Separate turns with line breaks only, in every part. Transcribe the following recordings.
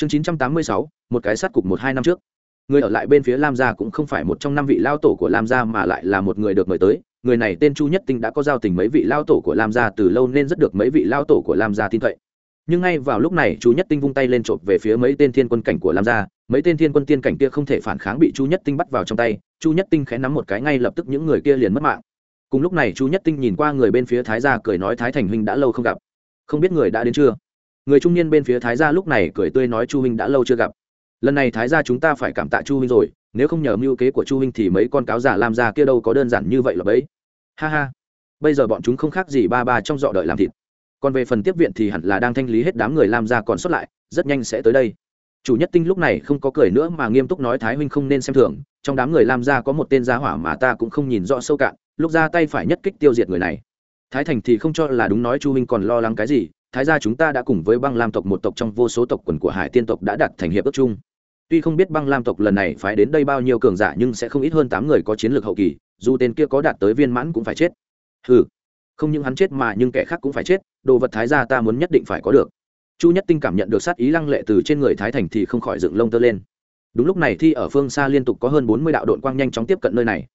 chương chín trăm tám mươi sáu, một cái sát cục một hai năm trước. Người ở lại bên phía lam gia cũng không phải một trong năm vị lao tổ của lam gia mà lại là một người được mời tới. Người này tên chu nhất tinh đã có giao tình mấy vị lao tổ của lam gia từ lâu nên rất được mấy vị lao tổ của lam gia tin cậy. Nhưng ngay vào lúc này, chu nhất tinh vung tay lên trộm về phía mấy tên thiên quân cảnh của lam gia. Mấy tên thiên quân tiên cảnh kia không thể phản kháng bị chu nhất tinh bắt vào trong tay. Chu nhất tinh khẽ nắm một cái ngay lập tức những người kia liền mất mạng. Cùng lúc này, chu nhất tinh nhìn qua người bên phía thái gia cười nói thái thành huynh đã lâu không gặp. Không biết người đã đến chưa? Người trung niên bên phía thái gia lúc này cười tươi nói chu huynh đã lâu chưa gặp. Lần này thái gia chúng ta phải cảm tạ chu huynh rồi, nếu không nhờ mưu kế của chu huynh thì mấy con cáo giả làm ra kia đâu có đơn giản như vậy là bấy. Ha ha. Bây giờ bọn chúng không khác gì ba ba trong dọ đợi làm thịt. Còn về phần tiếp viện thì hẳn là đang thanh lý hết đám người làm ra còn xuất lại, rất nhanh sẽ tới đây. Chủ nhất tinh lúc này không có cười nữa mà nghiêm túc nói thái huynh không nên xem thường, trong đám người làm ra có một tên gia hỏa mà ta cũng không nhìn rõ sâu cạn, lúc ra tay phải nhất kích tiêu diệt người này. Thái thành thì không cho là đúng nói chu huynh còn lo lắng cái gì thái gia chúng ta đã cùng với băng lam tộc một tộc trong vô số tộc quần của hải tiên tộc đã đặt thành hiệp ước chung. Tuy không biết băng lam tộc lần này phải đến đây bao nhiêu cường giả nhưng sẽ không ít hơn tám người có chiến lược hậu kỳ, dù tên kia có đạt tới viên mãn cũng phải chết. Ừ không những hắn chết mà nhưng kẻ khác cũng phải chết, đồ vật thái gia ta muốn nhất định phải có được. Chu nhất tinh cảm nhận được sát ý lăng lệ từ trên người thái thành thì không khỏi dựng lông tơ lên. Đúng lúc này thi ở phương xa liên tục có hơn bốn mươi đạo đội quang nhanh chóng tiếp cận nơi này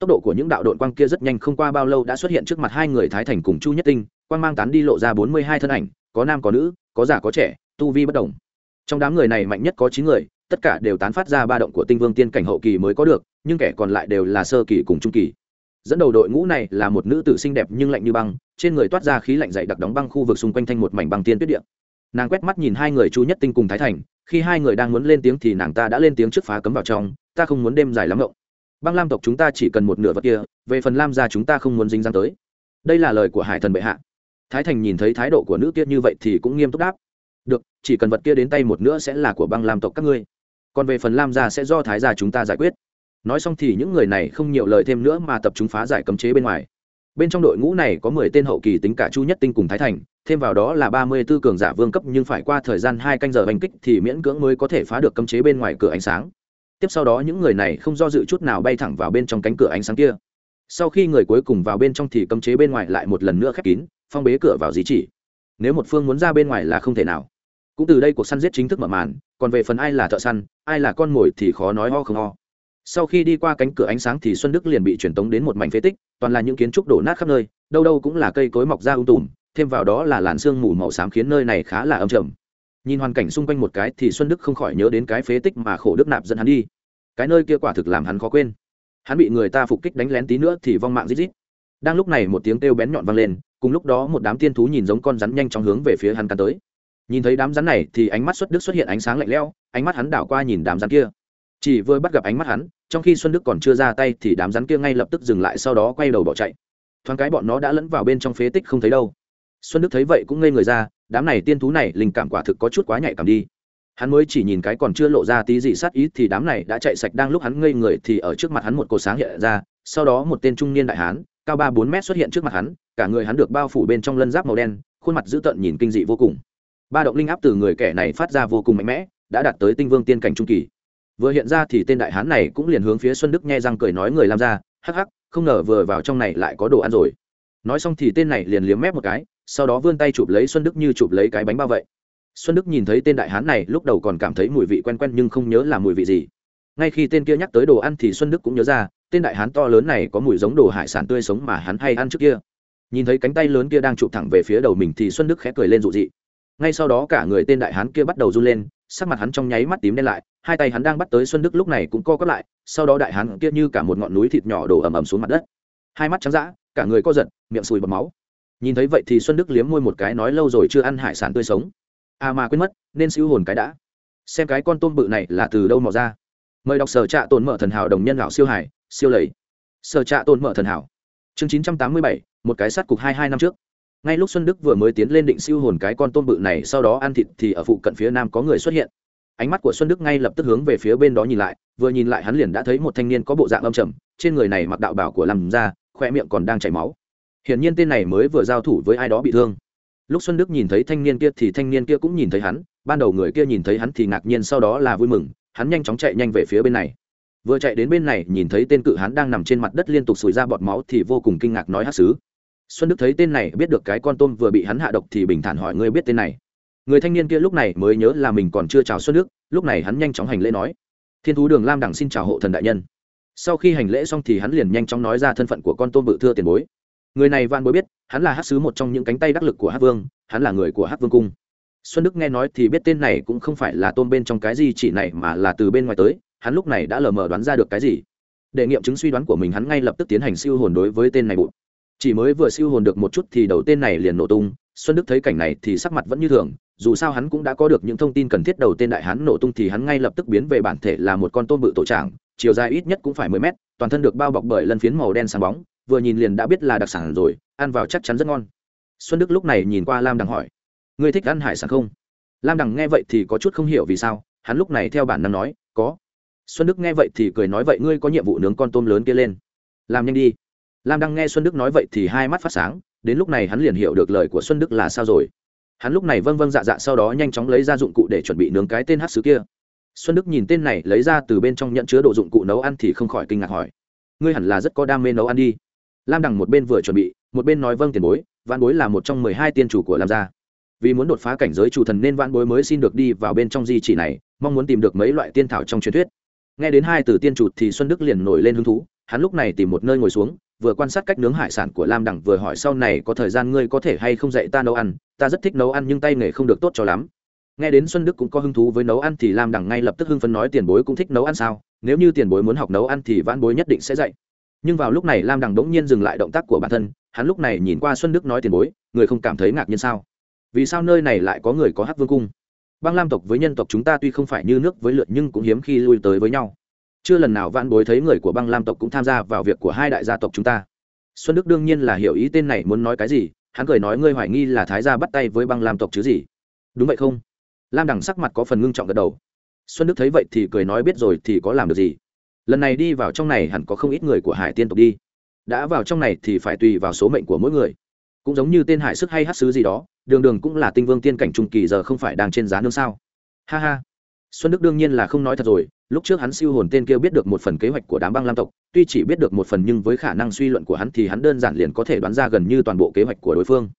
tốc độ của những đạo đội quang kia rất nhanh không qua bao lâu đã xuất hiện trước mặt hai người thái thành cùng chu nhất tinh, quang mang tán đi lộ ra bốn mươi hai thân ảnh, có nam có nữ, có già có trẻ, tu vi bất đồng trong đám người này mạnh nhất có chín người, tất cả đều tán phát ra ba động của tinh vương tiên cảnh hậu kỳ mới có được, nhưng kẻ còn lại đều là sơ kỳ cùng trung kỳ. Dẫn đầu đội ngũ này là một nữ tử xinh đẹp nhưng lạnh như băng, trên người toát ra khí lạnh dày đặc đóng băng khu vực xung quanh thành một mảnh băng tiên tuyết điện nàng quét mắt nhìn hai người chu nhất tinh cùng thái thành, khi hai người đang muốn lên tiếng thì nàng ta đã lên tiếng trước phá cấm vào trong, ta không muốn đêm dài lắm ngộng băng lam tộc chúng ta chỉ cần một nửa vật kia, về phần lam gia chúng ta không muốn dính dáng tới. Đây là lời của hải thần bệ hạ. Thái thành nhìn thấy thái độ của nữ kia như vậy thì cũng nghiêm túc đáp. Được, chỉ cần vật kia đến tay một nữa sẽ là của băng lam tộc các ngươi. Còn về phần lam gia sẽ do thái gia chúng ta giải quyết. Nói xong thì những người này không nhiều lời thêm nữa mà tập trung phá giải cấm chế bên ngoài. Bên trong đội ngũ này có mười tên hậu kỳ tính cả chu nhất tinh cùng thái thành, thêm vào đó là ba mươi 34 cường giả vương cấp nhưng phải qua thời gian hai canh giờ hành kích thì miễn cưỡng mới có thể phá được cấm chế bên ngoài cửa ánh sáng tiếp sau đó những người này không do dự chút nào bay thẳng vào bên trong cánh cửa ánh sáng kia. Sau khi người cuối cùng vào bên trong thì cấm chế bên ngoài lại một lần nữa khép kín, phong bế cửa vào dí chỉ. Nếu một phương muốn ra bên ngoài là không thể nào. Cũng từ đây cuộc săn giết chính thức mở màn, còn về phần ai là thợ săn, ai là con mồi thì khó nói ho không ho. Sau khi đi qua cánh cửa ánh sáng thì xuân đức liền bị truyền tống đến một mảnh phế tích, toàn là những kiến trúc đổ nát khắp nơi, đâu đâu cũng là cây cối mọc ra ung tùm, thêm vào đó là làn sương mù màu xám khiến nơi này khá là âm trầm nhìn hoàn cảnh xung quanh một cái thì xuân đức không khỏi nhớ đến cái phế tích mà khổ đức nạp dẫn hắn đi. Cái nơi kia quả thực làm hắn khó quên. Hắn bị người ta phục kích đánh lén tí nữa thì vong mạng rít rít. Đang lúc này một tiếng kêu bén nhọn vang lên, cùng lúc đó một đám tiên thú nhìn giống con rắn nhanh chóng hướng về phía hắn cắn tới. Nhìn thấy đám rắn này thì ánh mắt xuất đức xuất hiện ánh sáng lạnh lẽo, ánh mắt hắn đảo qua nhìn đám rắn kia. Chỉ vừa bắt gặp ánh mắt hắn, trong khi xuân đức còn chưa ra tay thì đám rắn kia ngay lập tức dừng lại sau đó quay đầu bỏ chạy. Thoáng cái bọn nó đã lẫn vào bên trong phế tích không thấy đâu xuân đức thấy vậy cũng ngây người ra, đám này tiên thú này linh cảm quả thực có chút quá nhạy cảm đi. Hắn mới chỉ nhìn cái còn chưa lộ ra tí gì sát ý thì đám này đã chạy sạch đang lúc hắn ngây người thì ở trước mặt hắn một cột sáng hiện ra, sau đó một tên trung niên đại hán, cao ba bốn mét xuất hiện trước mặt hắn, cả người hắn được bao phủ bên trong lân giáp màu đen, khuôn mặt dữ tợn nhìn kinh dị vô cùng. Ba động linh áp từ người kẻ này phát ra vô cùng mạnh mẽ, đã đạt tới tinh vương tiên cảnh trung kỳ. Vừa hiện ra thì tên đại hán này cũng liền hướng phía xuân đức nghe răng cười nói người làm ra, hắc hắc, không ngờ vừa vào trong này lại có đồ ăn rồi. Nói xong thì tên này liền liếm mép một cái sau đó vươn tay chụp lấy xuân đức như chụp lấy cái bánh bao vậy. Xuân đức nhìn thấy tên đại hán này, lúc đầu còn cảm thấy mùi vị quen quen nhưng không nhớ là mùi vị gì. Ngay khi tên kia nhắc tới đồ ăn thì xuân đức cũng nhớ ra, tên đại hán to lớn này có mùi giống đồ hải sản tươi sống mà hắn hay ăn trước kia. Nhìn thấy cánh tay lớn kia đang chụp thẳng về phía đầu mình thì xuân đức khẽ cười lên dụ dị. Ngay sau đó cả người tên đại hán kia bắt đầu run lên, sắc mặt hắn trong nháy mắt tím đen lại, hai tay hắn đang bắt tới xuân đức lúc này cũng co quắp lại, sau đó đại hán kia như cả một ngọn núi thịt nhỏ đổ ầm ầm xuống mặt đất. Hai mắt trắng d cả người co giật, miệng sùi bọt máu nhìn thấy vậy thì xuân đức liếm môi một cái nói lâu rồi chưa ăn hải sản tươi sống. À mà quên mất, nên siêu hồn cái đã. Xem cái con tôm bự này là từ đâu mò ra. Mời đọc sở trạ tồn mở thần hảo đồng nhân lão siêu hải, siêu lầy. Sở trạ tồn mở thần hảo. Chương chín trăm tám mươi bảy, một cái sắt cục hai hai năm trước. Ngay lúc xuân đức vừa mới tiến lên định siêu hồn cái con tôm bự này, sau đó ăn thịt thì ở phụ cận phía nam có người xuất hiện. Ánh mắt của xuân đức ngay lập tức hướng về phía bên đó nhìn lại, vừa nhìn lại hắn liền đã thấy một thanh niên có bộ dạng âm trầm, trên người này mặc đạo bảo của làm ra khoe miệng còn đang chảy máu hiển nhiên tên này mới vừa giao thủ với ai đó bị thương. Lúc xuân đức nhìn thấy thanh niên kia thì thanh niên kia cũng nhìn thấy hắn, ban đầu người kia nhìn thấy hắn thì ngạc nhiên sau đó là vui mừng, hắn nhanh chóng chạy nhanh về phía bên này. Vừa chạy đến bên này, nhìn thấy tên cự hắn đang nằm trên mặt đất liên tục sùi ra bọt máu thì vô cùng kinh ngạc nói hát xứ. Xuân đức thấy tên này biết được cái con tôm vừa bị hắn hạ độc thì bình thản hỏi ngươi biết tên này. Người thanh niên kia lúc này mới nhớ là mình còn chưa chào xuân đức, lúc này hắn nhanh chóng hành lễ nói. Thiên thú đường lam đẳng xin chào hộ thần đại nhân. Sau khi hành lễ xong thì hắn liền nhanh chóng nói ra thân phận của con tôm bự thưa tiền bối người này van bối biết, hắn là hát sứ một trong những cánh tay đắc lực của hát vương, hắn là người của hát vương cung. Xuân đức nghe nói thì biết tên này cũng không phải là tôm bên trong cái gì chỉ này mà là từ bên ngoài tới, hắn lúc này đã lờ mờ đoán ra được cái gì. Để nghiệm chứng suy đoán của mình hắn ngay lập tức tiến hành siêu hồn đối với tên này bụt. Chỉ mới vừa siêu hồn được một chút thì đầu tên này liền nổ tung, xuân đức thấy cảnh này thì sắc mặt vẫn như thường, dù sao hắn cũng đã có được những thông tin cần thiết đầu tên đại hắn nổ tung thì hắn ngay lập tức biến về bản thể là một con tôm bự tổ tràng, chiều dài ít nhất cũng phải mười mét, toàn thân được bao bọc bởi lân phiến màu đen sáng bóng vừa nhìn liền đã biết là đặc sản rồi, ăn vào chắc chắn rất ngon. Xuân đức lúc này nhìn qua lam đằng hỏi, ngươi thích ăn hải sản không? Lam đằng nghe vậy thì có chút không hiểu vì sao, hắn lúc này theo bản năng nói, có. Xuân đức nghe vậy thì cười nói, vậy ngươi có nhiệm vụ nướng con tôm lớn kia lên. Làm nhanh đi. Lam đăng nghe xuân đức nói vậy thì hai mắt phát sáng, đến lúc này hắn liền hiểu được lời của xuân đức là sao rồi. Hắn lúc này vâng vâng dạ dạ sau đó nhanh chóng lấy ra dụng cụ để chuẩn bị nướng cái tên hát sứ kia. Xuân đức nhìn tên này lấy ra từ bên trong nhận chứa đồ dụng cụ nấu ăn thì không khỏi kinh ngạc hỏi, ngươi hẳn là rất có đam mê nấu ăn đi lam đằng một bên vừa chuẩn bị, một bên nói vâng tiền bối văn bối là một trong mười hai tiên chủ của lam gia. Vì muốn đột phá cảnh giới chủ thần nên văn bối mới xin được đi vào bên trong di chỉ này, mong muốn tìm được mấy loại tiên thảo trong truyền thuyết. Nghe đến hai từ tiên chủ thì xuân đức liền nổi lên hứng thú, hắn lúc này tìm một nơi ngồi xuống, vừa quan sát cách nướng hải sản của lam đẳng vừa hỏi sau này có thời gian ngươi có thể hay không dạy ta nấu ăn, ta rất thích nấu ăn nhưng tay nghề không được tốt cho lắm. Nghe đến xuân đức cũng có hứng thú với nấu ăn thì lam đẳng ngay lập tức hưng phấn nói tiền bối cũng thích nấu ăn sao, nếu như tiền bối muốn học nấu ăn thì vãn bối nhất định sẽ dạy nhưng vào lúc này lam đẳng đống nhiên dừng lại động tác của bản thân, hắn lúc này nhìn qua xuân đức nói tiền bối, người không cảm thấy ngạc nhiên sao? Vì sao nơi này lại có người có hát vương cung? Băng lam tộc với nhân tộc chúng ta tuy không phải như nước với lượt nhưng cũng hiếm khi lui tới với nhau. Chưa lần nào vãn bối thấy người của băng lam tộc cũng tham gia vào việc của hai đại gia tộc chúng ta. Xuân đức đương nhiên là hiểu ý tên này muốn nói cái gì, hắn cười nói ngươi hoài nghi là thái gia bắt tay với băng lam tộc chứ gì. Đúng vậy không? Lam đẳng sắc mặt có phần ngưng trọng gật đầu. Xuân đức thấy vậy thì cười nói biết rồi thì có làm được gì? Lần này đi vào trong này hẳn có không ít người của hải tiên tộc đi. Đã vào trong này thì phải tùy vào số mệnh của mỗi người. Cũng giống như tên hải sức hay hát sứ gì đó, đường đường cũng là tinh vương tiên cảnh trung kỳ giờ không phải đang trên giá nương sao. Ha ha. Xuân đức đương nhiên là không nói thật rồi, lúc trước hắn siêu hồn tên kia biết được một phần kế hoạch của đám băng lam tộc, tuy chỉ biết được một phần nhưng với khả năng suy luận của hắn thì hắn đơn giản liền có thể đoán ra gần như toàn bộ kế hoạch của đối phương.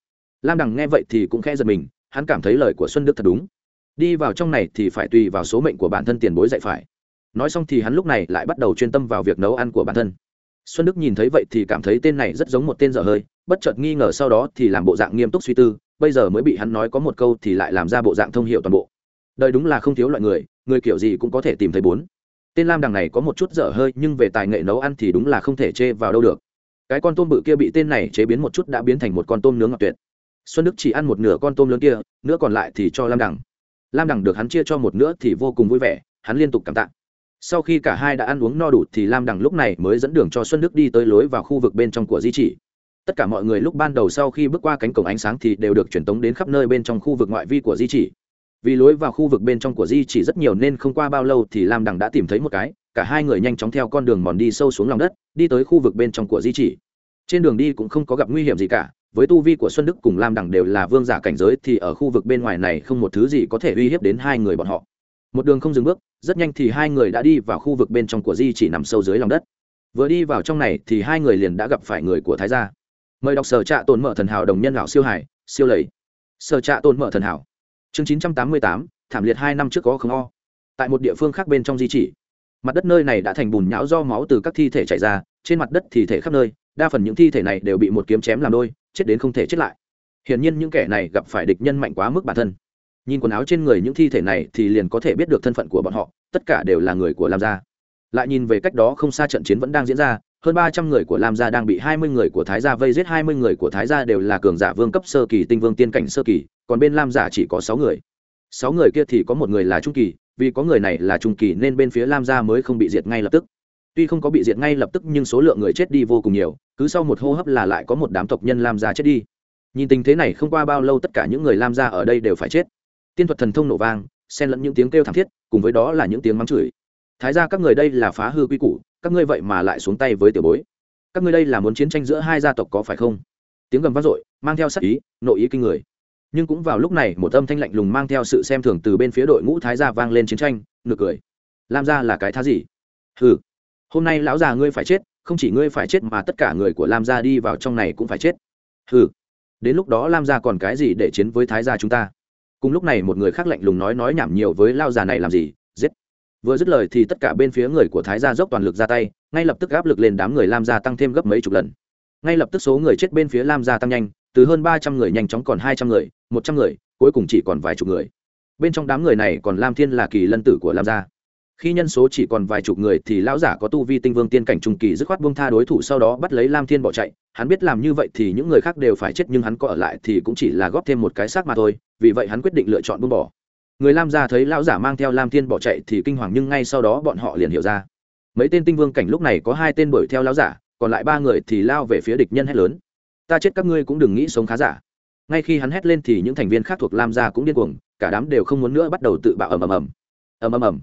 Lam đằng nghe vậy thì cũng khẽ giật mình, hắn cảm thấy lời của xuân đức thật đúng. Đi vào trong này thì phải tùy vào số mệnh của bản thân tiền bối dạy phải nói xong thì hắn lúc này lại bắt đầu chuyên tâm vào việc nấu ăn của bản thân. Xuân đức nhìn thấy vậy thì cảm thấy tên này rất giống một tên dở hơi, bất chợt nghi ngờ sau đó thì làm bộ dạng nghiêm túc suy tư, bây giờ mới bị hắn nói có một câu thì lại làm ra bộ dạng thông hiệu toàn bộ. Đời đúng là không thiếu loại người người kiểu gì cũng có thể tìm thấy bốn. Tên lam đằng này có một chút dở hơi, nhưng về tài nghệ nấu ăn thì đúng là không thể chê vào đâu được. Cái con tôm bự kia bị tên này chế biến một chút đã biến thành một con tôm nướng ngọc tuyệt. Xuân đức chỉ ăn một nửa con tôm lớn kia nữa còn lại thì cho lam đằng. Lam đằng được hắn chia cho một nửa thì vô cùng vui vẻ, hắn liên tục cảm tạ sau khi cả hai đã ăn uống no đủ thì lam đằng lúc này mới dẫn đường cho xuân đức đi tới lối vào khu vực bên trong của di chỉ. Tất cả mọi người lúc ban đầu sau khi bước qua cánh cổng ánh sáng thì đều được truyền tống đến khắp nơi bên trong khu vực ngoại vi của di chỉ. Vì lối vào khu vực bên trong của di chỉ rất nhiều nên không qua bao lâu thì lam đằng đã tìm thấy một cái, cả hai người nhanh chóng theo con đường mòn đi sâu xuống lòng đất, đi tới khu vực bên trong của di chỉ. Trên đường đi cũng không có gặp nguy hiểm gì cả, với tu vi của xuân đức cùng lam đằng đều là vương giả cảnh giới thì ở khu vực bên ngoài này không một thứ gì có thể uy hiếp đến hai người bọn họ một đường không dừng bước, rất nhanh thì hai người đã đi vào khu vực bên trong của di chỉ nằm sâu dưới lòng đất. Vừa đi vào trong này thì hai người liền đã gặp phải người của thái gia. Mời đọc sở trạ tồn mở thần hảo đồng nhân lão siêu hải, siêu lầy. Sở trạ tồn mở thần hảo. Chương chín trăm tám mươi tám, thảm liệt hai năm trước có không o. Tại một địa phương khác bên trong di chỉ, mặt đất nơi này đã thành bùn nhão do máu từ các thi thể chảy ra, trên mặt đất thì thể khắp nơi, đa phần những thi thể này đều bị một kiếm chém làm đôi, chết đến không thể chết lại. Hiển nhiên những kẻ này gặp phải địch nhân mạnh quá mức bản thân nhìn quần áo trên người những thi thể này thì liền có thể biết được thân phận của bọn họ, tất cả đều là người của lam gia. Lại nhìn về cách đó không xa trận chiến vẫn đang diễn ra, hơn ba trăm người của lam gia đang bị hai mươi người của thái gia vây giết, hai mươi người của thái gia đều là cường giả vương cấp sơ kỳ, tinh vương tiên cảnh sơ kỳ, còn bên lam giả chỉ có sáu người. Sáu người kia thì có một người là trung kỳ, vì có người này là trung kỳ nên bên phía lam gia mới không bị diệt ngay lập tức. Tuy không có bị diệt ngay lập tức nhưng số lượng người chết đi vô cùng nhiều, cứ sau một hô hấp là lại có một đám tộc nhân lam gia chết đi. Nhìn tình thế này không qua bao lâu tất cả những người lam gia ở đây đều phải chết tiên thuật thần thông nổ vang, xen lẫn những tiếng kêu thảm thiết, cùng với đó là những tiếng mắng chửi. Thái ra các người đây là phá hư quy củ, các ngươi vậy mà lại xuống tay với tiểu bối. Các ngươi đây là muốn chiến tranh giữa hai gia tộc có phải không? Tiếng gầm vang dội, mang theo sắc ý, nội ý kinh người. Nhưng cũng vào lúc này, một âm thanh lạnh lùng mang theo sự xem thường từ bên phía đội ngũ thái gia vang lên chiến tranh, nực cười. Lam gia là cái thá gì? Ừ hôm nay lão già ngươi phải chết, không chỉ ngươi phải chết mà tất cả người của lam gia đi vào trong này cũng phải chết. Ừ đến lúc đó lam gia còn cái gì để chiến với thái gia chúng ta? Cùng lúc này một người khác lạnh lùng nói nói nhảm nhiều với lao già này làm gì, giết. Vừa dứt lời thì tất cả bên phía người của thái gia dốc toàn lực ra tay, ngay lập tức áp lực lên đám người lam gia tăng thêm gấp mấy chục lần. Ngay lập tức số người chết bên phía lam gia tăng nhanh, từ hơn ba trăm người nhanh chóng còn hai trăm người, một trăm người, cuối cùng chỉ còn vài chục người. Bên trong đám người này còn lam thiên là kỳ lân tử của lam gia khi nhân số chỉ còn vài chục người thì lão giả có tu vi tinh vương tiên cảnh trung kỳ dứt khoát buông tha đối thủ sau đó bắt lấy lam thiên bỏ chạy. Hắn biết làm như vậy thì những người khác đều phải chết nhưng hắn có ở lại thì cũng chỉ là góp thêm một cái xác mà thôi, vì vậy hắn quyết định lựa chọn buông bỏ. Người lam gia thấy lão giả mang theo lam thiên bỏ chạy thì kinh hoàng nhưng ngay sau đó bọn họ liền hiểu ra. Mấy tên tinh vương cảnh lúc này có hai tên đuổi theo lão giả, còn lại ba người thì lao về phía địch nhân hét lớn. Ta chết các ngươi cũng đừng nghĩ sống khá giả. Ngay khi hắn hét lên thì những thành viên khác thuộc lam gia cũng điên cuồng, cả đám đều không muốn nữa bắt đầu tự bạo ầm ầm ầm. Ầm ầm ầm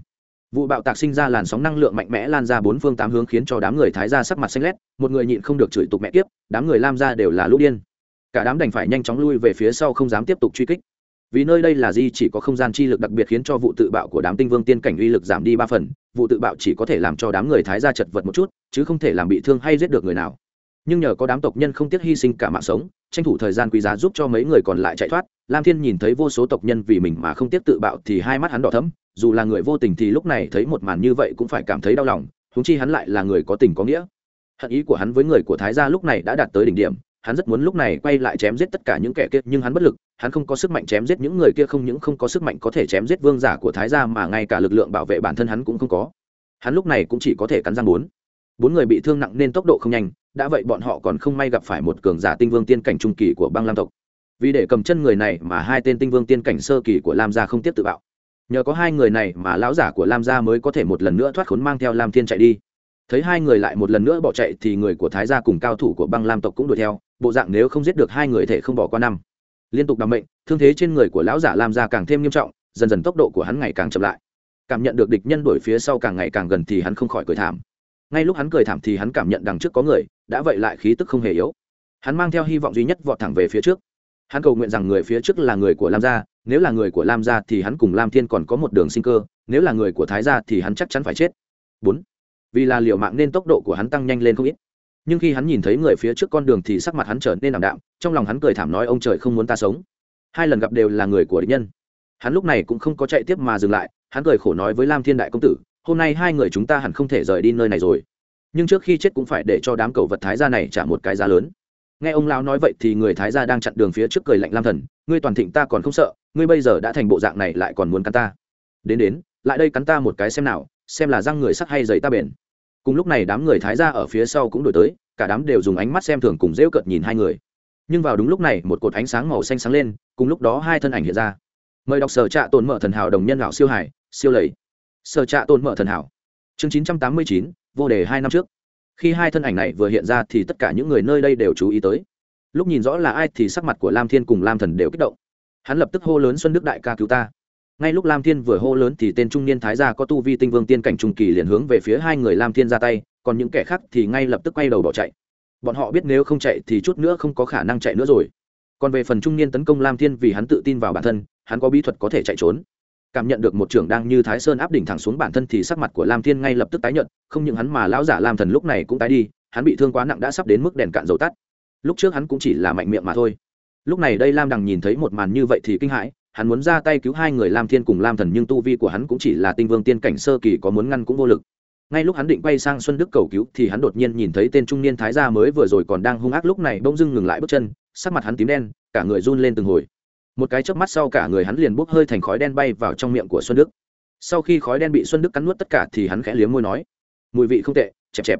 vụ bạo tạc sinh ra làn sóng năng lượng mạnh mẽ lan ra bốn phương tám hướng khiến cho đám người thái ra sắc mặt xanh lét, một người nhịn không được chửi tục mẹ tiếp đám người lam ra đều là lũ điên. Cả đám đành phải nhanh chóng lui về phía sau không dám tiếp tục truy kích. Vì nơi đây là di chỉ có không gian chi lực đặc biệt khiến cho vụ tự bạo của đám tinh vương tiên cảnh uy lực giảm đi ba phần, vụ tự bạo chỉ có thể làm cho đám người thái ra chật vật một chút, chứ không thể làm bị thương hay giết được người nào. Nhưng nhờ có đám tộc nhân không tiếc hy sinh cả mạng sống tranh thủ thời gian quý giá giúp cho mấy người còn lại chạy thoát. Lam thiên nhìn thấy vô số tộc nhân vì mình mà không tiếp tự bạo thì hai mắt hắn đỏ thấm dù là người vô tình thì lúc này thấy một màn như vậy cũng phải cảm thấy đau lòng thúng chi hắn lại là người có tình có nghĩa. Hận ý của hắn với người của thái gia lúc này đã đạt tới đỉnh điểm, hắn rất muốn lúc này quay lại chém giết tất cả những kẻ kia, nhưng hắn bất lực, hắn không có sức mạnh chém giết những người kia, không những không có sức mạnh có thể chém giết vương giả của thái gia mà ngay cả lực lượng bảo vệ bản thân hắn cũng không có. Hắn lúc này cũng chỉ có thể cắn răng bốn. Bốn người bị thương nặng nên tốc độ không nhanh đã vậy bọn họ còn không may gặp phải một cường giả tinh vương tiên cảnh trung kỳ của băng lam tộc. Vì để cầm chân người này mà hai tên tinh vương tiên cảnh sơ kỳ của lam gia không tiếp tự bạo. Nhờ có hai người này mà lão giả của lam gia mới có thể một lần nữa thoát khốn mang theo lam thiên chạy đi. Thấy hai người lại một lần nữa bỏ chạy thì người của thái gia cùng cao thủ của băng lam tộc cũng đuổi theo, bộ dạng nếu không giết được hai người thể không bỏ qua năm. Liên tục đ bệnh thương thế trên người của lão giả lam gia càng thêm nghiêm trọng, dần dần tốc độ của hắn ngày càng chậm lại. Cảm nhận được địch nhân đuổi phía sau càng ngày càng gần thì hắn không khỏi cười thảm ngay lúc hắn cười thảm thì hắn cảm nhận đằng trước có người, đã vậy lại khí tức không hề yếu. Hắn mang theo hy vọng duy nhất vọt thẳng về phía trước. Hắn cầu nguyện rằng người phía trước là người của lam gia, nếu là người của lam gia thì hắn cùng lam thiên còn có một đường sinh cơ, nếu là người của thái gia thì hắn chắc chắn phải chết. Bốn. Vì là liệu mạng nên tốc độ của hắn tăng nhanh lên không ít. Nhưng khi hắn nhìn thấy người phía trước con đường thì sắc mặt hắn trở nên ảm đạm, trong lòng hắn cười thảm nói, ông trời không muốn ta sống. Hai lần gặp đều là người của địch nhân. Hắn lúc này cũng không có chạy tiếp mà dừng lại, hắn cười khổ nói với lam thiên đại công tử hôm nay hai người chúng ta hẳn không thể rời đi nơi này rồi. Nhưng trước khi chết cũng phải để cho đám cầu vật thái gia này trả một cái giá lớn. Nghe ông lão nói vậy thì người thái gia đang chặn đường phía trước cười lạnh lam thần, ngươi toàn thịnh ta còn không sợ, ngươi bây giờ đã thành bộ dạng này lại còn muốn cắn ta? Đến đến, lại đây cắn ta một cái xem nào, xem là răng người sắc hay giấy ta bền. Cùng lúc này đám người thái gia ở phía sau cũng đổi tới, cả đám đều dùng ánh mắt xem thường cùng rêu cợt nhìn hai người. Nhưng vào đúng lúc này, một cột ánh sáng màu xanh sáng lên, cùng lúc đó hai thân ảnh hiện ra. Mời đọc sở trạ tồn mở thần hảo đồng nhân lão siêu hải, siêu lầy sở trạ tồn mở thần hảo. Chương chín trăm tám mươi chín, vô đề hai năm trước. Khi hai thân ảnh này vừa hiện ra thì tất cả những người nơi đây đều chú ý tới. Lúc nhìn rõ là ai thì sắc mặt của lam thiên cùng lam thần đều kích động. Hắn lập tức hô lớn xuân đức đại ca cứu ta. Ngay lúc lam thiên vừa hô lớn thì tên trung niên thái gia có tu vi tinh vương tiên cảnh trung kỳ liền hướng về phía hai người lam thiên ra tay, còn những kẻ khác thì ngay lập tức quay đầu bỏ chạy. Bọn họ biết nếu không chạy thì chút nữa không có khả năng chạy nữa rồi. Còn về phần trung niên tấn công lam thiên vì hắn tự tin vào bản thân, hắn có bí thuật có thể chạy trốn cảm nhận được một trưởng đang như thái sơn áp đỉnh thẳng xuống bản thân thì sắc mặt của lam thiên ngay lập tức tái nhận không những hắn mà lão giả lam thần lúc này cũng tái đi, hắn bị thương quá nặng đã sắp đến mức đèn cạn dầu tắt. Lúc trước hắn cũng chỉ là mạnh miệng mà thôi. Lúc này đây lam đằng nhìn thấy một màn như vậy thì kinh hãi, hắn muốn ra tay cứu hai người lam thiên cùng lam thần nhưng tu vi của hắn cũng chỉ là tinh vương tiên cảnh sơ kỳ có muốn ngăn cũng vô lực. Ngay lúc hắn định bay sang xuân đức cầu cứu thì hắn đột nhiên nhìn thấy tên trung niên thái gia mới vừa rồi còn đang hung ác lúc này bỗng dưng ngừng lại bước chân, sắc mặt hắn tím đen, cả người run lên từng hồi một cái chớp mắt sau cả người hắn liền bốc hơi thành khói đen bay vào trong miệng của xuân đức. Sau khi khói đen bị xuân đức cắn nuốt tất cả thì hắn khẽ liếm môi nói, mùi vị không tệ, chẹp chẹp.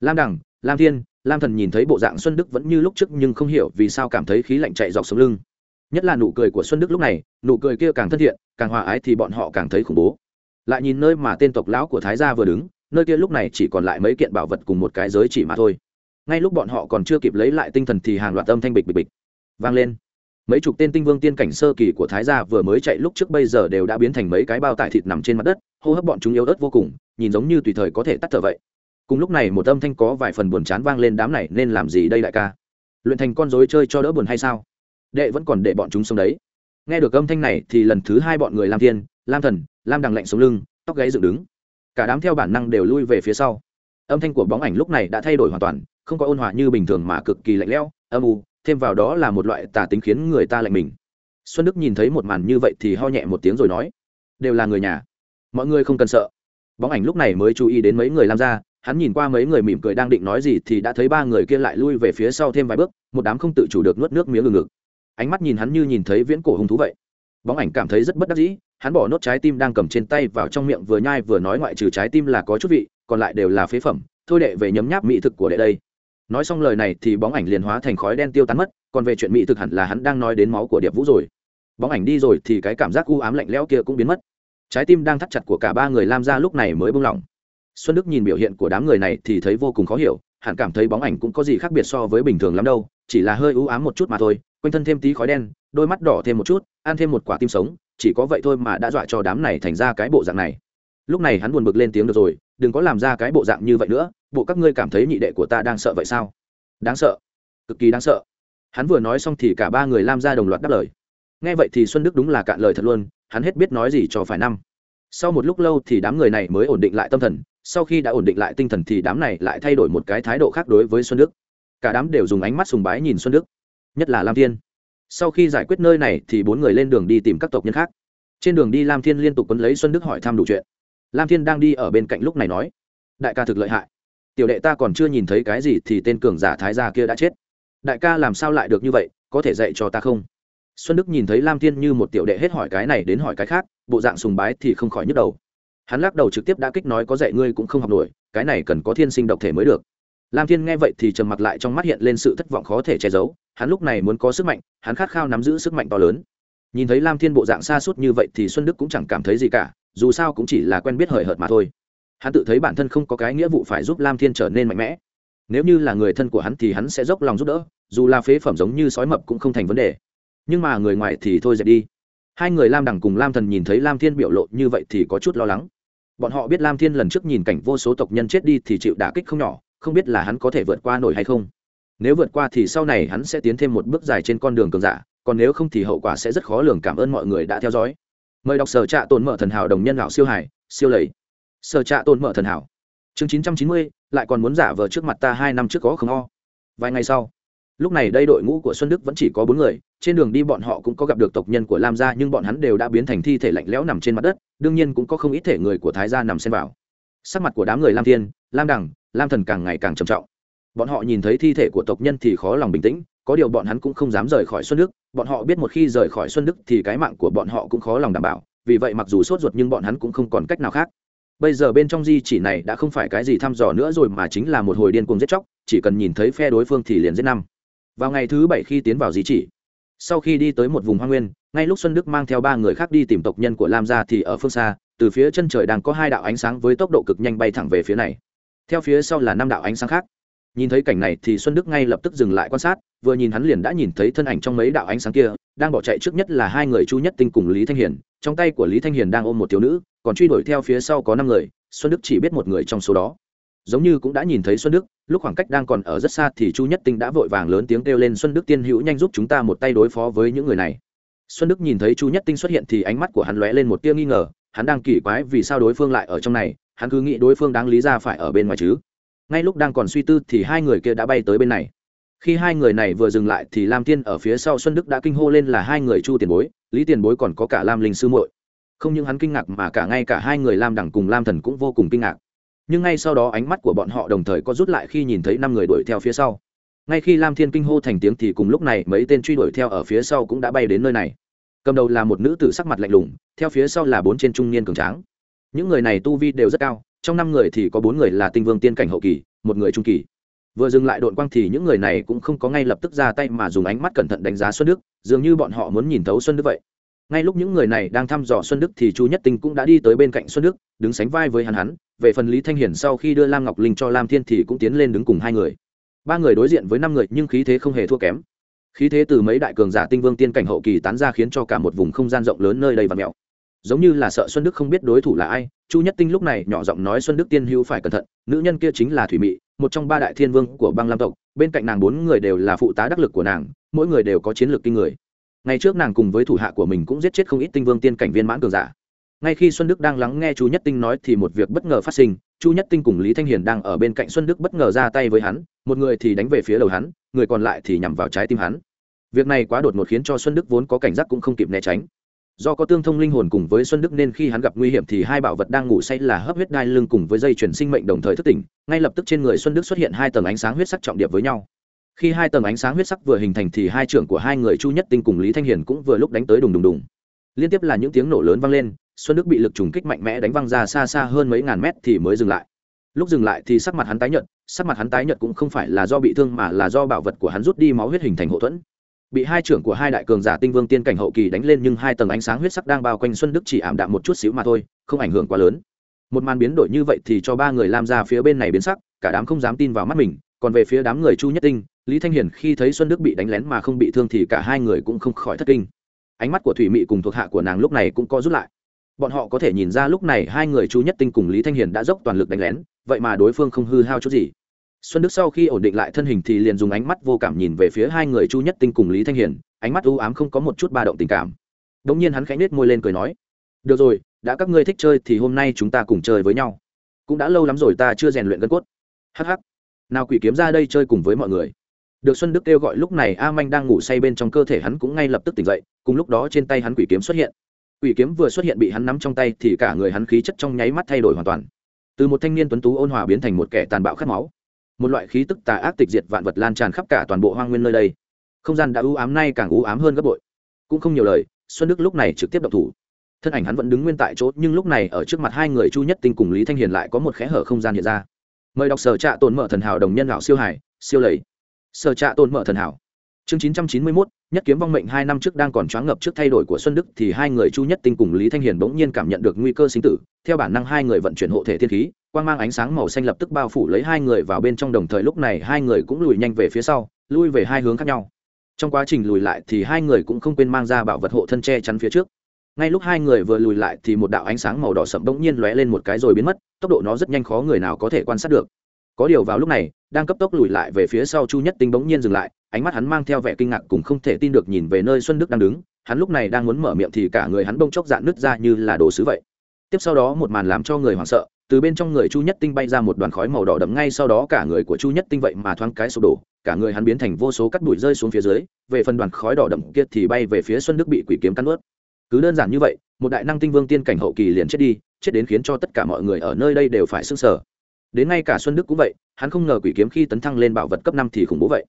Lam đằng, lam thiên, lam thần nhìn thấy bộ dạng xuân đức vẫn như lúc trước nhưng không hiểu vì sao cảm thấy khí lạnh chạy dọc sống lưng. Nhất là nụ cười của xuân đức lúc này, nụ cười kia càng thân thiện, càng hòa ái thì bọn họ càng thấy khủng bố. Lại nhìn nơi mà tên tộc lão của thái gia vừa đứng, nơi kia lúc này chỉ còn lại mấy kiện bảo vật cùng một cái giới chỉ mà thôi. Ngay lúc bọn họ còn chưa kịp lấy lại tinh thần thì hàng loạt âm thanh bịch bịch bịch vang lên mấy chục tên tinh vương tiên cảnh sơ kỳ của thái gia vừa mới chạy lúc trước bây giờ đều đã biến thành mấy cái bao tải thịt nằm trên mặt đất, hô hấp bọn chúng yếu ớt vô cùng, nhìn giống như tùy thời có thể tắt thở vậy. Cùng lúc này một âm thanh có vài phần buồn chán vang lên đám này, nên làm gì đây đại ca? Luyện thành con dối chơi cho đỡ buồn hay sao? Đệ vẫn còn để bọn chúng sống đấy. Nghe được âm thanh này thì lần thứ hai bọn người lam thiên, lam thần, lam đằng lạnh sống lưng, tóc gáy dựng đứng. Cả đám theo bản năng đều lui về phía sau. Âm thanh của bóng ảnh lúc này đã thay đổi hoàn toàn, không có ôn hòa như bình thường mà cực kỳ lạnh lẽo, âm u thêm vào đó là một loại tà tính khiến người ta lạnh mình. Xuân đức nhìn thấy một màn như vậy thì ho nhẹ một tiếng rồi nói, đều là người nhà. Mọi người không cần sợ. Bóng ảnh lúc này mới chú ý đến mấy người làm ra hắn nhìn qua mấy người mỉm cười đang định nói gì thì đã thấy ba người kia lại lui về phía sau thêm vài bước, một đám không tự chủ được nuốt nước miếng ngừng ngực. Ánh mắt nhìn hắn như nhìn thấy viễn cổ hung thú vậy. Bóng ảnh cảm thấy rất bất đắc dĩ, hắn bỏ nốt trái tim đang cầm trên tay vào trong miệng vừa nhai vừa nói ngoại trừ trái tim là có chút vị, còn lại đều là phế phẩm, thôi đệ về nhấm nháp mỹ thực của đệ đây nói xong lời này thì bóng ảnh liền hóa thành khói đen tiêu tán mất, còn về chuyện mỹ thực hẳn là hắn đang nói đến máu của điệp vũ rồi. Bóng ảnh đi rồi thì cái cảm giác u ám lạnh lẽo kia cũng biến mất. Trái tim đang thắt chặt của cả ba người lam ra lúc này mới bung lỏng xuân đức nhìn biểu hiện của đám người này thì thấy vô cùng khó hiểu, hẳn cảm thấy bóng ảnh cũng có gì khác biệt so với bình thường lắm đâu, chỉ là hơi u ám một chút mà thôi, quanh thân thêm tí khói đen, đôi mắt đỏ thêm một chút, ăn thêm một quả tim sống, chỉ có vậy thôi mà đã dọa cho đám này thành ra cái bộ dạng này. Lúc này hắn buồn bực lên tiếng được rồi, đừng có làm ra cái bộ dạng như vậy nữa bộ các ngươi cảm thấy nhị đệ của ta đang sợ vậy sao? Đáng sợ. Cực kỳ đáng sợ. Hắn vừa nói xong thì cả ba người lam ra đồng loạt đáp lời. Nghe vậy thì xuân đức đúng là cạn lời thật luôn, hắn hết biết nói gì cho phải năm. Sau một lúc lâu thì đám người này mới ổn định lại tâm thần, sau khi đã ổn định lại tinh thần thì đám này lại thay đổi một cái thái độ khác đối với xuân đức. Cả đám đều dùng ánh mắt sùng bái nhìn xuân đức, nhất là lam thiên. Sau khi giải quyết nơi này thì bốn người lên đường đi tìm các tộc nhân khác. Trên đường đi lam thiên liên tục quấn lấy xuân đức hỏi thăm đủ chuyện. Lam thiên đang đi ở bên cạnh lúc này nói, đại ca thực lợi hại tiểu đệ ta còn chưa nhìn thấy cái gì thì tên cường giả thái gia kia đã chết. Đại ca làm sao lại được như vậy, có thể dạy cho ta không? Xuân đức nhìn thấy lam thiên như một tiểu đệ hết hỏi cái này đến hỏi cái khác, bộ dạng sùng bái thì không khỏi nhức đầu. Hắn lắc đầu trực tiếp đã kích nói có dạy ngươi cũng không học nổi, cái này cần có thiên sinh độc thể mới được. Lam thiên nghe vậy thì trầm mặc lại trong mắt hiện lên sự thất vọng khó thể che giấu, hắn lúc này muốn có sức mạnh, hắn khát khao nắm giữ sức mạnh to lớn. Nhìn thấy lam thiên bộ dạng xa suốt như vậy thì xuân đức cũng chẳng cảm thấy gì cả, dù sao cũng chỉ là quen biết hời hợt mà thôi hắn tự thấy bản thân không có cái nghĩa vụ phải giúp lam thiên trở nên mạnh mẽ. Nếu như là người thân của hắn thì hắn sẽ dốc lòng giúp đỡ, dù là phế phẩm giống như sói mập cũng không thành vấn đề. Nhưng mà người ngoài thì thôi dẹp đi. Hai người lam đẳng cùng lam thần nhìn thấy lam thiên biểu lộ như vậy thì có chút lo lắng. Bọn họ biết lam thiên lần trước nhìn cảnh vô số tộc nhân chết đi thì chịu đả kích không nhỏ, không biết là hắn có thể vượt qua nổi hay không. Nếu vượt qua thì sau này hắn sẽ tiến thêm một bước dài trên con đường cường giả, còn nếu không thì hậu quả sẽ rất khó lường. Cảm ơn mọi người đã theo dõi. Mời đọc sở trạ tồn mở thần hảo đồng nhân lão siêu hải, siêu lầy sở trạ tồn mở thần hảo. Chương chín trăm chín mươi, lại còn muốn giả vờ trước mặt ta hai năm trước có không o. Vài ngày sau, lúc này đây đội ngũ của xuân đức vẫn chỉ có bốn người, trên đường đi bọn họ cũng có gặp được tộc nhân của lam gia, nhưng bọn hắn đều đã biến thành thi thể lạnh lẽo nằm trên mặt đất, đương nhiên cũng có không ít thể người của thái gia nằm xen vào. Sắc mặt của đám người lam thiên, lam đằng, lam thần càng ngày càng trầm trọng. Bọn họ nhìn thấy thi thể của tộc nhân thì khó lòng bình tĩnh, có điều bọn hắn cũng không dám rời khỏi xuân đức, bọn họ biết một khi rời khỏi xuân đức thì cái mạng của bọn họ cũng khó lòng đảm bảo, vì vậy mặc dù sốt ruột nhưng bọn hắn cũng không còn cách nào khác bây giờ bên trong di chỉ này đã không phải cái gì thăm dò nữa rồi mà chính là một hồi điên cuồng giết chóc, chỉ cần nhìn thấy phe đối phương thì liền giết năm. Vào ngày thứ bảy khi tiến vào di chỉ, sau khi đi tới một vùng hoa nguyên, ngay lúc xuân đức mang theo ba người khác đi tìm tộc nhân của lam gia thì ở phương xa, từ phía chân trời đang có hai đạo ánh sáng với tốc độ cực nhanh bay thẳng về phía này. Theo phía sau là năm đạo ánh sáng khác. Nhìn thấy cảnh này thì xuân đức ngay lập tức dừng lại quan sát, vừa nhìn hắn liền đã nhìn thấy thân ảnh trong mấy đạo ánh sáng kia, đang bỏ chạy trước nhất là hai người chu nhất tinh cùng lý thanh hiền, trong tay của lý thanh hiền đang ôm một thiếu nữ còn truy đuổi theo phía sau có năm người, xuân đức chỉ biết một người trong số đó. Giống như cũng đã nhìn thấy xuân đức, lúc khoảng cách đang còn ở rất xa thì chu nhất tinh đã vội vàng lớn tiếng kêu lên, xuân đức tiên hữu nhanh giúp chúng ta một tay đối phó với những người này. Xuân đức nhìn thấy chu nhất tinh xuất hiện thì ánh mắt của hắn lóe lên một tia nghi ngờ, hắn đang kỳ quái vì sao đối phương lại ở trong này, hắn cứ nghĩ đối phương đáng lý ra phải ở bên ngoài chứ. Ngay lúc đang còn suy tư thì hai người kia đã bay tới bên này. Khi hai người này vừa dừng lại thì lam thiên ở phía sau xuân đức đã kinh hô lên là hai người chu tiền bối, lý tiền bối còn có cả lam linh sư muội không những hắn kinh ngạc mà cả ngay cả hai người lam đẳng cùng lam thần cũng vô cùng kinh ngạc. Nhưng ngay sau đó ánh mắt của bọn họ đồng thời có rút lại khi nhìn thấy năm người đuổi theo phía sau. Ngay khi lam thiên kinh hô thành tiếng thì cùng lúc này mấy tên truy đuổi theo ở phía sau cũng đã bay đến nơi này. Cầm đầu là một nữ tử sắc mặt lạnh lùng, theo phía sau là bốn trên trung niên cường tráng. Những người này tu vi đều rất cao, trong năm người thì có bốn người là tinh vương tiên cảnh hậu kỳ, một người trung kỳ. Vừa dừng lại đội quang thì những người này cũng không có ngay lập tức ra tay mà dùng ánh mắt cẩn thận đánh giá xuân đức, dường như bọn họ muốn nhìn thấu xuân đức vậy ngay lúc những người này đang thăm dò xuân đức thì chu nhất tinh cũng đã đi tới bên cạnh xuân đức, đứng sánh vai với hắn hắn. Về phần lý thanh hiển sau khi đưa lam ngọc linh cho lam thiên thì cũng tiến lên đứng cùng hai người. Ba người đối diện với năm người, nhưng khí thế không hề thua kém. Khí thế từ mấy đại cường giả tinh vương tiên cảnh hậu kỳ tán ra khiến cho cả một vùng không gian rộng lớn nơi đây và mẹo. Giống như là sợ xuân đức không biết đối thủ là ai, chu nhất tinh lúc này nhỏ giọng nói xuân đức tiên hữu phải cẩn thận, nữ nhân kia chính là thủy mị, một trong ba đại thiên vương của băng lam tộc, bên cạnh nàng bốn người đều là phụ tá đắc lực của nàng, mỗi người đều có chiến lược kinh người ngày trước nàng cùng với thủ hạ của mình cũng giết chết không ít tinh vương tiên cảnh viên mãn cường giả. Ngay khi xuân đức đang lắng nghe chu nhất tinh nói thì một việc bất ngờ phát sinh, chu nhất tinh cùng lý thanh hiền đang ở bên cạnh xuân đức bất ngờ ra tay với hắn, một người thì đánh về phía đầu hắn, người còn lại thì nhằm vào trái tim hắn. Việc này quá đột ngột khiến cho xuân đức vốn có cảnh giác cũng không kịp né tránh. Do có tương thông linh hồn cùng với xuân đức nên khi hắn gặp nguy hiểm thì hai bảo vật đang ngủ say là hấp huyết đai lưng cùng với dây chuyển sinh mệnh đồng thời thức tỉnh. Ngay lập tức trên người xuân đức xuất hiện hai tầng ánh sáng huyết sắc trọng điệp với nhau khi hai tầng ánh sáng huyết sắc vừa hình thành thì hai trưởng của hai người chu nhất tinh cùng lý thanh hiền cũng vừa lúc đánh tới đùng đùng đùng. Liên tiếp là những tiếng nổ lớn vang lên, xuân đức bị lực trùng kích mạnh mẽ đánh văng ra xa xa hơn mấy ngàn mét thì mới dừng lại. Lúc dừng lại thì sắc mặt hắn tái nhợt, sắc mặt hắn tái nhợt cũng không phải là do bị thương mà là do bảo vật của hắn rút đi máu huyết hình thành hậu thuẫn. Bị hai trưởng của hai đại cường giả tinh vương tiên cảnh hậu kỳ đánh lên nhưng hai tầng ánh sáng huyết sắc đang bao quanh xuân đức chỉ ảm đạm một chút xíu mà thôi, không ảnh hưởng quá lớn. Một màn biến đổi như vậy thì cho ba người lam ra phía bên này biến sắc, cả đám không dám tin vào mắt mình, còn về phía đám người chu nhất tinh lý thanh hiền khi thấy xuân đức bị đánh lén mà không bị thương thì cả hai người cũng không khỏi thất kinh. Ánh mắt của thủy mị cùng thuộc hạ của nàng lúc này cũng co rút lại. Bọn họ có thể nhìn ra lúc này hai người chu nhất tinh cùng lý thanh hiền đã dốc toàn lực đánh lén, vậy mà đối phương không hư hao chút gì. Xuân đức sau khi ổn định lại thân hình thì liền dùng ánh mắt vô cảm nhìn về phía hai người chu nhất tinh cùng lý thanh hiền, ánh mắt u ám không có một chút ba động tình cảm. Đ ỗ n g nhiên hắn khẽ nết môi lên cười nói, được rồi, đã các ngươi thích chơi thì hôm nay chúng ta cùng chơi với nhau. Cũng đã lâu lắm rồi ta chưa rèn luyện gân cốt. Hh nào quỷ kiếm ra đây chơi cùng với mọi người được xuân đức kêu gọi lúc này a manh đang ngủ say bên trong cơ thể hắn cũng ngay lập tức tỉnh dậy, cùng lúc đó trên tay hắn quỷ kiếm xuất hiện. Quỷ kiếm vừa xuất hiện bị hắn nắm trong tay thì cả người hắn khí chất trong nháy mắt thay đổi hoàn toàn. Từ một thanh niên tuấn tú ôn hòa biến thành một kẻ tàn bạo khát máu. Một loại khí tức tà ác tịch diệt vạn vật lan tràn khắp cả toàn bộ hoang nguyên nơi đây. Không gian đã ưu ám nay càng ưu ám hơn gấp bội. Cũng không nhiều lời, xuân đức lúc này trực tiếp đập thủ. Thân ảnh hắn vẫn đứng nguyên tại chỗ, nhưng lúc này ở trước mặt hai người chu nhất tinh cùng lý thanh hiền lại có một khẽ hở không gian hiện ra. Mời đọc sở trạ tồn mở thần hảo đồng nhân lão siêu hải, siêu lầy sở trạ tồn mở thần hảo. Chương chín trăm chín mươi mốt, nhất kiếm vong mệnh hai năm trước đang còn choáng ngập trước thay đổi của xuân đức thì hai người chu nhất tinh cùng lý thanh hiền bỗng nhiên cảm nhận được nguy cơ sinh tử. Theo bản năng hai người vận chuyển hộ thể thiên khí, quang mang ánh sáng màu xanh lập tức bao phủ lấy hai người vào bên trong đồng thời lúc này hai người cũng lùi nhanh về phía sau, lui về hai hướng khác nhau. Trong quá trình lùi lại thì hai người cũng không quên mang ra bảo vật hộ thân che chắn phía trước. Ngay lúc hai người vừa lùi lại thì một đạo ánh sáng màu đỏ sậm bỗng nhiên lóe lên một cái rồi biến mất, tốc độ nó rất nhanh khó người nào có thể quan sát được có điều vào lúc này, đang cấp tốc lùi lại về phía sau chu nhất tinh bỗng nhiên dừng lại, ánh mắt hắn mang theo vẻ kinh ngạc cùng không thể tin được nhìn về nơi xuân đức đang đứng. Hắn lúc này đang muốn mở miệng thì cả người hắn bông chốc dạn nứt ra như là đồ sứ vậy. Tiếp sau đó một màn làm cho người hoảng sợ, từ bên trong người chu nhất tinh bay ra một đoàn khói màu đỏ đậm ngay sau đó cả người của chu nhất tinh vậy mà thoáng cái sụp đổ, cả người hắn biến thành vô số cắt bụi rơi xuống phía dưới, về phần đoàn khói đỏ đậm kia thì bay về phía xuân đức bị quỷ kiếm cắn ướt. Cứ đơn giản như vậy, một đại năng tinh vương tiên cảnh hậu kỳ liền chết đi, chết đến khiến cho tất cả mọi người ở nơi đây đều phải s ư n g đến ngay cả xuân đức cũng vậy, hắn không ngờ quỷ kiếm khi tấn thăng lên bảo vật cấp năm thì khủng bố vậy.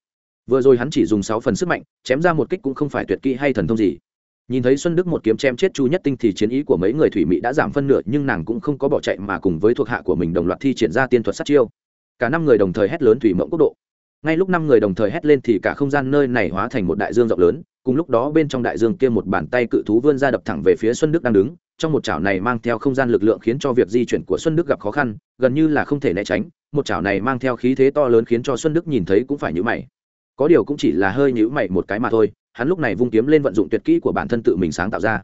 Vừa rồi hắn chỉ dùng sáu phần sức mạnh, chém ra một kích cũng không phải tuyệt kỹ hay thần thông gì. Nhìn thấy xuân đức một kiếm chém chết chu nhất tinh thì chiến ý của mấy người thủy mỹ đã giảm phân nửa, nhưng nàng cũng không có bỏ chạy mà cùng với thuộc hạ của mình đồng loạt thi triển ra tiên thuật sát chiêu. Cả năm người đồng thời hét lớn thủy mộng quốc độ ngay lúc năm người đồng thời hét lên thì cả không gian nơi này hóa thành một đại dương rộng lớn, cùng lúc đó bên trong đại dương kia một bàn tay cự thú vươn ra đập thẳng về phía xuân đức đang đứng. Trong một chảo này mang theo không gian lực lượng khiến cho việc di chuyển của xuân đức gặp khó khăn, gần như là không thể né tránh. Một chảo này mang theo khí thế to lớn khiến cho xuân đức nhìn thấy cũng phải nhữ mày. Có điều cũng chỉ là hơi nhữ mày một cái mà thôi, hắn lúc này vung kiếm lên vận dụng tuyệt kỹ của bản thân tự mình sáng tạo ra.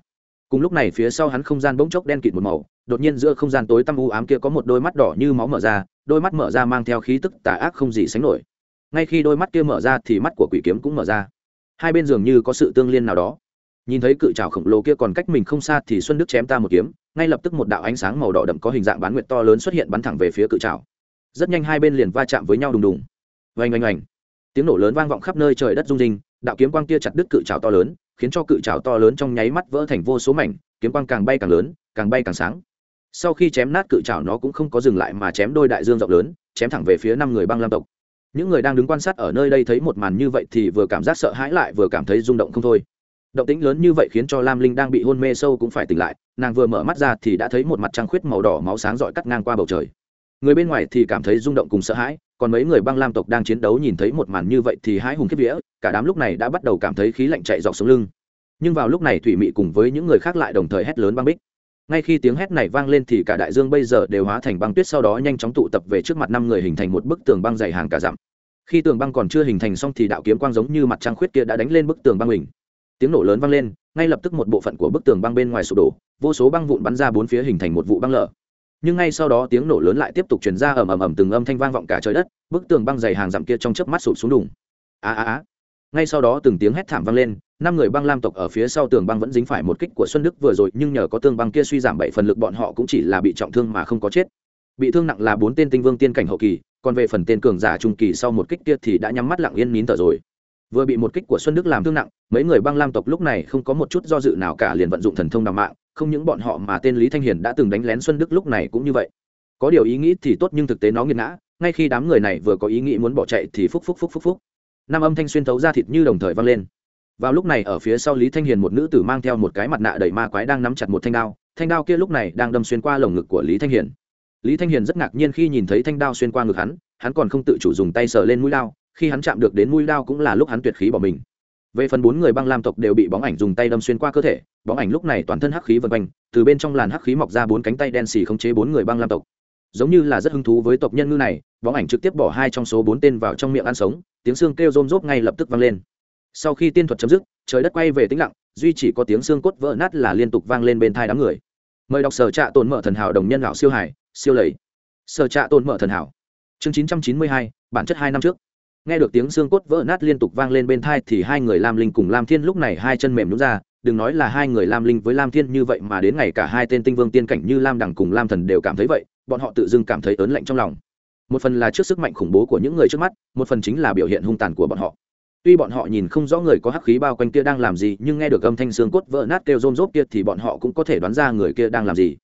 Cùng lúc này phía sau hắn không gian bỗng chốc đen kịt một màu, đột nhiên giữa không gian tối tăm u ám kia có một đôi mắt đỏ như máu mở ra, đôi mắt mở ra mang theo khí tức tà ác không gì sánh nổi ngay khi đôi mắt kia mở ra thì mắt của quỷ kiếm cũng mở ra. Hai bên dường như có sự tương liên nào đó. Nhìn thấy cự trào khổng lồ kia còn cách mình không xa thì xuân đức chém ta một kiếm, ngay lập tức một đạo ánh sáng màu đỏ đậm có hình dạng bán nguyệt to lớn xuất hiện bắn thẳng về phía cự trào rất nhanh hai bên liền va chạm với nhau đùng đùng. Oanh oanh oanh. Tiếng nổ lớn vang vọng khắp nơi trời đất rung rinh, đạo kiếm quang kia chặt đứt cự trào to lớn, khiến cho cự trào to lớn trong nháy mắt vỡ thành vô số mảnh, kiếm quang càng bay càng lớn, càng bay càng sáng. Sau khi chém nát cự trào nó cũng không có dừng lại mà chém đôi đại dương rộng lớn, chém thẳng về phía năm người băng lam tộc những người đang đứng quan sát ở nơi đây thấy một màn như vậy thì vừa cảm giác sợ hãi lại vừa cảm thấy rung động không thôi. Động tĩnh lớn như vậy khiến cho lam linh đang bị hôn mê sâu cũng phải tỉnh lại, nàng vừa mở mắt ra thì đã thấy một mặt trăng khuyết màu đỏ máu sáng rọi cắt ngang qua bầu trời. Người bên ngoài thì cảm thấy rung động cùng sợ hãi, còn mấy người băng lam tộc đang chiến đấu nhìn thấy một màn như vậy thì hãi hùng kiếp vía, cả đám lúc này đã bắt đầu cảm thấy khí lạnh chạy dọc sống lưng. Nhưng vào lúc này thủy mị cùng với những người khác lại đồng thời hét lớn băng bích. Ngay khi tiếng hét này vang lên thì cả đại dương bây giờ đều hóa thành băng tuyết sau đó nhanh chóng tụ tập về trước mặt năm người hình thành một bức tường băng dày hàng cả dặm khi tường băng còn chưa hình thành xong thì đạo kiếm quang giống như mặt trăng khuyết kia đã đánh lên bức tường băng mình. Tiếng nổ lớn vang lên, ngay lập tức một bộ phận của bức tường băng bên ngoài sụp đổ, vô số băng vụn bắn ra bốn phía hình thành một vụ băng lở. Nhưng ngay sau đó tiếng nổ lớn lại tiếp tục truyền ra ầm ầm ầm từng âm thanh vang vọng cả trời đất, bức tường băng dày hàng dặm kia trong chớp mắt sụp xuống đùng. A a a. Ngay sau đó từng tiếng hét thảm vang lên, năm người băng lam tộc ở phía sau tường băng vẫn dính phải một kích của xuân đức vừa rồi, nhưng nhờ có tường băng kia suy giảm bảy phần lực bọn họ cũng chỉ là bị trọng thương mà không có chết bị thương nặng là bốn tên tinh vương tiên cảnh hậu kỳ, còn về phần tên cường giả trung kỳ sau một kích kia thì đã nhắm mắt lặng yên nín thở rồi. Vừa bị một kích của xuân đức làm thương nặng, mấy người băng lam tộc lúc này không có một chút do dự nào cả liền vận dụng thần thông đ mạng, không những bọn họ mà tên lý thanh hiền đã từng đánh lén xuân đức lúc này cũng như vậy. Có điều ý nghĩ thì tốt nhưng thực tế nó nghiệt ngã, ngay khi đám người này vừa có ý nghĩ muốn bỏ chạy thì phúc phúc phúc phúc phúc. Năm âm thanh xuyên thấu ra thịt như đồng thời vang lên. Vào lúc này ở phía sau lý thanh hiền một nữ tử mang theo một cái mặt nạ đầy ma quái đang nắm chặt một thanh đao thanh đao kia lúc này đang đâm xuyên qua lồng ngực của lý thanh hiền lý thanh hiền rất ngạc nhiên khi nhìn thấy thanh đao xuyên qua ngực hắn hắn còn không tự chủ dùng tay sờ lên mũi đao, khi hắn chạm được đến mũi đao cũng là lúc hắn tuyệt khí bỏ mình. Về phần bốn người băng lam tộc đều bị bóng ảnh dùng tay đâm xuyên qua cơ thể, bóng ảnh lúc này toàn thân hắc khí vân quanh, từ bên trong làn hắc khí mọc ra bốn cánh tay đen xì khống chế bốn người băng lam tộc. Giống như là rất hứng thú với tộc nhân ngư này, bóng ảnh trực tiếp bỏ hai trong số bốn tên vào trong miệng ăn sống, tiếng xương kêu rôm rốp ngay lập tức vang lên. Sau khi tiên thuật chấm dứt, trời đất quay về tĩnh lặng, duy chỉ có tiếng xương cốt vỡ nát là liên tục vang lên bên thai đám người. Mời đọc sở trạ tồn mở thần hảo đồng nhân lão siêu hải siêu lầy. Sở trạ tồn mở thần hảo. Chương chín trăm chín mươi hai, bản chất hai năm trước. Nghe được tiếng xương cốt vỡ nát liên tục vang lên bên thai thì hai người lam linh cùng lam thiên lúc này hai chân mềm nhún ra, đừng nói là hai người lam linh với lam thiên như vậy mà đến ngày cả hai tên tinh vương tiên cảnh như lam đẳng cùng lam thần đều cảm thấy vậy, bọn họ tự dưng cảm thấy ớn lạnh trong lòng. Một phần là trước sức mạnh khủng bố của những người trước mắt, một phần chính là biểu hiện hung tàn của bọn họ. Tuy bọn họ nhìn không rõ người có hắc khí bao quanh kia đang làm gì, nhưng nghe được âm thanh xương cốt vỡ nát kêu rôm rốp kia thì bọn họ cũng có thể đoán ra người kia đang làm gì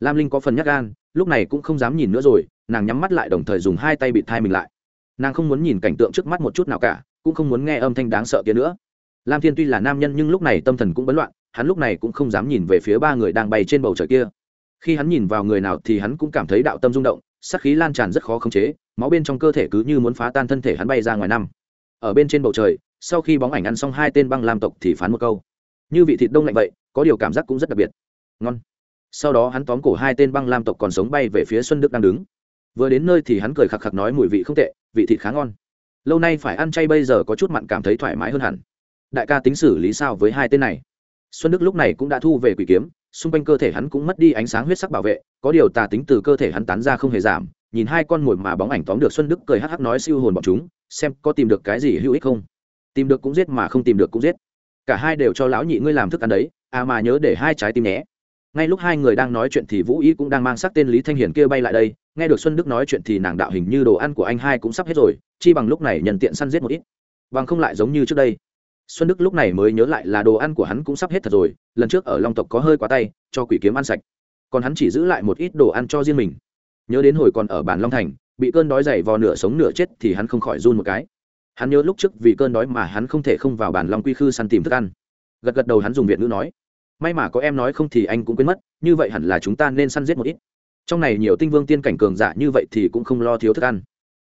lam linh có phần nhắc gan, lúc này cũng không dám nhìn nữa rồi, nàng nhắm mắt lại đồng thời dùng hai tay bị thai mình lại. Nàng không muốn nhìn cảnh tượng trước mắt một chút nào cả, cũng không muốn nghe âm thanh đáng sợ kia nữa. Lam thiên tuy là nam nhân nhưng lúc này tâm thần cũng bấn loạn, hắn lúc này cũng không dám nhìn về phía ba người đang bay trên bầu trời kia. Khi hắn nhìn vào người nào thì hắn cũng cảm thấy đạo tâm rung động sắc khí lan tràn rất khó khống chế, máu bên trong cơ thể cứ như muốn phá tan thân thể hắn bay ra ngoài năm. Ở bên trên bầu trời, sau khi bóng ảnh ăn xong hai tên băng lam tộc thì phán một câu. Như vị thịt đông lạnh vậy, có điều cảm giác cũng rất đặc biệt. Ngon sau đó hắn tóm cổ hai tên băng lam tộc còn sống bay về phía xuân đức đang đứng. Vừa đến nơi thì hắn cười khặc khặc nói mùi vị không tệ, vị thịt khá ngon. Lâu nay phải ăn chay bây giờ có chút mặn cảm thấy thoải mái hơn hẳn. Đại ca tính xử lý sao với hai tên này? Xuân đức lúc này cũng đã thu về quỷ kiếm, xung quanh cơ thể hắn cũng mất đi ánh sáng huyết sắc bảo vệ, có điều tà tính từ cơ thể hắn tán ra không hề giảm, nhìn hai con mồi mà bóng ảnh tóm được xuân đức cười hắc hắc nói siêu hồn bọn chúng, xem có tìm được cái gì hữu ích không. Tìm được cũng giết mà không tìm được cũng giết. Cả hai đều cho lão nhị ngươi làm thức ăn đấy à mà nhớ để hai trái tim nhé ngay lúc hai người đang nói chuyện thì vũ y cũng đang mang sắc tên lý thanh hiền kia bay lại đây. Nghe được xuân đức nói chuyện thì nàng đạo hình như đồ ăn của anh hai cũng sắp hết rồi, chi bằng lúc này nhận tiện săn giết một ít. Bằng không lại giống như trước đây. Xuân đức lúc này mới nhớ lại là đồ ăn của hắn cũng sắp hết thật rồi, lần trước ở long tộc có hơi quá tay, cho quỷ kiếm ăn sạch. Còn hắn chỉ giữ lại một ít đồ ăn cho riêng mình. Nhớ đến hồi còn ở bản long thành, bị cơn đói dày vò nửa sống nửa chết thì hắn không khỏi run một cái. Hắn nhớ lúc trước vì cơn đói mà hắn không thể không vào bản long quy khư săn tìm thức ăn. Gật gật đầu hắn dùng việt ngữ nói may mà có em nói không thì anh cũng quên mất, như vậy hẳn là chúng ta nên săn giết một ít. Trong này nhiều tinh vương tiên cảnh cường giả như vậy thì cũng không lo thiếu thức ăn.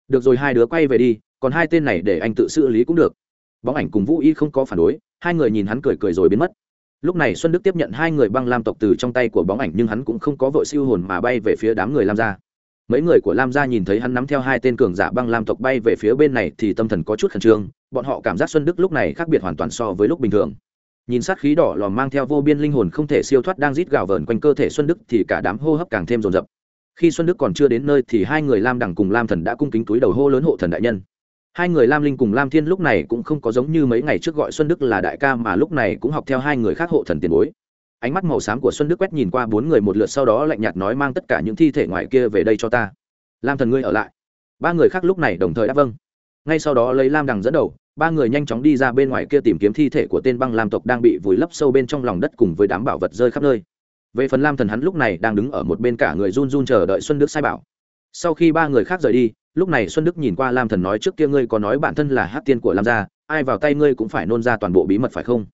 Được rồi, hai đứa quay về đi, còn hai tên này để anh tự xử lý cũng được. Bóng ảnh cùng vũ y không có phản đối, hai người nhìn hắn cười cười rồi biến mất. Lúc này xuân đức tiếp nhận hai người băng lam tộc từ trong tay của bóng ảnh, nhưng hắn cũng không có vội siêu hồn mà bay về phía đám người lam gia. Mấy người của lam gia nhìn thấy hắn nắm theo hai tên cường giả băng lam tộc bay về phía bên này thì tâm thần có chút khẩn trương, bọn họ cảm giác xuân đức lúc này khác biệt hoàn toàn so với lúc bình thường nhìn sát khí đỏ lòm mang theo vô biên linh hồn không thể siêu thoát đang rít gào vờn quanh cơ thể xuân đức thì cả đám hô hấp càng thêm rồn rập khi xuân đức còn chưa đến nơi thì hai người lam đẳng cùng lam thần đã cung kính túi đầu hô lớn hộ thần đại nhân. Hai người lam linh cùng lam thiên lúc này cũng không có giống như mấy ngày trước gọi xuân đức là đại ca mà lúc này cũng học theo hai người khác hộ thần tiền bối. Ánh mắt màu xám của xuân đức quét nhìn qua bốn người một lượt sau đó lạnh nhạt nói mang tất cả những thi thể ngoài kia về đây cho ta. Lam thần ngươi ở lại. Ba người khác lúc này đồng thời đáp vâng. Ngay sau đó lấy lam đằng dẫn đầu ba người nhanh chóng đi ra bên ngoài kia tìm kiếm thi thể của tên băng lam tộc đang bị vùi lấp sâu bên trong lòng đất cùng với đám bảo vật rơi khắp nơi. Về phần lam thần hắn lúc này đang đứng ở một bên cả người run run chờ đợi xuân đức sai bảo. Sau khi ba người khác rời đi, lúc này xuân đức nhìn qua lam thần nói trước kia ngươi có nói bản thân là hát tiên của lam gia, ai vào tay ngươi cũng phải nôn ra toàn bộ bí mật phải không?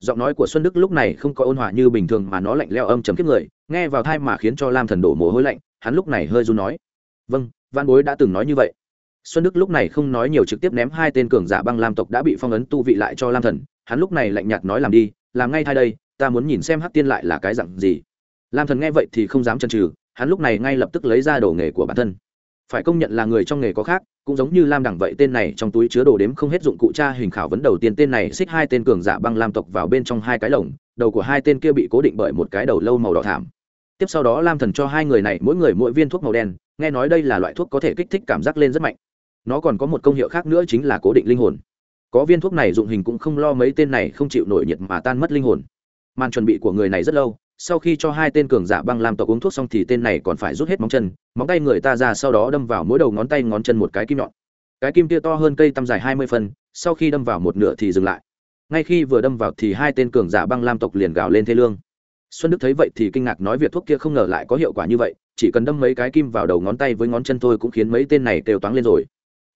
Giọng nói của xuân đức lúc này không có ôn hòa như bình thường mà nó lạnh leo âm chấm kiếp người, nghe vào thai mà khiến cho lam thần đổ mồ hôi lạnh, hắn lúc này hơi run nói. Vâng văn bối đã từng nói như vậy xuân đức lúc này không nói nhiều trực tiếp ném hai tên cường giả băng lam tộc đã bị phong ấn tu vị lại cho lam thần. Hắn lúc này lạnh nhạt nói làm đi, làm ngay thay đây, ta muốn nhìn xem hắc tiên lại là cái dặn gì. Lam thần nghe vậy thì không dám chần trừ hắn lúc này ngay lập tức lấy ra đồ nghề của bản thân. Phải công nhận là người trong nghề có khác, cũng giống như lam đẳng vậy tên này trong túi chứa đồ đếm không hết dụng cụ tra hình khảo vấn đầu tiên tên này xích hai tên cường giả băng lam tộc vào bên trong hai cái lồng, đầu của hai tên kia bị cố định bởi một cái đầu lâu màu đỏ thảm. Tiếp sau đó lam thần cho hai người này mỗi người mỗi viên thuốc màu đen, nghe nói đây là loại thuốc có thể kích thích cảm giác lên rất mạnh nó còn có một công hiệu khác nữa chính là cố định linh hồn. Có viên thuốc này dụng hình cũng không lo mấy tên này không chịu nổi nhiệt mà tan mất linh hồn. Màn chuẩn bị của người này rất lâu, sau khi cho hai tên cường giả băng lam tộc uống thuốc xong thì tên này còn phải rút hết móng chân, móng tay người ta ra sau đó đâm vào mỗi đầu ngón tay ngón chân một cái kim nhọn. Cái kim tia to hơn cây tăm dài hai mươi phân, sau khi đâm vào một nửa thì dừng lại. Ngay khi vừa đâm vào thì hai tên cường giả băng lam tộc liền gào lên thê lương. Xuân đức thấy vậy thì kinh ngạc nói việc thuốc kia không ngờ lại có hiệu quả như vậy, chỉ cần đâm mấy cái kim vào đầu ngón tay với ngón chân thôi cũng khiến mấy tên này kêu toáng lên rồi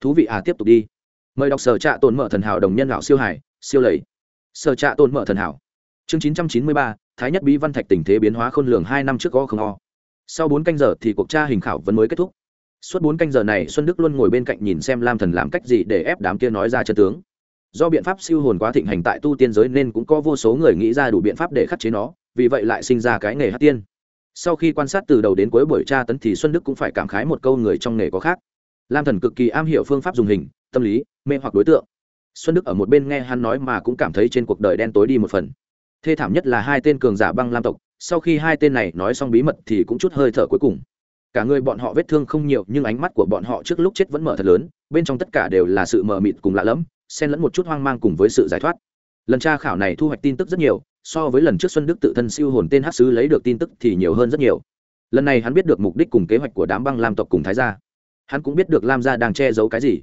thú vị à tiếp tục đi. Mời đọc sở trạ tồn mở thần hảo đồng nhân lão siêu hải siêu lầy. Sở trạ tồn mở thần hảo. Chương chín trăm chín mươi ba, thái nhất bí văn thạch tình thế biến hóa khôn lường hai năm trước go không o. Sau bốn canh giờ thì cuộc tra hình khảo vẫn mới kết thúc. Suốt bốn canh giờ này, xuân đức luôn ngồi bên cạnh nhìn xem lam thần làm cách gì để ép đám kia nói ra chân tướng. Do biện pháp siêu hồn quá thịnh hành tại tu tiên giới nên cũng có vô số người nghĩ ra đủ biện pháp để khắc chế nó, vì vậy lại sinh ra cái nghề hát tiên. Sau khi quan sát từ đầu đến cuối buổi tra tấn thì xuân đức cũng phải cảm khái một câu người trong nghề có khác lam thần cực kỳ am hiểu phương pháp dùng hình, tâm lý, mê hoặc đối tượng. Xuân đức ở một bên nghe hắn nói mà cũng cảm thấy trên cuộc đời đen tối đi một phần. Thê thảm nhất là hai tên cường giả băng lam tộc, sau khi hai tên này nói xong bí mật thì cũng chút hơi thở cuối cùng. Cả người bọn họ vết thương không nhiều nhưng ánh mắt của bọn họ trước lúc chết vẫn mở thật lớn, bên trong tất cả đều là sự mờ mịt cùng lạ lẫm, xen lẫn một chút hoang mang cùng với sự giải thoát. Lần tra khảo này thu hoạch tin tức rất nhiều, so với lần trước xuân đức tự thân siêu hồn tên hát sứ lấy được tin tức thì nhiều hơn rất nhiều. Lần này hắn biết được mục đích cùng kế hoạch của đám băng lam tộc cùng thái gia hắn cũng biết được lam gia đang che giấu cái gì.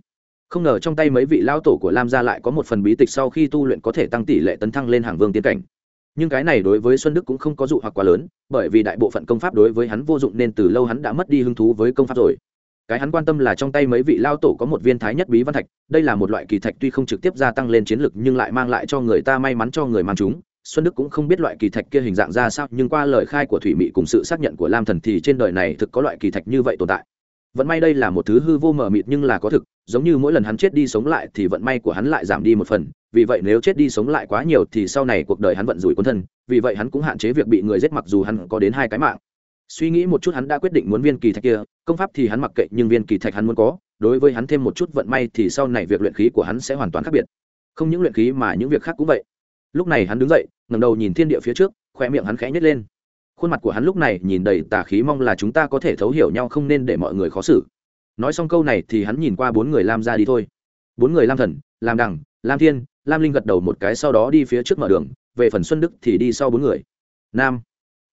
Không ngờ trong tay mấy vị lao tổ của lam gia lại có một phần bí tịch sau khi tu luyện có thể tăng tỷ lệ tấn thăng lên hàng vương tiến cảnh. Nhưng cái này đối với xuân đức cũng không có dụ hoặc quá lớn, bởi vì đại bộ phận công pháp đối với hắn vô dụng nên từ lâu hắn đã mất đi hứng thú với công pháp rồi. Cái hắn quan tâm là trong tay mấy vị lao tổ có một viên thái nhất bí văn thạch, đây là một loại kỳ thạch tuy không trực tiếp gia tăng lên chiến lực nhưng lại mang lại cho người ta may mắn cho người mang chúng. Xuân đức cũng không biết loại kỳ thạch kia hình dạng ra sao, nhưng qua lời khai của thủy mị cùng sự xác nhận của lam thần thì trên đời này thực có loại kỳ thạch như vậy tồn tại vận may đây là một thứ hư vô mờ mịt nhưng là có thực, giống như mỗi lần hắn chết đi sống lại thì vận may của hắn lại giảm đi một phần. Vì vậy nếu chết đi sống lại quá nhiều thì sau này cuộc đời hắn vận rủi quân thân, vì vậy hắn cũng hạn chế việc bị người giết mặc dù hắn có đến hai cái mạng. Suy nghĩ một chút hắn đã quyết định muốn viên kỳ thạch kia, công pháp thì hắn mặc kệ nhưng viên kỳ thạch hắn muốn có, đối với hắn thêm một chút vận may thì sau này việc luyện khí của hắn sẽ hoàn toàn khác biệt. Không những luyện khí mà những việc khác cũng vậy. Lúc này hắn đứng dậy ngầm đầu nhìn thiên địa phía trước khoe miệng hắn khẽ nhét lên khuôn mặt của hắn lúc này nhìn đầy tà khí mong là chúng ta có thể thấu hiểu nhau không nên để mọi người khó xử. Nói xong câu này thì hắn nhìn qua bốn người lam ra đi thôi. Bốn người lam thần, lam đằng, lam thiên, lam linh gật đầu một cái sau đó đi phía trước mở đường, về phần xuân đức thì đi sau bốn người. Nam,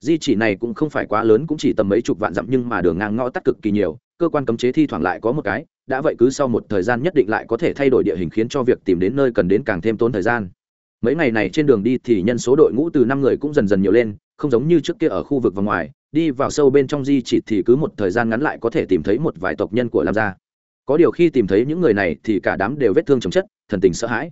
di chỉ này cũng không phải quá lớn cũng chỉ tầm mấy chục vạn dặm nhưng mà đường ngang ngõ tắt cực kỳ nhiều, cơ quan cấm chế thi thoảng lại có một cái, đã vậy cứ sau một thời gian nhất định lại có thể thay đổi địa hình khiến cho việc tìm đến nơi cần đến càng thêm tốn thời gian. Mấy ngày này trên đường đi thì nhân số đội ngũ từ năm người cũng dần dần nhiều lên không giống như trước kia ở khu vực và ngoài, đi vào sâu bên trong di chỉ thì cứ một thời gian ngắn lại có thể tìm thấy một vài tộc nhân của lam gia. Có điều khi tìm thấy những người này thì cả đám đều vết thương chồng chất, thần tình sợ hãi.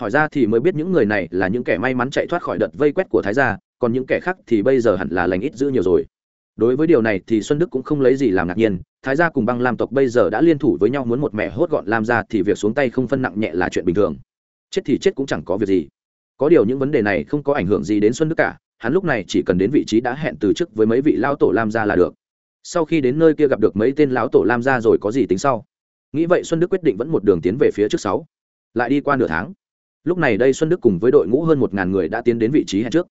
Hỏi ra thì mới biết những người này là những kẻ may mắn chạy thoát khỏi đợt vây quét của thái gia, còn những kẻ khác thì bây giờ hẳn là lành ít giữ nhiều rồi. Đối với điều này thì xuân đức cũng không lấy gì làm ngạc nhiên, thái gia cùng băng lam tộc bây giờ đã liên thủ với nhau muốn một mẹ hốt gọn lam gia thì việc xuống tay không phân nặng nhẹ là chuyện bình thường. Chết thì chết cũng chẳng có việc gì. Có điều những vấn đề này không có ảnh hưởng gì đến xuân đức cả hắn lúc này chỉ cần đến vị trí đã hẹn từ trước với mấy vị lão tổ lam gia là được. Sau khi đến nơi kia gặp được mấy tên lão tổ lam gia rồi có gì tính sau? Nghĩ vậy xuân đức quyết định vẫn một đường tiến về phía trước sáu. Lại đi qua nửa tháng. Lúc này đây xuân đức cùng với đội ngũ hơn một ngàn người đã tiến đến vị trí hẹn trước.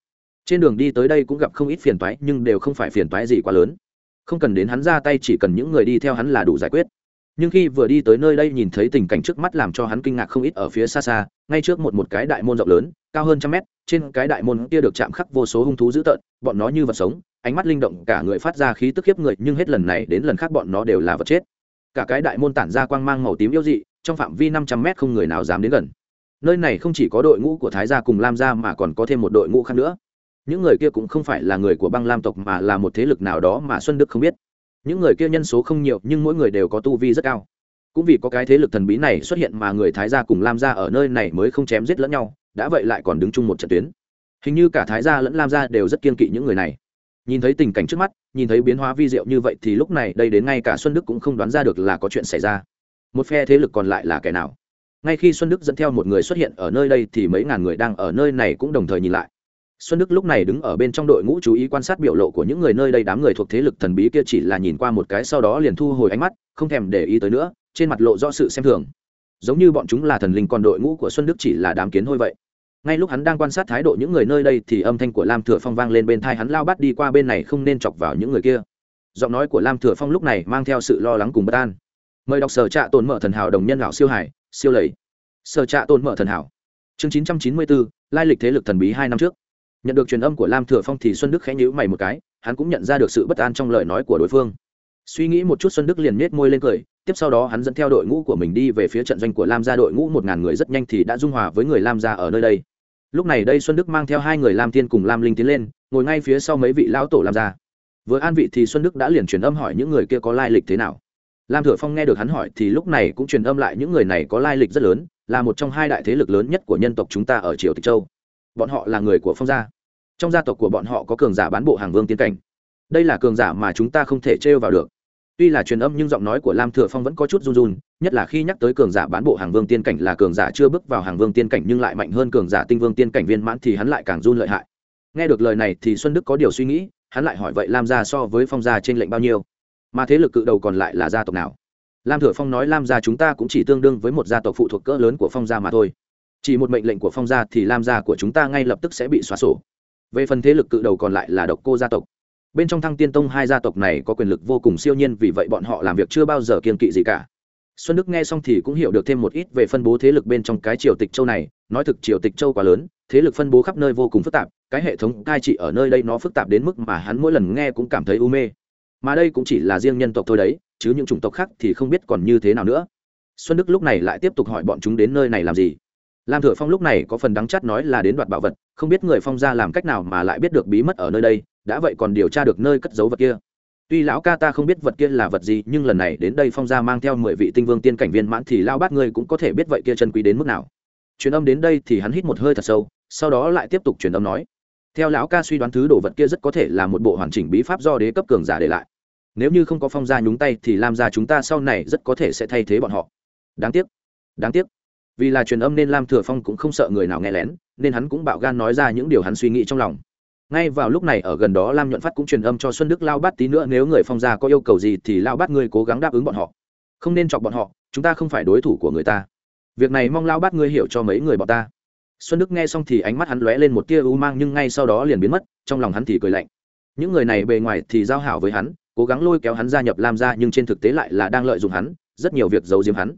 Trên đường đi tới đây cũng gặp không ít phiền toái, nhưng đều không phải phiền toái gì quá lớn. Không cần đến hắn ra tay, chỉ cần những người đi theo hắn là đủ giải quyết nhưng khi vừa đi tới nơi đây nhìn thấy tình cảnh trước mắt làm cho hắn kinh ngạc không ít ở phía xa xa, ngay trước một một cái đại môn rộng lớn, cao hơn trăm mét, trên cái đại môn kia được chạm khắc vô số hung thú dữ tợn, bọn nó như vật sống, ánh mắt linh động, cả người phát ra khí tức khiếp người, nhưng hết lần này đến lần khác bọn nó đều là vật chết. Cả cái đại môn tản ra quang mang màu tím yêu dị, trong phạm vi năm trăm mét không người nào dám đến gần. Nơi này không chỉ có đội ngũ của thái gia cùng lam gia mà còn có thêm một đội ngũ khác nữa. Những người kia cũng không phải là người của băng lam tộc mà là một thế lực nào đó mà xuân đức không biết những người kia nhân số không nhiều, nhưng mỗi người đều có tu vi rất cao. Cũng vì có cái thế lực thần bí này xuất hiện mà người thái gia cùng lam gia ở nơi này mới không chém giết lẫn nhau, đã vậy lại còn đứng chung một trận tuyến. Hình như cả thái gia lẫn lam gia đều rất kiên kỵ những người này. Nhìn thấy tình cảnh trước mắt, nhìn thấy biến hóa vi diệu như vậy thì lúc này đây đến ngay cả xuân đức cũng không đoán ra được là có chuyện xảy ra. Một phe thế lực còn lại là kẻ nào? Ngay khi xuân đức dẫn theo một người xuất hiện ở nơi đây thì mấy ngàn người đang ở nơi này cũng đồng thời nhìn lại xuân đức lúc này đứng ở bên trong đội ngũ chú ý quan sát biểu lộ của những người nơi đây, đám người thuộc thế lực thần bí kia chỉ là nhìn qua một cái, sau đó liền thu hồi ánh mắt, không thèm để ý tới nữa, trên mặt lộ rõ sự xem thường. Giống như bọn chúng là thần linh, còn đội ngũ của xuân đức chỉ là đám kiến hôi vậy. Ngay lúc hắn đang quan sát thái độ những người nơi đây thì âm thanh của lam thừa phong vang lên bên thai hắn, lao bắt đi qua bên này, không nên chọc vào những người kia. Giọng nói của lam thừa phong lúc này mang theo sự lo lắng cùng bất an. Mời đọc sở trạ tồn mở thần hảo đồng nhân lão siêu hải, siêu lầy. Sở trạ tồn mở thần hảo. Chương chín trăm chín mươi bốn, lai lịch thế lực thần bí hai năm trước nhận được truyền âm của lam thừa phong thì xuân đức khẽ nhíu mày một cái, hắn cũng nhận ra được sự bất an trong lời nói của đối phương. Suy nghĩ một chút xuân đức liền nhếch môi lên cười, tiếp sau đó hắn dẫn theo đội ngũ của mình đi về phía trận doanh của lam gia. Đội ngũ một ngàn người rất nhanh thì đã dung hòa với người lam gia ở nơi đây. Lúc này đây xuân đức mang theo hai người lam tiên cùng lam linh tiến lên, ngồi ngay phía sau mấy vị lão tổ lam gia. Vừa an vị thì xuân đức đã liền truyền âm hỏi những người kia có lai lịch thế nào. Lam thừa phong nghe được hắn hỏi thì lúc này cũng truyền âm lại những người này có lai lịch rất lớn, là một trong hai đại thế lực lớn nhất của nhân tộc chúng ta ở triều tịch châu bọn họ là người của phong gia. Trong gia tộc của bọn họ có cường giả bán bộ hàng vương tiến cảnh. Đây là cường giả mà chúng ta không thể trêu vào được. Tuy là truyền âm nhưng giọng nói của lam thừa phong vẫn có chút run run, nhất là khi nhắc tới cường giả bán bộ hàng vương tiên cảnh là cường giả chưa bước vào hàng vương tiên cảnh nhưng lại mạnh hơn cường giả tinh vương tiên cảnh viên mãn thì hắn lại càng run lợi hại. Nghe được lời này thì xuân đức có điều suy nghĩ, hắn lại hỏi vậy lam gia so với phong gia trên lệnh bao nhiêu? Mà thế lực cự đầu còn lại là gia tộc nào? Lam thừa phong nói lam gia chúng ta cũng chỉ tương đương với một gia tộc phụ thuộc cỡ lớn của phong gia mà thôi chỉ một mệnh lệnh của phong gia thì lam gia của chúng ta ngay lập tức sẽ bị xóa sổ. Về phần thế lực cự đầu còn lại là độc cô gia tộc. Bên trong thăng tiên tông hai gia tộc này có quyền lực vô cùng siêu nhiên, vì vậy bọn họ làm việc chưa bao giờ kiên kỵ gì cả. Xuân đức nghe xong thì cũng hiểu được thêm một ít về phân bố thế lực bên trong cái triều tịch châu này. Nói thực triều tịch châu quá lớn, thế lực phân bố khắp nơi vô cùng phức tạp. Cái hệ thống cai trị ở nơi đây nó phức tạp đến mức mà hắn mỗi lần nghe cũng cảm thấy u mê. Mà đây cũng chỉ là riêng nhân tộc thôi đấy, chứ những chủng tộc khác thì không biết còn như thế nào nữa. Xuân đức lúc này lại tiếp tục hỏi bọn chúng đến nơi này làm gì lam thừa phong lúc này có phần đắng chắt nói là đến đoạt bảo vật, không biết người phong ra làm cách nào mà lại biết được bí mật ở nơi đây, đã vậy còn điều tra được nơi cất giấu vật kia. Tuy lão ca ta không biết vật kia là vật gì, nhưng lần này đến đây phong gia mang theo mười vị tinh vương tiên cảnh viên mãn thì lao bát ngươi cũng có thể biết vậy kia chân quý đến mức nào. Truyền âm đến đây thì hắn hít một hơi thật sâu, sau đó lại tiếp tục truyền âm nói. Theo lão ca suy đoán thứ đồ vật kia rất có thể là một bộ hoàn chỉnh bí pháp do đế cấp cường giả để lại. Nếu như không có phong gia nhúng tay thì lam gia chúng ta sau này rất có thể sẽ thay thế bọn họ. Đáng tiếc. Đáng tiếc vì là truyền âm nên lam thừa phong cũng không sợ người nào nghe lén, nên hắn cũng bạo gan nói ra những điều hắn suy nghĩ trong lòng. Ngay vào lúc này ở gần đó lam nhuận phát cũng truyền âm cho xuân đức lao Bát tí nữa, nếu người phong gia có yêu cầu gì thì lao Bát ngươi cố gắng đáp ứng bọn họ. Không nên chọc bọn họ, chúng ta không phải đối thủ của người ta. Việc này mong lao Bát ngươi hiểu cho mấy người bọn ta. Xuân đức nghe xong thì ánh mắt hắn lóe lên một tia u mang, nhưng ngay sau đó liền biến mất, trong lòng hắn thì cười lạnh. Những người này bề ngoài thì giao hảo với hắn, cố gắng lôi kéo hắn gia nhập lam gia, nhưng trên thực tế lại là đang lợi dụng hắn, rất nhiều việc giấu giếm hắn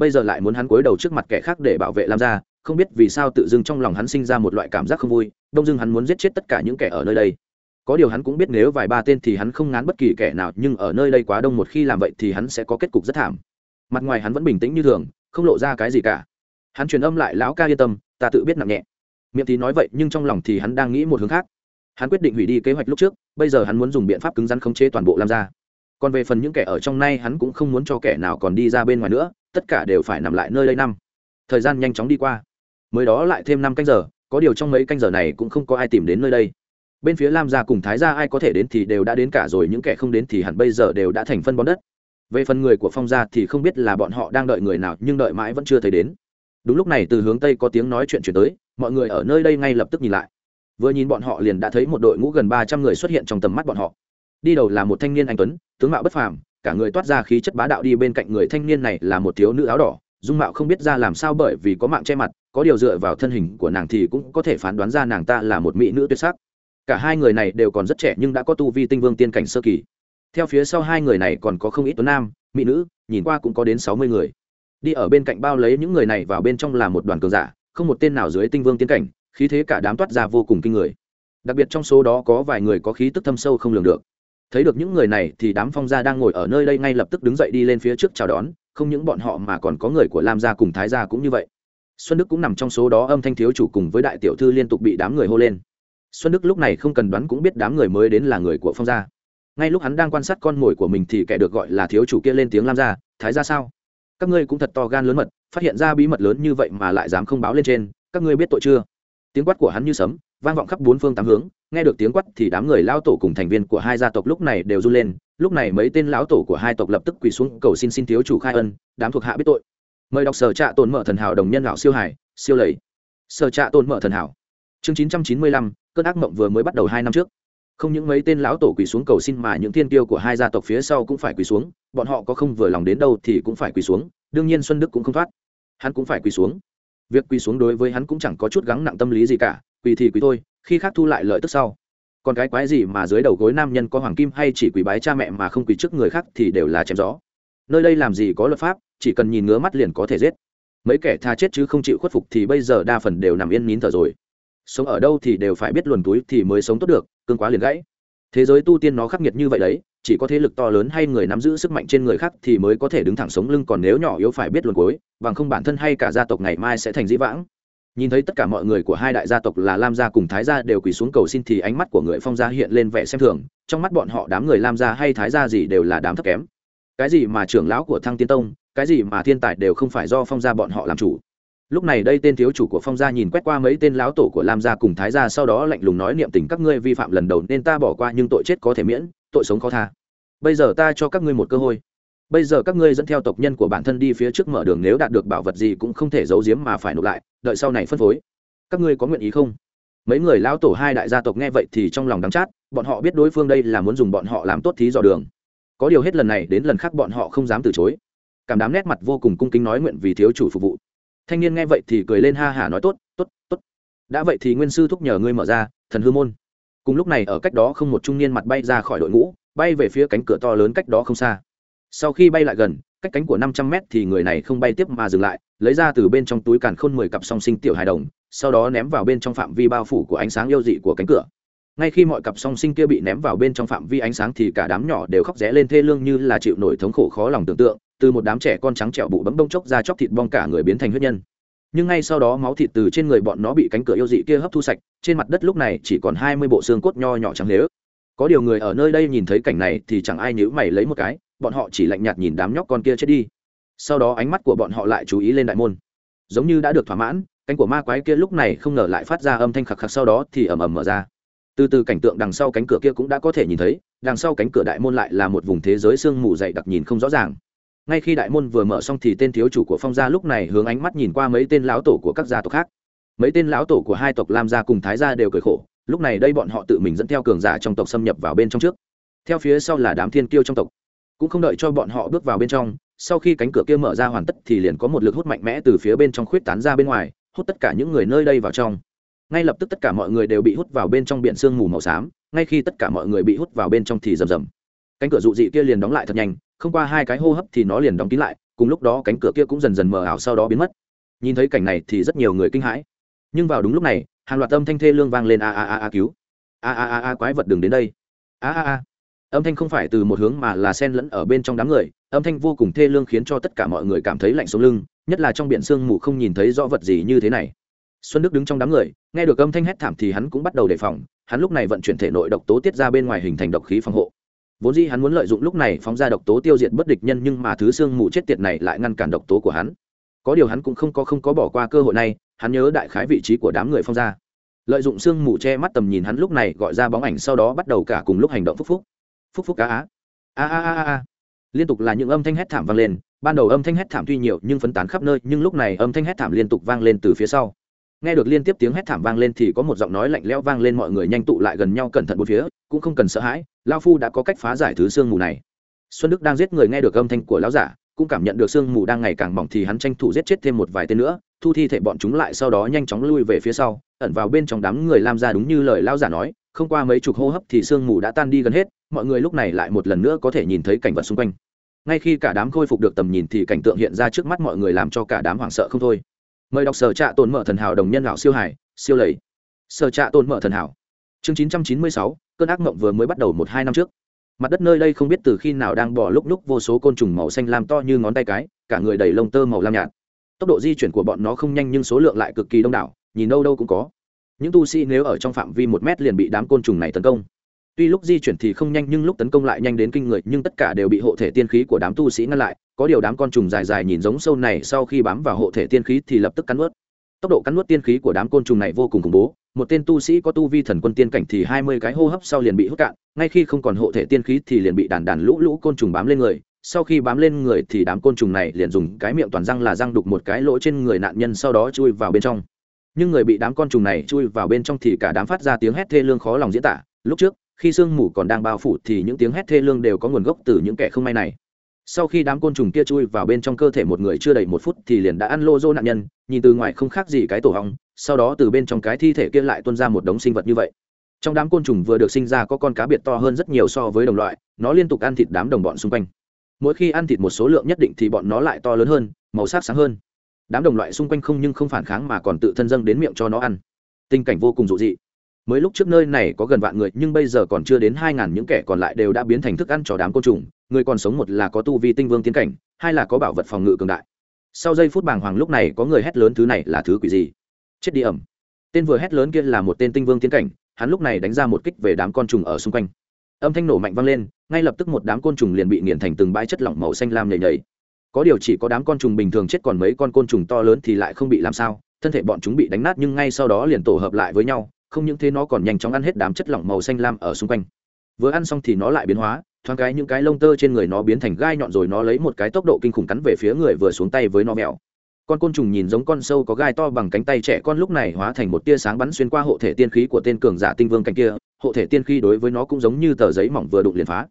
bây giờ lại muốn hắn cúi đầu trước mặt kẻ khác để bảo vệ lam gia, không biết vì sao tự dưng trong lòng hắn sinh ra một loại cảm giác không vui, đông dưng hắn muốn giết chết tất cả những kẻ ở nơi đây. Có điều hắn cũng biết nếu vài ba tên thì hắn không ngán bất kỳ kẻ nào, nhưng ở nơi đây quá đông một khi làm vậy thì hắn sẽ có kết cục rất thảm. Mặt ngoài hắn vẫn bình tĩnh như thường, không lộ ra cái gì cả. Hắn truyền âm lại lão ca yên tâm, ta tự biết nặng nhẹ. Miệng thì nói vậy, nhưng trong lòng thì hắn đang nghĩ một hướng khác. Hắn quyết định hủy đi kế hoạch lúc trước, bây giờ hắn muốn dùng biện pháp cứng rắn khống chế toàn bộ lam gia. Còn về phần những kẻ ở trong nay hắn cũng không muốn cho kẻ nào còn đi ra bên ngoài nữa tất cả đều phải nằm lại nơi đây năm. Thời gian nhanh chóng đi qua. Mới đó lại thêm năm canh giờ, có điều trong mấy canh giờ này cũng không có ai tìm đến nơi đây. Bên phía lam gia cùng thái gia ai có thể đến thì đều đã đến cả rồi, những kẻ không đến thì hẳn bây giờ đều đã thành phân bón đất. Về phần người của phong gia thì không biết là bọn họ đang đợi người nào, nhưng đợi mãi vẫn chưa thấy đến. Đúng lúc này từ hướng tây có tiếng nói chuyện chuyển tới, mọi người ở nơi đây ngay lập tức nhìn lại. Vừa nhìn bọn họ liền đã thấy một đội ngũ gần ba trăm người xuất hiện trong tầm mắt bọn họ. Đi đầu là một thanh niên anh tuấn, tướng mạo bất phàm cả người toát ra khí chất bá đạo đi bên cạnh người thanh niên này là một thiếu nữ áo đỏ, dung mạo không biết ra làm sao bởi vì có mạng che mặt, có điều dựa vào thân hình của nàng thì cũng có thể phán đoán ra nàng ta là một mỹ nữ tuyệt sắc. Cả hai người này đều còn rất trẻ nhưng đã có tu vi tinh vương tiên cảnh sơ kỳ. Theo phía sau hai người này còn có không ít tuấn nam, mỹ nữ, nhìn qua cũng có đến sáu mươi người. Đi ở bên cạnh bao lấy những người này vào bên trong là một đoàn cường giả, không một tên nào dưới tinh vương tiên cảnh, khí thế cả đám toát ra vô cùng kinh người. Đặc biệt trong số đó có vài người có khí tức thâm sâu không lường được thấy được những người này thì đám phong gia đang ngồi ở nơi đây ngay lập tức đứng dậy đi lên phía trước chào đón, không những bọn họ mà còn có người của lam gia cùng thái gia cũng như vậy. Xuân đức cũng nằm trong số đó, âm thanh thiếu chủ cùng với đại tiểu thư liên tục bị đám người hô lên. Xuân đức lúc này không cần đoán cũng biết đám người mới đến là người của phong gia. Ngay lúc hắn đang quan sát con mồi của mình thì kẻ được gọi là thiếu chủ kia lên tiếng lam gia, thái gia sao? Các ngươi cũng thật to gan lớn mật, phát hiện ra bí mật lớn như vậy mà lại dám không báo lên trên, các ngươi biết tội chưa? Tiếng quát của hắn như sấm, vang vọng khắp bốn phương tám hướng nghe được tiếng quát thì đám người lão tổ cùng thành viên của hai gia tộc lúc này đều run lên, lúc này mấy tên lão tổ của hai tộc lập tức quỳ xuống cầu xin xin thiếu chủ khai ân, đám thuộc hạ biết tội. Mời đọc sở trạ tồn mở thần hảo đồng nhân lão siêu hải, siêu lầy. Sở trạ tồn mở thần hảo. Chương chín trăm chín mươi lăm, cơn ác mộng vừa mới bắt đầu hai năm trước. Không những mấy tên lão tổ quỳ xuống cầu xin mà những thiên tiêu của hai gia tộc phía sau cũng phải quỳ xuống, bọn họ có không vừa lòng đến đâu thì cũng phải quỳ xuống, đương nhiên xuân đức cũng không thoát. Hắn cũng phải quỳ xuống. Việc quỳ xuống đối với hắn cũng chẳng có chút gắng nặng tâm lý gì cả, quỳ thì quỳ thôi khi khác thu lại lợi tức sau. Còn cái quái gì mà dưới đầu gối nam nhân có hoàng kim hay chỉ quỳ bái cha mẹ mà không quỳ trước người khác thì đều là chém gió. Nơi đây làm gì có luật pháp chỉ cần nhìn ngứa mắt liền có thể giết. Mấy kẻ tha chết chứ không chịu khuất phục thì bây giờ đa phần đều nằm yên nín thở rồi. Sống ở đâu thì đều phải biết luồn túi thì mới sống tốt được cương quá liền gãy. Thế giới tu tiên nó khắc nghiệt như vậy đấy chỉ có thế lực to lớn hay người nắm giữ sức mạnh trên người khác thì mới có thể đứng thẳng sống lưng còn nếu nhỏ yếu phải biết luồn gối, bằng không bản thân hay cả gia tộc ngày mai sẽ thành dĩ vãng nhìn thấy tất cả mọi người của hai đại gia tộc là lam gia cùng thái gia đều quỳ xuống cầu xin thì ánh mắt của người phong gia hiện lên vẻ xem thường, trong mắt bọn họ đám người lam gia hay thái gia gì đều là đám thấp kém. Cái gì mà trưởng lão của thăng tiên tông, cái gì mà thiên tài đều không phải do phong gia bọn họ làm chủ. Lúc này đây tên thiếu chủ của phong gia nhìn quét qua mấy tên lão tổ của lam gia cùng thái gia sau đó lạnh lùng nói niệm tình, các ngươi vi phạm lần đầu nên ta bỏ qua nhưng tội chết có thể miễn, tội sống khó tha. Bây giờ ta cho các ngươi một cơ hội bây giờ các ngươi dẫn theo tộc nhân của bản thân đi phía trước mở đường, nếu đạt được bảo vật gì cũng không thể giấu giếm mà phải nộp lại, đợi sau này phân phối. Các ngươi có nguyện ý không? Mấy người lão tổ hai đại gia tộc nghe vậy thì trong lòng đắng chát, bọn họ biết đối phương đây là muốn dùng bọn họ làm tốt thí dò đường. Có điều hết lần này đến lần khác bọn họ không dám từ chối. Cảm đám nét mặt vô cùng cung kính nói nguyện vì thiếu chủ phục vụ. Thanh niên nghe vậy thì cười lên ha hả nói tốt tốt tốt. Đã vậy thì nguyên sư thúc nhờ ngươi mở ra, thần hư môn. Cùng lúc này ở cách đó không một trung niên mặt bay ra khỏi đội ngũ, bay về phía cánh cửa to lớn cách đó không xa sau khi bay lại gần, cách cánh của năm trăm mét thì người này không bay tiếp mà dừng lại, lấy ra từ bên trong túi càn khôn mười cặp song sinh tiểu hài đồng, sau đó ném vào bên trong phạm vi bao phủ của ánh sáng yêu dị của cánh cửa. Ngay khi mọi cặp song sinh kia bị ném vào bên trong phạm vi ánh sáng thì cả đám nhỏ đều khóc rẽ lên thê lương như là chịu nổi thống khổ khó lòng tưởng tượng, từ một đám trẻ con trắng trẹo bụ bấm bông chốc ra chóc thịt bong cả người biến thành huyết nhân. Nhưng ngay sau đó máu thịt từ trên người bọn nó bị cánh cửa yêu dị kia hấp thu sạch, trên mặt đất lúc này chỉ còn hai mươi bộ xương cốt nho nhỏ trắng lếu. Có điều người ở nơi đây nhìn thấy cảnh này thì chẳng ai nhữ mày lấy một cái bọn họ chỉ lạnh nhạt nhìn đám nhóc con kia chết đi. Sau đó ánh mắt của bọn họ lại chú ý lên đại môn. Giống như đã được thỏa mãn, cánh của ma quái kia lúc này không ngờ lại phát ra âm thanh khạc khạc sau đó thì ầm ầm mở ra. Từ từ cảnh tượng đằng sau cánh cửa kia cũng đã có thể nhìn thấy, đằng sau cánh cửa đại môn lại là một vùng thế giới sương mù dày đặc nhìn không rõ ràng. Ngay khi đại môn vừa mở xong thì tên thiếu chủ của phong gia lúc này hướng ánh mắt nhìn qua mấy tên lão tổ của các gia tộc khác. Mấy tên lão tổ của hai tộc lam gia cùng thái gia đều cười khổ, lúc này đây bọn họ tự mình dẫn theo cường giả trong tộc xâm nhập vào bên trong trước. Theo phía sau là đám thiên kiêu trong tộc cũng không đợi cho bọn họ bước vào bên trong, sau khi cánh cửa kia mở ra hoàn tất thì liền có một lực hút mạnh mẽ từ phía bên trong khuyết tán ra bên ngoài, hút tất cả những người nơi đây vào trong. Ngay lập tức tất cả mọi người đều bị hút vào bên trong biển sương mù màu xám, ngay khi tất cả mọi người bị hút vào bên trong thì rầm rầm. Cánh cửa dụ dị kia liền đóng lại thật nhanh, không qua hai cái hô hấp thì nó liền đóng kín lại, cùng lúc đó cánh cửa kia cũng dần dần mờ ảo sau đó biến mất. Nhìn thấy cảnh này thì rất nhiều người kinh hãi. Nhưng vào đúng lúc này, hàng loạt âm thanh thê lương vang lên, a a a a, cứu. A a a a, quái vật đừng đến đây. A a a âm thanh không phải từ một hướng mà là sen lẫn ở bên trong đám người, âm thanh vô cùng thê lương khiến cho tất cả mọi người cảm thấy lạnh sống lưng, nhất là trong biển sương mù không nhìn thấy rõ vật gì như thế này. Xuân đức đứng trong đám người, nghe được âm thanh hét thảm thì hắn cũng bắt đầu đề phòng, hắn lúc này vận chuyển thể nội độc tố tiết ra bên ngoài hình thành độc khí phòng hộ. Vốn dĩ hắn muốn lợi dụng lúc này phóng ra độc tố tiêu diệt bất địch nhân nhưng mà thứ xương mù chết tiệt này lại ngăn cản độc tố của hắn. Có điều hắn cũng không có không có bỏ qua cơ hội này, hắn nhớ đại khái vị trí của đám người phong ra. Lợi dụng xương mù che mắt tầm nhìn hắn lúc này gọi ra bóng ảnh sau đó bắt đầu cả cùng lúc hành động phúc phúc phúc phúc cá á a a a a liên tục là những âm thanh hét thảm vang lên, ban đầu âm thanh hét thảm tuy nhiều nhưng phân tán khắp nơi, nhưng lúc này âm thanh hét thảm liên tục vang lên từ phía sau. Nghe được liên tiếp tiếng hét thảm vang lên thì có một giọng nói lạnh lẽo vang lên mọi người nhanh tụ lại gần nhau cẩn thận một phía, cũng không cần sợ hãi, lao phu đã có cách phá giải thứ sương mù này. Xuân đức đang giết người nghe được âm thanh của lão giả, cũng cảm nhận được sương mù đang ngày càng mỏng thì hắn tranh thủ giết chết thêm một vài tên nữa, thu thi thể bọn chúng lại sau đó nhanh chóng lui về phía sau, ẩn vào bên trong đám người lam ra đúng như lời lao giả nói, không qua mấy chục hô hấp thì sương mù đã tan đi gần hết mọi người lúc này lại một lần nữa có thể nhìn thấy cảnh vật xung quanh. Ngay khi cả đám khôi phục được tầm nhìn thì cảnh tượng hiện ra trước mắt mọi người làm cho cả đám hoảng sợ không thôi. Mời đọc sở trạ tồn mở thần hảo đồng nhân lão siêu hải, siêu lầy. Sở trạ tồn mở thần hảo. Chương chín trăm chín mươi sáu, cơn ác mộng vừa mới bắt đầu một hai năm trước. Mặt đất nơi đây không biết từ khi nào đang bỏ lúc lúc vô số côn trùng màu xanh lam to như ngón tay cái, cả người đầy lông tơ màu lam nhạt. Tốc độ di chuyển của bọn nó không nhanh nhưng số lượng lại cực kỳ đông đảo, nhìn đâu đâu cũng có. Những tu sĩ nếu ở trong phạm vi một mét liền bị đám côn trùng này tấn công tuy lúc di chuyển thì không nhanh nhưng lúc tấn công lại nhanh đến kinh người, nhưng tất cả đều bị hộ thể tiên khí của đám tu sĩ ngăn lại. Có điều đám con trùng dài dài nhìn giống sâu này, sau khi bám vào hộ thể tiên khí thì lập tức cắn nuốt. Tốc độ cắn nuốt tiên khí của đám côn trùng này vô cùng khủng bố. Một tên tu sĩ có tu vi thần quân tiên cảnh thì hai mươi cái hô hấp sau liền bị hút cạn. Ngay khi không còn hộ thể tiên khí thì liền bị đàn đàn lũ lũ côn trùng bám lên người. Sau khi bám lên người thì đám côn trùng này liền dùng cái miệng toàn răng là răng đục một cái lỗ trên người nạn nhân sau đó chui vào bên trong. Nhưng người bị đám con trùng này chui vào bên trong thì cả đám phát ra tiếng hét thê lương khó lòng diễn tả. Lúc trước khi sương mù còn đang bao phủ thì những tiếng hét thê lương đều có nguồn gốc từ những kẻ không may này. Sau khi đám côn trùng kia chui vào bên trong cơ thể một người chưa đầy một phút thì liền đã ăn lô dô nạn nhân, nhìn từ ngoài không khác gì cái tổ hong, sau đó từ bên trong cái thi thể kia lại tuôn ra một đống sinh vật như vậy. Trong đám côn trùng vừa được sinh ra có con cá biệt to hơn rất nhiều so với đồng loại, nó liên tục ăn thịt đám đồng bọn xung quanh. Mỗi khi ăn thịt một số lượng nhất định thì bọn nó lại to lớn hơn, màu sắc sáng hơn. Đám đồng loại xung quanh không nhưng không phản kháng mà còn tự thân dâng đến miệng cho nó ăn. Tình cảnh vô cùng dụ dị mới lúc trước nơi này có gần vạn người, nhưng bây giờ còn chưa đến hai ngàn những kẻ còn lại đều đã biến thành thức ăn cho đám côn trùng. Người còn sống một là có tu vi tinh vương tiến cảnh, hai là có bảo vật phòng ngự cường đại. Sau giây phút bàng hoàng lúc này có người hét lớn, thứ này là thứ quỷ gì? Chết đi ẩm. Tên vừa hét lớn kia là một tên tinh vương tiến cảnh, hắn lúc này đánh ra một kích về đám con trùng ở xung quanh. Âm thanh nổ mạnh vang lên, ngay lập tức một đám côn trùng liền bị nghiền thành từng bãi chất lỏng màu xanh lam nhầy nhầy. có điều chỉ có đám con trùng bình thường chết còn mấy con côn trùng to lớn thì lại không bị làm sao, thân thể bọn chúng bị đánh nát nhưng ngay sau đó liền tổ hợp lại với nhau không những thế nó còn nhanh chóng ăn hết đám chất lỏng màu xanh lam ở xung quanh. Vừa ăn xong thì nó lại biến hóa, thoáng cái những cái lông tơ trên người nó biến thành gai nhọn rồi nó lấy một cái tốc độ kinh khủng cắn về phía người vừa xuống tay với nó mèo con côn trùng nhìn giống con sâu có gai to bằng cánh tay trẻ con lúc này hóa thành một tia sáng bắn xuyên qua hộ thể tiên khí của tên cường giả tinh vương cánh kia, hộ thể tiên khí đối với nó cũng giống như tờ giấy mỏng vừa đụng liền phá.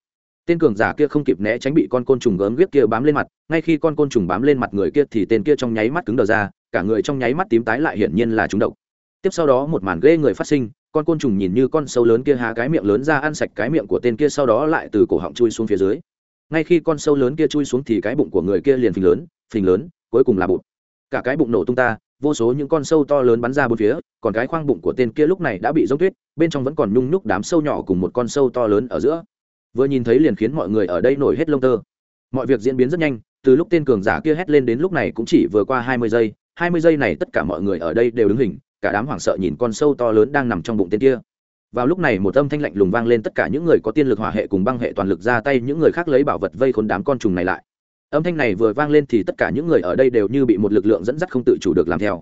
Tên cường giả kia không kịp né tránh bị con côn trùng gớm ghiếc kia bám lên mặt, ngay khi con côn trùng bám lên mặt người kia thì tên kia trong nháy mắt cứng đờ ra, cả người trong nháy mắt tím tái lại hiển nhiên là trúng độc tiếp sau đó một màn ghê người phát sinh, con côn trùng nhìn như con sâu lớn kia há cái miệng lớn ra ăn sạch cái miệng của tên kia sau đó lại từ cổ họng chui xuống phía dưới. Ngay khi con sâu lớn kia chui xuống thì cái bụng của người kia liền phình lớn phình lớn, cuối cùng là bụng cả cái bụng nổ tung ta, vô số những con sâu to lớn bắn ra bốn phía, còn cái khoang bụng của tên kia lúc này đã bị giống tuyết, bên trong vẫn còn nhung nhúc đám sâu nhỏ cùng một con sâu to lớn ở giữa. Vừa nhìn thấy liền khiến mọi người ở đây nổi hết lông tơ. Mọi việc diễn biến rất nhanh, từ lúc tên cường giả kia hét lên đến lúc này cũng chỉ vừa qua hai mươi giây, hai mươi giây này tất cả mọi người ở đây đều đứng hình cả đám hoảng sợ nhìn con sâu to lớn đang nằm trong bụng tên kia. Vào lúc này một âm thanh lạnh lùng vang lên, tất cả những người có tiên lực hỏa hệ cùng băng hệ toàn lực ra tay, những người khác lấy bảo vật vây khốn đám con trùng này lại. Âm thanh này vừa vang lên thì tất cả những người ở đây đều như bị một lực lượng dẫn dắt không tự chủ được làm theo.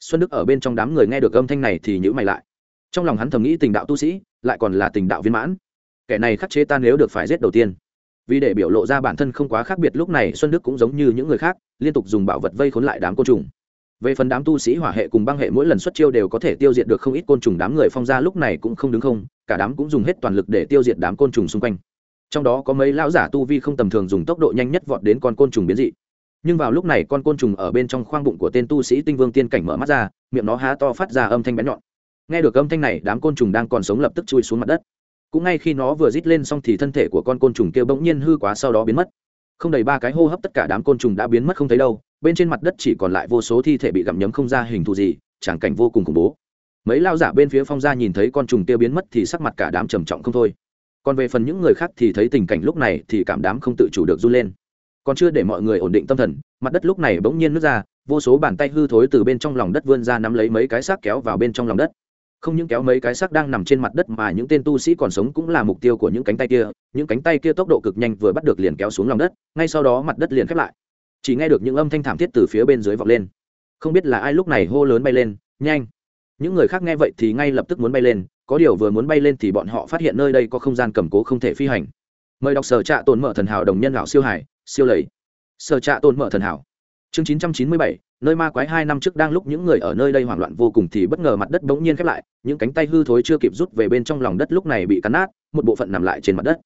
Xuân đức ở bên trong đám người nghe được âm thanh này thì nhữ mày lại. Trong lòng hắn thầm nghĩ tình đạo tu sĩ, lại còn là tình đạo viên mãn. Kẻ này khắc chế ta nếu được phải giết đầu tiên. Vì để biểu lộ ra bản thân không quá khác biệt, lúc này xuân đức cũng giống như những người khác, liên tục dùng bảo vật vây khốn lại đám côn trùng về phần đám tu sĩ hỏa hệ cùng băng hệ mỗi lần xuất chiêu đều có thể tiêu diệt được không ít côn trùng đám người phong ra lúc này cũng không đứng không, cả đám cũng dùng hết toàn lực để tiêu diệt đám côn trùng xung quanh. Trong đó có mấy lão giả tu vi không tầm thường dùng tốc độ nhanh nhất vọt đến con côn trùng biến dị. Nhưng vào lúc này con côn trùng ở bên trong khoang bụng của tên tu sĩ tinh vương tiên cảnh mở mắt ra, miệng nó há to phát ra âm thanh bén nhọn. Nghe được âm thanh này, đám côn trùng đang còn sống lập tức chui xuống mặt đất. Cũng ngay khi nó vừa rít lên xong thì thân thể của con côn trùng kêu bỗng nhiên hư quá sau đó biến mất. Không đầy ba cái hô hấp tất cả đám côn trùng đã biến mất không thấy đâu bên trên mặt đất chỉ còn lại vô số thi thể bị gặm nhấm không ra hình thù gì, tràng cảnh vô cùng khủng bố. Mấy lao giả bên phía phong gia nhìn thấy con trùng tiêu biến mất thì sắc mặt cả đám trầm trọng không thôi. Còn về phần những người khác thì thấy tình cảnh lúc này thì cảm đám không tự chủ được run lên. Còn chưa để mọi người ổn định tâm thần, mặt đất lúc này bỗng nhiên nước ra, vô số bàn tay hư thối từ bên trong lòng đất vươn ra nắm lấy mấy cái xác kéo vào bên trong lòng đất. Không những kéo mấy cái xác đang nằm trên mặt đất mà những tên tu sĩ còn sống cũng là mục tiêu của những cánh tay kia, những cánh tay kia tốc độ cực nhanh vừa bắt được liền kéo xuống lòng đất, ngay sau đó mặt đất liền khép lại chỉ nghe được những âm thanh thảm thiết từ phía bên dưới vọng lên. Không biết là ai lúc này hô lớn bay lên, nhanh! Những người khác nghe vậy thì ngay lập tức muốn bay lên, có điều vừa muốn bay lên thì bọn họ phát hiện nơi đây có không gian cầm cố không thể phi hành. Mời đọc sở trạ tồn mở thần hảo đồng nhân lão siêu hải, siêu lầy. Sở trạ tồn mở thần hảo. Chương chín trăm chín mươi bảy, nơi ma quái hai năm trước đang lúc những người ở nơi đây hoảng loạn vô cùng thì bất ngờ mặt đất bỗng nhiên khép lại, những cánh tay hư thối chưa kịp rút về bên trong lòng đất lúc này bị cắn nát, một bộ phận nằm lại trên mặt đất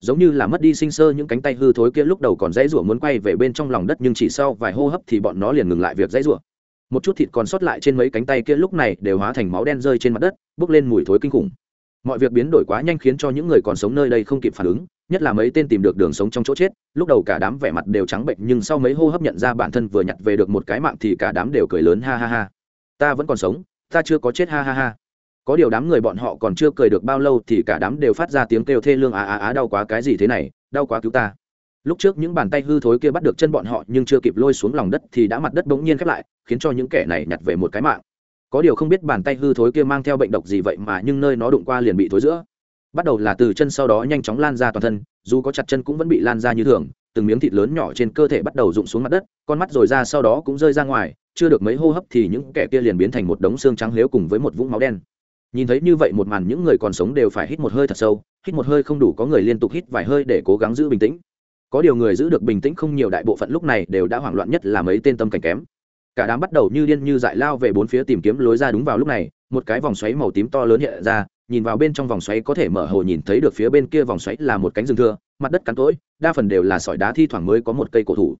giống như là mất đi sinh sơ những cánh tay hư thối kia lúc đầu còn dãy rủa muốn quay về bên trong lòng đất nhưng chỉ sau vài hô hấp thì bọn nó liền ngừng lại việc dãy rủa. Một chút thịt còn sót lại trên mấy cánh tay kia lúc này đều hóa thành máu đen rơi trên mặt đất, bốc lên mùi thối kinh khủng. Mọi việc biến đổi quá nhanh khiến cho những người còn sống nơi đây không kịp phản ứng, nhất là mấy tên tìm được đường sống trong chỗ chết, lúc đầu cả đám vẻ mặt đều trắng bệnh nhưng sau mấy hô hấp nhận ra bản thân vừa nhặt về được một cái mạng thì cả đám đều cười lớn ha ha ha. Ta vẫn còn sống, ta chưa có chết ha ha ha có điều đám người bọn họ còn chưa cười được bao lâu thì cả đám đều phát ra tiếng kêu thê lương á á á đau quá cái gì thế này, đau quá cứu ta. Lúc trước những bàn tay hư thối kia bắt được chân bọn họ nhưng chưa kịp lôi xuống lòng đất thì đã mặt đất bỗng nhiên khép lại, khiến cho những kẻ này nhặt về một cái mạng. Có điều không biết bàn tay hư thối kia mang theo bệnh độc gì vậy mà nhưng nơi nó đụng qua liền bị thối giữa. Bắt đầu là từ chân sau đó nhanh chóng lan ra toàn thân, dù có chặt chân cũng vẫn bị lan ra như thường, từng miếng thịt lớn nhỏ trên cơ thể bắt đầu rụng xuống mặt đất, con mắt rồi ra sau đó cũng rơi ra ngoài, chưa được mấy hô hấp thì những kẻ kia liền biến thành một đống xương trắng lếu cùng với một vũng máu đen nhìn thấy như vậy một màn những người còn sống đều phải hít một hơi thật sâu, hít một hơi không đủ có người liên tục hít vài hơi để cố gắng giữ bình tĩnh. Có điều người giữ được bình tĩnh không nhiều đại bộ phận lúc này đều đã hoảng loạn nhất là mấy tên tâm cảnh kém. Cả đám bắt đầu như điên như dại lao về bốn phía tìm kiếm lối ra đúng vào lúc này, một cái vòng xoáy màu tím to lớn hiện ra, nhìn vào bên trong vòng xoáy có thể mở hồ nhìn thấy được phía bên kia vòng xoáy là một cánh rừng thưa, mặt đất cắn tối, đa phần đều là sỏi đá thi thoảng mới có một cây cổ thụ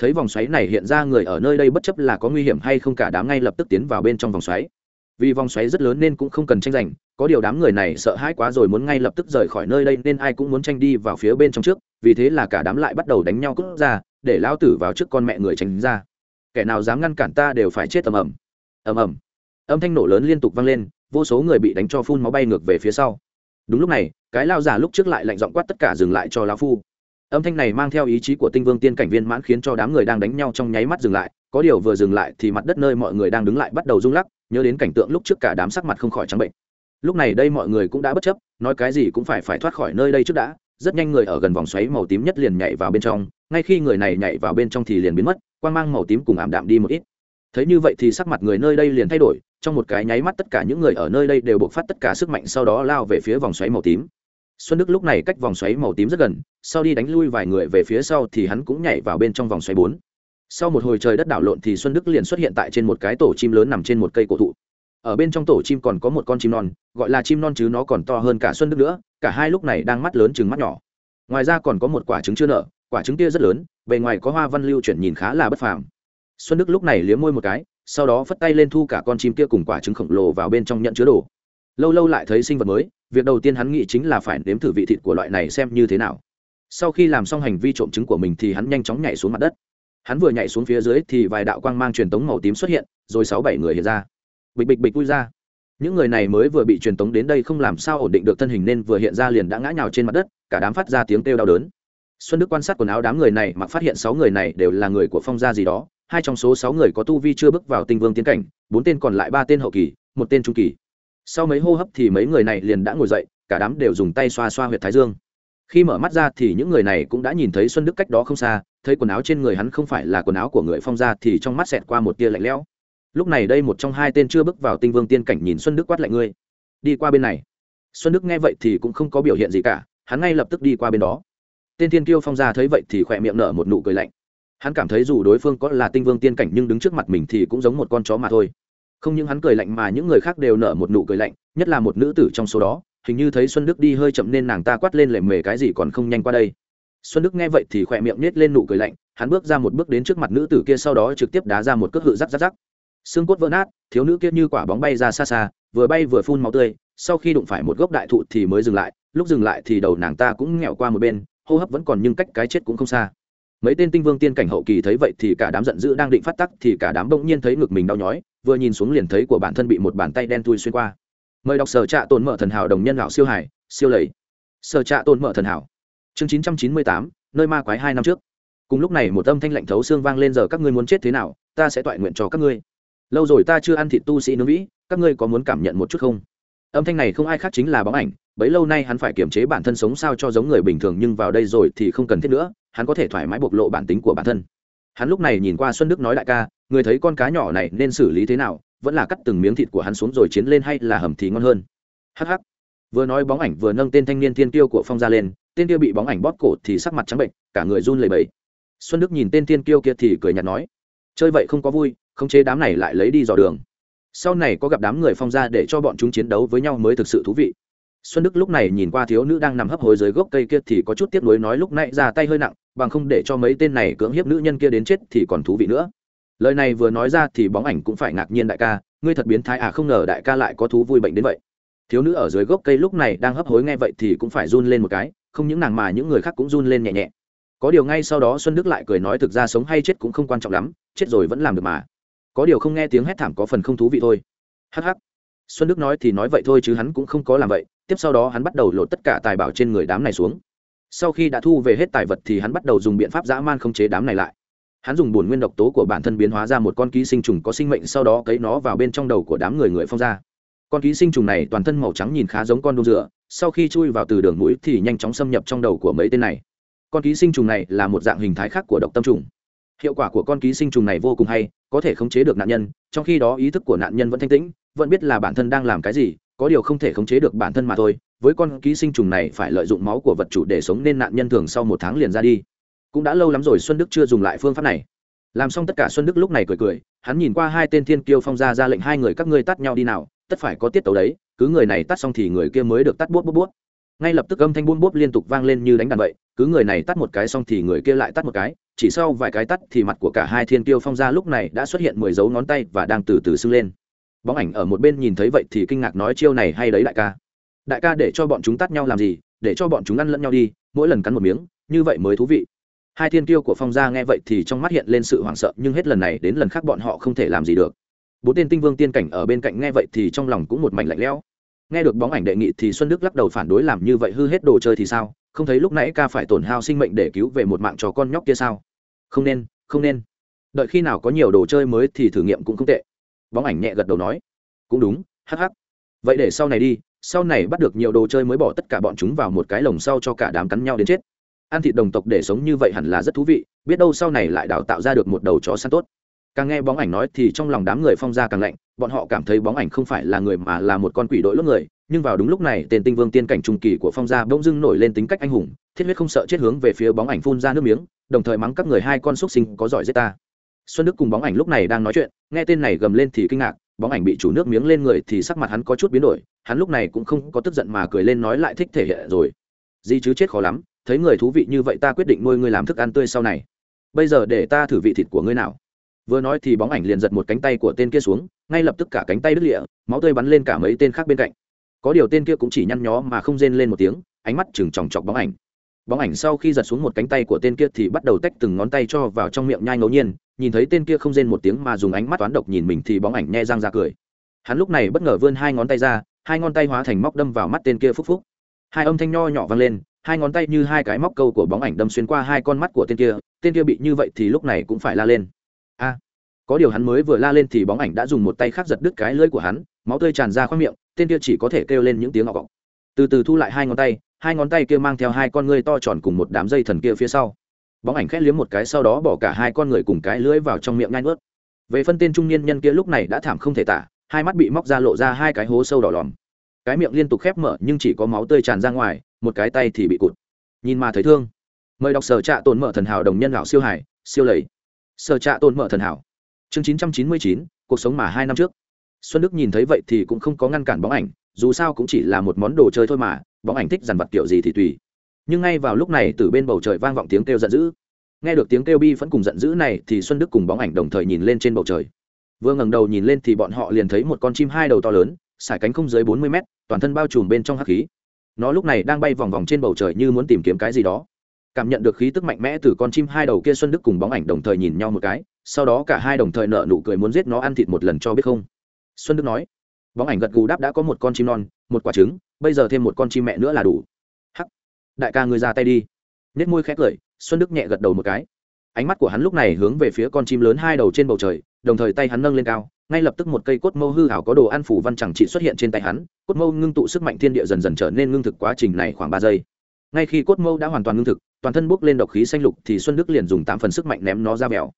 thấy vòng xoáy này hiện ra người ở nơi đây bất chấp là có nguy hiểm hay không cả đám ngay lập tức tiến vào bên trong vòng xoáy vì vòng xoáy rất lớn nên cũng không cần tranh giành, có điều đám người này sợ hãi quá rồi muốn ngay lập tức rời khỏi nơi đây nên ai cũng muốn tranh đi vào phía bên trong trước, vì thế là cả đám lại bắt đầu đánh nhau cút ra, để lao tử vào trước con mẹ người tránh ra. Kẻ nào dám ngăn cản ta đều phải chết ầm ầm. Ầm ầm. Âm thanh nổ lớn liên tục vang lên, vô số người bị đánh cho phun máu bay ngược về phía sau. Đúng lúc này, cái lao giả lúc trước lại lạnh giọng quát tất cả dừng lại cho lão phu. Âm thanh này mang theo ý chí của tinh vương tiên cảnh viên mãn khiến cho đám người đang đánh nhau trong nháy mắt dừng lại, có điều vừa dừng lại thì mặt đất nơi mọi người đang đứng lại bắt đầu rung lắc nhớ đến cảnh tượng lúc trước cả đám sắc mặt không khỏi trắng bệnh. Lúc này đây mọi người cũng đã bất chấp, nói cái gì cũng phải phải thoát khỏi nơi đây trước đã. Rất nhanh người ở gần vòng xoáy màu tím nhất liền nhảy vào bên trong, ngay khi người này nhảy vào bên trong thì liền biến mất, quang mang màu tím cùng ảm đạm đi một ít. Thấy như vậy thì sắc mặt người nơi đây liền thay đổi, trong một cái nháy mắt tất cả những người ở nơi đây đều bộc phát tất cả sức mạnh sau đó lao về phía vòng xoáy màu tím. Xuân đức lúc này cách vòng xoáy màu tím rất gần, sau đi đánh lui vài người về phía sau thì hắn cũng nhảy vào bên trong vòng xoáy bốn sau một hồi trời đất đảo lộn thì xuân đức liền xuất hiện tại trên một cái tổ chim lớn nằm trên một cây cổ thụ. Ở bên trong tổ chim còn có một con chim non, gọi là chim non chứ nó còn to hơn cả xuân đức nữa, cả hai lúc này đang mắt lớn chừng mắt nhỏ. Ngoài ra còn có một quả trứng chưa nở, quả trứng kia rất lớn, bề ngoài có hoa văn lưu chuyển nhìn khá là bất phàm. Xuân đức lúc này liếm môi một cái, sau đó phất tay lên thu cả con chim kia cùng quả trứng khổng lồ vào bên trong nhận chứa đồ. Lâu lâu lại thấy sinh vật mới, việc đầu tiên hắn nghĩ chính là phải nếm thử vị thịt của loại này xem như thế nào. Sau khi làm xong hành vi trộm trứng của mình thì hắn nhanh chóng nhảy xuống mặt đất hắn vừa nhảy xuống phía dưới thì vài đạo quang mang truyền tống màu tím xuất hiện, rồi sáu bảy người hiện ra. Bịch bịch bịch vui ra. Những người này mới vừa bị truyền tống đến đây không làm sao ổn định được thân hình nên vừa hiện ra liền đã ngã nhào trên mặt đất, cả đám phát ra tiếng kêu đau đớn. Xuân đức quan sát quần áo đám người này mà phát hiện sáu người này đều là người của phong gia gì đó, hai trong số sáu người có tu vi chưa bước vào tinh vương tiến cảnh, bốn tên còn lại ba tên hậu kỳ, một tên trung kỳ. Sau mấy hô hấp thì mấy người này liền đã ngồi dậy, cả đám đều dùng tay xoa xoa huyệt thái dương. Khi mở mắt ra thì những người này cũng đã nhìn thấy xuân đức cách đó không xa thấy quần áo trên người hắn không phải là quần áo của người phong gia thì trong mắt xẹt qua một tia lạnh lẽo. Lúc này đây một trong hai tên chưa bước vào tinh vương tiên cảnh nhìn xuân đức quát lạnh ngươi. Đi qua bên này. Xuân đức nghe vậy thì cũng không có biểu hiện gì cả, hắn ngay lập tức đi qua bên đó. Tên tiên kiêu phong gia thấy vậy thì khỏe miệng nở một nụ cười lạnh. Hắn cảm thấy dù đối phương có là tinh vương tiên cảnh nhưng đứng trước mặt mình thì cũng giống một con chó mà thôi. Không những hắn cười lạnh mà những người khác đều nở một nụ cười lạnh, nhất là một nữ tử trong số đó. Hình như thấy xuân đức đi hơi chậm nên nàng ta quát lên lệ mề cái gì còn không nhanh qua đây xuân đức nghe vậy thì khỏe miệng nết lên nụ cười lạnh, hắn bước ra một bước đến trước mặt nữ tử kia sau đó trực tiếp đá ra một cước hự rắc rắc rắc. Xương cốt vỡ nát, thiếu nữ kia như quả bóng bay ra xa xa, vừa bay vừa phun máu tươi, sau khi đụng phải một gốc đại thụ thì mới dừng lại, lúc dừng lại thì đầu nàng ta cũng nghẹo qua một bên, hô hấp vẫn còn nhưng cách cái chết cũng không xa. Mấy tên tinh vương tiên cảnh hậu kỳ thấy vậy thì cả đám giận dữ đang định phát tắc thì cả đám bỗng nhiên thấy ngực mình đau nhói, vừa nhìn xuống liền thấy của bản thân bị một bàn tay đen thui xuyên qua. Mời đọc sở trạ tồn mở thần hảo đồng nhân lão siêu hải, siêu lầy. Sở trạ tồn mở thần hảo chương chín trăm chín mươi tám, nơi ma quái hai năm trước. Cùng lúc này một âm thanh lạnh thấu xương vang lên giờ các ngươi muốn chết thế nào, ta sẽ toại nguyện cho các ngươi. Lâu rồi ta chưa ăn thịt tu sĩ nướng vĩ, các ngươi có muốn cảm nhận một chút không? Âm thanh này không ai khác chính là bóng ảnh, bấy lâu nay hắn phải kiềm chế bản thân sống sao cho giống người bình thường, nhưng vào đây rồi thì không cần thiết nữa, hắn có thể thoải mái bộc lộ bản tính của bản thân. Hắn lúc này nhìn qua xuân đức nói đại ca, người thấy con cá nhỏ này nên xử lý thế nào, vẫn là cắt từng miếng thịt của hắn xuống rồi chiến lên hay là hầm thì ngon hơn. Hh vừa nói bóng ảnh vừa nâng tên thanh niên thiên tiêu của phong ra lên tên kia bị bóng ảnh bóp cổ thì sắc mặt trắng bệnh, cả người run lẩy bẩy. Xuân đức nhìn tên thiên kiêu kia thì cười nhạt nói, chơi vậy không có vui không chế đám này lại lấy đi dò đường. Sau này có gặp đám người phong ra để cho bọn chúng chiến đấu với nhau mới thực sự thú vị. Xuân đức lúc này nhìn qua thiếu nữ đang nằm hấp hối dưới gốc cây kia thì có chút tiếc nuối nói lúc nãy ra tay hơi nặng, bằng không để cho mấy tên này cưỡng hiếp nữ nhân kia đến chết thì còn thú vị nữa. Lời này vừa nói ra thì bóng ảnh cũng phải ngạc nhiên đại ca, ngươi thật biến thái à không ngờ đại ca lại có thú vui bệnh đến vậy. Thiếu nữ ở dưới gốc cây lúc này đang hấp hối nghe vậy thì cũng phải run lên một cái không những nàng mà những người khác cũng run lên nhẹ nhẹ. Có điều ngay sau đó xuân đức lại cười nói thực ra sống hay chết cũng không quan trọng lắm, chết rồi vẫn làm được mà. Có điều không nghe tiếng hét thảm có phần không thú vị thôi. Hh xuân đức nói thì nói vậy thôi chứ hắn cũng không có làm vậy. Tiếp sau đó hắn bắt đầu lột tất cả tài bảo trên người đám này xuống. Sau khi đã thu về hết tài vật thì hắn bắt đầu dùng biện pháp dã man khống chế đám này lại. Hắn dùng bổn nguyên độc tố của bản thân biến hóa ra một con ký sinh trùng có sinh mệnh, sau đó cấy nó vào bên trong đầu của đám người người phong ra con ký sinh trùng này toàn thân màu trắng nhìn khá giống con đô dựa sau khi chui vào từ đường mũi thì nhanh chóng xâm nhập trong đầu của mấy tên này. Con ký sinh trùng này là một dạng hình thái khác của độc tâm trùng. Hiệu quả của con ký sinh trùng này vô cùng hay, có thể khống chế được nạn nhân, trong khi đó ý thức của nạn nhân vẫn thanh tĩnh, vẫn biết là bản thân đang làm cái gì, có điều không thể khống chế được bản thân mà thôi. Với con ký sinh trùng này phải lợi dụng máu của vật chủ để sống nên nạn nhân thường sau một tháng liền ra đi. Cũng đã lâu lắm rồi xuân đức chưa dùng lại phương pháp này. Làm xong tất cả xuân đức lúc này cười cười, hắn nhìn qua hai tên thiên kiêu phong ra ra lệnh hai người các ngươi tắt nhau đi nào tất phải có tiết tấu đấy, cứ người này tắt xong thì người kia mới được tắt bút bút bút. Ngay lập tức âm thanh buôn bút liên tục vang lên như đánh đàn vậy, cứ người này tắt một cái xong thì người kia lại tắt một cái, chỉ sau vài cái tắt thì mặt của cả hai thiên kiêu phong gia lúc này đã xuất hiện mười dấu ngón tay và đang từ từ sưng lên. Bóng ảnh ở một bên nhìn thấy vậy thì kinh ngạc nói chiêu này hay đấy đại ca. Đại ca để cho bọn chúng tắt nhau làm gì, để cho bọn chúng ăn lẫn nhau đi, mỗi lần cắn một miếng, như vậy mới thú vị. Hai thiên kiêu của phong gia nghe vậy thì trong mắt hiện lên sự hoảng sợ, nhưng hết lần này đến lần khác bọn họ không thể làm gì được bốn tên tinh vương tiên cảnh ở bên cạnh nghe vậy thì trong lòng cũng một mảnh lạnh lẽo. Nghe được bóng ảnh đệ nghị thì xuân đức lắc đầu phản đối làm như vậy hư hết đồ chơi thì sao? Không thấy lúc nãy ca phải tổn hao sinh mệnh để cứu về một mạng cho con nhóc kia sao? Không nên không nên. Đợi khi nào có nhiều đồ chơi mới thì thử nghiệm cũng không tệ. Bóng ảnh nhẹ gật đầu nói. Cũng đúng, hắc hắc. Vậy để sau này đi, sau này bắt được nhiều đồ chơi mới bỏ tất cả bọn chúng vào một cái lồng sau cho cả đám cắn nhau đến chết. Ăn thịt đồng tộc để sống như vậy hẳn là rất thú vị, biết đâu sau này lại đào tạo ra được một đầu chó săn tốt càng nghe bóng ảnh nói thì trong lòng đám người phong ra càng lạnh, bọn họ cảm thấy bóng ảnh không phải là người mà là một con quỷ đội lốt người, nhưng vào đúng lúc này, tên tinh vương tiên cảnh trung kỳ của phong gia bỗng dưng nổi lên tính cách anh hùng, thiết huyết không sợ chết hướng về phía bóng ảnh phun ra nước miếng, đồng thời mắng các người hai con xúc sinh có giỏi giết ta. Xuân đức cùng bóng ảnh lúc này đang nói chuyện, nghe tên này gầm lên thì kinh ngạc, bóng ảnh bị chủ nước miếng lên người thì sắc mặt hắn có chút biến đổi, hắn lúc này cũng không có tức giận mà cười lên nói lại thích thể hiện rồi. Gì chứ chết khó lắm, thấy người thú vị như vậy ta quyết định nuôi ngươi làm thức ăn tươi sau này. Bây giờ để ta thử vị thịt của ngươi nào vừa nói thì bóng ảnh liền giật một cánh tay của tên kia xuống, ngay lập tức cả cánh tay đứt lịa máu tươi bắn lên cả mấy tên khác bên cạnh. Có điều tên kia cũng chỉ nhăn nhó mà không rên lên một tiếng, ánh mắt chừng chòng chọc bóng ảnh. Bóng ảnh sau khi giật xuống một cánh tay của tên kia thì bắt đầu tách từng ngón tay cho vào trong miệng nhai ngẫu nhiên, nhìn thấy tên kia không rên một tiếng mà dùng ánh mắt toán độc nhìn mình thì bóng ảnh nhe răng ra cười. Hắn lúc này bất ngờ vươn hai ngón tay ra, hai ngón tay hóa thành móc đâm vào mắt tên kia phúc phúc. Hai âm thanh nho nhỏ vang lên, hai ngón tay như hai cái móc câu của bóng ảnh đâm xuyên qua hai con mắt của tên kia tên kia bị như vậy thì lúc này cũng phải la lên a. Có điều hắn mới vừa la lên thì bóng ảnh đã dùng một tay khác giật đứt cái lưỡi của hắn, máu tươi tràn ra khoang miệng, tên kia chỉ có thể kêu lên những tiếng ngọ cọc từ từ thu lại hai ngón tay, hai ngón tay kia mang theo hai con ngươi to tròn cùng một đám dây thần kia phía sau. Bóng ảnh khét liếm một cái sau đó bỏ cả hai con người cùng cái lưỡi vào trong miệng ngai nuốt. Về phân tên trung niên nhân kia lúc này đã thảm không thể tả, hai mắt bị móc ra lộ ra hai cái hố sâu đỏ lòm. Cái miệng liên tục khép mở nhưng chỉ có máu tươi tràn ra ngoài, một cái tay thì bị cụt. Nhìn mà thấy thương. Mời đọc sở trạ tồn mở thần hảo đồng nhân lão siêu hải, siêu lầy sở trạ tồn mở thần hảo. Chương chín trăm chín mươi chín, cuộc sống mà hai năm trước. Xuân đức nhìn thấy vậy thì cũng không có ngăn cản bóng ảnh, dù sao cũng chỉ là một món đồ chơi thôi mà, bóng ảnh thích dằn vặt kiểu gì thì tùy. Nhưng ngay vào lúc này, từ bên bầu trời vang vọng tiếng kêu giận dữ. Nghe được tiếng kêu bi vẫn cùng giận dữ này thì xuân đức cùng bóng ảnh đồng thời nhìn lên trên bầu trời. Vừa ngẩng đầu nhìn lên thì bọn họ liền thấy một con chim hai đầu to lớn, sải cánh không dưới bốn mươi mét, toàn thân bao trùm bên trong hắc khí. Nó lúc này đang bay vòng vòng trên bầu trời như muốn tìm kiếm cái gì đó cảm nhận được khí tức mạnh mẽ từ con chim hai đầu kia xuân đức cùng bóng ảnh đồng thời nhìn nhau một cái, sau đó cả hai đồng thời nợ nụ cười muốn giết nó ăn thịt một lần cho biết không. Xuân đức nói, bóng ảnh gật gù đáp đã có một con chim non, một quả trứng, bây giờ thêm một con chim mẹ nữa là đủ. Hắc, đại ca ngươi ra tay đi. Nết môi khẽ cười, xuân đức nhẹ gật đầu một cái. Ánh mắt của hắn lúc này hướng về phía con chim lớn hai đầu trên bầu trời, đồng thời tay hắn nâng lên cao, ngay lập tức một cây cốt mâu hư hảo có đồ ăn phủ văn chẳng trị xuất hiện trên tay hắn, cốt mâu ngưng tụ sức mạnh thiên địa dần dần trở nên ngưng thực quá trình này khoảng ba giây. Ngay khi cốt mâu đã hoàn toàn ngưng thực toàn thân bốc lên độc khí xanh lục thì xuân đức liền dùng tám phần sức mạnh ném nó ra mèo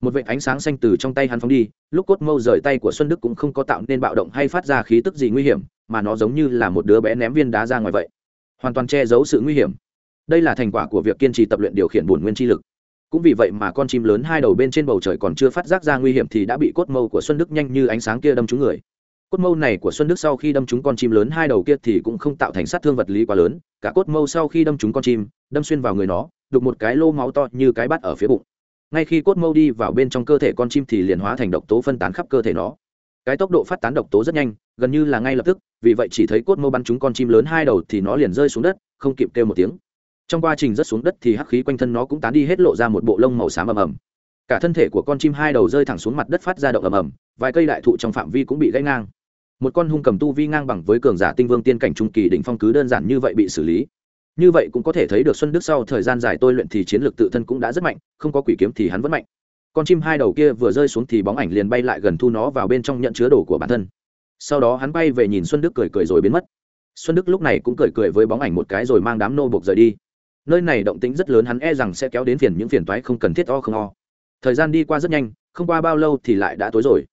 một vệt ánh sáng xanh từ trong tay hắn phóng đi, lúc cốt mâu rời tay của xuân đức cũng không có tạo nên bạo động hay phát ra khí tức gì nguy hiểm, mà nó giống như là một đứa bé ném viên đá ra ngoài vậy. Hoàn toàn che giấu sự nguy hiểm. Đây là thành quả của việc kiên trì tập luyện điều khiển bổn nguyên chi lực. Cũng vì vậy mà con chim lớn hai đầu bên trên bầu trời còn chưa phát giác ra nguy hiểm thì đã bị cốt mâu của xuân đức nhanh như ánh sáng kia đâm trúng người cốt mâu này của xuân đức sau khi đâm trúng con chim lớn hai đầu kia thì cũng không tạo thành sát thương vật lý quá lớn, cả cốt mâu sau khi đâm trúng con chim, đâm xuyên vào người nó, đục một cái lô máu to như cái bát ở phía bụng. Ngay khi cốt mâu đi vào bên trong cơ thể con chim thì liền hóa thành độc tố phân tán khắp cơ thể nó. Cái tốc độ phát tán độc tố rất nhanh, gần như là ngay lập tức, vì vậy chỉ thấy cốt mâu bắn trúng con chim lớn hai đầu thì nó liền rơi xuống đất, không kịp kêu một tiếng. Trong quá trình rớt xuống đất thì hắc khí quanh thân nó cũng tán đi hết lộ ra một bộ lông màu xám ầm ầm cả thân thể của con chim hai đầu rơi thẳng xuống mặt đất phát ra động ầm ầm, vài cây đại thụ trong phạm vi cũng bị gãy ngang một con hung cầm tu vi ngang bằng với cường giả tinh vương tiên cảnh trung kỳ đỉnh phong cứ đơn giản như vậy bị xử lý. Như vậy cũng có thể thấy được xuân đức sau thời gian dài tôi luyện thì chiến lược tự thân cũng đã rất mạnh, không có quỷ kiếm thì hắn vẫn mạnh. Con chim hai đầu kia vừa rơi xuống thì bóng ảnh liền bay lại gần thu nó vào bên trong nhận chứa đồ của bản thân. Sau đó hắn bay về nhìn xuân đức cười cười rồi biến mất. Xuân đức lúc này cũng cười cười với bóng ảnh một cái rồi mang đám nô buộc rời đi. Nơi này động tĩnh rất lớn, hắn e rằng sẽ kéo đến phiền những phiền toái không cần thiết o không o. Thời gian đi qua rất nhanh, không qua bao lâu thì lại đã tối rồi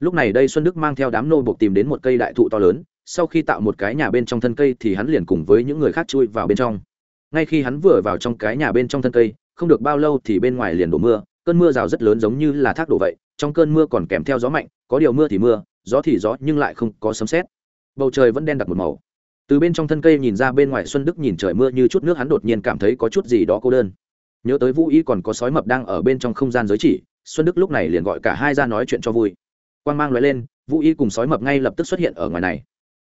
lúc này đây xuân đức mang theo đám nô buộc tìm đến một cây đại thụ to lớn, sau khi tạo một cái nhà bên trong thân cây thì hắn liền cùng với những người khác chui vào bên trong. Ngay khi hắn vừa vào trong cái nhà bên trong thân cây, không được bao lâu thì bên ngoài liền đổ mưa, cơn mưa rào rất lớn giống như là thác đổ vậy, trong cơn mưa còn kèm theo gió mạnh, có điều mưa thì mưa, gió thì gió nhưng lại không có sấm sét. Bầu trời vẫn đen đặc một màu. Từ bên trong thân cây nhìn ra bên ngoài xuân đức nhìn trời mưa như chút nước hắn đột nhiên cảm thấy có chút gì đó cô đơn. Nhớ tới vũ y còn có sói mập đang ở bên trong không gian giới chỉ, xuân đức lúc này liền gọi cả hai ra nói chuyện cho vui quan g mang loại lên, vũ y cùng sói mập ngay lập tức xuất hiện ở ngoài này.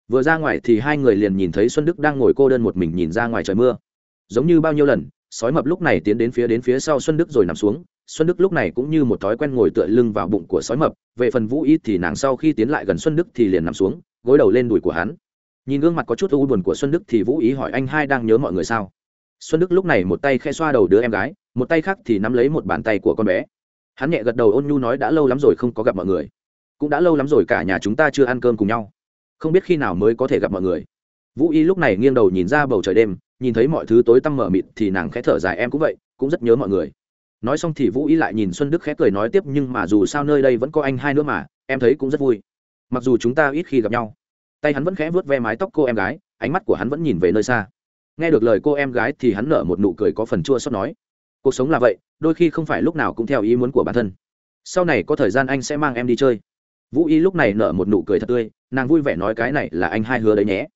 Vừa ra ngoài thì hai người liền nhìn thấy xuân đức đang ngồi cô đơn một mình nhìn ra ngoài trời mưa. Giống như bao nhiêu lần, sói mập lúc này tiến đến phía đến phía sau xuân đức rồi nằm xuống. Xuân đức lúc này cũng như một thói quen ngồi tựa lưng vào bụng của sói mập. Về phần vũ y thì nàng sau khi tiến lại gần xuân đức thì liền nằm xuống, gối đầu lên đùi của hắn. Nhìn gương mặt có chút u buồn của xuân đức thì vũ ý hỏi, anh hai đang nhớ mọi người sao? Xuân đức lúc này một tay khe xoa đầu đứa em gái, một tay khác thì nắm lấy một bàn tay của con bé. Hắn nhẹ gật đầu ôn nhu nói, đã lâu lắm rồi không có gặp mọi người cũng đã lâu lắm rồi, cả nhà chúng ta chưa ăn cơm cùng nhau. Không biết khi nào mới có thể gặp mọi người. Vũ y lúc này nghiêng đầu nhìn ra bầu trời đêm, nhìn thấy mọi thứ tối tăm mở mịt thì nàng khẽ thở dài, em cũng vậy, cũng rất nhớ mọi người. Nói xong thì vũ y lại nhìn xuân đức khẽ cười nói tiếp, nhưng mà dù sao nơi đây vẫn có anh hai nữa mà, em thấy cũng rất vui. Mặc dù chúng ta ít khi gặp nhau. Tay hắn vẫn khẽ vuốt ve mái tóc cô em gái, ánh mắt của hắn vẫn nhìn về nơi xa. Nghe được lời cô em gái thì hắn nở một nụ cười có phần chua xót nói, cuộc sống là vậy, đôi khi không phải lúc nào cũng theo ý muốn của bản thân. Sau này có thời gian anh sẽ mang em đi chơi vũ y lúc này nở một nụ cười thật tươi, nàng vui vẻ nói cái này là anh hai hứa đấy nhé.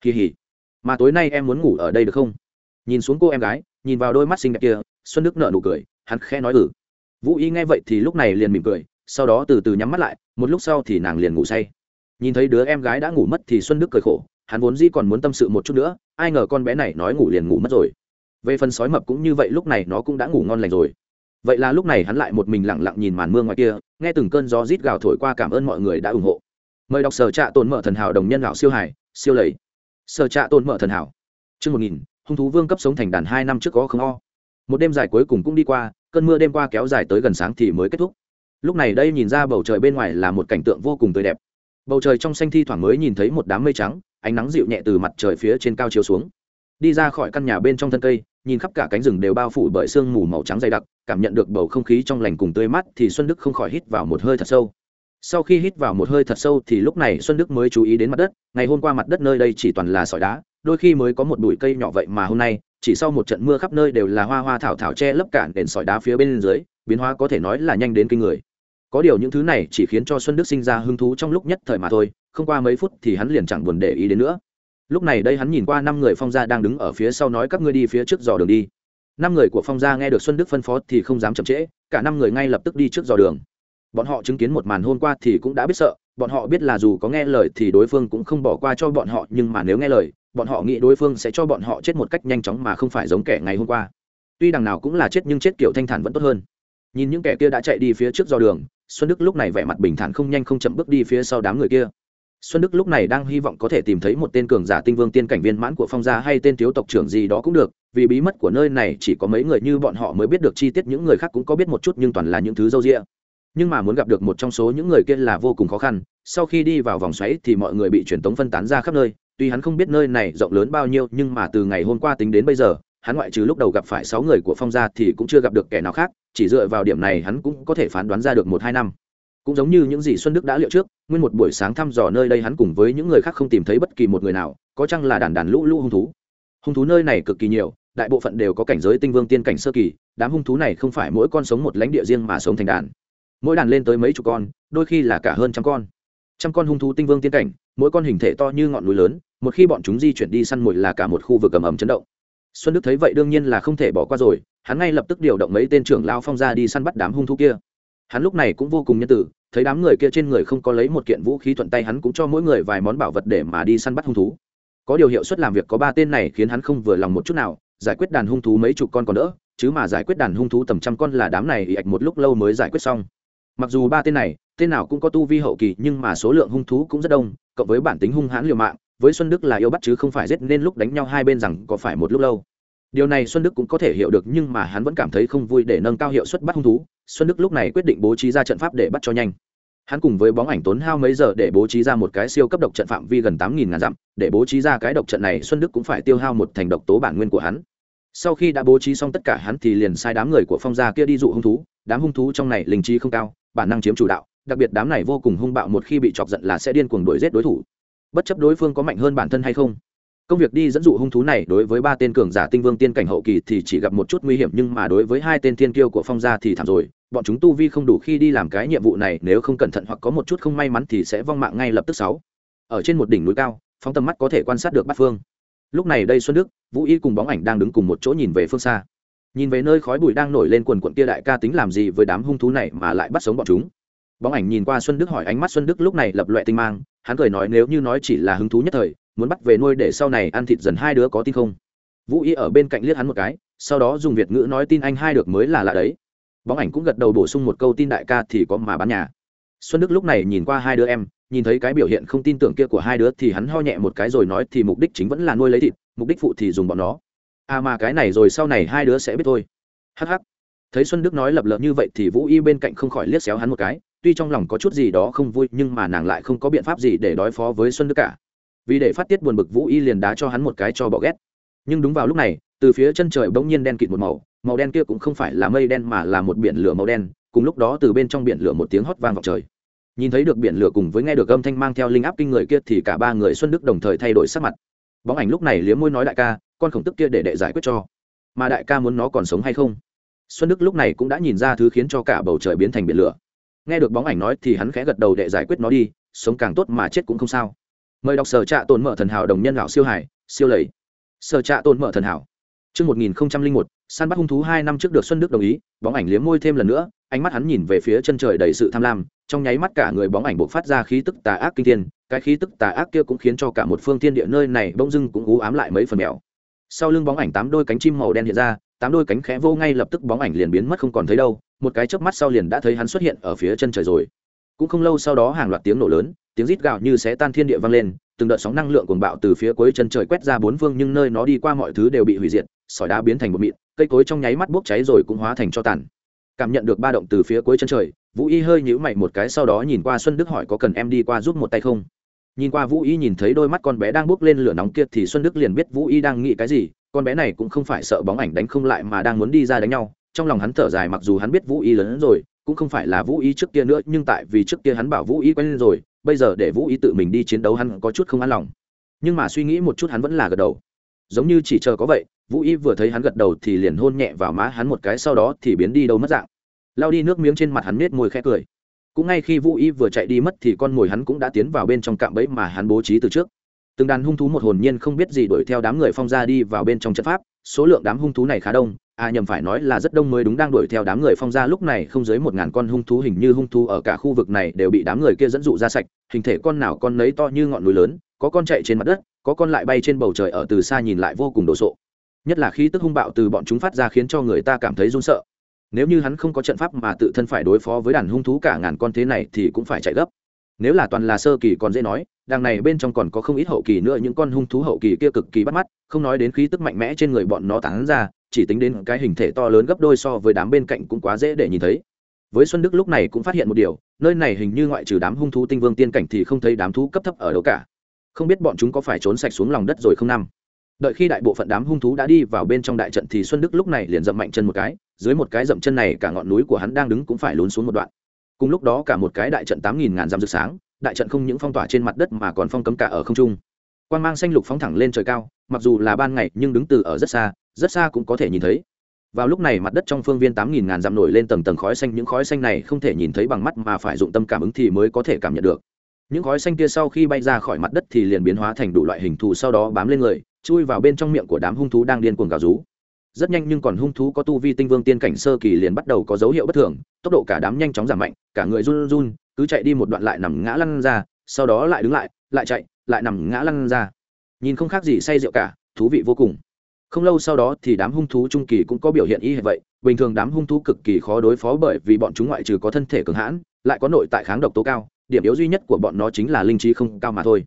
Kỳ hỉ. Mà tối nay em muốn ngủ ở đây được không? Nhìn xuống cô em gái, nhìn vào đôi mắt xinh đẹp kia, xuân đức nở nụ cười, hắn khẽ nói ừ. Vũ y nghe vậy thì lúc này liền mỉm cười, sau đó từ từ nhắm mắt lại, một lúc sau thì nàng liền ngủ say. Nhìn thấy đứa em gái đã ngủ mất thì xuân đức cười khổ, hắn vốn dĩ còn muốn tâm sự một chút nữa, ai ngờ con bé này nói ngủ liền ngủ mất rồi. Về phần sói mập cũng như vậy lúc này nó cũng đã ngủ ngon lành rồi vậy là lúc này hắn lại một mình lặng lặng nhìn màn mưa ngoài kia, nghe từng cơn gió rít gào thổi qua cảm ơn mọi người đã ủng hộ. Mời đọc sở trạ tồn mở thần hảo đồng nhân gạo siêu hải siêu lầy. Sở trạ tồn mở thần hảo. Chương một nghìn, hung thú vương cấp sống thành đàn hai năm trước có không o. Một đêm dài cuối cùng cũng đi qua, cơn mưa đêm qua kéo dài tới gần sáng thì mới kết thúc. Lúc này đây nhìn ra bầu trời bên ngoài là một cảnh tượng vô cùng tươi đẹp. Bầu trời trong xanh thi thoảng mới nhìn thấy một đám mây trắng, ánh nắng dịu nhẹ từ mặt trời phía trên cao chiếu xuống. Đi ra khỏi căn nhà bên trong thân cây nhìn khắp cả cánh rừng đều bao phủ bởi sương mù màu trắng dày đặc, cảm nhận được bầu không khí trong lành cùng tươi mát thì xuân đức không khỏi hít vào một hơi thật sâu. Sau khi hít vào một hơi thật sâu thì lúc này xuân đức mới chú ý đến mặt đất, ngày hôm qua mặt đất nơi đây chỉ toàn là sỏi đá, đôi khi mới có một bụi cây nhỏ vậy mà hôm nay, chỉ sau một trận mưa khắp nơi đều là hoa hoa thảo thảo che lấp cản đền sỏi đá phía bên dưới, biến hóa có thể nói là nhanh đến kinh người. Có điều những thứ này chỉ khiến cho xuân đức sinh ra hứng thú trong lúc nhất thời mà thôi, không qua mấy phút thì hắn liền chẳng buồn để ý đến nữa lúc này đây hắn nhìn qua năm người phong gia đang đứng ở phía sau nói, các ngươi đi phía trước dò đường đi. Năm người của phong gia nghe được xuân đức phân phó thì không dám chậm trễ, cả năm người ngay lập tức đi trước dò đường. Bọn họ chứng kiến một màn hôm qua thì cũng đã biết sợ, bọn họ biết là dù có nghe lời thì đối phương cũng không bỏ qua cho bọn họ, nhưng mà nếu nghe lời, bọn họ nghĩ đối phương sẽ cho bọn họ chết một cách nhanh chóng mà không phải giống kẻ ngày hôm qua. Tuy đằng nào cũng là chết nhưng chết kiểu thanh thản vẫn tốt hơn. Nhìn những kẻ kia đã chạy đi phía trước dò đường, xuân đức lúc này vẻ mặt bình thản không nhanh không chậm bước đi phía sau đám người kia xuân đức lúc này đang hy vọng có thể tìm thấy một tên cường giả tinh vương tiên cảnh viên mãn của phong gia hay tên thiếu tộc trưởng gì đó cũng được, vì bí mật của nơi này chỉ có mấy người như bọn họ mới biết được chi tiết, những người khác cũng có biết một chút nhưng toàn là những thứ râu rịa nhưng mà muốn gặp được một trong số những người kia là vô cùng khó khăn, sau khi đi vào vòng xoáy thì mọi người bị truyền tống phân tán ra khắp nơi, tuy hắn không biết nơi này rộng lớn bao nhiêu nhưng mà từ ngày hôm qua tính đến bây giờ, hắn ngoại trừ lúc đầu gặp phải sáu người của phong gia thì cũng chưa gặp được kẻ nào khác, chỉ dựa vào điểm này hắn cũng có thể phán đoán ra được một hai năm cũng giống như những gì xuân đức đã liệu trước, nguyên một buổi sáng thăm dò nơi đây hắn cùng với những người khác không tìm thấy bất kỳ một người nào, có chăng là đàn đàn lũ lũ hung thú. Hung thú nơi này cực kỳ nhiều, đại bộ phận đều có cảnh giới tinh vương tiên cảnh sơ kỳ, đám hung thú này không phải mỗi con sống một lãnh địa riêng mà sống thành đàn. Mỗi đàn lên tới mấy chục con, đôi khi là cả hơn trăm con. Trăm con hung thú tinh vương tiên cảnh, mỗi con hình thể to như ngọn núi lớn, một khi bọn chúng di chuyển đi săn mồi là cả một khu vực ầm ầm chấn động. Xuân đức thấy vậy đương nhiên là không thể bỏ qua rồi, hắn ngay lập tức điều động mấy tên trưởng lao phong ra đi săn bắt đám hung thú kia hắn lúc này cũng vô cùng nhân tử, thấy đám người kia trên người không có lấy một kiện vũ khí thuận tay hắn cũng cho mỗi người vài món bảo vật để mà đi săn bắt hung thú. Có điều hiệu suất làm việc có ba tên này khiến hắn không vừa lòng một chút nào, giải quyết đàn hung thú mấy chục con còn đỡ, chứ mà giải quyết đàn hung thú tầm trăm con là đám này ị ạch một lúc lâu mới giải quyết xong. Mặc dù ba tên này, tên nào cũng có tu vi hậu kỳ nhưng mà số lượng hung thú cũng rất đông, cộng với bản tính hung hãn liều mạng, với xuân đức là yêu bắt chứ không phải giết nên lúc đánh nhau hai bên rằng có phải một lúc lâu điều này xuân đức cũng có thể hiểu được, nhưng mà hắn vẫn cảm thấy không vui để nâng cao hiệu suất bắt hung thú. Xuân đức lúc này quyết định bố trí ra trận pháp để bắt cho nhanh. Hắn cùng với bóng ảnh tốn hao mấy giờ để bố trí ra một cái siêu cấp độc trận phạm vi gần tám nghìn ngàn dặm. Để bố trí ra cái độc trận này, xuân đức cũng phải tiêu hao một thành độc tố bản nguyên của hắn. Sau khi đã bố trí xong tất cả hắn thì liền sai đám người của phong gia kia đi dụ hung thú. Đám hung thú trong này linh trí không cao, bản năng chiếm chủ đạo. Đặc biệt đám này vô cùng hung bạo, một khi bị chọc giận là sẽ điên cuồng đuổi giết đối thủ. Bất chấp đối phương có mạnh hơn bản thân hay không công việc đi dẫn dụ hung thú này đối với ba tên cường giả tinh vương tiên cảnh hậu kỳ thì chỉ gặp một chút nguy hiểm, nhưng mà đối với hai tên thiên kiêu của phong gia thì thảm rồi. Bọn chúng tu vi không đủ khi đi làm cái nhiệm vụ này, nếu không cẩn thận hoặc có một chút không may mắn thì sẽ vong mạng ngay lập tức sáu. Ở trên một đỉnh núi cao, phóng tầm mắt có thể quan sát được bát phương. Lúc này đây xuân đức, vũ y cùng bóng ảnh đang đứng cùng một chỗ nhìn về phương xa. Nhìn về nơi khói bụi đang nổi lên quần quận kia đại ca tính làm gì với đám hung thú này mà lại bắt sống bọn chúng? Bóng ảnh nhìn qua xuân đức hỏi, ánh mắt xuân đức lúc này lập loẹ tinh mang, hắn cười nói, nếu như nói chỉ là hứng thú nhất thời muốn bắt về nuôi để sau này ăn thịt dần hai đứa có tin không? Vũ y ở bên cạnh liếc hắn một cái, sau đó dùng việt ngữ nói tin anh hai được mới là lạ đấy. Bóng ảnh cũng gật đầu bổ sung một câu tin đại ca thì có mà bán nhà. Xuân đức lúc này nhìn qua hai đứa em, nhìn thấy cái biểu hiện không tin tưởng kia của hai đứa thì hắn ho nhẹ một cái rồi nói thì mục đích chính vẫn là nuôi lấy thịt, mục đích phụ thì dùng bọn nó. À mà cái này rồi sau này hai đứa sẽ biết thôi. Hắc hắc. Thấy xuân đức nói lập lợp như vậy thì vũ y bên cạnh không khỏi liếc xéo hắn một cái, tuy trong lòng có chút gì đó không vui nhưng mà nàng lại không có biện pháp gì để đối phó với xuân đức cả vì để phát tiết buồn bực vũ y liền đá cho hắn một cái cho bọ ghét. Nhưng đúng vào lúc này, từ phía chân trời bỗng nhiên đen kịt một màu màu đen kia cũng không phải là mây đen mà là một biển lửa màu đen, cùng lúc đó từ bên trong biển lửa một tiếng hót vang vào trời. Nhìn thấy được biển lửa cùng với nghe được âm thanh mang theo linh áp kinh người kia thì cả ba người xuân đức đồng thời thay đổi sắc mặt. Bóng ảnh lúc này liếm môi nói đại ca, con khổng tức kia để đệ giải quyết cho. Mà đại ca muốn nó còn sống hay không? Xuân đức lúc này cũng đã nhìn ra thứ khiến cho cả bầu trời biến thành biển lửa. Nghe được bóng ảnh nói thì hắn khẽ gật đầu để giải quyết nó đi, sống càng tốt mà chết cũng không sao mời đọc sở trạ tồn mở thần hảo đồng nhân lão siêu hải siêu lầy sở trạ tồn mở thần hảo Trước 1001, săn bắt hung thú hai năm trước được Xuân Đức đồng ý, bóng ảnh liếm môi thêm lần nữa, ánh mắt hắn nhìn về phía chân trời đầy sự tham lam, trong nháy mắt cả người bóng ảnh bộc phát ra khí tức tà ác kinh thiên, cái khí tức tà ác kia cũng khiến cho cả một phương thiên địa nơi này bỗng dưng cũng u ám lại mấy phần mèo. Sau lưng bóng ảnh tám đôi cánh chim màu đen hiện ra, tám đôi cánh khẽ vô ngay lập tức bóng ảnh liền biến mất không còn thấy đâu, một cái chớp mắt sau liền đã thấy hắn xuất hiện ở phía chân trời rồi. Cũng không lâu sau đó hàng loạt tiếng nổ lớn, tiếng rít gào như xé tan thiên địa vang lên, từng đợt sóng năng lượng cuồng bạo từ phía cuối chân trời quét ra bốn phương nhưng nơi nó đi qua mọi thứ đều bị hủy diệt, sỏi đá biến thành một mịn cây cối trong nháy mắt bốc cháy rồi cũng hóa thành cho tàn. Cảm nhận được ba động từ phía cuối chân trời vũ y hơi nhíu mày một cái sau đó nhìn qua xuân đức hỏi có cần em đi qua giúp một tay không? Nhìn qua vũ y nhìn thấy đôi mắt con bé đang bốc lên lửa nóng kia thì xuân đức liền biết vũ y đang nghĩ cái gì con bé này cũng không phải sợ bóng ảnh đánh không lại mà đang muốn đi ra đánh nhau trong lòng hắn thở dài mặc dù hắn biết vũ y lớn hơn rồi cũng không phải là vũ y trước kia nữa nhưng tại vì trước kia hắn bảo vũ y quen lên rồi bây giờ để vũ y tự mình đi chiến đấu hắn có chút không an lòng. Nhưng mà suy nghĩ một chút hắn vẫn là gật đầu. Giống như chỉ chờ có vậy, vũ y vừa thấy hắn gật đầu thì liền hôn nhẹ vào má hắn một cái, sau đó thì biến đi đâu mất dạng. Lao đi nước miếng trên mặt hắn nết môi khẽ cười. Cũng ngay khi vũ y vừa chạy đi mất thì con mồi hắn cũng đã tiến vào bên trong cạm bẫy mà hắn bố trí từ trước. Từng đàn hung thú một hồn nhiên không biết gì đuổi theo đám người phong ra đi vào bên trong trận pháp số lượng đám hung thú này khá đông à nhầm phải nói là rất đông mới đúng đang đuổi theo đám người phong ra lúc này không dưới một ngàn con hung thú hình như hung thú ở cả khu vực này đều bị đám người kia dẫn dụ ra sạch, hình thể con nào con nấy to như ngọn núi lớn, có con chạy trên mặt đất, có con lại bay trên bầu trời ở từ xa nhìn lại vô cùng đồ sộ. Nhất là khi tức hung bạo từ bọn chúng phát ra khiến cho người ta cảm thấy run sợ. Nếu như hắn không có trận pháp mà tự thân phải đối phó với đàn hung thú cả ngàn con thế này thì cũng phải chạy gấp. Nếu là toàn là sơ kỳ còn dễ nói, đằng này bên trong còn có không ít hậu kỳ nữa, những con hung thú hậu kỳ kia cực kỳ bắt mắt không nói đến khí tức mạnh mẽ trên người bọn nó tán ra, chỉ tính đến cái hình thể to lớn gấp đôi so với đám bên cạnh cũng quá dễ để nhìn thấy. Với xuân đức lúc này cũng phát hiện một điều, nơi này hình như ngoại trừ đám hung thú tinh vương tiên cảnh thì không thấy đám thú cấp thấp ở đâu cả. Không biết bọn chúng có phải trốn sạch xuống lòng đất rồi không năm. Đợi khi đại bộ phận đám hung thú đã đi vào bên trong đại trận thì xuân đức lúc này liền dậm mạnh chân một cái, dưới một cái dậm chân này cả ngọn núi của hắn đang đứng cũng phải lún xuống một đoạn. Cùng lúc đó cả một cái đại trận tám nghìn ngàn dặm rực sáng, đại trận không những phong tỏa trên mặt đất mà còn phong cấm cả ở không trung quan mang xanh lục phóng thẳng lên trời cao, mặc dù là ban ngày nhưng đứng từ ở rất xa rất xa cũng có thể nhìn thấy. Vào lúc này mặt đất trong phương viên tám nghìn ngàn dặm nổi lên tầng tầng khói xanh, những khói xanh này không thể nhìn thấy bằng mắt mà phải dụng tâm cảm ứng thì mới có thể cảm nhận được. Những khói xanh kia sau khi bay ra khỏi mặt đất thì liền biến hóa thành đủ loại hình thù sau đó bám lên người, chui vào bên trong miệng của đám hung thú đang điên cuồng gào rú. Rất nhanh nhưng còn hung thú có tu vi tinh vương tiên cảnh sơ kỳ liền bắt đầu có dấu hiệu bất thường, tốc độ cả đám nhanh chóng giảm mạnh, cả người run run, cứ chạy đi một đoạn lại nằm ngã lăn ra, sau đó lại đứng lại lại chạy lại nằm ngã lăn ra. Nhìn không khác gì say rượu cả, thú vị vô cùng. Không lâu sau đó thì đám hung thú trung kỳ cũng có biểu hiện y hệt vậy. Bình thường đám hung thú cực kỳ khó đối phó bởi vì bọn chúng ngoại trừ có thân thể cường hãn, lại có nội tại kháng độc tố cao, điểm yếu duy nhất của bọn nó chính là linh trí không cao mà thôi.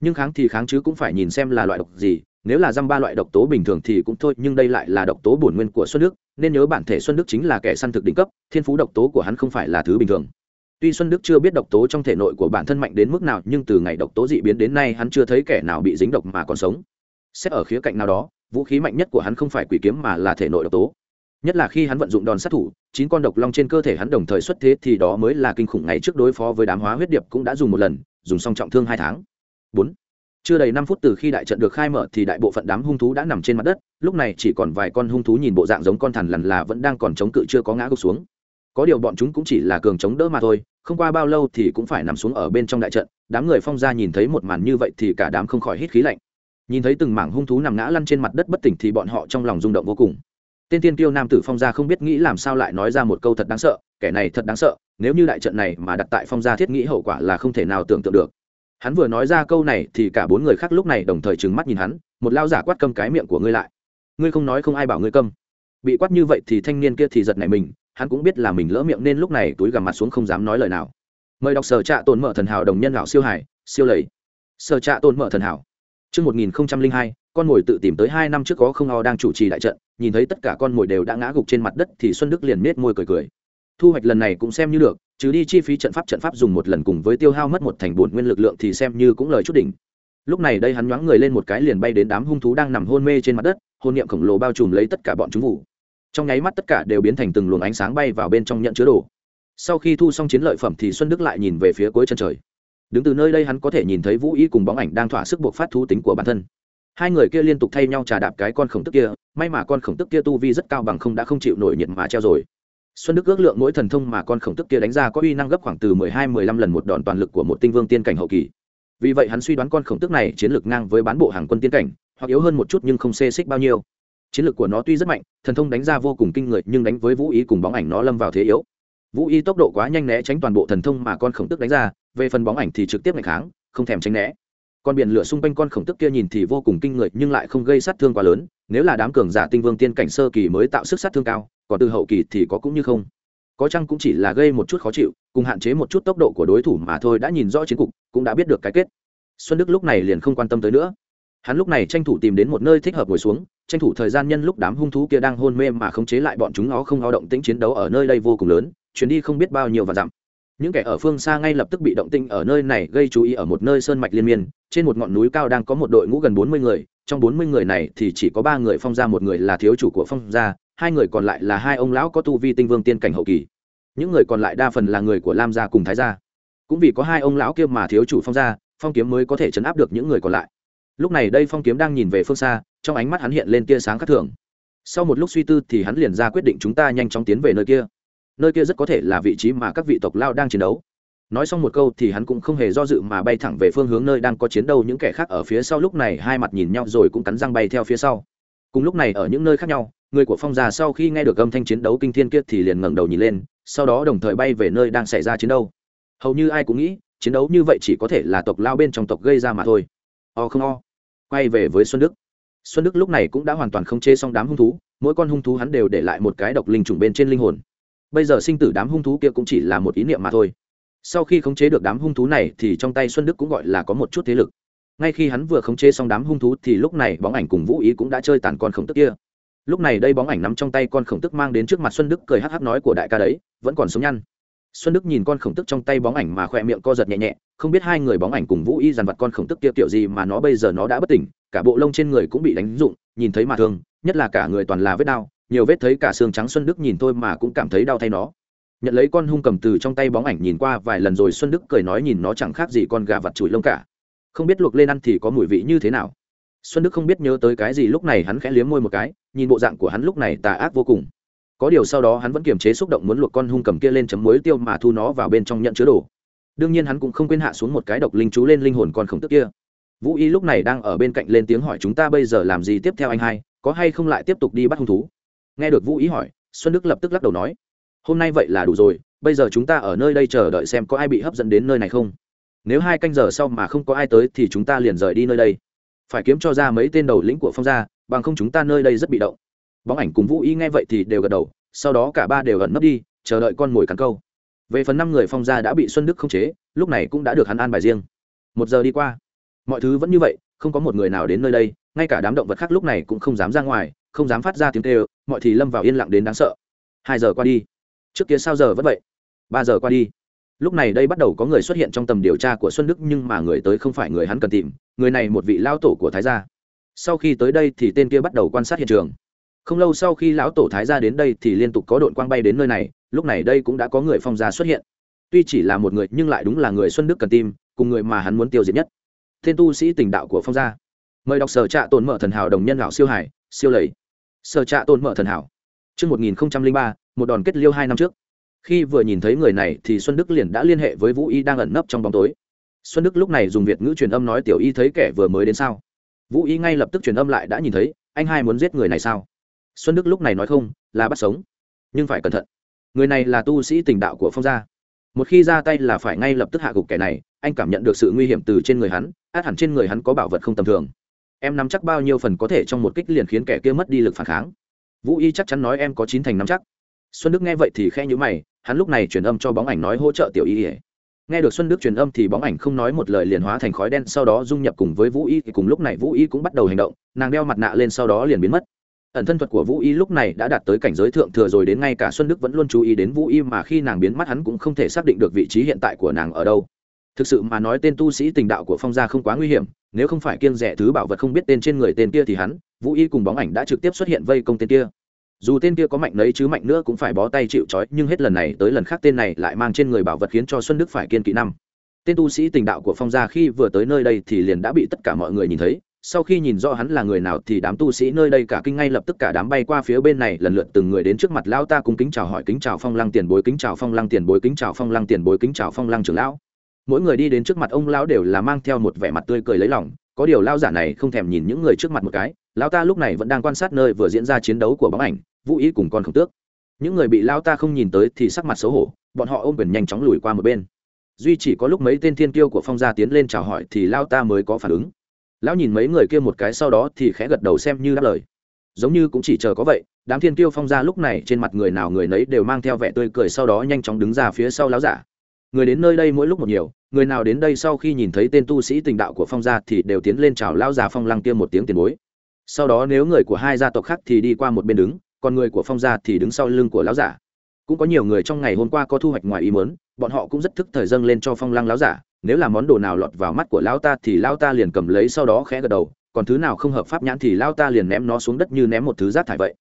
Nhưng kháng thì kháng chứ cũng phải nhìn xem là loại độc gì, nếu là dăm ba loại độc tố bình thường thì cũng thôi, nhưng đây lại là độc tố bổn nguyên của xuân đức, nên nhớ bản thể xuân đức chính là kẻ săn thực đỉnh cấp, thiên phú độc tố của hắn không phải là thứ bình thường tuy xuân đức chưa biết độc tố trong thể nội của bản thân mạnh đến mức nào, nhưng từ ngày độc tố dị biến đến nay hắn chưa thấy kẻ nào bị dính độc mà còn sống. Xét ở khía cạnh nào đó, vũ khí mạnh nhất của hắn không phải quỷ kiếm mà là thể nội độc tố. Nhất là khi hắn vận dụng đòn sát thủ, chín con độc long trên cơ thể hắn đồng thời xuất thế thì đó mới là kinh khủng ngày trước đối phó với đám hóa huyết điệp cũng đã dùng một lần, dùng xong trọng thương hai tháng. Bốn. Chưa đầy năm phút từ khi đại trận được khai mở thì đại bộ phận đám hung thú đã nằm trên mặt đất, lúc này chỉ còn vài con hung thú nhìn bộ dạng giống con thằn lằn là vẫn đang còn chống cự chưa có ngã gục xuống có điều bọn chúng cũng chỉ là cường chống đỡ mà thôi, không qua bao lâu thì cũng phải nằm xuống ở bên trong đại trận, đám người phong ra nhìn thấy một màn như vậy thì cả đám không khỏi hít khí lạnh. Nhìn thấy từng mảng hung thú nằm ngã lăn trên mặt đất bất tỉnh thì bọn họ trong lòng rung động vô cùng. Tên tiên kiêu nam tử phong gia không biết nghĩ làm sao lại nói ra một câu thật đáng sợ, kẻ này thật đáng sợ, nếu như đại trận này mà đặt tại phong gia thiết nghĩ hậu quả là không thể nào tưởng tượng được. Hắn vừa nói ra câu này thì cả bốn người khác lúc này đồng thời trừng mắt nhìn hắn, một lao giả quát câm cái miệng của ngươi lại. Ngươi không nói không ai bảo ngươi câm. Bị quát như vậy thì thanh niên kia thì giật nảy mình hắn cũng biết là mình lỡ miệng nên lúc này túi gằm mặt xuống không dám nói lời nào mời đọc sở trạ tồn mở thần hảo đồng nhân lão siêu hải siêu lầy sở trạ tồn mở thần hảo Trước 1002, con mồi tự tìm tới hai năm trước có không o đang chủ trì đại trận, nhìn thấy tất cả con mồi đều đã ngã gục trên mặt đất thì Xuân Đức liền nết môi cười cười. Thu hoạch lần này cũng xem như được, trừ đi chi phí trận pháp trận pháp dùng một lần cùng với tiêu hao mất một thành bổn nguyên lực lượng thì xem như cũng lời chút đỉnh. Lúc này đây hắn nhoáng người lên một cái liền bay đến đám hung thú đang nằm hôn mê trên mặt đất, hồn niệm khổng lồ bao trùm lấy tất cả bọn chúng vụ. Trong nháy mắt tất cả đều biến thành từng luồng ánh sáng bay vào bên trong nhận chứa đồ. Sau khi thu xong chiến lợi phẩm thì Xuân Đức lại nhìn về phía cuối chân trời. Đứng từ nơi đây hắn có thể nhìn thấy vũ y cùng bóng ảnh đang thỏa sức buộc phát thú tính của bản thân. Hai người kia liên tục thay nhau trà đạp cái con khổng tức kia, may mà con khổng tức kia tu vi rất cao bằng không đã không chịu nổi nhiệt mà treo rồi. Xuân đức ước lượng mỗi thần thông mà con khổng tức kia đánh ra có uy năng gấp khoảng từ mười hai mười lăm lần một đòn toàn lực của một tinh vương tiên cảnh hậu kỳ. Vì vậy hắn suy đoán con khổng tức này chiến lược ngang với bán bộ hàng quân tiên cảnh, hoặc yếu hơn một chút nhưng không xê xích bao nhiêu chiến lược của nó tuy rất mạnh, thần thông đánh ra vô cùng kinh người, nhưng đánh với vũ Y cùng bóng ảnh nó lâm vào thế yếu. Vũ y tốc độ quá nhanh né tránh toàn bộ thần thông mà con khổng tức đánh ra, về phần bóng ảnh thì trực tiếp ngày kháng, không thèm tránh né. Con biển lửa xung quanh con khổng tức kia nhìn thì vô cùng kinh người, nhưng lại không gây sát thương quá lớn, nếu là đám cường giả tinh vương tiên cảnh sơ kỳ mới tạo sức sát thương cao, còn từ hậu kỳ thì có cũng như không. Có chăng cũng chỉ là gây một chút khó chịu, cùng hạn chế một chút tốc độ của đối thủ mà thôi, đã nhìn rõ chiến cục, cũng đã biết được cái kết. Xuân đức lúc này liền không quan tâm tới nữa hắn lúc này tranh thủ tìm đến một nơi thích hợp ngồi xuống, tranh thủ thời gian nhân lúc đám hung thú kia đang hôn mê mà khống chế lại bọn chúng nó không lao động tĩnh chiến đấu ở nơi đây vô cùng lớn, chuyến đi không biết bao nhiêu và dặm. Những kẻ ở phương xa ngay lập tức bị động tinh ở nơi này gây chú ý ở một nơi sơn mạch liên miên, trên một ngọn núi cao đang có một đội ngũ gần bốn mươi người, trong bốn mươi người này thì chỉ có ba người phong gia, một người là thiếu chủ của phong gia, hai người còn lại là hai ông lão có tu vi tinh vương tiên cảnh hậu kỳ. Những người còn lại đa phần là người của lam gia cùng thái gia. Cũng vì có hai ông lão kia mà thiếu chủ phong gia, phong kiếm mới có thể chấn áp được những người còn lại lúc này đây phong kiếm đang nhìn về phương xa, trong ánh mắt hắn hiện lên tia sáng khác thường. Sau một lúc suy tư thì hắn liền ra quyết định chúng ta nhanh chóng tiến về nơi kia. Nơi kia rất có thể là vị trí mà các vị tộc lao đang chiến đấu. Nói xong một câu thì hắn cũng không hề do dự mà bay thẳng về phương hướng nơi đang có chiến đấu. Những kẻ khác ở phía sau lúc này hai mặt nhìn nhau rồi cũng cắn răng bay theo phía sau. Cùng lúc này ở những nơi khác nhau, người của phong già sau khi nghe được âm thanh chiến đấu kinh thiên kiết thì liền ngẩng đầu nhìn lên, sau đó đồng thời bay về nơi đang xảy ra chiến đấu. Hầu như ai cũng nghĩ, chiến đấu như vậy chỉ có thể là tộc lao bên trong tộc gây ra mà thôi. O không o quay về với xuân đức. Xuân đức lúc này cũng đã hoàn toàn khống chế xong đám hung thú, mỗi con hung thú hắn đều để lại một cái độc linh trùng bên trên linh hồn. Bây giờ sinh tử đám hung thú kia cũng chỉ là một ý niệm mà thôi. Sau khi khống chế được đám hung thú này thì trong tay xuân đức cũng gọi là có một chút thế lực. Ngay khi hắn vừa khống chế xong đám hung thú thì lúc này bóng ảnh cùng vũ ý cũng đã chơi tàn con khổng tức kia. Lúc này đây bóng ảnh nắm trong tay con khổng tức mang đến trước mặt xuân đức cười hắc hắc nói của đại ca đấy, vẫn còn sống nhăn xuân đức nhìn con khổng tức trong tay bóng ảnh mà khỏe miệng co giật nhẹ nhẹ, không biết hai người bóng ảnh cùng vũ y dằn vặt con khổng tức kia kiểu gì mà nó bây giờ nó đã bất tỉnh, cả bộ lông trên người cũng bị đánh rụng, nhìn thấy mà thương, nhất là cả người toàn là vết đau, nhiều vết thấy cả xương trắng xuân đức nhìn thôi mà cũng cảm thấy đau thay nó. Nhận lấy con hung cầm từ trong tay bóng ảnh nhìn qua vài lần rồi xuân đức cười nói nhìn nó chẳng khác gì con gà vặt chùi lông cả. Không biết luộc lên ăn thì có mùi vị như thế nào. Xuân đức không biết nhớ tới cái gì, lúc này hắn khẽ liếm môi một cái, nhìn bộ dạng của hắn lúc này tà ác vô cùng có điều sau đó hắn vẫn kiềm chế xúc động muốn luộc con hung cầm kia lên chấm muối tiêu mà thu nó vào bên trong nhận chứa đồ. Đương nhiên hắn cũng không quên hạ xuống một cái độc linh chú lên linh hồn con khổng tức kia. Vũ y lúc này đang ở bên cạnh lên tiếng hỏi chúng ta bây giờ làm gì tiếp theo anh hai, có hay không lại tiếp tục đi bắt hung thú? Nghe được vũ ý hỏi, xuân đức lập tức lắc đầu nói, hôm nay vậy là đủ rồi, bây giờ chúng ta ở nơi đây chờ đợi xem có ai bị hấp dẫn đến nơi này không. Nếu hai canh giờ sau mà không có ai tới thì chúng ta liền rời đi nơi đây. Phải kiếm cho ra mấy tên đầu lĩnh của phong gia, bằng không chúng ta nơi đây rất bị động bóng ảnh cùng vũ ý nghe vậy thì đều gật đầu, sau đó cả ba đều ẩn nấp đi, chờ đợi con mồi cắn câu. Về phần năm người phong gia đã bị xuân đức khống chế, lúc này cũng đã được hắn an bài riêng. Một giờ đi qua, mọi thứ vẫn như vậy, không có một người nào đến nơi đây, ngay cả đám động vật khác lúc này cũng không dám ra ngoài, không dám phát ra tiếng kêu, mọi thì lâm vào yên lặng đến đáng sợ. Hai giờ qua đi. Trước kia sao giờ vẫn vậy? Ba giờ qua đi. Lúc này đây bắt đầu có người xuất hiện trong tầm điều tra của xuân đức, nhưng mà người tới không phải người hắn cần tìm, người này một vị lao tổ của thái gia. Sau khi tới đây thì tên kia bắt đầu quan sát hiện trường không lâu sau khi lão tổ thái gia đến đây thì liên tục có đội quang bay đến nơi này lúc này đây cũng đã có người phong gia xuất hiện tuy chỉ là một người nhưng lại đúng là người xuân đức cần tìm cùng người mà hắn muốn tiêu diệt nhất tên tu sĩ tình đạo của phong gia mời đọc sở trạ tồn mở thần hảo đồng nhân lão siêu hải siêu lầy sở trạ tồn mở thần hảo Trước 1003, một đòn kết liêu hai năm trước. Khi vừa nhìn thấy người này thì Xuân Đức liền đã liên hệ với Vũ Y đang ẩn nấp trong bóng tối. Xuân Đức lúc này dùng Việt ngữ truyền âm nói tiểu y thấy kẻ vừa mới đến sao. Vũ Y ngay lập tức truyền âm lại đã nhìn thấy, anh hai muốn giết người này sao? Xuân Đức lúc này nói không, là bắt sống, nhưng phải cẩn thận. Người này là tu sĩ tình đạo của Phong gia. Một khi ra tay là phải ngay lập tức hạ gục kẻ này, anh cảm nhận được sự nguy hiểm từ trên người hắn, át hẳn trên người hắn có bảo vật không tầm thường. Em nắm chắc bao nhiêu phần có thể trong một kích liền khiến kẻ kia mất đi lực phản kháng vũ y chắc chắn nói em có chín thành nắm chắc xuân đức nghe vậy thì khe nhữ mày hắn lúc này truyền âm cho bóng ảnh nói hỗ trợ tiểu y ỉa nghe được xuân đức truyền âm thì bóng ảnh không nói một lời liền hóa thành khói đen sau đó dung nhập cùng với vũ y thì cùng lúc này vũ y cũng bắt đầu hành động nàng đeo mặt nạ lên sau đó liền biến mất ẩn thân thuật của vũ y lúc này đã đạt tới cảnh giới thượng thừa rồi, đến ngay cả xuân đức vẫn luôn chú ý đến vũ y mà khi nàng biến mất hắn cũng không thể xác định được vị trí hiện tại của nàng ở đâu. Thực sự mà nói tên tu sĩ tình đạo của phong gia không quá nguy hiểm, nếu không phải kiêng rẻ thứ bảo vật không biết tên trên người tên kia thì hắn, vũ y cùng bóng ảnh đã trực tiếp xuất hiện vây công tên kia. Dù tên kia có mạnh nấy chứ mạnh nữa cũng phải bó tay chịu trói, nhưng hết lần này tới lần khác tên này lại mang trên người bảo vật khiến cho xuân đức phải kiên kỵ năm. Tên tu sĩ tình đạo của phong gia khi vừa tới nơi đây thì liền đã bị tất cả mọi người nhìn thấy sau khi nhìn rõ hắn là người nào thì đám tu sĩ nơi đây cả kinh ngay lập tức cả đám bay qua phía bên này, lần lượt từng người đến trước mặt lão ta cùng kính chào hỏi, kính chào phong lăng tiền bối, kính chào phong lăng tiền bối, kính chào phong lăng tiền bối, kính chào phong lăng trưởng lão. Mỗi người đi đến trước mặt ông lão đều là mang theo một vẻ mặt tươi cười lấy lòng. Có điều lão giả này không thèm nhìn những người trước mặt một cái. Lão ta lúc này vẫn đang quan sát nơi vừa diễn ra chiến đấu của bóng ảnh, vũ ý cùng con khổng tước. Những người bị lão ta không nhìn tới thì sắc mặt xấu hổ, bọn họ ôm quyền nhanh chóng lùi qua một bên. Duy chỉ có lúc mấy tên thiên kiêu của phong gia tiến lên chào hỏi thì lão ta mới có phản ứng lão nhìn mấy người kia một cái sau đó thì khẽ gật đầu xem như đáp lời. Giống như cũng chỉ chờ có vậy, đám thiên tiêu phong gia lúc này trên mặt người nào người nấy đều mang theo vẻ tươi cười sau đó nhanh chóng đứng ra phía sau lão giả. Người đến nơi đây mỗi lúc một nhiều, người nào đến đây sau khi nhìn thấy tên tu sĩ tình đạo của phong gia thì đều tiến lên chào lão già phong lăng kia một tiếng tiền bối. Sau đó nếu người của hai gia tộc khác thì đi qua một bên đứng, còn người của phong gia thì đứng sau lưng của lão giả. Cũng có nhiều người trong ngày hôm qua có thu hoạch ngoài ý mớn bọn họ cũng rất thức thời dâng lên cho phong lăng lão giả nếu là món đồ nào lọt vào mắt của lão ta thì lão ta liền cầm lấy sau đó khẽ gật đầu, còn thứ nào không hợp pháp nhãn thì lão ta liền ném nó xuống đất như ném một thứ rác thải vậy.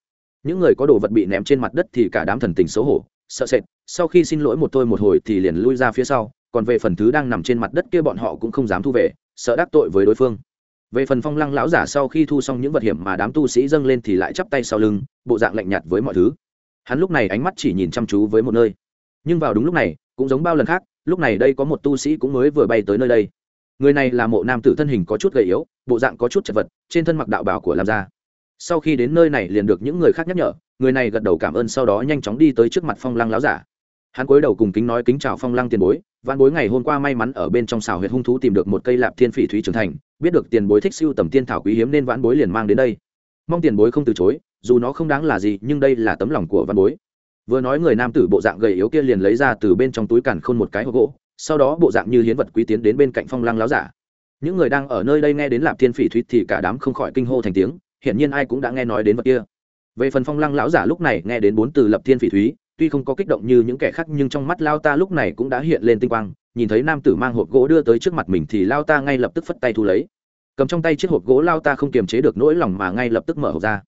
Những người có đồ vật bị ném trên mặt đất thì cả đám thần tình xấu hổ, sợ sệt, sau khi xin lỗi một tôi một hồi thì liền lui ra phía sau, còn về phần thứ đang nằm trên mặt đất kia bọn họ cũng không dám thu về, sợ đắc tội với đối phương. Về phần phong lăng lão giả sau khi thu xong những vật hiểm mà đám tu sĩ dâng lên thì lại chắp tay sau lưng, bộ dạng lạnh nhạt với mọi thứ. Hắn lúc này ánh mắt chỉ nhìn chăm chú với một nơi. Nhưng vào đúng lúc này, cũng giống bao lần khác lúc này đây có một tu sĩ cũng mới vừa bay tới nơi đây. Người này là mộ nam tử thân hình có chút gầy yếu, bộ dạng có chút chật vật, trên thân mặc đạo bảo của làm ra sau khi đến nơi này liền được những người khác nhắc nhở, người này gật đầu cảm ơn sau đó nhanh chóng đi tới trước mặt phong lăng láo giả. Hắn cúi đầu cùng kính nói kính chào phong lăng tiền bối văn bối ngày hôm qua may mắn ở bên trong xào huyện hung thú tìm được một cây lạp thiên phỉ thúy trưởng thành, biết được tiền bối thích siêu tầm tiên thảo quý hiếm nên văn bối liền mang đến đây. Mong tiền bối không từ chối, dù nó không đáng là gì, nhưng đây là tấm lòng của văn bối vừa nói người nam tử bộ dạng gầy yếu kia liền lấy ra từ bên trong túi càn khôn một cái hộp gỗ, sau đó bộ dạng như hiến vật quý tiến đến bên cạnh phong lăng láo giả. Những người đang ở nơi đây nghe đến lạp thiên phỉ thúy thì cả đám không khỏi kinh hô thành tiếng, hiển nhiên ai cũng đã nghe nói đến vật kia. Về phần phong lăng lão giả lúc này nghe đến bốn từ lập thiên phỉ thúy, tuy không có kích động như những kẻ khác nhưng trong mắt lao ta lúc này cũng đã hiện lên tinh quang, nhìn thấy nam tử mang hộp gỗ đưa tới trước mặt mình thì lao ta ngay lập tức phất tay thu lấy. Cầm trong tay chiếc hộp gỗ lao ta không kiềm chế được nỗi lòng mà ngay lập tức mở hộp ra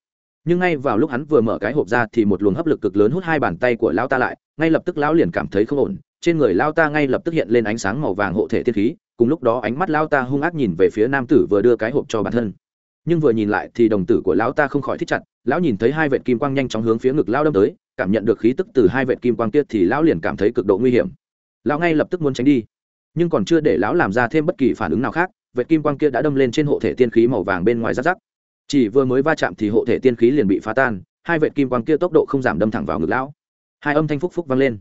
nhưng ngay vào lúc hắn vừa mở cái hộp ra thì một luồng hấp lực cực lớn hút hai bàn tay của lao ta lại, ngay lập tức lão liền cảm thấy không ổn. Trên người lao ta ngay lập tức hiện lên ánh sáng màu vàng hộ thể thiên khí, cùng lúc đó ánh mắt lao ta hung ác nhìn về phía nam tử vừa đưa cái hộp cho bản thân. Nhưng vừa nhìn lại thì đồng tử của lão ta không khỏi thích chặt, lão nhìn thấy hai vệt kim quang nhanh chóng hướng phía ngực lao đâm tới, cảm nhận được khí tức từ hai vệt kim quang kia thì lão liền cảm thấy cực độ nguy hiểm. Lão ngay lập tức muốn tránh đi, nhưng còn chưa để lão làm ra thêm bất kỳ phản ứng nào khác, vệt kim quang kia đã đâm lên trên hộ thể tiên khí màu vàng bên ngoài rắc rắc chỉ vừa mới va chạm thì hộ thể tiên khí liền bị phá tan, hai vệ kim quang kia tốc độ không giảm đâm thẳng vào ngực lão. Hai âm thanh phúc phúc vang lên.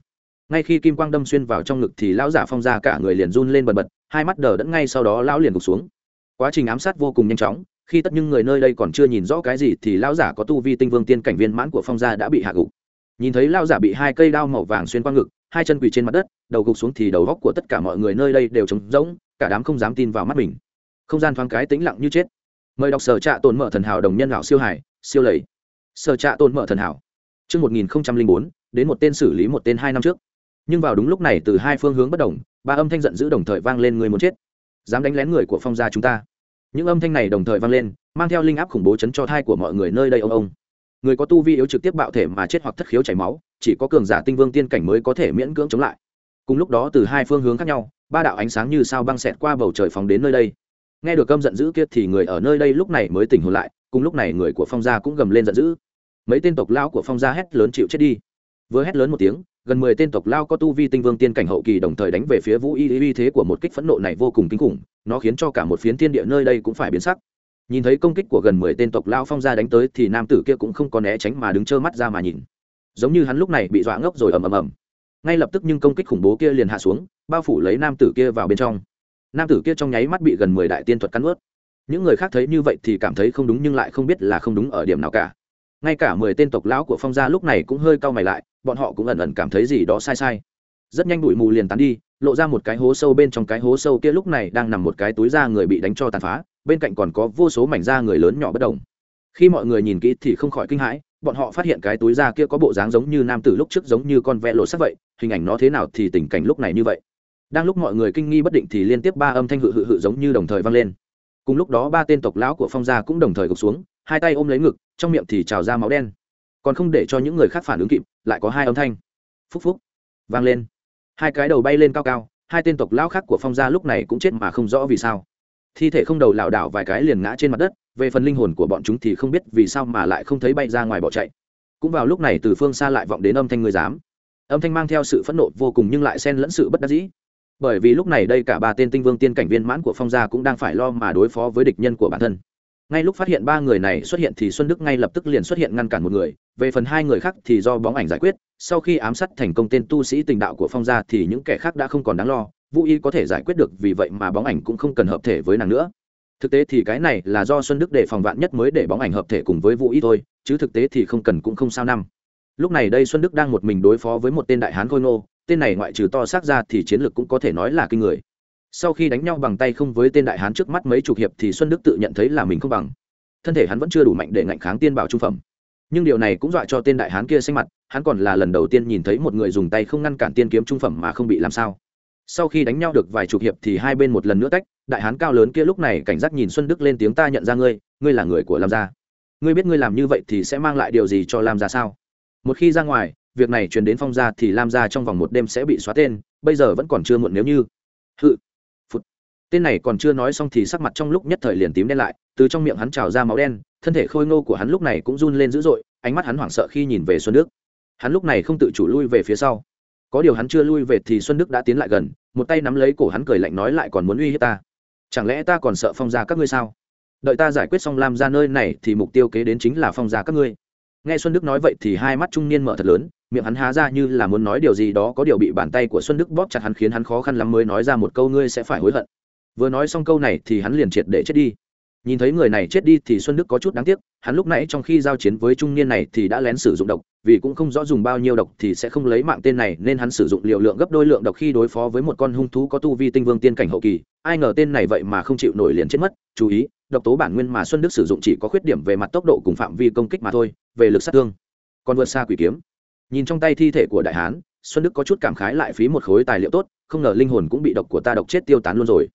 Ngay khi kim quang đâm xuyên vào trong ngực thì lão giả phong ra cả người liền run lên bần bật, hai mắt đờ đẫn ngay sau đó lão liền gục xuống. Quá trình ám sát vô cùng nhanh chóng, khi tất những người nơi đây còn chưa nhìn rõ cái gì thì lão giả có tu vi tinh vương tiên cảnh viên mãn của phong gia đã bị hạ gục. Nhìn thấy lão giả bị hai cây đao màu vàng xuyên qua ngực, hai chân quỳ trên mặt đất, đầu gục xuống thì đầu góc của tất cả mọi người nơi đây đều trống rỗng, cả đám không dám tin vào mắt mình. Không gian thoáng cái tĩnh lặng như chết mời đọc sở trạ tồn mở thần hảo đồng nhân lão siêu hải siêu lầy. Sở trạ tồn mở thần hảo. Trước 1004, đến một tên xử lý một tên hai năm trước. Nhưng vào đúng lúc này từ hai phương hướng bất đồng, ba âm thanh giận dữ đồng thời vang lên người muốn chết. Dám đánh lén người của phong gia chúng ta. Những âm thanh này đồng thời vang lên mang theo linh áp khủng bố chấn cho thai của mọi người nơi đây ông ông. Người có tu vi yếu trực tiếp bạo thể mà chết hoặc thất khiếu chảy máu chỉ có cường giả tinh vương tiên cảnh mới có thể miễn cưỡng chống lại. Cùng lúc đó từ hai phương hướng khác nhau ba đạo ánh sáng như sao băng xẹt qua bầu trời phóng đến nơi đây nghe được cơm giận dữ kia thì người ở nơi đây lúc này mới tỉnh hồn lại, cùng lúc này người của phong gia cũng gầm lên giận dữ. Mấy tên tộc lao của phong gia hét lớn chịu chết đi. Vừa hét lớn một tiếng, gần mười tên tộc lao có tu vi tinh vương tiên cảnh hậu kỳ đồng thời đánh về phía vũ y uy thế của một kích phẫn nộ này vô cùng kinh khủng, nó khiến cho cả một phiến thiên địa nơi đây cũng phải biến sắc. Nhìn thấy công kích của gần mười tên tộc lao phong Gia đánh tới thì nam tử kia cũng không có né tránh mà đứng trơ mắt ra mà nhìn. Giống như hắn lúc này bị dọa ngốc rồi ầm ầm ầm. Ngay lập tức nhưng công kích khủng bố kia liền hạ xuống, bao phủ lấy nam tử kia vào bên trong nam tử kia trong nháy mắt bị gần mười đại tiên thuật cắn ướt. Những người khác thấy như vậy thì cảm thấy không đúng nhưng lại không biết là không đúng ở điểm nào cả. Ngay cả mười tên tộc lão của phong gia lúc này cũng hơi cau mày lại, bọn họ cũng ẩn ẩn cảm thấy gì đó sai sai. Rất nhanh bụi mù liền tán đi, lộ ra một cái hố sâu bên trong cái hố sâu kia lúc này đang nằm một cái túi da người bị đánh cho tàn phá, bên cạnh còn có vô số mảnh da người lớn nhỏ bất đồng khi mọi người nhìn kỹ thì không khỏi kinh hãi, bọn họ phát hiện cái túi da kia có bộ dáng giống như nam tử lúc trước giống như con vẽ lộ sắc vậy, hình ảnh nó thế nào thì tình cảnh lúc này như vậy đang lúc mọi người kinh nghi bất định thì liên tiếp ba âm thanh hự hự hự giống như đồng thời vang lên. Cùng lúc đó ba tên tộc lão của phong gia cũng đồng thời gục xuống, hai tay ôm lấy ngực, trong miệng thì trào ra máu đen. Còn không để cho những người khác phản ứng kịp, lại có hai âm thanh. Phúc phúc, vang lên. Hai cái đầu bay lên cao cao, hai tên tộc lão khác của phong gia lúc này cũng chết mà không rõ vì sao. Thi thể không đầu lảo đảo vài cái liền ngã trên mặt đất, về phần linh hồn của bọn chúng thì không biết vì sao mà lại không thấy bay ra ngoài bỏ chạy. Cũng vào lúc này từ phương xa lại vọng đến âm thanh người dám. Âm thanh mang theo sự phẫn nộ vô cùng nhưng lại xen lẫn sự bất đắc dĩ bởi vì lúc này đây cả ba tên tinh vương tiên cảnh viên mãn của phong gia cũng đang phải lo mà đối phó với địch nhân của bản thân. Ngay lúc phát hiện ba người này xuất hiện thì xuân đức ngay lập tức liền xuất hiện ngăn cản một người, về phần hai người khác thì do bóng ảnh giải quyết, sau khi ám sát thành công tên tu sĩ tình đạo của phong gia thì những kẻ khác đã không còn đáng lo, vũ y có thể giải quyết được vì vậy mà bóng ảnh cũng không cần hợp thể với nàng nữa. Thực tế thì cái này là do xuân đức để phòng vạn nhất mới để bóng ảnh hợp thể cùng với vũ y thôi, chứ thực tế thì không cần cũng không sao năm. Lúc này đây xuân đức đang một mình đối phó với một tên đại hán khôi ngô tên này ngoại trừ to xác ra thì chiến lược cũng có thể nói là kinh người. Sau khi đánh nhau bằng tay không với tên đại hán trước mắt mấy chục hiệp thì xuân đức tự nhận thấy là mình không bằng. Thân thể hắn vẫn chưa đủ mạnh để ngạnh kháng tiên bảo trung phẩm. Nhưng điều này cũng dọa cho tên đại hán kia xanh mặt, hắn còn là lần đầu tiên nhìn thấy một người dùng tay không ngăn cản tiên kiếm trung phẩm mà không bị làm sao. Sau khi đánh nhau được vài chục hiệp thì hai bên một lần nữa tách, đại hán cao lớn kia lúc này cảnh giác nhìn xuân đức lên tiếng ta nhận ra ngươi ngươi là người của lam gia. Ngươi biết ngươi làm như vậy thì sẽ mang lại điều gì cho lam gia sao? Một khi ra ngoài việc này truyền đến phong gia thì lam gia trong vòng một đêm sẽ bị xóa tên, bây giờ vẫn còn chưa muộn nếu như. Hự. Phụt. Tên này còn chưa nói xong thì sắc mặt trong lúc nhất thời liền tím đen lại, từ trong miệng hắn trào ra máu đen, thân thể khôi ngô của hắn lúc này cũng run lên dữ dội, ánh mắt hắn hoảng sợ khi nhìn về xuân đức. Hắn lúc này không tự chủ lui về phía sau. Có điều hắn chưa lui về thì xuân đức đã tiến lại gần, một tay nắm lấy cổ hắn cười lạnh nói lại còn muốn uy hiếp ta. Chẳng lẽ ta còn sợ phong gia các ngươi sao? Đợi ta giải quyết xong lam ra nơi này thì mục tiêu kế đến chính là phong gia các ngươi nghe xuân đức nói vậy thì hai mắt trung niên mở thật lớn, miệng hắn há ra như là muốn nói điều gì đó có điều bị bàn tay của xuân đức bóp chặt hắn khiến hắn khó khăn lắm mới nói ra một câu, ngươi sẽ phải hối hận. Vừa nói xong câu này thì hắn liền triệt để chết đi nhìn thấy người này chết đi thì xuân đức có chút đáng tiếc, hắn lúc nãy trong khi giao chiến với trung niên này thì đã lén sử dụng độc, vì cũng không rõ dùng bao nhiêu độc thì sẽ không lấy mạng tên này nên hắn sử dụng liều lượng gấp đôi lượng độc khi đối phó với một con hung thú có tu vi tinh vương tiên cảnh hậu kỳ. Ai ngờ tên này vậy mà không chịu nổi liền chết mất, chú ý, độc tố bản nguyên mà xuân đức sử dụng chỉ có khuyết điểm về mặt tốc độ cùng phạm vi công kích mà thôi, về lực sát thương. Còn vượt xa quỷ kiếm. Nhìn trong tay thi thể của đại hán, xuân đức có chút cảm khái lại phí một khối tài liệu tốt, không ngờ linh hồn cũng bị độc của ta độc chết tiêu tán luôn rồi.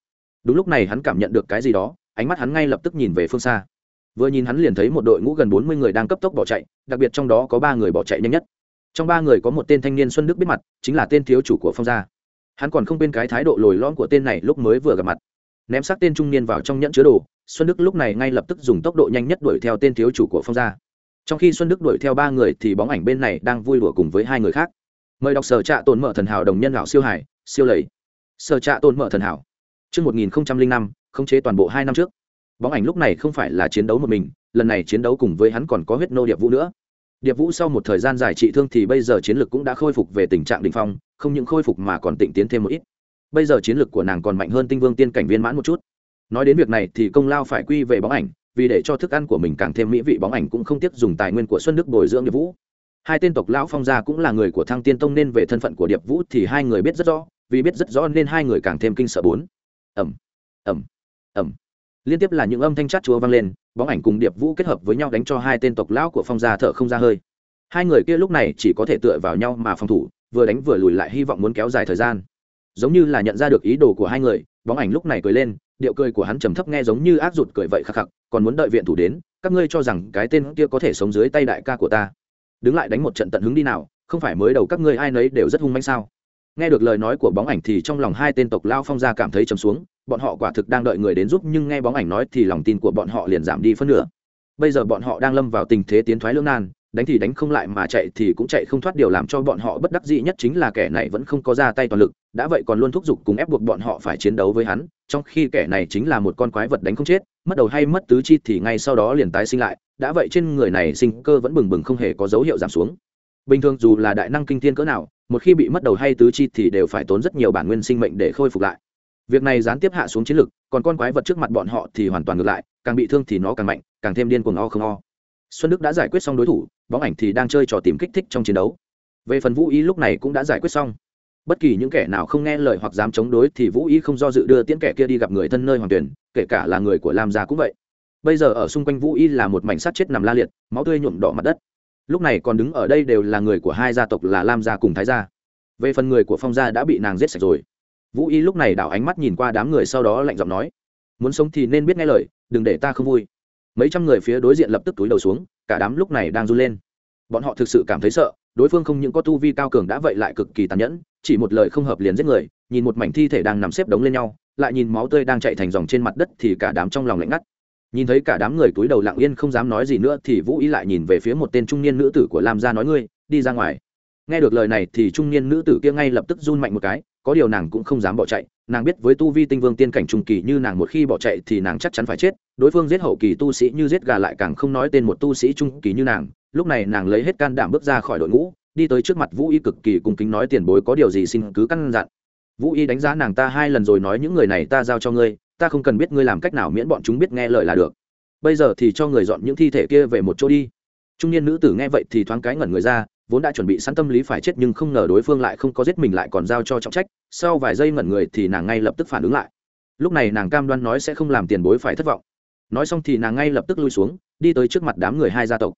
Đúng lúc này hắn cảm nhận được cái gì đó ánh mắt hắn ngay lập tức nhìn về phương xa. Vừa nhìn hắn liền thấy một đội ngũ gần bốn mươi người đang cấp tốc bỏ chạy đặc biệt trong đó có ba người bỏ chạy nhanh nhất. Trong ba người có một tên thanh niên xuân đức biết mặt chính là tên thiếu chủ của phong gia. Hắn còn không quên cái thái độ lồi lõm của tên này lúc mới vừa gặp mặt. Ném xác tên trung niên vào trong nhẫn chứa đồ xuân đức lúc này ngay lập tức dùng tốc độ nhanh nhất đuổi theo tên thiếu chủ của phong gia. Trong khi xuân đức đuổi theo ba người thì bóng ảnh bên này đang vui đùa cùng với hai người khác. Mời đọc sở trạ tồn mở thần hảo đồng nhân lão siêu hải siêu lầy. Sở trạ tồn mở thần hảo. Trước 1005, khống chế toàn bộ hai năm trước. Bóng ảnh lúc này không phải là chiến đấu một mình, lần này chiến đấu cùng với hắn còn có huyết nô điệp vũ nữa. Điệp Vũ sau một thời gian dài trị thương thì bây giờ chiến lực cũng đã khôi phục về tình trạng đỉnh phong, không những khôi phục mà còn tịnh tiến thêm một ít. Bây giờ chiến lực của nàng còn mạnh hơn Tinh Vương tiên cảnh viên mãn một chút. Nói đến việc này thì công lao phải quy về bóng ảnh, vì để cho thức ăn của mình càng thêm mỹ vị bóng ảnh cũng không tiếc dùng tài nguyên của Xuân Đức bồi dưỡng Điệp Vũ. Hai tên tộc lão phong gia cũng là người của Thăng Tiên Tông nên về thân phận của Điệp Vũ thì hai người biết rất rõ, vì biết rất rõ nên hai người càng thêm kinh sợ bốn. Ầm, ầm, ẩm Liên tiếp là những âm thanh chát chúa vang lên, bóng ảnh cùng Điệp Vũ kết hợp với nhau đánh cho hai tên tộc lão của phong gia thở không ra hơi. Hai người kia lúc này chỉ có thể tựa vào nhau mà phòng thủ, vừa đánh vừa lùi lại hy vọng muốn kéo dài thời gian. Giống như là nhận ra được ý đồ của hai người, bóng ảnh lúc này cười lên, điệu cười của hắn trầm thấp nghe giống như ác rụt cười vậy khắc khắc còn muốn đợi viện thủ đến các ngươi cho rằng cái tên kia có thể sống dưới tay đại ca của ta đứng lại đánh một trận tận hứng đi nào không phải mới đầu các ngươi ai nấy đều rất hung manh sao nghe được lời nói của bóng ảnh thì trong lòng hai tên tộc lao phong gia cảm thấy trầm xuống bọn họ quả thực đang đợi người đến giúp nhưng nghe bóng ảnh nói thì lòng tin của bọn họ liền giảm đi phân nửa. Bây giờ bọn họ đang lâm vào tình thế tiến thoái lưỡng nan, đánh thì đánh không lại mà chạy thì cũng chạy không thoát, điều làm cho bọn họ bất đắc dĩ nhất chính là kẻ này vẫn không có ra tay toàn lực, đã vậy còn luôn thúc giục cùng ép buộc bọn họ phải chiến đấu với hắn, trong khi kẻ này chính là một con quái vật đánh không chết, mất đầu hay mất tứ chi thì ngay sau đó liền tái sinh lại, đã vậy trên người này sinh cơ vẫn bừng bừng không hề có dấu hiệu giảm xuống. Bình thường dù là đại năng kinh thiên cỡ nào, một khi bị mất đầu hay tứ chi thì đều phải tốn rất nhiều bản nguyên sinh mệnh để khôi phục lại việc này gián tiếp hạ xuống chiến lực còn con quái vật trước mặt bọn họ thì hoàn toàn ngược lại, càng bị thương thì nó càng mạnh, càng thêm điên cuồng o không o. Xuân đức đã giải quyết xong đối thủ, bóng ảnh thì đang chơi trò tìm kích thích trong chiến đấu. Về phần vũ y lúc này cũng đã giải quyết xong. Bất kỳ những kẻ nào không nghe lời hoặc dám chống đối thì vũ y không do dự đưa tiễn kẻ kia đi gặp người thân nơi hoàng tuyển, kể cả là người của lam gia cũng vậy. Bây giờ ở xung quanh vũ y là một mảnh sắt chết nằm la liệt, máu tươi nhuộm đỏ mặt đất. Lúc này còn đứng ở đây đều là người của hai gia tộc là lam gia cùng thái gia. Về phần người của phong gia đã bị nàng giết sạch rồi vũ y lúc này đảo ánh mắt nhìn qua đám người sau đó lạnh giọng nói, muốn sống thì nên biết nghe lời, đừng để ta không vui. Mấy trăm người phía đối diện lập tức túi đầu xuống, cả đám lúc này đang run lên. Bọn họ thực sự cảm thấy sợ, đối phương không những có tu vi cao cường đã vậy lại cực kỳ tàn nhẫn, chỉ một lời không hợp liền giết người, nhìn một mảnh thi thể đang nằm xếp đống lên nhau, lại nhìn máu tươi đang chạy thành dòng trên mặt đất thì cả đám trong lòng lạnh ngắt. Nhìn thấy cả đám người túi đầu lặng yên không dám nói gì nữa thì vũ ý lại nhìn về phía một tên trung niên nữ tử của lam gia nói, ngươi, đi ra ngoài. Nghe được lời này thì trung niên nữ tử kia ngay lập tức run mạnh một cái có điều nàng cũng không dám bỏ chạy, nàng biết với tu vi tinh vương tiên cảnh trung kỳ như nàng một khi bỏ chạy thì nàng chắc chắn phải chết, đối phương giết hậu kỳ tu sĩ như giết gà lại càng không nói tên một tu sĩ trung kỳ như nàng, lúc này nàng lấy hết can đảm bước ra khỏi đội ngũ, đi tới trước mặt vũ y cực kỳ cung kính nói tiền bối có điều gì xin cứ căn dặn. Vũ y đánh giá nàng ta hai lần rồi nói những người này ta giao cho ngươi, ta không cần biết ngươi làm cách nào miễn bọn chúng biết nghe lời là được. Bây giờ thì cho người dọn những thi thể kia về một chỗ đi. Trung niên nữ tử nghe vậy thì thoáng cái ngẩn người ra vốn đã chuẩn bị sẵn tâm lý phải chết nhưng không ngờ đối phương lại không có giết mình lại còn giao cho trọng trách, sau vài giây ngẩn người thì nàng ngay lập tức phản ứng lại. Lúc này nàng cam đoan nói sẽ không làm tiền bối phải thất vọng. Nói xong thì nàng ngay lập tức lui xuống, đi tới trước mặt đám người hai gia tộc.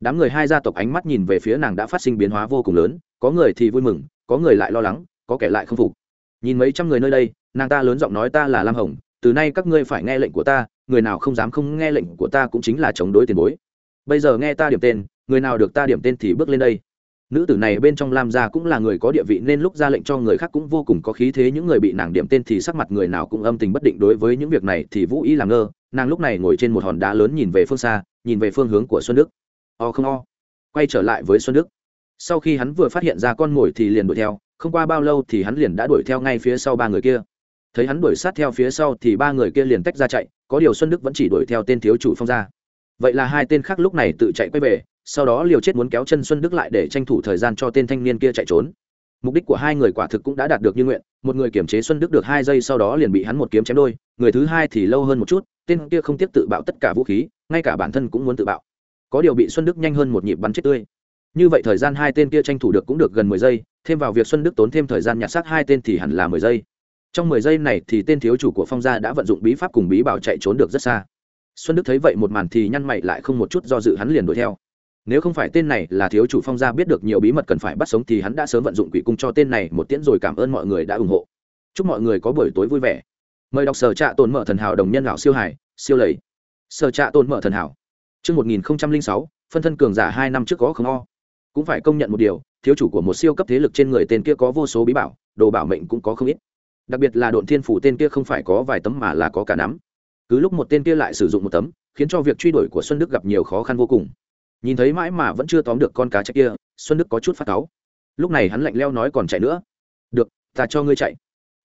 Đám người hai gia tộc ánh mắt nhìn về phía nàng đã phát sinh biến hóa vô cùng lớn, có người thì vui mừng, có người lại lo lắng, có kẻ lại không phục. Nhìn mấy trăm người nơi đây, nàng ta lớn giọng nói ta là lam hồng, từ nay các ngươi phải nghe lệnh của ta, người nào không dám không nghe lệnh của ta cũng chính là chống đối tiền bối. Bây giờ nghe ta điểm tên, người nào được ta điểm tên thì bước lên đây nữ tử này bên trong lam gia cũng là người có địa vị nên lúc ra lệnh cho người khác cũng vô cùng có khí thế, những người bị nàng điểm tên thì sắc mặt người nào cũng âm tình bất định. Đối với những việc này thì vũ ý làm ngơ, nàng lúc này ngồi trên một hòn đá lớn nhìn về phương xa, nhìn về phương hướng của xuân đức. O không o. Quay trở lại với xuân đức. Sau khi hắn vừa phát hiện ra con mồi thì liền đuổi theo, không qua bao lâu thì hắn liền đã đuổi theo ngay phía sau ba người kia. Thấy hắn đuổi sát theo phía sau thì ba người kia liền tách ra chạy, có điều xuân đức vẫn chỉ đuổi theo tên thiếu chủ phong ra vậy là hai tên khác lúc này tự chạy quay về, sau đó liều chết muốn kéo chân xuân đức lại để tranh thủ thời gian cho tên thanh niên kia chạy trốn. Mục đích của hai người quả thực cũng đã đạt được như nguyện, một người kiểm chế xuân đức được hai giây sau đó liền bị hắn một kiếm chém đôi, người thứ hai thì lâu hơn một chút, tên kia không tiếp tự bạo tất cả vũ khí, ngay cả bản thân cũng muốn tự bạo. Có điều bị xuân đức nhanh hơn một nhịp bắn chết tươi. Như vậy thời gian hai tên kia tranh thủ được cũng được gần mười giây, thêm vào việc xuân đức tốn thêm thời gian nhặt xác hai tên thì hẳn là mười giây. Trong mười giây này thì tên thiếu chủ của phong gia đã vận dụng bí pháp cùng bí bảo chạy trốn được rất xa xuân đức thấy vậy một màn thì nhăn mày lại không một chút do dự hắn liền đuổi theo nếu không phải tên này là thiếu chủ phong gia biết được nhiều bí mật cần phải bắt sống thì hắn đã sớm vận dụng quỷ cung cho tên này một tiễn rồi cảm ơn mọi người đã ủng hộ chúc mọi người có buổi tối vui vẻ mời đọc sở trạ tồn mở thần hảo đồng nhân lão siêu hải siêu lầy sở trạ tồn mở thần hảo Trước 1006, phân thân cường giả hai năm trước có không o. Cũng phải công nhận một điều, thiếu chủ của một siêu cấp thế lực trên người tên kia có vô số bí bảo, đồ bảo mệnh cũng có không ít. Đặc biệt là độn thiên phủ tên kia không phải có vài tấm mà là có cả nắm. Cứ lúc một tên kia lại sử dụng một tấm, khiến cho việc truy đuổi của Xuân Đức gặp nhiều khó khăn vô cùng. Nhìn thấy mãi mà vẫn chưa tóm được con cá chạch kia xuân đức có chút phát cáu. Lúc này hắn lạnh leo nói còn chạy nữa. Được ta cho ngươi chạy.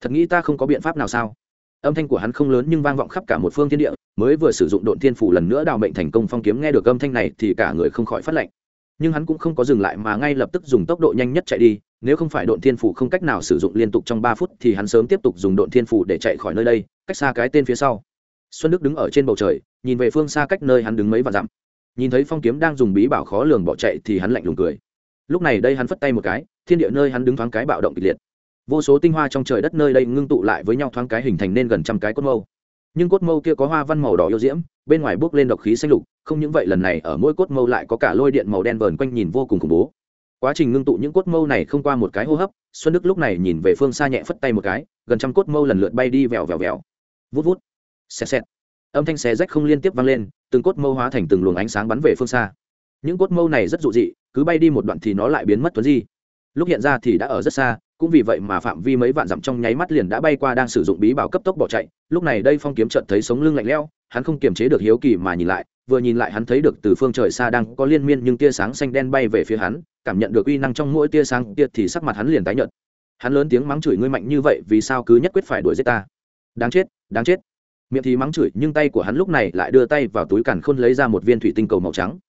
Thật nghĩ ta không có biện pháp nào sao? Âm thanh của hắn không lớn nhưng vang vọng khắp cả một phương thiên địa mới vừa sử dụng độn thiên phủ lần nữa đào mệnh thành công phong kiếm nghe được âm thanh này thì cả người không khỏi phát lạnh. nhưng hắn cũng không có dừng lại mà ngay lập tức dùng tốc độ nhanh nhất chạy đi nếu không phải độn thiên phủ không cách nào sử dụng liên tục trong ba phút thì hắn sớm tiếp tục dùng độn thiên phủ để chạy khỏi nơi đây cách xa cái tên phía sau xuân đức đứng ở trên bầu trời, nhìn về phương xa cách nơi hắn đứng mấy và dặm. Nhìn thấy phong kiếm đang dùng bí bảo khó lường bỏ chạy thì hắn lạnh lùng cười. Lúc này đây hắn phất tay một cái, thiên địa nơi hắn đứng thoáng cái bạo động kịch liệt. Vô số tinh hoa trong trời đất nơi đây ngưng tụ lại với nhau thoáng cái hình thành nên gần trăm cái cốt mâu. Nhưng cốt mâu kia có hoa văn màu đỏ yêu diễm, bên ngoài bước lên độc khí xanh lục, không những vậy lần này ở mỗi cốt mâu lại có cả lôi điện màu đen vờn quanh nhìn vô cùng khủng bố. Quá trình ngưng tụ những cốt mâu này không qua một cái hô hấp, xuân đức lúc này nhìn về phương xa nhẹ phất tay một cái, gần trăm cốt mâu lần lượt bay đi vèo vèo vèo. Vút vút xẹt xẹt. Âm thanh xé rách không liên tiếp vang lên, từng cốt mâu hóa thành từng luồng ánh sáng bắn về phương xa. Những cốt mâu này rất dụ dị, cứ bay đi một đoạn thì nó lại biến mất tuấn di. Lúc hiện ra thì đã ở rất xa, cũng vì vậy mà phạm vi mấy vạn dặm trong nháy mắt liền đã bay qua đang sử dụng bí bảo cấp tốc bỏ chạy. Lúc này đây phong kiếm trận thấy sống lưng lạnh lẽo, hắn không kiềm chế được hiếu kỳ mà nhìn lại, vừa nhìn lại hắn thấy được từ phương trời xa đang có liên miên nhưng tia sáng xanh đen bay về phía hắn, cảm nhận được uy năng trong mỗi tia sáng tia thì sắc mặt hắn liền tái nhợt. Hắn lớn tiếng mắng chửi ngươi mạnh như vậy vì sao cứ nhất quyết phải đuổi giết ta? Đáng chết đáng chết miệng thì mắng chửi, nhưng tay của hắn lúc này lại đưa tay vào túi càn khôn lấy ra một viên thủy tinh cầu màu trắng.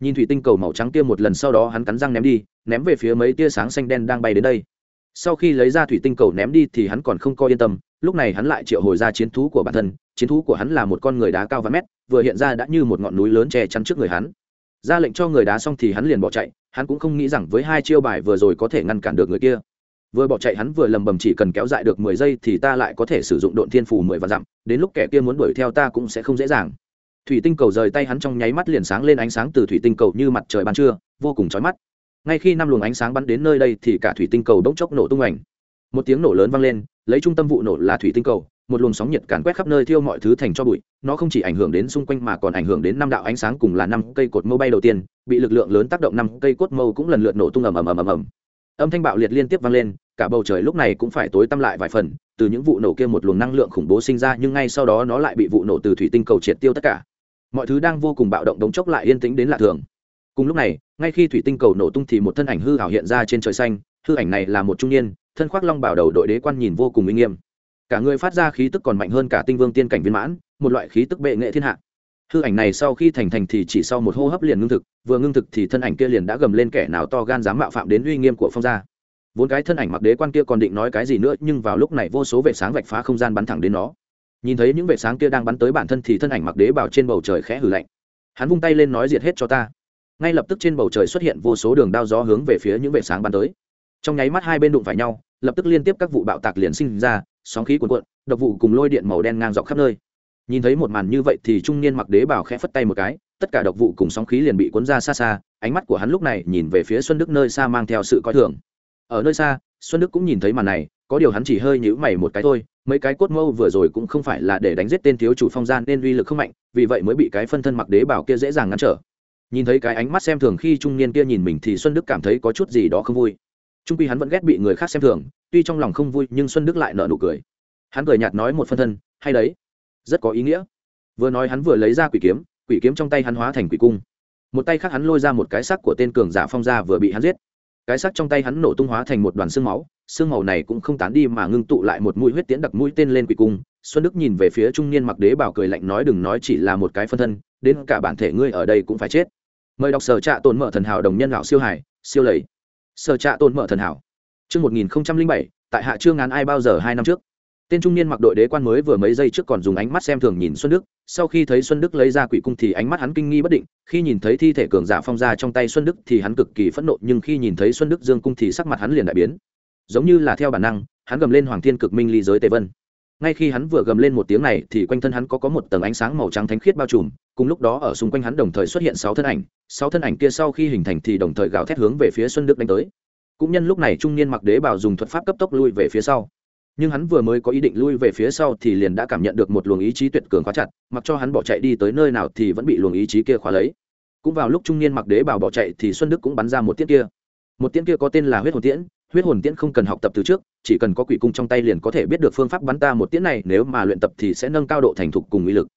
Nhìn thủy tinh cầu màu trắng kia một lần sau đó hắn cắn răng ném đi, ném về phía mấy tia sáng xanh đen đang bay đến đây. Sau khi lấy ra thủy tinh cầu ném đi thì hắn còn không coi yên tâm, lúc này hắn lại triệu hồi ra chiến thú của bản thân, chiến thú của hắn là một con người đá cao vài mét, vừa hiện ra đã như một ngọn núi lớn che chắn trước người hắn. Ra lệnh cho người đá xong thì hắn liền bỏ chạy, hắn cũng không nghĩ rằng với hai chiêu bài vừa rồi có thể ngăn cản được người kia vừa bỏ chạy hắn vừa lầm bầm chỉ cần kéo dài được mười giây thì ta lại có thể sử dụng độn thiên phủ mười và dặm, đến lúc kẻ kia muốn đuổi theo ta cũng sẽ không dễ dàng. Thủy tinh cầu rời tay hắn trong nháy mắt liền sáng lên ánh sáng từ thủy tinh cầu như mặt trời ban trưa, vô cùng chói mắt. Ngay khi năm luồng ánh sáng bắn đến nơi đây thì cả thủy tinh cầu đống chốc nổ tung ảnh một tiếng nổ lớn vang lên, lấy trung tâm vụ nổ là thủy tinh cầu, một luồng sóng nhiệt càn quét khắp nơi thiêu mọi thứ thành cho bụi, nó không chỉ ảnh hưởng đến xung quanh mà còn ảnh hưởng đến năm đạo ánh sáng cùng là năm cây cột mâu bay đầu tiên, bị lực lượng lớn tác động năm cây cốt mâu cũng lần lượt nổ tung ầm ầm ầm ầm ầm âm thanh bạo liệt liên tiếp vang lên, cả bầu trời lúc này cũng phải tối tăm lại vài phần, từ những vụ nổ kia một luồng năng lượng khủng bố sinh ra, nhưng ngay sau đó nó lại bị vụ nổ từ thủy tinh cầu triệt tiêu tất cả. Mọi thứ đang vô cùng bạo động đống chốc lại yên tĩnh đến lạ thường. Cùng lúc này, ngay khi thủy tinh cầu nổ tung thì một thân ảnh hư hảo hiện ra trên trời xanh, hư ảnh này là một trung niên, thân khoác long bảo đầu đội đế quan nhìn vô cùng uy nghiêm. Cả người phát ra khí tức còn mạnh hơn cả tinh vương tiên cảnh viên mãn, một loại khí tức bệ nghệ thiên hạ hư ảnh này sau khi thành thành thì chỉ sau một hô hấp liền ngưng thực, vừa ngưng thực thì thân ảnh kia liền đã gầm lên kẻ nào to gan dám mạo phạm đến uy nghiêm của phong gia. Vốn cái thân ảnh mặc đế quan kia còn định nói cái gì nữa, nhưng vào lúc này vô số vệ sáng vạch phá không gian bắn thẳng đến nó. Nhìn thấy những vệ sáng kia đang bắn tới bản thân thì thân ảnh mặc đế bảo trên bầu trời khẽ hử lạnh. Hắn vung tay lên nói diệt hết cho ta. Ngay lập tức trên bầu trời xuất hiện vô số đường đao gió hướng về phía những vệ sáng bắn tới. Trong nháy mắt hai bên đụng phải nhau, lập tức liên tiếp các vụ bạo tạc liền sinh ra, sóng khí cuồn cuộn, độc vụ cùng lôi điện màu đen ngang dọc khắp nơi nhìn thấy một màn như vậy thì trung niên mặc đế bảo khẽ phất tay một cái, tất cả độc vụ cùng sóng khí liền bị cuốn ra xa xa, ánh mắt của hắn lúc này nhìn về phía xuân đức nơi xa mang theo sự coi thường. Ở nơi xa, xuân đức cũng nhìn thấy màn này, có điều hắn chỉ hơi nhữ mày một cái thôi, mấy cái cốt mâu vừa rồi cũng không phải là để đánh giết tên thiếu chủ phong gian nên uy lực không mạnh, vì vậy mới bị cái phân thân mặc đế bảo kia dễ dàng ngăn trở. Nhìn thấy cái ánh mắt xem thường khi trung niên kia nhìn mình thì xuân đức cảm thấy có chút gì đó không vui. Trung quy hắn vẫn ghét bị người khác xem thường, tuy trong lòng không vui nhưng xuân đức lại nợ nụ cười. Hắn cười nhạt nói một phân thân, hay đấy rất có ý nghĩa. Vừa nói hắn vừa lấy ra quỷ kiếm quỷ kiếm trong tay hắn hóa thành quỷ cung. Một tay khác hắn lôi ra một cái xác của tên cường giả phong gia vừa bị hắn giết. Cái xác trong tay hắn nổ tung hóa thành một đoàn xương máu xương màu này cũng không tán đi mà ngưng tụ lại một mũi huyết tiễn đặc mũi tên lên quỷ cung. Xuân đức nhìn về phía trung niên mặc đế bảo cười lạnh nói đừng nói chỉ là một cái phân thân đến cả bản thể ngươi ở đây cũng phải chết. Mời đọc sở trạ tồn mở thần hảo đồng nhân lão siêu hải siêu lầy. Sở trạ tồn mở thần hảo. Trước 1007, tại hạ chưa ngán ai bao giờ hai năm trước? Tên trung niên mặc đội đế quan mới vừa mấy giây trước còn dùng ánh mắt xem thường nhìn xuân đức, sau khi thấy xuân đức lấy ra quỷ cung thì ánh mắt hắn kinh nghi bất định, khi nhìn thấy thi thể cường giả phong ra trong tay xuân đức thì hắn cực kỳ phẫn nộ, nhưng khi nhìn thấy xuân đức dương cung thì sắc mặt hắn liền đại biến. Giống như là theo bản năng, hắn gầm lên hoàng thiên cực minh ly giới tề vân. Ngay khi hắn vừa gầm lên một tiếng này thì quanh thân hắn có có một tầng ánh sáng màu trắng thánh khiết bao trùm, cùng lúc đó ở xung quanh hắn đồng thời xuất hiện sáu thân ảnh, sáu thân ảnh kia sau khi hình thành thì đồng thời gào thét hướng về phía xuân đức đánh tới. Cũng nhân lúc này trung niên mặc đế bảo dùng thuật pháp cấp tốc lui về phía sau nhưng hắn vừa mới có ý định lui về phía sau thì liền đã cảm nhận được một luồng ý chí tuyệt cường khóa chặt, mặc cho hắn bỏ chạy đi tới nơi nào thì vẫn bị luồng ý chí kia khóa lấy. Cũng vào lúc trung niên mặc đế bảo bỏ chạy thì xuân đức cũng bắn ra một tiết kia. Một tiễn kia có tên là huyết hồn tiễn, huyết hồn tiễn không cần học tập từ trước, chỉ cần có quỷ cung trong tay liền có thể biết được phương pháp bắn ta một tiễn này, nếu mà luyện tập thì sẽ nâng cao độ thành thục cùng uy lực.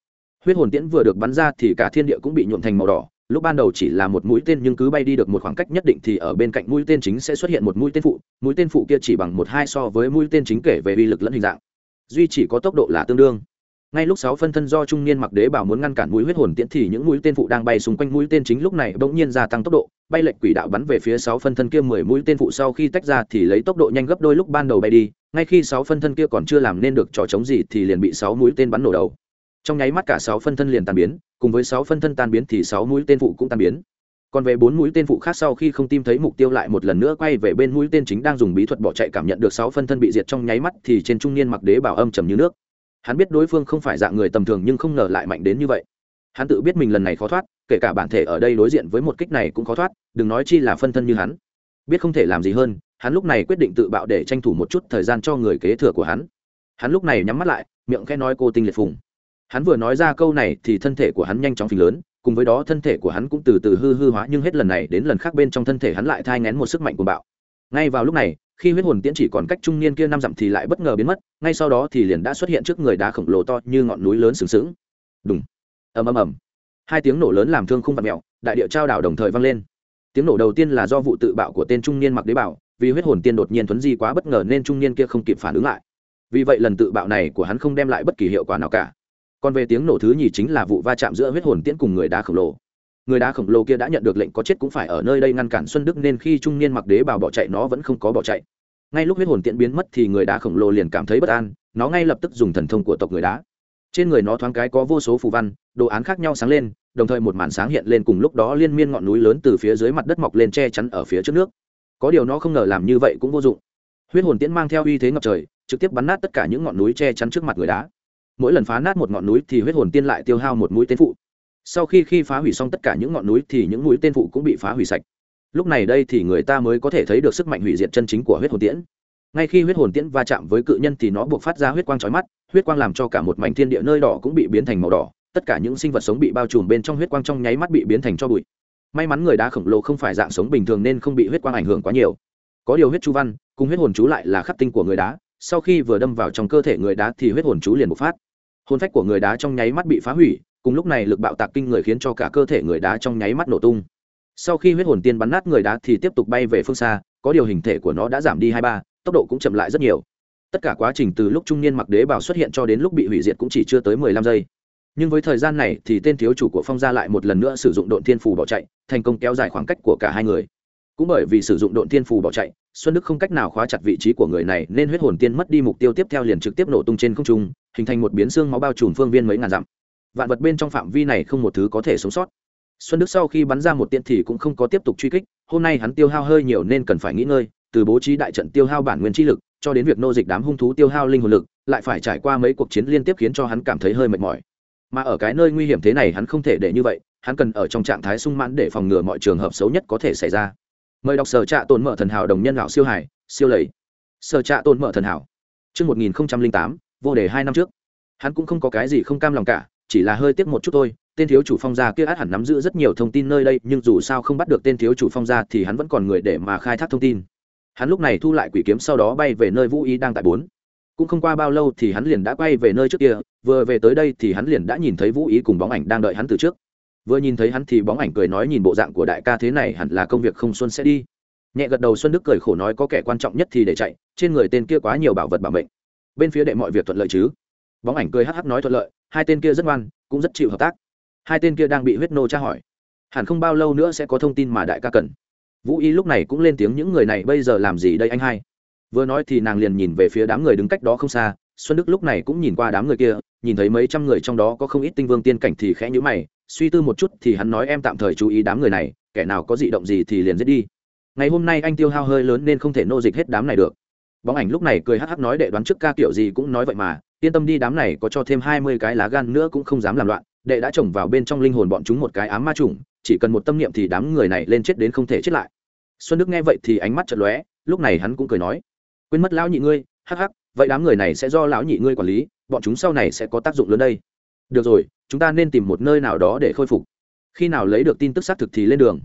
Huyết hồn tiễn vừa được bắn ra thì cả thiên địa cũng bị nhuộm thành màu đỏ lúc ban đầu chỉ là một mũi tên nhưng cứ bay đi được một khoảng cách nhất định thì ở bên cạnh mũi tên chính sẽ xuất hiện một mũi tên phụ. Mũi tên phụ kia chỉ bằng một hai so với mũi tên chính kể về uy lực lẫn hình dạng. Duy chỉ có tốc độ là tương đương. Ngay lúc sáu phân thân do trung niên mặc đế bảo muốn ngăn cản mũi huyết hồn tiễn thì những mũi tên phụ đang bay xung quanh mũi tên chính lúc này bỗng nhiên gia tăng tốc độ. Bay lệnh quỷ đạo bắn về phía sáu phân thân kia mười mũi tên phụ sau khi tách ra thì lấy tốc độ nhanh gấp đôi lúc ban đầu bay đi. Ngay khi sáu phân thân kia còn chưa làm nên được trò chống gì thì liền bị sáu mũi tên bắn nổ đầu trong nháy mắt cả sáu phân thân liền tan biến, cùng với sáu phân thân tan biến thì sáu mũi tên phụ cũng tan biến. Còn về bốn mũi tên phụ khác sau khi không tìm thấy mục tiêu lại một lần nữa quay về bên mũi tên chính đang dùng bí thuật bỏ chạy cảm nhận được sáu phân thân bị diệt trong nháy mắt thì trên trung niên mặc đế bảo âm trầm như nước. Hắn biết đối phương không phải dạng người tầm thường nhưng không ngờ lại mạnh đến như vậy. Hắn tự biết mình lần này khó thoát, kể cả bản thể ở đây đối diện với một kích này cũng khó thoát, đừng nói chi là phân thân như hắn. Biết không thể làm gì hơn, hắn lúc này quyết định tự bạo để tranh thủ một chút thời gian cho người kế thừa của hắn. Hắn lúc này nhắm mắt lại, miệng khẽ nói cô tinh liệt phùng hắn vừa nói ra câu này thì thân thể của hắn nhanh chóng phình lớn, cùng với đó thân thể của hắn cũng từ từ hư hư hóa, nhưng hết lần này đến lần khác bên trong thân thể hắn lại thai ngén một sức mạnh của bạo. Ngay vào lúc này, khi huyết hồn tiễn chỉ còn cách trung niên kia năm dặm thì lại bất ngờ biến mất, ngay sau đó thì liền đã xuất hiện trước người đá khổng lồ to như ngọn núi lớn sừng sững. Đúng ầm ầm ầm. Hai tiếng nổ lớn làm thương không vặt mẹo đại địa trao đảo đồng thời vang lên. Tiếng nổ đầu tiên là do vụ tự bạo của tên trung niên mặc đế bảo, vì huyết hồn tiên đột nhiên thuấn di quá bất ngờ nên trung niên kia không kịp phản ứng lại. Vì vậy lần tự bạo này của hắn không đem lại bất kỳ hiệu quả nào cả còn về tiếng nổ thứ nhì chính là vụ va chạm giữa huyết hồn tiễn cùng người đá khổng lồ. Người đá khổng lồ kia đã nhận được lệnh có chết cũng phải ở nơi đây ngăn cản xuân đức nên khi trung niên mặc đế bào bỏ chạy nó vẫn không có bỏ chạy. Ngay lúc huyết hồn tiễn biến mất thì người đá khổng lồ liền cảm thấy bất an, nó ngay lập tức dùng thần thông của tộc người đá. Trên người nó thoáng cái có vô số phù văn, đồ án khác nhau sáng lên, đồng thời một màn sáng hiện lên cùng lúc đó liên miên ngọn núi lớn từ phía dưới mặt đất mọc lên che chắn ở phía trước nước. Có điều nó không ngờ làm như vậy cũng vô dụng. Huyết hồn tiễn mang theo uy thế ngập trời, trực tiếp bắn nát tất cả những ngọn núi che chắn trước mặt người đá mỗi lần phá nát một ngọn núi thì huyết hồn tiên lại tiêu hao một mũi tên phụ. Sau khi khi phá hủy xong tất cả những ngọn núi thì những mũi tên phụ cũng bị phá hủy sạch. Lúc này đây thì người ta mới có thể thấy được sức mạnh hủy diệt chân chính của huyết hồn tiễn. Ngay khi huyết hồn tiễn va chạm với cự nhân thì nó buộc phát ra huyết quang trói mắt, huyết quang làm cho cả một mảnh thiên địa nơi đỏ cũng bị biến thành màu đỏ, tất cả những sinh vật sống bị bao trùm bên trong huyết quang trong nháy mắt bị biến thành cho bụi. May mắn người đá khổng lồ không phải dạng sống bình thường nên không bị huyết quang ảnh hưởng quá nhiều. Có điều huyết chu văn cùng huyết hồn chú lại là khắc tinh của người đá, sau khi vừa đâm vào trong cơ thể người đá thì huyết hồn chú liền bộc phát hôn phách của người đá trong nháy mắt bị phá hủy, cùng lúc này lực bạo tạc kinh người khiến cho cả cơ thể người đá trong nháy mắt nổ tung. Sau khi huyết hồn tiên bắn nát người đá thì tiếp tục bay về phương xa, có điều hình thể của nó đã giảm đi hai ba, tốc độ cũng chậm lại rất nhiều. Tất cả quá trình từ lúc trung niên mặc đế bảo xuất hiện cho đến lúc bị hủy diệt cũng chỉ chưa tới mười lăm giây. Nhưng với thời gian này thì tên thiếu chủ của phong gia lại một lần nữa sử dụng độn thiên phù bỏ chạy, thành công kéo dài khoảng cách của cả hai người cũng bởi vì sử dụng độn thiên phù bỏ chạy, xuân đức không cách nào khóa chặt vị trí của người này, nên huyết hồn tiên mất đi mục tiêu tiếp theo liền trực tiếp nổ tung trên không trung, hình thành một biến xương máu bao trùm phương viên mấy ngàn dặm. Vạn vật bên trong phạm vi này không một thứ có thể sống sót. Xuân đức sau khi bắn ra một tiên thì cũng không có tiếp tục truy kích, hôm nay hắn tiêu hao hơi nhiều nên cần phải nghỉ ngơi, từ bố trí đại trận tiêu hao bản nguyên chi lực, cho đến việc nô dịch đám hung thú tiêu hao linh hồn lực, lại phải trải qua mấy cuộc chiến liên tiếp khiến cho hắn cảm thấy hơi mệt mỏi. Mà ở cái nơi nguy hiểm thế này hắn không thể để như vậy, hắn cần ở trong trạng thái sung mãn để phòng ngừa mọi trường hợp xấu nhất có thể xảy ra mời đọc sở trạ tồn mở thần hảo đồng nhân lão siêu hải siêu lầy. Sở trạ tồn mở thần hảo. Trước 1008, vô đề hai năm trước. Hắn cũng không có cái gì không cam lòng cả chỉ là hơi tiếc một chút thôi tên thiếu chủ phong gia kia át hẳn nắm giữ rất nhiều thông tin nơi đây nhưng dù sao không bắt được tên thiếu chủ phong gia thì hắn vẫn còn người để mà khai thác thông tin. Hắn lúc này thu lại quỷ kiếm sau đó bay về nơi vũ ý đang tại bốn. Cũng không qua bao lâu thì hắn liền đã quay về nơi trước kia vừa về tới đây thì hắn liền đã nhìn thấy vũ ý cùng bóng ảnh đang đợi hắn từ trước vừa nhìn thấy hắn thì bóng ảnh cười nói nhìn bộ dạng của đại ca thế này hẳn là công việc không xuân sẽ đi. Nhẹ gật đầu xuân đức cười khổ nói có kẻ quan trọng nhất thì để chạy, trên người tên kia quá nhiều bảo vật bảo mệnh. Bên phía đệ mọi việc thuận lợi chứ? Bóng ảnh cười hh nói thuận lợi, hai tên kia rất ngoan, cũng rất chịu hợp tác. Hai tên kia đang bị huyết nô tra hỏi. Hẳn không bao lâu nữa sẽ có thông tin mà đại ca cần. Vũ y lúc này cũng lên tiếng những người này bây giờ làm gì đây anh hai? Vừa nói thì nàng liền nhìn về phía đám người đứng cách đó không xa, xuân đức lúc này cũng nhìn qua đám người kia, nhìn thấy mấy trăm người trong đó có không ít tinh vương tiên cảnh thì khẽ nhữ mày suy tư một chút thì hắn nói em tạm thời chú ý đám người này, kẻ nào có dị động gì thì liền giết đi. Ngày hôm nay anh tiêu hao hơi lớn nên không thể nô dịch hết đám này được. Bóng ảnh lúc này cười hắc hắc nói đệ đoán trước ca kiểu gì cũng nói vậy mà, yên tâm đi đám này có cho thêm hai mươi cái lá gan nữa cũng không dám làm loạn, đệ đã trồng vào bên trong linh hồn bọn chúng một cái ám ma trùng, chỉ cần một tâm niệm thì đám người này lên chết đến không thể chết lại. Xuân đức nghe vậy thì ánh mắt chật lóe, lúc này hắn cũng cười nói, quên mất lão nhị ngươi, hắc hắc, vậy đám người này sẽ do lão nhị ngươi quản lý, bọn chúng sau này sẽ có tác dụng lớn đây được rồi, chúng ta nên tìm một nơi nào đó để khôi phục. Khi nào lấy được tin tức xác thực thì lên đường.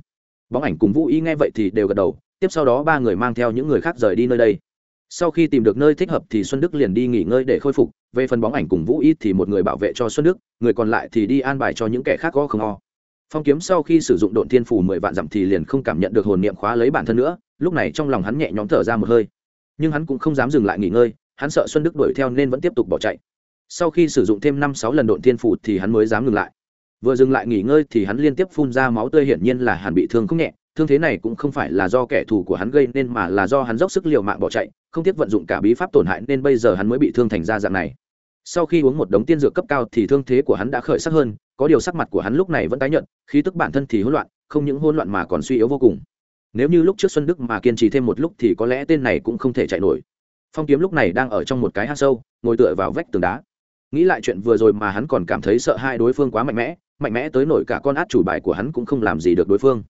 Bóng ảnh cùng vũ y nghe vậy thì đều gật đầu, tiếp sau đó ba người mang theo những người khác rời đi nơi đây. Sau khi tìm được nơi thích hợp thì xuân đức liền đi nghỉ ngơi để khôi phục, về phần bóng ảnh cùng vũ y thì một người bảo vệ cho xuân đức, người còn lại thì đi an bài cho những kẻ khác có không o phong kiếm sau khi sử dụng độn thiên phủ mười vạn dặm thì liền không cảm nhận được hồn niệm khóa lấy bản thân nữa, lúc này trong lòng hắn nhẹ nhõm thở ra một hơi. Nhưng hắn cũng không dám dừng lại nghỉ ngơi, hắn sợ xuân đức đuổi theo nên vẫn tiếp tục bỏ chạy sau khi sử dụng thêm năm sáu lần độn thiên phủ thì hắn mới dám ngừng lại. Vừa dừng lại nghỉ ngơi thì hắn liên tiếp phun ra máu tươi hiển nhiên là hắn bị thương không nhẹ. Thương thế này cũng không phải là do kẻ thù của hắn gây nên mà là do hắn dốc sức liều mạng bỏ chạy, không tiếc vận dụng cả bí pháp tổn hại nên bây giờ hắn mới bị thương thành ra dạng này. Sau khi uống một đống tiên dược cấp cao thì thương thế của hắn đã khởi sắc hơn, có điều sắc mặt của hắn lúc này vẫn tái nhận khí tức bản thân thì hỗn loạn, không những hỗn loạn mà còn suy yếu vô cùng. Nếu như lúc trước xuân đức mà kiên trì thêm một lúc thì có lẽ tên này cũng không thể chạy nổi. Phong kiếm lúc này đang ở trong một cái hang sâu, ngồi tựa vào vách tường đá nghĩ lại chuyện vừa rồi mà hắn còn cảm thấy sợ hai đối phương quá mạnh mẽ mạnh mẽ tới nổi cả con át chủ bài của hắn cũng không làm gì được đối phương.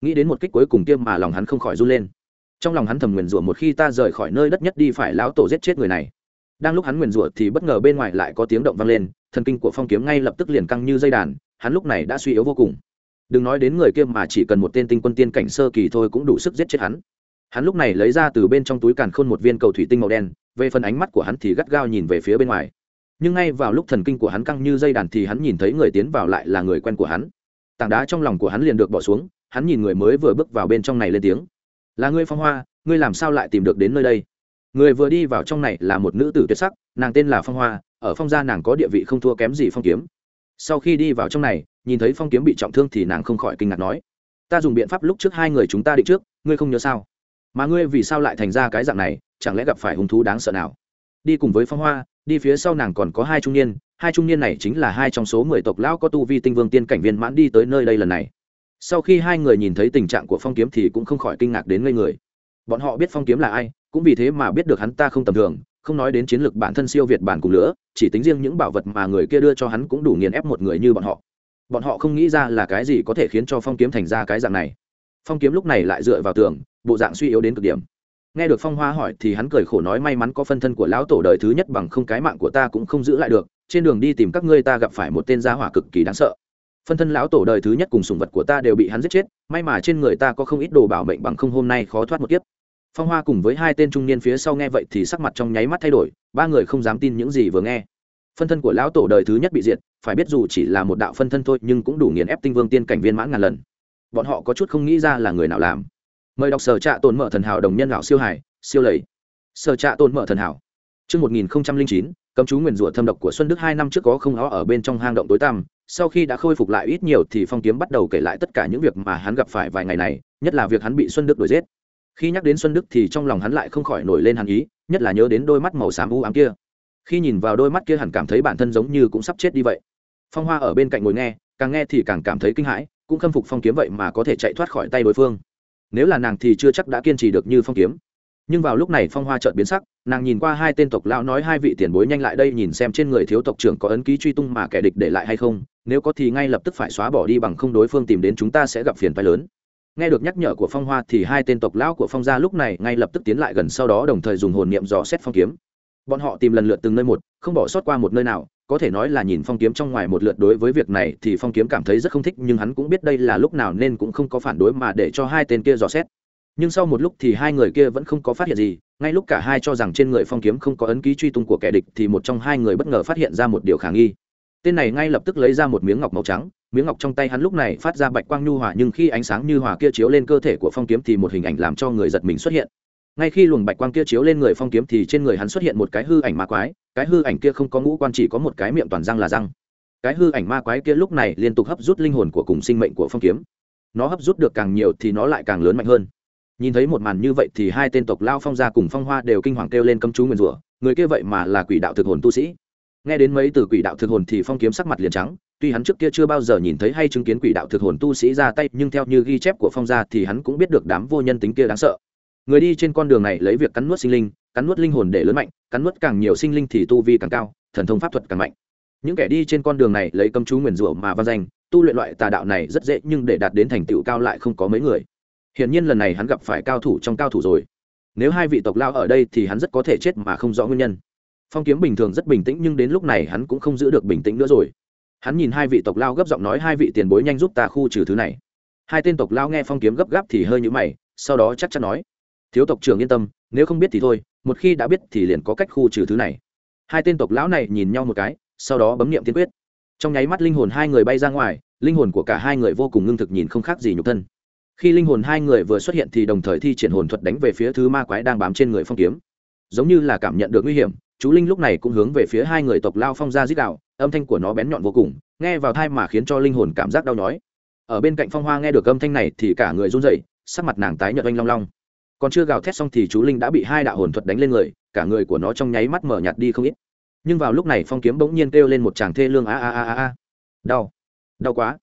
Nghĩ đến một kích cuối cùng tiêm mà lòng hắn không khỏi run lên. Trong lòng hắn thầm nguyền rủa một khi ta rời khỏi nơi đất nhất đi phải lão tổ giết chết người này. Đang lúc hắn nguyền rủa thì bất ngờ bên ngoài lại có tiếng động vang lên, thần kinh của phong kiếm ngay lập tức liền căng như dây đàn, hắn lúc này đã suy yếu vô cùng. Đừng nói đến người kia mà chỉ cần một tên tinh quân tiên cảnh sơ kỳ thôi cũng đủ sức giết chết hắn. Hắn lúc này lấy ra từ bên trong túi càn khôn một viên cầu thủy tinh màu đen, về phần ánh mắt của hắn thì gắt gao nhìn về phía bên ngoài nhưng ngay vào lúc thần kinh của hắn căng như dây đàn thì hắn nhìn thấy người tiến vào lại là người quen của hắn. Tảng đá trong lòng của hắn liền được bỏ xuống, hắn nhìn người mới vừa bước vào bên trong này lên tiếng. Là ngươi, phong hoa, ngươi làm sao lại tìm được đến nơi đây? Người vừa đi vào trong này là một nữ tử tuyệt sắc, nàng tên là phong hoa, ở phong gia nàng có địa vị không thua kém gì phong kiếm. Sau khi đi vào trong này, nhìn thấy phong kiếm bị trọng thương thì nàng không khỏi kinh ngạc nói, ta dùng biện pháp lúc trước hai người chúng ta định trước, ngươi không nhớ sao? Mà ngươi vì sao lại thành ra cái dạng này, chẳng lẽ gặp phải hung thú đáng sợ nào? Đi cùng với phong hoa, đi phía sau nàng còn có hai trung niên, hai trung niên này chính là hai trong số mười tộc lão có tu vi tinh vương tiên cảnh viên mãn đi tới nơi đây lần này. Sau khi hai người nhìn thấy tình trạng của phong kiếm thì cũng không khỏi kinh ngạc đến ngây người. Bọn họ biết phong kiếm là ai, cũng vì thế mà biết được hắn ta không tầm thường, không nói đến chiến lược bản thân siêu việt bản cùng lửa, chỉ tính riêng những bảo vật mà người kia đưa cho hắn cũng đủ nghiền ép một người như bọn họ. Bọn họ không nghĩ ra là cái gì có thể khiến cho phong kiếm thành ra cái dạng này. Phong kiếm lúc này lại dựa vào tường, bộ dạng suy yếu đến cực điểm nghe được phong hoa hỏi thì hắn cười khổ nói may mắn có phân thân của lão tổ đời thứ nhất bằng không cái mạng của ta cũng không giữ lại được, trên đường đi tìm các ngươi ta gặp phải một tên gia hỏa cực kỳ đáng sợ. Phân thân lão tổ đời thứ nhất cùng sùng vật của ta đều bị hắn giết chết, may mà trên người ta có không ít đồ bảo mệnh bằng không hôm nay khó thoát một kiếp. Phong hoa cùng với hai tên trung niên phía sau nghe vậy thì sắc mặt trong nháy mắt thay đổi, ba người không dám tin những gì vừa nghe. Phân thân của lão tổ đời thứ nhất bị diệt, phải biết dù chỉ là một đạo phân thân thôi nhưng cũng đủ nghiền ép tinh vương tiên cảnh viên mãn ngàn lần. Bọn họ có chút không nghĩ ra là người nào làm mời đọc sở trạ tồn mở thần hảo đồng nhân lão siêu hải siêu lầy sở trạ tồn mở thần hảo Trước 1009, cấm chú nguyền rủa thâm độc của Xuân Đức hai năm trước có không ó ở bên trong hang động tối tăm, sau khi đã khôi phục lại ít nhiều thì Phong Kiếm bắt đầu kể lại tất cả những việc mà hắn gặp phải vài ngày này, nhất là việc hắn bị Xuân Đức đuổi giết. Khi nhắc đến Xuân Đức thì trong lòng hắn lại không khỏi nổi lên hàn ý, nhất là nhớ đến đôi mắt màu xám u ám kia. Khi nhìn vào đôi mắt kia hẳn cảm thấy bản thân giống như cũng sắp chết đi vậy. Phong Hoa ở bên cạnh ngồi nghe, càng nghe thì càng cảm thấy kinh hãi, cũng khâm phục Phong Kiếm vậy mà có thể chạy thoát khỏi tay đối phương. Nếu là nàng thì chưa chắc đã kiên trì được như Phong Kiếm. Nhưng vào lúc này phong hoa chợt biến sắc, nàng nhìn qua hai tên tộc lão nói hai vị tiền bối nhanh lại đây nhìn xem trên người thiếu tộc trưởng có ấn ký truy tung mà kẻ địch để lại hay không, nếu có thì ngay lập tức phải xóa bỏ đi bằng không đối phương tìm đến chúng ta sẽ gặp phiền phái lớn. Nghe được nhắc nhở của phong hoa thì hai tên tộc lão của phong gia lúc này ngay lập tức tiến lại gần sau đó đồng thời dùng hồn niệm dò xét phong kiếm bọn họ tìm lần lượt từng nơi một, không bỏ sót qua một nơi nào, có thể nói là nhìn phong kiếm trong ngoài một lượt đối với việc này thì phong kiếm cảm thấy rất không thích, nhưng hắn cũng biết đây là lúc nào nên cũng không có phản đối mà để cho hai tên kia dò xét. Nhưng sau một lúc thì hai người kia vẫn không có phát hiện gì, ngay lúc cả hai cho rằng trên người phong kiếm không có ấn ký truy tung của kẻ địch thì một trong hai người bất ngờ phát hiện ra một điều khả nghi. Tên này ngay lập tức lấy ra một miếng ngọc màu trắng, miếng ngọc trong tay hắn lúc này phát ra bạch quang nhu hòa, nhưng khi ánh sáng như hòa kia chiếu lên cơ thể của phong kiếm thì một hình ảnh làm cho người giật mình xuất hiện ngay khi luồng bạch quang kia chiếu lên người phong kiếm thì trên người hắn xuất hiện một cái hư ảnh ma quái, cái hư ảnh kia không có ngũ quan chỉ có một cái miệng toàn răng là răng. Cái hư ảnh ma quái kia lúc này liên tục hấp rút linh hồn của cùng sinh mệnh của phong kiếm. Nó hấp rút được càng nhiều thì nó lại càng lớn mạnh hơn. Nhìn thấy một màn như vậy thì hai tên tộc lao phong gia cùng phong hoa đều kinh hoàng kêu lên cấm chú nguyền rủa, người kia vậy mà là quỷ đạo thực hồn tu sĩ. Nghe đến mấy từ quỷ đạo thực hồn thì phong kiếm sắc mặt liền trắng, tuy hắn trước kia chưa bao giờ nhìn thấy hay chứng kiến quỷ đạo thực hồn tu sĩ ra tay, nhưng theo như ghi chép của phong gia thì hắn cũng biết được đám vô nhân tính kia đáng sợ người đi trên con đường này lấy việc cắn nuốt sinh linh, cắn nuốt linh hồn để lớn mạnh, cắn nuốt càng nhiều sinh linh thì tu vi càng cao, thần thông pháp thuật càng mạnh. Những kẻ đi trên con đường này lấy cấm chú nguyền rủa mà văn danh, tu luyện loại tà đạo này rất dễ, nhưng để đạt đến thành tựu cao lại không có mấy người. Hiển nhiên lần này hắn gặp phải cao thủ trong cao thủ rồi. Nếu hai vị tộc lao ở đây thì hắn rất có thể chết mà không rõ nguyên nhân. Phong kiếm bình thường rất bình tĩnh nhưng đến lúc này hắn cũng không giữ được bình tĩnh nữa rồi. Hắn nhìn hai vị tộc lao gấp giọng nói, hai vị tiền bối nhanh giúp ta khu trừ thứ này. Hai tên tộc lao nghe phong kiếm gấp gáp thì hơi nhũ mày, sau đó chắc chắn nói thiếu tộc trưởng yên tâm, nếu không biết thì thôi, một khi đã biết thì liền có cách khu trừ thứ này. Hai tên tộc lão này nhìn nhau một cái, sau đó bấm niệm tiên quyết. Trong nháy mắt linh hồn hai người bay ra ngoài, linh hồn của cả hai người vô cùng ngưng thực nhìn không khác gì nhục thân. Khi linh hồn hai người vừa xuất hiện thì đồng thời thi triển hồn thuật đánh về phía thứ ma quái đang bám trên người phong kiếm. Giống như là cảm nhận được nguy hiểm, chú linh lúc này cũng hướng về phía hai người tộc lao phong ra dít đạo, âm thanh của nó bén nhọn vô cùng, nghe vào thai mà khiến cho linh hồn cảm giác đau nhói. Ở bên cạnh phong hoa nghe được âm thanh này thì cả người run rẩy, sắc mặt nàng tái nhợt oanh long long còn chưa gào thét xong thì chú linh đã bị hai đạo hồn thuật đánh lên người, cả người của nó trong nháy mắt mở nhạt đi không ít. Nhưng vào lúc này phong kiếm bỗng nhiên kêu lên một tràng thê lương a a a a a. Đau. Đau quá.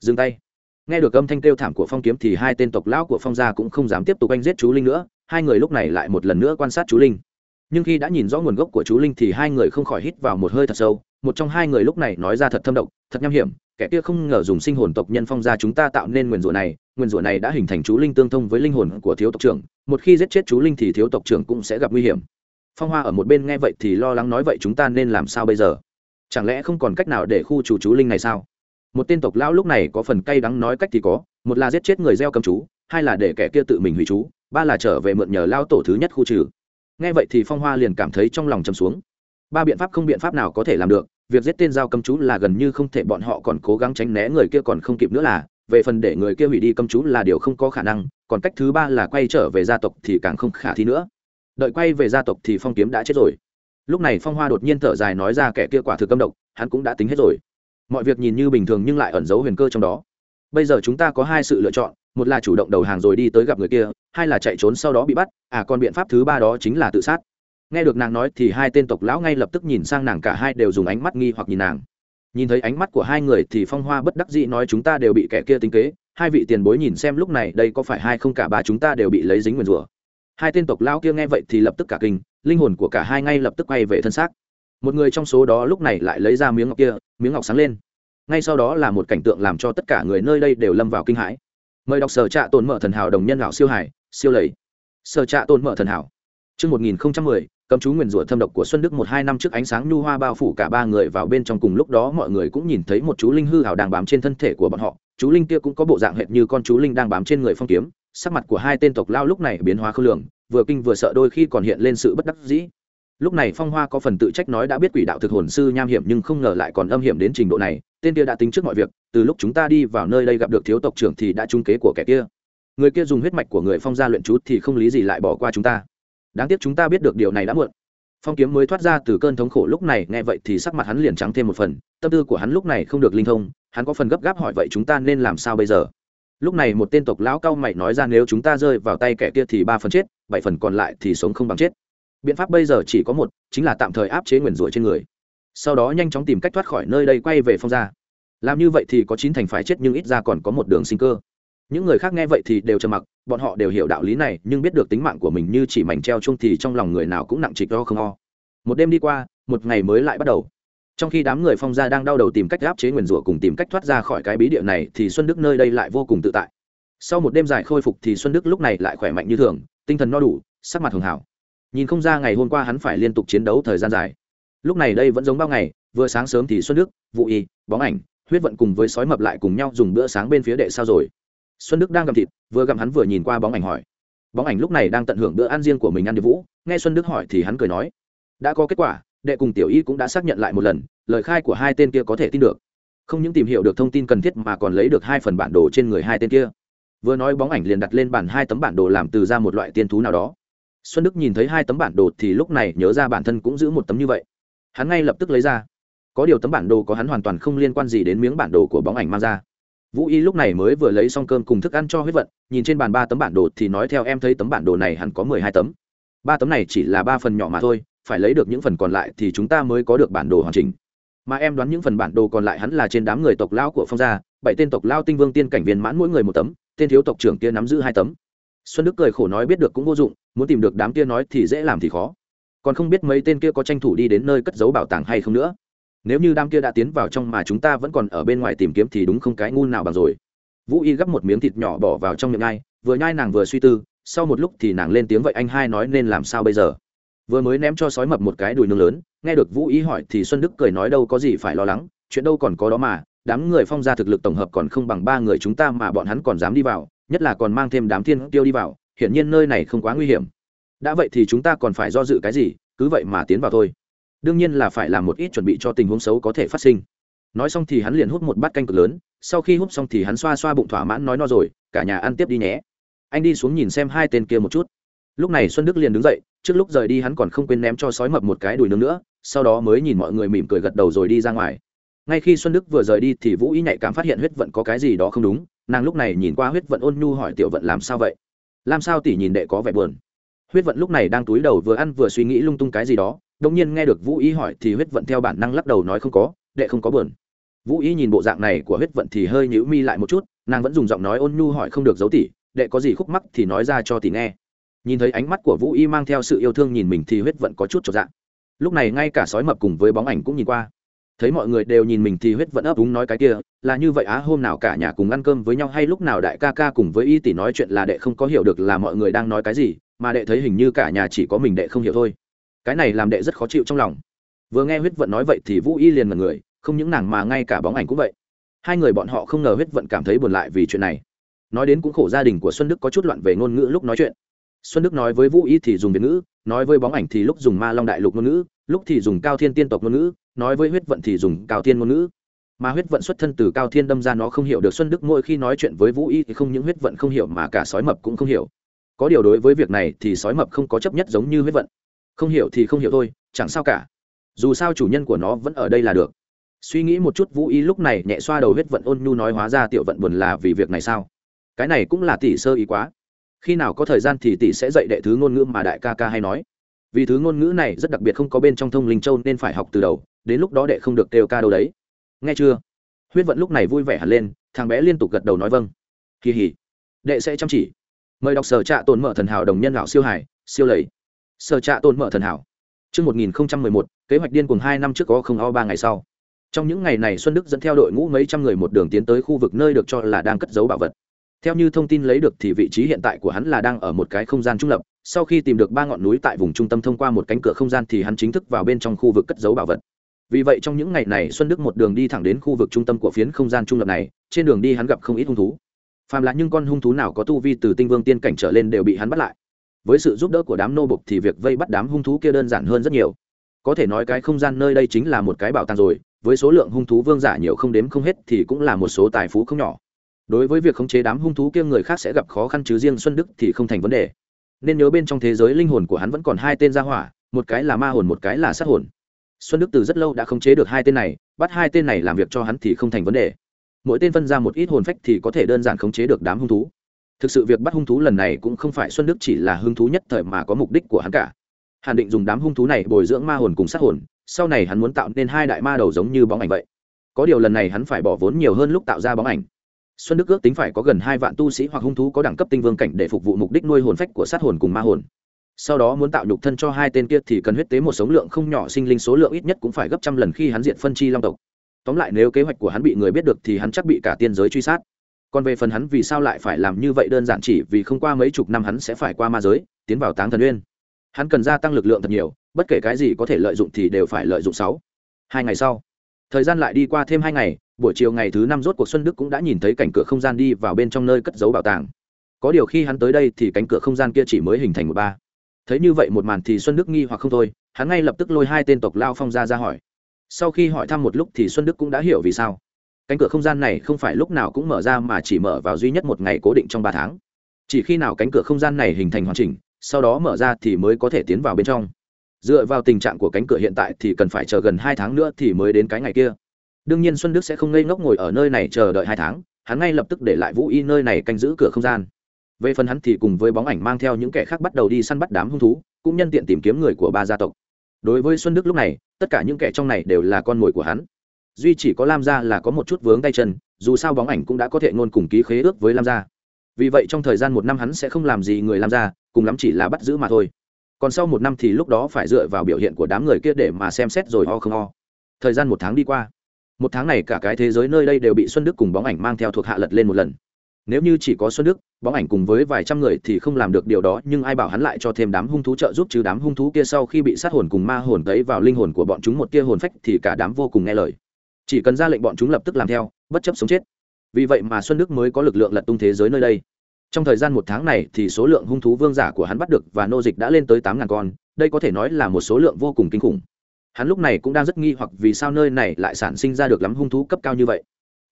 Dừng tay. Nghe được âm thanh kêu thảm của phong kiếm thì hai tên tộc lão của phong gia cũng không dám tiếp tục anh giết chú linh nữa, hai người lúc này lại một lần nữa quan sát chú linh. Nhưng khi đã nhìn rõ nguồn gốc của chú linh thì hai người không khỏi hít vào một hơi thật sâu, một trong hai người lúc này nói ra thật thâm độc, thật nham hiểm, kẻ kia không ngờ dùng sinh hồn tộc nhân phong gia chúng ta tạo nên nguyền rủa này Nguyên rủa này đã hình thành chú linh tương thông với linh hồn của thiếu tộc trưởng, một khi giết chết chú linh thì thiếu tộc trưởng cũng sẽ gặp nguy hiểm. Phong hoa ở một bên nghe vậy thì lo lắng nói vậy chúng ta nên làm sao bây giờ? Chẳng lẽ không còn cách nào để khu chủ chú linh này sao? Một tên tộc lão lúc này có phần cay đắng nói cách thì có, một là giết chết người gieo cầm chú, hai là để kẻ kia tự mình hủy chú, ba là trở về mượn nhờ lao tổ thứ nhất khu trừ. Nghe vậy thì phong hoa liền cảm thấy trong lòng chầm xuống. Ba biện pháp không biện pháp nào có thể làm được, việc giết tên giao cầm chú là gần như không thể, bọn họ còn cố gắng tránh né người kia còn không kịp nữa là về phần để người kia hủy đi cấm chú là điều không có khả năng, còn cách thứ ba là quay trở về gia tộc thì càng không khả thi nữa. Đợi quay về gia tộc thì phong kiếm đã chết rồi. Lúc này phong hoa đột nhiên thở dài nói ra kẻ kia quả thực câm độc, hắn cũng đã tính hết rồi. Mọi việc nhìn như bình thường nhưng lại ẩn giấu huyền cơ trong đó. Bây giờ chúng ta có hai sự lựa chọn, một là chủ động đầu hàng rồi đi tới gặp người kia, hai là chạy trốn sau đó bị bắt à còn biện pháp thứ ba đó chính là tự sát. Nghe được nàng nói thì hai tên tộc lão ngay lập tức nhìn sang nàng, cả hai đều dùng ánh mắt nghi hoặc nhìn nàng nhìn thấy ánh mắt của hai người thì phong hoa bất đắc dĩ nói chúng ta đều bị kẻ kia tính kế, hai vị tiền bối nhìn xem lúc này đây có phải hai không cả ba chúng ta đều bị lấy dính nguyền rủa. Hai tên tộc lao kia nghe vậy thì lập tức cả kinh, linh hồn của cả hai ngay lập tức quay về thân xác. Một người trong số đó lúc này lại lấy ra miếng ngọc kia, miếng ngọc sáng lên. Ngay sau đó là một cảnh tượng làm cho tất cả người nơi đây đều lâm vào kinh hãi. Mời đọc sở trạ tồn mở thần hảo đồng nhân lão siêu hải, siêu lầy. Sở trạ tồn mở thần hảo. Chương một nghìn không trăm mười cấm chú nguyền rủa thâm độc của xuân đức một hai năm trước ánh sáng nhu hoa bao phủ cả ba người vào bên trong cùng lúc đó mọi người cũng nhìn thấy một chú linh hư hào đang bám trên thân thể của bọn họ. Chú linh kia cũng có bộ dạng hệt như con chú linh đang bám trên người phong kiếm. Sắc mặt của hai tên tộc lao lúc này biến hóa khư lường, vừa kinh vừa sợ đôi khi còn hiện lên sự bất đắc dĩ. Lúc này phong hoa có phần tự trách nói đã biết quỷ đạo thực hồn sư nham hiểm nhưng không ngờ lại còn âm hiểm đến trình độ này. Tên kia đã tính trước mọi việc, từ lúc chúng ta đi vào nơi đây gặp được thiếu tộc trưởng thì đã trúng kế của kẻ kia. Người kia dùng huyết mạch của người phong gia luyện chú thì không lý gì lại bỏ qua chúng ta đáng tiếc chúng ta biết được điều này đã muộn. Phong kiếm mới thoát ra từ cơn thống khổ lúc này, nghe vậy thì sắc mặt hắn liền trắng thêm một phần, tâm tư của hắn lúc này không được linh thông, hắn có phần gấp gáp hỏi vậy chúng ta nên làm sao bây giờ? Lúc này một tên tộc lão cao mày nói ra nếu chúng ta rơi vào tay kẻ kia thì ba phần chết, bảy phần còn lại thì sống không bằng chết. Biện pháp bây giờ chỉ có một, chính là tạm thời áp chế nguyền rủa trên người. Sau đó nhanh chóng tìm cách thoát khỏi nơi đây quay về phong gia. Làm như vậy thì có chín thành phải chết nhưng ít ra còn có một đường sinh cơ. Những người khác nghe vậy thì đều trầm mặc bọn họ đều hiểu đạo lý này, nhưng biết được tính mạng của mình như chỉ mảnh treo chung thì trong lòng người nào cũng nặng trịch do không o một đêm đi qua, một ngày mới lại bắt đầu. Trong khi đám người phong gia đang đau đầu tìm cách áp chế nguyền rủa cùng tìm cách thoát ra khỏi cái bí địa này, thì xuân đức nơi đây lại vô cùng tự tại. Sau một đêm dài khôi phục thì xuân đức lúc này lại khỏe mạnh như thường, tinh thần no đủ, sắc mặt hường hảo. Nhìn không ra ngày hôm qua hắn phải liên tục chiến đấu thời gian dài. Lúc này đây vẫn giống bao ngày, vừa sáng sớm thì xuân đức vụ y, bóng ảnh, huyết vận cùng với sói mập lại cùng nhau dùng bữa sáng bên phía đệ sao rồi xuân đức đang gặm thịt, vừa gặm hắn vừa nhìn qua bóng ảnh hỏi. Bóng ảnh lúc này đang tận hưởng bữa ăn riêng của mình ăn điệp vũ, nghe xuân đức hỏi thì hắn cười nói. Đã có kết quả, đệ cùng tiểu y cũng đã xác nhận lại một lần, lời khai của hai tên kia có thể tin được. Không những tìm hiểu được thông tin cần thiết mà còn lấy được hai phần bản đồ trên người hai tên kia. Vừa nói bóng ảnh liền đặt lên bản hai tấm bản đồ làm từ ra một loại tiên thú nào đó. Xuân đức nhìn thấy hai tấm bản đồ thì lúc này nhớ ra bản thân cũng giữ một tấm như vậy. Hắn ngay lập tức lấy ra. Có điều tấm bản đồ có hắn hoàn toàn không liên quan gì đến miếng bản đồ của bóng ảnh mang ra vũ y lúc này mới vừa lấy xong cơm cùng thức ăn cho huyết vận, nhìn trên bàn ba tấm bản đồ thì nói theo em thấy tấm bản đồ này hẳn có mười hai tấm. Ba tấm này chỉ là ba phần nhỏ mà thôi, phải lấy được những phần còn lại thì chúng ta mới có được bản đồ hoàn chỉnh. Mà em đoán những phần bản đồ còn lại hắn là trên đám người tộc lao của phong gia, bảy tên tộc lao tinh vương tiên cảnh viên mãn mỗi người một tấm, tên thiếu tộc trưởng kia nắm giữ hai tấm. Xuân đức cười khổ nói biết được cũng vô dụng, muốn tìm được đám kia nói thì dễ làm thì khó. Còn không biết mấy tên kia có tranh thủ đi đến nơi cất giấu bảo tàng hay không nữa nếu như đám kia đã tiến vào trong mà chúng ta vẫn còn ở bên ngoài tìm kiếm thì đúng không cái ngu nào bằng rồi. Vũ y gắp một miếng thịt nhỏ bỏ vào trong miệng nhai vừa nhai nàng vừa suy tư, sau một lúc thì nàng lên tiếng vậy anh hai nói nên làm sao bây giờ? Vừa mới ném cho sói mập một cái đùi nương lớn, nghe được vũ y hỏi thì xuân đức cười nói đâu có gì phải lo lắng, chuyện đâu còn có đó mà, đám người phong gia thực lực tổng hợp còn không bằng ba người chúng ta mà bọn hắn còn dám đi vào, nhất là còn mang thêm đám thiên tiêu đi vào, hiển nhiên nơi này không quá nguy hiểm. Đã vậy thì chúng ta còn phải do dự cái gì, cứ vậy mà tiến vào thôi đương nhiên là phải làm một ít chuẩn bị cho tình huống xấu có thể phát sinh. Nói xong thì hắn liền hút một bát canh cực lớn, sau khi hút xong thì hắn xoa xoa bụng thỏa mãn nói no rồi, cả nhà ăn tiếp đi nhé. Anh đi xuống nhìn xem hai tên kia một chút. Lúc này xuân đức liền đứng dậy, trước lúc rời đi hắn còn không quên ném cho sói mập một cái đùi nướng nữa, sau đó mới nhìn mọi người mỉm cười gật đầu rồi đi ra ngoài. Ngay khi xuân đức vừa rời đi thì vũ ý nhạy cảm phát hiện huyết vận có cái gì đó không đúng, nàng lúc này nhìn qua huyết vận ôn nhu hỏi tiểu vận làm sao vậy? Làm sao tỷ nhìn đệ có vẻ buồn? Huyết vận lúc này đang túi đầu vừa ăn vừa suy nghĩ lung tung cái gì đó đông nhiên nghe được vũ ý hỏi thì huyết vận theo bản năng lắc đầu nói không có, đệ không có bờn vũ ý nhìn bộ dạng này của huyết vận thì hơi nhữ mi lại một chút, nàng vẫn dùng giọng nói ôn nhu hỏi không được giấu tỷ đệ có gì khúc mắc thì nói ra cho tỷ nghe. Nhìn thấy ánh mắt của vũ y mang theo sự yêu thương nhìn mình thì huyết vận có chút trọn dạng lúc này ngay cả sói mập cùng với bóng ảnh cũng nhìn qua. Thấy mọi người đều nhìn mình thì huyết vận ấp úng nói cái kia, là như vậy á, hôm nào cả nhà cùng ăn cơm với nhau hay lúc nào đại ca ca cùng với y tỷ nói chuyện là đệ không có hiểu được là mọi người đang nói cái gì, mà đệ thấy hình như cả nhà chỉ có mình đệ không hiểu thôi cái này làm đệ rất khó chịu trong lòng. Vừa nghe huyết vận nói vậy thì vũ y liền là người, không những nàng mà ngay cả bóng ảnh cũng vậy. Hai người bọn họ không ngờ huyết vận cảm thấy buồn lại vì chuyện này. Nói đến cũng khổ gia đình của xuân đức có chút loạn về ngôn ngữ lúc nói chuyện. Xuân đức nói với vũ y thì dùng việt ngữ, nói với bóng ảnh thì lúc dùng ma long đại lục ngôn ngữ, lúc thì dùng cao thiên tiên tộc ngôn ngữ, nói với huyết vận thì dùng cao thiên ngôn ngữ. Mà huyết vận xuất thân từ cao thiên đâm ra nó không hiểu được xuân đức mỗi khi nói chuyện với vũ y thì không những huyết vận không hiểu mà cả sói mập cũng không hiểu. Có điều đối với việc này thì sói mập không có chấp nhất giống như huyết vận không hiểu thì không hiểu thôi, chẳng sao cả. Dù sao chủ nhân của nó vẫn ở đây là được. Suy nghĩ một chút, vũ y lúc này nhẹ xoa đầu huyết vận ôn nhu nói hóa ra tiểu vận buồn là vì việc này sao? Cái này cũng là tỷ sơ ý quá. Khi nào có thời gian thì tỷ sẽ dạy đệ thứ ngôn ngữ mà đại ca ca hay nói. Vì thứ ngôn ngữ này rất đặc biệt không có bên trong thông linh châu nên phải học từ đầu, đến lúc đó đệ không được kêu ca đâu đấy. Nghe chưa? Huyết vận lúc này vui vẻ hẳn lên, thằng bé liên tục gật đầu nói vâng. Kỳ hỉ. Đệ sẽ chăm chỉ. Mời đọc sở trạ tồn mở thần hảo đồng nhân lão siêu hải siêu lầy sở trạ tồn mở thần hảo Trước 1011, kế hoạch điên cuồng hai năm trước có không o ba ngày sau. Trong những ngày này Xuân Đức dẫn theo đội ngũ mấy trăm người một đường tiến tới khu vực nơi được cho là đang cất giấu bảo vật. Theo như thông tin lấy được thì vị trí hiện tại của hắn là đang ở một cái không gian trung lập, sau khi tìm được ba ngọn núi tại vùng trung tâm thông qua một cánh cửa không gian thì hắn chính thức vào bên trong khu vực cất giấu bảo vật. Vì vậy trong những ngày này Xuân Đức một đường đi thẳng đến khu vực trung tâm của phiến không gian trung lập này, trên đường đi hắn gặp không ít hung thú. Phàm là những con hung thú nào có tu vi từ tinh vương tiên cảnh trở lên đều bị hắn bắt lại với sự giúp đỡ của đám nô bộc, thì việc vây bắt đám hung thú kia đơn giản hơn rất nhiều. Có thể nói cái không gian nơi đây chính là một cái bảo tàng rồi với số lượng hung thú vương giả nhiều không đếm không hết thì cũng là một số tài phú không nhỏ. Đối với việc khống chế đám hung thú kia người khác sẽ gặp khó khăn chứ riêng xuân đức thì không thành vấn đề. Nên nhớ bên trong thế giới linh hồn của hắn vẫn còn hai tên gia hỏa một cái là ma hồn một cái là sát hồn. Xuân đức từ rất lâu đã khống chế được hai tên này bắt hai tên này làm việc cho hắn thì không thành vấn đề. Mỗi tên phân ra một ít hồn phách thì có thể đơn giản khống chế được đám hung thú thực sự việc bắt hung thú lần này cũng không phải xuân đức chỉ là hung thú nhất thời mà có mục đích của hắn cả. Hàn định dùng đám hung thú này bồi dưỡng ma hồn cùng sát hồn, sau này hắn muốn tạo nên hai đại ma đầu giống như bóng ảnh vậy. Có điều lần này hắn phải bỏ vốn nhiều hơn lúc tạo ra bóng ảnh. Xuân đức ước tính phải có gần hai vạn tu sĩ hoặc hung thú có đẳng cấp tinh vương cảnh để phục vụ mục đích nuôi hồn phách của sát hồn cùng ma hồn. Sau đó muốn tạo nhục thân cho hai tên kia thì cần huyết tế một số lượng không nhỏ, sinh linh số lượng ít nhất cũng phải gấp trăm lần khi hắn diện phân chi long tộc. Tóm lại nếu kế hoạch của hắn bị người biết được thì hắn chắc bị cả tiên giới truy sát còn về phần hắn vì sao lại phải làm như vậy đơn giản chỉ vì không qua mấy chục năm hắn sẽ phải qua ma giới, tiến vào táng thần uyên hắn cần gia tăng lực lượng thật nhiều, bất kể cái gì có thể lợi dụng thì đều phải lợi dụng sáu. Hai ngày sau, thời gian lại đi qua thêm hai ngày, buổi chiều ngày thứ năm rốt cuộc xuân đức cũng đã nhìn thấy cảnh cửa không gian đi vào bên trong nơi cất giấu bảo tàng. Có điều khi hắn tới đây thì cánh cửa không gian kia chỉ mới hình thành một ba. Thấy như vậy một màn thì xuân đức nghi hoặc không thôi, hắn ngay lập tức lôi hai tên tộc lao phong ra ra hỏi. Sau khi hỏi thăm một lúc thì xuân đức cũng đã hiểu vì sao cánh cửa không gian này không phải lúc nào cũng mở ra mà chỉ mở vào duy nhất một ngày cố định trong ba tháng. Chỉ khi nào cánh cửa không gian này hình thành hoàn chỉnh, sau đó mở ra thì mới có thể tiến vào bên trong. Dựa vào tình trạng của cánh cửa hiện tại thì cần phải chờ gần hai tháng nữa thì mới đến cái ngày kia. Đương nhiên xuân đức sẽ không ngây ngốc ngồi ở nơi này chờ đợi hai tháng, hắn ngay lập tức để lại vũ y nơi này canh giữ cửa không gian. Về phần hắn thì cùng với bóng ảnh mang theo những kẻ khác bắt đầu đi săn bắt đám hung thú, cũng nhân tiện tìm kiếm người của ba gia tộc. Đối với xuân đức lúc này, tất cả những kẻ trong này đều là con mồi của hắn duy chỉ có lam gia là có một chút vướng tay chân, dù sao bóng ảnh cũng đã có thể ngôn cùng ký khế ước với lam gia. Vì vậy trong thời gian một năm hắn sẽ không làm gì người lam gia, cùng lắm chỉ là bắt giữ mà thôi. Còn sau một năm thì lúc đó phải dựa vào biểu hiện của đám người kia để mà xem xét rồi ho không ho. Thời gian một tháng đi qua. Một tháng này cả cái thế giới nơi đây đều bị xuân đức cùng bóng ảnh mang theo thuộc hạ lật lên một lần. Nếu như chỉ có xuân đức, bóng ảnh cùng với vài trăm người thì không làm được điều đó, nhưng ai bảo hắn lại cho thêm đám hung thú trợ giúp chứ đám hung thú kia sau khi bị sát hồn cùng ma hồn tấy vào linh hồn của bọn chúng một tia hồn phách thì cả đám vô cùng nghe lời chỉ cần ra lệnh bọn chúng lập tức làm theo, bất chấp sống chết. Vì vậy mà xuân đức mới có lực lượng lật tung thế giới nơi đây. Trong thời gian một tháng này thì số lượng hung thú vương giả của hắn bắt được và nô dịch đã lên tới tám ngàn con, đây có thể nói là một số lượng vô cùng kinh khủng. Hắn lúc này cũng đang rất nghi hoặc vì sao nơi này lại sản sinh ra được lắm hung thú cấp cao như vậy.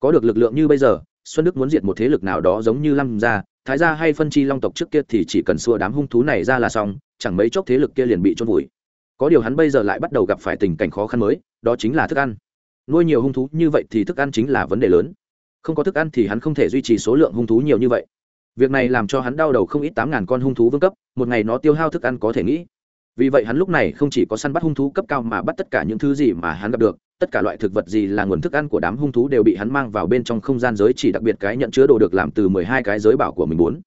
Có được lực lượng như bây giờ, xuân đức muốn diệt một thế lực nào đó giống như lâm gia, thái gia hay phân chi long tộc trước kia thì chỉ cần xua đám hung thú này ra là xong, chẳng mấy chốc thế lực kia liền bị trôn vùi. Có điều hắn bây giờ lại bắt đầu gặp phải tình cảnh khó khăn mới, đó chính là thức ăn nuôi nhiều hung thú như vậy thì thức ăn chính là vấn đề lớn. Không có thức ăn thì hắn không thể duy trì số lượng hung thú nhiều như vậy. Việc này làm cho hắn đau đầu không ít tám ngàn con hung thú vương cấp, một ngày nó tiêu hao thức ăn có thể nghĩ. Vì vậy hắn lúc này không chỉ có săn bắt hung thú cấp cao mà bắt tất cả những thứ gì mà hắn gặp được, tất cả loại thực vật gì là nguồn thức ăn của đám hung thú đều bị hắn mang vào bên trong không gian giới chỉ đặc biệt cái nhận chứa đồ được làm từ mười hai cái giới bảo của mình muốn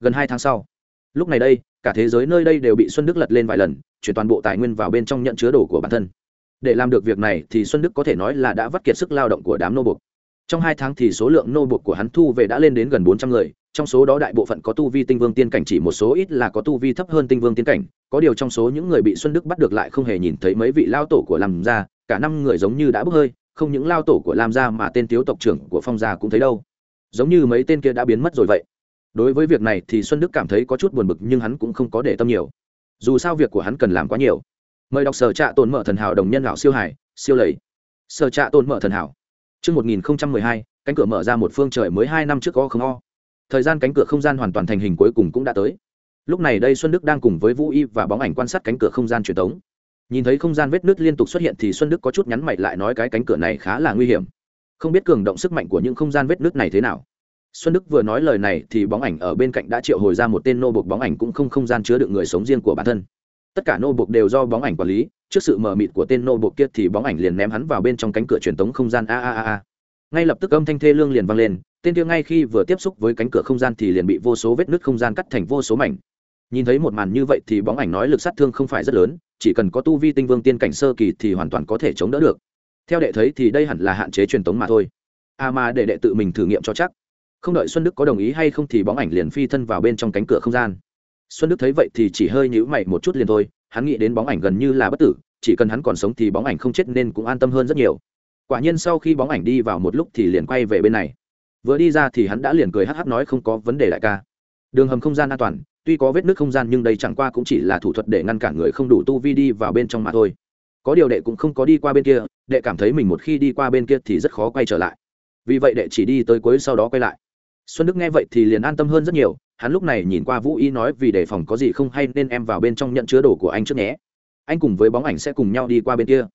gần hai tháng sau, lúc này đây, cả thế giới nơi đây đều bị xuân đức lật lên vài lần, chuyển toàn bộ tài nguyên vào bên trong nhận chứa đồ của bản thân để làm được việc này thì xuân đức có thể nói là đã vắt kiệt sức lao động của đám nô buộc. Trong hai tháng thì số lượng nô buộc của hắn thu về đã lên đến gần bốn trăm người, trong số đó đại bộ phận có tu vi tinh vương tiên cảnh, chỉ một số ít là có tu vi thấp hơn tinh vương tiên cảnh. Có điều trong số những người bị xuân đức bắt được lại không hề nhìn thấy mấy vị lao tổ của làm gia, cả năm người giống như đã bốc hơi, không những lao tổ của lam gia mà tên thiếu tộc trưởng của phong gia cũng thấy đâu. Giống như mấy tên kia đã biến mất rồi vậy. Đối với việc này thì xuân đức cảm thấy có chút buồn bực nhưng hắn cũng không có để tâm nhiều. Dù sao việc của hắn cần làm quá nhiều mời đọc sở trạ tồn mở thần hảo đồng nhân lão siêu hải siêu lầy sở trạ tồn mở thần hảo Trước 1012, cánh cửa mở ra một phương trời mới hai năm trước có không o. Thời gian cánh cửa không gian hoàn toàn thành hình cuối cùng cũng đã tới. Lúc này đây Xuân Đức đang cùng với Vũ Y và bóng ảnh quan sát cánh cửa không gian truyền tống. Nhìn thấy không gian vết nứt liên tục xuất hiện thì Xuân Đức có chút nhắn mày lại nói cái cánh cửa này khá là nguy hiểm. Không biết cường động sức mạnh của những không gian vết nứt này thế nào. Xuân Đức vừa nói lời này thì bóng ảnh ở bên cạnh đã triệu hồi ra một tên nô buộc bóng ảnh cũng không không gian chứa đựng người sống riêng của bản thân tất cả nô buộc đều do bóng ảnh quản lý, trước sự mờ mịt của tên nô buộc kia thì bóng ảnh liền ném hắn vào bên trong cánh cửa truyền tống không gian. A a a a. Ngay lập tức âm thanh thê lương liền vang lên, tên kia ngay khi vừa tiếp xúc với cánh cửa không gian thì liền bị vô số vết nứt không gian cắt thành vô số mảnh. Nhìn thấy một màn như vậy thì bóng ảnh nói lực sát thương không phải rất lớn, chỉ cần có tu vi tinh vương tiên cảnh sơ kỳ thì hoàn toàn có thể chống đỡ được. Theo đệ thấy thì đây hẳn là hạn chế truyền tống mà thôi. À mà để đệ tự mình thử nghiệm cho chắc. Không đợi xuân đức có đồng ý hay không thì bóng ảnh liền phi thân vào bên trong cánh cửa không gian xuân đức thấy vậy thì chỉ hơi nhíu mày một chút liền thôi, hắn nghĩ đến bóng ảnh gần như là bất tử, chỉ cần hắn còn sống thì bóng ảnh không chết nên cũng an tâm hơn rất nhiều. Quả nhiên sau khi bóng ảnh đi vào một lúc thì liền quay về bên này. Vừa đi ra thì hắn đã liền cười hắc hắc nói không có vấn đề đại ca. Đường hầm không gian an toàn, tuy có vết nước không gian nhưng đây chẳng qua cũng chỉ là thủ thuật để ngăn cản người không đủ tu vi đi vào bên trong mà thôi. Có điều đệ cũng không có đi qua bên kia, đệ cảm thấy mình một khi đi qua bên kia thì rất khó quay trở lại. Vì vậy đệ chỉ đi tới cuối sau đó quay lại. Xuân đức nghe vậy thì liền an tâm hơn rất nhiều hắn lúc này nhìn qua vũ y nói vì đề phòng có gì không hay nên em vào bên trong nhận chứa đồ của anh trước nhé. Anh cùng với bóng ảnh sẽ cùng nhau đi qua bên kia.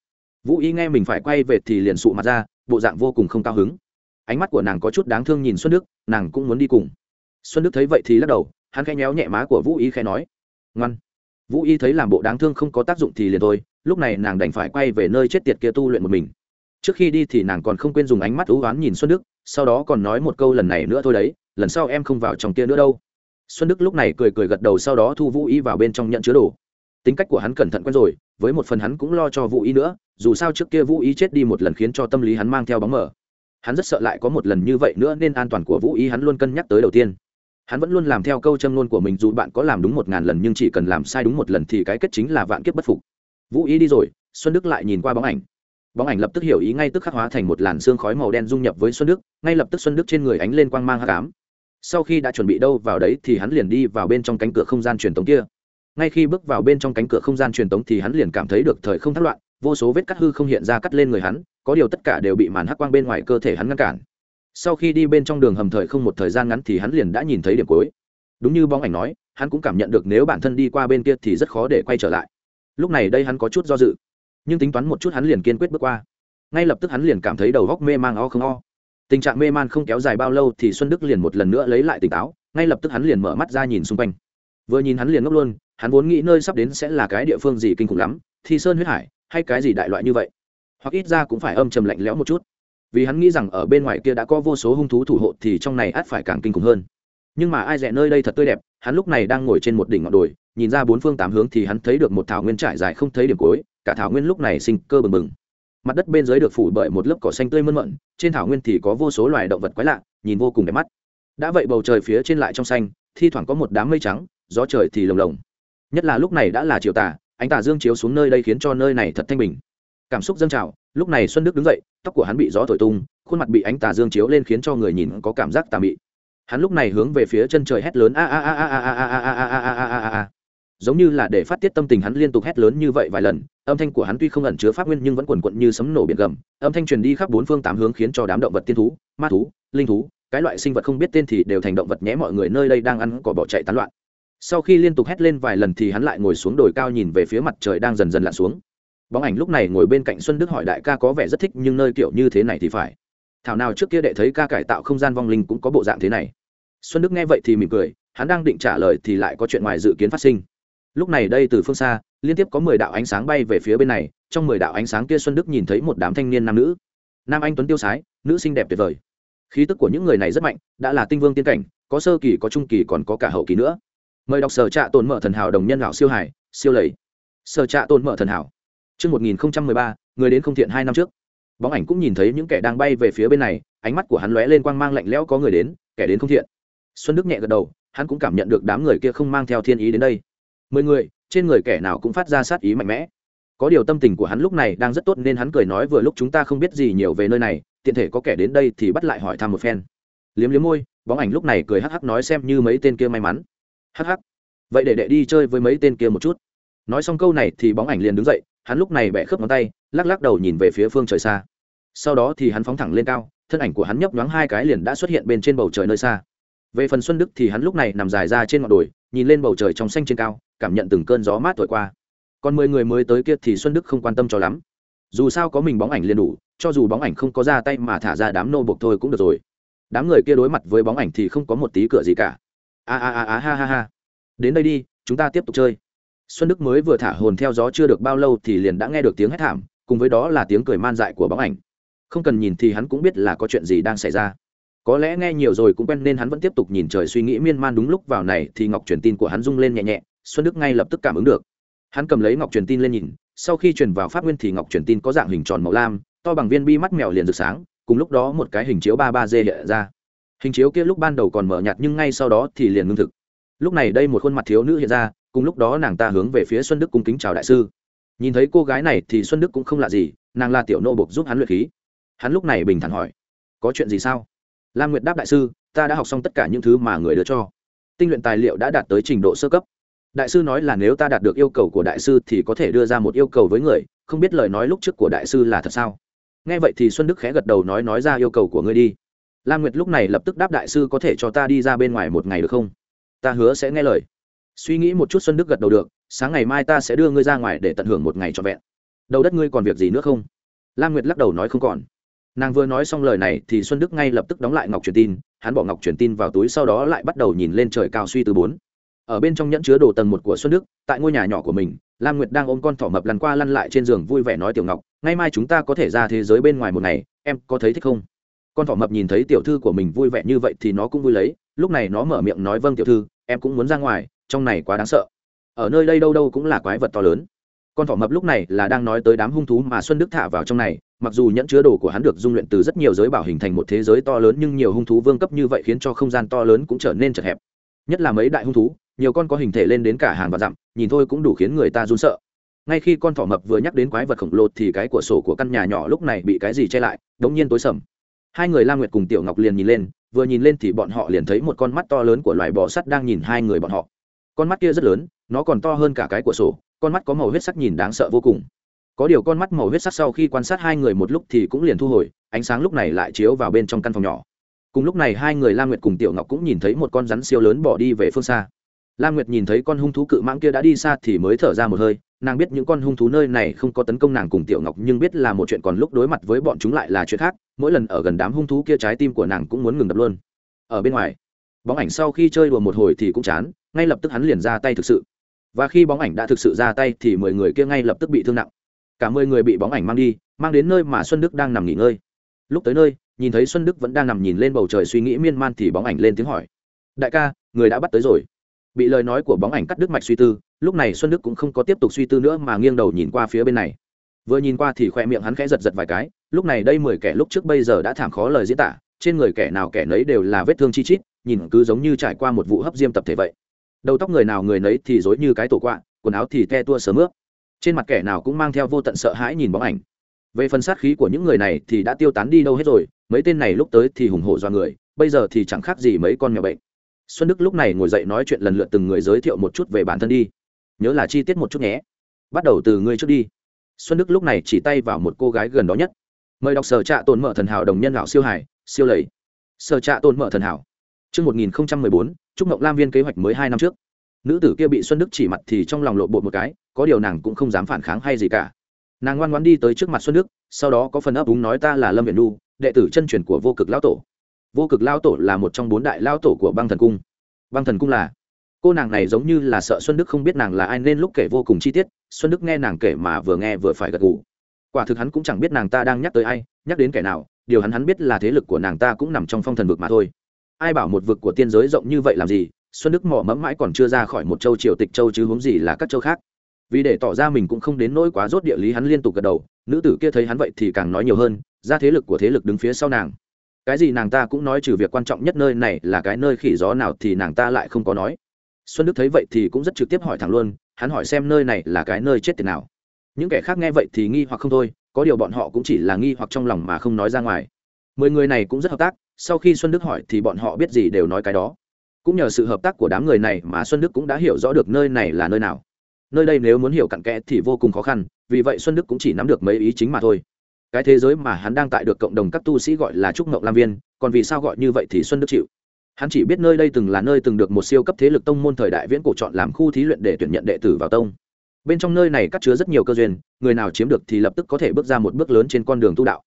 Vũ y nghe mình phải quay về thì liền sụ mặt ra, bộ dạng vô cùng không cao hứng. Ánh mắt của nàng có chút đáng thương nhìn xuân đức, nàng cũng muốn đi cùng. Xuân đức thấy vậy thì lắc đầu, hắn khẽ nhéo nhẹ má của vũ y khẽ nói, ngoan. Vũ y thấy làm bộ đáng thương không có tác dụng thì liền thôi, lúc này nàng đành phải quay về nơi chết tiệt kia tu luyện một mình. Trước khi đi thì nàng còn không quên dùng ánh mắt ưu oán nhìn xuân đức, sau đó còn nói một câu lần này nữa thôi đấy, lần sau em không vào trong kia nữa đâu xuân đức lúc này cười cười gật đầu sau đó thu vũ y vào bên trong nhận chứa đồ. Tính cách của hắn cẩn thận quen rồi, với một phần hắn cũng lo cho vũ y nữa, dù sao trước kia vũ y chết đi một lần khiến cho tâm lý hắn mang theo bóng mở hắn rất sợ lại có một lần như vậy nữa nên an toàn của vũ y hắn luôn cân nhắc tới đầu tiên. Hắn vẫn luôn làm theo câu châm ngôn của mình, dù bạn có làm đúng một ngàn lần nhưng chỉ cần làm sai đúng một lần thì cái kết chính là vạn kiếp bất phục. Vũ y đi rồi, xuân đức lại nhìn qua bóng ảnh. Bóng ảnh lập tức hiểu ý, ngay tức khắc hóa thành một làn xương khói màu đen dung nhập với xuân đức, ngay lập tức xuân đức trên người ánh lên quang mang hát cám sau khi đã chuẩn bị đâu vào đấy thì hắn liền đi vào bên trong cánh cửa không gian truyền tống kia. Ngay khi bước vào bên trong cánh cửa không gian truyền tống thì hắn liền cảm thấy được thời không thất loạn, vô số vết cắt hư không hiện ra cắt lên người hắn, có điều tất cả đều bị màn hắc quang bên ngoài cơ thể hắn ngăn cản. Sau khi đi bên trong đường hầm thời không một thời gian ngắn thì hắn liền đã nhìn thấy điểm cuối. Đúng như bóng ảnh nói, hắn cũng cảm nhận được nếu bản thân đi qua bên kia thì rất khó để quay trở lại. Lúc này đây hắn có chút do dự, nhưng tính toán một chút hắn liền kiên quyết bước qua. Ngay lập tức hắn liền cảm thấy đầu góc mê mang o không o tình trạng mê man không kéo dài bao lâu thì xuân đức liền một lần nữa lấy lại tỉnh táo, ngay lập tức hắn liền mở mắt ra nhìn xung quanh. Vừa nhìn hắn liền ngốc luôn, hắn vốn nghĩ nơi sắp đến sẽ là cái địa phương gì kinh khủng lắm, thì sơn huyết hải, hay cái gì đại loại như vậy. Hoặc ít ra cũng phải âm trầm lạnh lẽo một chút. Vì hắn nghĩ rằng ở bên ngoài kia đã có vô số hung thú thủ hộ thì trong này ắt phải càng kinh khủng hơn. Nhưng mà ai rẻ nơi đây thật tươi đẹp, hắn lúc này đang ngồi trên một đỉnh ngọn đồi, nhìn ra bốn phương tám hướng thì hắn thấy được một thảo nguyên trải dài không thấy điểm cuối, cả thảo nguyên lúc này sinh cơ bừng bừng mặt đất bên dưới được phủ bởi một lớp cỏ xanh tươi mơn mận trên thảo nguyên thì có vô số loài động vật quái lạ nhìn vô cùng đẹp mắt đã vậy bầu trời phía trên lại trong xanh thi thoảng có một đám mây trắng gió trời thì lồng lồng nhất là lúc này đã là chiều tà ánh tà dương chiếu xuống nơi đây khiến cho nơi này thật thanh bình cảm xúc dâng trào lúc này xuân đức đứng dậy tóc của hắn bị gió thổi tung khuôn mặt bị ánh tà dương chiếu lên khiến cho người nhìn có cảm giác tà mị hắn lúc này hướng về phía chân trời hét lớn a a a a a a a a a a a a a a giống như là để phát tiết tâm tình hắn liên tục hét lớn như vậy vài lần, âm thanh của hắn tuy không ẩn chứa pháp nguyên nhưng vẫn quần quận như sấm nổ biển gầm, âm thanh truyền đi khắp bốn phương tám hướng khiến cho đám động vật tiên thú, ma thú, linh thú, cái loại sinh vật không biết tên thì đều thành động vật nhé mọi người nơi đây đang ăn cỏ bỏ chạy tán loạn. Sau khi liên tục hét lên vài lần thì hắn lại ngồi xuống đồi cao nhìn về phía mặt trời đang dần dần lặn xuống. Bóng ảnh lúc này ngồi bên cạnh xuân đức hỏi đại ca có vẻ rất thích nhưng nơi kiểu như thế này thì phải. Thảo nào trước kia đệ thấy ca cải tạo không gian vong linh cũng có bộ dạng thế này. Xuân đức nghe vậy thì mỉm cười, hắn đang định trả lời thì lại có chuyện ngoài dự kiến phát sinh lúc này đây từ phương xa liên tiếp có mười đạo ánh sáng bay về phía bên này trong mười đạo ánh sáng kia xuân đức nhìn thấy một đám thanh niên nam nữ nam anh tuấn tiêu sái nữ xinh đẹp tuyệt vời khí tức của những người này rất mạnh đã là tinh vương tiên cảnh có sơ kỳ có trung kỳ còn có cả hậu kỳ nữa mời đọc sở trạ tồn mở thần hảo đồng nhân lão siêu hải siêu lầy sở trạ tồn mở thần hảo Trước 1013, người đến không thiện hai năm trước. Bóng ảnh cũng nhìn thấy những kẻ đang bay về phía bên này, ánh mắt của hắn lóe lên quang mang lạnh lẽo có người đến, kẻ đến không thiện. Xuân Đức nhẹ gật đầu, hắn cũng cảm nhận được đám người kia không mang theo thiên ý đến đây. Mười người, trên người kẻ nào cũng phát ra sát ý mạnh mẽ. Có điều tâm tình của hắn lúc này đang rất tốt nên hắn cười nói vừa lúc chúng ta không biết gì nhiều về nơi này, tiện thể có kẻ đến đây thì bắt lại hỏi thăm một phen. Liếm liếm môi, bóng ảnh lúc này cười hắc hắc nói xem như mấy tên kia may mắn. Hắc hắc. Vậy để đệ đi chơi với mấy tên kia một chút. Nói xong câu này thì bóng ảnh liền đứng dậy, hắn lúc này bẻ khớp ngón tay lắc lắc đầu nhìn về phía phương trời xa sau đó thì hắn phóng thẳng lên cao thân ảnh của hắn nhấp nhoáng hai cái liền đã xuất hiện bên trên bầu trời nơi xa về phần xuân đức thì hắn lúc này nằm dài ra trên ngọn đồi, nhìn lên bầu trời trong xanh trên cao, cảm nhận từng cơn gió mát thổi qua. Còn mười người mới tới kia thì xuân đức không quan tâm cho lắm. Dù sao có mình bóng ảnh liền đủ, cho dù bóng ảnh không có ra tay mà thả ra đám nô buộc thôi cũng được rồi. Đám người kia đối mặt với bóng ảnh thì không có một tí cửa gì cả. A a a a, ha ha ha. Đến đây đi, chúng ta tiếp tục chơi. Xuân đức mới vừa thả hồn theo gió chưa được bao lâu thì liền đã nghe được tiếng hét thảm, cùng với đó là tiếng cười man dại của bóng ảnh. Không cần nhìn thì hắn cũng biết là có chuyện gì đang xảy ra có lẽ nghe nhiều rồi cũng quen nên hắn vẫn tiếp tục nhìn trời suy nghĩ miên man đúng lúc vào này thì ngọc truyền tin của hắn rung lên nhẹ nhẹ, xuân đức ngay lập tức cảm ứng được. Hắn cầm lấy ngọc truyền tin lên nhìn, sau khi truyền vào pháp nguyên thì ngọc truyền tin có dạng hình tròn màu lam, to bằng viên bi mắt mèo liền rực sáng, cùng lúc đó một cái hình chiếu ba ba d hiện ra. Hình chiếu kia lúc ban đầu còn mở nhạt nhưng ngay sau đó thì liền ngưng thực. Lúc này đây một khuôn mặt thiếu nữ hiện ra, cùng lúc đó nàng ta hướng về phía xuân đức cung kính chào đại sư. Nhìn thấy cô gái này thì xuân đức cũng không lạ gì, nàng là tiểu nô bộc giúp hắn luyện khí. Hắn lúc này bình thản hỏi, có chuyện gì sao? Lam nguyệt đáp đại sư, ta đã học xong tất cả những thứ mà người đưa cho. Tinh luyện tài liệu đã đạt tới trình độ sơ cấp. Đại sư nói là nếu ta đạt được yêu cầu của đại sư thì có thể đưa ra một yêu cầu với người, không biết lời nói lúc trước của đại sư là thật sao? Nghe vậy thì xuân đức khẽ gật đầu nói nói ra yêu cầu của ngươi đi. Lam nguyệt lúc này lập tức đáp đại sư có thể cho ta đi ra bên ngoài một ngày được không? Ta hứa sẽ nghe lời. Suy nghĩ một chút xuân đức gật đầu được, sáng ngày mai ta sẽ đưa ngươi ra ngoài để tận hưởng một ngày trọn vẹn. Đầu đất ngươi còn việc gì nữa không? Lam nguyệt lắc đầu nói không còn nàng vừa nói xong lời này thì xuân đức ngay lập tức đóng lại ngọc truyền tin, hắn bỏ ngọc truyền tin vào túi sau đó lại bắt đầu nhìn lên trời cao suy từ bốn. Ở bên trong nhẫn chứa đồ tầng một của xuân đức, tại ngôi nhà nhỏ của mình, lam nguyệt đang ôm con thỏ mập lăn qua lăn lại trên giường vui vẻ nói tiểu ngọc ngày mai chúng ta có thể ra thế giới bên ngoài một ngày, em có thấy thích không? Con thỏ mập nhìn thấy tiểu thư của mình vui vẻ như vậy thì nó cũng vui lấy, lúc này nó mở miệng nói vâng tiểu thư, em cũng muốn ra ngoài, trong này quá đáng sợ. Ở nơi đây đâu đâu cũng là quái vật to lớn. Con thỏ mập lúc này là đang nói tới đám hung thú mà xuân đức thả vào trong này mặc dù nhẫn chứa đồ của hắn được dung luyện từ rất nhiều giới bảo hình thành một thế giới to lớn nhưng nhiều hung thú vương cấp như vậy khiến cho không gian to lớn cũng trở nên chật hẹp. Nhất là mấy đại hung thú, nhiều con có hình thể lên đến cả hàng và dặm, nhìn thôi cũng đủ khiến người ta run sợ. Ngay khi con thỏ mập vừa nhắc đến quái vật khổng lồ thì cái cửa sổ của căn nhà nhỏ lúc này bị cái gì che lại, đống nhiên tối sầm. Hai người la nguyệt cùng tiểu ngọc liền nhìn lên, vừa nhìn lên thì bọn họ liền thấy một con mắt to lớn của loài bò sắt đang nhìn hai người bọn họ. Con mắt kia rất lớn, nó còn to hơn cả cái cửa sổ, con mắt có màu huyết sắc nhìn đáng sợ vô cùng có điều con mắt màu huyết sắc sau khi quan sát hai người một lúc thì cũng liền thu hồi, ánh sáng lúc này lại chiếu vào bên trong căn phòng nhỏ. Cùng lúc này hai người la nguyệt cùng tiểu ngọc cũng nhìn thấy một con rắn siêu lớn bỏ đi về phương xa. La nguyệt nhìn thấy con hung thú cự mãng kia đã đi xa thì mới thở ra một hơi, nàng biết những con hung thú nơi này không có tấn công nàng cùng tiểu ngọc nhưng biết là một chuyện còn lúc đối mặt với bọn chúng lại là chuyện khác, mỗi lần ở gần đám hung thú kia trái tim của nàng cũng muốn ngừng đập luôn. Ở bên ngoài, bóng ảnh sau khi chơi đùa một hồi thì cũng chán, ngay lập tức hắn liền ra tay thực sự. Và khi bóng ảnh đã thực sự ra tay thì mười người kia ngay lập tức bị thương nặng cả mười người bị bóng ảnh mang đi, mang đến nơi mà xuân đức đang nằm nghỉ ngơi. Lúc tới nơi, nhìn thấy xuân đức vẫn đang nằm nhìn lên bầu trời suy nghĩ miên man thì bóng ảnh lên tiếng hỏi. Đại ca, người đã bắt tới rồi. Bị lời nói của bóng ảnh cắt đứt mạch suy tư, lúc này xuân đức cũng không có tiếp tục suy tư nữa mà nghiêng đầu nhìn qua phía bên này. Vừa nhìn qua thì khoe miệng hắn khẽ giật giật vài cái, lúc này đây mười kẻ lúc trước bây giờ đã thảm khó lời diễn tả, trên người kẻ nào kẻ nấy đều là vết thương chi chít, nhìn cứ giống như trải qua một vụ hấp diêm tập thể vậy. Đầu tóc người nào người nấy thì dối như cái tổ quạ, quần áo thì te tua sớm ướp trên mặt kẻ nào cũng mang theo vô tận sợ hãi nhìn bóng ảnh. Về phần sát khí của những người này thì đã tiêu tán đi đâu hết rồi mấy tên này lúc tới thì hùng hổ do người bây giờ thì chẳng khác gì mấy con mèo bệnh. Xuân đức lúc này ngồi dậy nói chuyện lần lượt từng người giới thiệu một chút về bản thân đi. Nhớ là chi tiết một chút nhé. Bắt đầu từ ngươi trước đi. Xuân đức lúc này chỉ tay vào một cô gái gần đó nhất. Mời đọc sở trạ tồn mở thần hảo đồng nhân lão siêu hải siêu lầy. Sở trạ tồn mở thần hảo. Trước 1014, Trúc Ngọc Lam viên kế hoạch mới hai năm trước. Nữ tử kia bị Xuân Đức chỉ mặt thì trong lòng lộ bộ một cái, có điều nàng cũng không dám phản kháng hay gì cả. Nàng ngoan ngoãn đi tới trước mặt Xuân Đức, sau đó có phần ấp úng nói ta là Lâm viện Nu, đệ tử chân truyền của Vô Cực lão tổ. Vô Cực lão tổ là một trong bốn đại lão tổ của Băng Thần cung. Băng Thần cung là cô nàng này giống như là sợ Xuân Đức không biết nàng là ai nên lúc kể vô cùng chi tiết, Xuân Đức nghe nàng kể mà vừa nghe vừa phải gật gù. Quả thực hắn cũng chẳng biết nàng ta đang nhắc tới ai, nhắc đến kẻ nào, điều hắn hắn biết là thế lực của nàng ta cũng nằm trong phong thần vực mà thôi ai bảo một vực của tiên giới rộng như vậy làm gì xuân đức mỏ mẫm mãi còn chưa ra khỏi một châu triều tịch châu chứ huống gì là các châu khác. Vì để tỏ ra mình cũng không đến nỗi quá rốt địa lý, hắn liên tục gật đầu, nữ tử kia thấy hắn vậy thì càng nói nhiều hơn, ra thế lực của thế lực đứng phía sau nàng. Cái gì nàng ta cũng nói trừ việc quan trọng nhất nơi này là cái nơi khỉ gió nào thì nàng ta lại không có nói. Xuân đức thấy vậy thì cũng rất trực tiếp hỏi thẳng luôn, hắn hỏi xem nơi này là cái nơi chết tiền nào. Những kẻ khác nghe vậy thì nghi hoặc không thôi, có điều bọn họ cũng chỉ là nghi hoặc trong lòng mà không nói ra ngoài. Mười người này cũng rất hợp tác, sau khi xuân đức hỏi thì bọn họ biết gì đều nói cái đó cũng nhờ sự hợp tác của đám người này mà xuân đức cũng đã hiểu rõ được nơi này là nơi nào. Nơi đây nếu muốn hiểu cặn kẽ thì vô cùng khó khăn, vì vậy xuân đức cũng chỉ nắm được mấy ý chính mà thôi. Cái thế giới mà hắn đang tại được cộng đồng các tu sĩ gọi là trúc mộng lam viên, còn vì sao gọi như vậy thì xuân đức chịu. Hắn chỉ biết nơi đây từng là nơi từng được một siêu cấp thế lực tông môn thời đại viễn cổ chọn làm khu thí luyện để tuyển nhận đệ tử vào tông. Bên trong nơi này cắt chứa rất nhiều cơ duyên, người nào chiếm được thì lập tức có thể bước ra một bước lớn trên con đường tu đạo.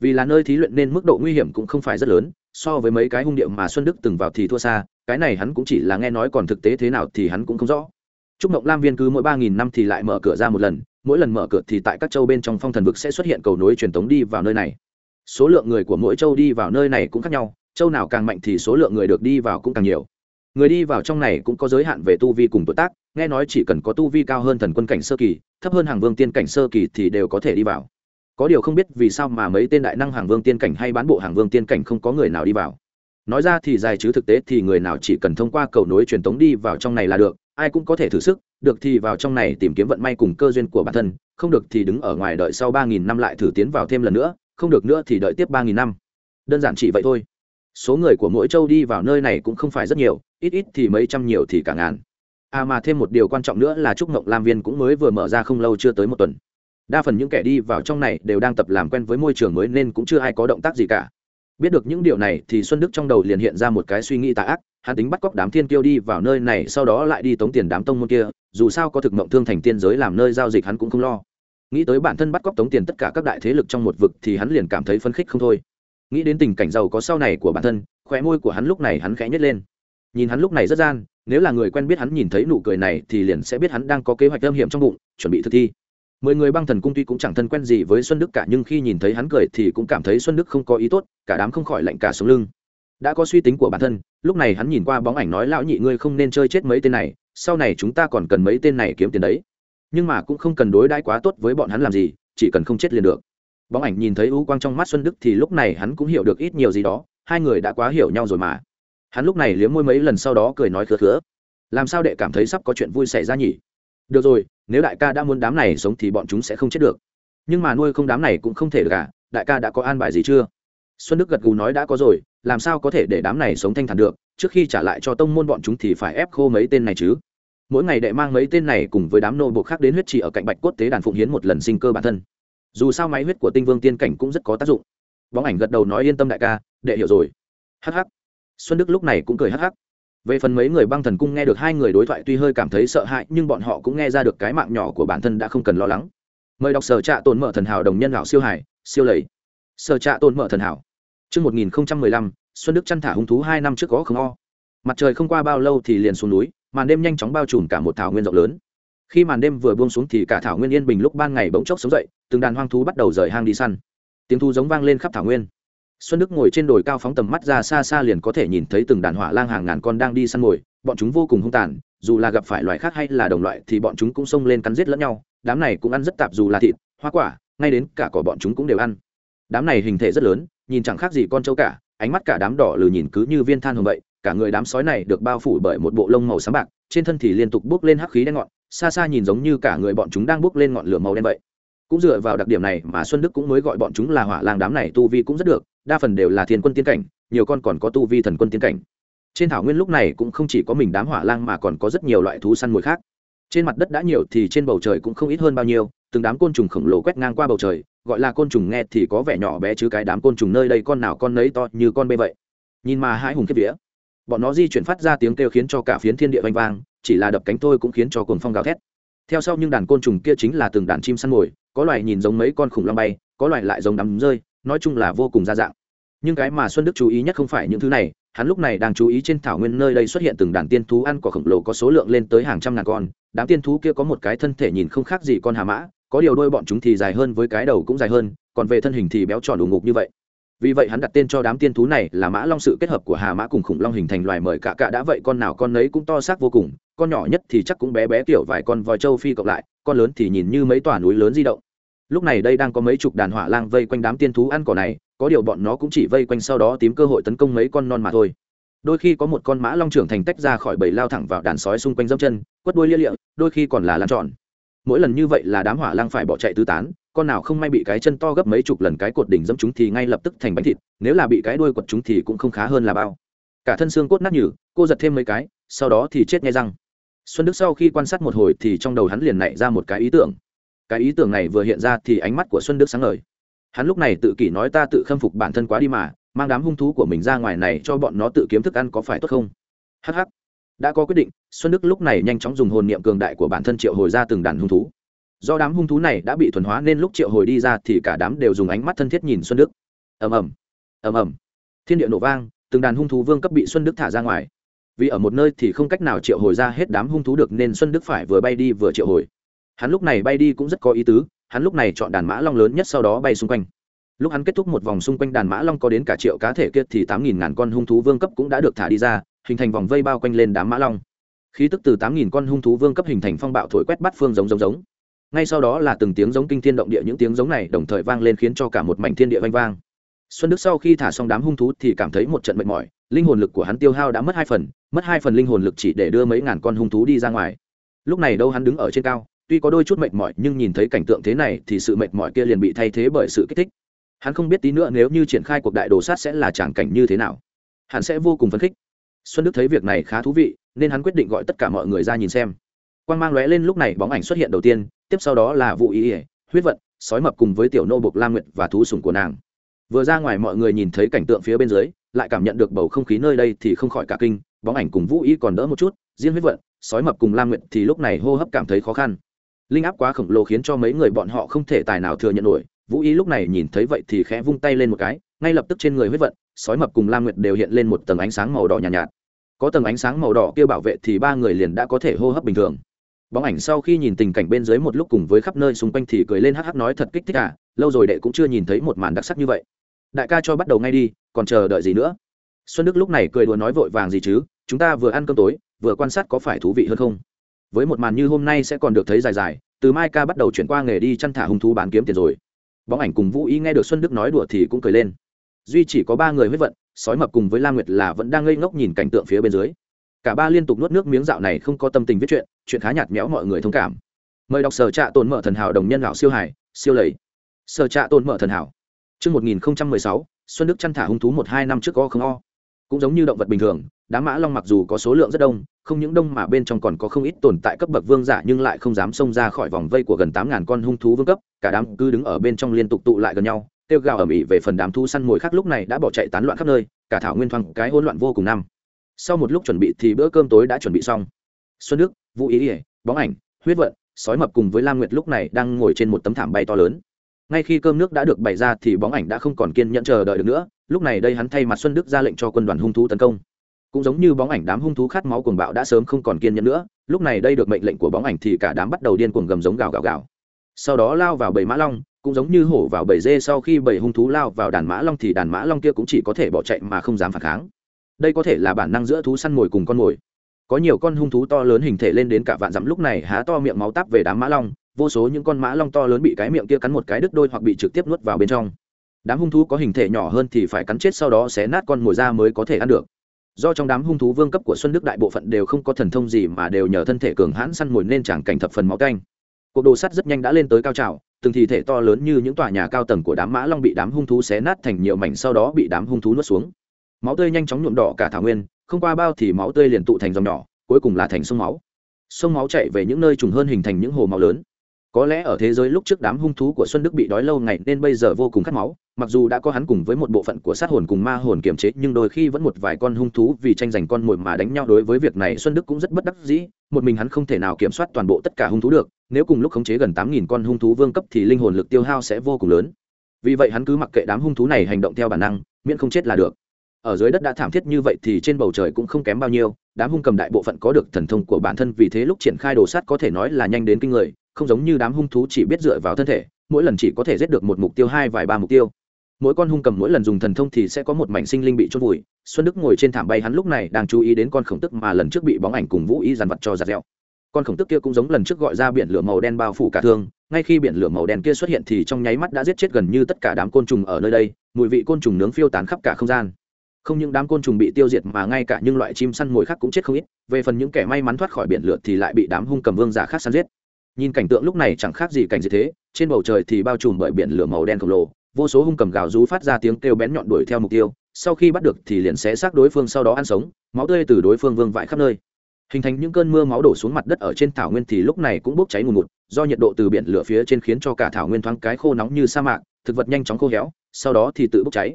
Vì là nơi thí luyện nên mức độ nguy hiểm cũng không phải rất lớn, so với mấy cái hung điệu mà xuân đức từng vào thì thua xa cái này hắn cũng chỉ là nghe nói còn thực tế thế nào thì hắn cũng không rõ. Trúc mộng lam viên cứ mỗi ba nghìn năm thì lại mở cửa ra một lần, mỗi lần mở cửa thì tại các châu bên trong phong thần vực sẽ xuất hiện cầu nối truyền thống đi vào nơi này. Số lượng người của mỗi châu đi vào nơi này cũng khác nhau, châu nào càng mạnh thì số lượng người được đi vào cũng càng nhiều. Người đi vào trong này cũng có giới hạn về tu vi cùng tuổi tác, nghe nói chỉ cần có tu vi cao hơn thần quân cảnh sơ kỳ, thấp hơn hàng vương tiên cảnh sơ kỳ thì đều có thể đi vào. Có điều không biết vì sao mà mấy tên đại năng hàng vương tiên cảnh hay bán bộ hàng vương tiên cảnh không có người nào đi vào nói ra thì dài chứ thực tế thì người nào chỉ cần thông qua cầu nối truyền thống đi vào trong này là được, ai cũng có thể thử sức, được thì vào trong này tìm kiếm vận may cùng cơ duyên của bản thân, không được thì đứng ở ngoài đợi sau ba nghìn năm lại thử tiến vào thêm lần nữa, không được nữa thì đợi tiếp ba nghìn năm. Đơn giản chỉ vậy thôi. Số người của mỗi châu đi vào nơi này cũng không phải rất nhiều, ít ít thì mấy trăm nhiều thì cả ngàn. À mà thêm một điều quan trọng nữa là trúc ngộng lam viên cũng mới vừa mở ra không lâu chưa tới một tuần. Đa phần những kẻ đi vào trong này đều đang tập làm quen với môi trường mới nên cũng chưa ai có động tác gì cả biết được những điều này thì xuân đức trong đầu liền hiện ra một cái suy nghĩ tà ác, hắn tính bắt cóc đám thiên kiêu đi vào nơi này, sau đó lại đi tống tiền đám tông môn kia, dù sao có thực mộng thương thành tiên giới làm nơi giao dịch hắn cũng không lo. Nghĩ tới bản thân bắt cóc tống tiền tất cả các đại thế lực trong một vực thì hắn liền cảm thấy phấn khích không thôi. Nghĩ đến tình cảnh giàu có sau này của bản thân, khóe môi của hắn lúc này hắn khẽ nhếch lên. Nhìn hắn lúc này rất gian, nếu là người quen biết hắn nhìn thấy nụ cười này thì liền sẽ biết hắn đang có kế hoạch âm hiểm trong bụng, chuẩn bị thực thi mười người băng thần cung tuy cũng chẳng thân quen gì với xuân đức cả, nhưng khi nhìn thấy hắn cười thì cũng cảm thấy xuân đức không có ý tốt, cả đám không khỏi lạnh cả sống lưng. Đã có suy tính của bản thân, lúc này hắn nhìn qua bóng ảnh nói, lão nhị ngươi không nên chơi chết mấy tên này, sau này chúng ta còn cần mấy tên này kiếm tiền đấy. Nhưng mà cũng không cần đối đãi quá tốt với bọn hắn làm gì, chỉ cần không chết liền được. Bóng ảnh nhìn thấy u quang trong mắt xuân đức thì lúc này hắn cũng hiểu được ít nhiều gì đó, hai người đã quá hiểu nhau rồi mà. Hắn lúc này liếm môi mấy lần sau đó cười nói khứa khứa. Làm sao đệ cảm thấy sắp có chuyện vui xảy ra nhỉ? Được rồi, nếu đại ca đã muốn đám này sống thì bọn chúng sẽ không chết được. Nhưng mà nuôi không đám này cũng không thể được cả đại ca đã có an bài gì chưa? Xuân đức gật gù nói đã có rồi, làm sao có thể để đám này sống thanh thản được, trước khi trả lại cho tông môn bọn chúng thì phải ép khô mấy tên này chứ? Mỗi ngày đệ mang mấy tên này cùng với đám nô bộ khác đến huyết trì ở cạnh bạch cốt tế đàn phụng hiến một lần sinh cơ bản thân. Dù sao máy huyết của tinh vương tiên cảnh cũng rất có tác dụng. Bóng ảnh gật đầu nói yên tâm đại ca, đệ hiểu rồi. Hh xuân đức lúc này cũng cười hh về phần mấy người băng thần cung nghe được hai người đối thoại tuy hơi cảm thấy sợ hãi, nhưng bọn họ cũng nghe ra được cái mạng nhỏ của bản thân đã không cần lo lắng. Mời đọc sở trạ tồn mở thần hảo đồng nhân lão siêu hải, siêu lầy. Sở trạ tồn mở thần hảo. Chương một nghìn lăm, xuân đức chăn thả hung thú hai năm trước có không o. Mặt trời không qua bao lâu thì liền xuống núi, màn đêm nhanh chóng bao trùm cả một thảo nguyên rộng lớn. Khi màn đêm vừa buông xuống thì cả thảo nguyên yên bình lúc ban ngày bỗng chốc sống dậy, từng đàn hoang thú bắt đầu rời hang đi săn. Tiếng thu giống vang lên khắp thảo nguyên xuân đức ngồi trên đồi cao phóng tầm mắt ra xa xa liền có thể nhìn thấy từng đàn hỏa lang hàng ngàn con đang đi săn mồi, bọn chúng vô cùng hung tàn, dù là gặp phải loài khác hay là đồng loại thì bọn chúng cũng xông lên cắn giết lẫn nhau, đám này cũng ăn rất tạp dù là thịt, hoa quả, ngay đến cả cỏ bọn chúng cũng đều ăn. Đám này hình thể rất lớn, nhìn chẳng khác gì con trâu cả, ánh mắt cả đám đỏ lừ nhìn cứ như viên than hồng vậy, cả người đám sói này được bao phủ bởi một bộ lông màu xám bạc, trên thân thì liên tục bốc lên hắc khí đen ngọn, xa xa nhìn giống như cả người bọn chúng đang bốc lên ngọn lửa màu đen vậy. Cũng dựa vào đặc điểm này mà xuân đức cũng mới gọi bọn chúng là hỏa lang đám này tu vi cũng rất được đa phần đều là thiên quân tiên cảnh, nhiều con còn có tu vi thần quân tiên cảnh. Trên thảo nguyên lúc này cũng không chỉ có mình đám hỏa lang mà còn có rất nhiều loại thú săn mồi khác. Trên mặt đất đã nhiều thì trên bầu trời cũng không ít hơn bao nhiêu, từng đám côn trùng khổng lồ quét ngang qua bầu trời, gọi là côn trùng nghe thì có vẻ nhỏ bé chứ cái đám côn trùng nơi đây con nào con nấy to như con bê vậy. Nhìn mà hãi hùng kiếp vía. Bọn nó di chuyển phát ra tiếng kêu khiến cho cả phiến thiên địa vang vang, chỉ là đập cánh thôi cũng khiến cho cồn phong gào thét. Theo sau nhưng đàn côn trùng kia chính là từng đàn chim săn mồi, có loài nhìn giống mấy con khủng long bay, có loài lại giống đắm rơi nói chung là vô cùng đa dạng. Nhưng cái mà xuân đức chú ý nhất không phải những thứ này, hắn lúc này đang chú ý trên thảo nguyên nơi đây xuất hiện từng đàn tiên thú ăn cỏ khổng lồ có số lượng lên tới hàng trăm ngàn con, đám tiên thú kia có một cái thân thể nhìn không khác gì con hà mã, có điều đôi bọn chúng thì dài hơn với cái đầu cũng dài hơn, còn về thân hình thì béo tròn đủ ngục như vậy. Vì vậy hắn đặt tên cho đám tiên thú này là mã long sự kết hợp của hà mã cùng khủng long hình thành loài mời cả cả đã vậy con nào con nấy cũng to xác vô cùng, con nhỏ nhất thì chắc cũng bé bé kiểu vài con voi châu phi cộng lại, con lớn thì nhìn như mấy tòa núi lớn di động lúc này đây đang có mấy chục đàn hỏa lang vây quanh đám tiên thú ăn cỏ này, có điều bọn nó cũng chỉ vây quanh sau đó tìm cơ hội tấn công mấy con non mà thôi. Đôi khi có một con mã long trưởng thành tách ra khỏi bầy lao thẳng vào đàn sói xung quanh dâm chân, quất đuôi lia lịa, đôi khi còn là lan tròn. Mỗi lần như vậy là đám hỏa lang phải bỏ chạy tứ tán, con nào không may bị cái chân to gấp mấy chục lần cái cột đỉnh dẫm chúng thì ngay lập tức thành bánh thịt, nếu là bị cái đuôi quật chúng thì cũng không khá hơn là bao. Cả thân xương cốt nát nhừ, cô giật thêm mấy cái, sau đó thì chết nghe răng. Xuân đức sau khi quan sát một hồi thì trong đầu hắn liền nảy ra một cái ý tưởng cái ý tưởng này vừa hiện ra thì ánh mắt của xuân đức sáng ngời. Hắn lúc này tự kỷ nói ta tự khâm phục bản thân quá đi mà, mang đám hung thú của mình ra ngoài này cho bọn nó tự kiếm thức ăn có phải tốt không? Hh đã có quyết định, xuân đức lúc này nhanh chóng dùng hồn niệm cường đại của bản thân triệu hồi ra từng đàn hung thú. Do đám hung thú này đã bị thuần hóa nên lúc triệu hồi đi ra thì cả đám đều dùng ánh mắt thân thiết nhìn xuân đức. Ầm ầm. Ầm ầm. Thiên địa nổ vang, từng đàn hung thú vương cấp bị xuân đức thả ra ngoài. Vì ở một nơi thì không cách nào triệu hồi ra hết đám hung thú được nên xuân đức phải vừa bay đi vừa triệu hồi hắn lúc này bay đi cũng rất có ý tứ, hắn lúc này chọn đàn mã long lớn nhất sau đó bay xung quanh. Lúc hắn kết thúc một vòng xung quanh đàn mã long có đến cả triệu cá thể kia thì tám nghìn ngàn con hung thú vương cấp cũng đã được thả đi ra, hình thành vòng vây bao quanh lên đám mã long. Khí tức từ tám nghìn con hung thú vương cấp hình thành phong bạo thổi quét bắt phương giống giống giống. Ngay sau đó là từng tiếng giống kinh thiên động địa, những tiếng giống này đồng thời vang lên khiến cho cả một mảnh thiên địa vang vang. Xuân đức sau khi thả xong đám hung thú thì cảm thấy một trận mệt mỏi, linh hồn lực của hắn tiêu hao đã mất hai phần, mất hai phần linh hồn lực chỉ để đưa mấy ngàn con hung thú đi ra ngoài. Lúc này đâu hắn đứng ở trên cao tuy có đôi chút mệt mỏi nhưng nhìn thấy cảnh tượng thế này thì sự mệt mỏi kia liền bị thay thế bởi sự kích thích. Hắn không biết tí nữa nếu như triển khai cuộc đại đồ sát sẽ là tràng cảnh như thế nào. Hắn sẽ vô cùng phấn khích. Xuân đức thấy việc này khá thú vị, nên hắn quyết định gọi tất cả mọi người ra nhìn xem. Quan g mang lóe lên lúc này bóng ảnh xuất hiện đầu tiên, tiếp sau đó là vụ ý ỉa huyết vận, sói mập cùng với tiểu nô bộc la nguyệt và thú sùng của nàng. Vừa ra ngoài mọi người nhìn thấy cảnh tượng phía bên dưới, lại cảm nhận được bầu không khí nơi đây thì không khỏi cả kinh, bóng ảnh cùng vũ ý còn đỡ một chút, riêng huyết vận, sói mập cùng lam nguyệt thì lúc này hô hấp cảm thấy khó khăn linh áp quá khổng lồ khiến cho mấy người bọn họ không thể tài nào thừa nhận nổi. Vũ ý lúc này nhìn thấy vậy thì khẽ vung tay lên một cái ngay lập tức trên người huyết vận sói mập cùng lam nguyệt đều hiện lên một tầng ánh sáng màu đỏ nhàn nhạt, nhạt. Có tầng ánh sáng màu đỏ kia bảo vệ thì ba người liền đã có thể hô hấp bình thường. Bóng ảnh sau khi nhìn tình cảnh bên dưới một lúc cùng với khắp nơi xung quanh thì cười lên hắc hắc nói thật kích thích à lâu rồi đệ cũng chưa nhìn thấy một màn đặc sắc như vậy. Đại ca cho bắt đầu ngay đi còn chờ đợi gì nữa? Xuân đức lúc này cười đùa nói vội vàng gì chứ chúng ta vừa ăn cơm tối vừa quan sát có phải thú vị hơn không? Với một màn như hôm nay sẽ còn được thấy dài dài từ mai ca bắt đầu chuyển qua nghề đi chăn thả hung thú bán kiếm tiền rồi. Bóng ảnh cùng vũ ý nghe được xuân đức nói đùa thì cũng cười lên. Duy chỉ có ba người huyết vận sói mập cùng với la nguyệt là vẫn đang ngây ngốc nhìn cảnh tượng phía bên dưới. Cả ba liên tục nuốt nước miếng dạo này không có tâm tình viết chuyện chuyện khá nhạt méo mọi người thông cảm. Mời đọc sở trạ tồn mở thần hảo đồng nhân lão siêu hải siêu lầy. Sở trạ tồn mở thần hảo. Trước 1016, Xuân Đức chăn thả hung thú một hai năm trước có không o. Cũng giống như động vật bình thường, đám mã long mặc dù có số lượng rất đông, không những đông mà bên trong còn có không ít tồn tại cấp bậc vương giả nhưng lại không dám xông ra khỏi vòng vây của gần tám ngàn con hung thú vương cấp, cả đám cứ đứng ở bên trong liên tục tụ lại gần nhau, kêu gào ầm ĩ về phần đám thu săn mồi khác lúc này đã bỏ chạy tán loạn khắp nơi, cả thảo nguyên thoáng cái hỗn loạn vô cùng năm. Sau một lúc chuẩn bị thì bữa cơm tối đã chuẩn bị xong. Xuân Đức, Vũ Ý, Ý Bóng Ảnh, Huyết Vận, Sói Mập cùng với Lam Nguyệt lúc này đang ngồi trên một tấm thảm bay to lớn ngay khi cơm nước đã được bày ra thì bóng ảnh đã không còn kiên nhẫn chờ đợi được nữa lúc này đây hắn thay mặt xuân đức ra lệnh cho quân đoàn hung thú tấn công cũng giống như bóng ảnh đám hung thú khát máu cuồng bạo đã sớm không còn kiên nhẫn nữa, lúc này đây được mệnh lệnh của bóng ảnh thì cả đám bắt đầu điên cuồng gầm giống gào gào gào. Sau đó lao vào bầy mã long, cũng giống như hổ vào bầy dê sau khi bầy hung thú lao vào đàn mã long thì đàn mã long kia cũng chỉ có thể bỏ chạy mà không dám phản kháng. Đây có thể là bản năng giữa thú săn mồi cùng con mồi. Có nhiều con hung thú to lớn hình thể lên đến cả vạn dặm lúc này há to miệng máu tắp về đám mã long, vô số những con mã long to lớn bị cái miệng kia cắn một cái đứt đôi hoặc bị trực tiếp nuốt vào bên trong. Đám hung thú có hình thể nhỏ hơn thì phải cắn chết sau đó xé nát con mồi ra mới có thể ăn được do trong đám hung thú vương cấp của xuân đức đại bộ phận đều không có thần thông gì mà đều nhờ thân thể cường hãn săn mồi nên chẳng cảnh thập phần máu canh. Cuộc đồ sắt rất nhanh đã lên tới cao trào, từng thi thể to lớn như những tòa nhà cao tầng của đám mã long bị đám hung thú xé nát thành nhiều mảnh sau đó bị đám hung thú nuốt xuống. Máu tươi nhanh chóng nhuộm đỏ cả thảo nguyên, không qua bao thì máu tươi liền tụ thành dòng nhỏ, cuối cùng là thành sông máu. Sông máu chạy về những nơi trùng hơn hình thành những hồ máu lớn. Có lẽ ở thế giới lúc trước đám hung thú của xuân đức bị đói lâu ngày nên bây giờ vô cùng khát máu mặc dù đã có hắn cùng với một bộ phận của sát hồn cùng ma hồn kiềm chế, nhưng đôi khi vẫn một vài con hung thú vì tranh giành con mồi mà đánh nhau đối với việc này xuân đức cũng rất bất đắc dĩ. Một mình hắn không thể nào kiểm soát toàn bộ tất cả hung thú được, nếu cùng lúc khống chế gần tám nghìn con hung thú vương cấp thì linh hồn lực tiêu hao sẽ vô cùng lớn. Vì vậy hắn cứ mặc kệ đám hung thú này hành động theo bản năng, miễn không chết là được. Ở dưới đất đã thảm thiết như vậy thì trên bầu trời cũng không kém bao nhiêu, đám hung cầm đại bộ phận có được thần thông của bản thân vì thế lúc triển khai đồ sát có thể nói là nhanh đến kinh người, không giống như đám hung thú chỉ biết dựa vào thân thể, mỗi lần chỉ có thể giết được một mục tiêu hai vài ba mục tiêu mỗi con hung cầm mỗi lần dùng thần thông thì sẽ có một mảnh sinh linh bị chôn vùi. Xuân đức ngồi trên thảm bay, hắn lúc này đang chú ý đến con khổng tức mà lần trước bị bóng ảnh cùng vũ y dàn vật cho giặt dẹo. Con khổng tức kia cũng giống lần trước gọi ra biển lửa màu đen bao phủ cả thương, ngay khi biển lửa màu đen kia xuất hiện thì trong nháy mắt đã giết chết gần như tất cả đám côn trùng ở nơi đây, mùi vị côn trùng nướng phiêu tán khắp cả không gian. Không những đám côn trùng bị tiêu diệt mà ngay cả những loại chim săn mồi khác cũng chết không ít, về phần những kẻ may mắn thoát khỏi biển lửa thì lại bị đám hung cầm vương giả khác săn giết. Nhìn cảnh tượng lúc này chẳng khác gì cảnh gì thế, trên bầu trời thì bao trùm bởi biển lửa màu đen khổng lồ vô số hung cầm gào rú phát ra tiếng kêu bén nhọn đuổi theo mục tiêu, sau khi bắt được thì liền xé xác đối phương sau đó ăn sống, máu tươi từ đối phương vương vãi khắp nơi. Hình thành những cơn mưa máu đổ xuống mặt đất ở trên thảo nguyên thì lúc này cũng bốc cháy ngùn ngụt, do nhiệt độ từ biển lửa phía trên khiến cho cả thảo nguyên thoáng cái khô nóng như sa mạc, thực vật nhanh chóng khô héo, sau đó thì tự bốc cháy.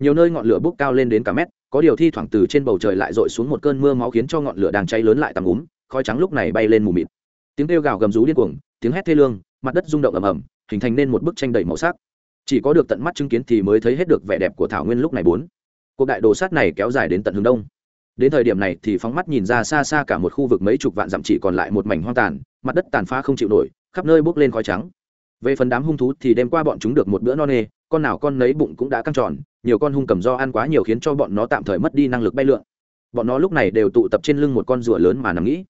Nhiều nơi ngọn lửa bốc cao lên đến cả mét, có điều thi thoảng từ trên bầu trời lại dội xuống một cơn mưa máu khiến cho ngọn lửa đang cháy lớn lại tầm úm, khói trắng lúc này bay lên mù mịt. Tiếng kêu gào gầm rú điên cuồng, tiếng hét thê lương, mặt đất rung động ầm ầm, hình thành nên một bức tranh đầy màu sắc chỉ có được tận mắt chứng kiến thì mới thấy hết được vẻ đẹp của thảo nguyên lúc này bốn. Cuộc đại đồ sát này kéo dài đến tận hướng đông. Đến thời điểm này thì phóng mắt nhìn ra xa xa cả một khu vực mấy chục vạn dặm chỉ còn lại một mảnh hoang tàn, mặt đất tàn phá không chịu nổi, khắp nơi bốc lên khói trắng. Về phần đám hung thú thì đêm qua bọn chúng được một bữa no nê, con nào con nấy bụng cũng đã căng tròn, nhiều con hung cầm do ăn quá nhiều khiến cho bọn nó tạm thời mất đi năng lực bay lượn. Bọn nó lúc này đều tụ tập trên lưng một con rùa lớn mà nằm nghĩ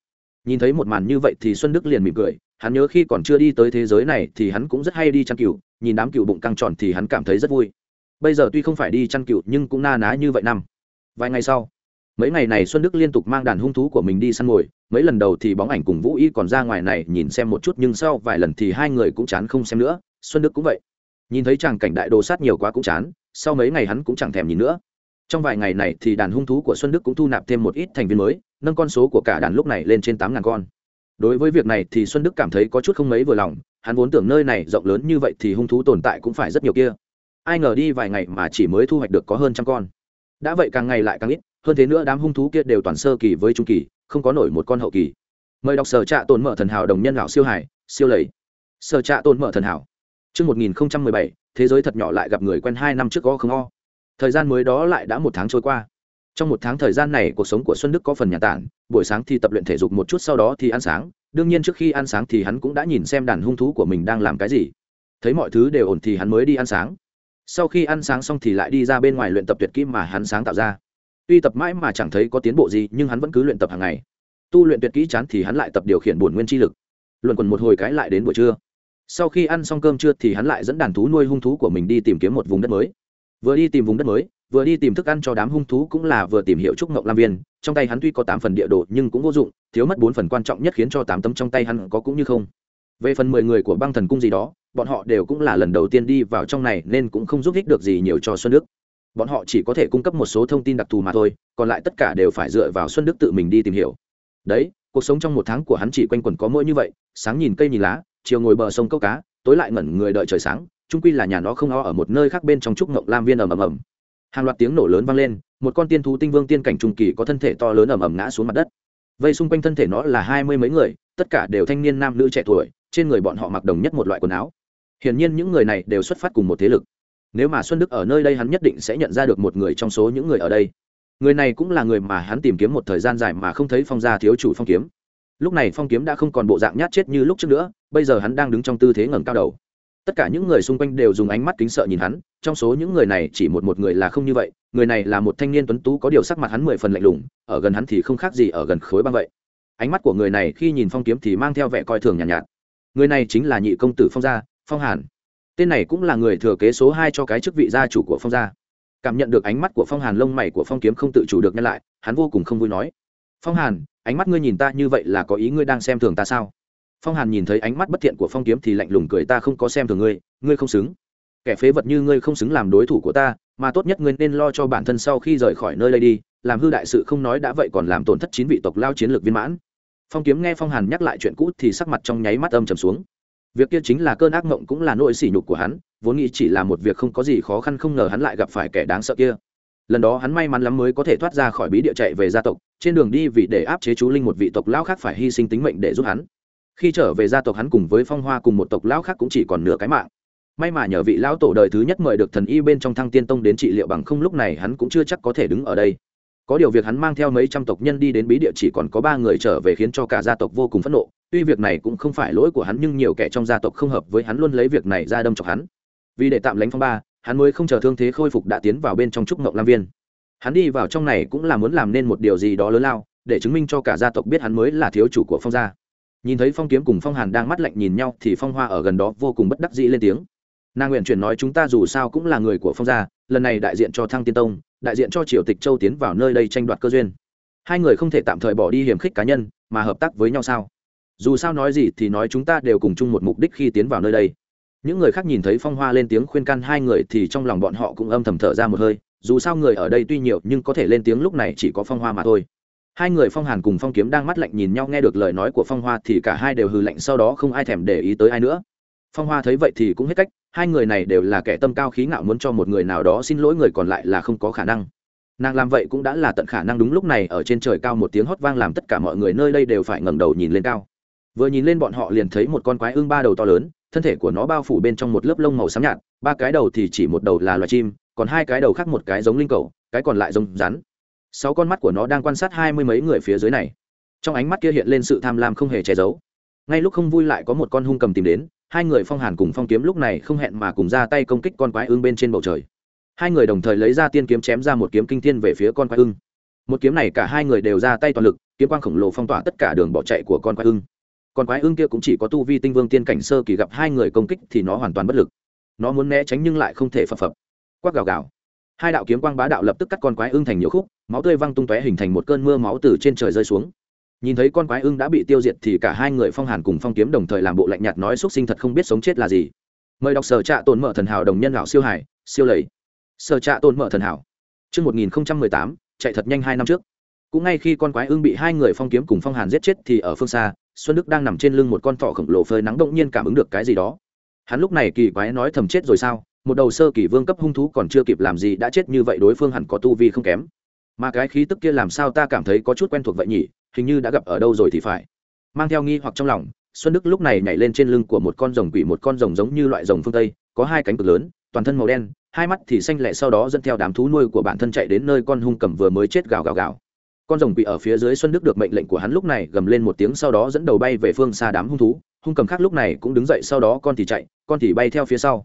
nhìn thấy một màn như vậy thì xuân đức liền mỉm cười, hắn nhớ khi còn chưa đi tới thế giới này thì hắn cũng rất hay đi chăn cừu, nhìn đám cừu bụng căng tròn thì hắn cảm thấy rất vui. Bây giờ tuy không phải đi chăn cừu nhưng cũng na ná như vậy năm. Vài ngày sau, mấy ngày này xuân đức liên tục mang đàn hung thú của mình đi săn mồi, mấy lần đầu thì bóng ảnh cùng vũ y còn ra ngoài này nhìn xem một chút nhưng sau vài lần thì hai người cũng chán không xem nữa, xuân đức cũng vậy. Nhìn thấy chàng cảnh đại đồ sát nhiều quá cũng chán, sau mấy ngày hắn cũng chẳng thèm nhìn nữa trong vài ngày này thì đàn hung thú của xuân đức cũng thu nạp thêm một ít thành viên mới nâng con số của cả đàn lúc này lên trên tám ngàn con. Đối với việc này thì xuân đức cảm thấy có chút không mấy vừa lòng hắn vốn tưởng nơi này rộng lớn như vậy thì hung thú tồn tại cũng phải rất nhiều kia. Ai ngờ đi vài ngày mà chỉ mới thu hoạch được có hơn trăm con. Đã vậy càng ngày lại càng ít hơn thế nữa đám hung thú kia đều toàn sơ kỳ với trung kỳ không có nổi một con hậu kỳ. Mời đọc sở trạ tồn mở thần hảo đồng nhân lão siêu hải siêu lầy. Sở trạ tồn mở thần hảo. Trước 1017, thế giới thật nhỏ lại gặp người quen hai năm trước có không o. Thời gian mới đó lại đã một tháng trôi qua. Trong một tháng thời gian này, cuộc sống của Xuân Đức có phần nhà tản, buổi sáng thì tập luyện thể dục một chút sau đó thì ăn sáng. Đương nhiên trước khi ăn sáng thì hắn cũng đã nhìn xem đàn hung thú của mình đang làm cái gì. Thấy mọi thứ đều ổn thì hắn mới đi ăn sáng. Sau khi ăn sáng xong thì lại đi ra bên ngoài luyện tập tuyệt kỹ mà hắn sáng tạo ra. Tuy tập mãi mà chẳng thấy có tiến bộ gì, nhưng hắn vẫn cứ luyện tập hàng ngày. Tu luyện tuyệt kỹ chán thì hắn lại tập điều khiển bổn nguyên chi lực. Luận quần một hồi cái lại đến buổi trưa sau khi ăn xong cơm trưa thì hắn lại dẫn đàn thú nuôi hung thú của mình đi tìm kiếm một vùng đất mới vừa đi tìm vùng đất mới, vừa đi tìm thức ăn cho đám hung thú cũng là vừa tìm hiểu trúc ngọc lam viên. Trong tay hắn tuy có tám phần địa đồ nhưng cũng vô dụng, thiếu mất bốn phần quan trọng nhất khiến cho tám tấm trong tay hắn có cũng như không. Về phần mười người của băng thần cung gì đó, bọn họ đều cũng là lần đầu tiên đi vào trong này nên cũng không giúp ích được gì nhiều cho xuân đức. Bọn họ chỉ có thể cung cấp một số thông tin đặc thù mà thôi, còn lại tất cả đều phải dựa vào xuân đức tự mình đi tìm hiểu. Đấy, cuộc sống trong một tháng của hắn chỉ quanh quẩn có mỗi như vậy, sáng nhìn cây nhìn lá, chiều ngồi bờ sông câu cá, tối lại ngẩn người đợi trời sáng trung quy là nhà nó không o ở một nơi khác bên trong trúc ngộng lam viên ầm ầm ầm. Hàng loạt tiếng nổ lớn vang lên, một con tiên thú tinh vương tiên cảnh trung kỳ có thân thể to lớn ầm ầm ngã xuống mặt đất. Vây xung quanh thân thể nó là hai mươi mấy người, tất cả đều thanh niên nam nữ trẻ tuổi, trên người bọn họ mặc đồng nhất một loại quần áo. Hiển nhiên những người này đều xuất phát cùng một thế lực. Nếu mà xuân đức ở nơi đây hắn nhất định sẽ nhận ra được một người trong số những người ở đây. Người này cũng là người mà hắn tìm kiếm một thời gian dài mà không thấy phong gia thiếu chủ phong kiếm. Lúc này phong kiếm đã không còn bộ dạng nhát chết như lúc trước nữa, bây giờ hắn đang đứng trong tư thế ngẩng cao đầu tất cả những người xung quanh đều dùng ánh mắt kính sợ nhìn hắn trong số những người này chỉ một một người là không như vậy người này là một thanh niên tuấn tú có điều sắc mặt hắn mười phần lạnh lùng ở gần hắn thì không khác gì ở gần khối băng vậy. Ánh mắt của người này khi nhìn phong kiếm thì mang theo vẻ coi thường nhàn nhạt, nhạt. Người này chính là nhị công tử phong gia phong hàn. Tên này cũng là người thừa kế số hai cho cái chức vị gia chủ của phong gia. Cảm nhận được ánh mắt của phong hàn lông mày của phong kiếm không tự chủ được nhân lại hắn vô cùng không vui nói. Phong hàn ánh mắt ngươi nhìn ta như vậy là có ý ngươi đang xem thường ta sao? Phong hàn nhìn thấy ánh mắt bất thiện của phong kiếm thì lạnh lùng cười, ta không có xem thường ngươi ngươi không xứng. Kẻ phế vật như ngươi không xứng làm đối thủ của ta, mà tốt nhất ngươi nên lo cho bản thân sau khi rời khỏi nơi đây đi, làm hư đại sự không nói đã vậy còn làm tổn thất chín vị tộc lao chiến lược viên mãn. Phong kiếm nghe phong hàn nhắc lại chuyện cũ thì sắc mặt trong nháy mắt âm trầm xuống. Việc kia chính là cơn ác mộng cũng là nỗi sỉ nhục của hắn, vốn nghĩ chỉ là một việc không có gì khó khăn không ngờ hắn lại gặp phải kẻ đáng sợ kia. Lần đó hắn may mắn lắm mới có thể thoát ra khỏi bí địa chạy về gia tộc, trên đường đi vì để áp chế chú linh một vị tộc lao khác phải hy sinh tính mệnh để giúp hắn khi trở về gia tộc hắn cùng với phong hoa cùng một tộc lão khác cũng chỉ còn nửa cái mạng. May mà nhờ vị lão tổ đời thứ nhất mời được thần y bên trong thăng tiên tông đến trị liệu bằng không lúc này hắn cũng chưa chắc có thể đứng ở đây. Có điều việc hắn mang theo mấy trăm tộc nhân đi đến bí địa chỉ còn có ba người trở về khiến cho cả gia tộc vô cùng phẫn nộ. Tuy việc này cũng không phải lỗi của hắn nhưng nhiều kẻ trong gia tộc không hợp với hắn luôn lấy việc này ra đâm chọc hắn. Vì để tạm lánh phong ba, hắn mới không chờ thương thế khôi phục đã tiến vào bên trong trúc ngọc lam viên. Hắn đi vào trong này cũng là muốn làm nên một điều gì đó lớn lao, để chứng minh cho cả gia tộc biết hắn mới là thiếu chủ của phong gia nhìn thấy phong kiếm cùng phong hàn đang mắt lạnh nhìn nhau thì phong hoa ở gần đó vô cùng bất đắc dĩ lên tiếng. Nàng nguyện chuyển nói chúng ta dù sao cũng là người của phong gia, lần này đại diện cho thăng tiên tông, đại diện cho triều tịch châu tiến vào nơi đây tranh đoạt cơ duyên. Hai người không thể tạm thời bỏ đi hiểm khích cá nhân, mà hợp tác với nhau sao? Dù sao nói gì thì nói chúng ta đều cùng chung một mục đích khi tiến vào nơi đây. Những người khác nhìn thấy phong hoa lên tiếng khuyên can hai người thì trong lòng bọn họ cũng âm thầm thở ra một hơi, dù sao người ở đây tuy nhiều nhưng có thể lên tiếng lúc này chỉ có phong hoa mà thôi hai người phong hàn cùng phong kiếm đang mắt lạnh nhìn nhau nghe được lời nói của phong hoa thì cả hai đều hừ lạnh, sau đó không ai thèm để ý tới ai nữa. Phong hoa thấy vậy thì cũng hết cách, hai người này đều là kẻ tâm cao khí ngạo muốn cho một người nào đó xin lỗi người còn lại là không có khả năng. Nàng làm vậy cũng đã là tận khả năng đúng lúc này, ở trên trời cao một tiếng hót vang làm tất cả mọi người nơi đây đều phải ngẩng đầu nhìn lên cao. Vừa nhìn lên bọn họ liền thấy một con quái ương ba đầu to lớn, thân thể của nó bao phủ bên trong một lớp lông màu xám nhạt, ba cái đầu thì chỉ một đầu là loài chim, còn hai cái đầu khác một cái giống linh cầu, cái còn lại giống rắn sáu con mắt của nó đang quan sát hai mươi mấy người phía dưới này. Trong ánh mắt kia hiện lên sự tham lam không hề che giấu. Ngay lúc không vui lại có một con hung cầm tìm đến, hai người phong hàn cùng phong kiếm lúc này không hẹn mà cùng ra tay công kích con quái ưng bên trên bầu trời. Hai người đồng thời lấy ra tiên kiếm chém ra một kiếm kinh thiên về phía con quái ưng. Một kiếm này cả hai người đều ra tay toàn lực, kiếm quang khổng lồ phong tỏa tất cả đường bỏ chạy của con quái ưng. Con quái ưng kia cũng chỉ có tu vi tinh vương tiên cảnh sơ kỳ gặp hai người công kích thì nó hoàn toàn bất lực. Nó muốn né tránh nhưng lại không thể phập phập. Quắc gào gào hai đạo kiếm quang bá đạo lập tức cắt con quái ưng thành nhiều khúc máu tươi văng tung tóe hình thành một cơn mưa máu từ trên trời rơi xuống nhìn thấy con quái ưng đã bị tiêu diệt thì cả hai người phong hàn cùng phong kiếm đồng thời làm bộ lạnh nhạt nói x sinh thật không biết sống chết là gì mời đọc sở trạ tồn mở thần hảo đồng nhân lão siêu hải siêu lầy sở trạ tồn mở thần hảo Trước 1018, chạy thật nhanh hai năm trước. Cũng ngay khi con quái ưng bị hai người phong kiếm cùng phong hàn giết chết thì ở phương xa, Xuân Đức đang nằm trên lưng một con thỏ khổng lồ phơi nắng động nhiên cảm ứng được cái gì đó. Hắn lúc này kỳ quái nói thầm chết rồi sao? Một đầu sơ kỳ vương cấp hung thú còn chưa kịp làm gì đã chết như vậy đối phương hẳn có tu vi không kém. Mà cái khí tức kia làm sao ta cảm thấy có chút quen thuộc vậy nhỉ? Hình như đã gặp ở đâu rồi thì phải. Mang theo nghi hoặc trong lòng, Xuân Đức lúc này nhảy lên trên lưng của một con rồng quỷ một con rồng giống như loại rồng phương Tây, có hai cánh cực lớn, toàn thân màu đen, hai mắt thì xanh lẹ sau đó dẫn theo đám thú nuôi của bản thân chạy đến nơi con hung cầm vừa mới chết gào gào gào con rồng quỷ ở phía dưới xuân đức được mệnh lệnh của hắn lúc này gầm lên một tiếng sau đó dẫn đầu bay về phương xa đám hung thú hung cầm khác lúc này cũng đứng dậy sau đó con thì chạy con thì bay theo phía sau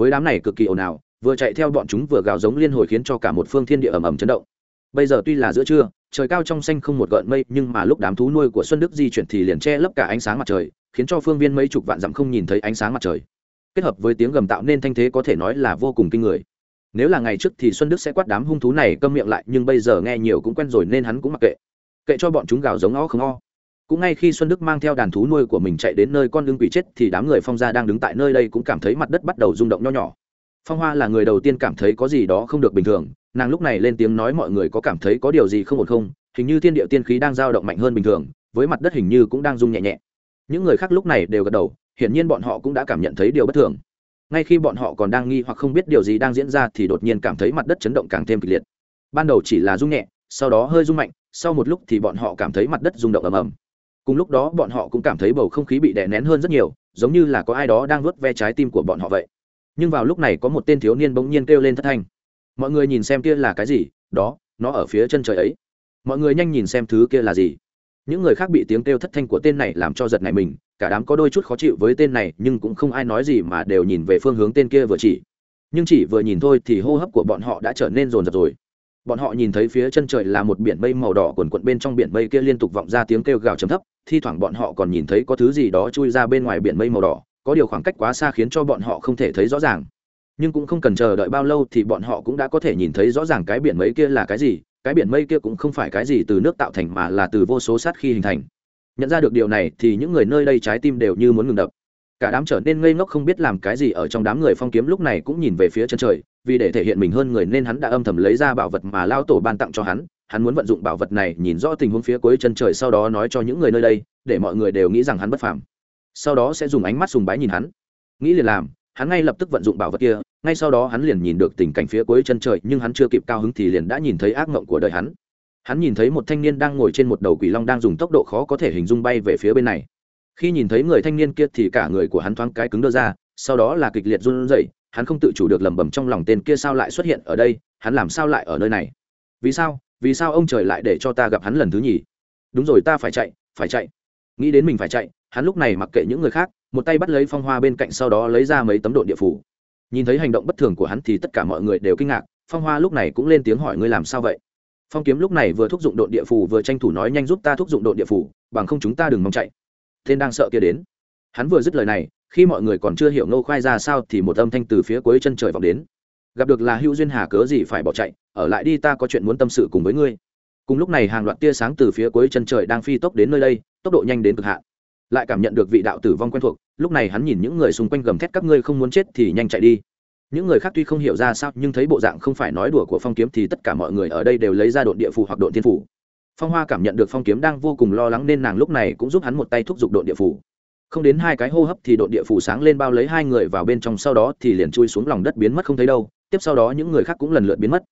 với đám này cực kỳ ồn ào, vừa chạy theo bọn chúng vừa gào giống liên hồi khiến cho cả một phương thiên địa ầm ầm chấn động. Bây giờ tuy là giữa trưa, trời cao trong xanh không một gợn mây, nhưng mà lúc đám thú nuôi của xuân đức di chuyển thì liền che lấp cả ánh sáng mặt trời, khiến cho phương viên mấy chục vạn dặm không nhìn thấy ánh sáng mặt trời. Kết hợp với tiếng gầm tạo nên thanh thế có thể nói là vô cùng kinh người. Nếu là ngày trước thì xuân đức sẽ quát đám hung thú này câm miệng lại, nhưng bây giờ nghe nhiều cũng quen rồi nên hắn cũng mặc kệ. Kệ cho bọn chúng gào giống o không o cũng ngay khi xuân đức mang theo đàn thú nuôi của mình chạy đến nơi con lưng quỷ chết, thì đám người phong gia đang đứng tại nơi đây cũng cảm thấy mặt đất bắt đầu rung động nho nhỏ. Phong hoa là người đầu tiên cảm thấy có gì đó không được bình thường, nàng lúc này lên tiếng nói mọi người có cảm thấy có điều gì không ổn không? Hình như thiên địa tiên khí đang dao động mạnh hơn bình thường, với mặt đất hình như cũng đang rung nhẹ nhẹ. Những người khác lúc này đều gật đầu, hiển nhiên bọn họ cũng đã cảm nhận thấy điều bất thường. Ngay khi bọn họ còn đang nghi hoặc không biết điều gì đang diễn ra, thì đột nhiên cảm thấy mặt đất chấn động càng thêm kịch liệt. Ban đầu chỉ là rung nhẹ, sau đó hơi rung mạnh, sau một lúc thì bọn họ cảm thấy mặt đất rung động ầm ầm cùng lúc đó bọn họ cũng cảm thấy bầu không khí bị đè nén hơn rất nhiều, giống như là có ai đó đang vớt ve trái tim của bọn họ vậy. Nhưng vào lúc này có một tên thiếu niên bỗng nhiên kêu lên thất thanh. Mọi người nhìn xem kia là cái gì? Đó, nó ở phía chân trời ấy. Mọi người nhanh nhìn xem thứ kia là gì. Những người khác bị tiếng kêu thất thanh của tên này làm cho giật này mình, cả đám có đôi chút khó chịu với tên này, nhưng cũng không ai nói gì mà đều nhìn về phương hướng tên kia vừa chỉ. Nhưng chỉ vừa nhìn thôi thì hô hấp của bọn họ đã trở nên rồn rập rồi bọn họ nhìn thấy phía chân trời là một biển mây màu đỏ quần quận bên trong biển mây kia liên tục vọng ra tiếng kêu gào chấm thấp, thi thoảng bọn họ còn nhìn thấy có thứ gì đó chui ra bên ngoài biển mây màu đỏ, có điều khoảng cách quá xa khiến cho bọn họ không thể thấy rõ ràng. Nhưng cũng không cần chờ đợi bao lâu thì bọn họ cũng đã có thể nhìn thấy rõ ràng cái biển mây kia là cái gì, cái biển mây kia cũng không phải cái gì từ nước tạo thành mà là từ vô số sát khi hình thành. Nhận ra được điều này thì những người nơi đây trái tim đều như muốn ngừng đập cả đám trở nên ngây ngốc không biết làm cái gì ở trong đám người phong kiếm lúc này cũng nhìn về phía chân trời, vì để thể hiện mình hơn người nên hắn đã âm thầm lấy ra bảo vật mà lao tổ ban tặng cho hắn hắn muốn vận dụng bảo vật này nhìn rõ tình huống phía cuối chân trời sau đó nói cho những người nơi đây, để mọi người đều nghĩ rằng hắn bất phàm. Sau đó sẽ dùng ánh mắt sùng bái nhìn hắn. Nghĩ liền làm, hắn ngay lập tức vận dụng bảo vật kia, ngay sau đó hắn liền nhìn được tình cảnh phía cuối chân trời, nhưng hắn chưa kịp cao hứng thì liền đã nhìn thấy ác mộng của đời hắn. Hắn nhìn thấy một thanh niên đang ngồi trên một đầu quỷ long đang dùng tốc độ khó có thể hình dung bay về phía bên này khi nhìn thấy người thanh niên kia thì cả người của hắn thoáng cái cứng đơ ra, sau đó là kịch liệt run rẩy, hắn không tự chủ được lẩm bẩm trong lòng tên kia sao lại xuất hiện ở đây, hắn làm sao lại ở nơi này? Vì sao vì sao ông trời lại để cho ta gặp hắn lần thứ nhì? Đúng rồi, ta phải chạy phải chạy. Nghĩ đến mình phải chạy, hắn lúc này mặc kệ những người khác, một tay bắt lấy phong hoa bên cạnh sau đó lấy ra mấy tấm độ địa phủ. Nhìn thấy hành động bất thường của hắn thì tất cả mọi người đều kinh ngạc, phong hoa lúc này cũng lên tiếng hỏi ngươi làm sao vậy? Phong kiếm lúc này vừa thúc dụng đội địa phủ vừa tranh thủ nói nhanh giúp ta thúc dụng đội địa phủ, bằng không chúng ta đừng mong chạy tên đang sợ kia đến. Hắn vừa dứt lời này, khi mọi người còn chưa hiểu nô khoai ra sao thì một âm thanh từ phía cuối chân trời vọng đến. Gặp được là hữu duyên hà cớ gì phải bỏ chạy, ở lại đi ta có chuyện muốn tâm sự cùng với ngươi. Cùng lúc này hàng loạt tia sáng từ phía cuối chân trời đang phi tốc đến nơi đây, tốc độ nhanh đến cực hạn. Lại cảm nhận được vị đạo tử vong quen thuộc, lúc này hắn nhìn những người xung quanh gầm thét các ngươi không muốn chết thì nhanh chạy đi. Những người khác tuy không hiểu ra sao, nhưng thấy bộ dạng không phải nói đùa của phong kiếm thì tất cả mọi người ở đây đều lấy ra đội địa phủ hoặc đội thiên phủ phong hoa cảm nhận được phong kiếm đang vô cùng lo lắng nên nàng lúc này cũng giúp hắn một tay thúc giục đội địa phủ. Không đến hai cái hô hấp thì đội địa phủ sáng lên bao lấy hai người vào bên trong sau đó thì liền chui xuống lòng đất biến mất không thấy đâu tiếp sau đó những người khác cũng lần lượt biến mất.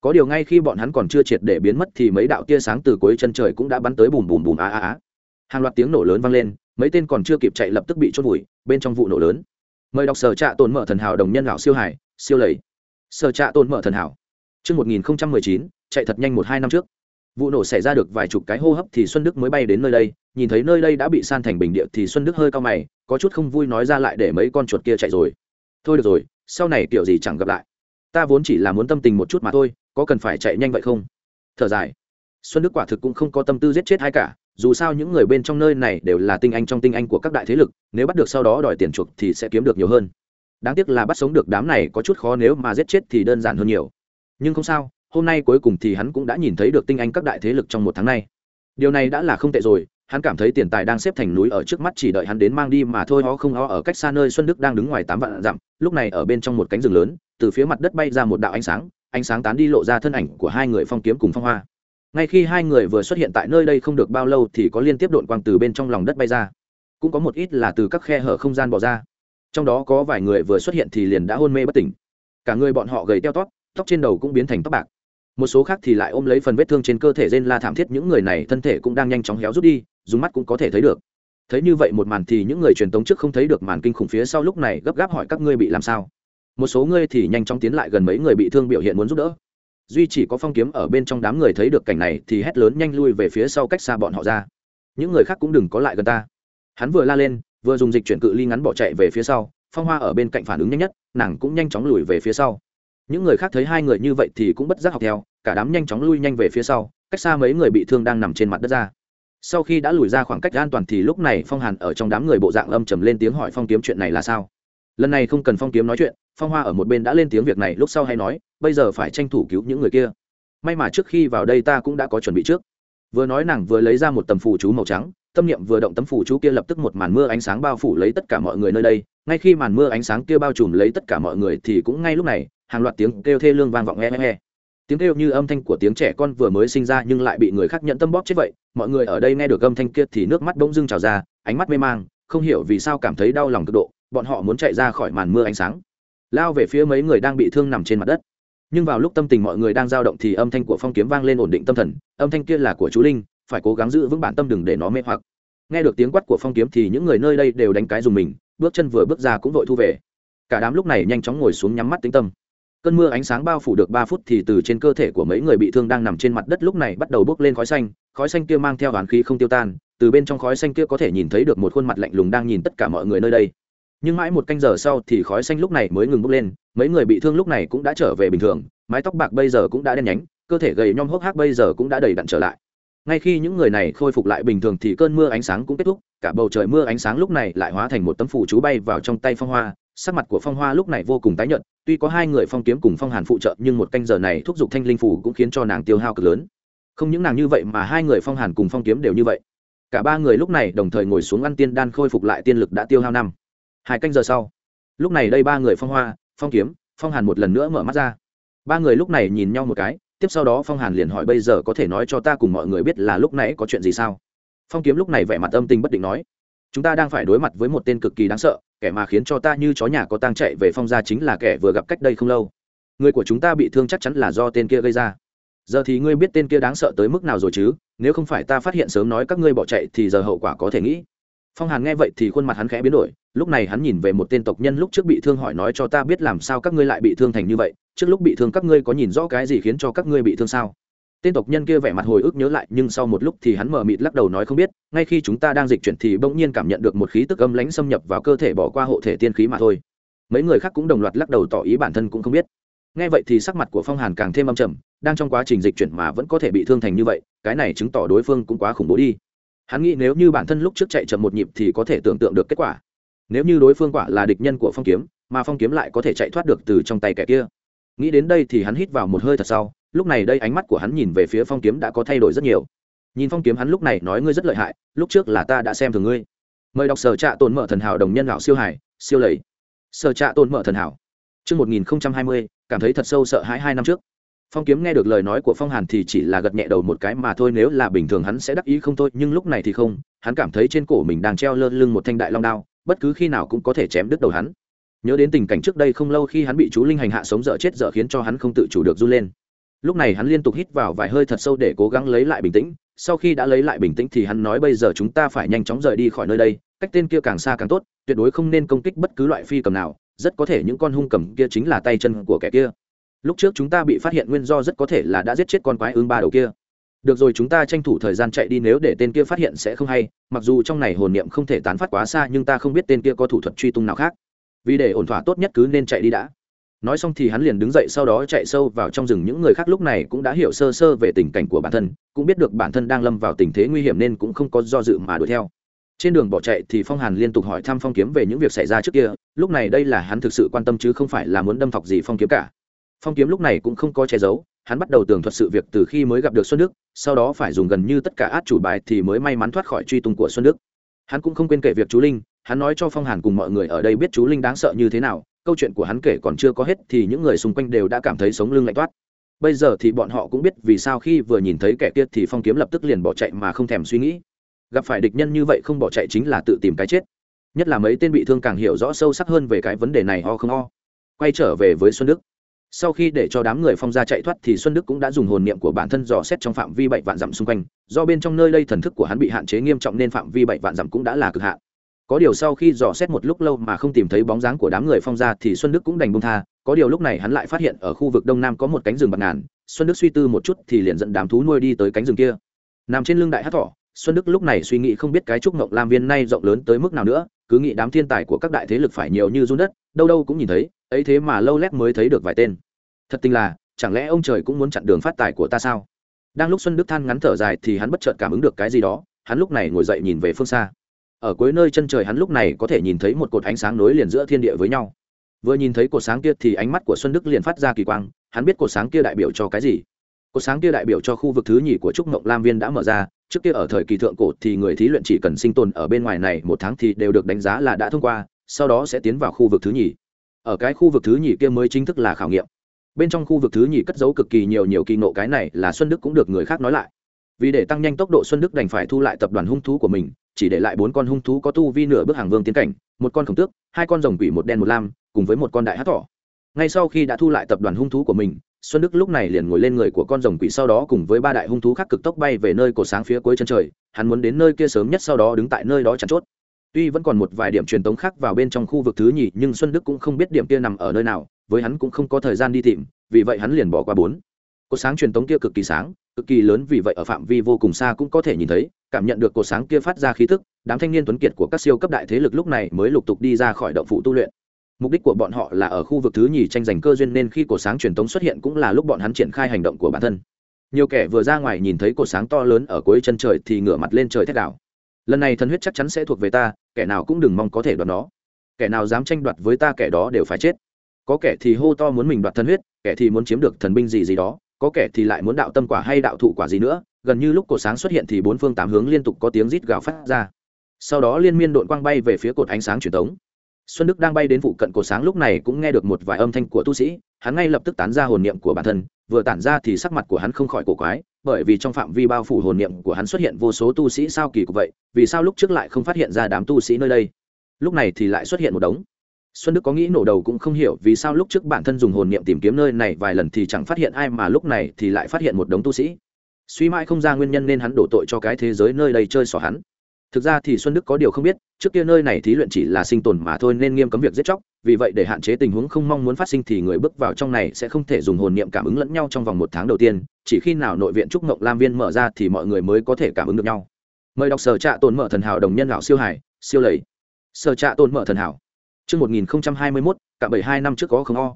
Có điều ngay khi bọn hắn còn chưa triệt để biến mất thì mấy đạo tia sáng từ cuối chân trời cũng đã bắn tới bùm bùm bùm á á á hàng loạt tiếng nổ lớn vang lên mấy tên còn chưa kịp chạy lập tức bị chốt vùi bên trong vụ nổ lớn. Mời đọc sở trạ tồn mở thần hảo đồng nhân lão siêu hải siêu lầy. Sở trạ tồn mở thần hảo. Trước 1019, chạy thật nhanh một hai năm trước vụ nổ xảy ra được vài chục cái hô hấp thì xuân đức mới bay đến nơi đây, nhìn thấy nơi đây đã bị san thành bình địa thì xuân đức hơi cao mày, có chút không vui nói ra lại để mấy con chuột kia chạy rồi. Thôi được rồi, sau này kiểu gì chẳng gặp lại. Ta vốn chỉ là muốn tâm tình một chút mà thôi, có cần phải chạy nhanh vậy không? Thở dài. Xuân đức quả thực cũng không có tâm tư giết chết ai cả, dù sao những người bên trong nơi này đều là tinh anh trong tinh anh của các đại thế lực, nếu bắt được sau đó đòi tiền chuộc thì sẽ kiếm được nhiều hơn. Đáng tiếc là bắt sống được đám này có chút khó, nếu mà giết chết thì đơn giản hơn nhiều. Nhưng không sao hôm nay cuối cùng thì hắn cũng đã nhìn thấy được tinh anh các đại thế lực trong một tháng nay. Điều này đã là không tệ rồi, hắn cảm thấy tiền tài đang xếp thành núi ở trước mắt chỉ đợi hắn đến mang đi mà thôi ho không ho ở cách xa nơi xuân đức đang đứng ngoài tám vạn dặm, lúc này ở bên trong một cánh rừng lớn, từ phía mặt đất bay ra một đạo ánh sáng ánh sáng tán đi lộ ra thân ảnh của hai người phong kiếm cùng phong hoa. Ngay khi hai người vừa xuất hiện tại nơi đây không được bao lâu thì có liên tiếp đội quang từ bên trong lòng đất bay ra. Cũng có một ít là từ các khe hở không gian bỏ ra. Trong đó có vài người vừa xuất hiện thì liền đã hôn mê bất tỉnh. Cả người bọn họ gầy teo tót tóc trên đầu cũng biến thành tóc bạc một số khác thì lại ôm lấy phần vết thương trên cơ thể rên la thảm thiết, những người này thân thể cũng đang nhanh chóng héo rút đi, dùng mắt cũng có thể thấy được. Thấy như vậy một màn thì những người truyền tống trước không thấy được màn kinh khủng phía sau lúc này gấp gáp hỏi các ngươi bị làm sao. Một số ngươi thì nhanh chóng tiến lại gần mấy người bị thương biểu hiện muốn giúp đỡ. Duy chỉ có phong kiếm ở bên trong đám người thấy được cảnh này thì hét lớn nhanh lui về phía sau cách xa bọn họ ra. Những người khác cũng đừng có lại gần ta. Hắn vừa la lên, vừa dùng dịch chuyển cự ly ngắn bỏ chạy về phía sau, phong hoa ở bên cạnh phản ứng nhanh nhất, nàng cũng nhanh chóng lùi về phía sau những người khác thấy hai người như vậy thì cũng bất giác học theo, cả đám nhanh chóng lui nhanh về phía sau, cách xa mấy người bị thương đang nằm trên mặt đất ra. Sau khi đã lùi ra khoảng cách an toàn thì lúc này phong hàn ở trong đám người bộ dạng âm trầm lên tiếng hỏi phong kiếm chuyện này là sao? Lần này không cần phong kiếm nói chuyện, phong hoa ở một bên đã lên tiếng việc này lúc sau hay nói, bây giờ phải tranh thủ cứu những người kia. May mà trước khi vào đây ta cũng đã có chuẩn bị trước. Vừa nói nàng vừa lấy ra một tầm phù chú màu trắng, tâm niệm vừa động tấm phù chú kia lập tức một màn mưa ánh sáng bao phủ lấy tất cả mọi người nơi đây. Ngay khi màn mưa ánh sáng kia bao trùm lấy tất cả mọi người thì cũng ngay lúc này hàng loạt tiếng kêu thê lương vang vọng nghe nghe tiếng kêu như âm thanh của tiếng trẻ con vừa mới sinh ra nhưng lại bị người khác nhận tâm bóp chết vậy. Mọi người ở đây nghe được âm thanh kia thì nước mắt bỗng dưng trào ra, ánh mắt mê mang, không hiểu vì sao cảm thấy đau lòng cực độ. Bọn họ muốn chạy ra khỏi màn mưa ánh sáng, lao về phía mấy người đang bị thương nằm trên mặt đất. Nhưng vào lúc tâm tình mọi người đang dao động thì âm thanh của phong kiếm vang lên ổn định tâm thần. Âm thanh kia là của chú linh, phải cố gắng giữ vững bản tâm đừng để nó mê hoặc. Nghe được tiếng quát của phong kiếm thì những người nơi đây đều đánh cái dùng mình, bước chân vừa bước ra cũng vội thu về. Cả đám lúc này nhanh chóng ngồi xuống nhắm mắt tính tâm cơn mưa ánh sáng bao phủ được ba phút thì từ trên cơ thể của mấy người bị thương đang nằm trên mặt đất lúc này bắt đầu bốc lên khói xanh. Khói xanh kia mang theo hoàn khí không tiêu tan, từ bên trong khói xanh kia có thể nhìn thấy được một khuôn mặt lạnh lùng đang nhìn tất cả mọi người nơi đây. Nhưng mãi một canh giờ sau thì khói xanh lúc này mới ngừng bốc lên, mấy người bị thương lúc này cũng đã trở về bình thường, mái tóc bạc bây giờ cũng đã đen nhánh, cơ thể gầy nhom hốc hác bây giờ cũng đã đầy đặn trở lại. Ngay khi những người này khôi phục lại bình thường thì cơn mưa ánh sáng cũng kết thúc, cả bầu trời mưa ánh sáng lúc này lại hóa thành một tấm phủ chú bay vào trong tay phong hoa sắc mặt của phong hoa lúc này vô cùng tái nhợt, tuy có hai người phong kiếm cùng phong hàn phụ trợ, nhưng một canh giờ này thúc giục thanh linh phủ cũng khiến cho nàng tiêu hao cực lớn. Không những nàng như vậy mà hai người phong hàn cùng phong kiếm đều như vậy. Cả ba người lúc này đồng thời ngồi xuống ăn tiên đan khôi phục lại tiên lực đã tiêu hao năm. Hai canh giờ sau, lúc này đây ba người phong hoa, phong kiếm, phong hàn một lần nữa mở mắt ra. Ba người lúc này nhìn nhau một cái, tiếp sau đó phong hàn liền hỏi bây giờ có thể nói cho ta cùng mọi người biết là lúc nãy có chuyện gì sao? Phong kiếm lúc này vẻ mặt âm tình bất định nói chúng ta đang phải đối mặt với một tên cực kỳ đáng sợ, kẻ mà khiến cho ta như chó nhà có tang chạy về phong gia chính là kẻ vừa gặp cách đây không lâu. Người của chúng ta bị thương chắc chắn là do tên kia gây ra. Giờ thì ngươi biết tên kia đáng sợ tới mức nào rồi chứ, nếu không phải ta phát hiện sớm nói các ngươi bỏ chạy thì giờ hậu quả có thể nghĩ. Phong hàn nghe vậy thì khuôn mặt hắn khẽ biến đổi, lúc này hắn nhìn về một tên tộc nhân lúc trước bị thương hỏi nói cho ta biết làm sao các ngươi lại bị thương thành như vậy, trước lúc bị thương các ngươi có nhìn rõ cái gì khiến cho các ngươi bị thương sao? Tên tộc nhân kia vẻ mặt hồi ức nhớ lại, nhưng sau một lúc thì hắn mờ mịt lắc đầu nói không biết, ngay khi chúng ta đang dịch chuyển thì bỗng nhiên cảm nhận được một khí tức âm lãnh xâm nhập vào cơ thể bỏ qua hộ thể tiên khí mà thôi. Mấy người khác cũng đồng loạt lắc đầu tỏ ý bản thân cũng không biết. Nghe vậy thì sắc mặt của phong hàn càng thêm âm trầm, đang trong quá trình dịch chuyển mà vẫn có thể bị thương thành như vậy, cái này chứng tỏ đối phương cũng quá khủng bố đi. Hắn nghĩ nếu như bản thân lúc trước chạy chậm một nhịp thì có thể tưởng tượng được kết quả. Nếu như đối phương quả là địch nhân của phong kiếm, mà phong kiếm lại có thể chạy thoát được từ trong tay kẻ kia. Nghĩ đến đây thì hắn hít vào một hơi thật sau lúc này đây ánh mắt của hắn nhìn về phía phong kiếm đã có thay đổi rất nhiều. Nhìn phong kiếm hắn lúc này nói ngươi rất lợi hại, lúc trước là ta đã xem thường ngươi. Mời đọc sở trạ tồn mở thần hảo đồng nhân lão siêu hải, siêu lầy. Sở trạ tồn mở thần hảo. Chương một nghìn hai mươi, cảm thấy thật sâu sợ hãi hai năm trước. Phong kiếm nghe được lời nói của phong hàn thì chỉ là gật nhẹ đầu một cái mà thôi, nếu là bình thường hắn sẽ đắc ý không thôi, nhưng lúc này thì không, hắn cảm thấy trên cổ mình đang treo lơ lưng một thanh đại long đao, bất cứ khi nào cũng có thể chém đứt đầu hắn. Nhớ đến tình cảnh trước đây không lâu khi hắn bị chú linh hành hạ sống dở chết dở khiến cho hắn không tự chủ được run lên lúc này hắn liên tục hít vào vài hơi thật sâu để cố gắng lấy lại bình tĩnh, sau khi đã lấy lại bình tĩnh thì hắn nói bây giờ chúng ta phải nhanh chóng rời đi khỏi nơi đây, cách tên kia càng xa càng tốt, tuyệt đối không nên công kích bất cứ loại phi cầm nào, rất có thể những con hung cầm kia chính là tay chân của kẻ kia. Lúc trước chúng ta bị phát hiện nguyên do rất có thể là đã giết chết con quái ương ba đầu kia. Được rồi chúng ta tranh thủ thời gian chạy đi nếu để tên kia phát hiện sẽ không hay, mặc dù trong này hồn niệm không thể tán phát quá xa nhưng ta không biết tên kia có thủ thuật truy tung nào khác. Vì để ổn thỏa tốt nhất cứ nên chạy đi đã nói xong thì hắn liền đứng dậy sau đó chạy sâu vào trong rừng. Những người khác lúc này cũng đã hiểu sơ sơ về tình cảnh của bản thân, cũng biết được bản thân đang lâm vào tình thế nguy hiểm nên cũng không có do dự mà đuổi theo. Trên đường bỏ chạy thì phong hàn liên tục hỏi thăm phong kiếm về những việc xảy ra trước kia. Lúc này đây là hắn thực sự quan tâm chứ không phải là muốn đâm thọc gì phong kiếm cả. Phong kiếm lúc này cũng không có che giấu, hắn bắt đầu tường thuật sự việc từ khi mới gặp được xuân đức, sau đó phải dùng gần như tất cả át chủ bài thì mới may mắn thoát khỏi truy tung của xuân đức. Hắn cũng không quên kể việc chú linh, hắn nói cho phong hàn cùng mọi người ở đây biết chú linh đáng sợ như thế nào câu chuyện của hắn kể còn chưa có hết thì những người xung quanh đều đã cảm thấy sống lưng lạnh toát. Bây giờ thì bọn họ cũng biết vì sao khi vừa nhìn thấy kẻ kia thì phong kiếm lập tức liền bỏ chạy mà không thèm suy nghĩ. Gặp phải địch nhân như vậy không bỏ chạy chính là tự tìm cái chết. Nhất là mấy tên bị thương càng hiểu rõ sâu sắc hơn về cái vấn đề này ho không ho. Quay trở về với xuân đức. Sau khi để cho đám người phong ra chạy thoát thì xuân đức cũng đã dùng hồn niệm của bản thân dò xét trong phạm vi bảy vạn dặm xung quanh. Do bên trong nơi đây thần thức của hắn bị hạn chế nghiêm trọng nên phạm vi bảy vạn dặm cũng đã là cực hạn có điều sau khi dò xét một lúc lâu mà không tìm thấy bóng dáng của đám người phong ra thì xuân đức cũng đành bông tha. Có điều lúc này hắn lại phát hiện ở khu vực đông nam có một cánh rừng bạt ngàn. Xuân đức suy tư một chút thì liền dẫn đám thú nuôi đi tới cánh rừng kia. Nằm trên lưng đại hát thỏ, xuân đức lúc này suy nghĩ không biết cái trúc ngộng lam viên nay rộng lớn tới mức nào nữa, cứ nghĩ đám thiên tài của các đại thế lực phải nhiều như run đất, đâu đâu cũng nhìn thấy, ấy thế mà lâu lét mới thấy được vài tên. Thật tình là, chẳng lẽ ông trời cũng muốn chặn đường phát tài của ta sao? Đang lúc xuân đức than ngắn thở dài thì hắn bất chợt cảm ứng được cái gì đó, hắn lúc này ngồi dậy nhìn về phương xa ở cuối nơi chân trời hắn lúc này có thể nhìn thấy một cột ánh sáng nối liền giữa thiên địa với nhau. Vừa nhìn thấy cột sáng kia thì ánh mắt của xuân đức liền phát ra kỳ quang, hắn biết cột sáng kia đại biểu cho cái gì. Cột sáng kia đại biểu cho khu vực thứ nhì của trúc mộng lam viên đã mở ra, trước kia ở thời kỳ thượng cổ thì người thí luyện chỉ cần sinh tồn ở bên ngoài này một tháng thì đều được đánh giá là đã thông qua, sau đó sẽ tiến vào khu vực thứ nhì. Ở cái khu vực thứ nhì kia mới chính thức là khảo nghiệm. Bên trong khu vực thứ nhì cất giấu cực kỳ nhiều nhiều kỳ nộ cái này là xuân đức cũng được người khác nói lại. Vì để tăng nhanh tốc độ, xuân đức đành phải thu lại tập đoàn hung thú của mình chỉ để lại bốn con hung thú có tu vi nửa bước hàng vương tiến cảnh, một con khổng tước, hai con rồng quỷ một đen một lam, cùng với một con đại hát thỏ. Ngay sau khi đã thu lại tập đoàn hung thú của mình, xuân đức lúc này liền ngồi lên người của con rồng quỷ sau đó cùng với ba đại hung thú khác cực tốc bay về nơi cổ sáng phía cuối chân trời, hắn muốn đến nơi kia sớm nhất sau đó đứng tại nơi đó chắn chốt. Tuy vẫn còn một vài điểm truyền tống khác vào bên trong khu vực thứ nhì, nhưng xuân đức cũng không biết điểm kia nằm ở nơi nào, với hắn cũng không có thời gian đi tìm, vì vậy hắn liền bỏ qua bốn. Cột sáng truyền tống kia cực kỳ sáng cực kỳ lớn vì vậy ở phạm vi vô cùng xa cũng có thể nhìn thấy, cảm nhận được cột sáng kia phát ra khí thức đám thanh niên tuấn kiệt của các siêu cấp đại thế lực lúc này mới lục tục đi ra khỏi động phủ tu luyện. Mục đích của bọn họ là ở khu vực thứ nhì tranh giành cơ duyên nên khi cột sáng truyền tống xuất hiện cũng là lúc bọn hắn triển khai hành động của bản thân. Nhiều kẻ vừa ra ngoài nhìn thấy cột sáng to lớn ở cuối chân trời thì ngửa mặt lên trời thét đảo. Lần này thần huyết chắc chắn sẽ thuộc về ta, kẻ nào cũng đừng mong có thể đoạt nó. Kẻ nào dám tranh đoạt với ta kẻ đó đều phải chết. Có kẻ thì hô to muốn mình đoạt thần huyết, kẻ thì muốn chiếm được thần binh gì gì đó có kẻ thì lại muốn đạo tâm quả hay đạo thụ quả gì nữa, gần như lúc cột sáng xuất hiện thì bốn phương tám hướng liên tục có tiếng rít gào phát ra. Sau đó liên miên đội quang bay về phía cột ánh sáng truyền thống xuân đức đang bay đến phụ cận cột sáng lúc này cũng nghe được một vài âm thanh của tu sĩ, hắn ngay lập tức tán ra hồn niệm của bản thân, vừa tản ra thì sắc mặt của hắn không khỏi cổ quái, bởi vì trong phạm vi bao phủ hồn niệm của hắn xuất hiện vô số tu sĩ sao kỳ cục vậy, vì sao lúc trước lại không phát hiện ra đám tu sĩ nơi đây? Lúc này thì lại xuất hiện một đống xuân đức có nghĩ nổ đầu cũng không hiểu vì sao lúc trước bản thân dùng hồn niệm tìm kiếm nơi này vài lần thì chẳng phát hiện ai mà lúc này thì lại phát hiện một đống tu sĩ. Suy mãi không ra nguyên nhân nên hắn đổ tội cho cái thế giới nơi đây chơi xỏ hắn. Thực ra thì xuân đức có điều không biết, trước kia nơi này thí luyện chỉ là sinh tồn mà thôi nên nghiêm cấm việc giết chóc, vì vậy để hạn chế tình huống không mong muốn phát sinh thì người bước vào trong này sẽ không thể dùng hồn niệm cảm ứng lẫn nhau trong vòng một tháng đầu tiên, chỉ khi nào nội viện trúc ngộng lam viên mở ra thì mọi người mới có thể cảm ứng được nhau. Mời đọc sở trạ tồn mở thần hảo đồng nhân lão siêu hải, siêu lầy. Sở trạ tồn mở thần hảo. Trước 1021, cả 72 năm trước có không o.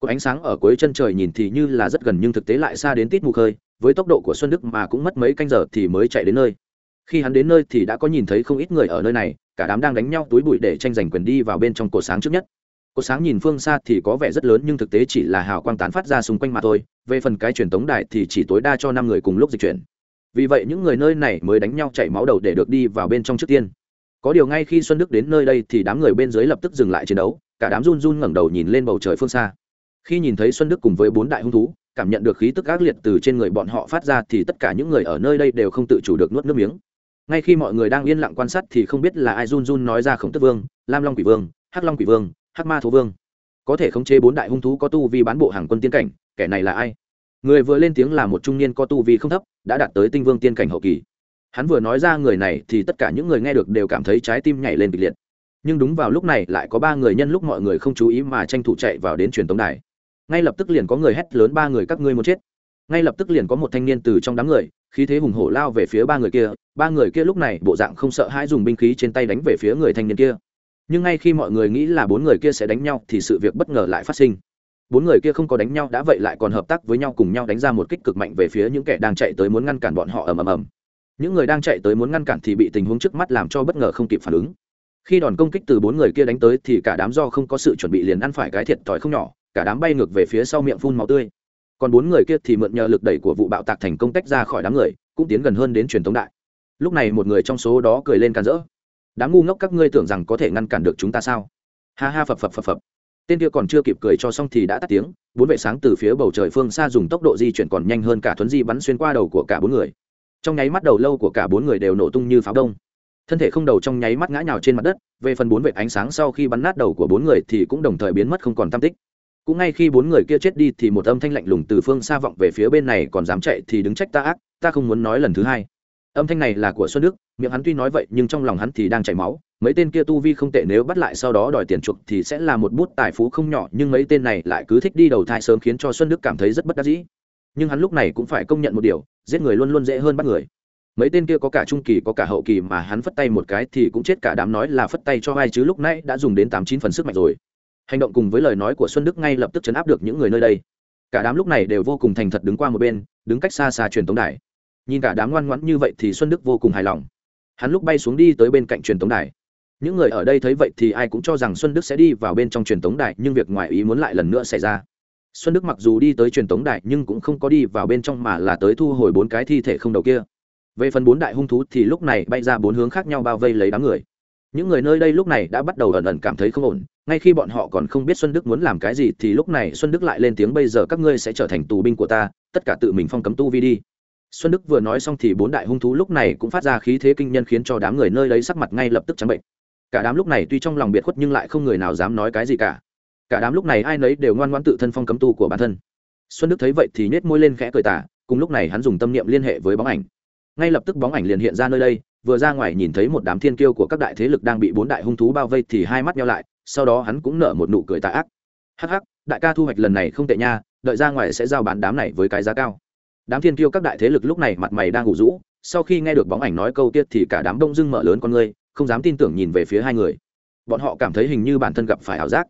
Cột ánh sáng ở cuối chân trời nhìn thì như là rất gần nhưng thực tế lại xa đến tít mù khơi, với tốc độ của Xuân Đức mà cũng mất mấy canh giờ thì mới chạy đến nơi. Khi hắn đến nơi thì đã có nhìn thấy không ít người ở nơi này, cả đám đang đánh nhau túi bụi để tranh giành quyền đi vào bên trong cột sáng trước nhất. Cột sáng nhìn phương xa thì có vẻ rất lớn nhưng thực tế chỉ là hào quang tán phát ra xung quanh mà thôi, về phần cái truyền tống đài thì chỉ tối đa cho 5 người cùng lúc dịch chuyển. Vì vậy những người nơi này mới đánh nhau chảy máu đầu để được đi vào bên trong trước tiên có điều ngay khi xuân đức đến nơi đây thì đám người bên dưới lập tức dừng lại chiến đấu, cả đám run run ngẩng đầu nhìn lên bầu trời phương xa. Khi nhìn thấy xuân đức cùng với bốn đại hung thú, cảm nhận được khí tức ác liệt từ trên người bọn họ phát ra thì tất cả những người ở nơi đây đều không tự chủ được nuốt nước miếng. Ngay khi mọi người đang yên lặng quan sát thì không biết là ai run run nói ra khổng tức vương, lam long quỷ vương, hắc long quỷ vương, hắc ma thú vương. Có thể khống chế bốn đại hung thú có tu vi bán bộ hàng quân tiên cảnh, kẻ này là ai? Người vừa lên tiếng là một trung niên có tu vi không thấp, đã đạt tới tinh vương tiên cảnh hậu kỳ hắn vừa nói ra người này thì tất cả những người nghe được đều cảm thấy trái tim nhảy lên kịch liệt. Nhưng đúng vào lúc này lại có ba người nhân lúc mọi người không chú ý mà tranh thủ chạy vào đến truyền tống đài. Ngay lập tức liền có người hét lớn ba người các ngươi muốn chết. Ngay lập tức liền có một thanh niên từ trong đám người, khí thế hùng hổ lao về phía ba người kia. Ba người kia lúc này bộ dạng không sợ hãi dùng binh khí trên tay đánh về phía người thanh niên kia. Nhưng ngay khi mọi người nghĩ là bốn người kia sẽ đánh nhau thì sự việc bất ngờ lại phát sinh. Bốn người kia không có đánh nhau đã vậy lại còn hợp tác với nhau cùng nhau đánh ra một kích cực mạnh về phía những kẻ đang chạy tới muốn ngăn cản bọn họ ầm ầm ầm những người đang chạy tới muốn ngăn cản thì bị tình huống trước mắt làm cho bất ngờ không kịp phản ứng. Khi đòn công kích từ bốn người kia đánh tới thì cả đám do không có sự chuẩn bị liền ăn phải cái thiệt thòi không nhỏ, cả đám bay ngược về phía sau miệng phun máu tươi. Còn bốn người kia thì mượn nhờ lực đẩy của vụ bạo tạc thành công tách ra khỏi đám người, cũng tiến gần hơn đến truyền thống đại. Lúc này một người trong số đó cười lên càn rỡ. Đám ngu ngốc, các ngươi tưởng rằng có thể ngăn cản được chúng ta sao? Ha ha, phập phập phập phập. Tên kia còn chưa kịp cười cho xong thì đã tắt tiếng, bốn vệ sáng từ phía bầu trời phương xa dùng tốc độ di chuyển còn nhanh hơn cả thuấn di bắn xuyên qua đầu của cả bốn người trong nháy mắt đầu lâu của cả bốn người đều nổ tung như pháo đông. Thân thể không đầu trong nháy mắt ngã nhào trên mặt đất, về phần bốn vệ ánh sáng sau khi bắn nát đầu của bốn người thì cũng đồng thời biến mất không còn tam tích. Cũng ngay khi bốn người kia chết đi thì một âm thanh lạnh lùng từ phương xa vọng về phía bên này còn dám chạy thì đứng trách ta ác, ta không muốn nói lần thứ hai. Âm thanh này là của xuân đức, miệng hắn tuy nói vậy nhưng trong lòng hắn thì đang chảy máu, mấy tên kia tu vi không tệ nếu bắt lại sau đó đòi tiền chuộc thì sẽ là một bút tài phú không nhỏ nhưng mấy tên này lại cứ thích đi đầu thai sớm khiến cho xuân đức cảm thấy rất bất đắc dĩ nhưng hắn lúc này cũng phải công nhận một điều, giết người luôn luôn dễ hơn bắt người. Mấy tên kia có cả trung kỳ, có cả hậu kỳ mà hắn phất tay một cái thì cũng chết cả đám nói là phất tay cho ai chứ lúc nãy đã dùng đến tám chín phần sức mạnh rồi. Hành động cùng với lời nói của xuân đức ngay lập tức chấn áp được những người nơi đây. Cả đám lúc này đều vô cùng thành thật đứng qua một bên, đứng cách xa xa truyền tống đài. Nhìn cả đám ngoan ngoãn như vậy thì xuân đức vô cùng hài lòng. Hắn lúc bay xuống đi tới bên cạnh truyền tống đài. Những người ở đây thấy vậy thì ai cũng cho rằng xuân đức sẽ đi vào bên trong truyền tống đài, nhưng việc ngoài ý muốn lại lần nữa xảy ra xuân đức mặc dù đi tới truyền tống đại nhưng cũng không có đi vào bên trong mà là tới thu hồi bốn cái thi thể không đầu kia. Về phần bốn đại hung thú thì lúc này bay ra bốn hướng khác nhau bao vây lấy đám người. Những người nơi đây lúc này đã bắt đầu ẩn ẩn cảm thấy không ổn, ngay khi bọn họ còn không biết xuân đức muốn làm cái gì thì lúc này xuân đức lại lên tiếng, bây giờ các ngươi sẽ trở thành tù binh của ta, tất cả tự mình phong cấm tu vi đi. Xuân đức vừa nói xong thì bốn đại hung thú lúc này cũng phát ra khí thế kinh nhân khiến cho đám người nơi đấy sắc mặt ngay lập tức trắng bệnh. Cả đám lúc này tuy trong lòng biệt khuất nhưng lại không người nào dám nói cái gì cả cả đám lúc này ai nấy đều ngoan ngoãn tự thân phong cấm tu của bản thân. Xuân đức thấy vậy thì nết môi lên khẽ cười tả cùng lúc này hắn dùng tâm niệm liên hệ với bóng ảnh. Ngay lập tức bóng ảnh liền hiện ra nơi đây, vừa ra ngoài nhìn thấy một đám thiên kiêu của các đại thế lực đang bị bốn đại hung thú bao vây thì hai mắt nhau lại, sau đó hắn cũng nở một nụ cười tà ác. Hắc hắc, đại ca thu hoạch lần này không tệ nha, đợi ra ngoài sẽ giao bán đám này với cái giá cao. Đám thiên kiêu các đại thế lực lúc này mặt mày đang ngủ rũ, sau khi nghe được bóng ảnh nói câu tiết thì cả đám đông dưng mở lớn con ngươi, không dám tin tưởng nhìn về phía hai người. Bọn họ cảm thấy hình như bản thân gặp phải ảo giác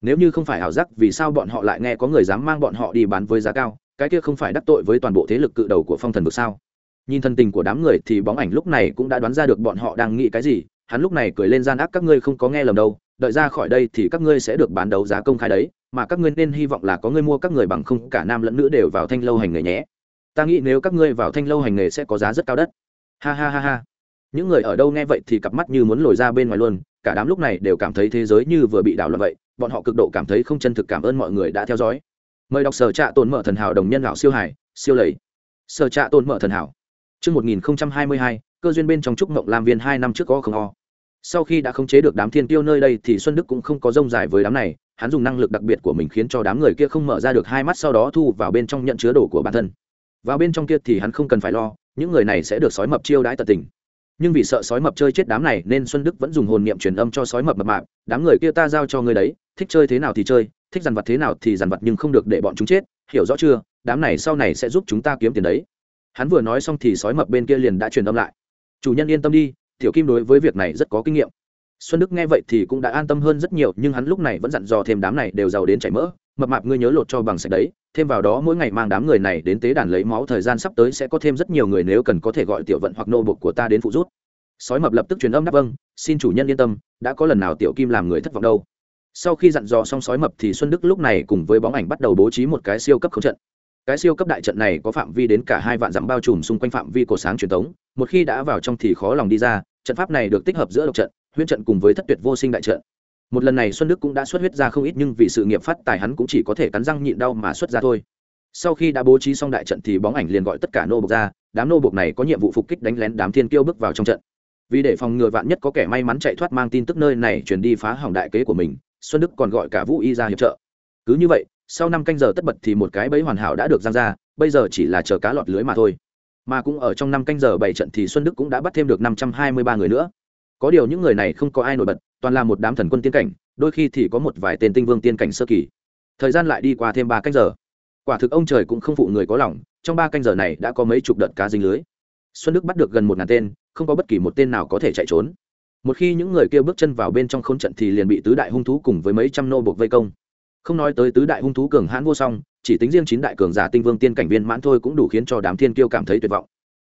nếu như không phải ảo giác, vì sao bọn họ lại nghe có người dám mang bọn họ đi bán với giá cao? Cái kia không phải đắc tội với toàn bộ thế lực cự đầu của phong thần vực sao? Nhìn thân tình của đám người thì bóng ảnh lúc này cũng đã đoán ra được bọn họ đang nghĩ cái gì. Hắn lúc này cười lên gian ác các ngươi không có nghe lầm đâu. Đợi ra khỏi đây thì các ngươi sẽ được bán đấu giá công khai đấy. Mà các ngươi nên hy vọng là có người mua các người bằng không, cả nam lẫn nữ đều vào thanh lâu hành nghề nhé. Ta nghĩ nếu các ngươi vào thanh lâu hành nghề sẽ có giá rất cao đất. Ha ha ha ha. Những người ở đâu nghe vậy thì cặp mắt như muốn lồi ra bên ngoài luôn. Cả đám lúc này đều cảm thấy thế giới như vừa bị đảo loạn vậy bọn họ cực độ cảm thấy không chân thực cảm ơn mọi người đã theo dõi mời đọc sở trạ tồn mở thần hảo đồng nhân lão siêu hải siêu lầy sở trạ tồn mở thần hảo Trước 1022, cơ duyên bên trong trúc mộng làm viên hai năm trước có không o. Sau khi đã khống chế được đám thiên tiêu nơi đây thì Xuân Đức cũng không có rông dài với đám này, hắn dùng năng lực đặc biệt của mình khiến cho đám người kia không mở ra được hai mắt sau đó thu vào bên trong nhận chứa đồ của bản thân. Vào bên trong kia thì hắn không cần phải lo, những người này sẽ được sói mập chiêu đãi tận tình. Nhưng vì sợ sói mập chơi chết đám này nên Xuân Đức vẫn dùng hồn niệm truyền âm cho sói mập mập mạp, đám người kia ta giao cho người đấy, thích chơi thế nào thì chơi, thích dằn vặt thế nào thì dằn vặt nhưng không được để bọn chúng chết, hiểu rõ chưa? Đám này sau này sẽ giúp chúng ta kiếm tiền đấy. Hắn vừa nói xong thì sói mập bên kia liền đã truyền âm lại. Chủ nhân yên tâm đi tiểu kim đối với việc này rất có kinh nghiệm xuân đức nghe vậy thì cũng đã an tâm hơn rất nhiều, nhưng hắn lúc này vẫn dặn dò thêm đám này đều giàu đến chảy mỡ. Mập mạp ngươi nhớ lột cho bằng sạch đấy, thêm vào đó mỗi ngày mang đám người này đến tế đàn lấy máu, thời gian sắp tới sẽ có thêm rất nhiều người nếu cần có thể gọi tiểu vận hoặc nô bộc của ta đến phụ rút sói mập lập tức truyền âm đáp vâng xin chủ nhân yên tâm, đã có lần nào tiểu kim làm người thất vọng đâu. Sau khi dặn dò xong sói mập thì xuân đức lúc này cùng với bóng ảnh bắt đầu bố trí một cái siêu cấp không trận. Cái siêu cấp đại trận này có phạm vi đến cả hai vạn dặm bao trùm xung quanh phạm vi cổ sáng truyền thống, một khi đã vào trong thì khó lòng đi ra, trận pháp này được tích hợp giữa độc trận huyễn trận cùng với thất tuyệt vô sinh đại trận. Một lần này xuân đức cũng đã xuất huyết ra không ít nhưng vì sự nghiệp phát tài hắn cũng chỉ có thể cắn răng nhịn đau mà xuất ra thôi. Sau khi đã bố trí xong đại trận thì bóng ảnh liền gọi tất cả nô bộc ra, đám nô bộc này có nhiệm vụ phục kích đánh lén đám thiên kiêu bước vào trong trận. Vì để phòng ngừa vạn nhất có kẻ may mắn chạy thoát mang tin tức nơi này truyền đi phá hỏng đại kế của mình, xuân đức còn gọi cả vũ y ra hiệp trợ. Cứ như vậy, sau năm canh giờ tất bật thì một cái bẫy hoàn hảo đã được giang ra, bây giờ chỉ là chờ cá lọt lưới mà thôi. Mà cũng ở trong năm canh giờ bảy trận thì xuân đức cũng đã bắt thêm được năm trăm hai mươi ba người nữa có điều những người này không có ai nổi bật, toàn là một đám thần quân tiên cảnh, đôi khi thì có một vài tên tinh vương tiên cảnh sơ kỳ. Thời gian lại đi qua thêm ba canh giờ. Quả thực ông trời cũng không phụ người có lòng, trong ba canh giờ này đã có mấy chục đợt cá dính lưới. Xuân đức bắt được gần một ngàn tên, không có bất kỳ một tên nào có thể chạy trốn. Một khi những người kia bước chân vào bên trong k h ô n trận thì liền bị tứ đại hung thú cùng với mấy trăm nô buộc vây công. Không nói tới tứ đại hung thú cường hãn vô song, chỉ tính riêng chín đại cường giả tinh vương tiên cảnh viên mãn thôi cũng đủ khiến cho đám thiên kiêu cảm thấy tuyệt vọng.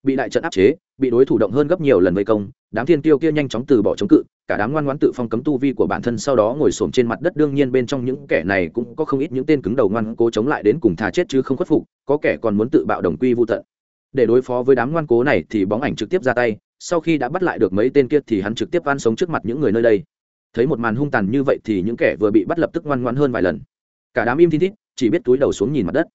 Bị đại trận áp chế, bị đối thủ động hơn gấp nhiều lần vây công đám thiên tiêu kia nhanh chóng từ bỏ chống cự, cả đám ngoan ngoãn tự phong cấm tu vi của bản thân sau đó ngồi xổm trên mặt đất, đương nhiên bên trong những kẻ này cũng có không ít những tên cứng đầu ngoan cố chống lại đến cùng thà chết chứ không khuất phục, có kẻ còn muốn tự bạo đồng quy vô tận. Để đối phó với đám ngoan cố này thì bóng ảnh trực tiếp ra tay, sau khi đã bắt lại được mấy tên kia thì hắn trực tiếp van sống trước mặt những người nơi đây. Thấy một màn hung tàn như vậy thì những kẻ vừa bị bắt lập tức ngoan ngoãn hơn vài lần. Cả đám im thiên thít, chỉ biết túi đầu xuống nhìn mặt đất.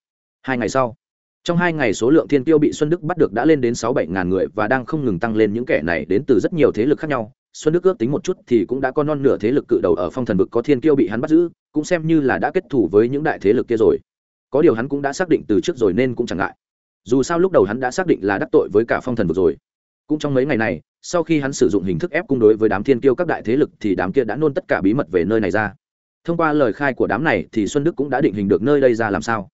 Hai ngày sau trong hai ngày số lượng thiên tiêu bị xuân đức bắt được đã lên đến sáu bảy ngàn người và đang không ngừng tăng lên những kẻ này đến từ rất nhiều thế lực khác nhau. Xuân đức ước tính một chút thì cũng đã có non nửa thế lực cự đầu ở phong thần vực có thiên tiêu bị hắn bắt giữ, cũng xem như là đã kết thủ với những đại thế lực kia rồi. Có điều hắn cũng đã xác định từ trước rồi nên cũng chẳng ngại. Dù sao lúc đầu hắn đã xác định là đắc tội với cả phong thần vực rồi. Cũng trong mấy ngày này, sau khi hắn sử dụng hình thức ép cung đối với đám thiên kiêu các đại thế lực thì đám kia đã nôn tất cả bí mật về nơi này ra. Thông qua lời khai của đám này thì xuân đức cũng đã định hình được nơi đây ra làm sao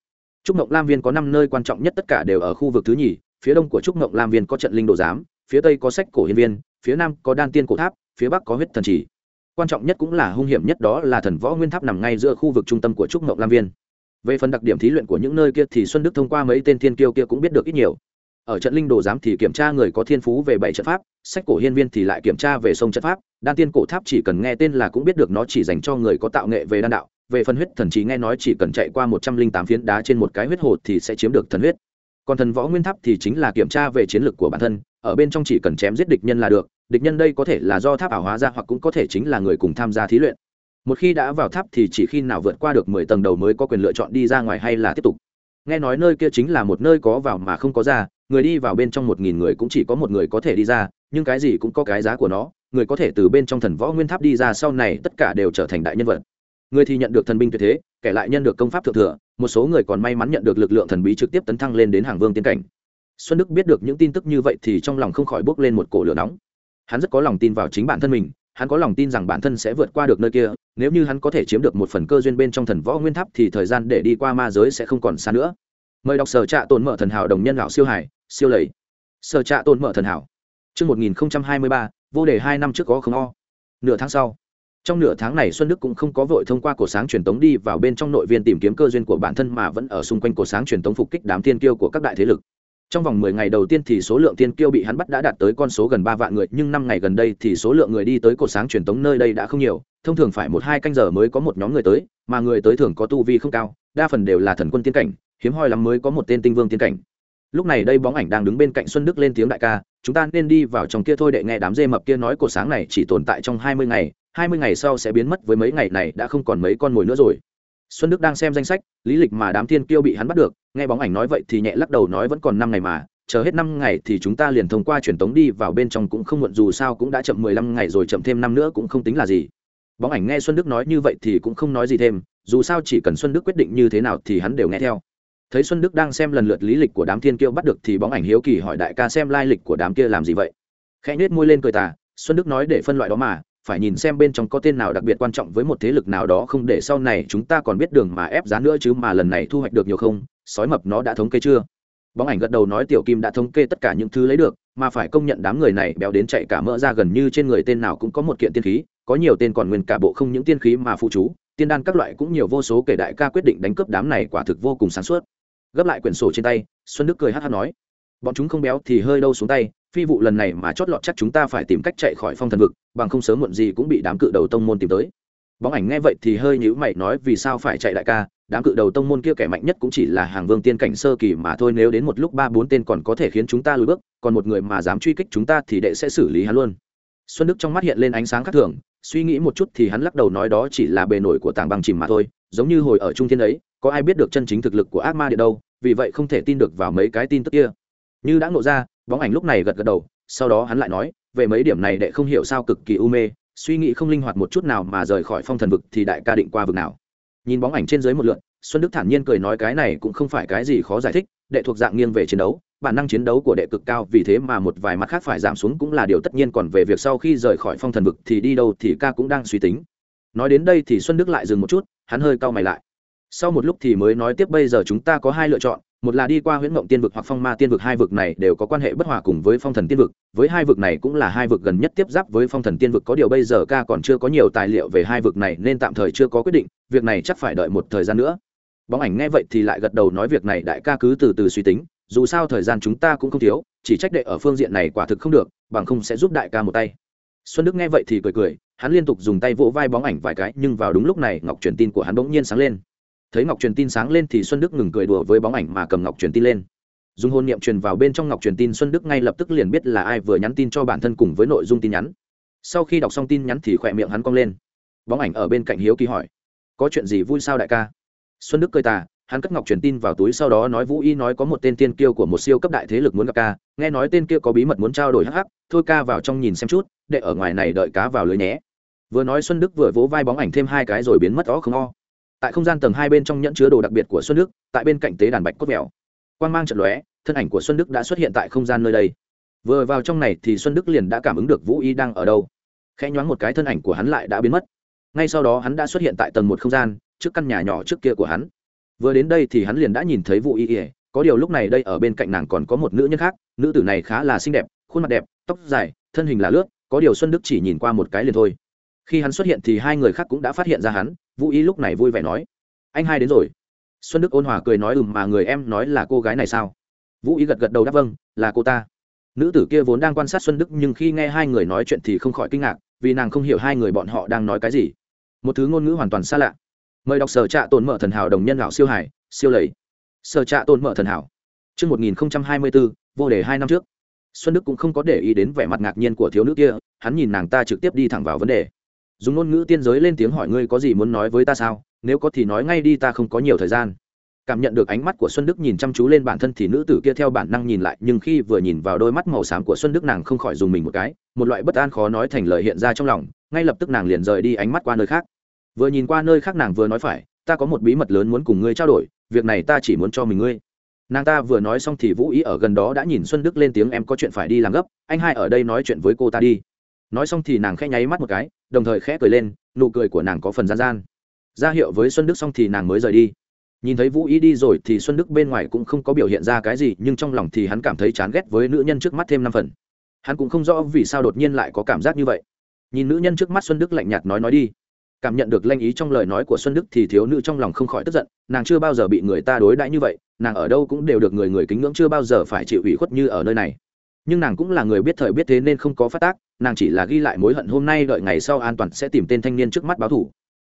trúc mộng lam viên có năm nơi quan trọng nhất tất cả đều ở khu vực thứ nhì, phía đông của trúc mộng lam viên có trận linh đồ giám, phía tây có sách cổ hiên viên, phía nam có đan tiên cổ tháp, phía bắc có huyết thần trì quan trọng nhất cũng là hung hiểm nhất đó là thần võ nguyên tháp nằm ngay giữa khu vực trung tâm của trúc mộng lam viên. Về phần đặc điểm thí luyện của những nơi kia thì xuân đức thông qua mấy tên thiên kiêu kia cũng biết được ít nhiều. Ở trận linh đồ giám thì kiểm tra người có thiên phú về bảy trận pháp, sách cổ hiên viên thì lại kiểm tra về sông trận pháp, đan tiên cổ tháp chỉ cần nghe tên là cũng biết được nó chỉ dành cho người có tạo nghệ về đan đạo về phần huyết thần chỉ nghe nói chỉ cần chạy qua một trăm linh tám phiến đá trên một cái huyết hồ thì sẽ chiếm được thần huyết. Còn thần võ nguyên tháp thì chính là kiểm tra về chiến lược của bản thân, ở bên trong chỉ cần chém giết địch nhân là được, địch nhân đây có thể là do tháp ảo hóa ra hoặc cũng có thể chính là người cùng tham gia thí luyện. Một khi đã vào tháp thì chỉ khi nào vượt qua được mười tầng đầu mới có quyền lựa chọn đi ra ngoài hay là tiếp tục. Nghe nói nơi kia chính là một nơi có vào mà không có ra, người đi vào bên trong một nghìn người cũng chỉ có một người có thể đi ra, nhưng cái gì cũng có cái giá của nó, người có thể từ bên trong thần võ nguyên tháp đi ra sau này tất cả đều trở thành đại nhân vật người thì nhận được thần binh tuyệt thế, kẻ lại nhận được công pháp thượng thừa, một số người còn may mắn nhận được lực lượng thần bí trực tiếp tấn thăng lên đến hàng vương tiên cảnh. Xuân đức biết được những tin tức như vậy thì trong lòng không khỏi bốc lên một cổ lửa nóng. Hắn rất có lòng tin vào chính bản thân mình, hắn có lòng tin rằng bản thân sẽ vượt qua được nơi kia, nếu như hắn có thể chiếm được một phần cơ duyên bên trong thần võ nguyên tháp thì thời gian để đi qua ma giới sẽ không còn xa nữa. Mời đọc sở trạ tồn mở thần hảo đồng nhân lão siêu hải, siêu lầy. Sở trạ tồn mở thần hảo. Trước 1023 vô đề hai năm trước có không o. Nửa tháng sau trong nửa tháng này xuân đức cũng không có vội thông qua cổ sáng truyền tống đi vào bên trong nội viên tìm kiếm cơ duyên của bản thân mà vẫn ở xung quanh cổ sáng truyền tống phục kích đám thiên kiêu của các đại thế lực. Trong vòng mười ngày đầu tiên thì số lượng tiên kiêu bị hắn bắt đã đạt tới con số gần ba vạn người, nhưng năm ngày gần đây thì số lượng người đi tới Cổ sáng truyền tống nơi đây đã không nhiều, thông thường phải một hai canh giờ mới có một nhóm người tới, mà người tới thường có tu vi không cao, đa phần đều là thần quân tiên cảnh, hiếm hoi lắm mới có một tên tinh vương tiên cảnh. Lúc này đây bóng ảnh đang đứng bên cạnh xuân đức lên tiếng đại ca, chúng ta nên đi vào trong kia thôi để nghe đám dê mập kia nói Cổ sáng này chỉ tồn tại trong hai mươi ngày hai mươi ngày sau sẽ biến mất với mấy ngày này đã không còn mấy con mồi nữa rồi. Xuân đức đang xem danh sách, lý lịch mà đám thiên kiêu bị hắn bắt được, nghe bóng ảnh nói vậy thì nhẹ lắc đầu nói vẫn còn năm ngày mà, chờ hết năm ngày thì chúng ta liền thông qua truyền tống đi vào bên trong cũng không muộn dù sao cũng đã chậm mười lăm ngày rồi, chậm thêm năm nữa cũng không tính là gì. Bóng ảnh nghe xuân đức nói như vậy thì cũng không nói gì thêm, dù sao chỉ cần xuân đức quyết định như thế nào thì hắn đều nghe theo. Thấy xuân đức đang xem lần lượt lý lịch của đám thiên kiêu bắt được thì bóng ảnh hiếu kỳ hỏi đại ca xem lai lịch của đám kia làm gì vậy. Khẽ nhếch môi lên cười tà, xuân đức nói để phân loại đó mà phải nhìn xem bên trong có tên nào đặc biệt quan trọng với một thế lực nào đó không để sau này chúng ta còn biết đường mà ép giá nữa chứ mà lần này thu hoạch được nhiều không, sói mập nó đã thống kê chưa? Bóng ảnh gật đầu nói tiểu kim đã thống kê tất cả những thứ lấy được, mà phải công nhận đám người này béo đến chạy cả mỡ ra gần như trên người tên nào cũng có một kiện tiên khí, có nhiều tên còn nguyên cả bộ không những tiên khí mà phụ chú, tiên đan các loại cũng nhiều vô số kể đại ca quyết định đánh cướp đám này quả thực vô cùng sáng suốt. Gấp lại quyển sổ trên tay, xuân đức cười hát hát nói. Bọn chúng không béo thì hơi đâu xuống tay phi vụ lần này mà chót lọt chắc chúng ta phải tìm cách chạy khỏi phong thần vực, bằng không sớm muộn gì cũng bị đám cự đầu tông môn tìm tới. Bóng ảnh nghe vậy thì hơi nhữ mày nói vì sao phải chạy đại ca, đám cự đầu tông môn kia kẻ mạnh nhất cũng chỉ là hàng vương tiên cảnh sơ kỳ mà thôi, nếu đến một lúc ba bốn tên còn có thể khiến chúng ta lùi bước, còn một người mà dám truy kích chúng ta thì đệ sẽ xử lý hắn luôn. Xuân đức trong mắt hiện lên ánh sáng khác thường, suy nghĩ một chút thì hắn lắc đầu nói đó chỉ là bề nổi của tảng băng chìm mà thôi, giống như hồi ở trung thiên ấy, có ai biết được chân chính thực lực của ác ma điện đâu, vì vậy không thể tin được vào mấy cái tin tức kia. Như đã ngộ ra bóng ảnh lúc này gật gật đầu, sau đó hắn lại nói, về mấy điểm này đệ không hiểu sao cực kỳ u mê, suy nghĩ không linh hoạt một chút nào mà rời khỏi phong thần vực thì đại ca định qua vực nào. Nhìn bóng ảnh trên dưới một lượn, xuân đức thản nhiên cười nói cái này cũng không phải cái gì khó giải thích, đệ thuộc dạng nghiêng về chiến đấu, bản năng chiến đấu của đệ cực cao, vì thế mà một vài mặt khác phải giảm xuống cũng là điều tất nhiên, còn về việc sau khi rời khỏi phong thần vực thì đi đâu thì ca cũng đang suy tính. Nói đến đây thì xuân đức lại dừng một chút, hắn hơi cau mày lại. Sau một lúc thì mới nói tiếp, bây giờ chúng ta có hai lựa chọn một là đi qua huyễn mộng tiên vực hoặc phong ma tiên vực, hai vực này đều có quan hệ bất hòa cùng với phong thần tiên vực, với hai vực này cũng là hai vực gần nhất tiếp giáp với phong thần tiên vực. Có điều bây giờ ca còn chưa có nhiều tài liệu về hai vực này nên tạm thời chưa có quyết định, việc này chắc phải đợi một thời gian nữa. Bóng ảnh nghe vậy thì lại gật đầu nói việc này đại ca cứ từ từ suy tính, dù sao thời gian chúng ta cũng không thiếu, chỉ trách đệ ở phương diện này quả thực không được, bằng không sẽ giúp đại ca một tay. Xuân đức nghe vậy thì cười cười, hắn liên tục dùng tay vỗ vai bóng ảnh vài cái, nhưng vào đúng lúc này ngọc truyền tin của hắn bỗng nhiên sáng lên thấy ngọc truyền tin sáng lên thì xuân đức ngừng cười đùa với bóng ảnh mà cầm ngọc truyền tin lên. Dùng hôn niệm truyền vào bên trong ngọc truyền tin, xuân đức ngay lập tức liền biết là ai vừa nhắn tin cho bản thân cùng với nội dung tin nhắn. Sau khi đọc xong tin nhắn thì khỏe miệng hắn cong lên. Bóng ảnh ở bên cạnh hiếu kỳ hỏi, có chuyện gì vui sao đại ca? Xuân đức cười tà, hắn cất ngọc truyền tin vào túi sau đó nói, vũ y nói có một tên tiên kiêu của một siêu cấp đại thế lực muốn gặp ca, nghe nói tên kia có bí mật muốn trao đổi hắc hắc, thôi ca vào trong nhìn xem chút, để ở ngoài này đợi cá vào lưới nhé. Vừa nói xuân đức vừa vỗ vai bóng ảnh thêm hai cái rồi biến mất, ó không o tại không gian tầng hai bên trong nhẫn chứa đồ đặc biệt của xuân đức, tại bên cạnh tế đàn bạch cốt mèo quan g mang trận lóe, thân ảnh của xuân đức đã xuất hiện tại không gian nơi đây. Vừa vào trong này thì xuân đức liền đã cảm ứng được vũ y đang ở đâu. Khẽ nhoáng một cái thân ảnh của hắn lại đã biến mất. Ngay sau đó hắn đã xuất hiện tại tầng một không gian, trước căn nhà nhỏ trước kia của hắn. Vừa đến đây thì hắn liền đã nhìn thấy vũ y ỉa có điều lúc này đây ở bên cạnh nàng còn có một nữ nhân khác. Nữ tử này khá là xinh đẹp, khuôn mặt đẹp, tóc dài, thân hình là lướt. Có điều xuân đức chỉ nhìn qua một cái liền thôi. Khi hắn xuất hiện thì hai người khác cũng đã phát hiện ra hắn vũ y lúc này vui vẻ nói anh hai đến rồi. Xuân đức ôn hòa cười nói ừm mà người em nói là cô gái này sao? Vũ y gật gật đầu đáp vâng là cô ta. Nữ tử kia vốn đang quan sát xuân đức nhưng khi nghe hai người nói chuyện thì không khỏi kinh ngạc vì nàng không hiểu hai người bọn họ đang nói cái gì. Một thứ ngôn ngữ hoàn toàn xa lạ. Mời đọc sở trạ tồn mở thần hảo đồng nhân lão siêu hải siêu lầy. Sở trạ tồn mở thần hảo. Trước 1024, vô đề hai năm trước. Xuân Đức cũng không có để ý đến vẻ mặt ngạc nhiên của thiếu nữ kia, hắn nhìn nàng ta trực tiếp đi thẳng vào vấn đề. Dùng ngôn ngữ tiên giới lên tiếng hỏi ngươi có gì muốn nói với ta sao, nếu có thì nói ngay đi ta không có nhiều thời gian. Cảm nhận được ánh mắt của Xuân Đức nhìn chăm chú lên bản thân thì nữ tử kia theo bản năng nhìn lại, nhưng khi vừa nhìn vào đôi mắt màu xám của Xuân Đức nàng không khỏi dùng mình một cái, một loại bất an khó nói thành lời hiện ra trong lòng, ngay lập tức nàng liền rời đi ánh mắt qua nơi khác. Vừa nhìn qua nơi khác nàng vừa nói phải ta có một bí mật lớn muốn cùng ngươi trao đổi việc này ta chỉ muốn cho mình ngươi. Nàng ta vừa nói xong thì vũ ý ở gần đó đã nhìn xuân đức lên tiếng em có chuyện phải đi làm gấp anh hai ở đây nói chuyện với cô ta đi. Nói xong thì nàng khẽ nháy mắt một cái đồng thời khẽ cười lên, nụ cười của nàng có phần gian gian. Ra hiệu với xuân đức xong thì nàng mới rời đi. Nhìn thấy vũ ý đi rồi thì xuân đức bên ngoài cũng không có biểu hiện ra cái gì, nhưng trong lòng thì hắn cảm thấy chán ghét với nữ nhân trước mắt thêm năm phần. Hắn cũng không rõ vì sao đột nhiên lại có cảm giác như vậy. Nhìn nữ nhân trước mắt xuân đức lạnh nhạt nói nói đi. Cảm nhận được lanh ý trong lời nói của xuân đức thì thiếu nữ trong lòng không khỏi tức giận, nàng chưa bao giờ bị người ta đối đãi như vậy, nàng ở đâu cũng đều được người người kính ngưỡng chưa bao giờ phải chịu ủy khuất như ở nơi này nhưng nàng cũng là người biết thời biết thế nên không có phát tác, nàng chỉ là ghi lại mối hận hôm nay đợi ngày sau an toàn sẽ tìm tên thanh niên trước mắt báo thủ.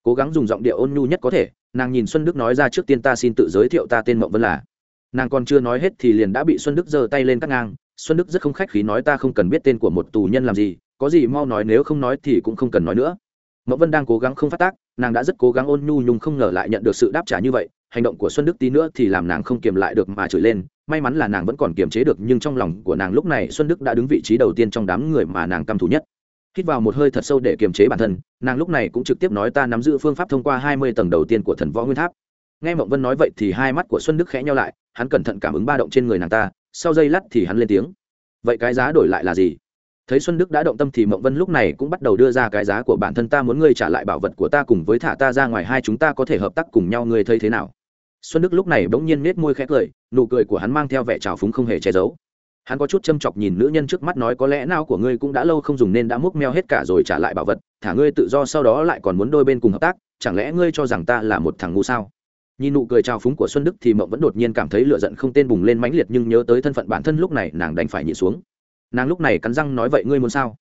Cố gắng dùng giọng điệu ôn nhu nhất có thể, nàng nhìn xuân đức nói ra trước tiên ta xin tự giới thiệu ta tên mộng vân là. Nàng còn chưa nói hết thì liền đã bị xuân đức giơ tay lên cắt ngang, xuân đức rất không khách khí nói ta không cần biết tên của một tù nhân làm gì, có gì mau nói nếu không nói thì cũng không cần nói nữa. Mậu vân đang cố gắng không phát tác, nàng đã rất cố gắng ôn nhu nhung không ngờ lại nhận được sự đáp trả như vậy hành động của xuân đức tí nữa thì làm nàng không kiềm lại được mà chửi lên. May mắn là nàng vẫn còn kiềm chế được, nhưng trong lòng của nàng lúc này xuân đức đã đứng vị trí đầu tiên trong đám người mà nàng căm thù nhất. Hít vào một hơi thật sâu để kiềm chế bản thân, nàng lúc này cũng trực tiếp nói ta nắm giữ phương pháp thông qua hai mươi tầng đầu tiên của thần võ nguyên tháp. Nghe mộng vân nói vậy thì hai mắt của xuân đức khẽ nhau lại, hắn cẩn thận cảm ứng ba động trên người nàng ta, sau giây lát thì hắn lên tiếng. Vậy cái giá đổi lại là gì? Thấy xuân đức đã động tâm thì mộng vân lúc này cũng bắt đầu đưa ra cái giá của bản thân ta muốn ngươi trả lại bảo vật của ta cùng với thả ta ra ngoài, hai chúng ta có thể hợp tác cùng nhau, ngươi thấy thế nào? Xuân đức lúc này bỗng nhiên nết môi khẽ cười, nụ cười của hắn mang theo vẻ trào phúng không hề che giấu. Hắn có chút châm chọc nhìn nữ nhân trước mắt nói có lẽ nào của ngươi cũng đã lâu không dùng nên đã múc meo hết cả rồi trả lại bảo vật, thả ngươi tự do sau đó lại còn muốn đôi bên cùng hợp tác, chẳng lẽ ngươi cho rằng ta là một thằng ngu sao? Nhìn nụ cười trào phúng của xuân đức thì mộng vẫn đột nhiên cảm thấy lựa giận không tên bùng lên mãnh liệt nhưng nhớ tới thân phận bản thân lúc này nàng đành phải nhịn xuống. Nàng lúc này cắn răng nói vậy ngươi muốn sao?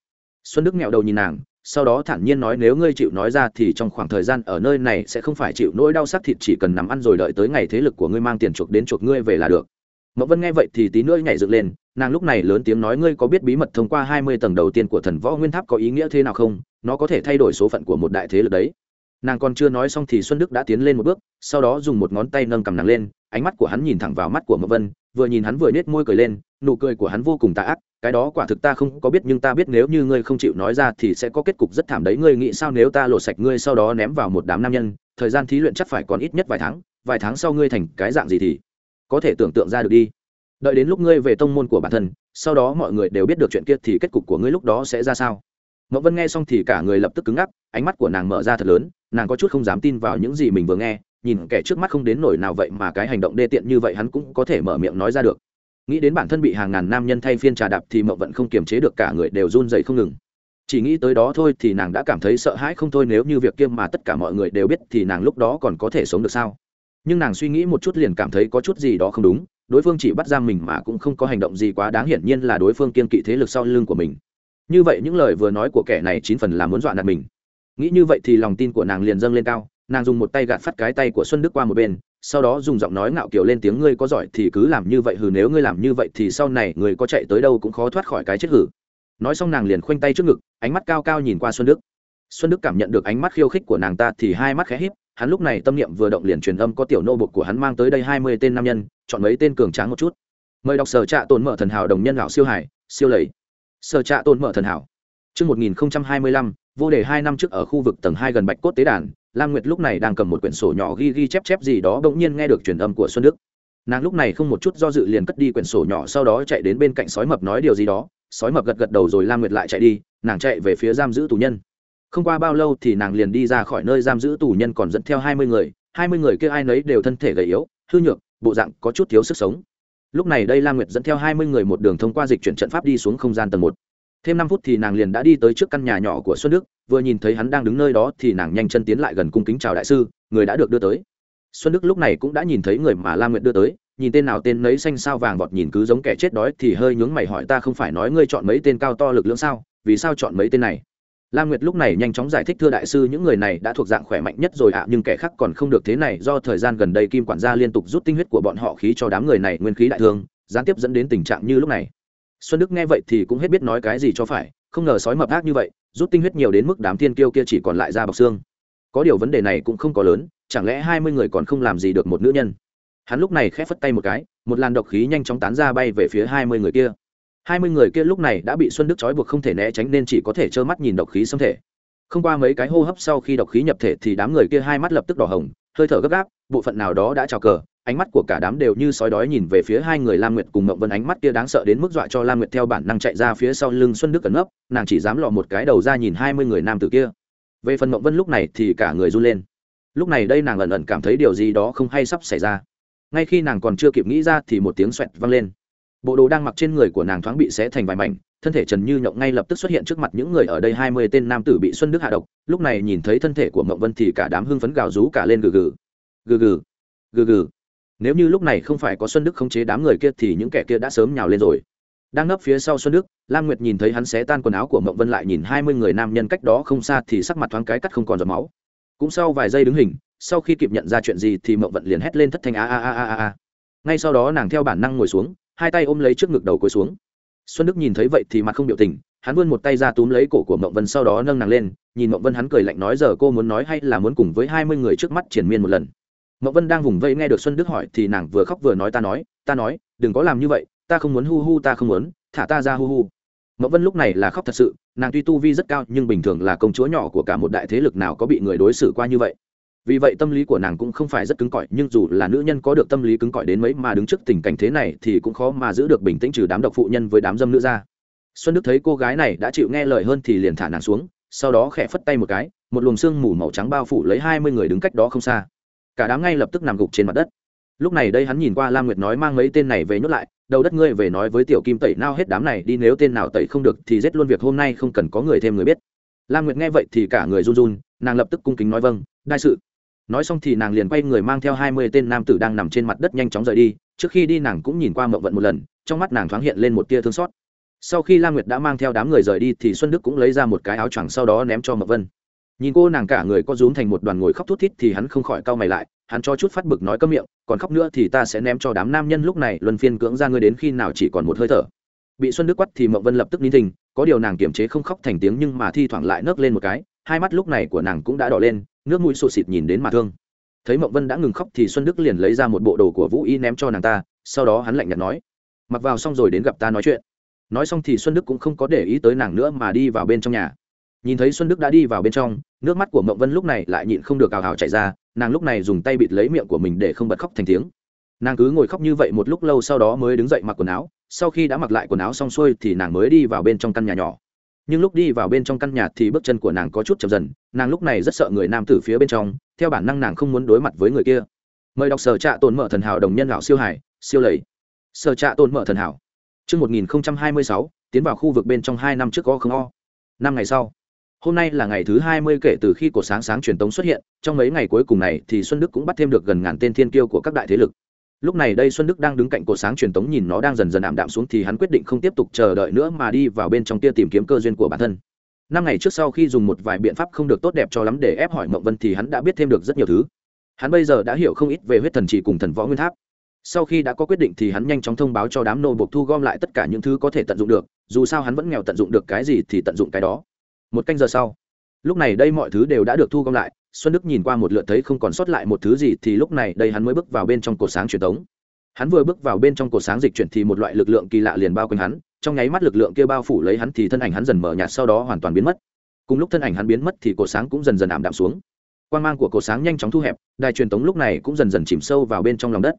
Xuân đức nghẹo đầu nhìn nàng sau đó thản nhiên nói nếu ngươi chịu nói ra thì trong khoảng thời gian ở nơi này sẽ không phải chịu nỗi đau sắc thịt, chỉ cần nằm ăn rồi đợi tới ngày thế lực của ngươi mang tiền chuộc đến chuộc ngươi về là được. Mậu vân nghe vậy thì tí nữa nhảy dựng lên, nàng lúc này lớn tiếng nói ngươi có biết bí mật thông qua hai mươi tầng đầu tiên của thần võ nguyên tháp có ý nghĩa thế nào không? Nó có thể thay đổi số phận của một đại thế lực đấy. Nàng còn chưa nói xong thì xuân đức đã tiến lên một bước, sau đó dùng một ngón tay nâng cầm nàng lên, ánh mắt của hắn nhìn thẳng vào mắt của mậu vân, vừa nhìn hắn vừa nết môi cười lên nụ cười của hắn vô cùng tà ác, cái đó quả thực ta không có biết, nhưng ta biết nếu như ngươi không chịu nói ra thì sẽ có kết cục rất thảm đấy. Ngươi nghĩ sao nếu ta lột sạch ngươi sau đó ném vào một đám nam nhân? Thời gian thí luyện chắc phải còn ít nhất vài tháng vài tháng sau ngươi thành cái dạng gì thì có thể tưởng tượng ra được đi. Đợi đến lúc ngươi về tông môn của bản thân, sau đó mọi người đều biết được chuyện kia thì kết cục của ngươi lúc đó sẽ ra sao. Mậu vân nghe xong thì cả người lập tức cứng ngắc, ánh mắt của nàng mở ra thật lớn, nàng có chút không dám tin vào những gì mình vừa nghe, nhìn kẻ trước mắt không đến nổi nào vậy mà cái hành động đê tiện như vậy hắn cũng có thể mở miệng nói ra được nghĩ đến bản thân bị hàng ngàn nam nhân thay phiên trà đạp thì mậu vẫn không kiềm chế được, cả người đều run dậy không ngừng. Chỉ nghĩ tới đó thôi thì nàng đã cảm thấy sợ hãi không thôi, nếu như việc kia mà tất cả mọi người đều biết thì nàng lúc đó còn có thể sống được sao? Nhưng nàng suy nghĩ một chút liền cảm thấy có chút gì đó không đúng, đối phương chỉ bắt giam mình mà cũng không có hành động gì quá đáng, hiển nhiên là đối phương kiên kỵ thế lực sau lưng của mình. Như vậy những lời vừa nói của kẻ này chín phần là muốn dọa nạt mình. Nghĩ như vậy thì lòng tin của nàng liền dâng lên cao, nàng dùng một tay gạt phát cái tay của xuân đức qua một bên sau đó dùng giọng nói ngạo kiểu lên tiếng ngươi có giỏi thì cứ làm như vậy hừ nếu ngươi làm như vậy thì sau này người có chạy tới đâu cũng khó thoát khỏi cái chết hử nói xong nàng liền khoanh tay trước ngực ánh mắt cao cao nhìn qua xuân đức. Xuân đức cảm nhận được ánh mắt khiêu khích của nàng ta thì hai mắt khẽ híp hắn lúc này tâm niệm vừa động liền truyền âm có tiểu nô bột của hắn mang tới đây hai mươi tên nam nhân chọn mấy tên cường tráng một chút. Mời đọc sở trạ tồn mở thần hảo đồng nhân lão siêu hải siêu lầy. Sở trạ tồn mở thần hảo. Trước 1025, vô đề hai năm trước ở khu vực tầng hai gần bạch cốt tế đàn lam nguyệt lúc này đang cầm một quyển sổ nhỏ ghi ghi chép chép gì đó, bỗng nhiên nghe được truyền âm của xuân đức. Nàng lúc này không một chút do dự liền cất đi quyển sổ nhỏ, sau đó chạy đến bên cạnh sói mập nói điều gì đó. Sói mập gật gật đầu rồi lam nguyệt lại chạy đi, nàng chạy về phía giam giữ tù nhân. Không qua bao lâu thì nàng liền đi ra khỏi nơi giam giữ tù nhân còn dẫn theo hai mươi người, hai mươi người kia ai nấy đều thân thể gầy yếu, hư nhược, bộ dạng có chút thiếu sức sống. Lúc này đây lam nguyệt dẫn theo hai mươi người một đường thông qua dịch chuyển trận pháp đi xuống không gian tầng một thêm năm phút thì nàng liền đã đi tới trước căn nhà nhỏ của xuân đức, vừa nhìn thấy hắn đang đứng nơi đó thì nàng nhanh chân tiến lại gần cung kính chào đại sư, người đã được đưa tới. Xuân đức lúc này cũng đã nhìn thấy người mà lam nguyệt đưa tới, nhìn tên nào tên nấy xanh sao vàng vọt nhìn cứ giống kẻ chết đói thì hơi nhướng mày hỏi ta không phải nói ngươi chọn mấy tên cao to lực lượng sao, vì sao chọn mấy tên này? Lam nguyệt lúc này nhanh chóng giải thích, thưa đại sư, những người này đã thuộc dạng khỏe mạnh nhất rồi ạ, nhưng kẻ khác còn không được thế này, do thời gian gần đây kim quản gia liên tục rút tinh huyết của bọn họ khí cho đám người này nguyên khí đại thương, gián tiếp dẫn đến tình trạng như lúc này xuân đức nghe vậy thì cũng hết biết nói cái gì cho phải, không ngờ sói mập ác như vậy, rút tinh huyết nhiều đến mức đám thiên kiêu kia chỉ còn lại da bọc xương. Có điều vấn đề này cũng không có lớn, chẳng lẽ hai mươi người còn không làm gì được một nữ nhân? Hắn lúc này khẽ phất tay một cái, một làn độc khí nhanh chóng tán ra bay về phía hai mươi người kia. Hai mươi người kia lúc này đã bị xuân đức trói buộc không thể né tránh nên chỉ có thể trơ mắt nhìn độc khí xâm thể. Không qua mấy cái hô hấp sau khi độc khí nhập thể thì đám người kia hai mắt lập tức đỏ hồng, hơi thở gấp gáp, bộ phận nào đó đã trào cờ ánh mắt của cả đám đều như sói đói nhìn về phía hai người lam nguyệt cùng mộng vân. Ánh mắt kia đáng sợ đến mức dọa cho lam nguyệt theo bản năng chạy ra phía sau lưng xuân đức cẩn nấp, nàng chỉ dám lọ một cái đầu ra nhìn hai mươi người nam tử kia. Về phần mộng vân lúc này thì cả người run lên. Lúc này đây nàng ẩn ẩn cảm thấy điều gì đó không hay sắp xảy ra. Ngay khi nàng còn chưa kịp nghĩ ra thì một tiếng xoẹt vang lên. Bộ đồ đang mặc trên người của nàng thoáng bị xé thành vài mảnh, thân thể trần như nhộng ngay lập tức xuất hiện trước mặt những người ở đây. Hai mươi tên nam tử bị xuân đức hạ độc, lúc này nhìn thấy thân thể của mộng vân thì cả đám hưng phấn gào rú cả lên gừ gừ. Gừ gừ. Gừ gừ nếu như lúc này không phải có xuân đức khống chế đám người kia thì những kẻ kia đã sớm nhào lên rồi. Đang nấp phía sau xuân đức, lam nguyệt nhìn thấy hắn xé tan quần áo của mộng vân lại nhìn hai mươi người nam nhân cách đó không xa thì sắc mặt thoáng cái cắt không còn giọt máu. Cũng sau vài giây đứng hình, sau khi kịp nhận ra chuyện gì thì mộng vận liền hét lên thất thanh a a a a a ngay sau đó nàng theo bản năng ngồi xuống, hai tay ôm lấy trước ngực đầu cối xuống. Xuân đức nhìn thấy vậy thì mặt không biểu tình, hắn vươn một tay ra túm lấy cổ của mộng vân sau đó nâng nàng lên, nhìn mộng vân hắn cười lạnh nói giờ cô muốn nói hay là muốn cùng với hai mươi người trước mắt triển miên một lần mộng vân đang vùng vây nghe được xuân đức hỏi thì nàng vừa khóc vừa nói, ta nói ta nói, đừng có làm như vậy, ta không muốn hu hu, ta không muốn, thả ta ra hu hu. Mộng vân lúc này là khóc thật sự, nàng tuy tu vi rất cao nhưng bình thường là công chúa nhỏ của cả một đại thế lực nào có bị người đối xử qua như vậy. Vì vậy tâm lý của nàng cũng không phải rất cứng cỏi, nhưng dù là nữ nhân có được tâm lý cứng cỏi đến mấy mà đứng trước tình cảnh thế này thì cũng khó mà giữ được bình tĩnh trừ đám độc phụ nhân với đám dâm nữ ra. Xuân đức thấy cô gái này đã chịu nghe lời hơn thì liền thả nàng xuống, sau đó khẽ phất tay một cái, một luồng sương mù màu trắng bao phủ lấy hai mươi người đứng cách đó không xa cả đám ngay lập tức nằm gục trên mặt đất. Lúc này đây hắn nhìn qua lam nguyệt nói mang mấy tên này về nhốt lại, đầu đất ngươi về nói với tiểu kim tẩy nao hết đám này đi, nếu tên nào tẩy không được thì giết luôn việc hôm nay không cần có người thêm người biết. Lam nguyệt nghe vậy thì cả người run run, nàng lập tức cung kính nói vâng đại sự. Nói xong thì nàng liền quay người mang theo hai mươi tên nam tử đang nằm trên mặt đất nhanh chóng rời đi, trước khi đi nàng cũng nhìn qua mậu vận một lần, trong mắt nàng thoáng hiện lên một tia thương xót. Sau khi lam nguyệt đã mang theo đám người rời đi thì xuân đức cũng lấy ra một cái áo choàng sau đó ném cho mậu vân nhìn cô nàng cả người có rúm thành một đoàn ngồi khóc thút thít thì hắn không khỏi cau mày lại, hắn cho chút phát bực nói cấm miệng, còn khóc nữa thì ta sẽ ném cho đám nam nhân lúc này, luân phiên cưỡng ra ngươi đến khi nào chỉ còn một hơi thở. Bị xuân đức quắt thì mậu vân lập tức nín thình, có điều nàng kiềm chế không khóc thành tiếng nhưng mà thi thoảng lại nấc lên một cái, hai mắt lúc này của nàng cũng đã đỏ lên, nước mũi sụt xịt nhìn đến mà thương. Thấy mậu vân đã ngừng khóc thì xuân đức liền lấy ra một bộ đồ của vũ y ném cho nàng ta, sau đó hắn lạnh nhạt nói, mặc vào xong rồi đến gặp ta nói chuyện. Nói xong thì xuân đức cũng không có để ý tới nàng nữa mà đi vào bên trong nhà nhìn thấy xuân đức đã đi vào bên trong nước mắt của Mộng vân lúc này lại nhịn không được ào ào chạy ra nàng lúc này dùng tay bịt lấy miệng của mình để không bật khóc thành tiếng. Nàng cứ ngồi khóc như vậy một lúc lâu sau đó mới đứng dậy mặc quần áo sau khi đã mặc lại quần áo xong xuôi thì nàng mới đi vào bên trong căn nhà nhỏ. Nhưng lúc đi vào bên trong căn nhà thì bước chân của nàng có chút chậm dần nàng lúc này rất sợ người nam tử phía bên trong theo bản năng nàng không muốn đối mặt với người kia. Mời đọc sở trạ tồn mở thần hảo đồng nhân lão siêu hải siêu lầy. Sở trạ tồn mở thần hảo. Trước 1026, tiến vào khu vực bên trong hai năm trước có không o. Năm ngày sau, hôm nay là ngày thứ hai mươi kể từ khi cổ sáng sáng truyền tống xuất hiện, trong mấy ngày cuối cùng này thì xuân đức cũng bắt thêm được gần ngàn tên thiên kiêu của các đại thế lực. Lúc này đây xuân đức đang đứng cạnh cổ sáng truyền tống nhìn nó đang dần dần ảm đạm xuống thì hắn quyết định không tiếp tục chờ đợi nữa mà đi vào bên trong kia tìm kiếm cơ duyên của bản thân. Năm ngày trước sau khi dùng một vài biện pháp không được tốt đẹp cho lắm để ép hỏi mộng vân thì hắn đã biết thêm được rất nhiều thứ. Hắn bây giờ đã hiểu không ít về huyết thần chỉ cùng thần võ nguyên tháp. Sau khi đã có quyết định thì hắn nhanh chóng thông báo cho đám nô buộc thu gom lại tất cả những thứ có thể tận dụng được, dù sao hắn vẫn nghèo tận dụng được cái gì thì tận dụng cái đó một canh giờ sau. Lúc này đây mọi thứ đều đã được thu gom lại, xuân đức nhìn qua một lượt thấy không còn sót lại một thứ gì thì lúc này đây hắn mới bước vào bên trong cột sáng truyền thống hắn vừa bước vào bên trong cột sáng dịch chuyển thì một loại lực lượng kỳ lạ liền bao quanh hắn, trong nháy mắt lực lượng kia bao phủ lấy hắn thì thân ảnh hắn dần mở nhạt sau đó hoàn toàn biến mất. Cùng lúc thân ảnh hắn biến mất thì cột sáng cũng dần dần ảm đạm xuống. Quan g mang của cột sáng nhanh chóng thu hẹp, đài truyền tống lúc này cũng dần dần chìm sâu vào bên trong lòng đất.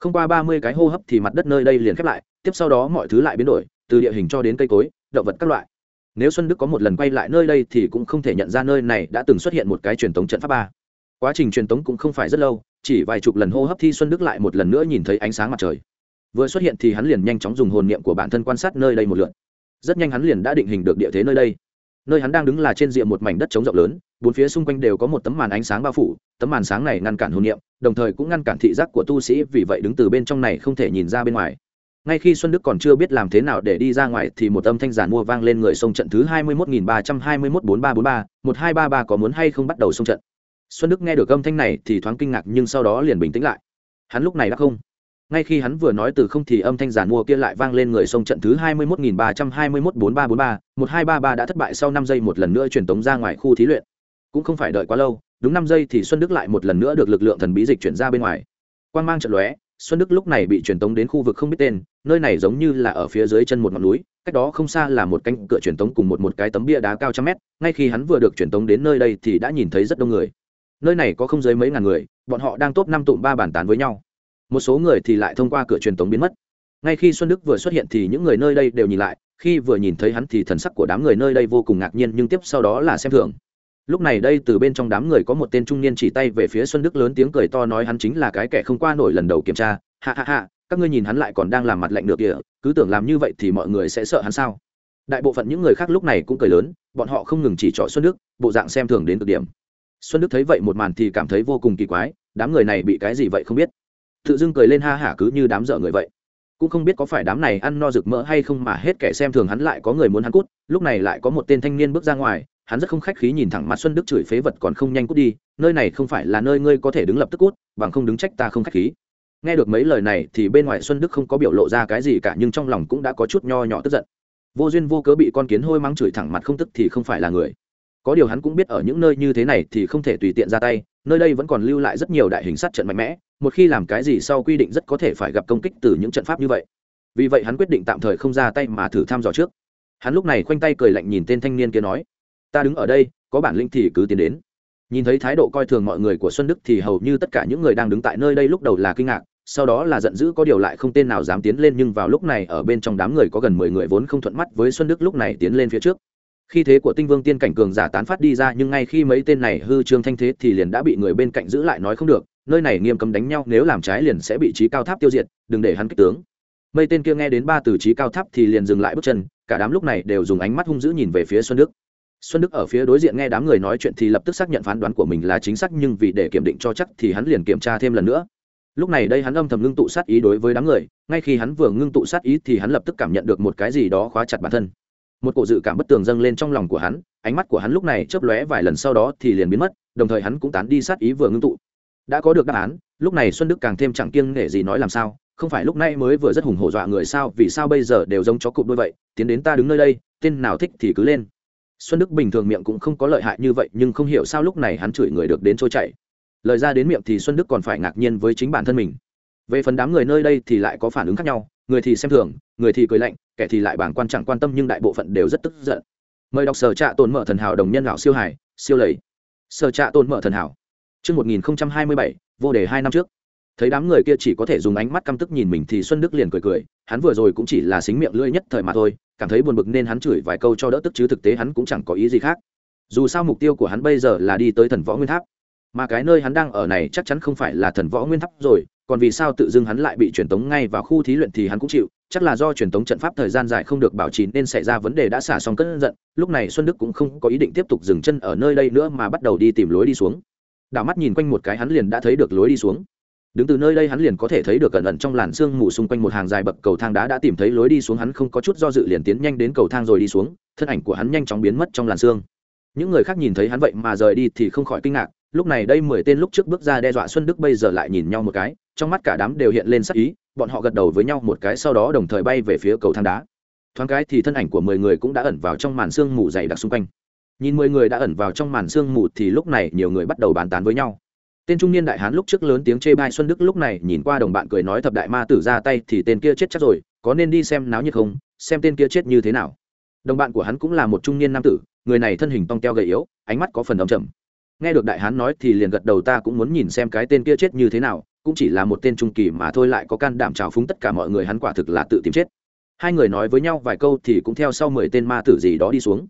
Không qua ba mươi cái hô hấp thì mặt đất nơi đây liền khép lại, tiếp sau đó mọi thứ lại biến đổi, từ địa hình cho đến cây cối, động vật các loại nếu xuân đức có một lần quay lại nơi đây thì cũng không thể nhận ra nơi này đã từng xuất hiện một cái truyền thống trận pháp ba. Quá trình truyền thống cũng không phải rất lâu, chỉ vài chục lần hô hấp thi xuân đức lại một lần nữa nhìn thấy ánh sáng mặt trời. Vừa xuất hiện thì hắn liền nhanh chóng dùng hồn niệm của bản thân quan sát nơi đây một lượt. Rất nhanh hắn liền đã định hình được địa thế nơi đây. Nơi hắn đang đứng là trên diện một mảnh đất trống rộng lớn, bốn phía xung quanh đều có một tấm màn ánh sáng bao phủ, tấm màn sáng này ngăn cản hồn niệm, đồng thời cũng ngăn cản thị giác của tu sĩ, vì vậy đứng từ bên trong này không thể nhìn ra bên ngoài ngay khi xuân đức còn chưa biết làm thế nào để đi ra ngoài thì một âm thanh giản mua vang lên người sông trận thứ hai mươi mốt nghìn ba trăm hai mươi mốt bốn ba bốn ba, một hai ba ba có muốn hay không bắt đầu sông trận. Xuân đức nghe được âm thanh này thì thoáng kinh ngạc nhưng sau đó liền bình tĩnh lại. Hắn lúc này đã không. Ngay khi hắn vừa nói từ không thì âm thanh giản mua kia lại vang lên người sông trận thứ hai mươi mốt nghìn ba trăm hai mươi mốt bốn ba bốn ba, một hai ba ba đã thất bại sau năm giây một lần nữa truyền tống ra ngoài khu thí luyện. Cũng không phải đợi quá lâu, đúng năm giây thì xuân đức lại một lần nữa được lực lượng thần bí dịch chuyển ra bên ngoài. Quan g mang trận lóe xuân đức lúc này bị truyền tống đến khu vực không biết tên, nơi này giống như là ở phía dưới chân một ngọn núi, cách đó không xa là một cánh cửa truyền tống cùng một một cái tấm bia đá cao trăm mét, ngay khi hắn vừa được truyền tống đến nơi đây thì đã nhìn thấy rất đông người. Nơi này có không dưới mấy ngàn người, bọn họ đang top năm tụm ba bàn tán với nhau. Một số người thì lại thông qua cửa truyền tống biến mất. Ngay khi xuân đức vừa xuất hiện thì những người nơi đây đều nhìn lại, khi vừa nhìn thấy hắn thì thần sắc của đám người nơi đây vô cùng ngạc nhiên, nhưng tiếp sau đó là xem thường lúc này đây từ bên trong đám người có một tên trung niên chỉ tay về phía xuân đức lớn tiếng cười to nói hắn chính là cái kẻ không qua nổi lần đầu kiểm tra. Hạ hạ hạ các ngươi nhìn hắn lại còn đang làm mặt lạnh được kìa, cứ tưởng làm như vậy thì mọi người sẽ sợ hắn sao? Đại bộ phận những người khác lúc này cũng cười lớn, bọn họ không ngừng chỉ trỏ xuân đức, bộ dạng xem thường đến cực điểm. Xuân đức thấy vậy một màn thì cảm thấy vô cùng kỳ quái, đám người này bị cái gì vậy không biết. Tự dưng cười lên ha hả cứ như đám dở người vậy. Cũng không biết có phải đám này ăn no rực mỡ hay không mà hết kẻ xem thường hắn lại có người muốn hắn cút, lúc này lại có một tên thanh niên bước ra ngoài hắn rất không khách khí nhìn thẳng mặt xuân đức chửi phế vật còn không nhanh cút đi, nơi này không phải là nơi ngươi có thể đứng lập tức cút, bằng không đứng trách ta không khách khí. Nghe được mấy lời này thì bên ngoài xuân đức không có biểu lộ ra cái gì cả, nhưng trong lòng cũng đã có chút nho nhỏ tức giận. Vô duyên vô cớ bị con kiến hôi mắng chửi thẳng mặt không tức thì không phải là người. Có điều hắn cũng biết ở những nơi như thế này thì không thể tùy tiện ra tay, nơi đây vẫn còn lưu lại rất nhiều đại hình sát trận mạnh mẽ, một khi làm cái gì sau quy định rất có thể phải gặp công kích từ những trận pháp như vậy. Vì vậy hắn quyết định tạm thời không ra tay mà thử thăm dò trước. Hắn lúc này khoanh tay cười lạnh nhìn tên thanh niên kia nói ta đứng ở đây, có bản lĩnh thì cứ tiến đến. Nhìn thấy thái độ coi thường mọi người của xuân đức thì hầu như tất cả những người đang đứng tại nơi đây lúc đầu là kinh ngạc, sau đó là giận dữ có điều lại không tên nào dám tiến lên nhưng vào lúc này ở bên trong đám người có gần mười người vốn không thuận mắt với xuân đức lúc này tiến lên phía trước. Khi thế của tinh vương tiên cảnh cường giả tán phát đi ra nhưng ngay khi mấy tên này hư trương thanh thế thì liền đã bị người bên cạnh giữ lại nói không được, nơi này nghiêm cấm đánh nhau, nếu làm trái liền sẽ bị trí cao tháp tiêu diệt, đừng để hắn kích tướng. Mấy tên kia nghe đến ba từ trí cao tháp thì liền dừng lại bước chân, cả đám lúc này đều dùng ánh mắt hung dữ nhìn về phía xuân đức xuân đức ở phía đối diện nghe đám người nói chuyện thì lập tức xác nhận phán đoán của mình là chính xác, nhưng vì để kiểm định cho chắc thì hắn liền kiểm tra thêm lần nữa. Lúc này đây hắn âm thầm ngưng tụ sát ý đối với đám người, ngay khi hắn vừa ngưng tụ sát ý thì hắn lập tức cảm nhận được một cái gì đó khóa chặt bản thân. Một cổ dự cảm bất tường dâng lên trong lòng của hắn, ánh mắt của hắn lúc này chớp lóe vài lần sau đó thì liền biến mất, đồng thời hắn cũng tán đi sát ý vừa ngưng tụ. Đã có được đáp án, lúc này xuân đức càng thêm chẳng kiêng nể gì nói làm sao, không phải lúc nay mới vừa rất hùng hổ dọa người sao, vì sao bây giờ đều giống chó cụp đôi vậy, tiến đến ta đứng nơi đây, tên nào thích thì cứ lên xuân đức bình thường miệng cũng không có lợi hại như vậy nhưng không hiểu sao lúc này hắn chửi người được đến trôi chảy. Lời ra đến miệng thì xuân đức còn phải ngạc nhiên với chính bản thân mình. Về phần đám người nơi đây thì lại có phản ứng khác nhau người thì xem thường người thì cười lạnh kẻ thì lại bảng quan chẳng quan tâm nhưng đại bộ phận đều rất tức giận. Mời đọc sở trạ tồn mở thần hảo đồng nhân lão siêu hải siêu lầy. Sở trạ tồn mở thần hảo. Trước 1027, vô đề hai năm trước thấy đám người kia chỉ có thể dùng ánh mắt căm tức nhìn mình thì xuân đức liền cười cười, hắn vừa rồi cũng chỉ là xính miệng lưỡi nhất thời mà thôi, cảm thấy buồn bực nên hắn chửi vài câu cho đỡ tức chứ thực tế hắn cũng chẳng có ý gì khác. Dù sao mục tiêu của hắn bây giờ là đi tới thần võ nguyên tháp, mà cái nơi hắn đang ở này chắc chắn không phải là thần võ nguyên tháp rồi, còn vì sao tự dưng hắn lại bị truyền tống ngay vào khu thí luyện thì hắn cũng chịu, chắc là do truyền tống trận pháp thời gian dài không được bảo trì nên xảy ra vấn đề đã xả xong cơn giận, lúc này xuân đức cũng không có ý định tiếp tục dừng chân ở nơi đây nữa mà bắt đầu đi tìm lối đi xuống. Đảo mắt nhìn quanh một cái hắn liền đã thấy được lối đi xuống đứng từ nơi đây hắn liền có thể thấy được cẩn ẩn trong làn sương mù xung quanh một hàng dài bậc cầu thang đá đã tìm thấy lối đi xuống, hắn không có chút do dự liền tiến nhanh đến cầu thang rồi đi xuống, thân ảnh của hắn nhanh chóng biến mất trong làn sương. Những người khác nhìn thấy hắn vậy mà rời đi thì không khỏi kinh ngạc, lúc này đây mười tên lúc trước bước ra đe dọa xuân đức bây giờ lại nhìn nhau một cái, trong mắt cả đám đều hiện lên sắc ý, bọn họ gật đầu với nhau một cái sau đó đồng thời bay về phía cầu thang đá. Thoáng cái thì thân ảnh của mười người cũng đã ẩn vào trong màn sương mù dày đặc xung quanh. Nhìn mười người đã ẩn vào trong màn sương mù thì lúc này nhiều người bắt đầu bàn tán với nhau tên trung niên đại hán lúc trước lớn tiếng chê bai xuân đức lúc này nhìn qua đồng bạn cười nói thập đại ma tử ra tay thì tên kia chết chắc rồi, có nên đi xem náo nhiệt không? Xem tên kia chết như thế nào? Đồng bạn của hắn cũng là một trung niên nam tử, người này thân hình tong teo gầy yếu, ánh mắt có phần âm trầm. Nghe được đại hán nói thì liền gật đầu ta cũng muốn nhìn xem cái tên kia chết như thế nào, cũng chỉ là một tên trung kỳ mà thôi lại có can đảm trào phúng tất cả mọi người hắn quả thực là tự tìm chết. Hai người nói với nhau vài câu thì cũng theo sau mười tên ma tử gì đó đi xuống.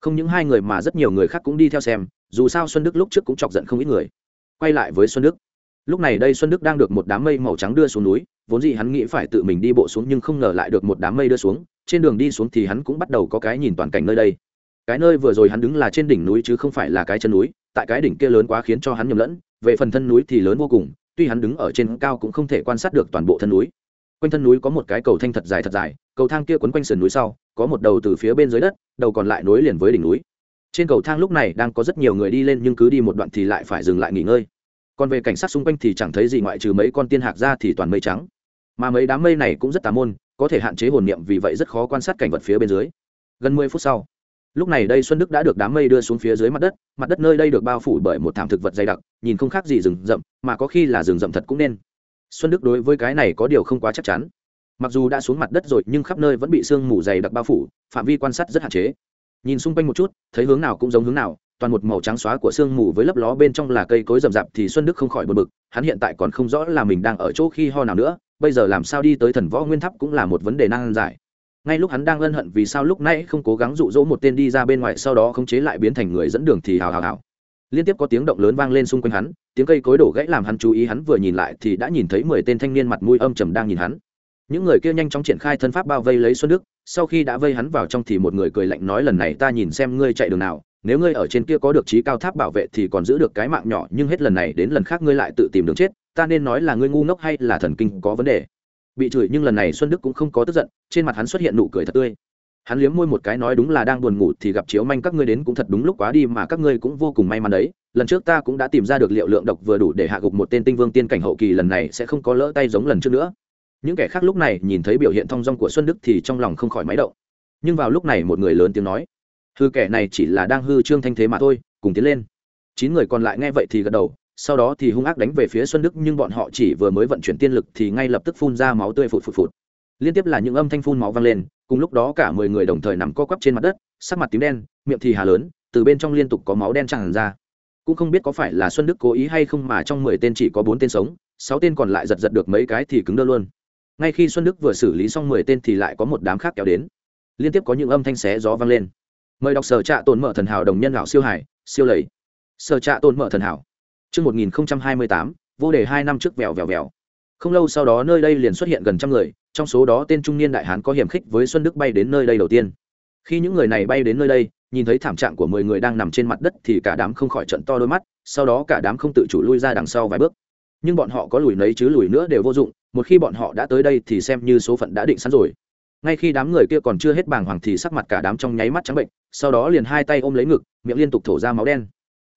Không những hai người mà rất nhiều người khác cũng đi theo xem, dù sao xuân đức lúc trước cũng chọc giận không ít người quay lại với xuân đức. Lúc này đây xuân đức đang được một đám mây màu trắng đưa xuống núi, vốn gì hắn nghĩ phải tự mình đi bộ xuống nhưng không ngờ lại được một đám mây đưa xuống, trên đường đi xuống thì hắn cũng bắt đầu có cái nhìn toàn cảnh nơi đây. Cái nơi vừa rồi hắn đứng là trên đỉnh núi chứ không phải là cái chân núi, tại cái đỉnh kia lớn quá khiến cho hắn nhầm lẫn, về phần thân núi thì lớn vô cùng, tuy hắn đứng ở trên cao cũng không thể quan sát được toàn bộ thân núi. Quanh thân núi có một cái cầu thanh thật dài thật dài, cầu thang kia quấn quanh sườn núi sau, có một đầu từ phía bên dưới đất, đầu còn lại nối liền với đỉnh núi trên cầu thang lúc này đang có rất nhiều người đi lên nhưng cứ đi một đoạn thì lại phải dừng lại nghỉ ngơi. Còn về cảnh sát xung quanh thì chẳng thấy gì ngoại trừ mấy con tiên hạc ra thì toàn mây trắng. Mà mấy đám mây này cũng rất tà môn, có thể hạn chế hồn niệm vì vậy rất khó quan sát cảnh vật phía bên dưới. Gần mười phút sau, lúc này đây xuân đức đã được đám mây đưa xuống phía dưới mặt đất. Mặt đất nơi đây được bao phủ bởi một thảm thực vật dày đặc, nhìn không khác gì rừng rậm, mà có khi là rừng rậm thật cũng nên. Xuân đức đối với cái này có điều không quá chắc chắn. Mặc dù đã xuống mặt đất rồi nhưng khắp nơi vẫn bị sương mù dày đặc bao phủ, phạm vi quan sát rất hạn chế nhìn xung quanh một chút, thấy hướng nào cũng giống hướng nào, toàn một màu trắng xóa của sương mù với lấp ló bên trong là cây cối rậm rạp thì xuân đức không khỏi bật bực, hắn hiện tại còn không rõ là mình đang ở chỗ khi ho nào nữa, bây giờ làm sao đi tới thần võ nguyên tháp cũng là một vấn đề nan giải. Ngay lúc hắn đang ân hận vì sao lúc nãy không cố gắng dụ dỗ một tên đi ra bên ngoài sau đó khống chế lại biến thành người dẫn đường thì hào hào hào. Liên tiếp có tiếng động lớn vang lên xung quanh hắn, tiếng cây cối đổ gãy làm hắn chú ý hắn vừa nhìn lại thì đã nhìn thấy mười tên thanh niên mặt mũi âm trầm đang nhìn hắn những người kia nhanh chóng triển khai thân pháp bao vây lấy xuân đức, sau khi đã vây hắn vào trong thì một người cười lạnh nói lần này ta nhìn xem ngươi chạy đường nào, nếu ngươi ở trên kia có được trí cao tháp bảo vệ thì còn giữ được cái mạng nhỏ, nhưng hết lần này đến lần khác ngươi lại tự tìm đường chết, ta nên nói là ngươi ngu ngốc hay là thần kinh có vấn đề? Bị chửi nhưng lần này xuân đức cũng không có tức giận, trên mặt hắn xuất hiện nụ cười thật tươi. Hắn liếm môi một cái nói đúng là đang buồn ngủ thì gặp chiếu manh các ngươi đến cũng thật đúng lúc quá đi mà các ngươi cũng vô cùng may mắn đấy. Lần trước ta cũng đã tìm ra được liệu lượng độc vừa đủ để hạ gục một tên tinh vương tiên cảnh hậu kỳ, lần này sẽ không có lỡ tay giống lần trước nữa những kẻ khác lúc này nhìn thấy biểu hiện thong dong của xuân đức thì trong lòng không khỏi máy động. Nhưng vào lúc này một người lớn tiếng nói, hư kẻ này chỉ là đang hư trương thanh thế mà thôi, cùng tiến lên. Chín người còn lại nghe vậy thì gật đầu, sau đó thì hung ác đánh về phía xuân đức, nhưng bọn họ chỉ vừa mới vận chuyển tiên lực thì ngay lập tức phun ra máu tươi phụt phụt phụt. Liên tiếp là những âm thanh phun máu vang lên, cùng lúc đó cả mười người đồng thời nằm co quắp trên mặt đất, sắc mặt tím đen, miệng thì hà lớn, từ bên trong liên tục có máu đen tràn ra. Cũng không biết có phải là xuân đức cố ý hay không mà trong mười tên chỉ có bốn tên sống, sáu tên còn lại giật giật được mấy cái thì cứng đơ luôn ngay khi xuân đức vừa xử lý xong mười tên thì lại có một đám khác kéo đến liên tiếp có những âm thanh xé gió vang lên mời đọc sở trạ tồn mở thần hảo đồng nhân lão siêu hải siêu lầy sở trạ tồn mở thần hảo Trước 1028, vô đề hai năm trước vèo vèo vèo. Không lâu sau đó nơi đây liền xuất hiện gần trăm người, trong số đó tên trung niên đại hán có hiểm khích với Xuân Đức bay đến nơi đây đầu tiên. Khi những người này bay đến nơi đây, nhìn thấy thảm trạng của mười người đang nằm trên mặt đất thì cả đám không khỏi trận to đôi mắt, sau đó cả đám không tự chủ lui ra đằng sau vài bước. Nhưng bọn họ có lùi nấy chứ lùi nữa đều vô dụng, một khi bọn họ đã tới đây thì xem như số phận đã định sẵn rồi. Ngay khi đám người kia còn chưa hết bàng hoàng thì sắc mặt cả đám trong nháy mắt trắng bệnh, sau đó liền hai tay ôm lấy ngực, miệng liên tục thổ ra máu đen.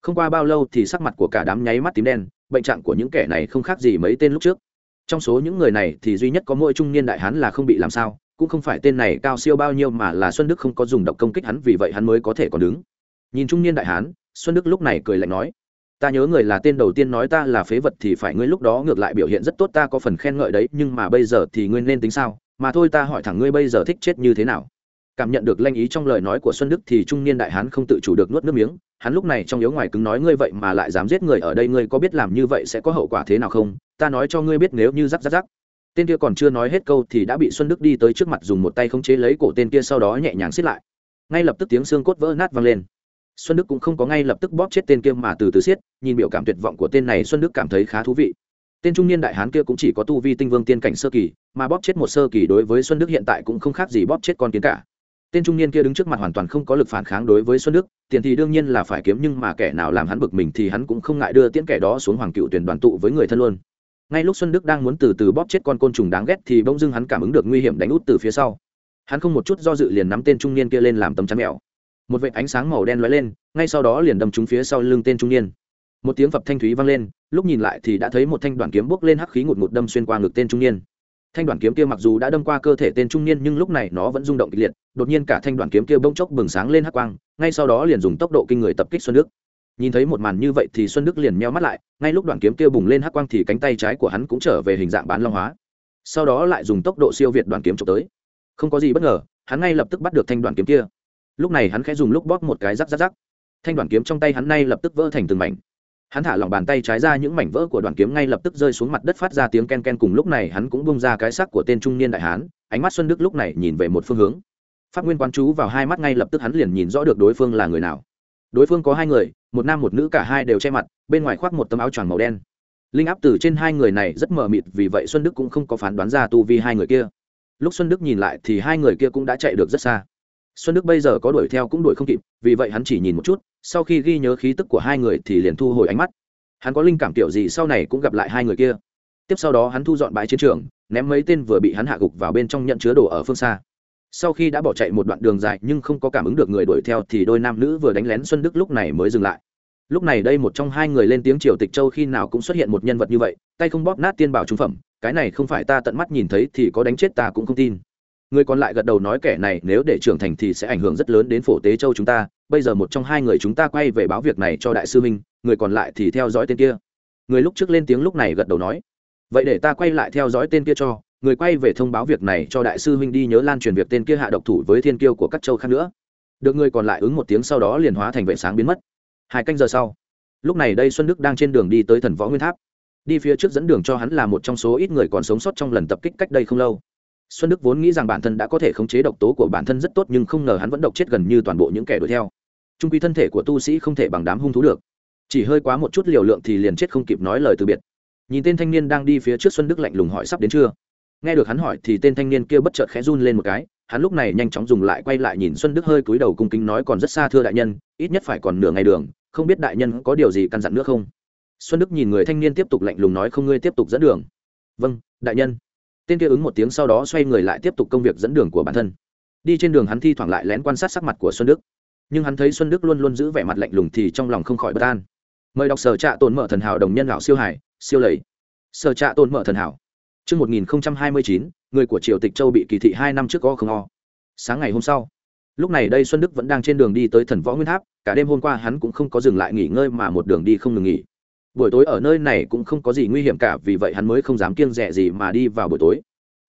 Không qua bao lâu thì sắc mặt của cả đám nháy mắt tím đen bệnh trạng của những kẻ này không khác gì mấy tên lúc trước. Trong số những người này thì duy nhất có mỗi trung niên đại hán là không bị làm sao cũng không phải tên này cao siêu bao nhiêu mà là xuân đức không có dùng độc công kích hắn vì vậy hắn mới có thể còn đứng. Nhìn trung niên đại hán xuân đức lúc này cười lạnh nói ta nhớ người là tên đầu tiên nói ta là phế vật thì phải ngươi lúc đó ngược lại biểu hiện rất tốt, ta có phần khen ngợi đấy, nhưng mà bây giờ thì ngươi nên tính sao? Mà thôi ta hỏi thẳng ngươi bây giờ thích chết như thế nào? Cảm nhận được lanh ý trong lời nói của xuân đức thì trung niên đại hán không tự chủ được nuốt nước miếng. Hắn lúc này trong yếu ngoài cứng nói ngươi vậy mà lại dám giết người ở đây, ngươi có biết làm như vậy sẽ có hậu quả thế nào không? Ta nói cho ngươi biết nếu như rắc rắc rắc. Tên kia còn chưa nói hết câu thì đã bị xuân đức đi tới trước mặt dùng một tay khống chế lấy cổ tên kia sau đó nhẹ nhàng xiết lại. Ngay lập tức tiếng xương cốt vỡ nát vang lên xuân đức cũng không có ngay lập tức bóp chết tên kia mà từ từ xiết nhìn biểu cảm tuyệt vọng của tên này, xuân đức cảm thấy khá thú vị. Tên trung niên đại hán kia cũng chỉ có tu vi tinh vương tiên cảnh sơ kỳ, mà bóp chết một sơ kỳ đối với xuân đức hiện tại cũng không khác gì bóp chết con kiến cả. Tên trung niên kia đứng trước mặt hoàn toàn không có lực phản kháng đối với xuân đức, tiền thì đương nhiên là phải kiếm nhưng mà kẻ nào làm hắn bực mình thì hắn cũng không ngại đưa tiễn kẻ đó xuống hoàng cựu tuyển đoàn tụ với người thân luôn. Ngay lúc xuân đức đang muốn từ từ bóp chết con côn trùng đáng ghét thì bỗng dưng hắn cảm ứng được nguy hiểm đánh út từ phía sau. Hắn không một chút do dự liền nắm tên trung niên kia lên làm tấm chắn mèo một vệt ánh sáng màu đen lóe lên, ngay sau đó liền đâm trúng phía sau lưng tên trung niên. Một tiếng phập thanh thúy vang lên, lúc nhìn lại thì đã thấy một thanh đoàn kiếm bốc lên hắc khí ngụt ngụt đâm xuyên qua ngực tên trung niên. Thanh đoàn kiếm kia mặc dù đã đâm qua cơ thể tên trung niên nhưng lúc này nó vẫn rung động kịch liệt, đột nhiên cả thanh đoàn kiếm kia bỗng chốc bừng sáng lên hắc quang, ngay sau đó liền dùng tốc độ kinh người tập kích xuân đức. Nhìn thấy một màn như vậy thì xuân đức liền meo mắt lại, ngay lúc đoàn kiếm kia bùng lên hắc quang thì cánh tay trái của hắn cũng trở về hình dạng bán long hóa. Sau đó lại dùng tốc độ siêu việt đoàn kiếm trộm tới. Không có gì bất ngờ, hắn ngay lập tức bắt được thanh đoàn kiếm kia lúc này hắn khẽ dùng lúc bóp một cái rắc rắc rắc. Thanh đoàn kiếm trong tay hắn nay lập tức vỡ thành từng mảnh. Hắn thả lỏng bàn tay trái ra những mảnh vỡ của đoàn kiếm ngay lập tức rơi xuống mặt đất phát ra tiếng ken ken cùng lúc này hắn cũng bung ra cái sắc của tên trung niên đại hán, ánh mắt xuân đức lúc này nhìn về một phương hướng. Phát nguyên quán chú vào hai mắt ngay lập tức hắn liền nhìn rõ được đối phương là người nào. Đối phương có hai người, một nam một nữ cả hai đều che mặt, bên ngoài khoác một tấm áo choàng màu đen. Linh áp từ trên hai người này rất mờ mịt, vì vậy xuân đức cũng không có phán đoán ra tu vi hai người kia. Lúc xuân đức nhìn lại thì hai người kia cũng đã chạy được rất xa xuân đức bây giờ có đuổi theo cũng đuổi không kịp, vì vậy hắn chỉ nhìn một chút, sau khi ghi nhớ khí tức của hai người thì liền thu hồi ánh mắt. Hắn có linh cảm kiểu gì sau này cũng gặp lại hai người kia. Tiếp sau đó hắn thu dọn bãi chiến trường, ném mấy tên vừa bị hắn hạ gục vào bên trong nhận chứa đồ ở phương xa. Sau khi đã bỏ chạy một đoạn đường dài nhưng không có cảm ứng được người đuổi theo thì đôi nam nữ vừa đánh lén xuân đức lúc này mới dừng lại. Lúc này đây một trong hai người lên tiếng triều tịch châu khi nào cũng xuất hiện một nhân vật như vậy, tay không bóp nát tiên bảo trung phẩm, cái này không phải ta tận mắt nhìn thấy thì có đánh chết ta cũng không tin người còn lại gật đầu nói kẻ này nếu để trưởng thành thì sẽ ảnh hưởng rất lớn đến phổ tế châu chúng ta, bây giờ một trong hai người chúng ta quay về báo việc này cho đại sư minh người còn lại thì theo dõi tên kia. Người lúc trước lên tiếng lúc này gật đầu nói, vậy để ta quay lại theo dõi tên kia cho, người quay về thông báo việc này cho đại sư huynh đi nhớ lan truyền việc tên kia hạ độc thủ với thiên kiêu của các châu khác nữa. Được người còn lại ứng một tiếng sau đó liền hóa thành vệ sáng biến mất. Hai canh giờ sau, lúc này đây xuân đức đang trên đường đi tới thần võ nguyên tháp. Đi phía trước dẫn đường cho hắn là một trong số ít người còn sống sót trong lần tập kích cách đây không lâu xuân đức vốn nghĩ rằng bản thân đã có thể khống chế độc tố của bản thân rất tốt nhưng không ngờ hắn vẫn độc chết gần như toàn bộ những kẻ đuổi theo. Trung quy thân thể của tu sĩ không thể bằng đám hung thú được. Chỉ hơi quá một chút liều lượng thì liền chết không kịp nói lời từ biệt. Nhìn tên thanh niên đang đi phía trước xuân đức lạnh lùng hỏi sắp đến chưa? Nghe được hắn hỏi thì tên thanh niên kia bất chợt khẽ run lên một cái. Hắn lúc này nhanh chóng dùng lại quay lại nhìn xuân đức hơi cúi đầu cung kính nói còn rất xa thưa đại nhân, ít nhất phải còn nửa ngày đường, không biết đại nhân có điều gì căn dặn nữa không? Xuân đức nhìn người thanh niên tiếp tục lạnh lùng nói không ngươi tiếp tục dẫn đường. Vâng đại nhân tên kia ứng một tiếng sau đó xoay người lại tiếp tục công việc dẫn đường của bản thân. Đi trên đường hắn thi thoảng lại lén quan sát sắc mặt của xuân đức. Nhưng hắn thấy xuân đức luôn luôn giữ vẻ mặt lạnh lùng thì trong lòng không khỏi bất an. Mời đọc sở trạ tồn mở thần hảo đồng nhân lão siêu hải siêu lầy. Sở trạ tồn mở thần hảo. Trước 1029, người của Triều Tịch Châu bị kỳ thị hai năm trước có không o. Sáng ngày hôm sau, lúc này đây Xuân Đức vẫn đang trên đường đi tới Thần Võ Nguyên Tháp, cả đêm hôm qua hắn cũng không có dừng lại nghỉ ngơi mà một đường đi không ngừng nghỉ. Buổi tối ở nơi này cũng không có gì nguy hiểm cả, vì vậy hắn mới không dám kiêng dè gì mà đi vào buổi tối.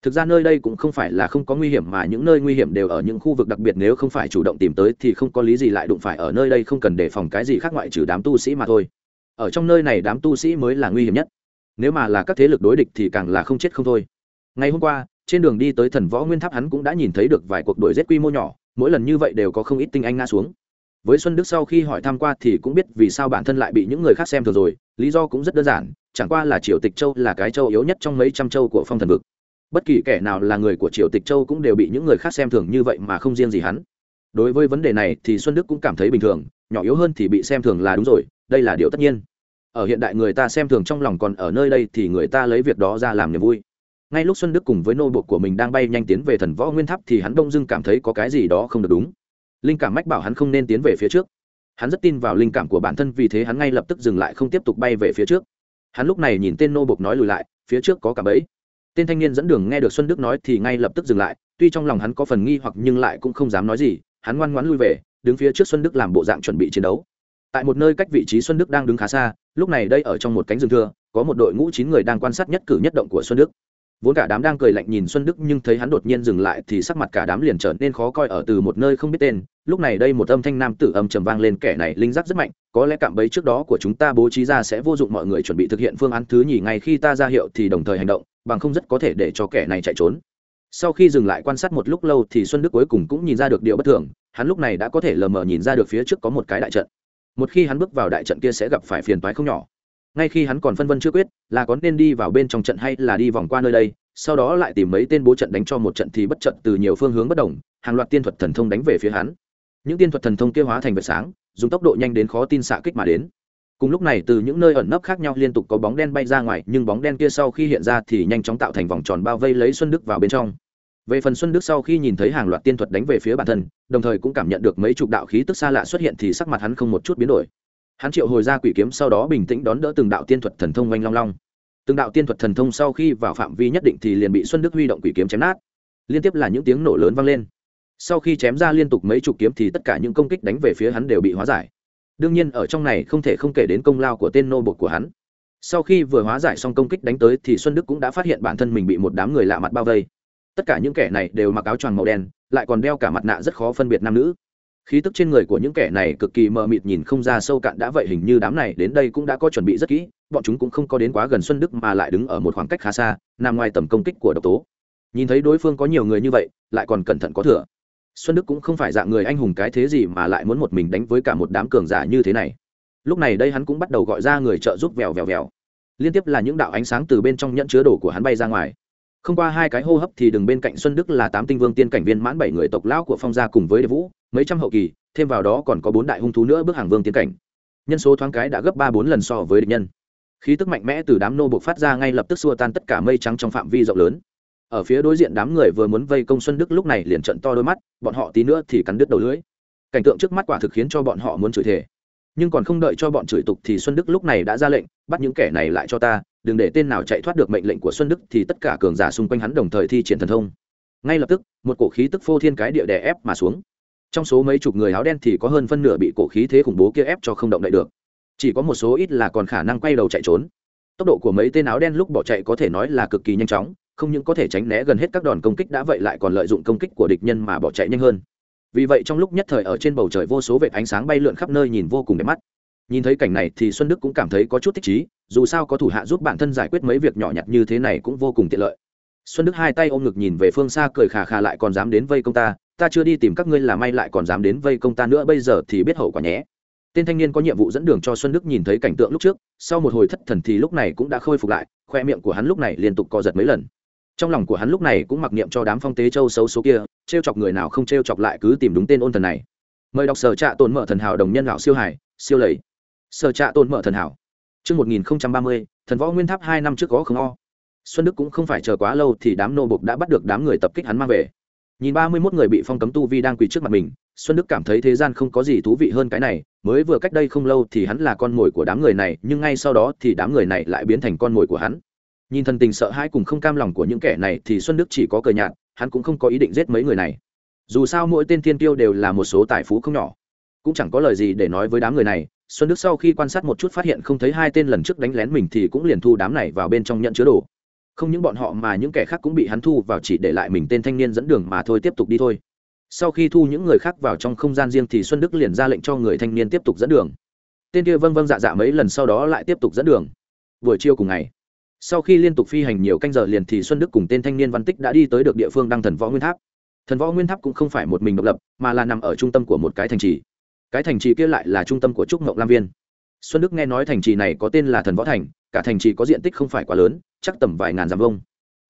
Thực ra nơi đây cũng không phải là không có nguy hiểm mà những nơi nguy hiểm đều ở những khu vực đặc biệt nếu không phải chủ động tìm tới thì không có lý gì lại đụng phải ở nơi đây không cần đề phòng cái gì khác ngoại trừ đám tu sĩ mà thôi. Ở trong nơi này đám tu sĩ mới là nguy hiểm nhất nếu mà là các thế lực đối địch thì càng là không chết không thôi ngày hôm qua trên đường đi tới thần võ nguyên tháp hắn cũng đã nhìn thấy được vài cuộc đổi rét quy mô nhỏ mỗi lần như vậy đều có không ít tinh anh ngã xuống với xuân đức sau khi hỏi tham q u a thì cũng biết vì sao bản thân lại bị những người khác xem thường rồi, lý do cũng rất đơn giản, chẳng qua là triều tịch châu là cái châu yếu nhất trong mấy trăm châu của phong thần vực. Bất kỳ kẻ nào là người của triều tịch châu cũng đều bị những người khác xem thường như vậy mà không riêng gì hắn. Đối với vấn đề này thì xuân đức cũng cảm thấy bình thường, nhỏ yếu hơn thì bị xem thường là đúng rồi, đây là điều tất nhiên. Ở hiện đại người ta xem thường trong lòng còn ở nơi đây thì người ta lấy việc đó ra làm niềm vui. Ngay lúc xuân đức cùng với nô bộ của mình đang bay nhanh tiến về thần võ nguyên tháp thì hắn đông dưng cảm thấy có cái gì đó không được đúng linh cảm mách bảo hắn không nên tiến về phía trước. Hắn rất tin vào linh cảm của bản thân, vì thế hắn ngay lập tức dừng lại, không tiếp tục bay về phía trước. Hắn lúc này nhìn tên nô bộc nói lùi lại, phía trước có cả bẫy. Tên thanh niên dẫn đường nghe được xuân đức nói thì ngay lập tức dừng lại, tuy trong lòng hắn có phần nghi hoặc nhưng lại cũng không dám nói gì, hắn ngoan ngoãn lui về, đứng phía trước xuân đức làm bộ dạng chuẩn bị chiến đấu. Tại một nơi cách vị trí xuân đức đang đứng khá xa, lúc này đây ở trong một cánh rừng thưa, có một đội ngũ chín người đang quan sát nhất cử nhất động của xuân đức vốn cả đám đang cười lạnh nhìn xuân đức nhưng thấy hắn đột nhiên dừng lại thì sắc mặt cả đám liền trở nên khó coi ở từ một nơi không biết tên. Lúc này đây một âm thanh nam tử âm trầm vang lên, kẻ này linh giác rất mạnh, có lẽ cạm bẫy trước đó của chúng ta bố trí ra sẽ vô dụng, mọi người chuẩn bị thực hiện phương án thứ nhì ngay khi ta ra hiệu thì đồng thời hành động, bằng không rất có thể để cho kẻ này chạy trốn. Sau khi dừng lại quan sát một lúc lâu thì xuân đức cuối cùng cũng nhìn ra được điều bất thường. Hắn lúc này đã có thể lờ mờ nhìn ra được phía trước có một cái đại trận. Một khi hắn bước vào đại trận kia sẽ gặp phải phiền toái không nhỏ ngay khi hắn còn phân vân chưa quyết, là có nên đi vào bên trong trận hay là đi vòng qua nơi đây, sau đó lại tìm mấy tên bố trận đánh cho một trận thì bất trận từ nhiều phương hướng bất đồng, hàng loạt tiên thuật thần thông đánh về phía hắn. Những tiên thuật thần thông kia hóa thành vật sáng, dùng tốc độ nhanh đến khó tin xạ kích mà đến. Cùng lúc này từ những nơi ẩn nấp khác nhau liên tục có bóng đen bay ra ngoài, nhưng bóng đen kia sau khi hiện ra thì nhanh chóng tạo thành vòng tròn bao vây lấy xuân đức vào bên trong. Về phần xuân đức sau khi nhìn thấy hàng loạt tiên thuật đánh về phía bản thân, đồng thời cũng cảm nhận được mấy chục đạo khí tức xa lạ xuất hiện thì sắc mặt hắn không một chút biến đổi hắn triệu hồi ra quỷ kiếm sau đó bình tĩnh đón đỡ từng đạo tiên thuật thần thông oanh long long. Từng đạo tiên thuật thần thông sau khi vào phạm vi nhất định thì liền bị xuân đức huy động quỷ kiếm chém nát. Liên tiếp là những tiếng nổ lớn vang lên. Sau khi chém ra liên tục mấy chục kiếm thì tất cả những công kích đánh về phía hắn đều bị hóa giải. Đương nhiên ở trong này không thể không kể đến công lao của tên nô bột của hắn. Sau khi vừa hóa giải xong công kích đánh tới thì xuân đức cũng đã phát hiện bản thân mình bị một đám người lạ mặt bao vây. Tất cả những kẻ này đều mặc áo choàng màu đen, lại còn đeo cả mặt nạ rất khó phân biệt nam nữ khí tức trên người của những kẻ này cực kỳ mờ mịt nhìn không ra sâu cạn đã vậy, hình như đám này đến đây cũng đã có chuẩn bị rất kỹ, bọn chúng cũng không có đến quá gần xuân đức mà lại đứng ở một khoảng cách khá xa, nằm ngoài tầm công kích của độc tố. Nhìn thấy đối phương có nhiều người như vậy, lại còn cẩn thận có thừa. Xuân đức cũng không phải dạng người anh hùng cái thế gì mà lại muốn một mình đánh với cả một đám cường giả như thế này. Lúc này đây hắn cũng bắt đầu gọi ra người trợ giúp vèo vèo vèo. Liên tiếp là những đạo ánh sáng từ bên trong nhẫn chứa đồ của hắn bay ra ngoài không qua hai cái hô hấp thì đừng bên cạnh xuân đức là tám tinh vương tiên cảnh viên mãn bảy người tộc lão của phong gia cùng với đệ vũ, mấy trăm hậu kỳ, thêm vào đó còn có bốn đại hung thú nữa bước hàng vương tiên cảnh. Nhân số thoáng cái đã gấp ba bốn lần so với địch nhân. Khí tức mạnh mẽ từ đám nô buộc phát ra ngay lập tức xua tan tất cả mây trắng trong phạm vi rộng lớn. Ở phía đối diện đám người vừa muốn vây công xuân đức lúc này liền trận to đôi mắt, bọn họ tí nữa thì cắn đứt đầu lưỡi. Cảnh tượng trước mắt quả thực khiến cho bọn họ muốn chửi thề. Nhưng còn không đợi cho bọn chửi tục thì xuân đức lúc này đã ra lệnh, bắt những kẻ này lại cho ta đừng để tên nào chạy thoát được mệnh lệnh của xuân đức thì tất cả cường giả xung quanh hắn đồng thời thi triển thần thông. Ngay lập tức, một cổ khí tức phô thiên cái địa đè ép mà xuống. Trong số mấy chục người áo đen thì có hơn phân nửa bị cổ khí thế khủng bố kia ép cho không động đậy được. Chỉ có một số ít là còn khả năng quay đầu chạy trốn. Tốc độ của mấy tên áo đen lúc bỏ chạy có thể nói là cực kỳ nhanh chóng, không những có thể tránh né gần hết các đòn công kích đã vậy lại còn lợi dụng công kích của địch nhân mà bỏ chạy nhanh hơn. Vì vậy trong lúc nhất thời ở trên bầu trời vô số vệt ánh sáng bay lượn khắp nơi nhìn vô cùng đẹp mắt nhìn thấy cảnh này thì xuân đức cũng cảm thấy có chút thích chí, dù sao có thủ hạ giúp bản thân giải quyết mấy việc nhỏ nhặt như thế này cũng vô cùng tiện lợi. Xuân đức hai tay ôm ngực nhìn về phương xa cười khà khà lại còn dám đến vây công ta ta chưa đi tìm các ngươi là may lại còn dám đến vây công ta nữa, bây giờ thì biết hậu quả nhé. Tên thanh niên có nhiệm vụ dẫn đường cho xuân đức nhìn thấy cảnh tượng lúc trước, sau một hồi thất thần thì lúc này cũng đã khôi phục lại, khoe miệng của hắn lúc này liên tục co giật mấy lần. Trong lòng của hắn lúc này cũng mặc niệm cho đám phong tế châu xấu số kia t r e o chọc người nào không t r e o chọc lại cứ tìm đúng tên ôn thần này. Mời đọc sở trạ tồn mở thần hảo đồng nhân lão siêu hải siêu lầy sở trạ tồn mở thần hảo. Trước 1030, thần võ nguyên tháp hai năm trước có không o. Xuân Đức cũng không phải chờ quá lâu thì đám nô bộc đã bắt được đám người tập kích hắn mang về. Nhìn ba mươi mốt người bị phong cấm tu vi đang quỳ trước mặt mình xuân đức cảm thấy thế gian không có gì thú vị hơn cái này mới vừa cách đây không lâu thì hắn là con mồi của đám người này nhưng ngay sau đó thì đám người này lại biến thành con mồi của hắn. Nhìn thần tình sợ hãi cùng không cam lòng của những kẻ này thì xuân đức chỉ có cờ nhạt hắn cũng không có ý định giết mấy người này. Dù sao mỗi tên thiên tiêu đều là một số tài phú không nhỏ. Cũng chẳng có lời gì để nói với đám người này xuân đức sau khi quan sát một chút phát hiện không thấy hai tên lần trước đánh lén mình thì cũng liền thu đám này vào bên trong nhận chứa đồ. Không những bọn họ mà những kẻ khác cũng bị hắn thu vào chỉ để lại mình tên thanh niên dẫn đường mà thôi tiếp tục đi thôi. Sau khi thu những người khác vào trong không gian riêng thì xuân đức liền ra lệnh cho người thanh niên tiếp tục dẫn đường. Tên kia vâng vâng dạ dạ mấy lần sau đó lại tiếp tục dẫn đường. Buổi chiều cùng ngày, sau khi liên tục phi hành nhiều canh giờ liền thì xuân đức cùng tên thanh niên văn tích đã đi tới được địa phương đăng thần võ nguyên tháp. Thần võ nguyên tháp cũng không phải một mình độc lập, mà là nằm ở trung tâm của một cái thành trì cái thành trì kia lại là trung tâm của trúc ngộng lam viên. Xuân đức nghe nói thành trì này có tên là thần võ thành, cả thành trì có diện tích không phải quá lớn, chắc tầm vài ngàn dặm vông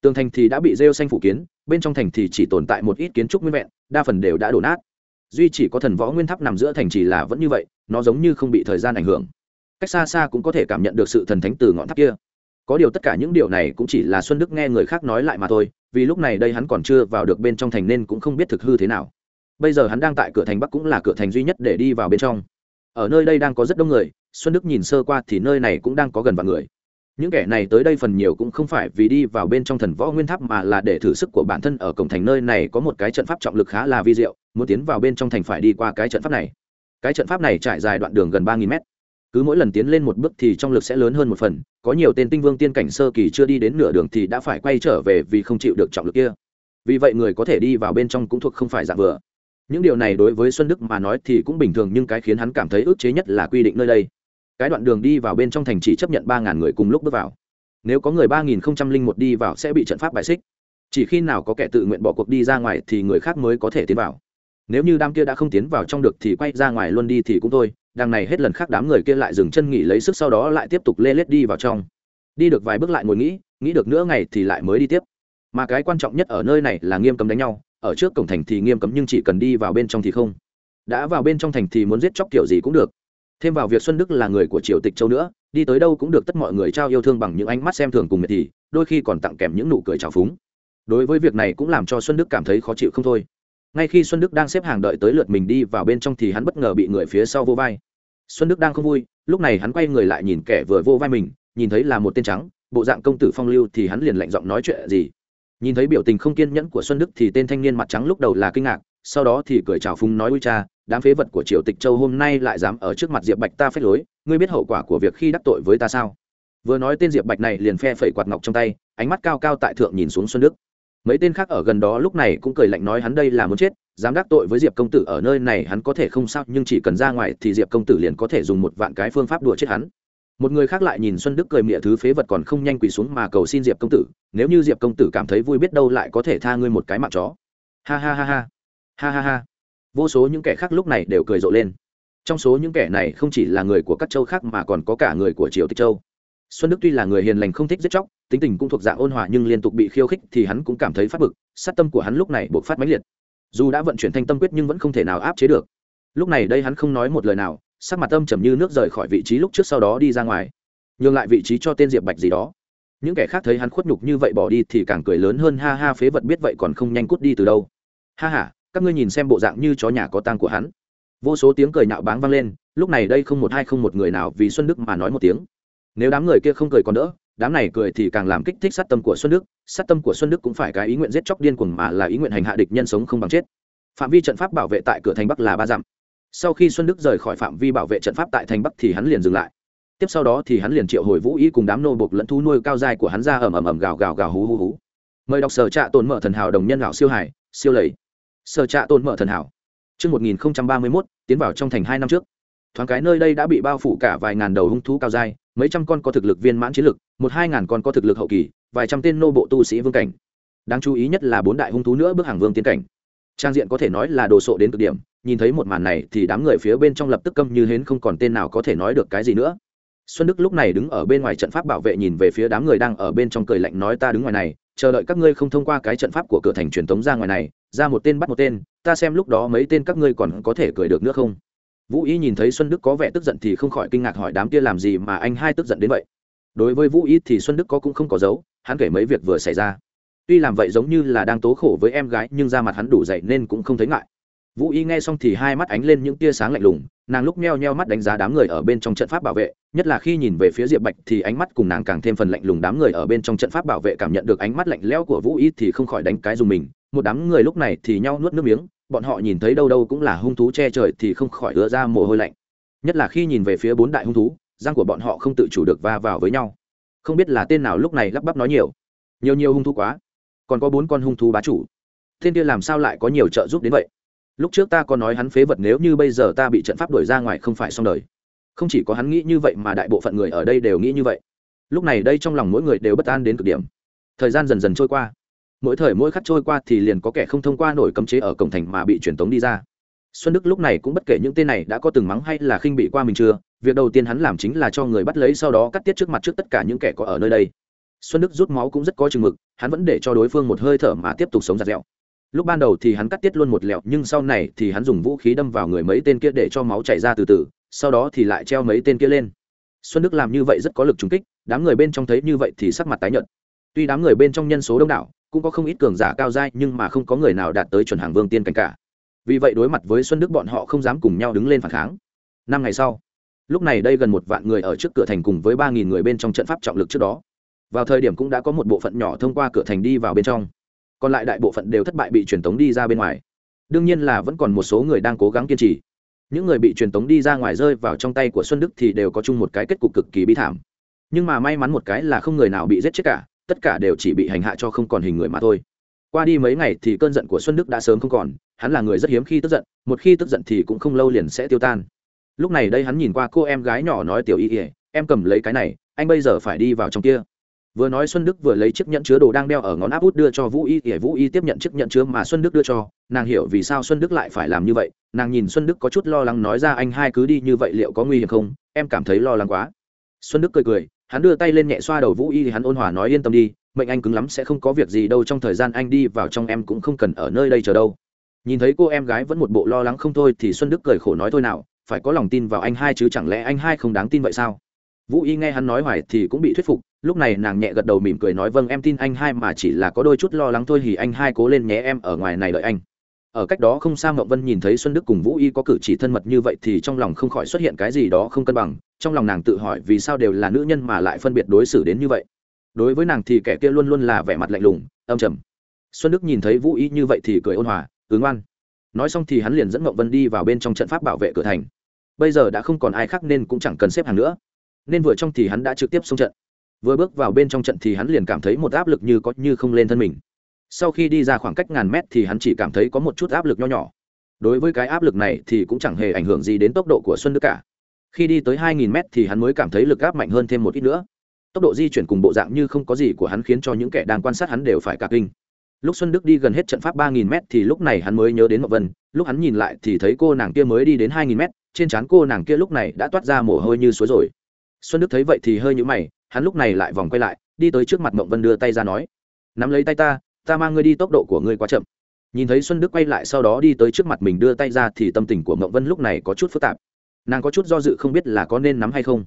tường thành thì đã bị rêu xanh phủ kiến, bên trong thành thì chỉ tồn tại một ít kiến trúc nguyên vẹn, đa phần đều đã đổ nát. Duy chỉ có thần võ nguyên tháp nằm giữa thành trì là vẫn như vậy, nó giống như không bị thời gian ảnh hưởng. Cách xa xa cũng có thể cảm nhận được sự thần thánh từ ngọn tháp kia. Có điều tất cả những điều này cũng chỉ là xuân đức nghe người khác nói lại mà thôi, vì lúc này đây hắn còn chưa vào được bên trong thành nên cũng không biết thực hư thế nào bây giờ hắn đang tại cửa thành bắc cũng là cửa thành duy nhất để đi vào bên trong. Ở nơi đây đang có rất đông người, xuân đức nhìn sơ qua thì nơi này cũng đang có gần vạn người. Những kẻ này tới đây phần nhiều cũng không phải vì đi vào bên trong thần võ nguyên tháp mà là để thử sức của bản thân ở cổng thành nơi này có một cái trận pháp trọng lực khá là vi diệu, muốn tiến vào bên trong thành phải đi qua cái trận pháp này. Cái trận pháp này trải dài đoạn đường gần ba nghìn mét. Cứ mỗi lần tiến lên một bước thì trong lực sẽ lớn hơn một phần, có nhiều tên tinh vương tiên cảnh sơ kỳ chưa đi đến nửa đường thì đã phải quay trở về vì không chịu được trọng lực kia. Vì vậy người có thể đi vào bên trong cũng thuộc không phải dạng vừa những điều này đối với xuân đức mà nói thì cũng bình thường, nhưng cái khiến hắn cảm thấy ức chế nhất là quy định nơi đây. Cái đoạn đường đi vào bên trong thành chỉ chấp nhận ba ngàn người cùng lúc bước vào. Nếu có người ba nghìn không trăm linh một đi vào sẽ bị trận pháp bài xích. Chỉ khi nào có kẻ tự nguyện bỏ cuộc đi ra ngoài thì người khác mới có thể tiến vào. Nếu như đám kia đã không tiến vào trong được thì quay ra ngoài luôn đi thì cũng thôi, đằng này hết lần khác đám người kia lại dừng chân nghỉ lấy sức sau đó lại tiếp tục lê lết đi vào trong. Đi được vài bước lại ngồi nghĩ nghĩ được nữa ngày thì lại mới đi tiếp. Mà cái quan trọng nhất ở nơi này là nghiêm cấm đánh nhau ở trước cổng thành thì nghiêm cấm nhưng chỉ cần đi vào bên trong thì không. Đã vào bên trong thành thì muốn giết chóc kiểu gì cũng được. Thêm vào việc xuân đức là người của triều tịch châu nữa, đi tới đâu cũng được tất mọi người trao yêu thương bằng những ánh mắt xem thường cùng miệt thì đôi khi còn tặng kèm những nụ cười trào phúng. Đối với việc này cũng làm cho xuân đức cảm thấy khó chịu không thôi. Ngay khi xuân đức đang xếp hàng đợi tới lượt mình đi vào bên trong thì hắn bất ngờ bị người phía sau vô vai. Xuân đức đang không vui, lúc này hắn quay người lại nhìn kẻ vừa vô vai mình, nhìn thấy là một tên trắng, bộ dạng công tử phong lưu thì hắn liền lạnh giọng nói chuyện gì nhìn thấy biểu tình không kiên nhẫn của xuân đức thì tên thanh niên mặt trắng lúc đầu là kinh ngạc, sau đó thì cười chào phúng nói ui cha, đám phế vật của triều tịch châu hôm nay lại dám ở trước mặt diệp bạch ta phép lối, ngươi biết hậu quả của việc khi đắc tội với ta sao? Vừa nói tên diệp bạch này liền phe phẩy quạt ngọc trong tay, ánh mắt cao cao tại thượng nhìn xuống xuân đức. Mấy tên khác ở gần đó lúc này cũng cười lạnh nói, hắn đây là muốn chết, dám đắc tội với diệp công tử ở nơi này hắn có thể không sao, nhưng chỉ cần ra ngoài thì diệp công tử liền có thể dùng một vạn cái phương pháp đùa chết hắn một người khác lại nhìn xuân đức cười mịa thứ phế vật còn không nhanh quỳ xuống mà cầu xin diệp công tử, nếu như diệp công tử cảm thấy vui biết đâu lại có thể tha ngươi một cái mạng chó. Ha ha ha ha. Ha ha ha. Vô số những kẻ khác lúc này đều cười rộ lên. Trong số những kẻ này không chỉ là người của các châu khác mà còn có cả người của triều tịch châu. Xuân đức tuy là người hiền lành không thích giết chóc, tính tình cũng thuộc dạng ôn hòa nhưng liên tục bị khiêu khích thì hắn cũng cảm thấy phát bực, sát tâm của hắn lúc này buộc phát mãnh liệt. Dù đã vận chuyển thanh tâm quyết nhưng vẫn không thể nào áp chế được. Lúc này đây hắn không nói một lời nào sắc mặt âm trầm như nước rời khỏi vị trí lúc trước sau đó đi ra ngoài, nhường lại vị trí cho tên diệp bạch gì đó. Những kẻ khác thấy hắn khuất nhục như vậy bỏ đi thì càng cười lớn hơn, ha ha, phế vật biết vậy còn không nhanh cút đi từ đâu. Ha ha, các ngươi nhìn xem bộ dạng như chó nhà có tang của hắn. Vô số tiếng cười nhạo báng vang lên, lúc này đây không một hai không một người nào vì xuân đức mà nói một tiếng. Nếu đám người kia không cười còn đỡ, đám này cười thì càng làm kích thích sát tâm của xuân đức, sát tâm của xuân đức cũng phải cái ý nguyện giết chóc điên cuồng mà là ý nguyện hành hạ địch nhân sống không bằng chết. Phạm vi trận pháp bảo vệ tại cửa thành bắc là ba dặm sau khi xuân đức rời khỏi phạm vi bảo vệ trận pháp tại thành bắc thì hắn liền dừng lại tiếp sau đó thì hắn liền triệu hồi vũ ý cùng đám nô bộc lẫn thu nuôi cao dài của hắn ra ầm ầm ầm gào gào gào hú hú hú mời đọc sở trạ tồn mở thần hảo đồng nhân gạo siêu hải siêu lầy sở trạ tồn mở thần hảo Trước 1031, tiến vào trong thành hai năm trước. Thoáng cái nơi đây đã bị bao phủ cả vài ngàn đầu hung thú cao dài, mấy trăm con có thực lực viên mãn chiến lực, một hai ngàn con có thực lực hậu kỳ, vài trăm tên nô bộ tu sĩ vương cảnh. Đáng chú ý nhất là bốn đại hung thú nữa bước hàng vương tiến cảnh. Trang diện có thể nói là đồ sộ đến cực điểm, nhìn thấy một màn này thì đám người phía bên trong lập tức câm như hến không còn tên nào có thể nói được cái gì nữa. Xuân Đức lúc này đứng ở bên ngoài trận pháp bảo vệ nhìn về phía đám người đang ở bên trong cười lạnh nói ta đứng ngoài này, chờ đợi các ngươi không thông qua cái trận pháp của cửa thành truyền thống ra ngoài này, ra một tên bắt một tên, ta xem lúc đó mấy tên các ngươi còn có thể cười được nữa không? Vũ y nhìn thấy xuân đức có vẻ tức giận thì không khỏi kinh ngạc hỏi đám kia làm gì mà anh hai tức giận đến vậy? Đối với vũ y thì xuân đức có cũng không có dấu hắn kể mấy việc vừa xảy ra. Tuy làm vậy giống như là đang tố khổ với em gái nhưng ra mặt hắn đủ dậy nên cũng không thấy ngại vũ y nghe xong thì hai mắt ánh lên những tia sáng lạnh lùng, nàng lúc meo nheo mắt đánh giá đám người ở bên trong trận pháp bảo vệ, nhất là khi nhìn về phía diệp bạch thì ánh mắt cùng nàng càng thêm phần lạnh lùng đám người ở bên trong trận pháp bảo vệ cảm nhận được ánh mắt lạnh lẽo của vũ y thì không khỏi đánh cái dùng mình, một đám người lúc này thì nhau nuốt nước miếng, bọn họ nhìn thấy đâu đâu cũng là hung thú che trời thì không khỏi ứa ra mồ hôi lạnh. Nhất là khi nhìn về phía bốn đại hung thú, răng của bọn họ không tự chủ được va vào với nhau. Không biết là tên nào lúc này lắp bắp nói nhiều. Nhiều nhiều hung thú quá. Còn có bốn con hung thú bá chủ. Tên kia làm sao lại có nhiều trợ giúp đến vậy? Lúc trước ta có nói hắn phế vật nếu như bây giờ ta bị trận pháp đuổi ra ngoài không phải xong đời. Không chỉ có hắn nghĩ như vậy mà đại bộ phận người ở đây đều nghĩ như vậy. Lúc này đây trong lòng mỗi người đều bất an đến cực điểm. Thời gian dần dần trôi qua. Mỗi thời mỗi khắc trôi qua thì liền có kẻ không thông qua nổi cấm chế ở cổng thành mà bị truyền tống đi ra. Xuân đức lúc này cũng bất kể những tên này đã có từng mắng hay là khinh bị qua mình chưa, việc đầu tiên hắn làm chính là cho người bắt lấy sau đó cắt tiết trước mặt trước tất cả những kẻ có ở nơi đây. Xuân đức rút máu cũng rất có chừng mực, hắn vẫn để cho đối phương một hơi thở mà tiếp tục sống giặt dẹo lúc ban đầu thì hắn cắt tiết luôn một lẹo, nhưng sau này thì hắn dùng vũ khí đâm vào người mấy tên kia để cho máu chảy ra từ từ, sau đó thì lại treo mấy tên kia lên. Xuân đức làm như vậy rất có lực trúng kích, đám người bên trong thấy như vậy thì sắc mặt tái nhợt. Tuy đám người bên trong nhân số đông đảo, cũng có không ít cường giả cao dai nhưng mà không có người nào đạt tới chuẩn hàng vương tiên cảnh cả. Vì vậy đối mặt với xuân đức bọn họ không dám cùng nhau đứng lên phản kháng. Năm ngày sau, lúc này đây gần một vạn người ở trước cửa thành cùng với ba nghìn người bên trong trận pháp trọng lực trước đó. Vào thời điểm cũng đã có một bộ phận nhỏ thông qua cửa thành đi vào bên trong còn lại đại bộ phận đều thất bại bị truyền tống đi ra bên ngoài. Đương nhiên là vẫn còn một số người đang cố gắng kiên trì. Những người bị truyền tống đi ra ngoài rơi vào trong tay của xuân đức thì đều có chung một cái kết cục cực kỳ bi thảm. Nhưng mà may mắn một cái là không người nào bị giết chết cả, tất cả đều chỉ bị hành hạ cho không còn hình người mà thôi. Qua đi mấy ngày thì cơn giận của xuân đức đã sớm không còn, hắn là người rất hiếm khi tức giận, một khi tức giận thì cũng không lâu liền sẽ tiêu tan. Lúc này đây hắn nhìn qua cô em gái nhỏ nói tiểu y ỉa em cầm lấy cái này, anh bây giờ phải đi vào trong kia vừa nói xuân đức vừa lấy chiếc nhẫn chứa đồ đang đeo ở ngón áp út đưa cho vũ y để vũ y tiếp nhận chiếc nhẫn chứa mà xuân đức đưa cho. Nàng hiểu vì sao xuân đức lại phải làm như vậy. Nàng nhìn xuân đức có chút lo lắng nói ra anh hai cứ đi như vậy liệu có nguy hiểm không? Em cảm thấy lo lắng quá. Xuân đức cười cười, hắn đưa tay lên nhẹ xoa đầu vũ y thì hắn ôn hòa nói yên tâm đi, mệnh anh cứng lắm sẽ không có việc gì đâu, trong thời gian anh đi vào trong em cũng không cần ở nơi đây chờ đâu. Nhìn thấy cô em gái vẫn một bộ lo lắng không thôi thì xuân đức cười khổ nói thôi nào, phải có lòng tin vào anh hai chứ chẳng lẽ anh hai không đáng tin vậy sao? Vũ y nghe hắn nói hoài thì cũng bị thuyết phục lúc này nàng nhẹ gật đầu mỉm cười nói vâng em tin anh hai mà chỉ là có đôi chút lo lắng thôi thì anh hai cố lên nhé, em ở ngoài này đợi anh. Ở cách đó không xa mậu vân nhìn thấy xuân đức cùng vũ y có cử chỉ thân mật như vậy thì trong lòng không khỏi xuất hiện cái gì đó không cân bằng, trong lòng nàng tự hỏi vì sao đều là nữ nhân mà lại phân biệt đối xử đến như vậy. Đối với nàng thì kẻ kia luôn luôn là vẻ mặt lạnh lùng, âm trầm. Xuân đức nhìn thấy vũ y như vậy thì cười ôn hòa, ứng oan. Nói xong thì hắn liền dẫn mậu vân đi vào bên trong trận pháp bảo vệ cửa thành. Bây giờ đã không còn ai khác nên cũng chẳng cần xếp hàng nữa. Nên vừa trong thì hắn đã trực tiếp xông trận vừa bước vào bên trong trận thì hắn liền cảm thấy một áp lực như có như không lên thân mình. Sau khi đi ra khoảng cách ngàn mét thì hắn chỉ cảm thấy có một chút áp lực nho nhỏ. Đối với cái áp lực này thì cũng chẳng hề ảnh hưởng gì đến tốc độ của xuân đức cả. Khi đi tới 2.000 mét thì hắn mới cảm thấy lực áp mạnh hơn thêm một ít nữa. Tốc độ di chuyển cùng bộ dạng như không có gì của hắn khiến cho những kẻ đang quan sát hắn đều phải cả kinh. Lúc xuân đức đi gần hết trận pháp 3.000 mét thì lúc này hắn mới nhớ đến mậu vân. Lúc hắn nhìn lại thì thấy cô nàng kia mới đi đến 2.000 mét. Trên trán cô nàng kia lúc này đã toát ra mồ hôi như suối rồi. Xuân đức thấy vậy thì hơi nhũ mày hắn lúc này lại vòng quay lại, đi tới trước mặt mộng vân đưa tay ra nói, nắm lấy tay ta ta mang ngươi đi tốc độ của ngươi quá chậm. Nhìn thấy xuân đức quay lại sau đó đi tới trước mặt mình đưa tay ra thì tâm tình của mộng vân lúc này có chút phức tạp. Nàng có chút do dự không biết là có nên nắm hay không.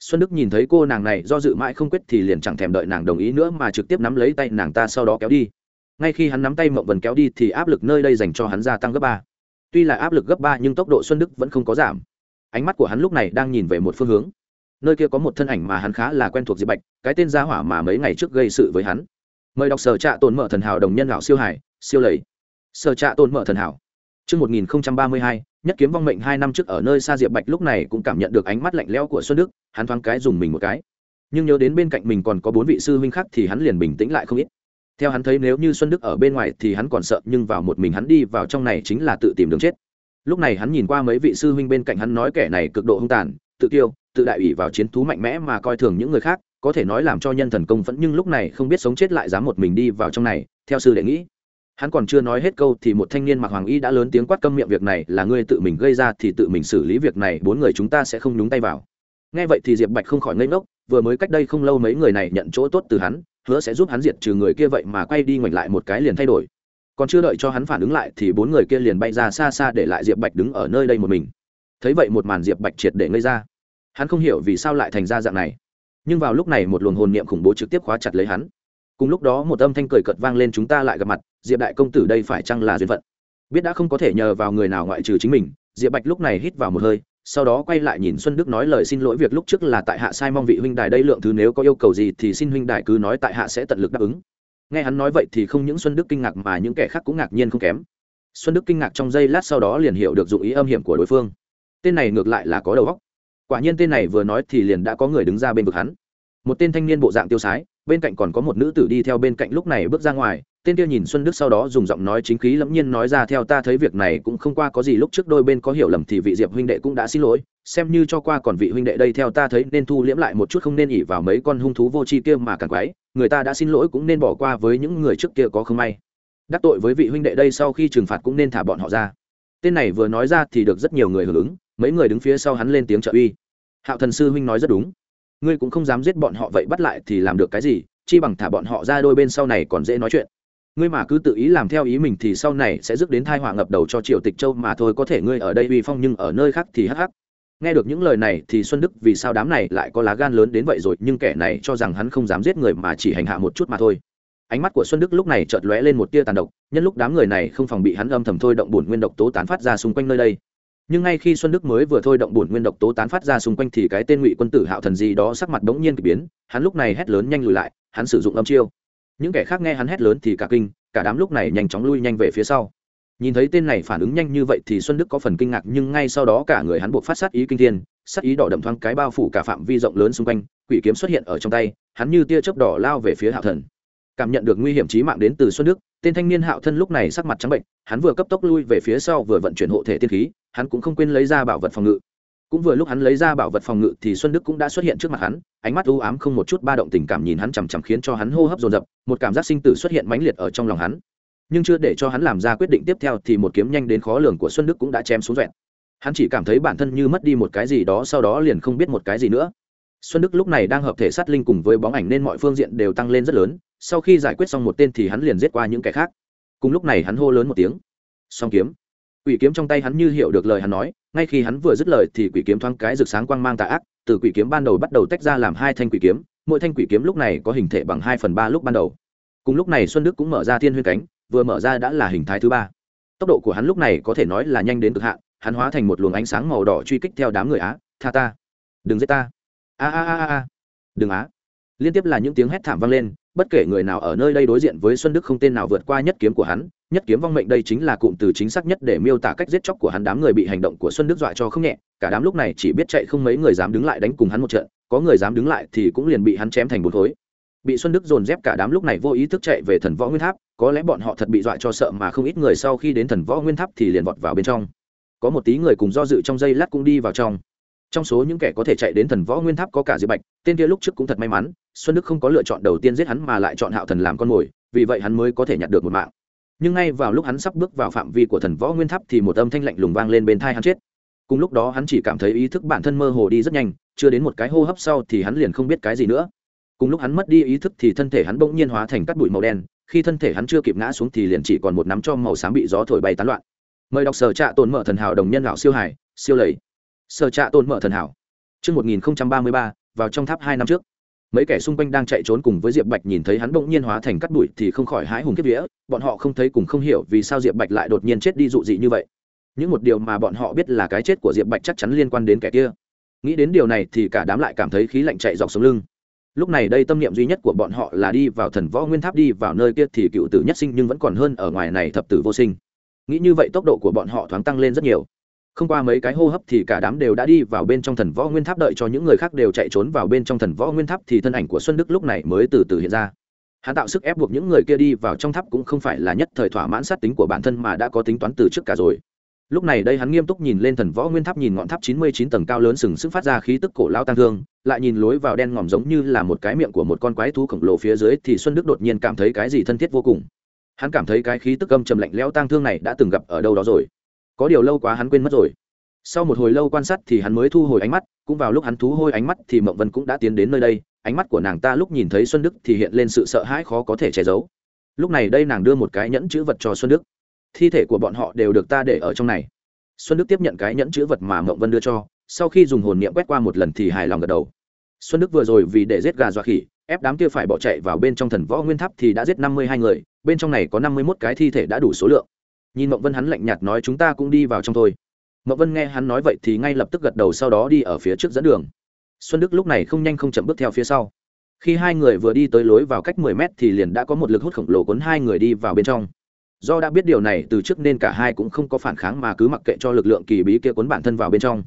Xuân đức nhìn thấy cô nàng này do dự mãi không quyết thì liền chẳng thèm đợi nàng đồng ý nữa mà trực tiếp nắm lấy tay nàng ta sau đó kéo đi. Ngay khi hắn nắm tay mộng vân kéo đi thì áp lực nơi đây dành cho hắn gia tăng gấp ba. Tuy là áp lực gấp ba nhưng tốc độ xuân đức vẫn không có giảm. Ánh mắt của hắn lúc này đang nhìn về một phương hướng nơi kia có một thân ảnh mà hắn khá là quen thuộc diệp bạch cái tên gia hỏa mà mấy ngày trước gây sự với hắn mời đọc sở trạ tồn mở thần hảo đồng nhân lão siêu hải siêu lầy sở trạ tồn mở thần hảo Trước 1032, nhất kiếm vong mệnh hai năm trước ở nơi xa Diệp Bạch lúc này cũng cảm nhận được ánh mắt lạnh lẽo của Xuân Đức, hắn thoáng cái dùng mình một cái. Nhưng nhớ đến bên cạnh mình còn có bốn vị sư huynh khác thì hắn liền bình tĩnh lại không ít. Theo hắn thấy nếu như Xuân Đức ở bên ngoài thì hắn còn sợ nhưng vào một mình hắn đi vào trong này chính là tự tìm đường chết. Lúc này hắn nhìn qua mấy vị sư huynh bên cạnh hắn nói kẻ này cực độ hung tàn, tự tiêu, tự đại ủy vào chiến thú mạnh mẽ mà coi thường những người khác, có thể nói làm cho nhân thần công vẫn nhưng lúc này không biết sống chết lại dám một mình đi vào trong này theo sư đệ nghĩ. Hắn còn chưa nói hết câu thì một thanh niên mặc hoàng y đã lớn tiếng quát câm miệng việc này là ngươi tự mình gây ra thì tự mình xử lý việc này bốn người chúng ta sẽ không nhúng tay vào. Nghe vậy thì diệp bạch không khỏi ngây ngốc vừa mới cách đây không lâu mấy người này nhận chỗ tốt từ hắn hứa sẽ giúp hắn diệt trừ người kia vậy mà quay đi ngoảnh lại một cái liền thay đổi. Còn chưa đợi cho hắn phản ứng lại thì bốn người kia liền bay ra xa xa để lại diệp bạch đứng ở nơi đây một mình thấy vậy một màn diệp bạch triệt để ngây ra. Hắn không hiểu vì sao lại thành ra dạng này. Nhưng vào lúc này một luồng hồn niệm khủng bố trực tiếp khóa chặt lấy hắn. Cùng lúc đó một âm thanh cười cợt vang lên chúng ta lại gặp mặt, diệp đại công tử đây phải chăng là duyên phận? Biết đã không có thể nhờ vào người nào ngoại trừ chính mình, diệp bạch lúc này hít vào một hơi, sau đó quay lại nhìn xuân đức nói lời xin lỗi việc lúc trước là tại hạ sai mong vị huynh đài đây lượng thứ nếu có yêu cầu gì thì xin huynh đài cứ nói tại hạ sẽ tận lực đáp ứng. Nghe hắn nói vậy thì không những xuân đức kinh ngạc mà những kẻ khác cũng ngạc nhiên không kém. Xuân đức kinh ngạc trong giây lát sau đó liền hiểu được dụng ý âm hiểm của đối phương tên này ngược lại là có đầu óc. Quả nhiên tên này vừa nói thì liền đã có người đứng ra bên vực hắn. Một tên thanh niên bộ dạng tiêu sái, bên cạnh còn có một nữ tử đi theo bên cạnh lúc này bước ra ngoài, tên kia nhìn xuân đức sau đó dùng giọng nói chính khí lẫm nhiên nói ra, theo ta thấy việc này cũng không qua có gì, lúc trước đôi bên có hiểu lầm thì vị diệp huynh đệ cũng đã xin lỗi, xem như cho qua còn vị huynh đệ đây, theo ta thấy nên thu liễm lại một chút không nên ỉ vào mấy con hung thú vô tri kia mà càng quái, người ta đã xin lỗi cũng nên bỏ qua với những người trước kia có không may. Đắc tội với vị huynh đệ đây sau khi trừng phạt cũng nên thả bọn họ ra. Tên này vừa nói ra thì được rất nhiều người hưởng ứng mấy người đứng phía sau hắn lên tiếng trợ uy. Hạo thần sư huynh nói rất đúng. Ngươi cũng không dám giết bọn họ vậy bắt lại thì làm được cái gì, chi bằng thả bọn họ ra đôi bên sau này còn dễ nói chuyện. Ngươi mà cứ tự ý làm theo ý mình thì sau này sẽ rước đến thai họa ngập đầu cho triều tịch châu mà thôi, có thể ngươi ở đây uy phong nhưng ở nơi khác thì hắc hắc. Nghe được những lời này thì xuân đức vì sao đám này lại có lá gan lớn đến vậy rồi, nhưng kẻ này cho rằng hắn không dám giết người mà chỉ hành hạ một chút mà thôi. Ánh mắt của xuân đức lúc này chợt lóe lên một tia tàn độc, nhân lúc đám người này không phòng bị hắn âm thầm thôi động bùn nguyên độc tố tán phát ra xung quanh nơi đây nhưng ngay khi xuân đức mới vừa thôi động bổn nguyên độc tố tán phát ra xung quanh thì cái tên ngụy quân tử hạo thần gì đó sắc mặt bỗng nhiên k ỳ biến, hắn lúc này hét lớn nhanh lùi lại, hắn sử dụng âm chiêu. Những kẻ khác nghe hắn hét lớn thì cả kinh, cả đám lúc này nhanh chóng lui nhanh về phía sau. Nhìn thấy tên này phản ứng nhanh như vậy thì xuân đức có phần kinh ngạc, nhưng ngay sau đó cả người hắn buộc phát sát ý kinh thiên, sát ý đỏ đậm thoáng cái bao phủ cả phạm vi rộng lớn xung quanh, quỷ kiếm xuất hiện ở trong tay, hắn như tia chớp đỏ lao về phía hạo thần. Cảm nhận được nguy hiểm chí mạng đến từ xuân đức tên thanh niên hạo thân lúc này sắc mặt trắng bệnh, hắn vừa cấp tốc lui về phía sau vừa vận chuyển hộ thể tiên khí, hắn cũng không quên lấy ra bảo vật phòng ngự. Cũng vừa lúc hắn lấy ra bảo vật phòng ngự thì xuân đức cũng đã xuất hiện trước mặt hắn, ánh mắt u ám không một chút ba động tình cảm nhìn hắn chằm chằm khiến cho hắn hô hấp dồn dập, một cảm giác sinh tử xuất hiện mãnh liệt ở trong lòng hắn. Nhưng chưa để cho hắn làm ra quyết định tiếp theo thì một kiếm nhanh đến khó lường của xuân đức cũng đã chém xuống vẹn hắn chỉ cảm thấy bản thân như mất đi một cái gì đó, sau đó liền không biết một cái gì nữa xuân đức lúc này đang hợp thể sát linh cùng với bóng ảnh nên mọi phương diện đều tăng lên rất lớn, sau khi giải quyết xong một tên thì hắn liền giết qua những kẻ khác. Cùng lúc này hắn hô lớn một tiếng. Song kiếm. Quỷ kiếm trong tay hắn như hiểu được lời hắn nói, ngay khi hắn vừa dứt lời thì quỷ kiếm thoáng cái rực sáng quang mang tà ác, từ quỷ kiếm ban đầu bắt đầu tách ra làm hai thanh quỷ kiếm, mỗi thanh quỷ kiếm lúc này có hình thể bằng hai phần ba lúc ban đầu. Cùng lúc này xuân đức cũng mở ra thiên huyên cánh, vừa mở ra đã là hình thái thứ ba. Tốc độ của hắn lúc này có thể nói là nhanh đến cực hạn, hắn hóa thành một luồng ánh sáng màu đỏ truy kích theo đám người á, tha ta, đừng giết ta a a a a đừng á. Liên tiếp là những tiếng hét thảm vang lên, bất kể người nào ở nơi đây đối diện với xuân đức không tên nào vượt qua nhất kiếm của hắn, nhất kiếm vong mệnh đây chính là cụm từ chính xác nhất để miêu tả cách giết chóc của hắn đám người bị hành động của xuân đức dọa cho không nhẹ, cả đám lúc này chỉ biết chạy không mấy người dám đứng lại đánh cùng hắn một trận, có người dám đứng lại thì cũng liền bị hắn chém thành bốn khối. Bị xuân đức dồn dép cả đám lúc này vô ý thức chạy về thần võ nguyên tháp, có lẽ bọn họ thật bị dọa cho sợ mà không ít người sau khi đến thần võ nguyên tháp thì liền vọt vào bên trong. Có một tí người cùng do dự trong giây lát cũng đi vào trong trong số những kẻ có thể chạy đến thần võ nguyên tháp có cả diệp bạch, tên kia lúc trước cũng thật may mắn, xuân đức không có lựa chọn đầu tiên giết hắn mà lại chọn hạo thần làm con mồi, vì vậy hắn mới có thể nhặt được một mạng. Nhưng ngay vào lúc hắn sắp bước vào phạm vi của thần võ nguyên tháp thì một âm thanh lạnh lùng vang lên bên thai hắn chết. Cùng lúc đó hắn chỉ cảm thấy ý thức bản thân mơ hồ đi rất nhanh, chưa đến một cái hô hấp sau thì hắn liền không biết cái gì nữa. Cùng lúc hắn mất đi ý thức thì thân thể hắn bỗng nhiên hóa thành cắt bụi màu đen, khi thân thể hắn chưa kịp ngã xuống thì liền chỉ còn một nắm cho màu xám bị gió thổi bay tán loạn. Mời đọc sở trạ tồn mở thần hảo đồng nhân lão siêu hải, siêu lầy sở trạ tồn mở thần hảo. Trước 1033, vào trong tháp hai năm trước. Mấy kẻ xung quanh đang chạy trốn cùng với diệp bạch nhìn thấy hắn bỗng nhiên hóa thành cắt bụi thì không khỏi hái hùng kiếp vía. Bọn họ không thấy cùng không hiểu vì sao diệp bạch lại đột nhiên chết đi dụ dị như vậy. Những một điều mà bọn họ biết là cái chết của diệp bạch chắc chắn liên quan đến kẻ kia. Nghĩ đến điều này thì cả đám lại cảm thấy khí lạnh chạy dọc sống lưng. Lúc này đây tâm niệm duy nhất của bọn họ là đi vào thần võ nguyên tháp đi vào nơi kia thì cựu tử nhất sinh nhưng vẫn còn hơn ở ngoài này thập tử vô sinh. Nghĩ như vậy tốc độ của bọn họ thoáng tăng lên rất nhiều không qua mấy cái hô hấp thì cả đám đều đã đi vào bên trong thần võ nguyên tháp đợi cho những người khác đều chạy trốn vào bên trong thần võ nguyên tháp thì thân ảnh của xuân đức lúc này mới từ từ hiện ra. Hắn tạo sức ép buộc những người kia đi vào trong tháp cũng không phải là nhất thời thỏa mãn sát tính của bản thân mà đã có tính toán từ trước cả rồi. Lúc này đây hắn nghiêm túc nhìn lên thần võ nguyên tháp nhìn ngọn tháp chín mươi chín tầng cao lớn sừng sững phát ra khí tức cổ lao tăng thương, lại nhìn lối vào đen ngòm giống như là một cái miệng của một con quái thú khổng lồ phía dưới thì xuân đức đột nhiên cảm thấy cái gì thân thiết vô cùng. Hắn cảm thấy cái khí tức âm trầm lạnh lẽo tang thương này đã từng gặp ở đâu đó rồi có điều lâu quá hắn quên mất rồi. Sau một hồi lâu quan sát thì hắn mới thu hồi ánh mắt, cũng vào lúc hắn thú hôi ánh mắt thì mộng vân cũng đã tiến đến nơi đây, ánh mắt của nàng ta lúc nhìn thấy xuân đức thì hiện lên sự sợ hãi khó có thể che giấu. Lúc này đây nàng đưa một cái nhẫn chữ vật cho xuân đức. Thi thể của bọn họ đều được ta để ở trong này. Xuân đức tiếp nhận cái nhẫn chữ vật mà mộng vân đưa cho, sau khi dùng hồn niệm quét qua một lần thì hài lòng gật đầu. Xuân đức vừa rồi vì để giết gà dọa khỉ, ép đám kia phải bỏ chạy vào bên trong thần võ nguyên tháp thì đã giết năm mươi hai người, bên trong này có năm mươi mốt cái thi thể đã đủ số lượng nhìn mộng vân hắn lạnh nhạt nói chúng ta cũng đi vào trong thôi. Mộng vân nghe hắn nói vậy thì ngay lập tức gật đầu sau đó đi ở phía trước dẫn đường. Xuân đức lúc này không nhanh không chậm bước theo phía sau. Khi hai người vừa đi tới lối vào cách mười mét thì liền đã có một lực hút khổng lồ cuốn hai người đi vào bên trong. Do đã biết điều này, từ trước nên cả hai cũng không có phản kháng mà cứ mặc kệ cho lực lượng kỳ bí kia cuốn bản thân vào bên trong.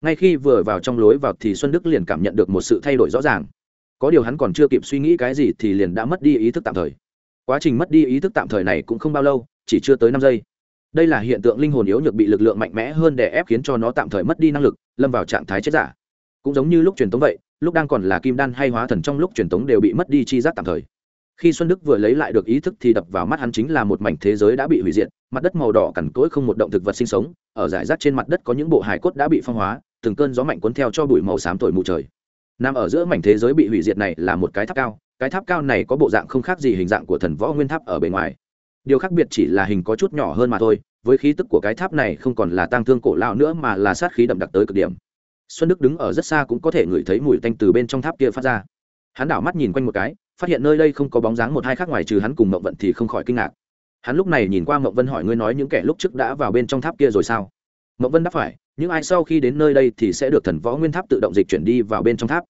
Ngay khi vừa vào trong lối vào thì xuân đức liền cảm nhận được một sự thay đổi rõ ràng. Có điều hắn còn chưa kịp suy nghĩ cái gì thì liền đã mất đi ý thức tạm thời. Quá trình mất đi ý thức tạm thời này cũng không bao lâu, chỉ chưa tới năm giây đây là hiện tượng linh hồn yếu nhược bị lực lượng mạnh mẽ hơn để ép khiến cho nó tạm thời mất đi năng lực, lâm vào trạng thái chết giả. Cũng giống như lúc truyền tống vậy, lúc đang còn là kim đan hay hóa thần trong lúc truyền tống đều bị mất đi chi giác tạm thời. Khi xuân đức vừa lấy lại được ý thức thì đập vào mắt hắn chính là một mảnh thế giới đã bị hủy diệt, mặt đất màu đỏ cằn cỗi không một động thực vật sinh sống, ở giải rác trên mặt đất có những bộ hài cốt đã bị phong hóa, từng cơn gió mạnh cuốn theo cho bụi màu xám thổi mù trời. Nằm ở giữa mảnh thế giới bị hủy diệt này là một cái tháp cao, cái tháp cao này có bộ dạng không khác gì hình dạng của thần võ nguyên tháp ở bề ngoài điều khác biệt chỉ là hình có chút nhỏ hơn mà thôi, với khí tức của cái tháp này không còn là tang thương cổ lao nữa mà là sát khí đậm đặc tới cực điểm. Xuân đức đứng ở rất xa cũng có thể ngửi thấy mùi tanh từ bên trong tháp kia phát ra. Hắn đảo mắt nhìn quanh một cái, phát hiện nơi đây không có bóng dáng một hai khác ngoài trừ hắn cùng mậu vận thì không khỏi kinh ngạc. Hắn lúc này nhìn qua mậu vân hỏi ngươi nói những kẻ lúc trước đã vào bên trong tháp kia rồi sao? Mậu vân đáp phải, những ai sau khi đến nơi đây thì sẽ được thần võ nguyên tháp tự động dịch chuyển đi vào bên trong tháp.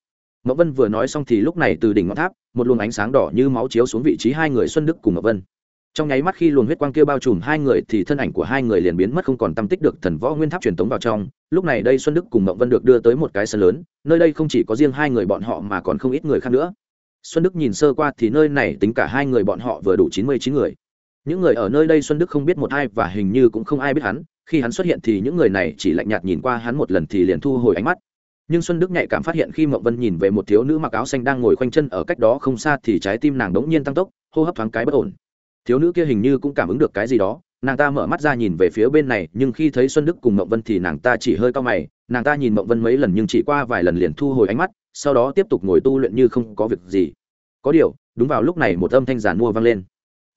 Mậu vân vừa nói xong thì lúc này từ đỉnh ngọn tháp, một luồng ánh sáng đỏ như máu chiếu xuống vị trí hai người xuân đức cùng mậu vân trong nháy mắt khi luồng huyết quang kia bao trùm hai người thì thân ảnh của hai người liền biến mất không còn tâm tích được thần võ nguyên tháp truyền tống vào trong. Lúc này đây xuân đức cùng mộng vân được đưa tới một cái sân lớn, nơi đây không chỉ có riêng hai người bọn họ mà còn không ít người khác nữa. Xuân đức nhìn sơ qua thì nơi này tính cả hai người bọn họ vừa đủ chín mươi chín người. Những người ở nơi đây xuân đức không biết một ai và hình như cũng không ai biết hắn. Khi hắn xuất hiện thì những người này chỉ lạnh nhạt nhìn qua hắn một lần thì liền thu hồi ánh mắt. Nhưng xuân đức nhạy cảm phát hiện khi mộng vân nhìn về một thiếu nữ mặc áo xanh đang ngồi khoanh chân ở cách đó không xa thì trái tim nàng đống nhiên tăng tốc, hô hấp thoáng cái bất ổn thiếu nữ kia hình như cũng cảm ứng được cái gì đó, nàng ta mở mắt ra nhìn về phía bên này, nhưng khi thấy xuân đức cùng mộng vân thì nàng ta chỉ hơi cao mày, nàng ta nhìn mộng vân mấy lần nhưng chỉ qua vài lần liền thu hồi ánh mắt, sau đó tiếp tục ngồi tu luyện như không có việc gì. Có điều, đúng vào lúc này một âm thanh giàn mua vang lên.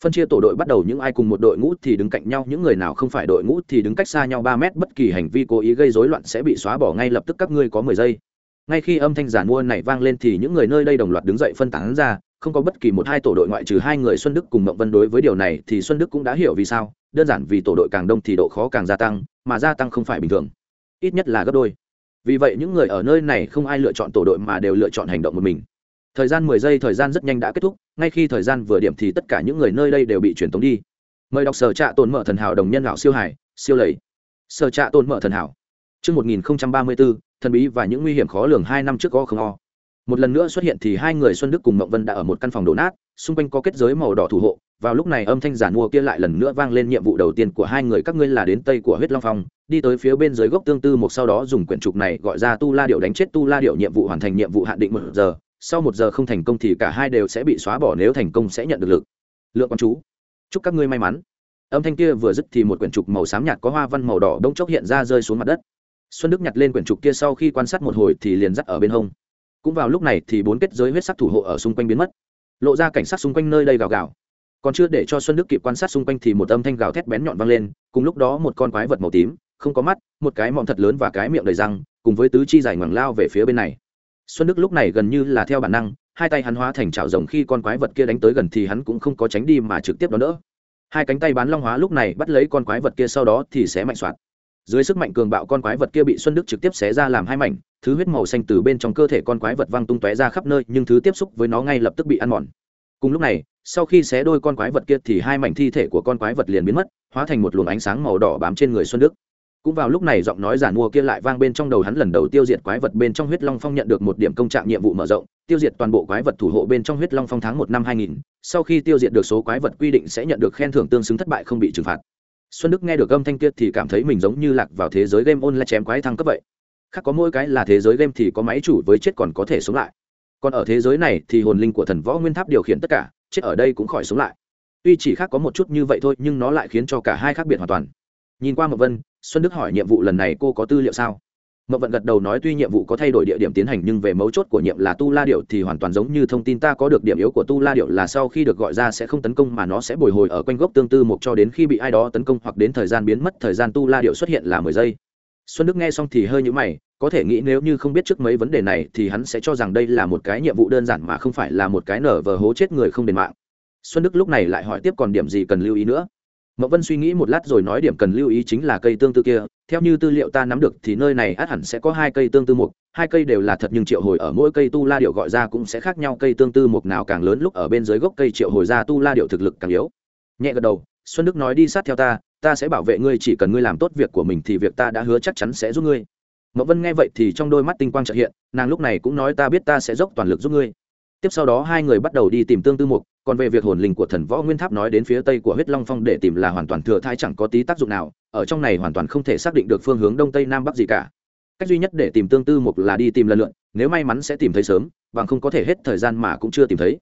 Phân chia tổ đội bắt đầu những ai cùng một đội ngũ thì đứng cạnh nhau, những người nào không phải đội ngũ thì đứng cách xa nhau ba mét, bất kỳ hành vi cố ý gây rối loạn sẽ bị xóa bỏ ngay lập tức các ngươi có mười giây. Ngay khi âm thanh giàn mua này vang lên thì những người nơi đây đồng loạt đứng dậy phân tán ra không có bất kỳ một hai tổ đội ngoại trừ hai người xuân đức cùng mộng vân đối với điều này thì xuân đức cũng đã hiểu vì sao. Đơn giản vì tổ đội càng đông thì độ khó càng gia tăng mà gia tăng không phải bình thường. Ít nhất là gấp đôi. Vì vậy những người ở nơi này không ai lựa chọn tổ đội mà đều lựa chọn hành động một mình. Thời gian mười giây thời gian rất nhanh đã kết thúc ngay khi thời gian vừa điểm thì tất cả những người nơi đây đều bị truyền tống đi. Mời đọc sở trạ tồn mở thần hảo đồng nhân lão siêu hải siêu lầy. Sở trạ tồn mở thần hảo. Trước 1034, thần bí và những nguy hiểm khó lường hai năm trước có không o một lần nữa xuất hiện thì hai người xuân đức cùng mộng vân đã ở một căn phòng đổ nát, xung quanh có kết giới màu đỏ thủ hộ, vào lúc này âm thanh giản mua kia lại lần nữa vang lên nhiệm vụ đầu tiên của hai người, các ngươi là đến tây của huyết long phong, đi tới phía bên dưới gốc tương tư một sau đó dùng quyển trục này gọi ra tu la điệu đánh chết tu la điệu nhiệm vụ hoàn thành nhiệm vụ hạn định một giờ, sau một giờ không thành công thì cả hai đều sẽ bị xóa bỏ nếu thành công sẽ nhận được lực. Lượng con chú, chúc các ngươi may mắn. Âm thanh kia vừa dứt thì một quyển trục màu xám nhạt có hoa văn màu đỏ đông chốc hiện ra rơi xuống mặt đất. Xuân đức nhặt lên quyển trục kia sau khi quan sát một hồi thì liền dắt ở bên hông cũng vào lúc này thì bốn kết giới huyết sắc thủ hộ ở xung quanh biến mất. Lộ ra cảnh sát xung quanh nơi đây gào gào. Còn chưa để cho xuân đức kịp quan sát xung quanh thì một âm thanh gào thét bén nhọn vang lên, cùng lúc đó một con quái vật màu tím, không có mắt, một cái mọng thật lớn và cái miệng đầy răng, cùng với tứ chi dài ngoằng lao về phía bên này. Xuân đức lúc này gần như là theo bản năng, hai tay hắn hóa thành chảo rồng khi con quái vật kia đánh tới gần thì hắn cũng không có tránh đi mà trực tiếp đón đỡ. Hai cánh tay bán long hóa lúc này bắt lấy con quái vật kia sau đó thì sẽ mạnh soạt dưới sức mạnh cường bạo con quái vật kia bị xuân đức trực tiếp xé ra làm hai mảnh, thứ huyết màu xanh từ bên trong cơ thể con quái vật văng tung tóe ra khắp nơi, nhưng thứ tiếp xúc với nó ngay lập tức bị ăn mòn. Cùng lúc này, sau khi xé đôi con quái vật kia thì hai mảnh thi thể của con quái vật liền biến mất, hóa thành một luồng ánh sáng màu đỏ bám trên người xuân đức. Cũng vào lúc này giọng nói giản mua kia lại vang bên trong đầu hắn lần đầu tiêu diệt quái vật bên trong huyết long phong nhận được một điểm công trạng nhiệm vụ mở rộng, tiêu diệt toàn bộ quái vật thủ hộ bên trong huyết long phong tháng một năm hai nghìn, sau khi tiêu diệt được số quái vật quy định sẽ nhận được khen thưởng tương xứng thất bại không bị trừng phạt xuân đức nghe được âm thanh kia thì cảm thấy mình giống như lạc vào thế giới game online chém quái thăng cấp vậy. Khác có mỗi cái là thế giới game thì có máy chủ với chết còn có thể sống lại. Còn ở thế giới này thì hồn linh của thần võ nguyên tháp điều khiển tất cả, chết ở đây cũng khỏi sống lại. Tuy chỉ khác có một chút như vậy thôi, nhưng nó lại khiến cho cả hai khác biệt hoàn toàn. Nhìn qua mậu vân, xuân đức hỏi nhiệm vụ lần này cô có tư liệu sao? Mậu vận gật đầu nói tuy nhiệm vụ có thay đổi địa điểm tiến hành nhưng về mấu chốt của nhiệm là tu la điệu thì hoàn toàn giống như thông tin ta có được điểm yếu của tu la điệu là sau khi được gọi ra sẽ không tấn công mà nó sẽ bồi hồi ở quanh gốc tương tư một cho đến khi bị ai đó tấn công hoặc đến thời gian biến mất, thời gian tu la điệu xuất hiện là mười giây. Xuân đức nghe xong thì hơi nhũ mày, có thể nghĩ nếu như không biết trước mấy vấn đề này thì hắn sẽ cho rằng đây là một cái nhiệm vụ đơn giản mà không phải là một cái nở vờ hố chết người không đền mạng. Xuân đức lúc này lại hỏi tiếp còn điểm gì cần lưu ý nữa? Mậu vân suy nghĩ một lát rồi nói điểm cần lưu ý chính là cây tương tư kia. Theo như tư liệu ta nắm được thì nơi này ắt hẳn sẽ có hai cây tương tư mục. Hai cây đều là thật nhưng triệu hồi ở mỗi cây tu la điệu gọi ra cũng sẽ khác nhau. Cây tương tư mục nào càng lớn lúc ở bên dưới gốc cây triệu hồi ra tu la điệu thực lực càng yếu. Nhẹ gật đầu, xuân đức nói đi sát theo ta ta sẽ bảo vệ ngươi, chỉ cần ngươi làm tốt việc của mình thì việc ta đã hứa chắc chắn sẽ giúp ngươi. Mậu vân nghe vậy thì trong đôi mắt tinh quang chợt hiện, nàng lúc này cũng nói ta biết ta sẽ dốc toàn lực giúp ngươi. Tiếp sau đó hai người bắt đầu đi tìm tương tư mục còn về việc hồn linh của thần võ nguyên tháp nói đến phía tây của huyết long phong để tìm là hoàn toàn thừa thai chẳng có tí tác dụng nào, ở trong này hoàn toàn không thể xác định được phương hướng đông tây nam bắc gì cả. Cách duy nhất để tìm tương tư mục là đi tìm lần lượn nếu may mắn sẽ tìm thấy sớm, bằng không có thể hết thời gian mà cũng chưa tìm thấy.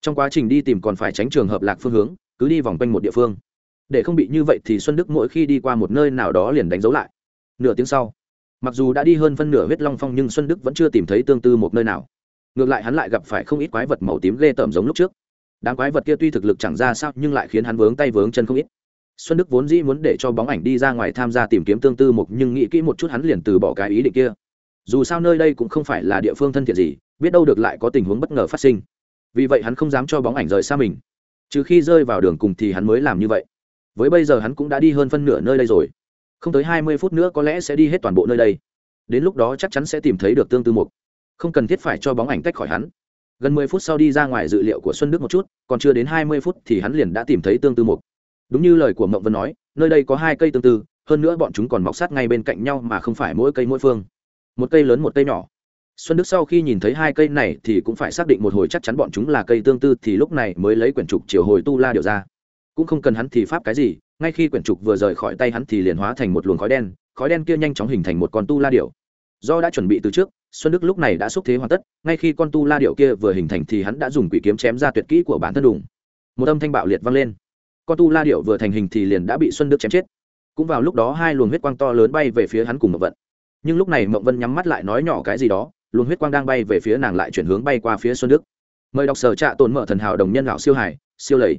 Trong quá trình đi tìm còn phải tránh trường hợp lạc phương hướng, cứ đi vòng quanh một địa phương. Để không bị như vậy thì xuân đức mỗi khi đi qua một nơi nào đó liền đánh dấu lại. Nửa tiếng sau, mặc dù đã đi hơn phân nửa huyết long phong nhưng xuân đức vẫn chưa tìm thấy tương tư một nơi nào. Ngược lại hắn lại gặp phải không ít quái vật màu tím ghê tởm giống lúc trước đám quái vật kia tuy thực lực chẳng ra sao, nhưng lại khiến hắn vướng tay vướng chân không ít. Xuân đức vốn dĩ muốn để cho bóng ảnh đi ra ngoài tham gia tìm kiếm tương tư mục, nhưng nghĩ kỹ một chút hắn liền từ bỏ cái ý định kia. Dù sao nơi đây cũng không phải là địa phương thân thiện gì, biết đâu được lại có tình huống bất ngờ phát sinh. Vì vậy hắn không dám cho bóng ảnh rời xa mình. Trừ khi rơi vào đường cùng thì hắn mới làm như vậy. Với bây giờ hắn cũng đã đi hơn phân nửa nơi đây rồi. Không tới hai mươi phút nữa có lẽ sẽ đi hết toàn bộ nơi đây. Đến lúc đó chắc chắn sẽ tìm thấy được tương tư mục. Không cần thiết phải cho bóng ảnh tách khỏi hắn gần mười phút sau đi ra ngoài dự liệu của xuân đức một chút, còn chưa đến hai mươi phút thì hắn liền đã tìm thấy tương tư mục. Đúng như lời của mộng vân nói, nơi đây có hai cây tương tư, hơn nữa bọn chúng còn mọc sát ngay bên cạnh nhau mà không phải mỗi cây mỗi phương. Một cây lớn một cây nhỏ. Xuân đức sau khi nhìn thấy hai cây này thì cũng phải xác định một hồi chắc chắn bọn chúng là cây tương tư thì lúc này mới lấy quyển trục chiều hồi tu la điều ra. Cũng không cần hắn thì pháp cái gì, ngay khi quyển trục vừa rời khỏi tay hắn thì liền hóa thành một luồng khói đen khói đen kia nhanh chóng hình thành một con tu la điểu do đã chuẩn bị từ trước xuân đức lúc này đã xúc thế hoàn tất ngay khi con tu la điệu kia vừa hình thành thì hắn đã dùng quỷ kiếm chém ra tuyệt kỹ của bản thân đùng. Một âm thanh bạo liệt vang lên. Con tu la điệu vừa thành hình thì liền đã bị xuân đức chém chết. Cũng vào lúc đó hai luồng huyết quang to lớn bay về phía hắn cùng mậu vận. Nhưng lúc này mậu vân nhắm mắt lại nói nhỏ cái gì đó luồng huyết quang đang bay về phía nàng lại chuyển hướng bay qua phía xuân đức. Mời đọc sở trạ tồn mở thần hảo đồng nhân lão siêu hải siêu lầy.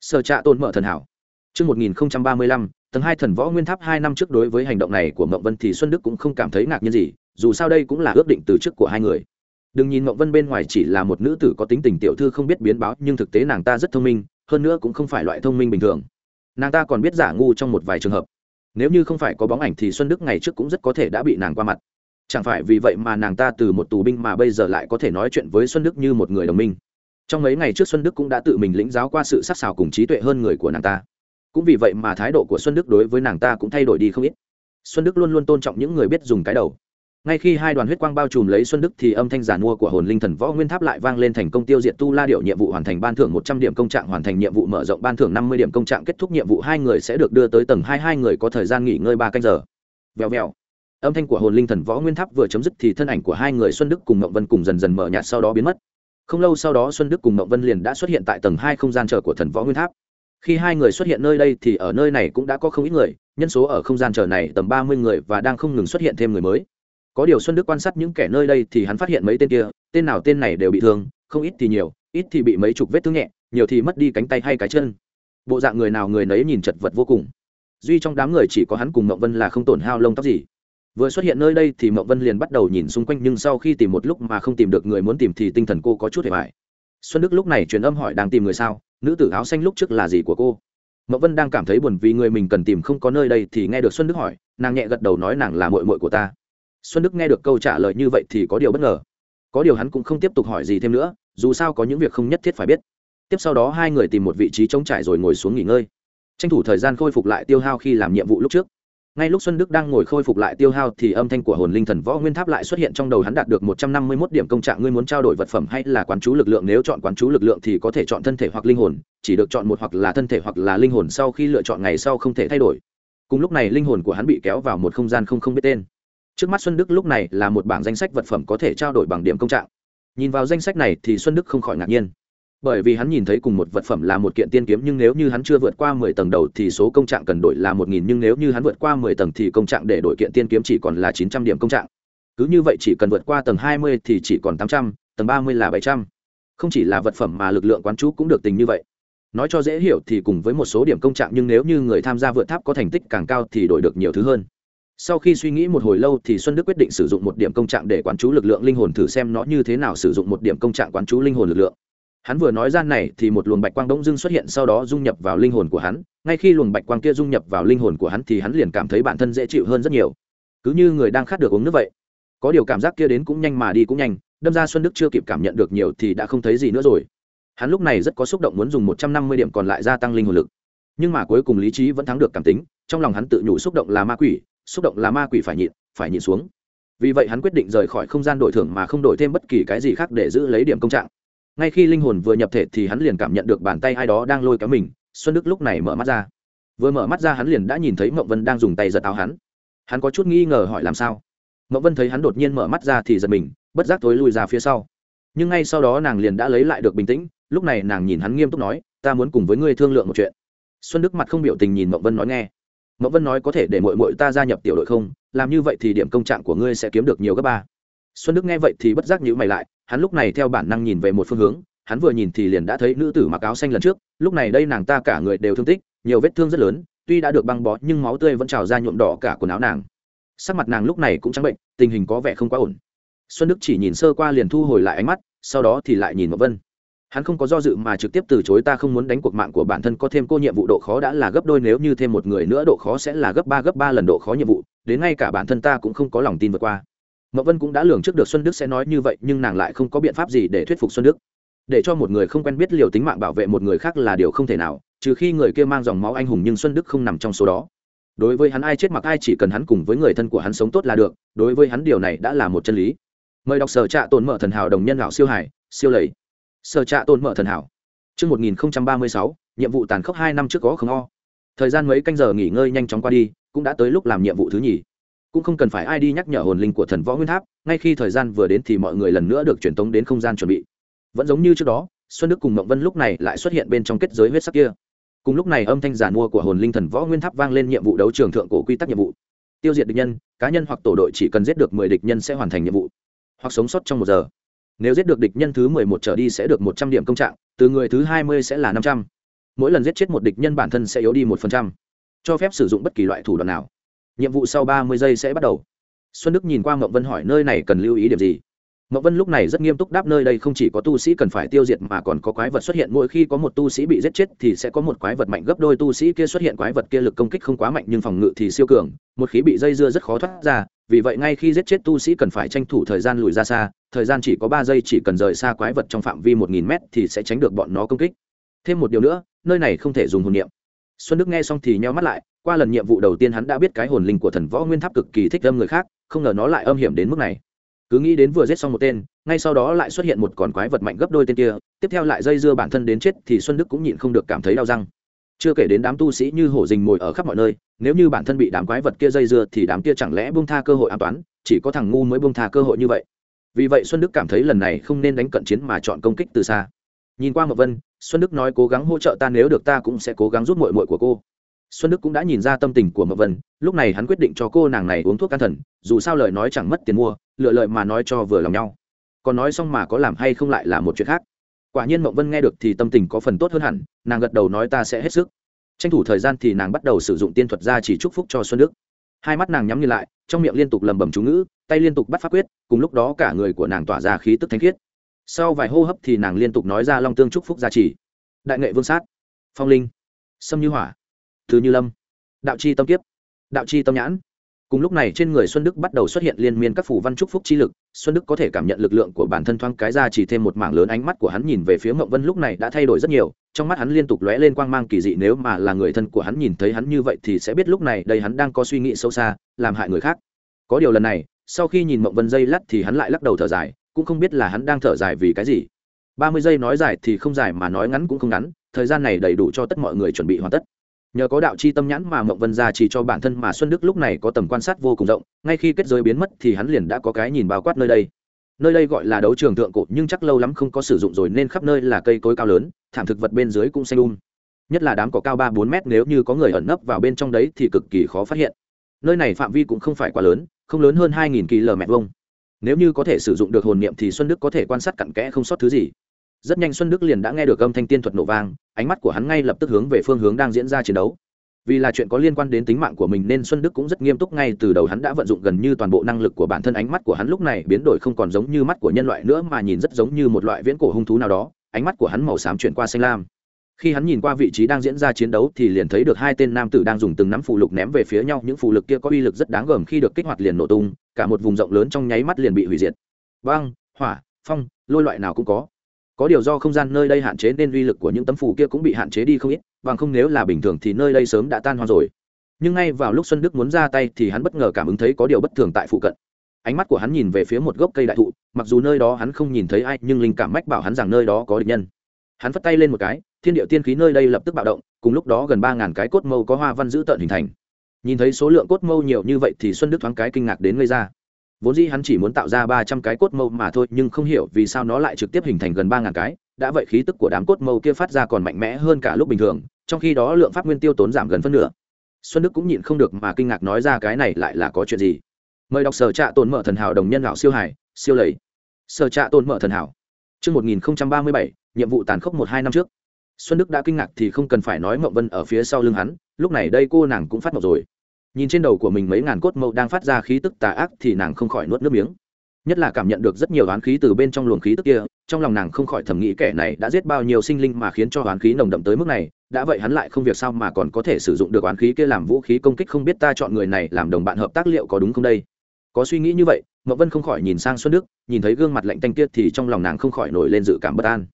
Sở trạ tồn mở thần hảo. Trước 1035, tầng hai thần võ nguyên tháp hai năm trước đối với hành động này của mậu vân thì xuân đức cũng không cảm thấy ngạc nhiên gì, dù sao đây cũng là ước định từ trước của hai người. Đừng nhìn mậu vân bên ngoài chỉ là một nữ tử có tính tình tiểu thư không biết biến báo, nhưng thực tế nàng ta rất thông minh, hơn nữa cũng không phải loại thông minh bình thường. Nàng ta còn biết giả ngu trong một vài trường hợp. Nếu như không phải có bóng ảnh thì xuân đức ngày trước cũng rất có thể đã bị nàng qua mặt. Chẳng phải vì vậy mà nàng ta từ một tù binh mà bây giờ lại có thể nói chuyện với xuân đức như một người đồng minh. Trong mấy ngày trước xuân đức cũng đã tự mình lĩnh giáo qua sự sắc sảo cùng trí tuệ hơn người của nàng ta cũng vì vậy mà thái độ của xuân đức đối với nàng ta cũng thay đổi đi không ít. Xuân đức luôn luôn tôn trọng những người biết dùng cái đầu. Ngay khi hai đoàn huyết quang bao trùm lấy xuân đức thì âm thanh giàn mua của hồn linh thần võ nguyên tháp lại vang lên thành công tiêu diệt tu la điệu nhiệm vụ hoàn thành ban thưởng một trăm điểm công trạng, hoàn thành nhiệm vụ mở rộng ban thưởng năm mươi điểm công trạng, kết thúc nhiệm vụ hai người sẽ được đưa tới tầng hai hai người có thời gian nghỉ ngơi ba canh giờ. Vèo vèo. Âm thanh của hồn linh thần võ nguyên tháp vừa chấm dứt thì thân ảnh của hai người xuân đức cùng mộng vân cùng dần dần mở nhạt sau đó biến mất. Không lâu sau đó xuân đức cùng mộng vân liền đã xuất hiện tại tầng hai không gian chờ của thần võ nguyên tháp khi hai người xuất hiện nơi đây thì ở nơi này cũng đã có không ít người, nhân số ở không gian chờ này tầm ba mươi người và đang không ngừng xuất hiện thêm người mới. Có điều xuân đức quan sát những kẻ nơi đây thì hắn phát hiện mấy tên kia, tên nào tên này đều bị thương, không ít thì nhiều, ít thì bị mấy chục vết thương nhẹ, nhiều thì mất đi cánh tay hay cái chân. Bộ dạng người nào người nấy nhìn chật vật vô cùng. Duy trong đám người chỉ có hắn cùng mậu vân là không tổn hao lông tóc gì. Vừa xuất hiện nơi đây thì mậu vân liền bắt đầu nhìn xung quanh, nhưng sau khi tìm một lúc mà không tìm được người muốn tìm thì tinh thần cô có chút hề mại xuân đức lúc này truyền âm hỏi đang tìm người sao? Nữ tử áo xanh lúc trước là gì của cô? Mậu vân đang cảm thấy buồn vì người mình cần tìm không có nơi đây thì nghe được xuân đức hỏi, nàng nhẹ gật đầu nói nàng là mội mội của ta. Xuân đức nghe được câu trả lời như vậy thì có điều bất ngờ. Có điều hắn cũng không tiếp tục hỏi gì thêm nữa, dù sao có những việc không nhất thiết phải biết. Tiếp sau đó hai người tìm một vị trí trống trải rồi ngồi xuống nghỉ ngơi. Tranh thủ thời gian khôi phục lại tiêu hao khi làm nhiệm vụ lúc trước ngay lúc xuân đức đang ngồi khôi phục lại tiêu hao thì âm thanh của hồn linh thần võ nguyên tháp lại xuất hiện trong đầu hắn đạt được một trăm năm mươi mốt điểm công trạng. Ngươi muốn trao đổi vật phẩm hay là quán chú lực lượng? Nếu chọn quán chú lực lượng thì có thể chọn thân thể hoặc linh hồn, chỉ được chọn một hoặc là thân thể hoặc là linh hồn sau khi lựa chọn ngày sau không thể thay đổi. Cùng lúc này linh hồn của hắn bị kéo vào một không gian không không biết tên. Trước mắt xuân đức lúc này là một bảng danh sách vật phẩm có thể trao đổi bằng điểm công trạng. Nhìn vào danh sách này thì xuân đức không khỏi ngạc nhiên bởi vì hắn nhìn thấy cùng một vật phẩm là một kiện tiên kiếm, nhưng nếu như hắn chưa vượt qua mười tầng đầu thì số công trạng cần đổi là một nghìn, nhưng nếu như hắn vượt qua mười tầng thì công trạng để đổi kiện tiên kiếm chỉ còn là chín trăm điểm công trạng. Cứ như vậy chỉ cần vượt qua tầng hai mươi thì chỉ còn tám trăm, tầng ba mươi là bảy trăm. Không chỉ là vật phẩm mà lực lượng quán chú cũng được tính như vậy. Nói cho dễ hiểu thì cùng với một số điểm công trạng, nhưng nếu như người tham gia vượt tháp có thành tích càng cao thì đổi được nhiều thứ hơn. Sau khi suy nghĩ một hồi lâu thì xuân đức quyết định sử dụng một điểm công trạng để quán chú lực lượng linh hồn, thử xem nó như thế nào sử dụng một điểm công trạng quán chú linh hồn lực lượng hắn vừa nói ra này thì một luồng bạch quang đông dưng xuất hiện, sau đó dung nhập vào linh hồn của hắn. Ngay khi luồng bạch quang kia dung nhập vào linh hồn của hắn thì hắn liền cảm thấy bản thân dễ chịu hơn rất nhiều. Cứ như người đang khát được uống nước vậy. Có điều cảm giác kia đến cũng nhanh mà đi cũng nhanh, đâm ra xuân đức chưa kịp cảm nhận được nhiều thì đã không thấy gì nữa rồi. Hắn lúc này rất có xúc động muốn dùng một trăm năm mươi điểm còn lại gia tăng linh hồn lực. Nhưng mà cuối cùng lý trí vẫn thắng được cảm tính, trong lòng hắn tự nhủ xúc động là ma quỷ, xúc động là ma quỷ phải nhịn phải nhịn xuống. Vì vậy hắn quyết định rời khỏi không gian đổi thưởng mà không đổi thêm bất kỳ cái gì khác để giữ lấy điểm công trạng ngay khi linh hồn vừa nhập thể thì hắn liền cảm nhận được bàn tay ai đó đang lôi kéo mình, xuân đức lúc này mở mắt ra. Vừa mở mắt ra hắn liền đã nhìn thấy mậu vân đang dùng tay giật áo hắn. Hắn có chút nghi ngờ hỏi làm sao? Mậu vân thấy hắn đột nhiên mở mắt ra thì giật mình, bất giác thối lùi ra phía sau. Nhưng ngay sau đó nàng liền đã lấy lại được bình tĩnh, lúc này nàng nhìn hắn nghiêm túc nói, ta muốn cùng với ngươi thương lượng một chuyện. Xuân đức mặt không biểu tình nhìn mậu vân nói nghe. Mậu vân nói có thể để mội mội ta gia nhập tiểu đội không? Làm như vậy thì điểm công trạng của ngươi sẽ kiếm được nhiều gấp ba xuân đức nghe vậy thì bất giác nhữ mày lại, hắn lúc này theo bản năng nhìn về một phương hướng, hắn vừa nhìn thì liền đã thấy nữ tử mặc áo xanh lần trước, lúc này đây nàng ta cả người đều thương tích, nhiều vết thương rất lớn, tuy đã được băng bó nhưng máu tươi vẫn trào ra nhuộm đỏ cả quần áo nàng. Sắc mặt nàng lúc này cũng trắng bệnh, tình hình có vẻ không quá ổn. Xuân đức chỉ nhìn sơ qua liền thu hồi lại ánh mắt, sau đó thì lại nhìn mậu vân. Hắn không có do dự mà trực tiếp từ chối ta không muốn đánh cuộc mạng của bản thân có thêm cô nhiệm vụ độ khó đã là gấp đôi, nếu như thêm một người nữa độ khó sẽ là gấp ba gấp ba lần độ khó nhiệm vụ, đến ngay cả bản thân ta cũng không có lòng tin vượt qua mậu vân cũng đã lường trước được xuân đức sẽ nói như vậy nhưng nàng lại không có biện pháp gì để thuyết phục xuân đức để cho một người không quen biết liều tính mạng bảo vệ một người khác là điều không thể nào trừ khi người kia mang dòng máu anh hùng nhưng xuân đức không nằm trong số đó đối với hắn ai chết mặc ai chỉ cần hắn cùng với người thân của hắn sống tốt là được đối với hắn điều này đã là một chân lý mời đọc sở trạ tồn mở thần hảo đồng nhân lão siêu hải siêu lầy sở trạ tồn mở thần hảo Trước 1036, nhiệm vụ tàn khốc hai năm trước có không o. Thời gian mấy canh giờ nghỉ ngơi nhanh chóng qua đi, cũng đã tới lúc làm nhiệm vụ thứ nhì. Cũng không cần phải ai đi nhắc nhở hồn linh của thần võ nguyên tháp, ngay khi thời gian vừa đến thì mọi người lần nữa được truyền tống đến không gian chuẩn bị. Vẫn giống như trước đó, Xuân Đức cùng Mộng Vân lúc này lại xuất hiện bên trong kết giới huyết sắc kia. Cùng lúc này âm thanh giản mua của hồn linh thần võ nguyên tháp vang lên nhiệm vụ đấu trường thượng cổ quy tắc nhiệm vụ. Tiêu diệt địch nhân, cá nhân hoặc tổ đội chỉ cần giết được mười địch nhân sẽ hoàn thành nhiệm vụ, hoặc sống sót trong một giờ nếu giết được địch nhân thứ mười một trở đi sẽ được một trăm điểm công trạng từ người thứ hai mươi sẽ là năm trăm mỗi lần giết chết một địch nhân bản thân sẽ yếu đi một phần trăm cho phép sử dụng bất kỳ loại thủ đoạn nào nhiệm vụ sau ba mươi giây sẽ bắt đầu. Xuân đức nhìn qua mộng vân hỏi nơi này cần lưu ý điểm gì. Mậu vân lúc này rất nghiêm túc đáp nơi đây không chỉ có tu sĩ cần phải tiêu diệt mà còn có quái vật xuất hiện. Mỗi khi có một tu sĩ bị giết chết thì sẽ có một quái vật mạnh gấp đôi. Tu sĩ kia xuất hiện, quái vật kia lực công kích không quá mạnh nhưng phòng ngự thì siêu cường. Một khí bị dây dưa rất khó thoát ra. Vì vậy ngay khi giết chết tu sĩ cần phải tranh thủ thời gian lùi ra xa. Thời gian chỉ có ba giây, chỉ cần rời xa quái vật trong phạm vi một nghìn mét thì sẽ tránh được bọn nó công kích. Thêm một điều nữa, nơi này không thể dùng hồn niệm. Xuân đức nghe xong thì nheo mắt lại qua lần nhiệm vụ đầu tiên hắn đã biết cái hồn linh của thần võ nguyên tháp cực kỳ thích âm người khác, không ngờ nó lại âm hiểm đến mức này. Cứ nghĩ đến vừa giết xong một tên, ngay sau đó lại xuất hiện một con quái vật mạnh gấp đôi tên kia, tiếp theo lại dây dưa bản thân đến chết thì xuân đức cũng nhịn không được cảm thấy đau răng. Chưa kể đến đám tu sĩ như hổ dình mồi ở khắp mọi nơi, nếu như bản thân bị đám quái vật kia dây dưa thì đám kia chẳng lẽ buông tha cơ hội an toàn? chỉ có thằng ngu mới buông tha cơ hội như vậy. Vì vậy xuân đức cảm thấy lần này không nên đánh cận chiến mà chọn công kích từ xa. Nhìn qua mậu vân, xuân đức nói cố gắng hỗ trợ ta, nếu được ta cũng sẽ cố gắng giúp mội mội của cô xuân đức cũng đã nhìn ra tâm tình của mậu vân, lúc này hắn quyết định cho cô nàng này uống thuốc can thần, dù sao lời nói chẳng mất tiền mua, lựa lợi mà nói cho vừa lòng nhau. Còn nói xong mà có làm hay không lại là một chuyện khác. Quả nhiên mậu vân nghe được thì tâm tình có phần tốt hơn hẳn, nàng gật đầu nói ta sẽ hết sức. Tranh thủ thời gian thì nàng bắt đầu sử dụng tiên thuật ra chỉ chúc phúc cho xuân đức. Hai mắt nàng nhắm nhìn lại, trong miệng liên tục lầm bầm chú ngữ, tay liên tục bắt pháp quyết, cùng lúc đó cả người của nàng tỏa ra khí tức thanh khiết. Sau vài hô hấp thì nàng liên tục nói ra long tương chúc phúc gia trì. Đại nghệ vương sát. Phong linh. Sâm như hỏa thứ như lâm. Đạo chi tâm kiếp. Đạo chi tâm nhãn. Cùng lúc này trên người xuân đức bắt đầu xuất hiện liên miên các phủ văn trúc phúc chi lực, xuân đức có thể cảm nhận lực lượng của bản thân thoáng cái ra chỉ thêm một mảng lớn ánh mắt của hắn nhìn về phía mộng vân lúc này đã thay đổi rất nhiều, trong mắt hắn liên tục lóe lên quang mang kỳ dị nếu mà là người thân của hắn nhìn thấy hắn như vậy thì sẽ biết lúc này đây hắn đang có suy nghĩ sâu xa, làm hại người khác. Có điều lần này, sau khi nhìn mộng vân dây lắt thì hắn lại lắc đầu thở dài, cũng không biết là hắn đang thở dài vì cái gì. Ba mươi giây nói dài thì không dài mà nói ngắn cũng không ngắn, thời gian này đầy đủ cho tất mọi người chuẩn bị hoàn tất nhờ có đạo chi tâm nhãn mà mộng vân gia chỉ cho bản thân mà xuân đức lúc này có tầm quan sát vô cùng rộng, ngay khi kết giới biến mất thì hắn liền đã có cái nhìn bao quát nơi đây. Nơi đây gọi là đấu trường thượng cổ, nhưng chắc lâu lắm không có sử dụng rồi nên khắp nơi là cây cối cao lớn, thảm thực vật bên dưới cũng xanh um. Nhất là đám cỏ cao ba bốn mét nếu như có người ẩn nấp vào bên trong đấy thì cực kỳ khó phát hiện. Nơi này phạm vi cũng không phải quá lớn, không lớn hơn hai nghìn km vuông. Nếu như có thể sử dụng được hồn niệm thì xuân đức có thể quan sát cặn kẽ không sót thứ gì rất nhanh xuân đức liền đã nghe được âm thanh tiên thuật nổ vang, ánh mắt của hắn ngay lập tức hướng về phương hướng đang diễn ra chiến đấu. Vì là chuyện có liên quan đến tính mạng của mình nên xuân đức cũng rất nghiêm túc ngay từ đầu hắn đã vận dụng gần như toàn bộ năng lực của bản thân, ánh mắt của hắn lúc này biến đổi không còn giống như mắt của nhân loại nữa mà nhìn rất giống như một loại viễn cổ hung thú nào đó, ánh mắt của hắn màu xám chuyển qua xanh lam. Khi hắn nhìn qua vị trí đang diễn ra chiến đấu thì liền thấy được hai tên nam tử đang dùng từng nắm phù lục ném về phía nhau, những phù lực kia có uy lực rất đáng gờm khi được kích hoạt liền nổ tung, cả một vùng rộng lớn trong nháy mắt liền bị hủy diệt. Băng hỏa, phong, lôi loại nào cũng có có điều do không gian nơi đây hạn chế nên uy lực của những tấm phù kia cũng bị hạn chế đi không ít, bằng không nếu là bình thường thì nơi đây sớm đã tan hoang rồi. Nhưng ngay vào lúc xuân đức muốn ra tay thì hắn bất ngờ cảm ứng thấy có điều bất thường tại phụ cận. Ánh mắt của hắn nhìn về phía một gốc cây đại thụ, mặc dù nơi đó hắn không nhìn thấy ai, nhưng linh cảm mách bảo hắn rằng nơi đó có địch nhân. Hắn phất tay lên một cái, thiên điệu tiên khí nơi đây lập tức bạo động, cùng lúc đó gần ba ngàn cái cốt mâu có hoa văn dữ tợn hình thành. Nhìn thấy số lượng cốt mâu nhiều như vậy thì xuân đức thoáng cái kinh ngạc đến ngây ra vốn dĩ hắn chỉ muốn tạo ra ba trăm cái cốt mâu mà thôi nhưng không hiểu vì sao nó lại trực tiếp hình thành gần ba ngàn cái. Đã vậy khí tức của đám cốt mâu kia phát ra còn mạnh mẽ hơn cả lúc bình thường trong khi đó lượng pháp nguyên tiêu tốn giảm gần phân nửa. Xuân đức cũng nhịn không được mà kinh ngạc nói ra cái này lại là có chuyện gì? Mời đọc sở trạ tồn mở thần hảo đồng nhân lão siêu hải siêu lầy. Sở trạ tồn mở thần hảo. Trước 1037, nhiệm vụ tàn khốc một hai năm trước. Xuân Đức đã kinh ngạc thì không cần phải nói Mộng Vân ở phía sau lưng hắn, lúc này đây cô nàng cũng phát mộng rồi nhìn trên đầu của mình mấy ngàn cốt mâu đang phát ra khí tức tà ác thì nàng không khỏi nuốt nước miếng. Nhất là cảm nhận được rất nhiều oán khí từ bên trong luồng khí tức kia, trong lòng nàng không khỏi thầm nghĩ kẻ này đã giết bao nhiêu sinh linh mà khiến cho oán khí nồng đậm tới mức này, đã vậy hắn lại không việc sao mà còn có thể sử dụng được oán khí kia làm vũ khí công kích không biết ta chọn người này làm đồng bạn hợp tác liệu có đúng không đây? Có suy nghĩ như vậy mậu vân không khỏi nhìn sang xuân đức, nhìn thấy gương mặt lạnh tanh kia thì trong lòng nàng không khỏi nổi lên dự cảm bất an.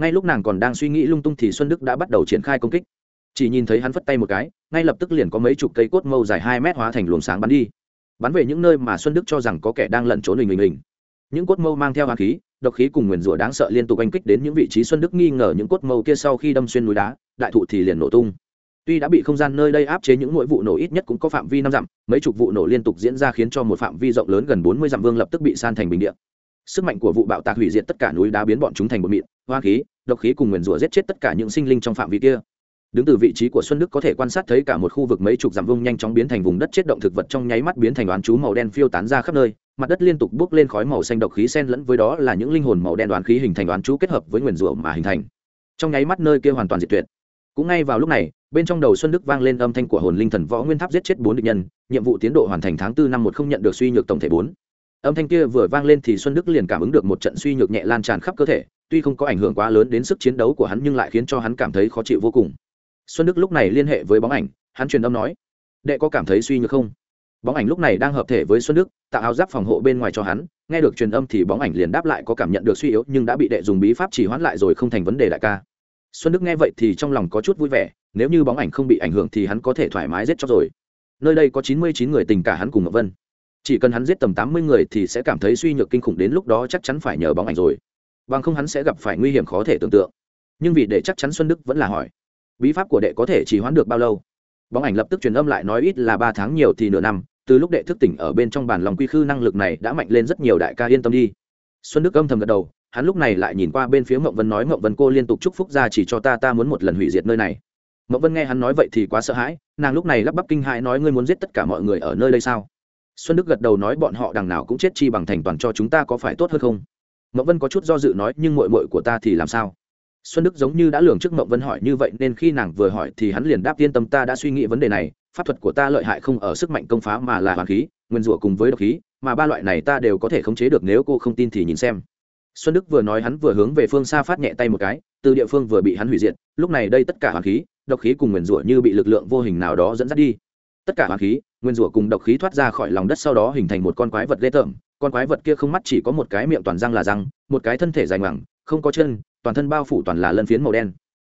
Ngay lúc nàng còn đang suy nghĩ lung tung thì xuân đức đã bắt đầu triển khai công kích chỉ nhìn thấy hắn phất tay một cái, ngay lập tức liền có mấy chục cây cốt mâu dài hai mét hóa thành luồng sáng bắn đi. Bắn về những nơi mà xuân đức cho rằng có kẻ đang lẩn trốn mình mình mình những cốt mâu mang theo hạt khí, độc khí cùng nguyền rủa đáng sợ liên tục oanh kích đến những vị trí xuân đức nghi ngờ những cốt mâu kia sau khi đâm xuyên núi đá, đại thụ thì liền nổ tung. Tuy đã bị không gian nơi đây áp chế những mỗi vụ nổ ít nhất cũng có phạm vi năm dặm, mấy chục vụ nổ liên tục diễn ra khiến cho một phạm vi rộng lớn gần bốn mươi dặm vương lập tức bị san thành bình địa. Sức mạnh của vụ bạo tạc hủy diệt tất cả núi đá biến bọn chúng thành bột mịn, hoa khí, độc khí cùng nguyền rủa giết chết tất cả những sinh linh trong phạm vi kia đứng từ vị trí của xuân đức có thể quan sát thấy cả một khu vực mấy chục dặm vông nhanh chóng biến thành vùng đất chết động thực vật trong nháy mắt biến thành đoán chú màu đen phiêu tán ra khắp nơi, mặt đất liên tục bốc lên khói màu xanh độc khí xen lẫn với đó là những linh hồn màu đen đoán khí hình thành đoán chú kết hợp với nguyền rủa mà hình thành. Trong nháy mắt nơi kia hoàn toàn diệt tuyệt. Cũng ngay vào lúc này, bên trong đầu xuân đức vang lên âm thanh của hồn linh thần võ nguyên tháp giết chết bốn địch nhân, nhiệm vụ tiến độ hoàn thành tháng tư năm một không nhận được suy nhược tổng thể bốn. Âm thanh kia vừa vang lên thì xuân đức liền cảm ứng được một trận suy nhược nhẹ lan tràn khắp cơ thể, tuy không có ảnh hưởng quá lớn đến sức chiến đấu của hắn nhưng lại khiến cho hắn cảm thấy khó chịu vô cùng xuân đức lúc này liên hệ với bóng ảnh, hắn truyền âm nói, đệ có cảm thấy suy nhược không? Bóng ảnh lúc này đang hợp thể với xuân đức, tạo áo giáp phòng hộ bên ngoài cho hắn, nghe được truyền âm thì bóng ảnh liền đáp lại có cảm nhận được suy yếu nhưng đã bị đệ dùng bí pháp chỉ hoãn lại rồi không thành vấn đề đại ca. Xuân đức nghe vậy thì trong lòng có chút vui vẻ, nếu như bóng ảnh không bị ảnh hưởng thì hắn có thể thoải mái giết cho rồi. Nơi đây có chín mươi chín người tình cả hắn cùng ngọc vân. Chỉ cần hắn giết tầm tám mươi người thì sẽ cảm thấy suy nhược kinh khủng đến lúc đó chắc chắn phải nhờ bóng ảnh rồi. Bằng không hắn sẽ gặp phải nguy hiểm khó thể tưởng tượng. Nhưng vì để chắc chắn xuân đức vẫn là hỏi bí pháp của đệ có thể chỉ hoãn được bao lâu? Bóng ảnh lập tức truyền âm lại nói ít là ba tháng nhiều thì nửa năm, từ lúc đệ thức tỉnh ở bên trong bản lòng quy khư năng lực này đã mạnh lên rất nhiều đại ca yên tâm đi. Xuân đức âm thầm gật đầu, hắn lúc này lại nhìn qua bên phía mộng vân nói mộng vân cô liên tục chúc phúc ra chỉ cho ta ta muốn một lần hủy diệt nơi này. Mộng vân nghe hắn nói vậy thì quá sợ hãi, nàng lúc này lắp bắp kinh hãi nói ngươi muốn giết tất cả mọi người ở nơi đây sao? Xuân đức gật đầu nói bọn họ đằng nào cũng chết chi bằng thành toàn cho chúng ta có phải tốt hơn không? Mộng vân có chút do dự nói nhưng mội mội của ta thì làm sao? Xuân đức giống như đã lường trước mộng vân hỏi như vậy nên khi nàng vừa hỏi thì hắn liền đáp, yên tâm, ta đã suy nghĩ vấn đề này, pháp thuật của ta lợi hại không ở sức mạnh công phá mà là hoàng khí, nguyên rủa cùng với độc khí, mà ba loại này ta đều có thể khống chế được nếu cô không tin thì nhìn xem. Xuân đức vừa nói hắn vừa hướng về phương xa phát nhẹ tay một cái, từ địa phương vừa bị hắn hủy diệt, lúc này đây tất cả hoàng khí, độc khí cùng nguyên rủa như bị lực lượng vô hình nào đó dẫn dắt đi. Tất cả hoàng khí, nguyên rủa cùng độc khí thoát ra khỏi lòng đất sau đó hình thành một con quái vật ghê tởm, con quái vật kia không mắt chỉ có một cái miệng toàn răng là răng, một cái thân thể dài ngoằng, không có chân toàn thân bao phủ toàn là lân phiến màu đen.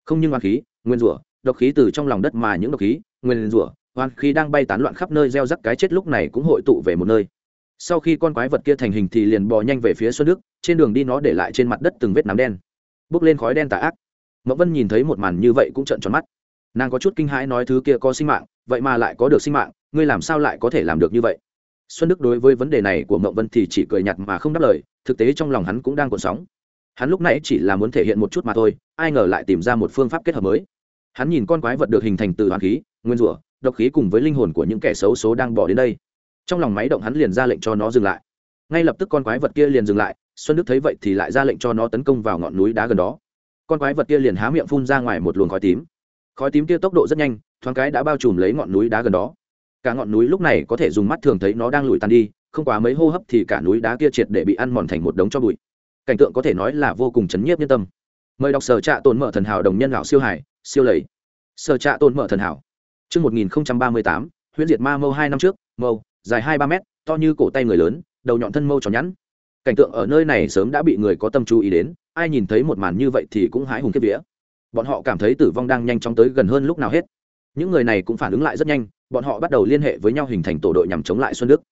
Không nhưng hoàng khí, nguyên rủa, độc khí từ trong lòng đất mà những độc khí, nguyên rủa hoàng khí đang bay tán loạn khắp nơi gieo rắc cái chết lúc này cũng hội tụ về một nơi. Sau khi con quái vật kia thành hình thì liền bò nhanh về phía xuân đức, trên đường đi nó để lại trên mặt đất từng vết nám đen. Bốc lên khói đen tà ác. Mậu vân nhìn thấy một màn như vậy cũng trợn tròn mắt. Nàng có chút kinh hãi nói thứ kia có sinh mạng, vậy mà lại có được sinh mạng, ngươi làm sao lại có thể làm được như vậy? Xuân đức đối với vấn đề này của mậu vân thì chỉ cười nhặt mà không đáp lời, thực tế trong lòng hắn cũng đang cuộn sóng hắn lúc nãy chỉ là muốn thể hiện một chút mà thôi, ai ngờ lại tìm ra một phương pháp kết hợp mới. Hắn nhìn con quái vật được hình thành từ hoàn khí, nguyên rủa, độc khí cùng với linh hồn của những kẻ xấu số đang bỏ đến đây. Trong lòng máy động hắn liền ra lệnh cho nó dừng lại. Ngay lập tức con quái vật kia liền dừng lại, xuân đức thấy vậy thì lại ra lệnh cho nó tấn công vào ngọn núi đá gần đó. Con quái vật kia liền há miệng phun ra ngoài một luồng khói tím. Khói tím kia tốc độ rất nhanh, thoáng cái đã bao trùm lấy ngọn núi đá gần đó. Cả ngọn núi lúc này có thể dùng mắt thường thấy nó đang lùi tàn đi, không quá mấy hô hấp thì cả núi đá kia triệt để bị ăn mòn thành một đống cho bụi cảnh tượng có thể nói là vô cùng chấn nhiếp nhân tâm mời đọc sở trạ tồn mở thần hảo đồng nhân lão siêu hải siêu lầy sở trạ tồn mở thần hảo Trước 1038, huyễn diệt ma mâu hai năm trước, mâu, dài hai ba mét, to như cổ tay người lớn, đầu nhọn thân mâu tròn nhẵn. Cảnh tượng ở nơi này sớm đã bị người có tâm chú ý đến, ai nhìn thấy một màn như vậy thì cũng hái hùng kiếp vía. Bọn họ cảm thấy tử vong đang nhanh chóng tới gần hơn lúc nào hết. Những người này cũng phản ứng lại rất nhanh, bọn họ bắt đầu liên hệ với nhau hình thành tổ đội nhằm chống lại Xuân Đức.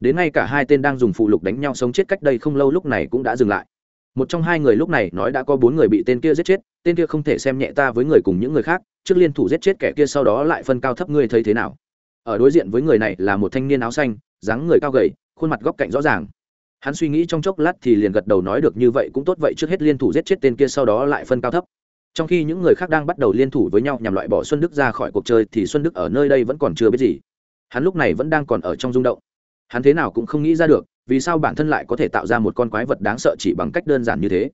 Đến ngay cả hai tên đang dùng phụ lục đánh nhau sống chết cách đây không lâu lúc này cũng đã dừng lại một trong hai người lúc này nói đã có bốn người bị tên kia giết chết, tên kia không thể xem nhẹ ta với người cùng những người khác, trước liên thủ giết chết kẻ kia sau đó lại phân cao thấp ngươi thấy thế nào. Ở đối diện với người này là một thanh niên áo xanh, dáng người cao gầy, khuôn mặt góc cạnh rõ ràng. Hắn suy nghĩ trong chốc lát thì liền gật đầu nói được như vậy cũng tốt vậy trước hết liên thủ giết chết tên kia sau đó lại phân cao thấp. Trong khi những người khác đang bắt đầu liên thủ với nhau nhằm loại bỏ xuân đức ra khỏi cuộc chơi thì xuân đức ở nơi đây vẫn còn chưa biết gì. Hắn lúc này vẫn đang còn ở trong rung động. Hắn thế nào cũng không nghĩ ra được vì sao bản thân lại có thể tạo ra một con quái vật đáng sợ chỉ bằng cách đơn giản như thế?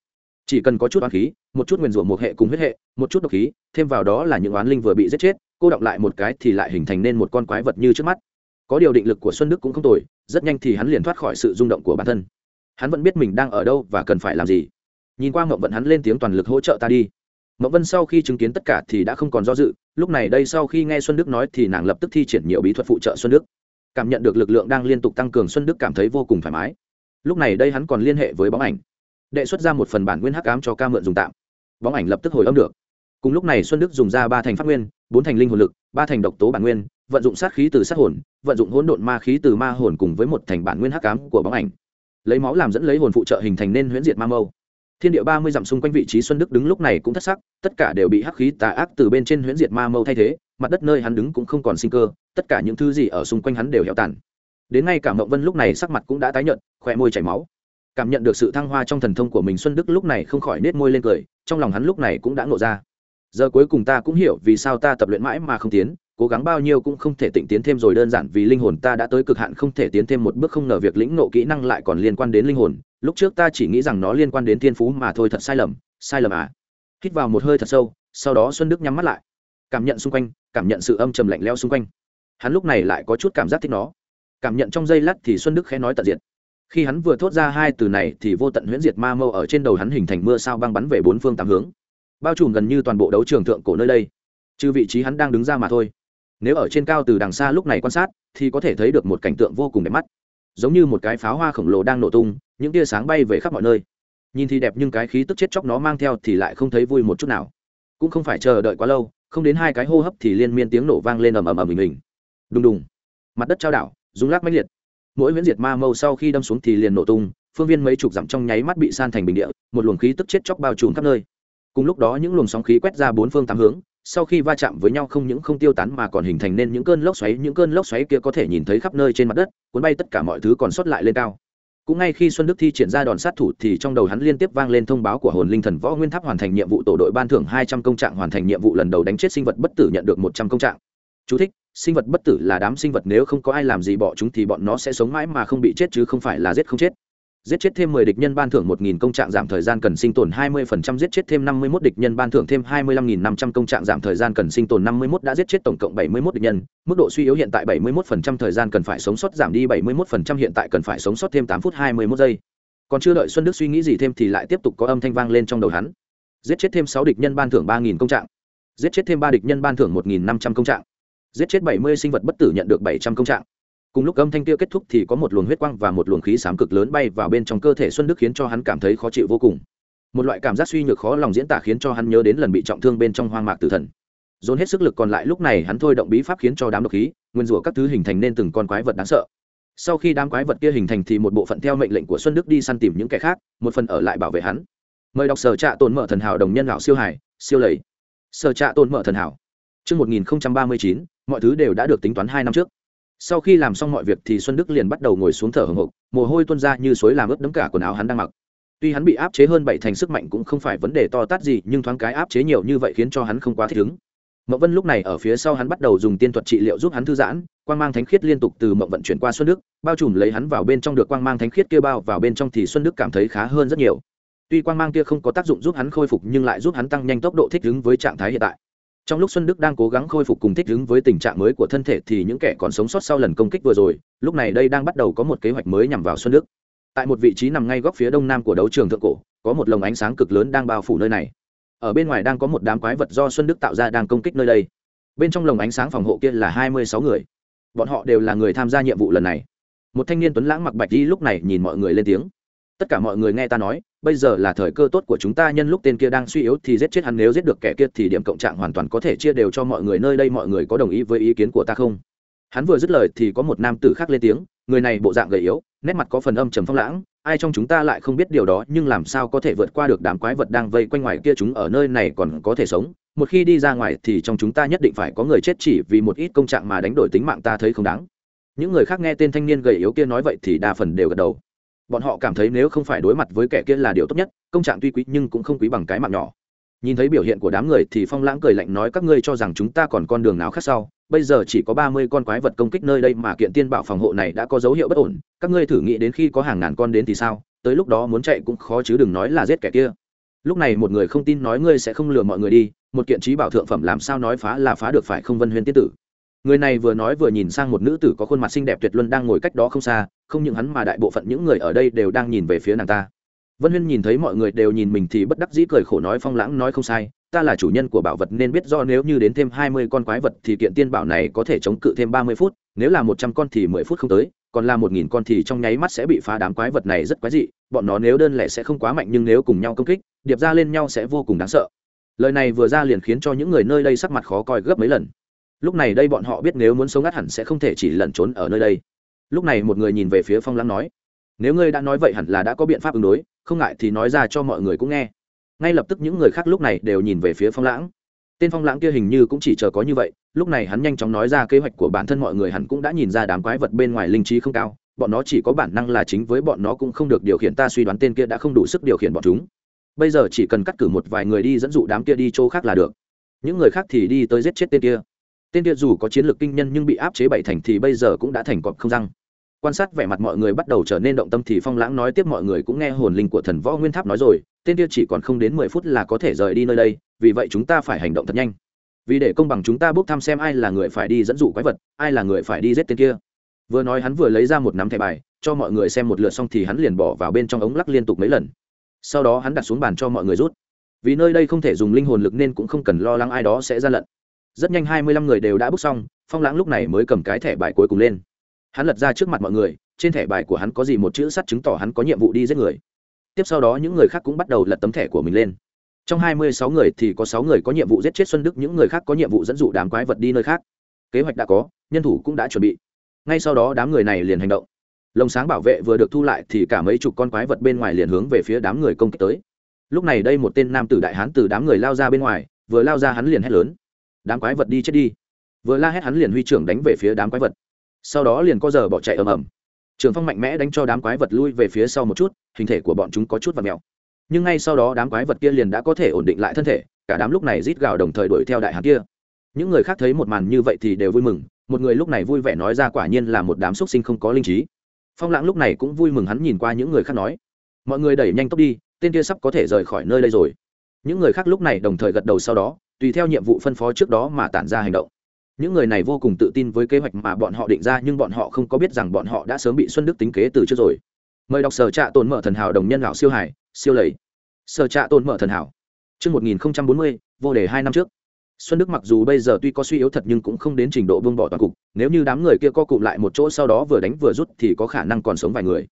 Chỉ cần có chút oán khí, một chút nguyền rủa một hệ cùng huyết hệ, một chút độc khí, thêm vào đó là những oán linh vừa bị giết chết, cô đọng lại một cái thì lại hình thành nên một con quái vật như trước mắt. Có điều định lực của xuân đức cũng không tồi, rất nhanh thì hắn liền thoát khỏi sự rung động của bản thân. Hắn vẫn biết mình đang ở đâu và cần phải làm gì. Nhìn qua mậu vận hắn lên tiếng toàn lực hỗ trợ ta đi. Mậu vân sau khi chứng kiến tất cả thì đã không còn do dự, lúc này đây sau khi nghe xuân đức nói thì nàng lập tức thi triển nhiều bí thuật phụ trợ xuân đức cảm nhận được lực lượng đang liên tục tăng cường xuân đức cảm thấy vô cùng thoải mái. Lúc này đây hắn còn liên hệ với bóng ảnh. Đệ xuất ra một phần bản nguyên hắc ám cho ca mượn dùng tạm. Bóng ảnh lập tức hồi âm được. Cùng lúc này xuân đức dùng ra ba thành phát nguyên, bốn thành linh hồn lực, ba thành độc tố bản nguyên, vận dụng sát khí từ sát hồn, vận dụng hỗn độn ma khí từ ma hồn cùng với một thành bản nguyên hắc ám của bóng ảnh. Lấy máu làm dẫn lấy hồn phụ trợ hình thành nên huyễn diệt ma mâu. Thiên địa ba mươi dặm xung quanh vị trí xuân đức đứng lúc này cũng thất sắc, tất cả đều bị hắc khí tà ác từ bên trên huyễn diệt ma mâu thay thế, mặt đất nơi hắn đứng cũng không còn sinh cơ tất cả những thứ gì ở xung quanh hắn đều héo tàn. Đến ngay cả mộng vân lúc này sắc mặt cũng đã tái nhợt khỏe môi chảy máu. Cảm nhận được sự thăng hoa trong thần thông của mình, xuân đức lúc này không khỏi nết môi lên cười, trong lòng hắn lúc này cũng đã ngộ ra. Giờ cuối cùng ta cũng hiểu vì sao ta tập luyện mãi mà không tiến, cố gắng bao nhiêu cũng không thể tịnh tiến thêm rồi đơn giản vì linh hồn ta đã tới cực hạn không thể tiến thêm một bước không ngờ việc lĩnh nộ kỹ năng lại còn liên quan đến linh hồn, lúc trước ta chỉ nghĩ rằng nó liên quan đến thiên phú mà thôi, thật sai lầm sai lầm à. Hít vào một hơi thật sâu, sau đó xuân đức nhắm mắt lại. Cảm nhận xung quanh, cảm nhận sự âm trầm lạnh leo xung quanh hắn lúc này lại có chút cảm giác thích nó. Cảm nhận trong giây lát thì xuân đức khẽ nói tận diện khi hắn vừa thốt ra hai từ này thì vô tận huyễn diệt ma mâu ở trên đầu hắn hình thành mưa sao băng bắn về bốn phương tám hướng. Bao trùm gần như toàn bộ đấu trường thượng cổ nơi đây. Trừ vị trí hắn đang đứng ra mà thôi. Nếu ở trên cao từ đằng xa lúc này quan sát, thì có thể thấy được một cảnh tượng vô cùng đẹp mắt. Giống như một cái pháo hoa khổng lồ đang nổ tung, những tia sáng bay về khắp mọi nơi. Nhìn thì đẹp nhưng cái khí tức chết chóc nó mang theo thì lại không thấy vui một chút nào. Cũng không phải chờ đợi quá lâu, không đến hai cái hô hấp thì liên miên tiếng nổ vang lên ầm ầm ầm mình mình đùng đùng. Mặt đất trao đảo rung lắc mãnh liệt. Mỗi huyễn diệt ma mâu sau khi đâm xuống thì liền nổ tung phương viên mấy chục dặm trong nháy mắt bị san thành bình địa một luồng khí tức chết chóc bao trùm khắp nơi. Cùng lúc đó những luồng sóng khí quét ra bốn phương tám hướng sau khi va chạm với nhau không những không tiêu tán mà còn hình thành nên những cơn lốc xoáy những cơn lốc xoáy kia có thể nhìn thấy khắp nơi trên mặt đất cuốn bay tất cả mọi thứ còn sót lại lên cao. Cũng ngay khi xuân đức thi triển ra đòn sát thủ thì trong đầu hắn liên tiếp vang lên thông báo của hồn linh thần võ nguyên tháp hoàn thành nhiệm vụ tổ đội ban thưởng hai trăm công trạng hoàn thành nhiệm vụ lần đầu đánh chết sinh vật bất tử nhận được một trăm công trạng. Chú thích, sinh vật bất tử là đám sinh vật nếu không có ai làm gì bỏ chúng thì bọn nó sẽ sống mãi mà không bị chết chứ không phải là giết không chết giết chết thêm 10 địch nhân ban thưởng 1000 công trạng giảm thời gian cần sinh tồn 20%, giết chết thêm 51 địch nhân ban thưởng thêm 25500 công trạng giảm thời gian cần sinh tồn 51 đã giết chết tổng cộng 71 địch nhân, mức độ suy yếu hiện tại 71% thời gian cần phải sống sót giảm đi 71% hiện tại cần phải sống sót thêm 8 phút 21 giây. Còn chưa đợi Xuân Đức suy nghĩ gì thêm thì lại tiếp tục có âm thanh vang lên trong đầu hắn. Giết chết thêm 6 địch nhân ban thưởng 3000 công trạng. Giết chết thêm 3 địch nhân ban thưởng 1500 công trạng. Giết chết 70 sinh vật bất tử nhận được 700 công trạng. Cùng lúc âm thanh kia kết thúc thì có một luồng huyết quang và một luồng khí sám cực lớn bay vào bên trong cơ thể xuân đức khiến cho hắn cảm thấy khó chịu vô cùng. Một loại cảm giác suy nhược khó lòng diễn tả khiến cho hắn nhớ đến lần bị trọng thương bên trong hoang mạc tử thần. Dồn hết sức lực còn lại lúc này hắn thôi động bí pháp khiến cho đám độc khí, nguyên rủa các thứ hình thành nên từng con quái vật đáng sợ. Sau khi đám quái vật kia hình thành thì một bộ phận theo mệnh lệnh của xuân đức đi săn tìm những kẻ khác, một phần ở lại bảo vệ hắn. Mời đọc sở trạ tồn mở thần hảo đồng nhân lão siêu hải, siêu lầy. Sở trạ tồn mở thần hảo Trước 1039, mọi thứ đều đã được tính toán hai năm trước. Sau khi làm xong mọi việc thì xuân đức liền bắt đầu ngồi xuống thở hổn hộc mồ hôi tuôn ra như suối làm ướt đẫm cả quần áo hắn đang mặc. Tuy hắn bị áp chế hơn bảy thành sức mạnh cũng không phải vấn đề to tát gì nhưng thoáng cái áp chế nhiều như vậy khiến cho hắn không quá thích ứng. Mộng vân lúc này ở phía sau hắn bắt đầu dùng tiên thuật trị liệu giúp hắn thư giãn quang mang thánh khiết liên tục từ Mộng vận chuyển qua xuân đức bao trùm lấy hắn vào bên trong được quang mang thánh khiết kia bao vào bên trong thì xuân đức cảm thấy khá hơn rất nhiều. Tuy quang mang kia không có tác dụng giúp hắn khôi phục nhưng lại giúp hắn tăng nhanh tốc độ thích ứng với trạng thái hiện tại trong lúc xuân đức đang cố gắng khôi phục cùng thích ứng với tình trạng mới của thân thể thì những kẻ còn sống sót sau lần công kích vừa rồi, lúc này đây đang bắt đầu có một kế hoạch mới nhằm vào xuân đức. Tại một vị trí nằm ngay góc phía đông nam của đấu trường thượng cổ, có một lồng ánh sáng cực lớn đang bao phủ nơi này. Ở bên ngoài đang có một đám quái vật do xuân đức tạo ra đang công kích nơi đây. Bên trong lồng ánh sáng phòng hộ kia là hai mươi sáu người. Bọn họ đều là người tham gia nhiệm vụ lần này. Một thanh niên tuấn lãng mặc bạch đi lúc này nhìn mọi người lên tiếng tất cả mọi người nghe ta nói, bây giờ là thời cơ tốt của chúng ta, nhân lúc tên kia đang suy yếu thì giết chết hắn, nếu giết được kẻ kia thì điểm cộng trạng hoàn toàn có thể chia đều cho mọi người nơi đây, mọi người có đồng ý với ý kiến của ta không? Hắn vừa dứt lời thì có một nam tử khác lên tiếng, người này bộ dạng gầy yếu, nét mặt có phần âm trầm phong lãng, ai trong chúng ta lại không biết điều đó, nhưng làm sao có thể vượt qua được đám quái vật đang vây quanh ngoài kia chúng ở nơi này còn có thể sống? Một khi đi ra ngoài thì trong chúng ta nhất định phải có người chết chỉ vì một ít công trạng mà đánh đổi tính mạng ta thấy không đáng. Những người khác nghe tên thanh niên gầy yếu kia nói vậy thì đa phần đều gật đầu bọn họ cảm thấy nếu không phải đối mặt với kẻ kia là điều tốt nhất, công trạng tuy quý nhưng cũng không quý bằng cái mạng nhỏ. Nhìn thấy biểu hiện của đám người thì phong lãng cười lạnh nói, các ngươi cho rằng chúng ta còn con đường nào khác sau? Bây giờ chỉ có ba mươi con quái vật công kích nơi đây mà kiện tiên bảo phòng hộ này đã có dấu hiệu bất ổn. Các ngươi thử nghĩ đến khi có hàng ngàn con đến thì sao? Tới lúc đó muốn chạy cũng khó chứ đừng nói là giết kẻ kia. Lúc này một người không tin nói, ngươi sẽ không lừa mọi người đi. Một kiện trí bảo thượng phẩm làm sao nói phá là phá được phải không vân huyên tiên tử? Người này vừa nói vừa nhìn sang một nữ tử có khuôn mặt xinh đẹp tuyệt luân đang ngồi cách đó không xa, không những hắn mà đại bộ phận những người ở đây đều đang nhìn về phía nàng ta. Vân huyên nhìn thấy mọi người đều nhìn mình thì bất đắc dĩ cười khổ nói phong lãng nói không sai, ta là chủ nhân của bảo vật nên biết do nếu như đến thêm hai mươi con quái vật thì kiện tiên bảo này có thể chống cự thêm ba mươi phút, nếu là một trăm con thì mười phút không tới, còn là một nghìn con thì trong nháy mắt sẽ bị phá đám quái vật này rất quái dị, bọn nó nếu đơn lẻ sẽ không quá mạnh nhưng nếu cùng nhau công kích, điệp ra lên nhau sẽ vô cùng đáng sợ. Lời này vừa ra liền khiến cho những người nơi đây sắc mặt khó coi gấp mấy lần lúc này đây bọn họ biết nếu muốn sống ngắt hẳn sẽ không thể chỉ lẩn trốn ở nơi đây. Lúc này một người nhìn về phía phong lãng nói, nếu ngươi đã nói vậy hẳn là đã có biện pháp ứng đối, không ngại thì nói ra cho mọi người cũng nghe. Ngay lập tức những người khác lúc này đều nhìn về phía phong lãng tên phong lãng kia hình như cũng chỉ chờ có như vậy, lúc này hắn nhanh chóng nói ra kế hoạch của bản thân mọi người hẳn cũng đã nhìn ra đám quái vật bên ngoài linh trí không cao, bọn nó chỉ có bản năng là chính với bọn nó cũng không được điều khiển, ta suy đoán tên kia đã không đủ sức điều khiển bọn chúng. Bây giờ chỉ cần cắt cử một vài người đi dẫn dụ đám kia đi chỗ khác là được. Những người khác thì đi tới giết chết tên kia tên kia dù có chiến lược kinh nhân nhưng bị áp chế bảy thành thì bây giờ cũng đã thành cọp không răng. Quan sát vẻ mặt mọi người bắt đầu trở nên động tâm thì phong lãng nói tiếp mọi người cũng nghe hồn linh của thần võ nguyên tháp nói rồi, tên kia chỉ còn không đến mười phút là có thể rời đi nơi đây, vì vậy chúng ta phải hành động thật nhanh. Vì để công bằng chúng ta bốc thăm xem ai là người phải đi dẫn dụ quái vật, ai là người phải đi giết tên kia. Vừa nói hắn vừa lấy ra một nắm thẻ bài, cho mọi người xem một lượt xong thì hắn liền bỏ vào bên trong ống lắc liên tục mấy lần. Sau đó hắn đặt xuống bàn cho mọi người rút. Vì nơi đây không thể dùng linh hồn lực nên cũng không cần lo lắng ai đó sẽ ra lận rất nhanh hai mươi lăm người đều đã bước xong, phong lãng lúc này mới cầm cái thẻ bài cuối cùng lên. Hắn lật ra trước mặt mọi người, trên thẻ bài của hắn có gì một chữ sắt chứng tỏ hắn có nhiệm vụ đi giết người. Tiếp sau đó những người khác cũng bắt đầu lật tấm thẻ của mình lên. Trong hai mươi sáu người thì có sáu người có nhiệm vụ giết chết xuân đức, những người khác có nhiệm vụ dẫn dụ đám quái vật đi nơi khác. Kế hoạch đã có, nhân thủ cũng đã chuẩn bị. Ngay sau đó đám người này liền hành động. Lồng sáng bảo vệ vừa được thu lại thì cả mấy chục con quái vật bên ngoài liền hướng về phía đám người công kích tới. Lúc này đây một tên nam tử đại hán từ đám người lao ra bên ngoài, vừa lao ra hắn liền hét lớn đám quái vật đi chết đi. Vừa la hét hắn liền huy trưởng đánh về phía đám quái vật. Sau đó liền có giờ bỏ chạy ầm ầm. Trường phong mạnh mẽ đánh cho đám quái vật lui về phía sau một chút, hình thể của bọn chúng có chút và mèo. Nhưng ngay sau đó đám quái vật kia liền đã có thể ổn định lại thân thể, cả đám lúc này rít gào đồng thời đuổi theo đại hán kia. Những người khác thấy một màn như vậy thì đều vui mừng, một người lúc này vui vẻ nói ra quả nhiên là một đám xúc sinh không có linh trí. Phong lãng lúc này cũng vui mừng hắn nhìn qua những người khác nói, mọi người đẩy nhanh tốc đi, tên kia sắp có thể rời khỏi nơi đây rồi. Những người khác lúc này đồng thời gật đầu sau đó tùy theo nhiệm vụ phân phó trước đó mà tản ra hành động những người này vô cùng tự tin với kế hoạch mà bọn họ định ra nhưng bọn họ không có biết rằng bọn họ đã sớm bị xuân đức tính kế từ trước rồi mời đọc sở trạ tồn mở thần hảo đồng nhân lão siêu hải siêu lầy sở trạ tồn mở thần hảo Trước 1040, vô đề hai năm trước. Xuân Đức mặc dù bây giờ tuy có suy yếu thật nhưng cũng không đến trình độ vương bỏ toàn cục, nếu như đám người kia co cụm lại một chỗ sau đó vừa đánh vừa rút thì có khả năng còn sống vài người.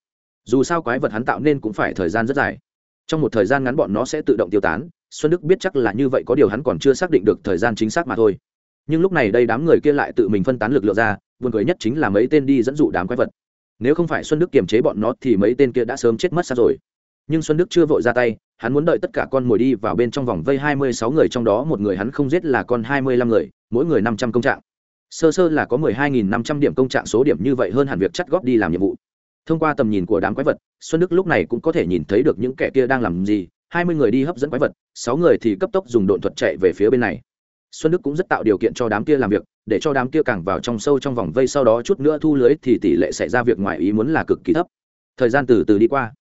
Dù sao quái vật hắn tạo nên cũng phải thời gian rất dài. Trong một thời gian ngắn bọn nó sẽ tự động tiêu tán, Xuân Đức biết chắc là như vậy có điều hắn còn chưa xác định được thời gian chính xác mà thôi. Nhưng lúc này đây đám người kia lại tự mình phân tán lực lượng ra, buồn cười nhất chính là mấy tên đi dẫn dụ đám quái vật. Nếu không phải Xuân Đức kiềm chế bọn nó thì mấy tên kia đã sớm chết mất xa rồi nhưng xuân đức chưa vội ra tay hắn muốn đợi tất cả con mồi đi vào bên trong vòng vây hai mươi sáu người trong đó một người hắn không giết là con hai mươi lăm người mỗi người năm trăm công trạng sơ sơ là có mười hai nghìn năm trăm điểm công trạng số điểm như vậy hơn hẳn việc chắt góp đi làm nhiệm vụ thông qua tầm nhìn của đám quái vật xuân đức lúc này cũng có thể nhìn thấy được những kẻ kia đang làm gì hai mươi người đi hấp dẫn quái vật sáu người thì cấp tốc dùng độn thuật chạy về phía bên này. Xuân đức cũng rất tạo điều kiện cho đám kia làm việc, để cho đám kia càng vào trong sâu trong vòng vây, sau đó chút nữa thu lưới thì tỷ lệ xảy ra việc ngoài ý muốn là cực kỳ thấp. Thời gian từ từ đi qua.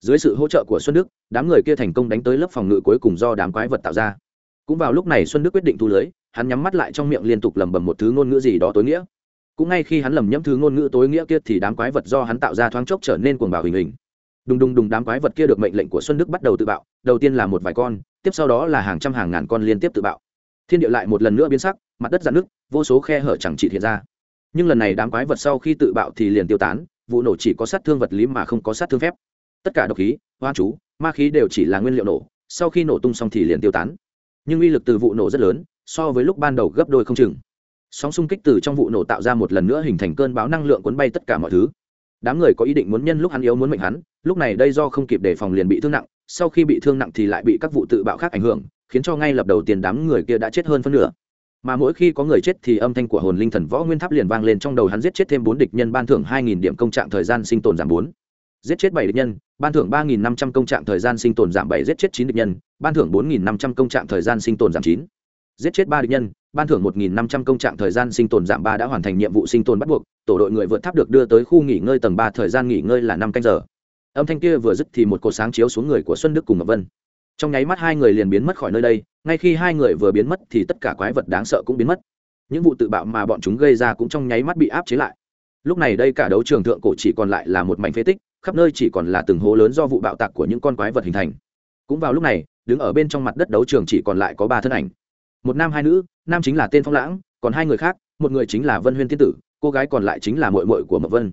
Dưới sự hỗ trợ của xuân đức, đám người kia thành công đánh tới lớp phòng ngự cuối cùng do đám quái vật tạo ra. Cũng vào lúc này xuân đức quyết định thu lưới, hắn nhắm mắt lại trong miệng liên tục lẩm bẩm một thứ ngôn ngữ gì đó tối nghĩa. Cũng ngay khi hắn lầm nhẫm thứ ngôn ngữ tối nghĩa kia thì đám quái vật do hắn tạo ra thoáng chốc trở nên cuồng bạo hình hình. Đùng đùng đùng đám quái vật kia được mệnh lệnh của xuân đức bắt đầu tự bạo, đầu tiên là một vài con tiếp sau đó là hàng trăm hàng ngàn con liên tiếp tự bạo. Thiên địa lại một lần nữa biến sắc, mặt đất dạn nước vô số khe hở chẳng chỉ hiện ra. Nhưng lần này đám quái vật sau khi tự bạo thì liền tiêu tán, vụ nổ chỉ có sát thương vật lý mà không có sát thương phép. Tất cả độc khí, hoa chú, ma khí đều chỉ là nguyên liệu nổ, sau khi nổ tung xong thì liền tiêu tán. Nhưng uy lực từ vụ nổ rất lớn, so với lúc ban đầu gấp đôi không chừng. Sóng xung kích từ trong vụ nổ tạo ra một lần nữa hình thành cơn báo năng lượng cuốn bay tất cả mọi thứ. Đám người có ý định muốn nhân lúc hắn yếu muốn mệnh hắn, lúc này đây do không kịp đề phòng liền bị thương nặng sau khi bị thương nặng thì lại bị các vụ tự bạo khác ảnh hưởng, khiến cho ngay lập đầu tiền đám người kia đã chết hơn phân nửa. Mà mỗi khi có người chết thì âm thanh của hồn linh thần võ nguyên tháp liền vang lên trong đầu hắn giết chết thêm bốn địch nhân ban thưởng hai nghìn điểm công trạng thời gian sinh tồn giảm bốn. Giết chết bảy địch nhân, ban thưởng ba nghìn năm trăm công trạng thời gian sinh tồn giảm bảy, giết chết chín địch nhân, ban thưởng bốn nghìn năm trăm công trạng thời gian sinh tồn giảm chín. Giết chết ba địch nhân, ban thưởng một nghìn năm trăm công trạng thời gian sinh tồn giảm ba đã hoàn thành nhiệm vụ sinh tồn bắt buộc, tổ đội người vượt tháp được đưa tới khu nghỉ ngơi tầng ba, thời gian nghỉ ngơi là năm canh giờ âm thanh kia vừa dứt thì một cột sáng chiếu xuống người của xuân đức cùng ngọc vân. Trong nháy mắt hai người liền biến mất khỏi nơi đây, ngay khi hai người vừa biến mất thì tất cả quái vật đáng sợ cũng biến mất. Những vụ tự bạo mà bọn chúng gây ra cũng trong nháy mắt bị áp chế lại. Lúc này đây cả đấu trường thượng cổ chỉ còn lại là một mảnh phế tích, khắp nơi chỉ còn là từng hố lớn do vụ bạo tạc của những con quái vật hình thành. Cũng vào lúc này, đứng ở bên trong mặt đất đấu trường chỉ còn lại có ba thân ảnh. Một nam hai nữ, nam chính là tên phong lãng, còn hai người khác, một người chính là vân huyên tiên tử, cô gái còn lại chính là mội mội của mậu vân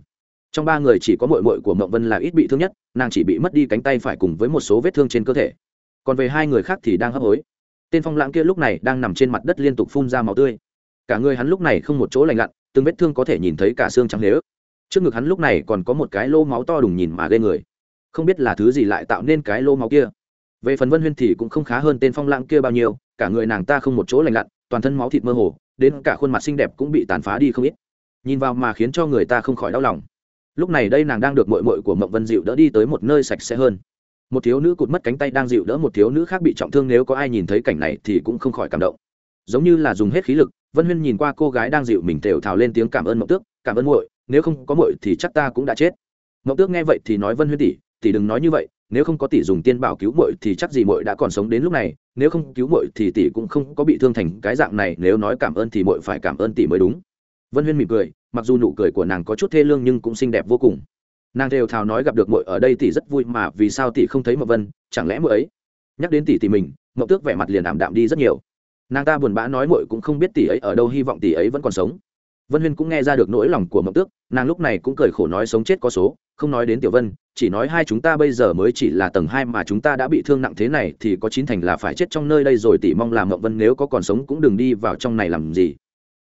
trong ba người chỉ có mội mội của mộng vân là ít bị thương nhất, nàng chỉ bị mất đi cánh tay phải cùng với một số vết thương trên cơ thể. còn về hai người khác thì đang hấp hối. tên phong lãng kia lúc này đang nằm trên mặt đất liên tục phun ra máu tươi. cả người hắn lúc này không một chỗ lành lặn, từng vết thương có thể nhìn thấy cả xương trắng nếu trước ngực hắn lúc này còn có một cái lô máu to đùng nhìn mà ghê người. không biết là thứ gì lại tạo nên cái lô máu kia. về phần vân huyên thì cũng không khá hơn tên phong lãng kia bao nhiêu, cả người nàng ta không một chỗ lành lặn, toàn thân máu thịt mơ hồ, đến cả khuôn mặt xinh đẹp cũng bị tàn phá đi không ít. nhìn vào mà khiến cho người ta không khỏi đau lòng lúc này đây nàng đang được mội mội của mộng vân dịu đỡ đi tới một nơi sạch sẽ hơn. Một thiếu nữ cụt mất cánh tay đang dịu đỡ một thiếu nữ khác bị trọng thương, nếu có ai nhìn thấy cảnh này thì cũng không khỏi cảm động. Giống như là dùng hết khí lực, vân huyên nhìn qua cô gái đang dịu mình thều thào lên tiếng cảm ơn mộng tước, cảm ơn muội, nếu không có muội thì chắc ta cũng đã chết. Mộng tước nghe vậy thì nói, vân huyên tỷ tỷ đừng nói như vậy, nếu không có tỷ dùng tiên bảo cứu muội thì chắc gì muội đã còn sống đến lúc này, nếu không cứu muội thì tỷ cũng không có bị thương thành cái dạng này, nếu nói cảm ơn thì muội phải cảm ơn tỷ mới đúng vân huyên mỉm cười, mặc dù nụ cười của nàng có chút thê lương nhưng cũng xinh đẹp vô cùng. Nàng đều thào nói gặp được muội ở đây tỷ rất vui mà vì sao tỷ không thấy mậu vân, chẳng lẽ muội ấy? Nhắc đến tỷ tỷ mình mậu tước vẻ mặt liền ảm đạm đi rất nhiều. Nàng ta buồn bã nói muội cũng không biết tỷ ấy ở đâu, hy vọng tỷ ấy vẫn còn sống. Vân huyên cũng nghe ra được nỗi lòng của mậu tước, nàng lúc này cũng cười khổ nói sống chết có số, không nói đến tiểu vân, chỉ nói hai chúng ta bây giờ mới chỉ là tầng hai mà chúng ta đã bị thương nặng thế này thì có chín thành là phải chết trong nơi đây rồi, tỷ mong là mậu vân nếu có còn sống cũng đừng đi vào trong này làm gì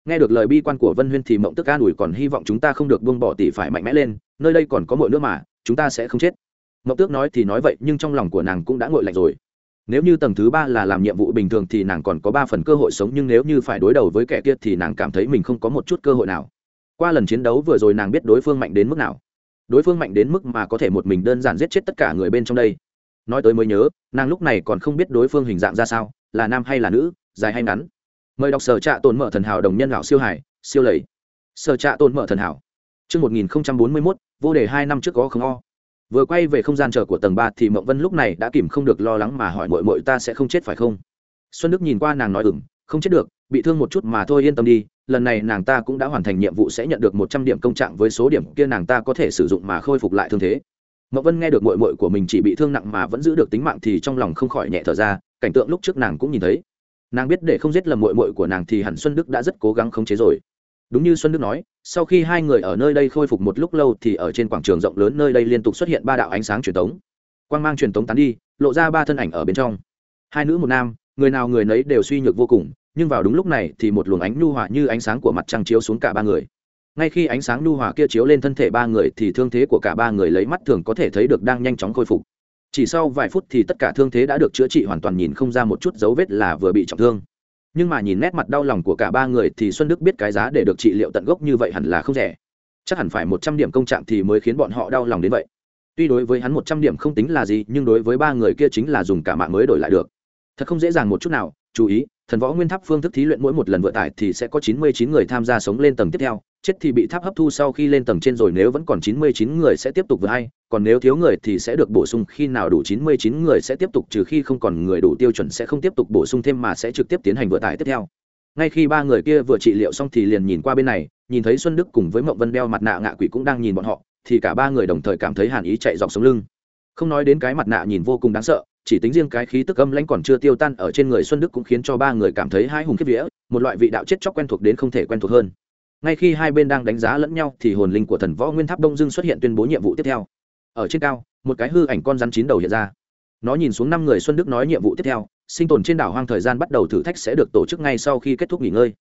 nghe được lời bi quan của vân huyên thì mộng tức an ủi còn hy vọng chúng ta không được buông bỏ tỷ phải mạnh mẽ lên, nơi đây còn có mỗi nước mà, chúng ta sẽ không chết. Mộng tước nói thì nói vậy, nhưng trong lòng của nàng cũng đã ngội lạnh rồi. Nếu như tầng thứ ba là làm nhiệm vụ bình thường thì nàng còn có ba phần cơ hội sống, nhưng nếu như phải đối đầu với kẻ kia thì nàng cảm thấy mình không có một chút cơ hội nào. Qua lần chiến đấu vừa rồi nàng biết đối phương mạnh đến mức nào. Đối phương mạnh đến mức mà có thể một mình đơn giản giết chết tất cả người bên trong đây. Nói tới mới nhớ, nàng lúc này còn không biết đối phương hình dạng ra sao, là nam hay là nữ, dài hay ngắn mời đọc sở trạ tồn mở thần hảo đồng nhân lão siêu hải siêu lầy sở trạ tồn mở thần hảo Trước 1041, vô đề hai năm trước có không o. Vừa quay về không gian chờ của tầng ba thì Mộng Vân lúc này đã kìm không được lo lắng mà hỏi muội muội ta sẽ không chết phải không? Xuân Đức nhìn qua nàng nói ừm, không chết được, bị thương một chút mà thôi yên tâm đi, lần này nàng ta cũng đã hoàn thành nhiệm vụ sẽ nhận được một trăm điểm công trạng với số điểm kia nàng ta có thể sử dụng mà khôi phục lại thương thế. Mộng Vân nghe được muội muội của mình chỉ bị thương nặng mà vẫn giữ được tính mạng thì trong lòng không khỏi nhẹ thở ra, cảnh tượng lúc trước nàng cũng nhìn thấy nàng biết để không giết lầm mội mội của nàng thì hẳn xuân đức đã rất cố gắng khống chế rồi. Đúng như xuân đức nói, sau khi hai người ở nơi đây khôi phục một lúc lâu thì ở trên quảng trường rộng lớn nơi đây liên tục xuất hiện ba đạo ánh sáng truyền tống. Quang mang truyền tống tán đi, lộ ra ba thân ảnh ở bên trong. Hai nữ một nam, người nào người nấy đều suy nhược vô cùng, nhưng vào đúng lúc này thì một luồng ánh nhu hòa như ánh sáng của mặt trăng chiếu xuống cả ba người. Ngay khi ánh sáng nhu hòa kia chiếu lên thân thể ba người thì thương thế của cả ba người lấy mắt thường có thể thấy được đang nhanh chóng khôi phục chỉ sau vài phút thì tất cả thương thế đã được chữa trị hoàn toàn nhìn không ra một chút dấu vết là vừa bị trọng thương. Nhưng mà nhìn nét mặt đau lòng của cả ba người thì xuân đức biết cái giá để được trị liệu tận gốc như vậy hẳn là không rẻ. Chắc hẳn phải một trăm điểm công trạng thì mới khiến bọn họ đau lòng đến vậy. Tuy đối với hắn một trăm điểm không tính là gì, nhưng đối với ba người kia chính là dùng cả mạng mới đổi lại được. Thật không dễ dàng một chút nào, chú ý, thần võ nguyên tháp phương thức thí luyện mỗi một lần vừa tải thì sẽ có chín mươi chín người tham gia sống lên tầng tiếp theo chết thì bị tháp hấp thu sau khi lên tầng trên rồi, nếu vẫn còn chín mươi chín người sẽ tiếp tục vượt hay còn nếu thiếu người thì sẽ được bổ sung, khi nào đủ chín mươi chín người sẽ tiếp tục, trừ khi không còn người đủ tiêu chuẩn sẽ không tiếp tục bổ sung thêm mà sẽ trực tiếp tiến hành vừa tải tiếp theo. Ngay khi ba người kia vừa trị liệu xong thì liền nhìn qua bên này, nhìn thấy xuân đức cùng với mộng vân đeo mặt nạ ngạ quỷ cũng đang nhìn bọn họ, thì cả ba người đồng thời cảm thấy hàn ý chạy dọc sống lưng. Không nói đến cái mặt nạ nhìn vô cùng đáng sợ, chỉ tính riêng cái khí tức âm lãnh còn chưa tiêu tan ở trên người xuân đức cũng khiến cho ba người cảm thấy hai hùng khiếp vía, một loại vị đạo chết chóc quen thuộc đến không thể quen thuộc hơn ngay khi hai bên đang đánh giá lẫn nhau thì hồn linh của thần võ nguyên tháp đông dương xuất hiện tuyên bố nhiệm vụ tiếp theo. Ở trên cao, một cái hư ảnh con rắn chín đầu hiện ra. Nó nhìn xuống năm người xuân đức nói nhiệm vụ tiếp theo, sinh tồn trên đảo hoang thời gian bắt đầu thử thách sẽ được tổ chức ngay sau khi kết thúc nghỉ ngơi.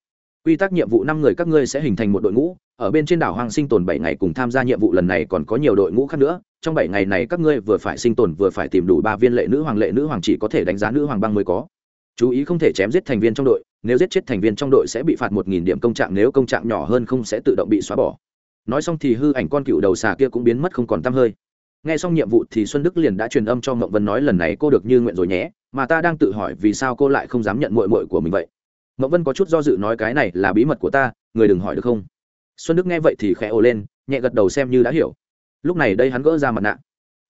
Quy tắc nhiệm vụ năm người các ngươi sẽ hình thành một đội ngũ, ở bên trên đảo hoang sinh tồn bảy ngày cùng tham gia nhiệm vụ lần này còn có nhiều đội ngũ khác nữa. Trong bảy ngày này các ngươi vừa phải sinh tồn vừa phải tìm đủ ba viên lệ nữ hoàng, lệ nữ hoàng chỉ có thể đánh giá nữ hoàng băng mới có chú ý không thể chém giết thành viên trong đội, nếu giết chết thành viên trong đội sẽ bị phạt một nghìn điểm công trạng, nếu công trạng nhỏ hơn không sẽ tự động bị xóa bỏ. Nói xong thì hư ảnh con cựu đầu xà kia cũng biến mất không còn t hơi. Nghe xong nhiệm vụ thì xuân đức liền đã truyền âm cho mộng vân nói lần này cô được như nguyện rồi nhé, mà ta đang tự hỏi vì sao cô lại không dám nhận mội mội của mình vậy. Mộng vân có chút do dự nói cái này là bí mật của ta, người đừng hỏi được không? Xuân đức nghe vậy thì khẽ ồ lên, nhẹ gật đầu xem như đã hiểu. Lúc này đây hắn gỡ ra mặt nạ.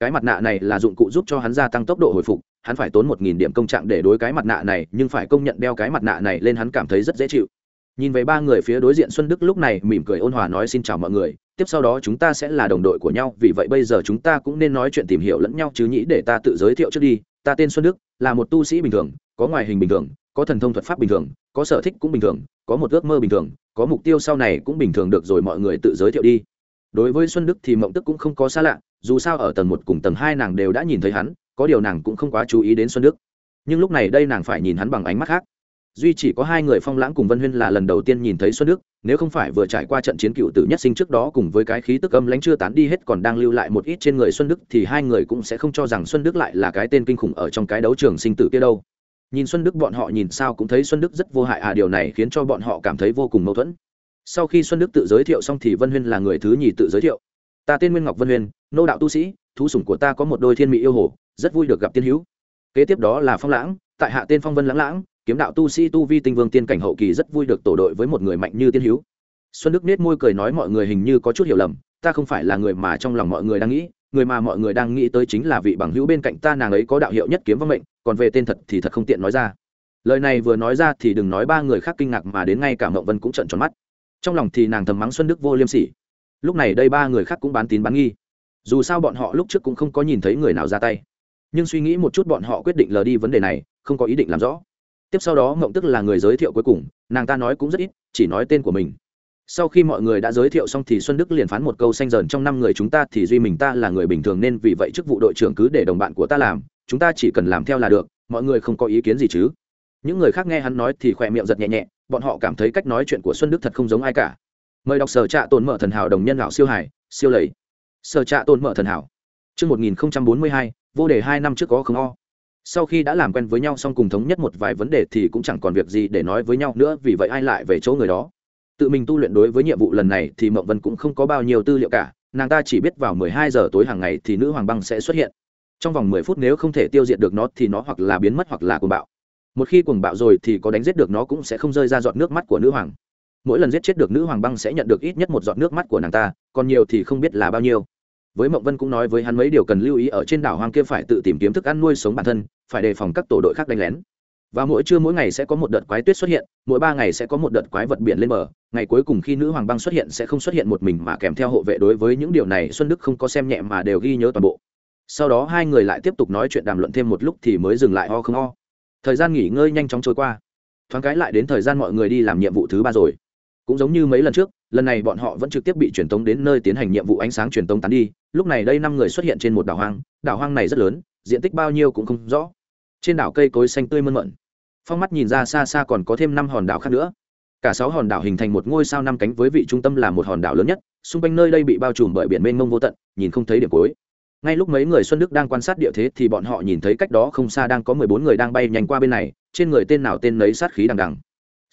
Cái mặt nạ này là dụng cụ giúp cho hắn gia tăng tốc độ hồi phục hắn phải tốn một nghìn điểm công trạng để đối cái mặt nạ này, nhưng phải công nhận đeo cái mặt nạ này lên hắn cảm thấy rất dễ chịu. Nhìn về ba người phía đối diện xuân đức lúc này mỉm cười ôn hòa nói xin chào mọi người, tiếp sau đó chúng ta sẽ là đồng đội của nhau, vì vậy bây giờ chúng ta cũng nên nói chuyện tìm hiểu lẫn nhau chứ nhĩ để ta tự giới thiệu trước đi. Ta tên xuân đức, là một tu sĩ bình thường, có ngoại hình bình thường, có thần thông thuật pháp bình thường, có sở thích cũng bình thường, có một ước mơ bình thường, có mục tiêu sau này cũng bình thường được rồi, mọi người tự giới thiệu đi. Đối với xuân đức thì mộng tức cũng không có xa lạ, dù sao ở tầng một cùng tầng hai nàng đều đã nhìn thấy hắn có điều nàng cũng không quá chú ý đến xuân đức. Nhưng lúc này đây nàng phải nhìn hắn bằng ánh mắt khác. Duy chỉ có hai người phong lãng cùng vân huyên là lần đầu tiên nhìn thấy xuân đức, nếu không phải vừa trải qua trận chiến cựu tử nhất sinh trước đó cùng với cái khí tức âm lãnh chưa tán đi hết còn đang lưu lại một ít trên người xuân đức thì hai người cũng sẽ không cho rằng xuân đức lại là cái tên kinh khủng ở trong cái đấu trường sinh tử kia đâu. Nhìn xuân đức bọn họ nhìn sao cũng thấy xuân đức rất vô hại à điều này khiến cho bọn họ cảm thấy vô cùng mâu thuẫn. Sau khi xuân đức tự giới thiệu xong thì vân huyên là người thứ nhì tự giới thiệu. Ta tên nguyên ngọc vân huyên, nô đạo tu sĩ, thú sủng của ta có một đôi thiên mỹ yêu hồ rất vui được gặp tiên hữu. Kế tiếp đó là phong lãng, tại hạ tên phong vân lãng lãng, kiếm đạo tu sĩ tu vi tinh vương tiên cảnh hậu kỳ rất vui được tổ đội với một người mạnh như tiên hữu. Xuân đức nết môi cười nói mọi người hình như có chút hiểu lầm, ta không phải là người mà trong lòng mọi người đang nghĩ, người mà mọi người đang nghĩ tới chính là vị bằng hữu bên cạnh ta nàng ấy có đạo hiệu nhất kiếm vong mệnh, còn về tên thật thì thật không tiện nói ra. Lời này vừa nói ra thì đừng nói ba người khác kinh ngạc mà đến ngay cả mậu vân cũng trợn tròn mắt. Trong lòng thì nàng thầm mắng xuân đức vô liêm sỉ. Lúc này đây ba người khác cũng bán tín bán nghi. Dù sao bọn họ lúc trước cũng không có nhìn thấy người nào ra tay nhưng suy nghĩ một chút bọn họ quyết định lờ đi vấn đề này không có ý định làm rõ. Tiếp sau đó ngộng tức là người giới thiệu cuối cùng nàng ta nói cũng rất ít chỉ nói tên của mình. Sau khi mọi người đã giới thiệu xong thì xuân đức liền phán một câu xanh dần trong năm người chúng ta thì duy mình ta là người bình thường nên vì vậy chức vụ đội trưởng cứ để đồng bạn của ta làm chúng ta chỉ cần làm theo là được mọi người không có ý kiến gì chứ. Những người khác nghe hắn nói thì khỏe miệng giật nhẹ nhẹ bọn họ cảm thấy cách nói chuyện của xuân đức thật không giống ai cả. Mời đọc sở trạ tồn mở thần hảo đồng nhân lão siêu hải siêu lầy. Sở trạ tồn mở thần hảo. Trước 1042, vô đề hai năm trước có không o. Sau khi đã làm quen với nhau xong cùng thống nhất một vài vấn đề thì cũng chẳng còn việc gì để nói với nhau nữa vì vậy ai lại về chỗ người đó. Tự mình tu luyện đối với nhiệm vụ lần này thì Mộng Vân cũng không có bao nhiêu tư liệu cả, nàng ta chỉ biết vào 12 giờ tối hàng ngày thì nữ hoàng băng sẽ xuất hiện. Trong vòng 10 phút nếu không thể tiêu diệt được nó thì nó hoặc là biến mất hoặc là cuồng bạo. Một khi cuồng bạo rồi thì có đánh giết được nó cũng sẽ không rơi ra giọt nước mắt của nữ hoàng. Mỗi lần giết chết được nữ hoàng băng sẽ nhận được ít nhất một giọt nước mắt của nàng ta, còn nhiều thì không biết là bao nhiêu với mộng vân cũng nói với hắn mấy điều cần lưu ý ở trên đảo hoang kia phải tự tìm kiếm thức ăn nuôi sống bản thân, phải đề phòng các tổ đội khác đánh lén. Và mỗi trưa mỗi ngày sẽ có một đợt quái tuyết xuất hiện, mỗi ba ngày sẽ có một đợt quái vật biển lên bờ, ngày cuối cùng khi nữ hoàng băng xuất hiện sẽ không xuất hiện một mình mà kèm theo hộ vệ đối với những điều này xuân đức không có xem nhẹ mà đều ghi nhớ toàn bộ. Sau đó hai người lại tiếp tục nói chuyện đàm luận thêm một lúc thì mới dừng lại ho không ho. Thời gian nghỉ ngơi nhanh chóng trôi qua. Thoáng cái lại đến thời gian mọi người đi làm nhiệm vụ thứ ba rồi cũng giống như mấy lần trước, lần này bọn họ vẫn trực tiếp bị truyền tống đến nơi tiến hành nhiệm vụ ánh sáng truyền tống tán đi, lúc này đây năm người xuất hiện trên một đảo hoang đảo hoang này rất lớn, diện tích bao nhiêu cũng không rõ. Trên đảo cây cối xanh tươi mơn mận phong mắt nhìn ra xa xa còn có thêm năm hòn đảo khác nữa. Cả sáu hòn đảo hình thành một ngôi sao năm cánh với vị trung tâm là một hòn đảo lớn nhất, xung quanh nơi đây bị bao trùm bởi biển mênh mông vô tận, nhìn không thấy điểm cuối. Ngay lúc mấy người xuân đức đang quan sát địa thế thì bọn họ nhìn thấy cách đó không xa đang có mười bốn người đang bay nhanh qua bên này, trên người tên nào tên nấy sát khí đằng đằng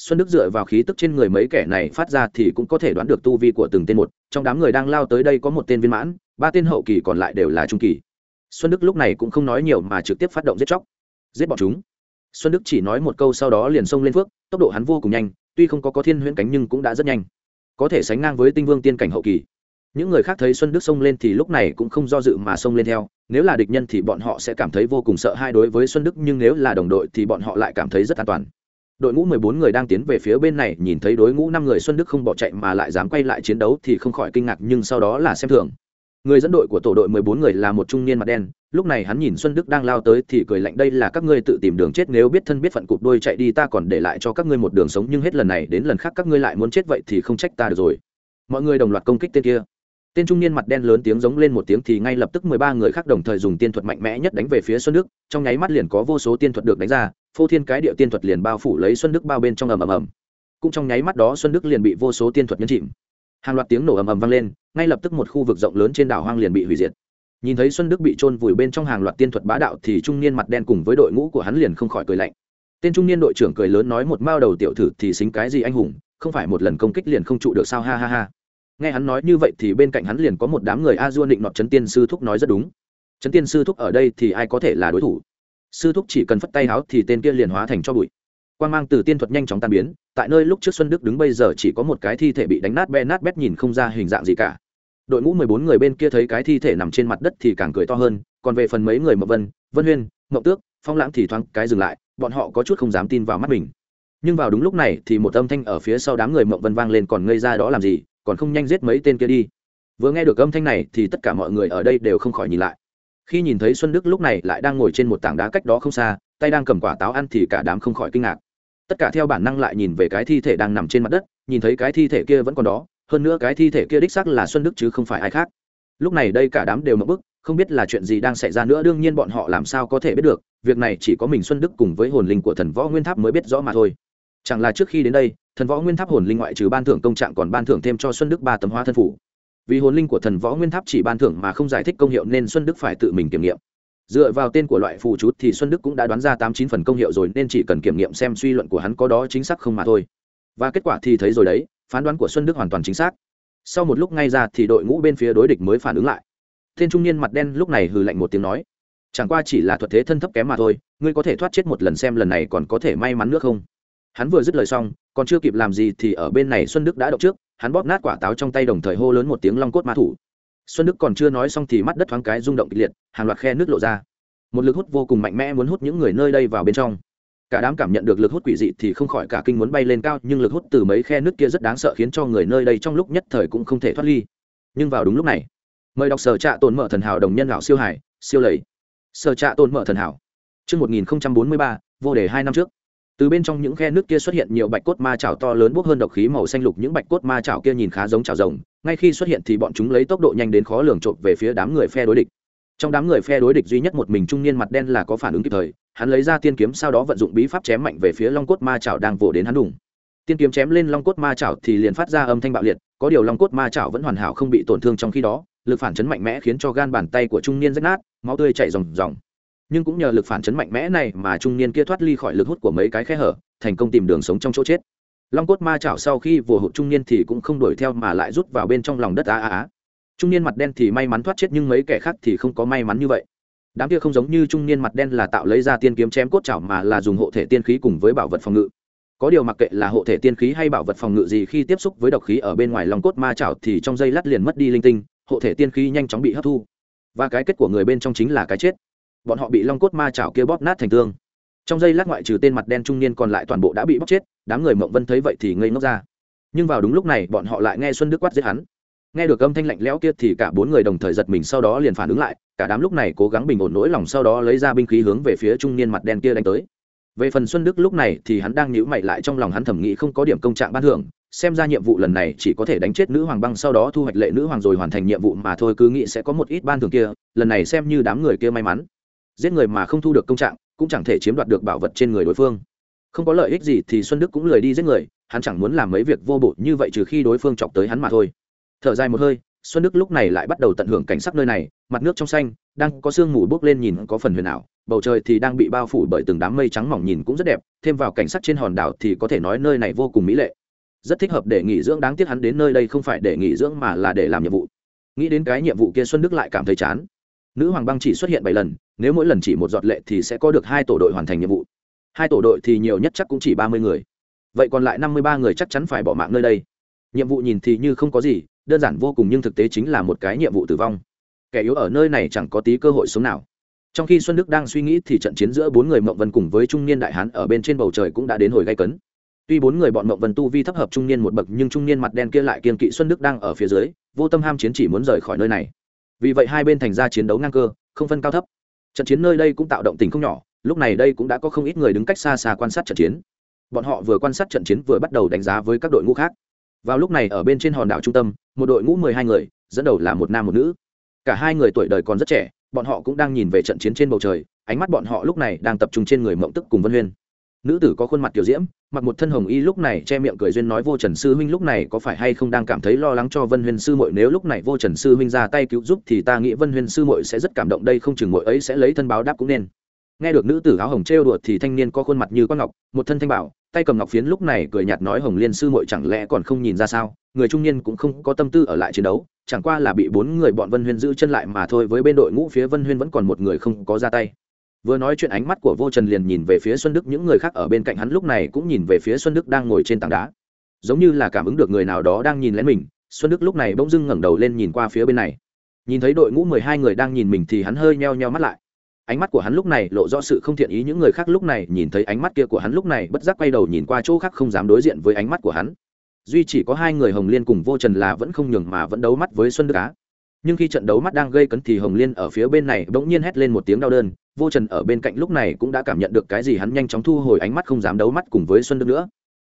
xuân đức dựa vào khí tức trên người mấy kẻ này phát ra thì cũng có thể đoán được tu vi của từng tên một, trong đám người đang lao tới đây có một tên viên mãn, ba tên hậu kỳ còn lại đều là trung kỳ. Xuân đức lúc này cũng không nói nhiều mà trực tiếp phát động giết chóc. Giết bọn chúng. Xuân đức chỉ nói một câu sau đó liền xông lên phước, tốc độ hắn vô cùng nhanh, tuy không có có thiên huyễn cánh nhưng cũng đã rất nhanh. Có thể sánh ngang với tinh vương tiên cảnh hậu kỳ. Những người khác thấy xuân đức xông lên thì lúc này cũng không do dự mà xông lên theo, nếu là địch nhân thì bọn họ sẽ cảm thấy vô cùng sợ hai đối với xuân đức, nhưng nếu là đồng đội thì bọn họ lại cảm thấy rất an toàn đội ngũ mười bốn người đang tiến về phía bên này, nhìn thấy đối ngũ năm người xuân đức không bỏ chạy mà lại dám quay lại chiến đấu thì không khỏi kinh ngạc, nhưng sau đó là xem thường. Người dẫn đội của tổ đội mười bốn người là một trung niên mặt đen, lúc này hắn nhìn xuân đức đang lao tới thì cười lạnh, đây là các ngươi tự tìm đường chết, nếu biết thân biết phận cụp đôi chạy đi ta còn để lại cho các ngươi một đường sống, nhưng hết lần này đến lần khác các ngươi lại muốn chết vậy thì không trách ta được rồi. Mọi người đồng loạt công kích tên kia tên trung niên mặt đen lớn tiếng giống lên một tiếng thì ngay lập tức mười ba người khác đồng thời dùng tiên thuật mạnh mẽ nhất đánh về phía xuân đức. Trong nháy mắt liền có vô số tiên thuật được đánh ra, phô thiên cái địa tiên thuật liền bao phủ lấy xuân đức bao bên trong ầm ầm ầm. Cũng trong nháy mắt đó xuân đức liền bị vô số tiên thuật nhấn chìm. Hàng loạt tiếng nổ ầm ầm vang lên, ngay lập tức một khu vực rộng lớn trên đảo hoang liền bị hủy diệt. Nhìn thấy xuân đức bị trôn vùi bên trong hàng loạt tiên thuật bá đạo thì trung niên mặt đen cùng với đội ngũ của hắn liền không khỏi cười lạnh. Tên trung niên đội trưởng cười lớn nói một mao đầu tiểu thử thì xính cái gì anh hùng, không phải một lần công kích liền không trụ được sao? Ha ha ha nghe hắn nói như vậy thì bên cạnh hắn liền có một đám người a dua định nọt trấn tiên sư thúc nói rất đúng. Trấn tiên sư thúc ở đây thì ai có thể là đối thủ? Sư thúc chỉ cần phất tay háo thì tên kia liền hóa thành cho bụi. Quan g mang từ tiên thuật nhanh chóng tan biến, tại nơi lúc trước xuân đức đứng bây giờ chỉ có một cái thi thể bị đánh nát be nát bét nhìn không ra hình dạng gì cả. Đội ngũ mười bốn người bên kia thấy cái thi thể nằm trên mặt đất thì càng cười to hơn, còn về phần mấy người mậu vân vân huyên mậu tước, phong lãng thì thoáng cái dừng lại, bọn họ có chút không dám tin vào mắt mình. Nhưng vào đúng lúc này thì một âm thanh ở phía sau đám người mậu vân vang lên còn ngây ra đó làm gì? Còn không nhanh giết mấy tên kia đi. Vừa nghe được âm thanh này thì tất cả mọi người ở đây đều không khỏi nhìn lại. Khi nhìn thấy xuân đức lúc này lại đang ngồi trên một tảng đá cách đó không xa, tay đang cầm quả táo ăn thì cả đám không khỏi kinh ngạc. Tất cả theo bản năng lại nhìn về cái thi thể đang nằm trên mặt đất, nhìn thấy cái thi thể kia vẫn còn đó, hơn nữa cái thi thể kia đích xác là xuân đức chứ không phải ai khác. Lúc này đây cả đám đều mập bức, không biết là chuyện gì đang xảy ra nữa, đương nhiên bọn họ làm sao có thể biết được, việc này chỉ có mình xuân đức cùng với hồn linh của thần võ nguyên tháp mới biết rõ mà thôi. Chẳng là trước khi đến đây thần võ nguyên tháp hồn linh ngoại trừ ban thưởng công trạng còn ban thưởng thêm cho xuân đức ba tấm hóa thân phủ. Vì hồn linh của thần võ nguyên tháp chỉ ban thưởng mà không giải thích công hiệu nên xuân đức phải tự mình kiểm nghiệm. Dựa vào tên của loại phù chú thì xuân đức cũng đã đoán ra tám chín phần công hiệu rồi nên chỉ cần kiểm nghiệm xem suy luận của hắn có đó chính xác không mà thôi. Và kết quả thì thấy rồi đấy, phán đoán của xuân đức hoàn toàn chính xác. Sau một lúc ngay ra thì đội ngũ bên phía đối địch mới phản ứng lại. Tên trung niên mặt đen lúc này hừ lạnh một tiếng nói, chẳng qua chỉ là thuật thế thân thấp kém mà thôi, ngươi có thể thoát chết một lần xem lần này còn có thể may mắn nữa không? Hắn vừa dứt lời xong còn chưa kịp làm gì thì ở bên này xuân đức đã động trước hắn bóp nát quả táo trong tay đồng thời hô lớn một tiếng long cốt ma thủ. Xuân đức còn chưa nói xong thì mắt đất thoáng cái rung động kịch liệt hàng loạt khe nước lộ ra. Một lực hút vô cùng mạnh mẽ muốn hút những người nơi đây vào bên trong. Cả đám cảm nhận được lực hút quỷ dị thì không khỏi cả kinh muốn bay lên cao nhưng lực hút từ mấy khe nước kia rất đáng sợ khiến cho người nơi đây trong lúc nhất thời cũng không thể thoát ly. Nhưng vào đúng lúc này mời đọc sở trạ tồn mở thần hảo đồng nhân lão siêu hải siêu lầy. Sở trạ tồn mở thần hảo. Trước 1043, vô đề hai năm trước từ bên trong những khe nước kia xuất hiện nhiều bạch cốt ma chảo to lớn bốc hơn độc khí màu xanh lục, những bạch cốt ma chảo kia nhìn khá giống chảo rồng, ngay khi xuất hiện thì bọn chúng lấy tốc độ nhanh đến khó lường trộm về phía đám người phe đối địch. Trong đám người phe đối địch duy nhất một mình trung niên mặt đen là có phản ứng kịp thời, hắn lấy ra tiên kiếm sau đó vận dụng bí pháp chém mạnh về phía long cốt ma chảo đang vỗ đến hắn đùng. Tiên kiếm chém lên long cốt ma chảo thì liền phát ra âm thanh bạo liệt, có điều long cốt ma chảo vẫn hoàn hảo không bị tổn thương trong khi đó, lực phản chấn mạnh mẽ khiến cho gan bàn tay của trung niên rách nát, máu tươi chảy ròng ròng nhưng cũng nhờ lực phản chấn mạnh mẽ này mà trung niên kia thoát ly khỏi lực hút của mấy cái khe hở, thành công tìm đường sống trong chỗ chết. Long cốt ma chảo sau khi vừa hụt trung niên thì cũng không đuổi theo mà lại rút vào bên trong lòng đất á á á. Trung niên mặt đen thì may mắn thoát chết nhưng mấy kẻ khác thì không có may mắn như vậy. Đám kia không giống như trung niên mặt đen là tạo lấy ra tiên kiếm chém cốt chảo mà là dùng hộ thể tiên khí cùng với bảo vật phòng ngự. Có điều mặc kệ là hộ thể tiên khí hay bảo vật phòng ngự gì khi tiếp xúc với độc khí ở bên ngoài lòng cốt ma chảo thì trong dây lát liền mất đi linh tinh, hộ thể tiên khí nhanh chóng bị hấp thu. Và cái kết của người bên trong chính là cái chết bọn họ bị long cốt ma chảo kia bóp nát thành tương. Trong giây lát ngoại trừ tên mặt đen trung niên còn lại toàn bộ đã bị bóp chết, đám người mộng vân thấy vậy thì ngây ngốc ra. Nhưng vào đúng lúc này, bọn họ lại nghe xuân đức quát giết hắn. Nghe được âm thanh lạnh lẽo kia thì cả bốn người đồng thời giật mình sau đó liền phản ứng lại, cả đám lúc này cố gắng bình ổn nỗi lòng sau đó lấy ra binh khí hướng về phía trung niên mặt đen kia đánh tới. Về phần xuân đức lúc này thì hắn đang nhíu mày lại trong lòng hắn thẩm nghĩ không có điểm công trạng ban thưởng, xem ra nhiệm vụ lần này chỉ có thể đánh chết nữ hoàng băng sau đó thu hoạch lệ nữ hoàng rồi hoàn thành nhiệm vụ mà thôi, cứ nghĩ sẽ có một ít ban thưởng kia, lần này xem như đám người kia may mắn giết người mà không thu được công trạng, cũng chẳng thể chiếm đoạt được bảo vật trên người đối phương. Không có lợi ích gì thì xuân đức cũng lười đi giết người, hắn chẳng muốn làm mấy việc vô bổ như vậy trừ khi đối phương chọc tới hắn mà thôi. Thở dài một hơi, xuân đức lúc này lại bắt đầu tận hưởng cảnh sắc nơi này, mặt nước trong xanh, đang có sương mù bốc lên nhìn có phần huyền ảo, bầu trời thì đang bị bao phủ bởi từng đám mây trắng mỏng nhìn cũng rất đẹp, thêm vào cảnh sắc trên hòn đảo thì có thể nói nơi này vô cùng mỹ lệ. Rất thích hợp để nghỉ dưỡng, đáng tiếc hắn đến nơi đây không phải để nghỉ dưỡng mà là để làm nhiệm vụ. Nghĩ đến cái nhiệm vụ kia xuân đức lại cảm thấy chán nữ hoàng băng chỉ xuất hiện bảy lần, nếu mỗi lần chỉ một giọt lệ thì sẽ có được hai tổ đội hoàn thành nhiệm vụ. Hai tổ đội thì nhiều nhất chắc cũng chỉ ba mươi người. Vậy còn lại năm mươi ba người chắc chắn phải bỏ mạng nơi đây. Nhiệm vụ nhìn thì như không có gì, đơn giản vô cùng nhưng thực tế chính là một cái nhiệm vụ tử vong. Kẻ yếu ở nơi này chẳng có tí cơ hội sống nào. Trong khi xuân đức đang suy nghĩ thì trận chiến giữa bốn người mộng vân cùng với trung niên đại hán ở bên trên bầu trời cũng đã đến hồi gây cấn. Tuy bốn người bọn mộng vân tu vi thấp hợp trung niên một bậc nhưng trung niên mặt đen kia lại kiên kỵ xuân đức đang ở phía dưới, vô tâm ham chiến chỉ muốn rời khỏi nơi này vì vậy hai bên thành ra chiến đấu ngang cơ, không phân cao thấp. Trận chiến nơi đây cũng tạo động tình không nhỏ, lúc này đây cũng đã có không ít người đứng cách xa xa quan sát trận chiến. Bọn họ vừa quan sát trận chiến vừa bắt đầu đánh giá với các đội ngũ khác. Vào lúc này ở bên trên hòn đảo trung tâm, một đội ngũ mười hai người, dẫn đầu là một nam một nữ. Cả hai người tuổi đời còn rất trẻ, bọn họ cũng đang nhìn về trận chiến trên bầu trời, ánh mắt bọn họ lúc này đang tập trung trên người mộng tức cùng vân huyên nữ tử có khuôn mặt kiểu diễm, mặc một thân hồng y lúc này che miệng cười duyên nói vô trần sư huynh lúc này có phải hay không đang cảm thấy lo lắng cho vân huyền sư muội, nếu lúc này vô trần sư huynh ra tay cứu giúp thì ta nghĩ vân huyền sư muội sẽ rất cảm động đây không chừng muội ấy sẽ lấy thân báo đáp cũng nên. Nghe được nữ tử áo hồng trêu đùa thì thanh niên có khuôn mặt như con ngọc, một thân thanh bảo, tay cầm ngọc phiến lúc này cười nhạt nói hồng liên sư muội chẳng lẽ còn không nhìn ra sao? Người trung niên cũng không có tâm tư ở lại chiến đấu, chẳng qua là bị bốn người bọn vân huyên giữ chân lại mà thôi, với bên đội ngũ phía vân huyên vẫn còn một người không có ra tay vừa nói chuyện ánh mắt của vô trần liền nhìn về phía xuân đức, những người khác ở bên cạnh hắn lúc này cũng nhìn về phía xuân đức đang ngồi trên tảng đá. Giống như là cảm ứng được người nào đó đang nhìn lén mình, xuân đức lúc này bỗng dưng ngẩng đầu lên nhìn qua phía bên này. Nhìn thấy đội ngũ mười hai người đang nhìn mình thì hắn hơi nheo nheo mắt lại. Ánh mắt của hắn lúc này lộ rõ sự không thiện ý những người khác lúc này, nhìn thấy ánh mắt kia của hắn lúc này bất giác quay đầu nhìn qua chỗ khác không dám đối diện với ánh mắt của hắn. Duy chỉ có hai người hồng liên cùng vô trần là vẫn không nhường mà vẫn đấu mắt với xuân đức á nhưng khi trận đấu mắt đang gây cấn thì hồng liên ở phía bên này bỗng nhiên hét lên một tiếng đau đơn vô trần ở bên cạnh lúc này cũng đã cảm nhận được cái gì hắn nhanh chóng thu hồi ánh mắt không dám đấu mắt cùng với xuân đức nữa.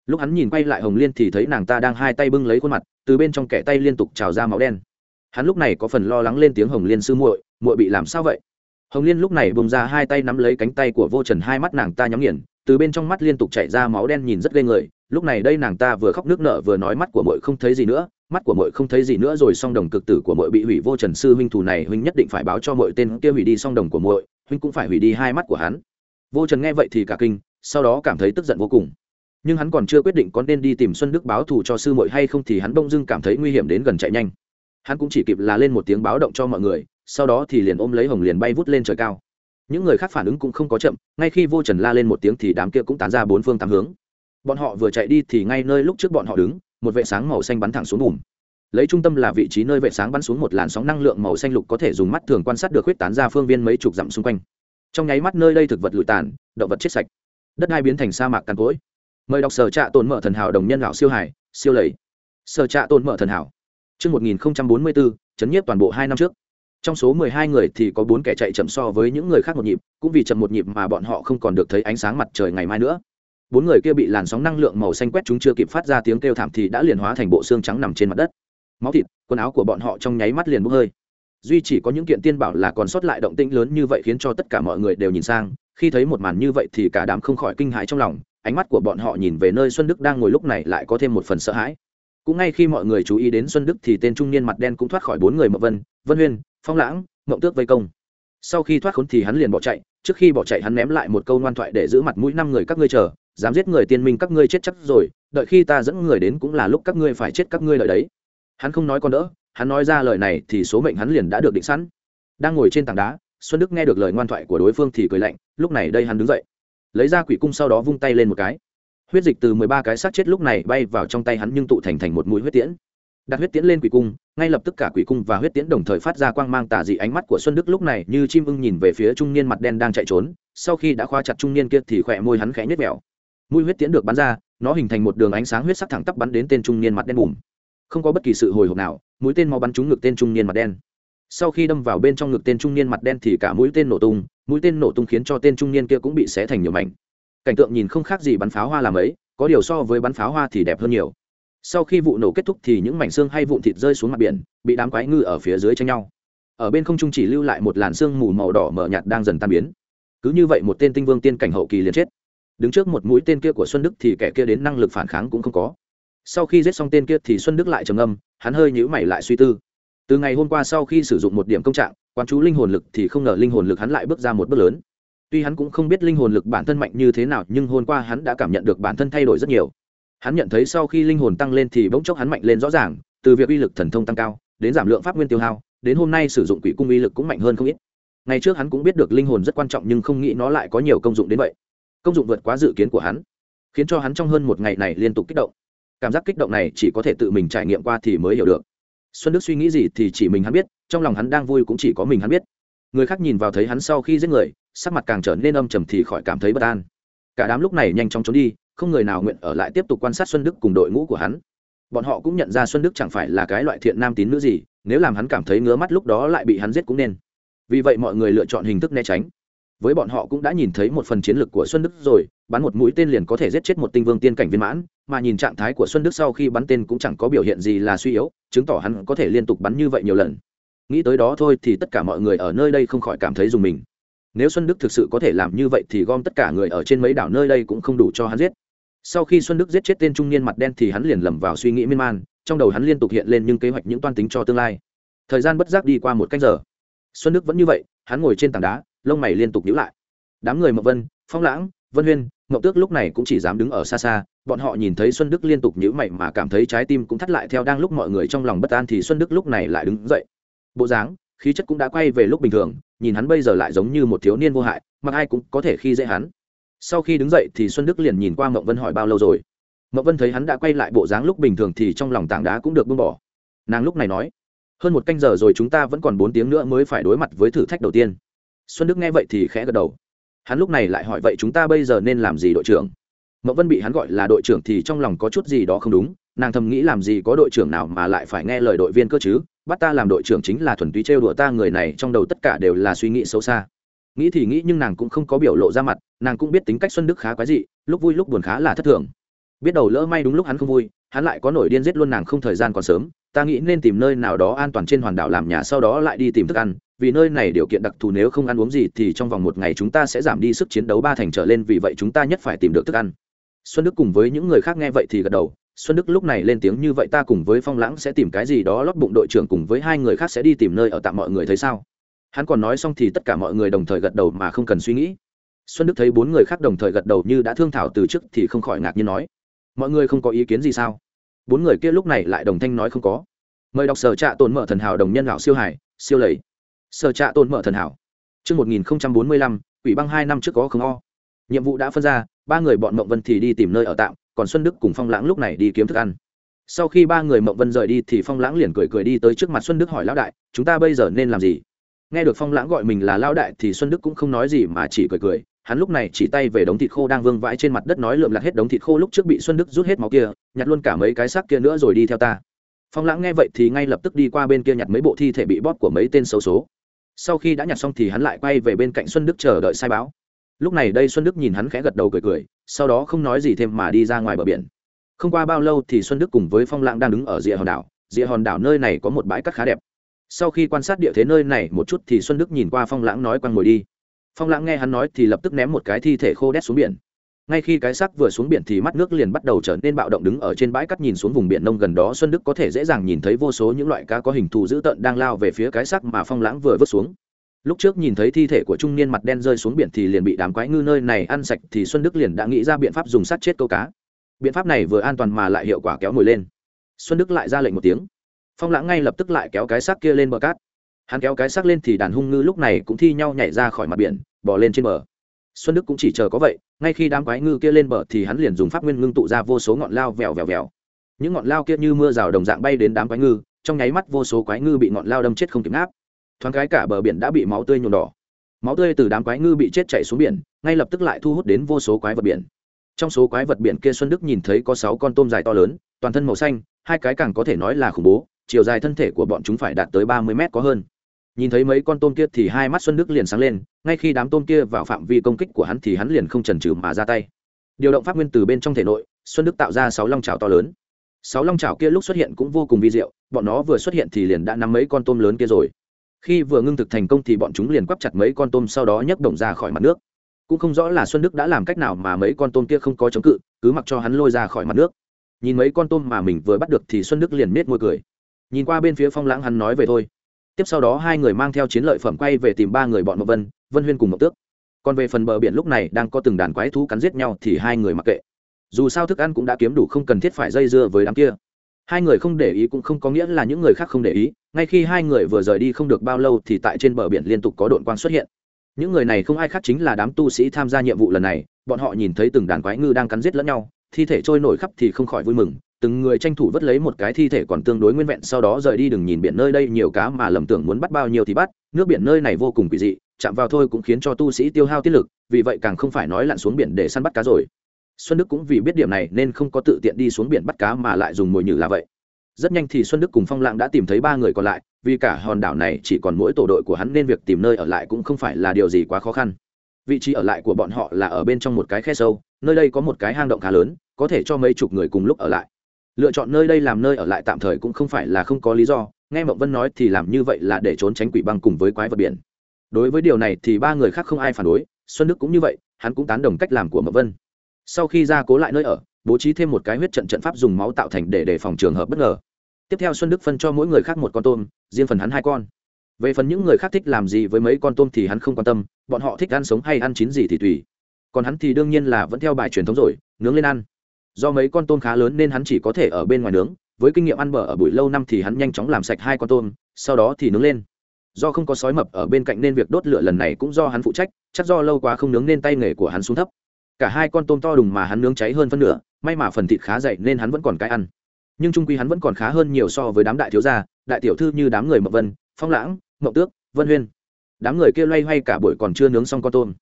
Lúc hắn nhìn quay lại hồng liên thì thấy nàng ta đang hai tay bưng lấy khuôn mặt, từ bên trong kẻ tay liên tục trào ra máu đen. Hắn lúc này có phần lo lắng lên tiếng hồng liên sư muội muội bị làm sao vậy? Hồng liên lúc này bùng ra hai tay nắm lấy cánh tay của vô trần, hai mắt nàng ta nhắm nghiền, từ bên trong mắt liên tục chảy ra máu đen nhìn rất ghê người. Lúc này đây nàng ta vừa khóc nước nở vừa nói mắt của muội không thấy gì nữa mắt của muội không thấy gì nữa rồi song đồng cực tử của muội bị hủy vô trần sư huynh thù này, huynh nhất định phải báo cho muội tên kia hủy đi song đồng của muội, huynh cũng phải hủy đi hai mắt của hắn. Vô trần nghe vậy thì cả kinh, sau đó cảm thấy tức giận vô cùng. Nhưng hắn còn chưa quyết định có nên đi tìm xuân đức báo thù cho sư muội hay không thì hắn bỗng dưng cảm thấy nguy hiểm đến gần chạy nhanh. Hắn cũng chỉ kịp là lên một tiếng báo động cho mọi người, sau đó thì liền ôm lấy hồng liền bay vút lên trời cao. Những người khác phản ứng cũng không có chậm, ngay khi vô trần la lên một tiếng thì đám kia cũng tán ra bốn phương tám hướng. Bọn họ vừa chạy đi thì ngay nơi lúc trước bọn họ đứng một vệ sáng màu xanh bắn thẳng xuống bùm. Lấy trung tâm là vị trí nơi vệ sáng bắn xuống một làn sóng năng lượng màu xanh lục có thể dùng mắt thường quan sát được huyết tán ra phương viên mấy chục dặm xung quanh. Trong nháy mắt nơi đây thực vật lụi tàn động vật chết sạch. Đất hai biến thành sa mạc tàn cỗi. Mời đọc sở trạ tồn mở thần hảo đồng nhân lão siêu hải siêu lầy. Sở trạ tồn mở thần hảo. Trước 1044, chấn nhiếp toàn bộ hai năm trước. Trong số 12 người thì có 4 kẻ chạy chậm so với những người khác một nhịp, cũng vì chậm một nhịp mà bọn họ không còn được thấy ánh sáng mặt trời ngày mai nữa. Bốn người kia bị làn sóng năng lượng màu xanh quét chúng chưa kịp phát ra tiếng kêu thảm thì đã liền hóa thành bộ xương trắng nằm trên mặt đất. Máu thịt, quần áo của bọn họ trong nháy mắt liền bốc hơi. Duy chỉ có những kiện tiên bảo là còn sót lại động tĩnh lớn như vậy khiến cho tất cả mọi người đều nhìn sang, khi thấy một màn như vậy thì cả đám không khỏi kinh hãi trong lòng, ánh mắt của bọn họ nhìn về nơi Xuân Đức đang ngồi lúc này lại có thêm một phần sợ hãi cũng ngay khi mọi người chú ý đến xuân đức thì tên trung niên mặt đen cũng thoát khỏi bốn người mậu vân vân huyên phong lãng mậu tước vây công sau khi thoát khốn thì hắn liền bỏ chạy, trước khi bỏ chạy hắn ném lại một câu ngoan thoại để giữ mặt mũi năm người các ngươi chờ, dám giết người tiên minh các ngươi chết chắc rồi, đợi khi ta dẫn người đến cũng là lúc các ngươi phải chết các ngươi lời đấy. Hắn không nói con đỡ, hắn nói ra lời này thì số mệnh hắn liền đã được định sẵn. Đang ngồi trên tảng đá, xuân đức nghe được lời ngoan thoại của đối phương thì cười lạnh, lúc này đây hắn đứng dậy. Lấy ra quỷ cung sau đó vung tay lên một cái. Huyết dịch từ mười ba cái xác chết lúc này bay vào trong tay hắn nhưng tụ thành thành một mũi huyết tiễn. Đặt huyết tiễn lên quỷ cung ngay lập tức cả quỷ cung và huyết tiễn đồng thời phát ra quang mang tả dị ánh mắt của xuân đức lúc này như chim ưng nhìn về phía trung niên mặt đen đang chạy trốn, sau khi đã khoa chặt trung niên kia thì khỏe môi hắn khẽ nhếch mèo. Mũi huyết tiễn được bắn ra, nó hình thành một đường ánh sáng huyết sắc thẳng tắp bắn đến tên trung niên mặt đen bùm. Không có bất kỳ sự hồi hộp nào, mũi tên mau bắn trúng ngực tên trung niên mặt đen. Sau khi đâm vào bên trong ngực tên trung niên mặt đen thì cả mũi tên nổ tung, mũi tên nổ tung khiến cho tên trung niên kia cũng bị xé thành nhiều mảnh. Cảnh tượng nhìn không khác gì bắn pháo hoa làm ấy có điều so với bắn pháo hoa thì đẹp hơn nhiều sau khi vụ nổ kết thúc thì những mảnh xương hay vụn thịt rơi xuống mặt biển, bị đám quái ngư ở phía dưới tranh nhau. Ở bên không trung chỉ lưu lại một làn xương mù màu đỏ mờ nhạt đang dần tan biến. Cứ như vậy một tên tinh vương tiên cảnh hậu kỳ liền chết. Đứng trước một mũi tên kia của xuân đức thì kẻ kia đến năng lực phản kháng cũng không có. Sau khi giết xong tên kia thì xuân đức lại trầm âm hắn hơi nhữ mày lại suy tư. Từ ngày hôm qua sau khi sử dụng một điểm công trạng quan chú linh hồn lực thì không ngờ linh hồn lực hắn lại bước ra một bước lớn. Tuy hắn cũng không biết linh hồn lực bản thân mạnh như thế nào, nhưng hôm qua hắn đã cảm nhận được bản thân thay đổi rất nhiều hắn nhận thấy sau khi linh hồn tăng lên thì bỗng chốc hắn mạnh lên rõ ràng, từ việc uy lực thần thông tăng cao, đến giảm lượng pháp nguyên tiêu hao, đến hôm nay sử dụng quỷ cung uy lực cũng mạnh hơn không ít. Ngày trước hắn cũng biết được linh hồn rất quan trọng nhưng không nghĩ nó lại có nhiều công dụng đến vậy. Công dụng vượt quá dự kiến của hắn, khiến cho hắn trong hơn một ngày này liên tục kích động. Cảm giác kích động này chỉ có thể tự mình trải nghiệm qua thì mới hiểu được. Xuân đức suy nghĩ gì thì chỉ mình hắn biết, trong lòng hắn đang vui cũng chỉ có mình hắn biết. Người khác nhìn vào thấy hắn sau khi giết người, sắc mặt càng trở nên âm trầm thì khỏi cảm thấy bất an. Cả đám lúc này nhanh chóng trốn đi không người nào nguyện ở lại tiếp tục quan sát xuân đức cùng đội ngũ của hắn. Bọn họ cũng nhận ra xuân đức chẳng phải là cái loại thiện nam tín nữ gì, nếu làm hắn cảm thấy ngứa mắt lúc đó lại bị hắn giết cũng nên. Vì vậy mọi người lựa chọn hình thức né tránh. Với bọn họ cũng đã nhìn thấy một phần chiến lược của xuân đức rồi, bắn một mũi tên liền có thể giết chết một tinh vương tiên cảnh viên mãn, mà nhìn trạng thái của xuân đức sau khi bắn tên cũng chẳng có biểu hiện gì là suy yếu, chứng tỏ hắn có thể liên tục bắn như vậy nhiều lần. Nghĩ tới đó thôi thì tất cả mọi người ở nơi đây không khỏi cảm thấy dùng mình. Nếu xuân đức thực sự có thể làm như vậy thì gom tất cả người ở trên mấy đảo nơi đây cũng không đủ cho hắn giết sau khi xuân đức giết chết tên trung niên mặt đen thì hắn liền lầm vào suy nghĩ miên man, trong đầu hắn liên tục hiện lên những kế hoạch, những toan tính cho tương lai. Thời gian bất giác đi qua một cách giờ. Xuân đức vẫn như vậy, hắn ngồi trên tảng đá, lông mày liên tục nhíu lại. Đám người mậu vân, phong lãng, vân huyên mậu tước lúc này cũng chỉ dám đứng ở xa xa, bọn họ nhìn thấy xuân đức liên tục nhíu mày mà cảm thấy trái tim cũng thắt lại theo đang lúc mọi người trong lòng bất an thì xuân đức lúc này lại đứng dậy. Bộ dáng, khí chất cũng đã quay về lúc bình thường, nhìn hắn bây giờ lại giống như một thiếu niên vô hại, mặc ai cũng có thể khi dễ hắn sau khi đứng dậy thì xuân đức liền nhìn qua mậu vân hỏi bao lâu rồi. Mậu vân thấy hắn đã quay lại bộ dáng lúc bình thường thì trong lòng tảng đá cũng được buông bỏ. Nàng lúc này nói, hơn một canh giờ rồi chúng ta vẫn còn bốn tiếng nữa mới phải đối mặt với thử thách đầu tiên. Xuân đức nghe vậy thì khẽ gật đầu. Hắn lúc này lại hỏi, vậy chúng ta bây giờ nên làm gì đội trưởng? Mậu vân bị hắn gọi là đội trưởng thì trong lòng có chút gì đó không đúng. Nàng thầm nghĩ làm gì có đội trưởng nào mà lại phải nghe lời đội viên cơ chứ? Bắt ta làm đội trưởng chính là thuần túy trêu đùa ta, người này trong đầu tất cả đều là suy nghĩ xấu xa nghĩ thì nghĩ nhưng nàng cũng không có biểu lộ ra mặt, nàng cũng biết tính cách xuân đức khá quái dị, lúc vui lúc buồn khá là thất thường. Biết đầu lỡ may đúng lúc hắn không vui, hắn lại có nổi điên giết luôn nàng không thời gian còn sớm, ta nghĩ nên tìm nơi nào đó an toàn trên hoàn đảo làm nhà sau đó lại đi tìm thức ăn, vì nơi này điều kiện đặc thù nếu không ăn uống gì thì trong vòng một ngày chúng ta sẽ giảm đi sức chiến đấu ba thành trở lên, vì vậy chúng ta nhất phải tìm được thức ăn. Xuân đức cùng với những người khác nghe vậy thì gật đầu, xuân đức lúc này lên tiếng như vậy ta cùng với phong lãng sẽ tìm cái gì đó lót bụng đội trưởng cùng với hai người khác sẽ đi tìm nơi ở tạm mọi người thấy sao? Hắn còn nói xong thì tất cả mọi người đồng thời gật đầu mà không cần suy nghĩ xuân đức thấy bốn người khác đồng thời gật đầu như đã thương thảo từ trước thì không khỏi ngạc nhiên nói mọi người không có ý kiến gì sao bốn người kia lúc này lại đồng thanh nói không có mời đọc sở trạ tồn mở thần hảo đồng nhân lão siêu hải siêu lầy sở trạ tồn mở thần hảo Trước 1045, ủy băng hai năm trước có không o. Nhiệm vụ đã phân ra, ba người bọn Mộng Vân thì đi tìm nơi ở tạm, còn Xuân Đức cùng Phong Lãng lúc này đi kiếm thức ăn. Sau khi ba người Mộng Vân rời đi thì Phong Lãng liền cười cười đi tới trước mặt Xuân Đức hỏi lão đại, chúng ta bây giờ nên làm gì? Nghe được Phong Lãng gọi mình là lao đại thì Xuân Đức cũng không nói gì mà chỉ cười cười, hắn lúc này chỉ tay về đống thịt khô đang vương vãi trên mặt đất nói lượm lặt hết đống thịt khô lúc trước bị Xuân Đức rút hết máu kia, nhặt luôn cả mấy cái xác kia nữa rồi đi theo ta. Phong Lãng nghe vậy thì ngay lập tức đi qua bên kia nhặt mấy bộ thi thể bị bóp của mấy tên xấu số. Sau khi đã nhặt xong thì hắn lại quay về bên cạnh Xuân Đức chờ đợi sai báo. Lúc này đây xuân đức nhìn hắn khẽ gật đầu cười cười sau đó không nói gì thêm mà đi ra ngoài bờ biển. Không qua bao lâu thì xuân đức cùng với phong lãng đang đứng ở rìa hòn đảo. Rìa hòn đảo nơi này có một bãi cát khá đẹp sau khi quan sát địa thế nơi này một chút thì xuân đức nhìn qua phong lãng nói quăng ngồi đi. Phong lãng nghe hắn nói thì lập tức ném một cái thi thể khô đét xuống biển. Ngay khi cái xác vừa xuống biển thì mắt nước liền bắt đầu trở nên bạo động đứng ở trên bãi cát nhìn xuống vùng biển nông gần đó. Xuân đức có thể dễ dàng nhìn thấy vô số những loại cá có hình thù dữ tợn đang lao về phía cái xác mà phong lãng vừa vứt xuống. Lúc trước nhìn thấy thi thể của trung niên mặt đen rơi xuống biển thì liền bị đám quái ngư nơi này ăn sạch thì xuân đức liền đã nghĩ ra biện pháp dùng sát chết câu cá. Biện pháp này vừa an toàn mà lại hiệu quả kéo mồi lên. Xuân đức lại ra lệnh một tiếng phong lãng ngay lập tức lại kéo cái xác kia lên bờ cát. Hắn kéo cái xác lên thì đàn hung ngư lúc này cũng thi nhau nhảy ra khỏi mặt biển bỏ lên trên bờ. Xuân đức cũng chỉ chờ có vậy, ngay khi đám quái ngư kia lên bờ thì hắn liền dùng pháp nguyên ngưng tụ ra vô số ngọn lao vèo vèo vèo. Những ngọn lao kia như mưa rào đồng dạng bay đến đám quái ngư, trong nháy mắt vô số quái ngư bị ngọn lao đâm chết không kịp áp thoáng cái cả bờ biển đã bị máu tươi nhuộm đỏ. Máu tươi từ đám quái ngư bị chết chảy xuống biển, ngay lập tức lại thu hút đến vô số quái vật biển. Trong số quái vật biển kia xuân đức nhìn thấy có sáu con tôm dài to lớn, toàn thân màu xanh, hai cái càng có thể nói là khủng bố chiều dài thân thể của bọn chúng phải đạt tới ba mươi mét có hơn. Nhìn thấy mấy con tôm kia thì hai mắt xuân đức liền sáng lên, ngay khi đám tôm kia vào phạm vi công kích của hắn thì hắn liền không chần chừ mà ra tay. Điều động pháp nguyên từ bên trong thể nội, xuân đức tạo ra sáu long trào to lớn. Sáu long trào kia lúc xuất hiện cũng vô cùng vi diệu, bọn nó vừa xuất hiện thì liền đã nắm mấy con tôm lớn kia rồi. Khi vừa ngưng thực thành công thì bọn chúng liền quắp chặt mấy con tôm sau đó nhấc đồng ra khỏi mặt nước. Cũng không rõ là xuân đức đã làm cách nào mà mấy con tôm kia không có chống cự, cứ mặc cho hắn lôi ra khỏi mặt nước. Nhìn mấy con tôm mà mình vừa bắt được thì xuân đức liền nết môi cười nhìn qua bên phía phong lãng hắn nói về thôi. Tiếp sau đó hai người mang theo chiến lợi phẩm quay về tìm ba người bọn mậu vân vân huyên cùng mậu tước. Còn về phần bờ biển lúc này đang có từng đàn quái thú cắn giết nhau thì hai người mặc kệ. Dù sao thức ăn cũng đã kiếm đủ không cần thiết phải dây dưa với đám kia. Hai người không để ý cũng không có nghĩa là những người khác không để ý, ngay khi hai người vừa rời đi không được bao lâu thì tại trên bờ biển liên tục có đội quang xuất hiện. Những người này không ai khác chính là đám tu sĩ tham gia nhiệm vụ lần này, bọn họ nhìn thấy từng đàn quái ngư đang cắn giết lẫn nhau, thi thể trôi nổi khắp thì không khỏi vui mừng từng người tranh thủ vớt lấy một cái thi thể còn tương đối nguyên vẹn, sau đó rời đi đừng nhìn biển nơi đây nhiều cá mà lầm tưởng muốn bắt bao nhiêu thì bắt, nước biển nơi này vô cùng kỳ dị, chạm vào thôi cũng khiến cho tu sĩ tiêu hao tiết lực, vì vậy càng không phải nói lặn xuống biển để săn bắt cá rồi. Xuân đức cũng vì biết điểm này nên không có tự tiện đi xuống biển bắt cá mà lại dùng mồi nhử là vậy. Rất nhanh thì xuân đức cùng phong Lạng đã tìm thấy ba người còn lại, vì cả hòn đảo này chỉ còn mỗi tổ đội của hắn nên việc tìm nơi ở lại cũng không phải là điều gì quá khó khăn. Vị trí ở lại của bọn họ là ở bên trong một cái khe sâu, nơi đây có một cái hang động khá lớn, có thể cho mấy chục người cùng lúc ở lại lựa chọn nơi đây làm nơi ở lại tạm thời cũng không phải là không có lý do, nghe mộng vân nói thì làm như vậy là để trốn tránh quỷ băng cùng với quái vật biển. Đối với điều này thì ba người khác không ai phản đối, xuân đức cũng như vậy, hắn cũng tán đồng cách làm của mộng vân. Sau khi ra cố lại nơi ở, bố trí thêm một cái huyết trận trận pháp dùng máu tạo thành để đề phòng trường hợp bất ngờ. Tiếp theo xuân đức phân cho mỗi người khác một con tôm, riêng phần hắn hai con. Về phần những người khác thích làm gì với mấy con tôm thì hắn không quan tâm, bọn họ thích ăn sống hay ăn chín gì thì tùy. Còn hắn thì đương nhiên là vẫn theo bài truyền thống rồi, nướng lên ăn do mấy con tôm khá lớn nên hắn chỉ có thể ở bên ngoài nướng, với kinh nghiệm ăn bở ở buổi lâu năm thì hắn nhanh chóng làm sạch hai con tôm, sau đó thì nướng lên. Do không có sói mập ở bên cạnh nên việc đốt lửa lần này cũng do hắn phụ trách, chắc do lâu quá không nướng nên tay nghề của hắn xuống thấp. Cả hai con tôm to đùng mà hắn nướng cháy hơn phân nửa, may mà phần thịt khá dậy nên hắn vẫn còn cái ăn. Nhưng trung quy hắn vẫn còn khá hơn nhiều so với đám đại thiếu gia, đại tiểu thư như đám người mậu vân, phong lãng mậu tước, vân huyên. Đám người kia loay hoay cả buổi còn chưa nướng xong con tôm.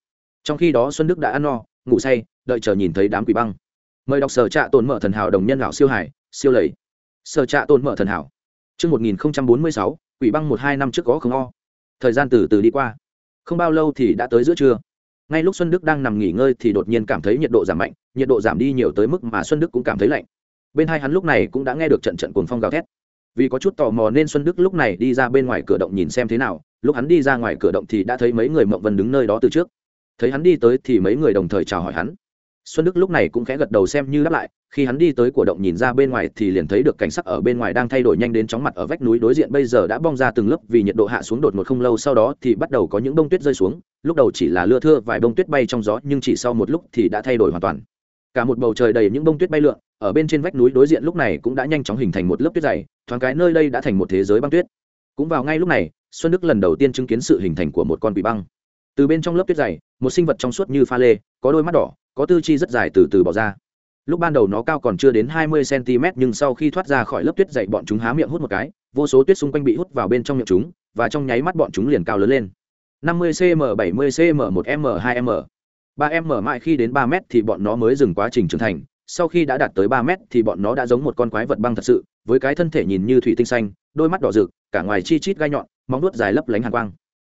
Trong khi đó xuân đức đã ăn no, ngủ say, đợi chờ nhìn thấy đám quỷ băng mời đọc sở trạ tồn mở thần hảo đồng nhân lão siêu hải siêu lầy sở trạ tồn mở thần hảo Trước 1046, quỷ băng một hai năm trước có không o. Thời gian từ từ đi qua. Không bao lâu thì đã tới giữa trưa. Ngay lúc Xuân Đức đang nằm nghỉ ngơi thì đột nhiên cảm thấy nhiệt độ giảm mạnh, nhiệt độ giảm đi nhiều tới mức mà Xuân Đức cũng cảm thấy lạnh. Bên hai hắn lúc này cũng đã nghe được trận trận cuồng phong gào thét. Vì có chút tò mò nên Xuân Đức lúc này đi ra bên ngoài cửa động nhìn xem thế nào, lúc hắn đi ra ngoài cửa động thì đã thấy mấy người Mộng Vân đứng nơi đó từ trước. Thấy hắn đi tới thì mấy người đồng thời chào hỏi hắn xuân đức lúc này cũng khẽ gật đầu xem như đáp lại, khi hắn đi tới cổ động nhìn ra bên ngoài thì liền thấy được cảnh sắc ở bên ngoài đang thay đổi nhanh đến chóng mặt ở vách núi đối diện bây giờ đã bong ra từng lớp vì nhiệt độ hạ xuống đột ngột không lâu sau đó thì bắt đầu có những bông tuyết rơi xuống, lúc đầu chỉ là lưa thưa vài bông tuyết bay trong gió nhưng chỉ sau một lúc thì đã thay đổi hoàn toàn. Cả một bầu trời đầy những bông tuyết bay lượn, ở bên trên vách núi đối diện lúc này cũng đã nhanh chóng hình thành một lớp tuyết dày, thoáng cái nơi đây đã thành một thế giới băng tuyết. Cũng vào ngay lúc này, xuân đức lần đầu tiên chứng kiến sự hình thành của một con quỷ băng. Từ bên trong lớp tuyết dày, một sinh vật trong suốt như pha lê, có đôi mắt đỏ có tư chi rất dài từ từ bỏ ra. Lúc ban đầu nó cao còn chưa đến hai mươi cm nhưng sau khi thoát ra khỏi lớp tuyết dày bọn chúng há miệng hút một cái, vô số tuyết xung quanh bị hút vào bên trong miệng chúng, và trong nháy mắt bọn chúng liền cao lớn lên. năm mươi cm, bảy mươi cm, một m, hai m. ba m mãi khi đến ba m thì bọn nó mới dừng quá trình trưởng thành, sau khi đã đạt tới ba m thì bọn nó đã giống một con quái vật băng thật sự, với cái thân thể nhìn như thủy tinh xanh, đôi mắt đỏ rực, cả ngoài chi chít gai nhọn, móng nuốt dài lấp lánh hàn quang.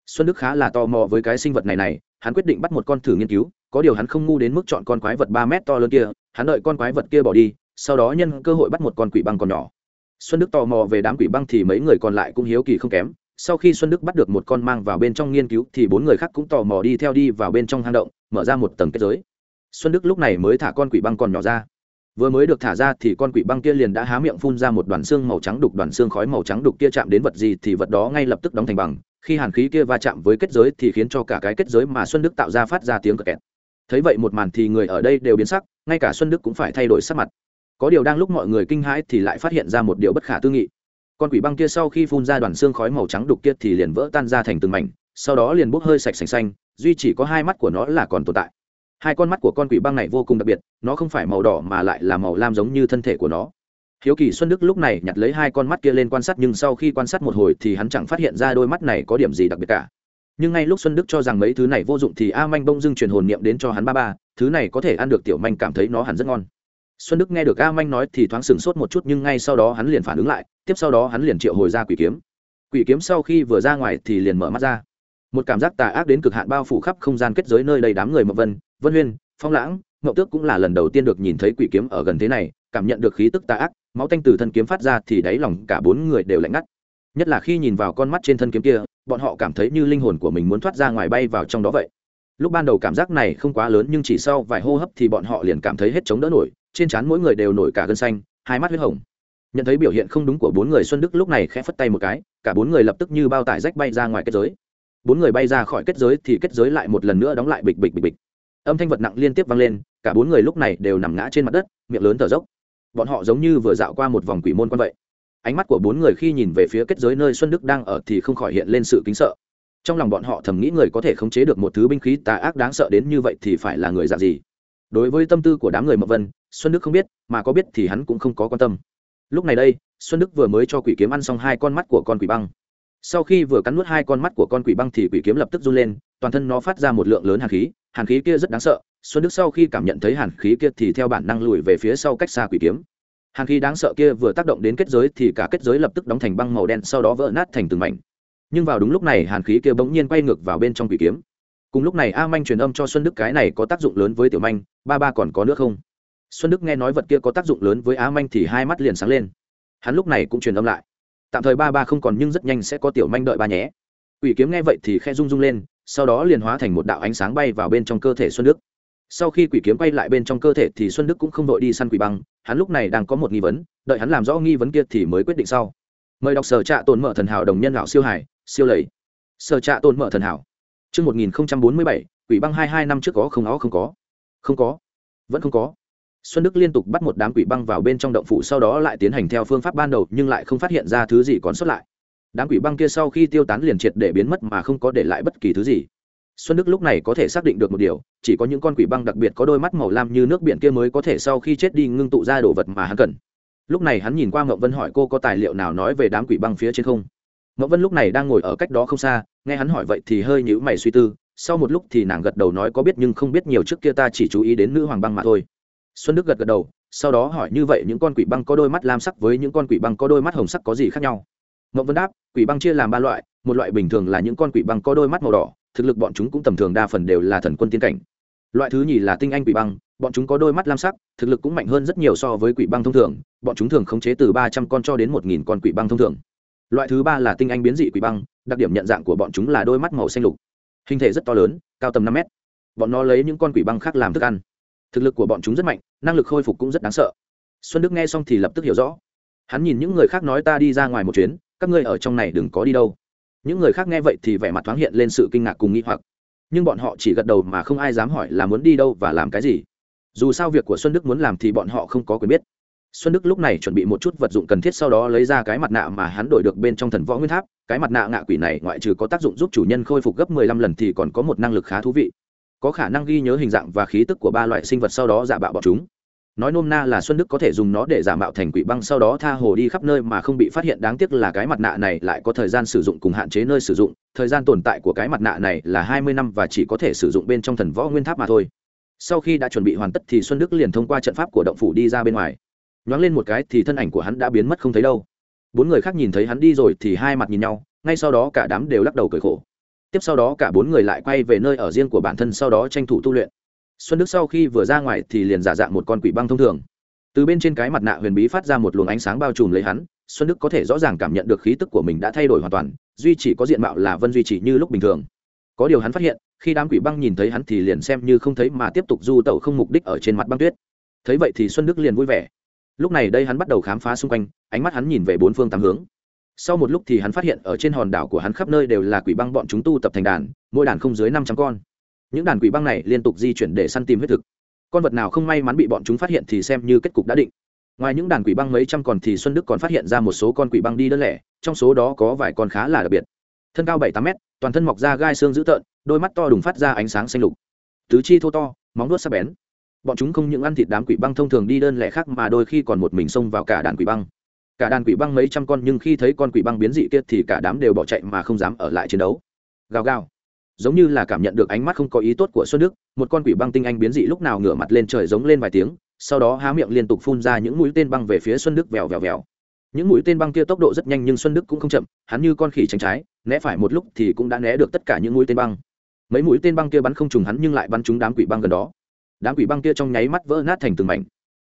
Xuân đức khá là tò mò với cái sinh vật này này, hắn quyết định bắt một con thử nghiên cứu có điều hắn không ngu đến mức chọn con quái vật ba mét to lớn kia, hắn đợi con quái vật kia bỏ đi, sau đó nhân cơ hội bắt một con quỷ băng còn nhỏ. Xuân đức tò mò về đám quỷ băng thì mấy người còn lại cũng hiếu kỳ không kém. Sau khi xuân đức bắt được một con mang vào bên trong nghiên cứu thì bốn người khác cũng tò mò đi theo đi vào bên trong hang động, mở ra một tầng kết giới. Xuân đức lúc này mới thả con quỷ băng còn nhỏ ra. Vừa mới được thả ra thì con quỷ băng kia liền đã há miệng phun ra một đoàn xương màu trắng đục, đoàn xương khói màu trắng đục kia chạm đến vật gì thì vật đó ngay lập tức đóng thành bằng. Khi hàn khí kia va chạm với kết giới thì khiến cho cả cái kết giới mà xuân đức tạo ra phát ra tiếng cờ kẹt thấy vậy một màn thì người ở đây đều biến sắc, ngay cả xuân đức cũng phải thay đổi sắc mặt. Có điều đang lúc mọi người kinh hãi thì lại phát hiện ra một điều bất khả tư nghị. Con quỷ băng kia sau khi phun ra đoàn xương khói màu trắng đục kia thì liền vỡ tan ra thành từng mảnh, sau đó liền bốc hơi sạch sành xanh, duy chỉ có hai mắt của nó là còn tồn tại. Hai con mắt của con quỷ băng này vô cùng đặc biệt, nó không phải màu đỏ mà lại là màu lam giống như thân thể của nó. Hiếu kỳ xuân đức lúc này nhặt lấy hai con mắt kia lên quan sát nhưng sau khi quan sát một hồi thì hắn chẳng phát hiện ra đôi mắt này có điểm gì đặc biệt cả nhưng ngay lúc xuân đức cho rằng mấy thứ này vô dụng thì a manh bông dưng truyền hồn niệm đến cho hắn ba ba, thứ này có thể ăn được tiểu manh cảm thấy nó hẳn rất ngon. Xuân đức nghe được a manh nói thì thoáng sừng sốt một chút nhưng ngay sau đó hắn liền phản ứng lại, tiếp sau đó hắn liền triệu hồi ra quỷ kiếm. Quỷ kiếm sau khi vừa ra ngoài thì liền mở mắt ra. Một cảm giác tà ác đến cực hạn bao phủ khắp không gian kết giới nơi đầy đám người mậu vân vân huyên, phong lãng, mậu tước cũng là lần đầu tiên được nhìn thấy quỷ kiếm ở gần thế này, cảm nhận được khí tức tà ác, máu tanh từ thân kiếm phát ra thì đáy lòng cả bốn người đều lạnh ngắt. Nhất là khi nhìn vào con mắt trên thân kiếm kia bọn họ cảm thấy như linh hồn của mình muốn thoát ra ngoài bay vào trong đó vậy. Lúc ban đầu cảm giác này không quá lớn nhưng chỉ sau vài hô hấp thì bọn họ liền cảm thấy hết chống đỡ nổi, trên trán mỗi người đều nổi cả gân xanh, hai mắt huyết hồng. Nhận thấy biểu hiện không đúng của bốn người, xuân đức lúc này khẽ phất tay một cái, cả bốn người lập tức như bao tải rách bay ra ngoài kết giới. Bốn người bay ra khỏi kết giới thì kết giới lại một lần nữa đóng lại bịch bịch bịch bịch. Âm thanh vật nặng liên tiếp vang lên, cả bốn người lúc này đều nằm ngã trên mặt đất, miệng lớn thở dốc. Bọn họ giống như vừa dạo qua một vòng quỷ môn quan vậy ánh mắt của bốn người khi nhìn về phía kết giới nơi xuân đức đang ở thì không khỏi hiện lên sự kính sợ. Trong lòng bọn họ thầm nghĩ người có thể khống chế được một thứ binh khí tà ác đáng sợ đến như vậy thì phải là người dạng gì? Đối với tâm tư của đám người mậu vân, xuân đức không biết, mà có biết thì hắn cũng không có quan tâm. Lúc này đây, xuân đức vừa mới cho quỷ kiếm ăn xong hai con mắt của con quỷ băng. Sau khi vừa cắn nuốt hai con mắt của con quỷ băng thì quỷ kiếm lập tức run lên, toàn thân nó phát ra một lượng lớn hàn khí hàn khí kia rất đáng sợ. Xuân đức sau khi cảm nhận thấy hàn khí kia thì theo bản năng lùi về phía sau cách xa quỷ kiếm hàn khí đáng sợ kia vừa tác động đến kết giới thì cả kết giới lập tức đóng thành băng màu đen, sau đó vỡ nát thành từng mảnh. Nhưng vào đúng lúc này, hàn khí kia bỗng nhiên quay ngược vào bên trong quỷ kiếm. Cùng lúc này, a manh truyền âm cho xuân đức cái này có tác dụng lớn với tiểu manh, ba ba còn có nước không? Xuân đức nghe nói vật kia có tác dụng lớn với a manh thì hai mắt liền sáng lên. Hắn lúc này cũng truyền âm lại. Tạm thời ba ba không còn nhưng rất nhanh sẽ có tiểu manh đợi ba nhé. Quỷ kiếm nghe vậy thì khe rung rung lên, sau đó liền hóa thành một đạo ánh sáng bay vào bên trong cơ thể xuân đức sau khi quỷ kiếm quay lại bên trong cơ thể thì xuân đức cũng không đội đi săn quỷ băng hắn lúc này đang có một nghi vấn đợi hắn làm rõ nghi vấn kia thì mới quyết định sau mời đọc sở trạ tồn mở thần hảo đồng nhân lão siêu hải siêu lầy sở trạ tồn mở thần hảo Trước 1047, quỷ băng hai hai năm trước có không ó không có. Không có. Vẫn không có. Xuân Đức liên tục bắt một đám quỷ băng vào bên trong động phủ sau đó lại tiến hành theo phương pháp ban đầu nhưng lại không phát hiện ra thứ gì còn sót lại. Đám quỷ băng kia sau khi tiêu tán liền triệt để biến mất mà không có để lại bất kỳ thứ gì xuân đức lúc này có thể xác định được một điều, chỉ có những con quỷ băng đặc biệt có đôi mắt màu lam như nước biển kia mới có thể sau khi chết đi ngưng tụ ra đồ vật mà hắn cần. Lúc này hắn nhìn qua ngậu vân hỏi cô có tài liệu nào nói về đám quỷ băng phía trên không. Ngậu vân lúc này đang ngồi ở cách đó không xa, nghe hắn hỏi vậy thì hơi nhữ mày suy tư, sau một lúc thì nàng gật đầu nói có biết nhưng không biết nhiều trước kia ta chỉ chú ý đến nữ hoàng băng mà thôi. Xuân đức gật gật đầu, sau đó hỏi như vậy những con quỷ băng có đôi mắt lam sắc với những con quỷ băng có đôi mắt hồng sắc có gì khác nhau? Ngộng vân đáp, quỷ băng chia làm ba loại, một loại bình thường là những con quỷ băng có đôi mắt màu đỏ thực lực bọn chúng cũng tầm thường đa phần đều là thần quân tiên cảnh. Loại thứ nhì là tinh anh quỷ băng, bọn chúng có đôi mắt lam sắc, thực lực cũng mạnh hơn rất nhiều so với quỷ băng thông thường, bọn chúng thường khống chế từ ba trăm con cho đến một nghìn con quỷ băng thông thường. Loại thứ ba là tinh anh biến dị quỷ băng, đặc điểm nhận dạng của bọn chúng là đôi mắt màu xanh lục. Hình thể rất to lớn, cao tầm năm mét. Bọn nó lấy những con quỷ băng khác làm thức ăn. Thực lực của bọn chúng rất mạnh, năng lực khôi phục cũng rất đáng sợ. Xuân đức nghe xong thì lập tức hiểu rõ. Hắn nhìn những người khác nói ta đi ra ngoài một chuyến, các ngươi ở trong này đừng có đi đâu những người khác nghe vậy thì vẻ mặt thoáng hiện lên sự kinh ngạc cùng nghi hoặc. Nhưng bọn họ chỉ gật đầu mà không ai dám hỏi là muốn đi đâu và làm cái gì. Dù sao việc của xuân đức muốn làm thì bọn họ không có quyền biết. Xuân đức lúc này chuẩn bị một chút vật dụng cần thiết sau đó lấy ra cái mặt nạ mà hắn đổi được bên trong thần võ nguyên tháp. Cái mặt nạ ngạ quỷ này ngoại trừ có tác dụng giúp chủ nhân khôi phục gấp mười lăm lần thì còn có một năng lực khá thú vị. Có khả năng ghi nhớ hình dạng và khí tức của ba loại sinh vật sau đó giả bạo bọn chúng nói nôm na là xuân đức có thể dùng nó để giả mạo thành quỷ băng sau đó tha hồ đi khắp nơi mà không bị phát hiện. Đáng tiếc là cái mặt nạ này lại có thời gian sử dụng cùng hạn chế nơi sử dụng. Thời gian tồn tại của cái mặt nạ này là hai mươi năm và chỉ có thể sử dụng bên trong thần võ nguyên tháp mà thôi. Sau khi đã chuẩn bị hoàn tất thì xuân đức liền thông qua trận pháp của động phủ đi ra bên ngoài. Nhoáng lên một cái thì thân ảnh của hắn đã biến mất không thấy đâu. Bốn người khác nhìn thấy hắn đi rồi thì hai mặt nhìn nhau, ngay sau đó cả đám đều lắc đầu cười khổ. Tiếp sau đó cả bốn người lại quay về nơi ở riêng của bản thân sau đó tranh thủ tu luyện xuân đức sau khi vừa ra ngoài thì liền giả dạng một con quỷ băng thông thường. Từ bên trên cái mặt nạ huyền bí phát ra một luồng ánh sáng bao trùm lấy hắn, xuân đức có thể rõ ràng cảm nhận được khí tức của mình đã thay đổi hoàn toàn, duy chỉ có diện mạo là vân duy trì như lúc bình thường. Có điều hắn phát hiện, khi đám quỷ băng nhìn thấy hắn thì liền xem như không thấy mà tiếp tục du tẩu không mục đích ở trên mặt băng tuyết. Thấy vậy thì xuân đức liền vui vẻ. Lúc này đây hắn bắt đầu khám phá xung quanh, ánh mắt hắn nhìn về bốn phương tám hướng. Sau một lúc thì hắn phát hiện ở trên hòn đảo của hắn khắp nơi đều là quỷ băng bọn chúng tu tập thành đàn, mỗi đàn không dưới năm trăm con những đàn quỷ băng này liên tục di chuyển để săn tìm huyết thực. Con vật nào không may mắn bị bọn chúng phát hiện thì xem như kết cục đã định. Ngoài những đàn quỷ băng mấy trăm còn thì xuân đức còn phát hiện ra một số con quỷ băng đi đơn lẻ, trong số đó có vài con khá là đặc biệt. Thân cao bảy tám mét, toàn thân mọc ra gai xương dữ tợn, đôi mắt to đùng phát ra ánh sáng xanh lục. Tứ chi thô to, móng nuốt sắc bén. Bọn chúng không những ăn thịt đám quỷ băng thông thường đi đơn lẻ khác mà đôi khi còn một mình xông vào cả đàn quỷ băng. Cả đàn quỷ băng mấy trăm con nhưng khi thấy con quỷ băng biến dị kia thì cả đám đều bỏ chạy mà không dám ở lại chiến đấu. Gào gào giống như là cảm nhận được ánh mắt không có ý tốt của xuân đức, một con quỷ băng tinh anh biến dị lúc nào ngửa mặt lên trời giống lên vài tiếng, sau đó há miệng liên tục phun ra những mũi tên băng về phía xuân đức vèo vèo vèo. Những mũi tên băng kia tốc độ rất nhanh nhưng xuân đức cũng không chậm, hắn như con khỉ tránh trái, né phải một lúc thì cũng đã né được tất cả những mũi tên băng. Mấy mũi tên băng kia bắn không trùng hắn nhưng lại bắn trúng đám quỷ băng gần đó. Đám quỷ băng kia trong nháy mắt vỡ nát thành từng mảnh.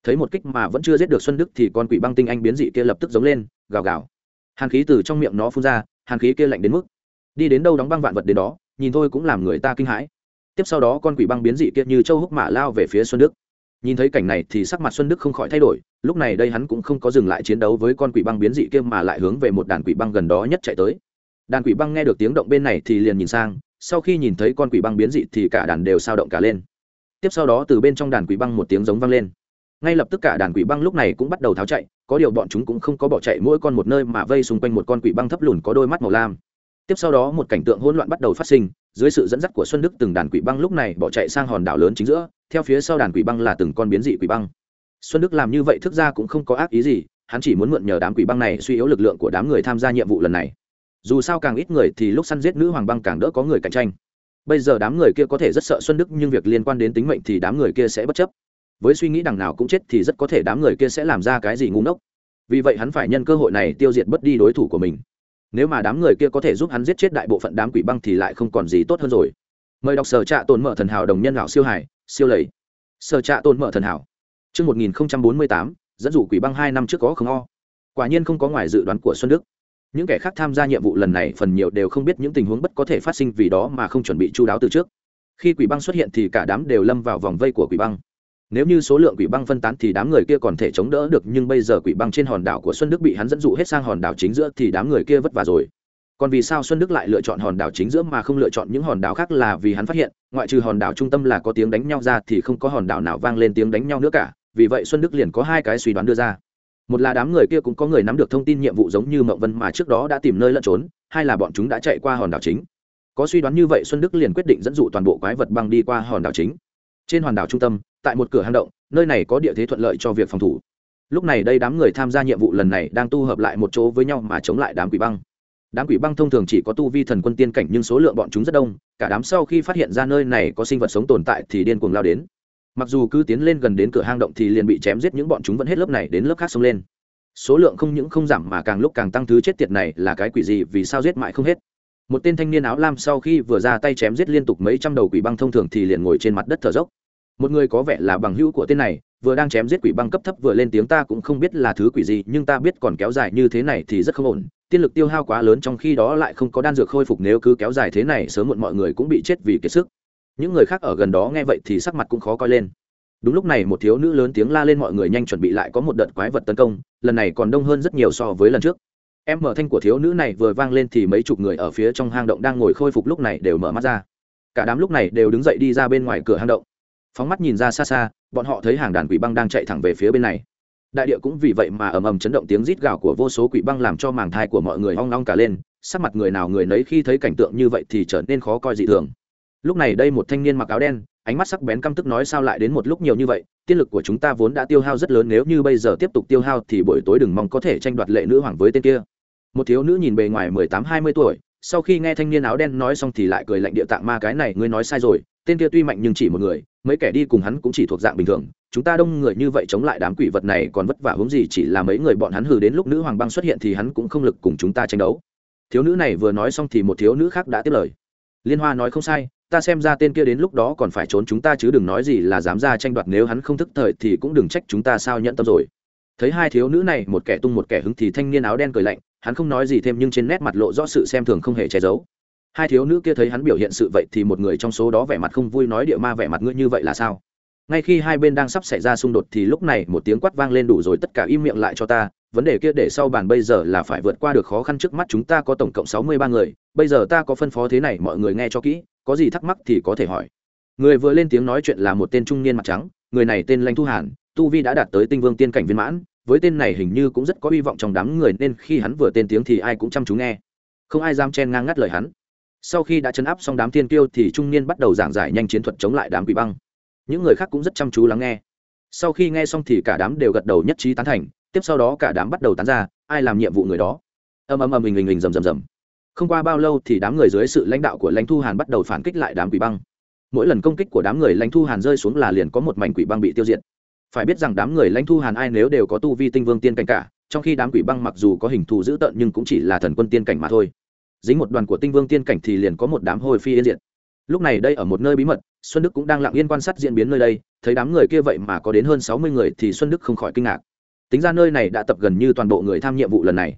Thấy một kích mà vẫn chưa giết được xuân đức thì con quỷ băng tinh anh biến dị kia lập tức giống lên, gào gào. Hàn khí từ trong miệng nó phun ra, hàn khí kia lạnh đến mức. Đi đến đâu đóng băng vạn vật đến đó nhìn thôi cũng làm người ta kinh hãi. Tiếp sau đó con quỷ băng biến dị kia như châu húc mã lao về phía xuân đức. Nhìn thấy cảnh này thì sắc mặt xuân đức không khỏi thay đổi, lúc này đây hắn cũng không có dừng lại chiến đấu với con quỷ băng biến dị kia mà lại hướng về một đàn quỷ băng gần đó nhất chạy tới. Đàn quỷ băng nghe được tiếng động bên này thì liền nhìn sang, sau khi nhìn thấy con quỷ băng biến dị thì cả đàn đều sao động cả lên. Tiếp sau đó từ bên trong đàn quỷ băng một tiếng giống vang lên. Ngay lập tức cả đàn quỷ băng lúc này cũng bắt đầu tháo chạy, có điều bọn chúng cũng không có bỏ chạy mỗi con một nơi mà vây xung quanh một con quỷ băng thấp lùn có đôi mắt màu lam tiếp sau đó một cảnh tượng hỗn loạn bắt đầu phát sinh, dưới sự dẫn dắt của xuân đức từng đàn quỷ băng lúc này bỏ chạy sang hòn đảo lớn chính giữa, theo phía sau đàn quỷ băng là từng con biến dị quỷ băng. Xuân đức làm như vậy thực ra cũng không có ác ý gì, hắn chỉ muốn mượn nhờ đám quỷ băng này suy yếu lực lượng của đám người tham gia nhiệm vụ lần này. Dù sao càng ít người thì lúc săn giết nữ hoàng băng càng đỡ có người cạnh tranh. Bây giờ đám người kia có thể rất sợ xuân đức, nhưng việc liên quan đến tính mệnh thì đám người kia sẽ bất chấp. Với suy nghĩ đằng nào cũng chết thì rất có thể đám người kia sẽ làm ra cái gì ngu ngốc. Vì vậy hắn phải nhân cơ hội này tiêu diệt bất đi đối thủ của mình nếu mà đám người kia có thể giúp hắn giết chết đại bộ phận đám quỷ băng thì lại không còn gì tốt hơn rồi mời đọc sở trạ tồn mở thần hảo đồng nhân lão siêu hải siêu lầy sở trạ tồn mở thần hảo Trước 1048, dẫn dụ quỷ băng hai năm trước có không o. Quả nhiên không có ngoài dự đoán của Xuân Đức. Những kẻ khác tham gia nhiệm vụ lần này phần nhiều đều không biết những tình huống bất có thể phát sinh vì đó mà không chuẩn bị chu đáo từ trước. Khi quỷ băng xuất hiện thì cả đám đều lâm vào vòng vây của quỷ băng nếu như số lượng quỷ băng phân tán thì đám người kia còn thể chống đỡ được, nhưng bây giờ quỷ băng trên hòn đảo của xuân đức bị hắn dẫn dụ hết sang hòn đảo chính giữa thì đám người kia vất vả rồi. Còn vì sao xuân đức lại lựa chọn hòn đảo chính giữa mà không lựa chọn những hòn đảo khác là vì hắn phát hiện, ngoại trừ hòn đảo trung tâm là có tiếng đánh nhau ra thì không có hòn đảo nào vang lên tiếng đánh nhau nữa cả, vì vậy xuân đức liền có hai cái suy đoán đưa ra. Một là đám người kia cũng có người nắm được thông tin nhiệm vụ giống như mậu vân mà trước đó đã tìm nơi lẩn trốn, hai là bọn chúng đã chạy qua hòn đảo chính. Có suy đoán như vậy xuân đức liền quyết định dẫn dụ toàn bộ quái vật băng đi qua hòn đảo chính trên hòn đảo trung tâm, tại một cửa hang động, nơi này có địa thế thuận lợi cho việc phòng thủ. Lúc này đây đám người tham gia nhiệm vụ lần này đang tu hợp lại một chỗ với nhau mà chống lại đám quỷ băng. Đám quỷ băng thông thường chỉ có tu vi thần quân tiên cảnh nhưng số lượng bọn chúng rất đông, cả đám sau khi phát hiện ra nơi này có sinh vật sống tồn tại thì điên cuồng lao đến. Mặc dù cứ tiến lên gần đến cửa hang động thì liền bị chém giết những bọn chúng vẫn hết lớp này đến lớp khác xông lên. Số lượng không những không giảm mà càng lúc càng tăng thứ chết tiệt này là cái quỷ gì, vì sao giết mãi không hết? Một tên thanh niên áo lam sau khi vừa ra tay chém giết liên tục mấy trăm đầu quỷ băng thông thường thì liền ngồi trên mặt đất thở dốc một người có vẻ là bằng hữu của tên này, vừa đang chém giết quỷ băng cấp thấp vừa lên tiếng ta cũng không biết là thứ quỷ gì, nhưng ta biết còn kéo dài như thế này thì rất không ổn. Tiên lực tiêu hao quá lớn trong khi đó lại không có đan dược khôi phục nếu cứ kéo dài thế này sớm muộn mọi người cũng bị chết vì kiệt sức. Những người khác ở gần đó nghe vậy thì sắc mặt cũng khó coi lên. Đúng lúc này một thiếu nữ lớn tiếng la lên mọi người nhanh chuẩn bị lại có một đợt quái vật tấn công, lần này còn đông hơn rất nhiều so với lần trước. Em mở thanh của thiếu nữ này vừa vang lên thì mấy chục người ở phía trong hang động đang ngồi khôi phục lúc này đều mở mắt ra. Cả đám lúc này đều đứng dậy đi ra bên ngoài cửa hang động phóng mắt nhìn ra xa xa, bọn họ thấy hàng đàn quỷ băng đang chạy thẳng về phía bên này. Đại địa cũng vì vậy mà ầm ầm chấn động tiếng rít gào của vô số quỷ băng làm cho màng thai của mọi người hoang long cả lên, sắc mặt người nào người nấy khi thấy cảnh tượng như vậy thì trở nên khó coi dị thường. Lúc này đây một thanh niên mặc áo đen, ánh mắt sắc bén căm tức nói sao lại đến một lúc nhiều như vậy, tiên lực của chúng ta vốn đã tiêu hao rất lớn, nếu như bây giờ tiếp tục tiêu hao thì buổi tối đừng mong có thể tranh đoạt lệ nữ hoàng với tên kia. Một thiếu nữ nhìn bề ngoài mười tám, hai mươi tuổi, sau khi nghe thanh niên áo đen nói xong thì lại cười lạnh địa tạng, ma, cái này ngươi nói sai rồi, tên kia tuy mạnh nhưng chỉ một người mấy kẻ đi cùng hắn cũng chỉ thuộc dạng bình thường, chúng ta đông người như vậy chống lại đám quỷ vật này còn vất vả hướng gì chỉ là mấy người bọn hắn hừ đến lúc nữ hoàng băng xuất hiện thì hắn cũng không lực cùng chúng ta tranh đấu. Thiếu nữ này vừa nói xong thì một thiếu nữ khác đã tiếp lời. Liên hoa nói không sai, ta xem ra tên kia đến lúc đó còn phải trốn chúng ta chứ đừng nói gì là dám ra tranh đoạt nếu hắn không thức thời thì cũng đừng trách chúng ta sao nhận tâm rồi. Thấy hai thiếu nữ này, một kẻ tung một kẻ hứng thì thanh niên áo đen cười lạnh, hắn không nói gì thêm nhưng trên nét mặt lộ rõ sự xem thường không hề che giấu hai thiếu nữ kia thấy hắn biểu hiện sự vậy thì một người trong số đó vẻ mặt không vui nói địa ma vẻ mặt ngươi như vậy là sao? Ngay khi hai bên đang sắp xảy ra xung đột thì lúc này một tiếng quát vang lên đủ rồi, tất cả im miệng lại cho ta, vấn đề kia để sau bàn bây giờ là phải vượt qua được khó khăn trước mắt chúng ta có tổng cộng sáu mươi ba người, bây giờ ta có phân phó thế này, mọi người nghe cho kỹ, có gì thắc mắc thì có thể hỏi. Người vừa lên tiếng nói chuyện là một tên trung niên mặt trắng, người này tên lanh thu hàn, tu vi đã đạt tới tinh vương tiên cảnh viên mãn, với tên này hình như cũng rất có hy vọng trong đám người, nên khi hắn vừa tên tiếng thì ai cũng chăm chú nghe. Không ai dám chen ngang ngắt lời hắn sau khi đã chấn áp xong đám thiên kiêu thì trung niên bắt đầu giảng giải nhanh chiến thuật chống lại đám quỷ băng. Những người khác cũng rất chăm chú lắng nghe. Sau khi nghe xong thì cả đám đều gật đầu nhất trí tán thành, tiếp sau đó cả đám bắt đầu tán ra, ai làm nhiệm vụ người đó. Ầm ầm ầm hình hình hình rầm rầm rầm. Không qua bao lâu thì đám người dưới sự lãnh đạo của lãnh thu hàn bắt đầu phản kích lại đám quỷ băng. Mỗi lần công kích của đám người lãnh thu hàn rơi xuống là liền có một mảnh quỷ băng bị tiêu diệt. Phải biết rằng đám người lãnh thu hàn ai nếu đều có tu vi tinh vương tiên cảnh cả, trong khi đám quỷ băng mặc dù có hình thù dữ tợn nhưng cũng chỉ là thần quân tiên cảnh mà thôi dính một đoàn của tinh vương tiên cảnh thì liền có một đám hồi phi yên diệt. Lúc này đây ở một nơi bí mật, xuân đức cũng đang lặng yên quan sát diễn biến nơi đây, thấy đám người kia vậy mà có đến hơn sáu mươi người thì xuân đức không khỏi kinh ngạc. Tính ra nơi này đã tập gần như toàn bộ người tham nhiệm vụ lần này.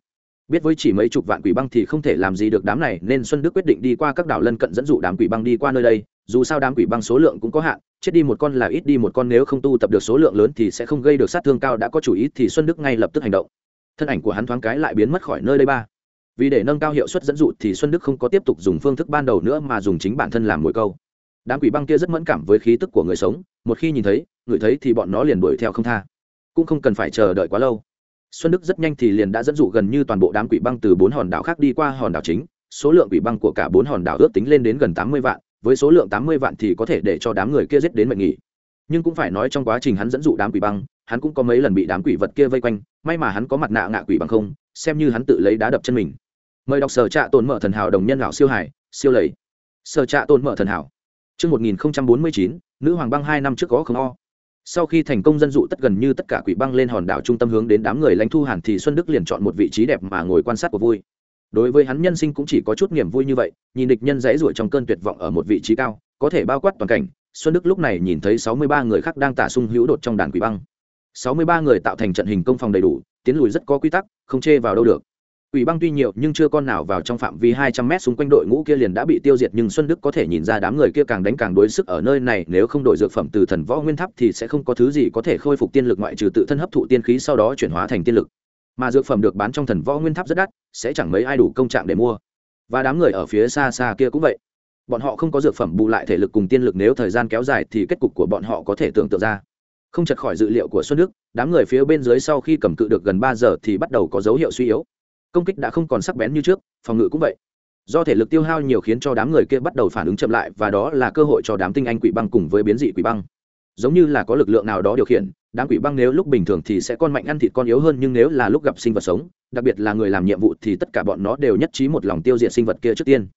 Biết với chỉ mấy chục vạn quỷ băng thì không thể làm gì được đám này, nên xuân đức quyết định đi qua các đảo lân cận dẫn dụ đám quỷ băng đi qua nơi đây. Dù sao đám quỷ băng số lượng cũng có hạn, chết đi một con là ít đi một con, nếu không tu tập được số lượng lớn thì sẽ không gây được sát thương cao. Đã có chủ ý thì xuân đức ngay lập tức hành động. Thân ảnh của hắn thoáng cái lại biến mất khỏi nơi đây ba vì để nâng cao hiệu suất dẫn dụ thì xuân đức không có tiếp tục dùng phương thức ban đầu nữa mà dùng chính bản thân làm mồi câu. Đám quỷ băng kia rất mẫn cảm với khí tức của người sống, một khi nhìn thấy, người thấy thì bọn nó liền đuổi theo không tha. Cũng không cần phải chờ đợi quá lâu. Xuân đức rất nhanh thì liền đã dẫn dụ gần như toàn bộ đám quỷ băng từ bốn hòn đảo khác đi qua hòn đảo chính. Số lượng quỷ băng của cả bốn hòn đảo ước tính lên đến gần tám mươi vạn, với số lượng tám mươi vạn thì có thể để cho đám người kia giết đến mệnh nghỉ. Nhưng cũng phải nói trong quá trình hắn dẫn dụ đám quỷ băng, hắn cũng có mấy lần bị đám quỷ vật kia vây quanh, may mà hắn có mặt nạ ngạ quỷ bằng không, xem như hắn tự lấy đá đập chân mình mời đọc sở trạ tồn mở thần hảo đồng nhân lão siêu hải siêu lầy sở trạ tồn mở thần hảo Trước 1049, nữ hoàng băng hai năm trước có không o. Sau khi thành công dân dụ tất gần như tất cả quỷ băng lên hòn đảo trung tâm hướng đến đám người lãnh thu hàn thì Xuân Đức liền chọn một vị trí đẹp mà ngồi quan sát của vui. Đối với hắn nhân sinh cũng chỉ có chút niềm vui như vậy, nhìn địch nhân dãy ruổi trong cơn tuyệt vọng ở một vị trí cao, có thể bao quát toàn cảnh. Xuân Đức lúc này nhìn thấy 63 người khác đang tả sung hữu đột trong đàn quỷ băng. 63 người tạo thành trận hình công phòng đầy đủ, tiến lùi rất có quy tắc, không chê vào đâu được. Quỷ băng tuy nhiều nhưng chưa con nào vào trong phạm vi hai trăm mét xung quanh đội ngũ kia liền đã bị tiêu diệt nhưng Xuân Đức có thể nhìn ra đám người kia càng đánh càng đối sức ở nơi này, nếu không đổi dược phẩm từ thần võ nguyên tháp thì sẽ không có thứ gì có thể khôi phục tiên lực ngoại trừ tự thân hấp thụ tiên khí sau đó chuyển hóa thành tiên lực. Mà dược phẩm được bán trong thần võ nguyên tháp rất đắt, sẽ chẳng mấy ai đủ công trạng để mua. Và đám người ở phía xa xa kia cũng vậy. Bọn họ không có dược phẩm bù lại thể lực cùng tiên lực nếu thời gian kéo dài thì kết cục của bọn họ có thể tưởng tượng ra. Không chật khỏi dự liệu của Xuân Đức, đám người phía bên dưới sau khi cầm cự được gần ba giờ thì bắt đầu có dấu hiệu suy yếu công kích đã không còn sắc bén như trước, phòng ngự cũng vậy. Do thể lực tiêu hao nhiều khiến cho đám người kia bắt đầu phản ứng chậm lại, và đó là cơ hội cho đám tinh anh quỷ băng cùng với biến dị quỷ băng. Giống như là có lực lượng nào đó điều khiển, đám quỷ băng nếu lúc bình thường thì sẽ con mạnh ăn thịt con yếu hơn, nhưng nếu là lúc gặp sinh vật sống, đặc biệt là người làm nhiệm vụ thì tất cả bọn nó đều nhất trí một lòng tiêu diệt sinh vật kia trước tiên.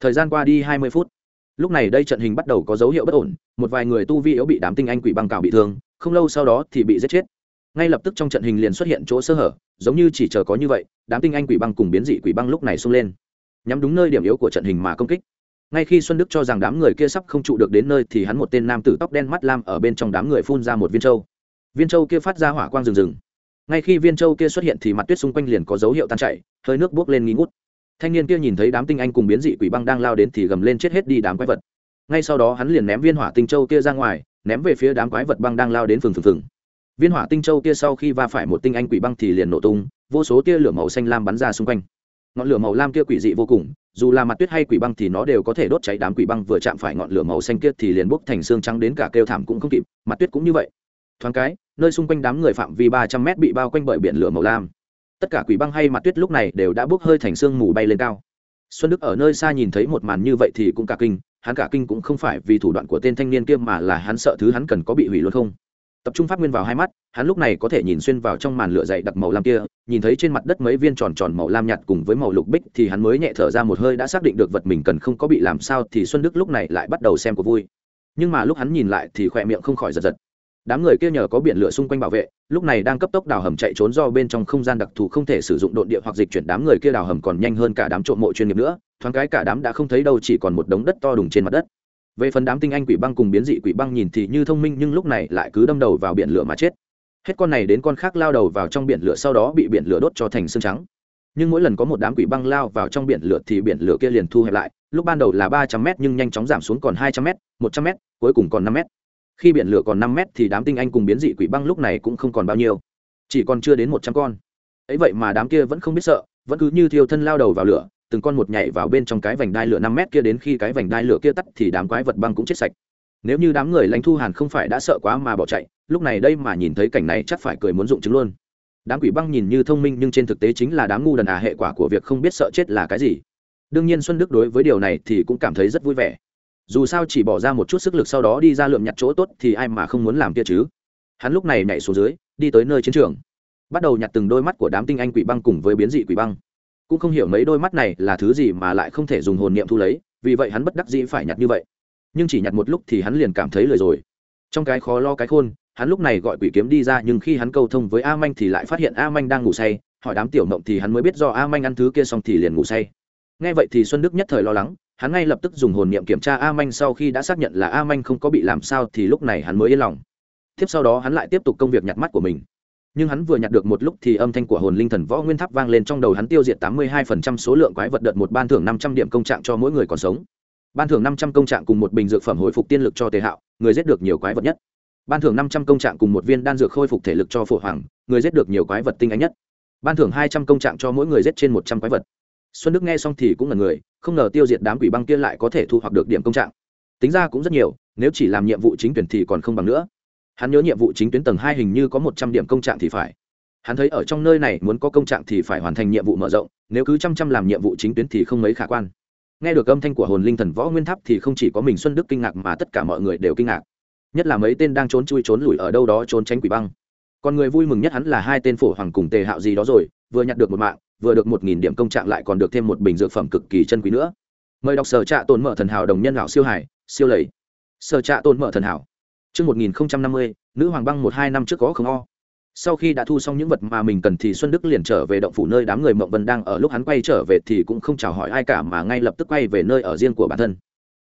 Thời gian qua đi hai mươi phút. Lúc này đây trận hình bắt đầu có dấu hiệu bất ổn, một vài người tu vi yếu bị đám tinh anh quỷ băng cào bị thương, không lâu sau đó thì bị giết chết ngay lập tức trong trận hình liền xuất hiện chỗ sơ hở, giống như chỉ chờ có như vậy, đám tinh anh quỷ băng cùng biến dị quỷ băng lúc này xông lên. Nhắm đúng nơi điểm yếu của trận hình mà công kích. Ngay khi xuân đức cho rằng đám người kia sắp không trụ được đến nơi thì hắn một tên nam tử tóc đen mắt lam ở bên trong đám người phun ra một viên trâu viên trâu kia phát ra hỏa quang rừng rừng. Ngay khi viên trâu kia xuất hiện thì mặt tuyết xung quanh liền có dấu hiệu tan chảy, hơi nước buốc lên nghi ngút. Thanh niên kia nhìn thấy đám tinh anh cùng biến dị quỷ băng đang lao đến thì gầm lên chết hết đi đám quái vật. Ngay sau đó hắn liền ném viên hỏa tinh châu kia ra ngoài, ném về phía đám quái vật băng đang lao đến phừng phừng phừng viên hỏa tinh châu kia sau khi va phải một tinh anh quỷ băng thì liền nổ tung, vô số tia lửa màu xanh lam bắn ra xung quanh. Ngọn lửa màu lam kia quỷ dị vô cùng, dù là mặt tuyết hay quỷ băng thì nó đều có thể đốt cháy đám quỷ băng vừa chạm phải ngọn lửa màu xanh kia thì liền bốc thành xương trắng đến cả kêu thảm cũng không kịp, mặt tuyết cũng như vậy. Thoáng cái, nơi xung quanh đám người phạm vi ba trăm mét bị bao quanh bởi biển lửa màu lam. Tất cả quỷ băng hay mặt tuyết lúc này đều đã bốc hơi thành xương mù bay lên cao. Xuân đức ở nơi xa nhìn thấy một màn như vậy thì cũng cả kinh, hắn cả kinh cũng không phải vì thủ đoạn của tên thanh niên kia mà là hắn sợ thứ hắn cần có bị hủy luôn không tập trung pháp nguyên vào hai mắt, hắn lúc này có thể nhìn xuyên vào trong màn lửa dày đặc màu lam kia, nhìn thấy trên mặt đất mấy viên tròn tròn màu lam nhạt cùng với màu lục bích thì hắn mới nhẹ thở ra một hơi đã xác định được vật mình cần không có bị làm sao thì xuân đức lúc này lại bắt đầu xem cuộc vui. Nhưng mà lúc hắn nhìn lại thì khỏe miệng không khỏi giật giật. Đám người kia nhờ có biển lửa xung quanh bảo vệ, lúc này đang cấp tốc đào hầm chạy trốn do bên trong không gian đặc thù không thể sử dụng độn địa hoặc dịch chuyển đám người kia đào hầm còn nhanh hơn cả đám trộm mộ chuyên nghiệp nữa, thoáng cái cả đám đã không thấy đâu chỉ còn một đống đất to đùng trên mặt đất về phần đám tinh anh quỷ băng cùng biến dị quỷ băng nhìn thì như thông minh nhưng lúc này lại cứ đâm đầu vào biển lửa mà chết. Hết con này đến con khác lao đầu vào trong biển lửa sau đó bị biển lửa đốt cho thành xương trắng. Nhưng mỗi lần có một đám quỷ băng lao vào trong biển lửa thì biển lửa kia liền thu hẹp lại, lúc ban đầu là ba trăm m nhưng nhanh chóng giảm xuống còn hai trăm m một trăm m cuối cùng còn năm m khi biển lửa còn năm m thì đám tinh anh cùng biến dị quỷ băng lúc này cũng không còn bao nhiêu, chỉ còn chưa đến một trăm con. Ấy vậy mà đám kia vẫn không biết sợ, vẫn cứ như thiêu thân lao đầu vào lửa từng con một nhảy vào bên trong cái vành đai lửa năm mét kia đến khi cái vành đai lửa kia tắt thì đám quái vật băng cũng chết sạch. Nếu như đám người lãnh thu hàn không phải đã sợ quá mà bỏ chạy, lúc này đây mà nhìn thấy cảnh này chắc phải cười muốn dụng chứng luôn. Đám quỷ băng nhìn như thông minh nhưng trên thực tế chính là đám ngu đần à hệ quả của việc không biết sợ chết là cái gì. Đương nhiên xuân đức đối với điều này thì cũng cảm thấy rất vui vẻ. Dù sao chỉ bỏ ra một chút sức lực sau đó đi ra lượm nhặt chỗ tốt thì ai mà không muốn làm kia chứ? Hắn lúc này nhảy xuống dưới, đi tới nơi chiến trường. Bắt đầu nhặt từng đôi mắt của đám tinh anh quỷ băng cùng với biến dị quỷ băng cũng không hiểu mấy đôi mắt này là thứ gì mà lại không thể dùng hồn niệm thu lấy, vì vậy hắn bất đắc dĩ phải nhặt như vậy. Nhưng chỉ nhặt một lúc thì hắn liền cảm thấy lười rồi. Trong cái khó lo cái khôn, hắn lúc này gọi quỷ kiếm đi ra nhưng khi hắn câu thông với a manh thì lại phát hiện a manh đang ngủ say, hỏi đám tiểu mộng thì hắn mới biết do a manh ăn thứ kia xong thì liền ngủ say. Nghe vậy thì xuân đức nhất thời lo lắng, hắn ngay lập tức dùng hồn niệm kiểm tra a manh sau khi đã xác nhận là a manh không có bị làm sao thì lúc này hắn mới yên lòng. Tiếp sau đó hắn lại tiếp tục công việc nhặt mắt của mình nhưng hắn vừa nhặt được một lúc thì âm thanh của hồn linh thần võ nguyên tháp vang lên trong đầu hắn tiêu diệt tám mươi hai phần trăm số lượng quái vật đợt một ban thưởng năm trăm điểm công trạng cho mỗi người còn sống. Ban thưởng năm trăm công trạng cùng một bình dược phẩm hồi phục tiên lực cho tề hạo, người giết được nhiều quái vật nhất. Ban thưởng năm trăm công trạng cùng một viên đan dược khôi phục thể lực cho phổ hoàng, người giết được nhiều quái vật tinh anh nhất. Ban thưởng hai trăm công trạng cho mỗi người giết trên một trăm quái vật. Xuân đức nghe xong thì cũng là người, không ngờ tiêu diệt đám quỷ băng kia lại có thể thu hoạch được điểm công trạng. Tính ra cũng rất nhiều, nếu chỉ làm nhiệm vụ chính tuyển thì còn không bằng nữa hắn nhớ nhiệm vụ chính tuyến tầng hai hình như có một trăm điểm công trạng thì phải. Hắn thấy ở trong nơi này muốn có công trạng thì phải hoàn thành nhiệm vụ mở rộng, nếu cứ chăm chăm làm nhiệm vụ chính tuyến thì không mấy khả quan. Nghe được âm thanh của hồn linh thần võ nguyên tháp thì không chỉ có mình xuân đức kinh ngạc mà tất cả mọi người đều kinh ngạc. Nhất là mấy tên đang trốn chui trốn lủi ở đâu đó trốn tránh quỷ băng. Còn người vui mừng nhất hắn là hai tên phổ hoàng cùng tề hạo gì đó rồi, vừa nhặt được một mạng, vừa được một nghìn điểm công trạng lại còn được thêm một bình dược phẩm cực kỳ chân quý nữa. Mời đọc sở trạ tồn mở thần hảo đồng nhân lão siêu hải siêu lầy. Sở trạ tồn mở thần hảo. Trước 1050, nữ hoàng băng một hai năm trước có không o. Sau khi đã thu xong những vật mà mình cần thì Xuân Đức liền trở về động phủ nơi đám người Mộng Vân đang ở lúc hắn quay trở về thì cũng không chào hỏi ai cả mà ngay lập tức quay về nơi ở riêng của bản thân.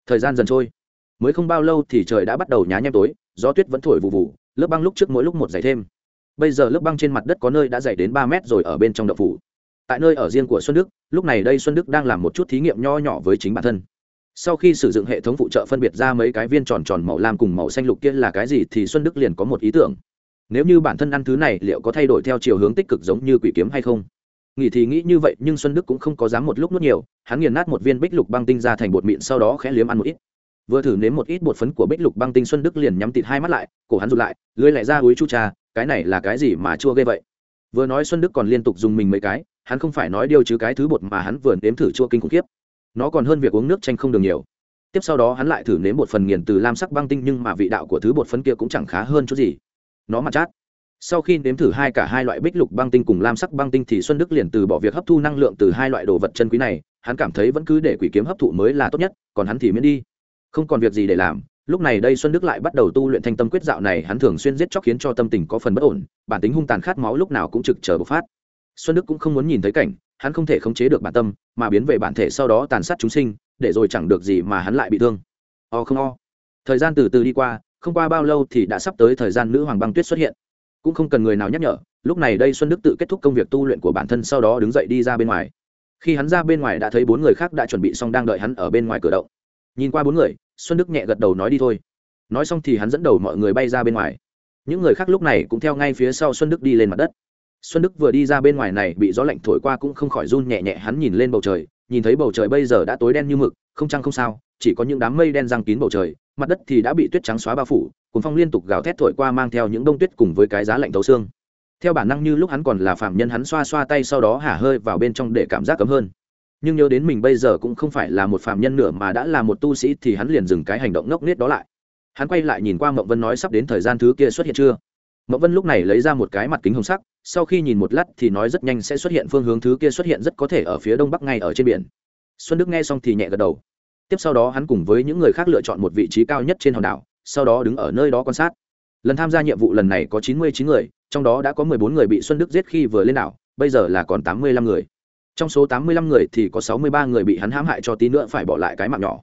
Thời gian dần trôi, mới không bao lâu thì trời đã bắt đầu nhá nhem tối, gió tuyết vẫn thổi vụ vụ, lớp băng lúc trước mỗi lúc một dày thêm. Bây giờ lớp băng trên mặt đất có nơi đã dày đến ba mét rồi ở bên trong động phủ. Tại nơi ở riêng của Xuân Đức, lúc này đây Xuân Đức đang làm một chút thí nghiệm nho nhỏ với chính bản thân sau khi sử dụng hệ thống phụ trợ phân biệt ra mấy cái viên tròn tròn màu lam cùng màu xanh lục kia là cái gì thì xuân đức liền có một ý tưởng. Nếu như bản thân ăn thứ này, liệu có thay đổi theo chiều hướng tích cực giống như quỷ kiếm hay không? Nghỉ thì nghĩ như vậy, nhưng xuân đức cũng không có dám một lúc nuốt nhiều. Hắn nghiền nát một viên bích lục băng tinh ra thành bột mịn, sau đó khẽ liếm ăn một ít. Vừa thử nếm một ít bột phấn của bích lục băng tinh, xuân đức liền nhắm tịt hai mắt lại, cổ hắn rụt lại lưới lại ra úi chu cha cái này là cái gì mà chua ghê vậy? Vừa nói xuân đức còn liên tục dùng mình mấy cái, hắn không phải nói điều chứ cái thứ bột mà hắn vừa nếm thử chua kinh khủng khiếp nó còn hơn việc uống nước chanh không đường nhiều. Tiếp sau đó hắn lại thử nếm một phần nghiền từ lam sắc băng tinh nhưng mà vị đạo của thứ bột phấn kia cũng chẳng khá hơn chút gì. Nó mặt chát. Sau khi nếm thử hai cả hai loại bích lục băng tinh cùng lam sắc băng tinh thì xuân đức liền từ bỏ việc hấp thu năng lượng từ hai loại đồ vật chân quý này, hắn cảm thấy vẫn cứ để quỷ kiếm hấp thụ mới là tốt nhất, còn hắn thì miễn đi. Không còn việc gì để làm, lúc này đây xuân đức lại bắt đầu tu luyện thanh tâm quyết dạo này, hắn thường xuyên giết chóc khiến cho tâm tình có phần bất ổn, bản tính hung tàn khát máu lúc nào cũng trực chờ bộc phát xuân đức cũng không muốn nhìn thấy cảnh, hắn không thể khống chế được bản tâm, mà biến về bản thể sau đó tàn sát chúng sinh, để rồi chẳng được gì mà hắn lại bị thương. O không o. Thời gian từ từ đi qua, không qua bao lâu thì đã sắp tới thời gian nữ hoàng băng tuyết xuất hiện. Cũng không cần người nào nhắc nhở, lúc này đây xuân đức tự kết thúc công việc tu luyện của bản thân sau đó đứng dậy đi ra bên ngoài. Khi hắn ra bên ngoài đã thấy bốn người khác đã chuẩn bị xong đang đợi hắn ở bên ngoài cửa động. Nhìn qua bốn người, xuân đức nhẹ gật đầu nói đi thôi. Nói xong thì hắn dẫn đầu mọi người bay ra bên ngoài. Những người khác lúc này cũng theo ngay phía sau xuân đức đi lên mặt đất xuân đức vừa đi ra bên ngoài này, bị gió lạnh thổi qua cũng không khỏi run nhẹ nhẹ, hắn nhìn lên bầu trời, nhìn thấy bầu trời bây giờ đã tối đen như mực, không trăng không sao, chỉ có những đám mây đen răng kín bầu trời, mặt đất thì đã bị tuyết trắng xóa bao phủ cuốn phong liên tục gào thét thổi qua mang theo những đông tuyết cùng với cái giá lạnh thấu xương. Theo bản năng như lúc hắn còn là phạm nhân, hắn xoa xoa tay sau đó hả hơi vào bên trong để cảm giác cấm hơn. Nhưng nhớ đến mình bây giờ cũng không phải là một phạm nhân nữa mà đã là một tu sĩ thì hắn liền dừng cái hành động ngốc nghếch đó lại. Hắn quay lại nhìn qua mộng vân nói sắp đến thời gian thứ kia xuất hiện chưa? Mộng vân lúc này lấy ra một cái mặt kính hồng sắc sau khi nhìn một lát thì nói rất nhanh sẽ xuất hiện phương hướng thứ kia xuất hiện rất có thể ở phía đông bắc ngay ở trên biển. Xuân đức nghe xong thì nhẹ gật đầu. Tiếp sau đó hắn cùng với những người khác lựa chọn một vị trí cao nhất trên hòn đảo, sau đó đứng ở nơi đó quan sát. Lần tham gia nhiệm vụ lần này có chín mươi chín người, trong đó đã có mười bốn người bị xuân đức giết khi vừa lên đảo, bây giờ là còn tám mươi lăm người. Trong số tám mươi lăm người thì có sáu mươi ba người bị hắn hãm hại cho tí nữa phải bỏ lại cái mạng nhỏ.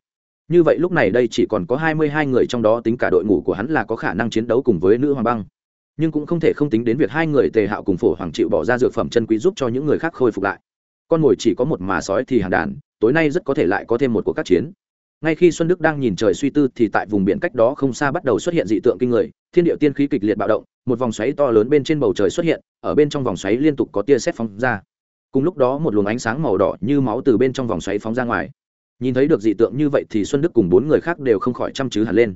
Như vậy lúc này đây chỉ còn có hai mươi hai người trong đó tính cả đội ngũ của hắn là có khả năng chiến đấu cùng với nữ hoàng băng nhưng cũng không thể không tính đến việc hai người tề hạo cùng phổ hoàng chịu bỏ ra dược phẩm chân quý giúp cho những người khác khôi phục lại. Con mồi chỉ có một mà sói thì hàng đàn, tối nay rất có thể lại có thêm một cuộc các chiến. Ngay khi xuân đức đang nhìn trời suy tư thì tại vùng biển cách đó không xa bắt đầu xuất hiện dị tượng kinh người, thiên địa tiên khí kịch liệt bạo động, một vòng xoáy to lớn bên trên bầu trời xuất hiện, ở bên trong vòng xoáy liên tục có tia xét phóng ra. Cùng lúc đó một luồng ánh sáng màu đỏ như máu từ bên trong vòng xoáy phóng ra ngoài. Nhìn thấy được dị tượng như vậy thì xuân đức cùng bốn người khác đều không khỏi chăm chứ hẳn lên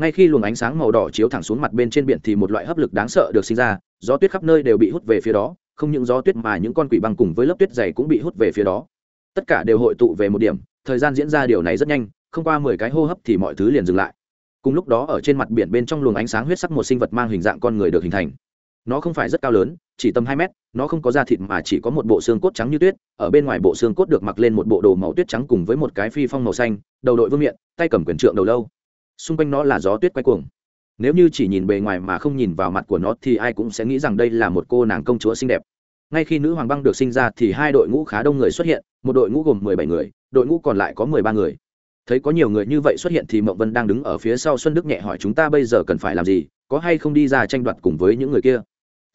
ngay khi luồng ánh sáng màu đỏ chiếu thẳng xuống mặt bên trên biển thì một loại hấp lực đáng sợ được sinh ra, gió tuyết khắp nơi đều bị hút về phía đó, không những gió tuyết mà những con quỷ băng cùng với lớp tuyết dày cũng bị hút về phía đó. Tất cả đều hội tụ về một điểm, thời gian diễn ra điều này rất nhanh, không qua mười cái hô hấp thì mọi thứ liền dừng lại. Cùng lúc đó ở trên mặt biển bên trong luồng ánh sáng huyết sắc một sinh vật mang hình dạng con người được hình thành. Nó không phải rất cao lớn, chỉ tầm hai mét, nó không có da thịt mà chỉ có một bộ xương cốt trắng như tuyết, ở bên ngoài bộ xương cốt được mặc lên một bộ đồ màu tuyết trắng cùng với một cái phi phong màu xanh, đầu đội vương miện, tay cầm quyển trượng đầu lâu xung quanh nó là gió tuyết quay cuồng. Nếu như chỉ nhìn bề ngoài mà không nhìn vào mặt của nó thì ai cũng sẽ nghĩ rằng đây là một cô nàng công chúa xinh đẹp. Ngay khi nữ hoàng băng được sinh ra thì hai đội ngũ khá đông người xuất hiện, một đội ngũ gồm mười bảy người, đội ngũ còn lại có mười ba người. Thấy có nhiều người như vậy xuất hiện thì mậu vân đang đứng ở phía sau xuân đức nhẹ hỏi chúng ta bây giờ cần phải làm gì, có hay không đi ra tranh đoạt cùng với những người kia?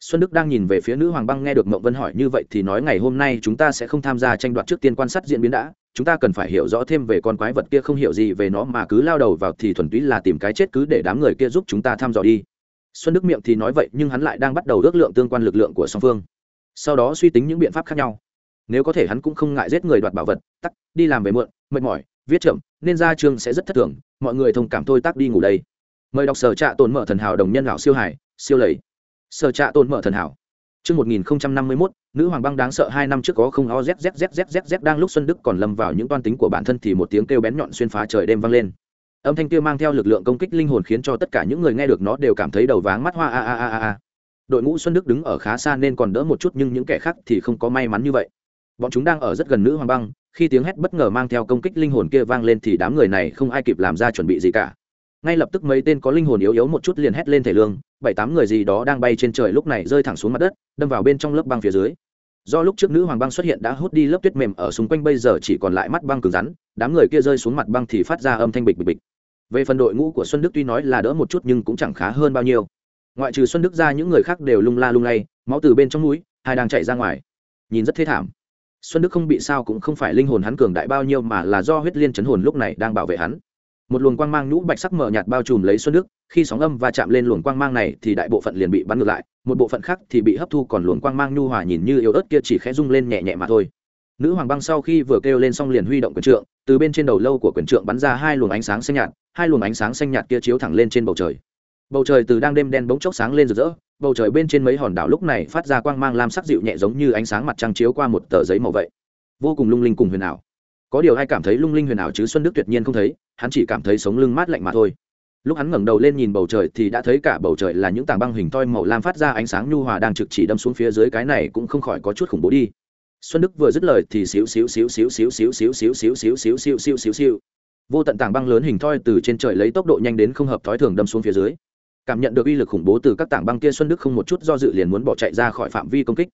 Xuân đức đang nhìn về phía nữ hoàng băng nghe được mậu vân hỏi như vậy thì nói ngày hôm nay chúng ta sẽ không tham gia tranh đoạt trước tiên quan sát diễn biến đã chúng ta cần phải hiểu rõ thêm về con quái vật kia không hiểu gì về nó mà cứ lao đầu vào thì thuần túy là tìm cái chết cứ để đám người kia giúp chúng ta thăm dò đi. Xuân đức miệng thì nói vậy, nhưng hắn lại đang bắt đầu ước lượng tương quan lực lượng của song phương. Sau đó suy tính những biện pháp khác nhau. Nếu có thể hắn cũng không ngại giết người đoạt bảo vật tắt đi làm về muộn, mệt mỏi, viết chậm, nên ra trường sẽ rất thất thường, mọi người thông cảm thôi tắt đi ngủ đây. Mời đọc sở trạ tồn mở thần hảo đồng nhân lão siêu hải, siêu lầy. Sở trạ tồn mở thần hảo. Trước 1051, nữ hoàng băng đáng sợ hai năm trước có không o z z z z z z đang lúc Xuân Đức còn lâm vào những toan tính của bản thân thì một tiếng kêu bén nhọn xuyên phá trời đêm vang lên. Âm thanh kia mang theo lực lượng công kích linh hồn khiến cho tất cả những người nghe được nó đều cảm thấy đầu váng mắt hoa a a a a. Đội ngũ Xuân Đức đứng ở khá xa nên còn đỡ một chút nhưng những kẻ khác thì không có may mắn như vậy. Bọn chúng đang ở rất gần nữ hoàng băng, khi tiếng hét bất ngờ mang theo công kích linh hồn kia vang lên thì đám người này không ai kịp làm ra chuẩn bị gì cả ngay lập tức mấy tên có linh hồn yếu yếu một chút liền hét lên thể lương, bảy tám người gì đó đang bay trên trời lúc này rơi thẳng xuống mặt đất, đâm vào bên trong lớp băng phía dưới. Do lúc trước nữ hoàng băng xuất hiện đã hút đi lớp tuyết mềm ở xung quanh bây giờ chỉ còn lại mắt băng cứng rắn, đám người kia rơi xuống mặt băng thì phát ra âm thanh bịch bịch bịch. Về phần đội ngũ của xuân đức tuy nói là đỡ một chút nhưng cũng chẳng khá hơn bao nhiêu. Ngoại trừ xuân đức ra những người khác đều lung la lung lay, máu từ bên trong núi, hai đang chạy ra ngoài. Nhìn rất thế thảm. Xuân đức không bị sao cũng không phải linh hồn hắn cường đại bao nhiêu mà là do huyết liên chấn hồn lúc này đang bảo vệ hắn một luồng quang mang nhũ bạch sắc mở nhạt bao trùm lấy xuân đức khi sóng âm va chạm lên luồng quang mang này thì đại bộ phận liền bị bắn ngược lại, một bộ phận khác thì bị hấp thu còn luồng quang mang nhu hòa nhìn như yếu ớt kia chỉ khẽ rung lên nhẹ nhẹ mà thôi. Nữ hoàng băng sau khi vừa kêu lên xong liền huy động quyền trượng, từ bên trên đầu lâu của quyền trượng bắn ra hai luồng ánh sáng xanh nhạt, hai luồng ánh sáng xanh nhạt kia chiếu thẳng lên trên bầu trời. Bầu trời từ đang đêm đen bỗng chốc sáng lên rực rỡ, bầu trời bên trên mấy hòn đảo lúc này phát ra quang mang lam sắc dịu nhẹ giống như ánh sáng mặt trăng chiếu qua một tờ giấy màu vậy. Vô cùng lung linh cùng huyền ảo có điều ai cảm thấy lung linh huyền ảo chứ xuân đức tuyệt nhiên không thấy hắn chỉ cảm thấy sống lưng mát lạnh mà thôi lúc hắn ngẩng đầu lên nhìn bầu trời thì đã thấy cả bầu trời là những tảng băng hình toi màu lam phát ra ánh sáng nhu hòa đang trực chỉ đâm xuống phía dưới cái này cũng không khỏi có chút khủng bố đi xuân đức vừa dứt lời thì xíu xíu xíu xíu xíu xíu xíu xíu xíu xíu xíu xíu xíu xíu vô tận tảng băng lớn hình thoi từ trên trời lấy tốc độ nhanh đến không hợp thói thường đâm xuống phía dưới cảm nhận được uy lực khủng bố từ các tảng băng kia xuân đức không một chút do dự liền muốn bỏ chạy ra khỏi phạm vi công kích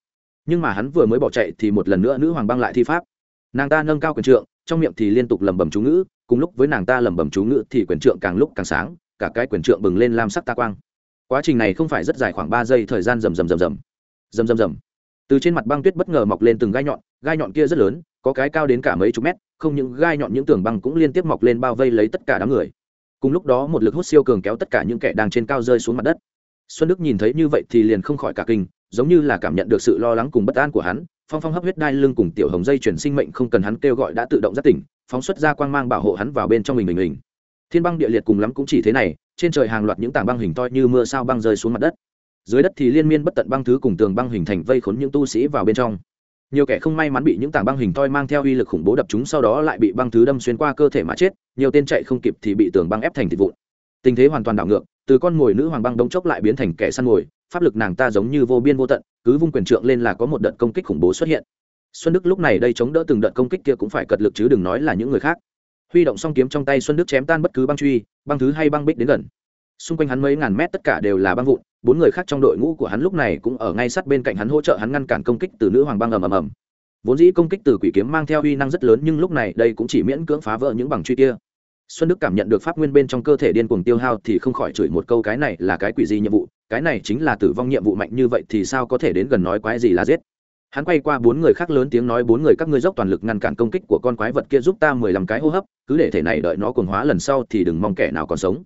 nhưng mà hắn vừa mới bỏ chạy thì một lần nữa nữ hoàng băng lại thi pháp nàng ta nâng cao quyền trượng, trong miệng thì liên tục lẩm bẩm chú ngữ, cùng lúc với nàng ta lẩm bẩm chú ngữ thì quyền trượng càng lúc càng sáng, cả cái quyền trượng bừng lên lam sắc ta quang. Quá trình này không phải rất dài khoảng ba giây, thời gian rầm rầm rầm rầm. Rầm rầm rầm. Từ trên mặt băng tuyết bất ngờ mọc lên từng gai nhọn gai nhọn kia rất lớn, có cái cao đến cả mấy chục mét, không những gai nhọn những tường băng cũng liên tiếp mọc lên bao vây lấy tất cả đám người. Cùng lúc đó một lực hút siêu cường kéo tất cả những kẻ đang trên cao rơi xuống mặt đất. Xuân đức nhìn thấy như vậy thì liền không khỏi cả kinh, giống như là cảm nhận được sự lo lắng cùng bất an của hắn phong phong hấp huyết đai lưng cùng tiểu hồng dây chuyển sinh mệnh không cần hắn kêu gọi đã tự động giác tỉnh, phóng xuất ra quang mang bảo hộ hắn vào bên trong mình mình mình. Thiên băng địa liệt cùng lắm cũng chỉ thế này, trên trời hàng loạt những tảng băng hình to như mưa sao băng rơi xuống mặt đất. Dưới đất thì liên miên bất tận băng thứ cùng tường băng hình thành vây khốn những tu sĩ vào bên trong. Nhiều kẻ không may mắn bị những tảng băng hình toi mang theo uy lực khủng bố đập chúng sau đó lại bị băng thứ đâm xuyên qua cơ thể mà chết, nhiều tên chạy không kịp thì bị tường băng ép thành thịt vụn. Tình thế hoàn toàn đảo ngược, từ con mồi nữ hoàng băng đông chốc lại biến thành kẻ săn mồi pháp lực nàng ta giống như vô biên vô tận, cứ vung quyền trượng lên là có một đợt công kích khủng bố xuất hiện. Xuân đức lúc này đây chống đỡ từng đợt công kích kia cũng phải cật lực chứ đừng nói là những người khác. Huy động song kiếm trong tay xuân đức chém tan bất cứ băng truy, băng thứ hay băng bích đến gần. Xung quanh hắn mấy ngàn mét tất cả đều là băng vụn, bốn người khác trong đội ngũ của hắn lúc này cũng ở ngay sát bên cạnh hắn hỗ trợ hắn ngăn cản công kích từ nữ hoàng băng ầm ầm ầm. Vốn dĩ công kích từ quỷ kiếm mang theo uy năng rất lớn nhưng lúc này đây cũng chỉ miễn cưỡng phá vỡ những bằng truy kia xuân đức cảm nhận được pháp nguyên bên trong cơ thể điên cuồng tiêu hao thì không khỏi chửi một câu, cái này là cái quỷ gì nhiệm vụ? Cái này chính là tử vong nhiệm vụ mạnh như vậy thì sao có thể đến gần nói quái gì là giết? Hắn quay qua bốn người khác lớn tiếng nói, bốn người các ngươi dốc toàn lực ngăn cản công kích của con quái vật kia giúp ta mười lăm cái hô hấp, cứ để thể này đợi nó cuồng hóa lần sau thì đừng mong kẻ nào còn sống.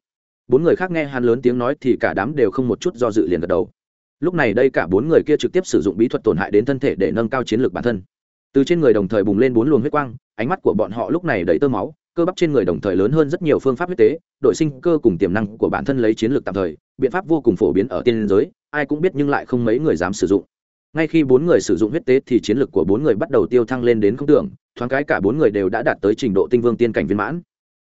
Bốn người khác nghe hắn lớn tiếng nói thì cả đám đều không một chút do dự liền gật đầu. Lúc này đây cả bốn người kia trực tiếp sử dụng bí thuật tổn hại đến thân thể để nâng cao chiến lược bản thân. Từ trên người đồng thời bùng lên bốn luồng huyết quang, ánh mắt của bọn họ lúc này đầy tơ máu cơ bắp trên người đồng thời lớn hơn rất nhiều phương pháp huyết tế, đội sinh cơ cùng tiềm năng của bản thân lấy chiến lược tạm thời, biện pháp vô cùng phổ biến ở tiên giới, ai cũng biết nhưng lại không mấy người dám sử dụng. Ngay khi bốn người sử dụng huyết tế thì chiến lược của bốn người bắt đầu tiêu thăng lên đến không tưởng, thoáng cái cả bốn người đều đã đạt tới trình độ tinh vương tiên cảnh viên mãn.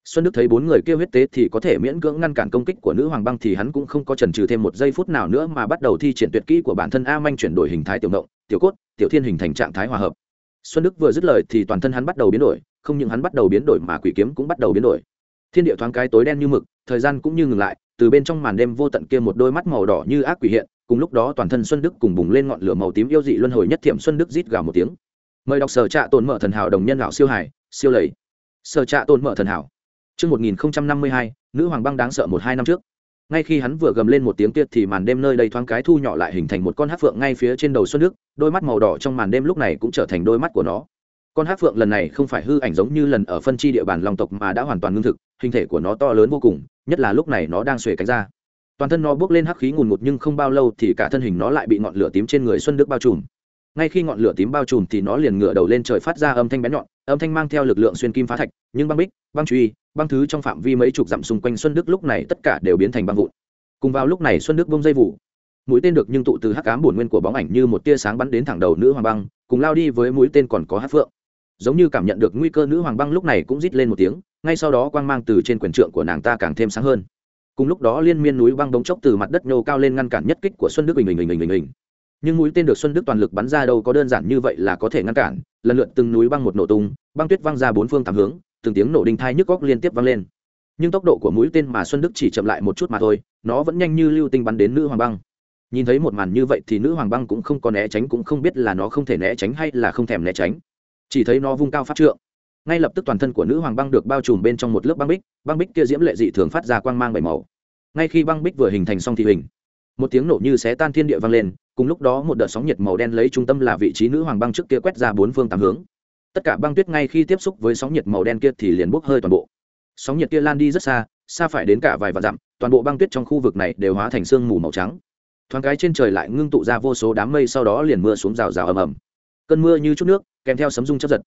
Xuân đức thấy bốn người kêu huyết tế thì có thể miễn cưỡng ngăn cản công kích của nữ hoàng băng thì hắn cũng không có chần trừ thêm một giây phút nào nữa mà bắt đầu thi triển tuyệt kỹ của bản thân a manh chuyển đổi hình thái tiểu động tiểu cốt, tiểu thiên hình thành trạng thái hòa hợp. Xuân đức vừa dứt lời thì toàn thân hắn bắt đầu biến đổi không những hắn bắt đầu biến đổi mà quỷ kiếm cũng bắt đầu biến đổi thiên địa thoáng cái tối đen như mực thời gian cũng như ngừng lại từ bên trong màn đêm vô tận kia một đôi mắt màu đỏ như ác quỷ hiện cùng lúc đó toàn thân xuân đức cùng bùng lên ngọn lửa màu tím yêu dị luân hồi nhất thiểm xuân đức rít gào một tiếng mời đọc sở trạ tồn mở thần hảo đồng nhân lão siêu hải siêu lầy sở trạ tồn mở thần hảo Trước 1052, nữ hoàng băng đáng sợ một hai năm trước. Ngay khi hắn vừa gầm lên một tiếng kia thì màn đêm nơi đây thoáng cái thu nhỏ lại hình thành một con hắc phượng ngay phía trên đầu Xuân Đức, đôi mắt màu đỏ trong màn đêm lúc này cũng trở thành đôi mắt của nó. Con hắc phượng lần này không phải hư ảnh giống như lần ở phân chi địa bàn long tộc mà đã hoàn toàn ngưng thực, hình thể của nó to lớn vô cùng, nhất là lúc này nó đang xuề cánh ra. Toàn thân nó bốc lên hắc khí ngùn ngụt nhưng không bao lâu thì cả thân hình nó lại bị ngọn lửa tím trên người Xuân Đức bao trùm. Ngay khi ngọn lửa tím bao trùm thì nó liền ngửa đầu lên trời phát ra âm thanh bén nhọn âm thanh mang theo lực lượng xuyên kim phá thạch nhưng băng bích băng truy băng thứ trong phạm vi mấy chục dặm xung quanh xuân đức lúc này tất cả đều biến thành băng vụn. Cùng vào lúc này xuân đức bông dây vụ. Mũi tên được nhưng tụ từ hắc cám bổn nguyên của bóng ảnh như một tia sáng bắn đến thẳng đầu nữ hoàng băng cùng lao đi với mũi tên còn có hát phượng giống như cảm nhận được nguy cơ nữ hoàng băng lúc này cũng rít lên một tiếng, ngay sau đó quang mang từ trên quyền trượng của nàng ta càng thêm sáng hơn. Cùng lúc đó liên miên núi băng đống chốc từ mặt đất nhô cao lên ngăn cản nhất kích của xuân đức bình bình bình bình bình bình. Nhưng mũi tên được xuân đức toàn lực bắn ra đâu có đơn giản như vậy là có thể ngăn cản, lần lượt từng núi băng một nổ tung, băng tuyết văng ra bốn phương tám hướng, từng tiếng nổ đinh thai nhức góc liên tiếp vang lên. Nhưng tốc độ của mũi tên mà xuân đức chỉ chậm lại một chút mà thôi, nó vẫn nhanh như lưu tinh bắn đến nữ hoàng băng. Nhìn thấy một màn như vậy thì nữ hoàng băng cũng không có né tránh cũng không biết là nó không thể né tránh hay là không thèm né tránh chỉ thấy nó vung cao phát trượng. Ngay lập tức toàn thân của nữ hoàng băng được bao trùm bên trong một lớp băng bích băng bích kia diễm lệ dị thường phát ra quang mang bảy màu. Ngay khi băng bích vừa hình thành xong thì hình, một tiếng nổ như xé tan thiên địa vang lên, cùng lúc đó một đợt sóng nhiệt màu đen lấy trung tâm là vị trí nữ hoàng băng trước kia quét ra bốn phương tám hướng. Tất cả băng tuyết ngay khi tiếp xúc với sóng nhiệt màu đen kia thì liền bốc hơi toàn bộ. Sóng nhiệt kia lan đi rất xa xa phải đến cả vài vạn dặm, toàn bộ băng tuyết trong khu vực này đều hóa thành sương mù màu trắng. Thoáng cái trên trời lại ngưng tụ ra vô số đám mây, sau đó liền mưa xuống rào rào ầm ầm. Cơn mưa như chút nước kèm theo sấm rung chấp giật.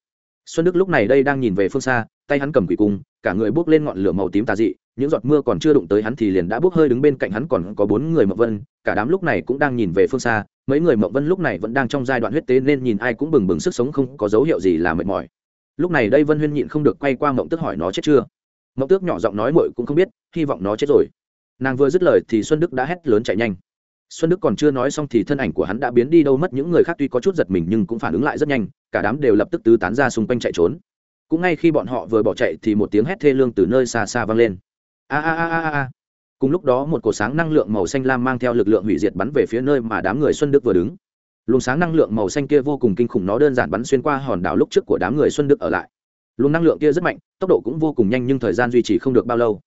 Xuân đức lúc này đây đang nhìn về phương xa, tay hắn cầm quỷ cung, cả người bốc lên ngọn lửa màu tím tà dị, những giọt mưa còn chưa đụng tới hắn thì liền đã bốc hơi đứng bên cạnh hắn còn có bốn người mậu vân, cả đám lúc này cũng đang nhìn về phương xa, mấy người mậu vân lúc này vẫn đang trong giai đoạn huyết tế nên nhìn ai cũng bừng bừng sức sống không có dấu hiệu gì là mệt mỏi. Lúc này đây vân huyên nhịn không được quay qua mộng tước hỏi nó chết chưa? Mộng tước nhỏ giọng nói mội cũng không biết, hy vọng nó chết rồi. Nàng vừa dứt lời thì xuân đức đã hét lớn chạy nhanh xuân đức còn chưa nói xong thì thân ảnh của hắn đã biến đi đâu mất. Những người khác tuy có chút giật mình nhưng cũng phản ứng lại rất nhanh, cả đám đều lập tức tứ tán ra xung quanh chạy trốn. Cũng ngay khi bọn họ vừa bỏ chạy thì một tiếng hét thê lương từ nơi xa xa vang lên. A a a a a cùng lúc đó một cột sáng năng lượng màu xanh lam mang theo lực lượng hủy diệt bắn về phía nơi mà đám người xuân đức vừa đứng. Luồng sáng năng lượng màu xanh kia vô cùng kinh khủng, nó đơn giản bắn xuyên qua hòn đảo lúc trước của đám người xuân đức ở lại. Luồng năng lượng kia rất mạnh, tốc độ cũng vô cùng nhanh nhưng thời gian duy trì không được bao lâu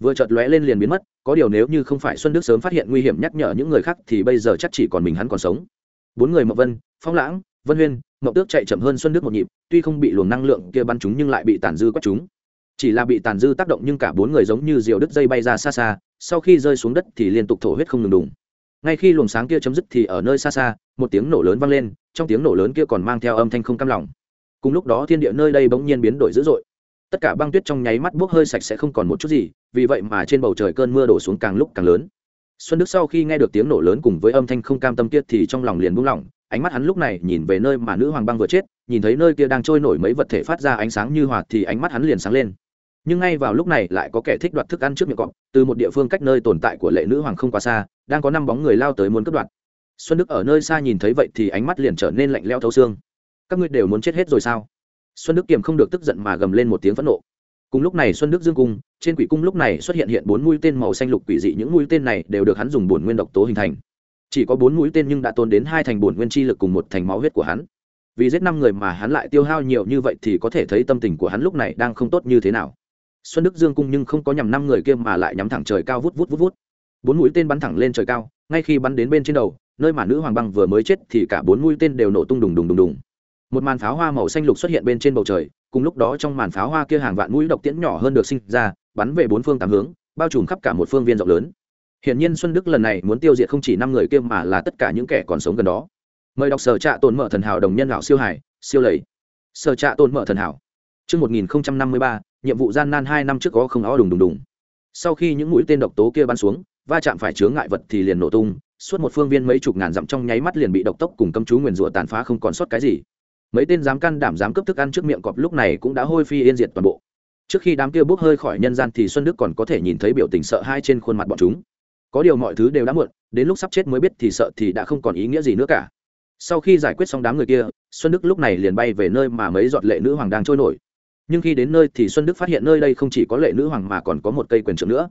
vừa chợt lóe lên liền biến mất, có điều nếu như không phải xuân đức sớm phát hiện nguy hiểm nhắc nhở những người khác thì bây giờ chắc chỉ còn mình hắn còn sống. Bốn người mậu vân, phong lãng, vân huyên, mậu tước chạy chậm hơn xuân đức một nhịp, tuy không bị luồng năng lượng kia bắn chúng nhưng lại bị tàn dư quét chúng chỉ là bị tàn dư tác động nhưng cả bốn người giống như diều đứt dây bay ra xa xa, sau khi rơi xuống đất thì liên tục thổ huyết không ngừng đùng. Ngay khi luồng sáng kia chấm dứt thì ở nơi xa xa, một tiếng nổ lớn vang lên, trong tiếng nổ lớn kia còn mang theo âm thanh không cam lòng. Cùng lúc đó thiên địa nơi đây bỗng nhiên biến đổi dữ dội tất cả băng tuyết trong nháy mắt bốc hơi sạch sẽ không còn một chút gì, vì vậy mà trên bầu trời cơn mưa đổ xuống càng lúc càng lớn. Xuân đức sau khi nghe được tiếng nổ lớn cùng với âm thanh không cam tâm tiết thì trong lòng liền buông lỏng, ánh mắt hắn lúc này nhìn về nơi mà nữ hoàng băng vừa chết, nhìn thấy nơi kia đang trôi nổi mấy vật thể phát ra ánh sáng như hoạt thì ánh mắt hắn liền sáng lên. Nhưng ngay vào lúc này lại có kẻ thích đoạt thức ăn trước miệng cọp, từ một địa phương cách nơi tồn tại của lệ nữ hoàng không quá xa, đang có năm bóng người lao tới muốn cướp đoạt. Xuân đức ở nơi xa nhìn thấy vậy thì ánh mắt liền trở nên lạnh leo thấu xương. Các ngươi đều muốn chết hết rồi sao? Xuân đức kiềm không được tức giận mà gầm lên một tiếng phẫn nộ. Cùng lúc này xuân đức dương cung, trên quỷ cung lúc này xuất hiện hiện bốn mũi tên màu xanh lục quỷ dị, những mũi tên này đều được hắn dùng bổn nguyên độc tố hình thành. Chỉ có bốn mũi tên nhưng đã tồn đến hai thành bổn nguyên chi lực cùng một thành máu huyết của hắn. Vì giết năm người mà hắn lại tiêu hao nhiều như vậy thì có thể thấy tâm tình của hắn lúc này đang không tốt như thế nào. Xuân đức dương cung nhưng không có nhằm năm người kia mà lại nhắm thẳng trời cao vút vút vút vút. Bốn mũi tên bắn thẳng lên trời cao, ngay khi bắn đến bên trên đầu, nơi mà nữ hoàng băng vừa mới chết thì cả bốn mũi tên đều nổ tung đùng đùng đùng đùng một màn pháo hoa màu xanh lục xuất hiện bên trên bầu trời cùng lúc đó trong màn pháo hoa kia hàng vạn mũi độc tiễn nhỏ hơn được sinh ra bắn về bốn phương tám hướng bao trùm khắp cả một phương viên rộng lớn. Hiển nhiên xuân đức lần này muốn tiêu diệt không chỉ năm người kia mà là tất cả những kẻ còn sống gần đó. Mời đọc sở trạ tồn mở thần hảo đồng nhân lão siêu hải siêu lầy. Sở trạ tồn mở thần hảo. Trước 1053, nhiệm vụ gian nan hai năm trước có không ó đùng đùng đùng. Sau khi những mũi tên độc tố kia bắn xuống, va chạm phải chướng ngại vật thì liền nổ tung, suốt một phương viên mấy chục ngàn dặm trong nháy mắt liền bị độc tốc cùng cấm chú nguyền rủa tàn phá không còn sót cái gì mấy tên dám can đảm dám cướp thức ăn trước miệng cọp lúc này cũng đã hôi phi yên diệt toàn bộ. Trước khi đám kia bốc hơi khỏi nhân gian thì xuân đức còn có thể nhìn thấy biểu tình sợ hai trên khuôn mặt bọn chúng. Có điều mọi thứ đều đã muộn, đến lúc sắp chết mới biết thì sợ thì đã không còn ý nghĩa gì nữa cả. Sau khi giải quyết xong đám người kia, xuân đức lúc này liền bay về nơi mà mấy giọt lệ nữ hoàng đang trôi nổi. Nhưng khi đến nơi thì xuân đức phát hiện nơi đây không chỉ có lệ nữ hoàng mà còn có một cây quyền trượng nữa.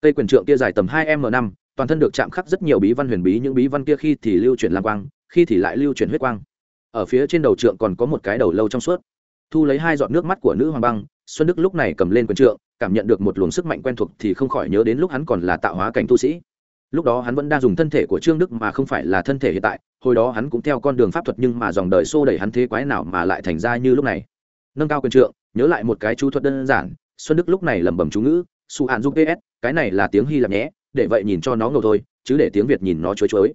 Cây quyền trượng kia dài tầm hai m năm, toàn thân được chạm khắc rất nhiều bí văn huyền bí, những bí văn kia khi thì lưu chuyển lam quang, khi thì lại lưu chuyển huyết quang ở phía trên đầu trượng còn có một cái đầu lâu trong suốt. Thu lấy hai giọt nước mắt của nữ hoàng băng, xuân đức lúc này cầm lên quyền trượng, cảm nhận được một luồng sức mạnh quen thuộc thì không khỏi nhớ đến lúc hắn còn là tạo hóa cảnh tu sĩ. Lúc đó hắn vẫn đang dùng thân thể của trương đức mà không phải là thân thể hiện tại, hồi đó hắn cũng theo con đường pháp thuật nhưng mà dòng đời xô đẩy hắn thế quái nào mà lại thành ra như lúc này. Nâng cao quyền trượng, nhớ lại một cái chú thuật đơn giản, xuân đức lúc này lẩm bẩm chú ngữ, su hạn dung ps cái này là tiếng hy lạp nhé, để vậy nhìn cho nó ngầu thôi, chứ để tiếng việt nhìn nó chối chối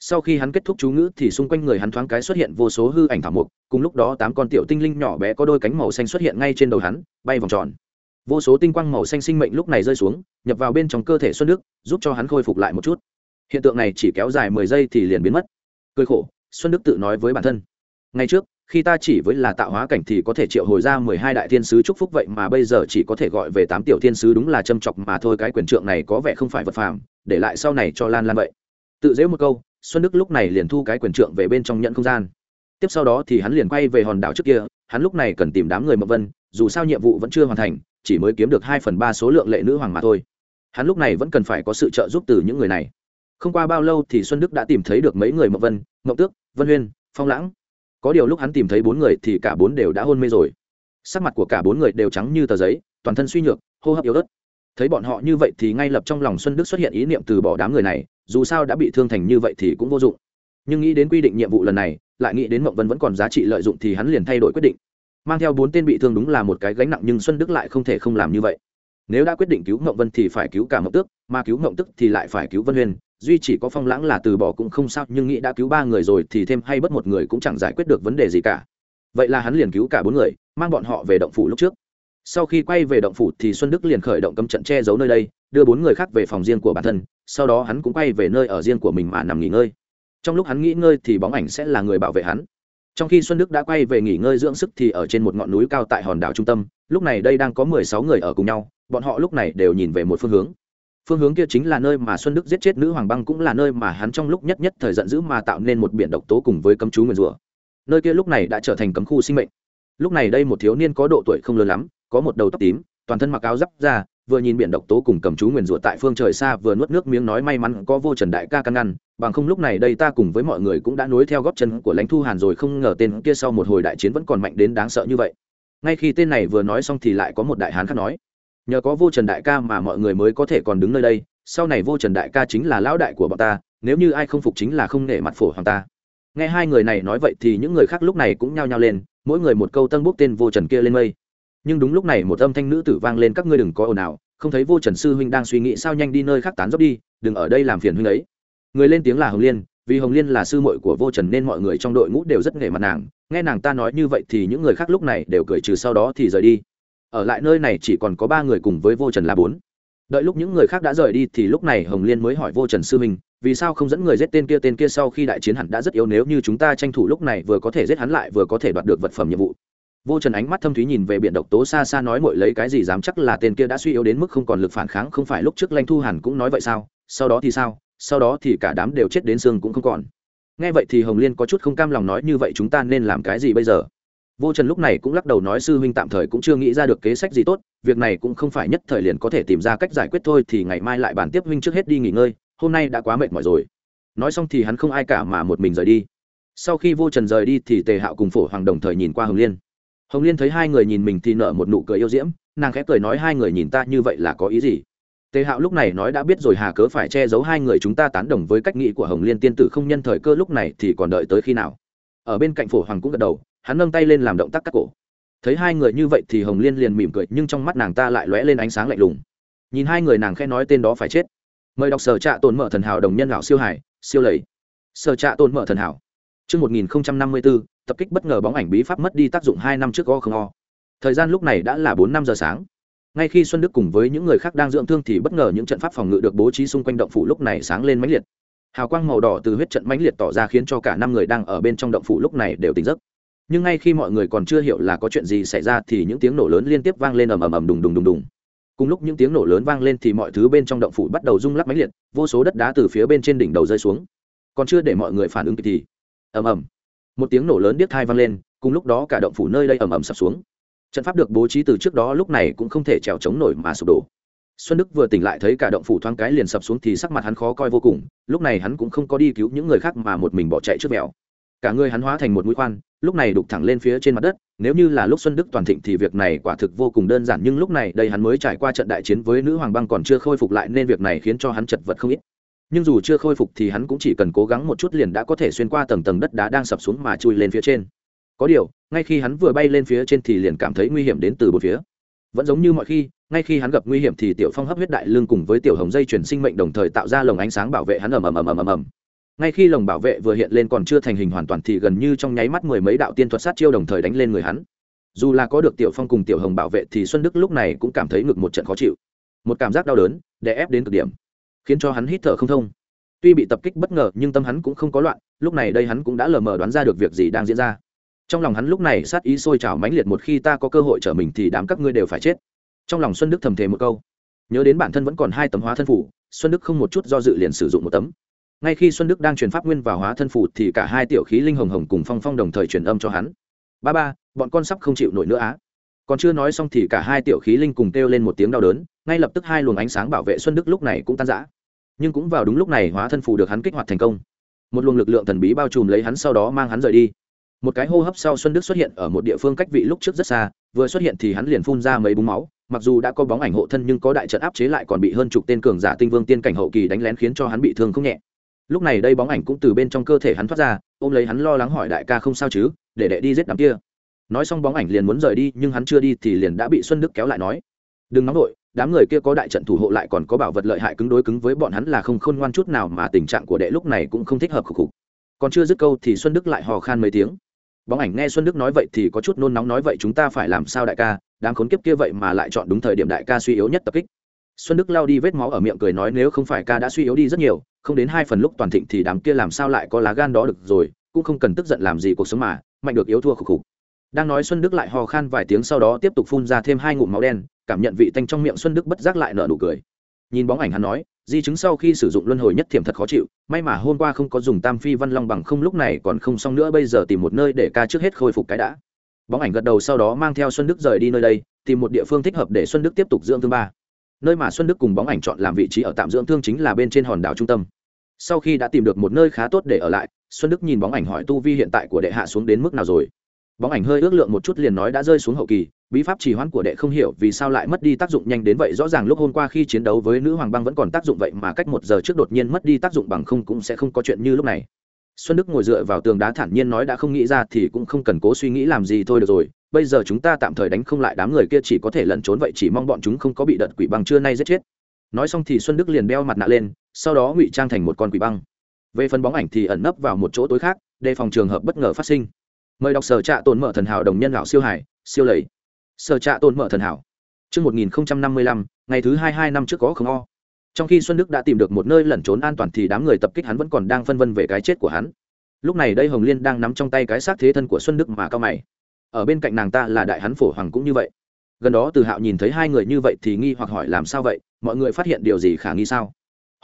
sau khi hắn kết thúc chú ngữ thì xung quanh người hắn thoáng cái xuất hiện vô số hư ảnh thảo mục cùng lúc đó tám con tiểu tinh linh nhỏ bé có đôi cánh màu xanh xuất hiện ngay trên đầu hắn, bay vòng tròn. Vô số tinh quang màu xanh sinh mệnh lúc này rơi xuống, nhập vào bên trong cơ thể xuân đức, giúp cho hắn khôi phục lại một chút. Hiện tượng này chỉ kéo dài mười giây thì liền biến mất. Cười khổ, xuân đức tự nói với bản thân. Ngay trước, khi ta chỉ với là tạo hóa cảnh thì có thể triệu hồi ra mười hai đại thiên sứ chúc phúc vậy mà bây giờ chỉ có thể gọi về tám tiểu thiên sứ đúng là châm chọc mà thôi, cái quyền trượng này có vẻ không phải vật phàm, để lại sau này cho lan lan vậy. Tự dễ một câu xuân đức lúc này liền thu cái quyền trượng về bên trong nhận không gian. Tiếp sau đó thì hắn liền quay về hòn đảo trước kia, hắn lúc này cần tìm đám người mậu vân, dù sao nhiệm vụ vẫn chưa hoàn thành, chỉ mới kiếm được hai phần ba số lượng lệ nữ hoàng mà thôi. Hắn lúc này vẫn cần phải có sự trợ giúp từ những người này. Không qua bao lâu thì xuân đức đã tìm thấy được mấy người mậu vân mậu tước, vân huyên, phong lãng. Có điều lúc hắn tìm thấy bốn người thì cả bốn đều đã hôn mê rồi. Sắc mặt của cả bốn người đều trắng như tờ giấy, toàn thân suy nhược, hô hấp yếu ớt. Thấy bọn họ như vậy thì ngay lập trong lòng xuân đức xuất hiện ý niệm từ bỏ đám người này dù sao đã bị thương thành như vậy thì cũng vô dụng. Nhưng nghĩ đến quy định nhiệm vụ lần này, lại nghĩ đến mộng vân vẫn còn giá trị lợi dụng thì hắn liền thay đổi quyết định. Mang theo bốn tên bị thương đúng là một cái gánh nặng nhưng xuân đức lại không thể không làm như vậy. Nếu đã quyết định cứu mộng vân thì phải cứu cả mộng tước, mà cứu mộng tức thì lại phải cứu vân huyền. Duy chỉ có phong lãng là từ bỏ cũng không sao, nhưng nghĩ đã cứu ba người rồi thì thêm hay bất một người cũng chẳng giải quyết được vấn đề gì cả. Vậy là hắn liền cứu cả bốn người, mang bọn họ về động phủ lúc trước sau khi quay về động phủ thì xuân đức liền khởi động cấm trận che giấu nơi đây, đưa bốn người khác về phòng riêng của bản thân, sau đó hắn cũng quay về nơi ở riêng của mình mà nằm nghỉ ngơi. Trong lúc hắn nghỉ ngơi thì bóng ảnh sẽ là người bảo vệ hắn. Trong khi xuân đức đã quay về nghỉ ngơi dưỡng sức thì ở trên một ngọn núi cao tại hòn đảo trung tâm, lúc này đây đang có mười sáu người ở cùng nhau, bọn họ lúc này đều nhìn về một phương hướng. Phương hướng kia chính là nơi mà xuân đức giết chết nữ hoàng băng cũng là nơi mà hắn trong lúc nhất nhất thời giận dữ mà tạo nên một biển độc tố cùng với cấm chú nguyền rủa. Nơi kia lúc này đã trở thành cấm khu sinh mệnh. Lúc này đây một thiếu niên có độ tuổi không lớn lắm có một đầu tóc tím, toàn thân mặc áo giáp ra vừa nhìn biển độc tố cùng cầm chú nguyền rủa tại phương trời xa vừa nuốt nước miếng nói may mắn có vô trần đại ca căn ngăn, bằng không lúc này đây ta cùng với mọi người cũng đã nối theo góp chân của lãnh thu hàn rồi, không ngờ tên kia sau một hồi đại chiến vẫn còn mạnh đến đáng sợ như vậy. Ngay khi tên này vừa nói xong thì lại có một đại hán khác nói, nhờ có vô trần đại ca mà mọi người mới có thể còn đứng nơi đây, sau này vô trần đại ca chính là lão đại của bọn ta, nếu như ai không phục chính là không nể mặt phổ hoàng ta. Nghe hai người này nói vậy thì những người khác lúc này cũng nhao nhao lên, mỗi người một câu tân bút tên vô trần kia lên mây nhưng đúng lúc này một âm thanh nữ tử vang lên, các ngươi đừng có ồn ào, không thấy vô trần sư huynh đang suy nghĩ sao nhanh đi nơi khác tán dốc đi, đừng ở đây làm phiền huynh ấy. Người lên tiếng là hồng liên, vì hồng liên là sư muội của vô trần nên mọi người trong đội ngũ đều rất nghề mặt nàng. Nghe nàng ta nói như vậy thì những người khác lúc này đều cười trừ sau đó thì rời đi. Ở lại nơi này chỉ còn có ba người cùng với vô trần là bốn. Đợi lúc những người khác đã rời đi thì lúc này hồng liên mới hỏi vô trần sư huynh, vì sao không dẫn người giết tên kia tên kia sau khi đại chiến hẳn đã rất yếu, nếu như chúng ta tranh thủ lúc này vừa có thể giết hắn lại vừa có thể đoạt được vật phẩm nhiệm vụ? Vô trần ánh mắt thâm thúy nhìn về biển độc tố xa xa nói mội lấy cái gì dám chắc là tên kia đã suy yếu đến mức không còn lực phản kháng, không phải lúc trước lanh thu hàn cũng nói vậy sao? Sau đó thì sao? Sau đó thì cả đám đều chết đến xương cũng không còn. Nghe vậy thì hồng liên có chút không cam lòng nói như vậy chúng ta nên làm cái gì bây giờ? Vô trần lúc này cũng lắc đầu nói sư huynh tạm thời cũng chưa nghĩ ra được kế sách gì tốt, việc này cũng không phải nhất thời liền có thể tìm ra cách giải quyết thôi thì ngày mai lại bàn tiếp huynh trước hết đi nghỉ ngơi, hôm nay đã quá mệt mỏi rồi. Nói xong thì hắn không ai cả mà một mình rời đi. Sau khi vô trần rời đi thì tề hạo cùng phổ hoàng đồng thời nhìn qua hồng liên hồng liên thấy hai người nhìn mình thì nở một nụ cười yêu diễm nàng khẽ cười nói hai người nhìn ta như vậy là có ý gì? Tề hạo lúc này nói đã biết rồi hà cớ phải che giấu hai người chúng ta tán đồng với cách nghĩ của hồng liên tiên tử không nhân thời cơ lúc này thì còn đợi tới khi nào? Ở bên cạnh phổ hoàng cũng gật đầu hắn nâng tay lên làm động tác cắt cổ. Thấy hai người như vậy thì hồng liên liền mỉm cười nhưng trong mắt nàng ta lại lóe lên ánh sáng lạnh lùng. Nhìn hai người nàng khẽ nói tên đó phải chết. Mời đọc sở trạ tồn mở thần hảo đồng nhân lão siêu hải siêu lầy. Sở trạ tồn mở thần hảo. Trước 1054, tập kích bất ngờ bóng ảnh bí pháp mất đi tác dụng hai năm trước o không o. Thời gian lúc này đã là bốn năm giờ sáng. Ngay khi Xuân Đức cùng với những người khác đang dưỡng thương thì bất ngờ những trận pháp phòng ngự được bố trí xung quanh động phủ lúc này sáng lên mãnh liệt. Hào quang màu đỏ từ huyết trận mãnh liệt tỏ ra khiến cho cả năm người đang ở bên trong động phủ lúc này đều tỉnh giấc. Nhưng ngay khi mọi người còn chưa hiểu là có chuyện gì xảy ra thì những tiếng nổ lớn liên tiếp vang lên ầm ầm ầm đùng đùng đùng đùng. Cùng lúc những tiếng nổ lớn vang lên thì mọi thứ bên trong động phủ bắt đầu rung lắc mãnh liệt, vô số đất đá từ phía bên trên đỉnh đầu rơi xuống. Còn chưa để mọi người phản ứng kịp thì ầm ầm một tiếng nổ lớn điếc thai vang lên, cùng lúc đó cả động phủ nơi đây ầm ầm sập xuống. Trận pháp được bố trí từ trước đó lúc này cũng không thể trèo chống nổi mà sụp đổ. Xuân đức vừa tỉnh lại thấy cả động phủ thoáng cái liền sập xuống thì sắc mặt hắn khó coi vô cùng, lúc này hắn cũng không có đi cứu những người khác mà một mình bỏ chạy trước mèo cả người hắn hóa thành một mũi khoan, lúc này đục thẳng lên phía trên mặt đất, nếu như là lúc xuân đức toàn thịnh thì việc này quả thực vô cùng đơn giản, nhưng lúc này đây hắn mới trải qua trận đại chiến với nữ hoàng băng còn chưa khôi phục lại nên việc này khiến cho hắn chật vật không ít nhưng dù chưa khôi phục thì hắn cũng chỉ cần cố gắng một chút liền đã có thể xuyên qua tầng tầng đất đá đang sập xuống mà chui lên phía trên. Có điều, ngay khi hắn vừa bay lên phía trên thì liền cảm thấy nguy hiểm đến từ bốn phía. Vẫn giống như mọi khi, ngay khi hắn gặp nguy hiểm thì tiểu phong hấp huyết đại lương cùng với tiểu hồng dây chuyển sinh mệnh đồng thời tạo ra lồng ánh sáng bảo vệ hắn ầm ầm ầm ầm ầm ầm. Ngay khi lồng bảo vệ vừa hiện lên còn chưa thành hình hoàn toàn thì gần như trong nháy mắt mười mấy đạo tiên thuật sát chiêu đồng thời đánh lên người hắn. Dù là có được tiểu phong cùng tiểu hồng bảo vệ thì xuân đức lúc này cũng cảm thấy ngực một trận khó chịu. Một cảm giác đau đớn, đè ép đến cực điểm khiến cho hắn hít thở không thông. Tuy bị tập kích bất ngờ, nhưng tâm hắn cũng không có loạn, lúc này đây hắn cũng đã lờ mờ đoán ra được việc gì đang diễn ra. Trong lòng hắn lúc này sát ý sôi trào mãnh liệt, một khi ta có cơ hội trở mình thì đám các ngươi đều phải chết. Trong lòng xuân đức thầm thề một câu. Nhớ đến bản thân vẫn còn hai tấm hóa thân phủ, xuân đức không một chút do dự liền sử dụng một tấm. Ngay khi xuân đức đang truyền pháp nguyên vào hóa thân phủ thì cả hai tiểu khí linh hồng hồng cùng phong phong đồng thời truyền âm cho hắn. Ba ba, bọn con sắp không chịu nổi nữa á. Còn chưa nói xong thì cả hai tiểu khí linh cùng kêu lên một tiếng đau đớn ngay lập tức hai luồng ánh sáng bảo vệ xuân đức lúc này cũng tan rã. Nhưng cũng vào đúng lúc này hóa thân phù được hắn kích hoạt thành công. Một luồng lực lượng thần bí bao trùm lấy hắn sau đó mang hắn rời đi. Một cái hô hấp sau xuân đức xuất hiện ở một địa phương cách vị lúc trước rất xa, vừa xuất hiện thì hắn liền phun ra mấy búng máu, mặc dù đã có bóng ảnh hộ thân nhưng có đại trận áp chế lại còn bị hơn chục tên cường giả tinh vương tiên cảnh hậu kỳ đánh lén khiến cho hắn bị thương không nhẹ. Lúc này đây bóng ảnh cũng từ bên trong cơ thể hắn thoát ra, ôm lấy hắn lo lắng hỏi đại ca không sao chứ, để đệ đi giết đám kia. Nói xong bóng ảnh liền muốn rời đi nhưng hắn chưa đi thì liền đã bị xuân đức kéo lại nói, đừng nóng vội đám người kia có đại trận thủ hộ lại còn có bảo vật lợi hại cứng đối cứng với bọn hắn là không khôn ngoan chút nào mà tình trạng của đệ lúc này cũng không thích hợp khục khục. Còn chưa dứt câu thì xuân đức lại hò khan mấy tiếng. Bóng ảnh nghe xuân đức nói vậy thì có chút nôn nóng nói vậy chúng ta phải làm sao đại ca, đám khốn kiếp kia vậy mà lại chọn đúng thời điểm đại ca suy yếu nhất tập kích. Xuân đức lao đi vết máu ở miệng cười nói nếu không phải ca đã suy yếu đi rất nhiều, không đến hai phần lúc toàn thịnh thì đám kia làm sao lại có lá gan đó được rồi, cũng không cần tức giận làm gì cuộc sống mà, mạnh được yếu thua khục khục đang nói xuân đức lại hò khan vài tiếng sau đó tiếp tục phun ra thêm hai ngụm máu đen, cảm nhận vị tanh trong miệng xuân đức bất giác lại nở nụ cười. Nhìn bóng ảnh hắn nói, di chứng sau khi sử dụng luân hồi nhất thiểm thật khó chịu, may mà hôm qua không có dùng tam phi văn long bằng không, lúc này còn không xong nữa, bây giờ tìm một nơi để ca trước hết khôi phục cái đã. Bóng ảnh gật đầu sau đó mang theo xuân đức rời đi nơi đây, tìm một địa phương thích hợp để xuân đức tiếp tục dưỡng thương ba. Nơi mà xuân đức cùng bóng ảnh chọn làm vị trí ở tạm dưỡng thương chính là bên trên hòn đảo trung tâm. Sau khi đã tìm được một nơi khá tốt để ở lại, xuân đức nhìn bóng ảnh hỏi tu vi hiện tại của đệ hạ xuống đến mức nào rồi? Bóng ảnh hơi ước lượng một chút liền nói đã rơi xuống hậu kỳ, bí pháp trì hoãn của đệ không hiểu vì sao lại mất đi tác dụng nhanh đến vậy. Rõ ràng lúc hôm qua khi chiến đấu với nữ hoàng băng vẫn còn tác dụng vậy mà cách một giờ trước đột nhiên mất đi tác dụng bằng không cũng sẽ không có chuyện như lúc này. Xuân đức ngồi dựa vào tường đá thản nhiên nói đã không nghĩ ra thì cũng không cần cố suy nghĩ làm gì thôi được rồi. Bây giờ chúng ta tạm thời đánh không lại đám người kia chỉ có thể lẩn trốn vậy chỉ mong bọn chúng không có bị đợt quỷ băng trưa nay giết chết. Nói xong thì xuân đức liền đeo mặt nạ lên, sau đó ngụy trang thành một con quỷ băng. Về phần bóng ảnh thì ẩn nấp vào một chỗ tối khác, đề phòng trường hợp bất ngờ phát sinh mời đọc sở trạ tồn mở thần hảo đồng nhân lão siêu hải siêu lầy sở trạ tồn mở thần hảo Trước 1055, ngày thứ hai hai năm trước có không o. Trong khi Xuân Đức đã tìm được một nơi lẩn trốn an toàn thì đám người tập kích hắn vẫn còn đang phân vân về cái chết của hắn. Lúc này đây Hồng Liên đang nắm trong tay cái xác thế thân của Xuân Đức mà cao mày. Ở bên cạnh nàng ta là đại hắn phổ hoàng cũng như vậy. Gần đó Từ Hạo nhìn thấy hai người như vậy thì nghi hoặc hỏi làm sao vậy, mọi người phát hiện điều gì khả nghi sao?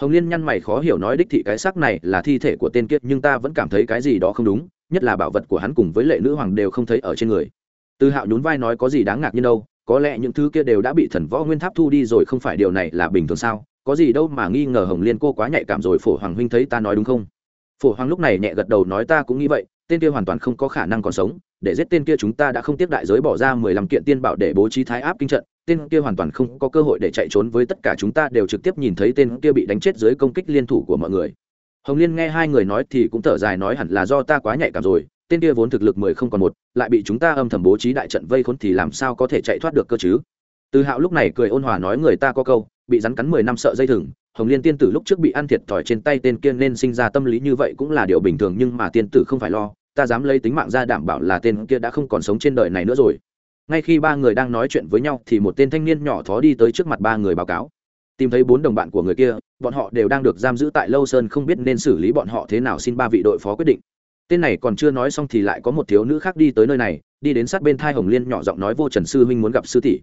Hồng Liên nhăn mày khó hiểu nói đích thị cái xác này là thi thể của tên kiếp nhưng ta vẫn cảm thấy cái gì đó không đúng, nhất là bảo vật của hắn cùng với lệ nữ hoàng đều không thấy ở trên người. Từ hạo nhún vai nói có gì đáng ngạc nhiên đâu, có lẽ những thứ kia đều đã bị thần võ nguyên tháp thu đi rồi không phải điều này là bình thường sao? Có gì đâu mà nghi ngờ hồng liên cô quá nhạy cảm rồi, phổ hoàng huynh thấy ta nói đúng không? Phổ hoàng lúc này nhẹ gật đầu nói ta cũng nghĩ vậy, tên kia hoàn toàn không có khả năng còn sống, để giết tên kia chúng ta đã không tiếp đại giới bỏ ra mười lăm kiện tiên bảo để bố trí thái áp kinh trận, tên kia hoàn toàn không có cơ hội để chạy trốn với tất cả chúng ta, đều trực tiếp nhìn thấy tên kia bị đánh chết dưới công kích liên thủ của mọi người hồng liên nghe hai người nói thì cũng thở dài nói hẳn là do ta quá nhạy cảm rồi, tên kia vốn thực lực mười không còn một, lại bị chúng ta âm thầm bố trí đại trận vây khốn thì làm sao có thể chạy thoát được cơ chứ? Từ hạo lúc này cười ôn hòa nói người ta có câu, bị rắn cắn mười năm sợ dây thừng, hồng liên tiên tử lúc trước bị ăn thiệt thòi trên tay tên kia nên sinh ra tâm lý như vậy cũng là điều bình thường nhưng mà tiên tử không phải lo, ta dám lấy tính mạng ra đảm bảo là tên kia đã không còn sống trên đời này nữa rồi. Ngay khi ba người đang nói chuyện với nhau thì một tên thanh niên nhỏ thó đi tới trước mặt ba người báo cáo tìm thấy bốn đồng bạn của người kia, bọn họ đều đang được giam giữ tại lâu sơn không biết nên xử lý bọn họ thế nào xin ba vị đội phó quyết định. Tên này còn chưa nói xong thì lại có một thiếu nữ khác đi tới nơi này, đi đến sát bên thai hồng liên nhỏ giọng nói, vô trần sư huynh muốn gặp sư tỷ.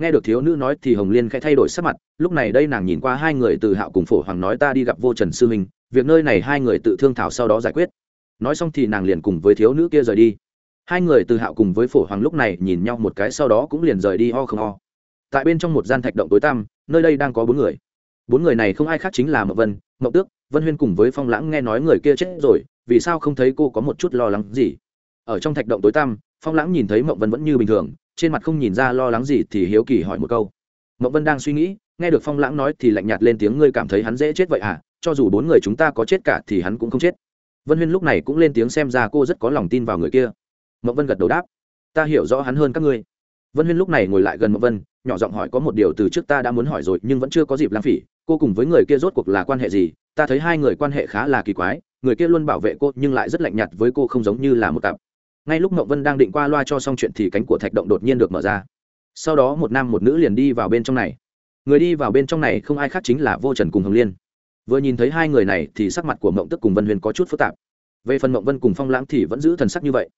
Nghe được thiếu nữ nói thì hồng liên khẽ thay đổi sắc mặt, lúc này đây nàng nhìn qua hai người từ hạo cùng phổ hoàng nói, ta đi gặp vô trần sư huynh, việc nơi này hai người tự thương thảo sau đó giải quyết. Nói xong thì nàng liền cùng với thiếu nữ kia rời đi. Hai người từ hạo cùng với phổ hoàng lúc này nhìn nhau một cái, sau đó cũng liền rời đi ho không ho. Tại bên trong một gian thạch động tối tăm nơi đây đang có bốn người. Bốn người này không ai khác chính là mậu vân, mậu tước, vân huyên cùng với phong lãng nghe nói người kia chết rồi, vì sao không thấy cô có một chút lo lắng gì? Ở trong thạch động tối tăm, phong lãng nhìn thấy mậu vân vẫn như bình thường, trên mặt không nhìn ra lo lắng gì thì hiếu kỳ hỏi một câu. Mậu vân đang suy nghĩ, nghe được phong lãng nói thì lạnh nhạt lên tiếng, ngươi cảm thấy hắn dễ chết vậy à? Cho dù bốn người chúng ta có chết cả thì hắn cũng không chết. Vân huyên lúc này cũng lên tiếng xem ra cô rất có lòng tin vào người kia. Mậu vân gật đầu đáp, ta hiểu rõ hắn hơn các ngươi vân huyên lúc này ngồi lại gần mộng vân, nhỏ giọng hỏi có một điều từ trước ta đã muốn hỏi rồi, nhưng vẫn chưa có dịp lãng phỉ cô cùng với người kia rốt cuộc là quan hệ gì? Ta thấy hai người quan hệ khá là kỳ quái, người kia luôn bảo vệ cô, nhưng lại rất lạnh nhạt với cô không giống như là một cặp. Ngay lúc mộng vân đang định qua loa cho xong chuyện thì cánh của thạch động đột nhiên được mở ra. Sau đó một nam một nữ liền đi vào bên trong này. Người đi vào bên trong này không ai khác chính là vô trần cùng hồng liên. Vừa nhìn thấy hai người này thì sắc mặt của mộng tức cùng vân huyền có chút phức tạp. Về phần mộng vân cùng phong lãng thì vẫn giữ thần sắc như vậy.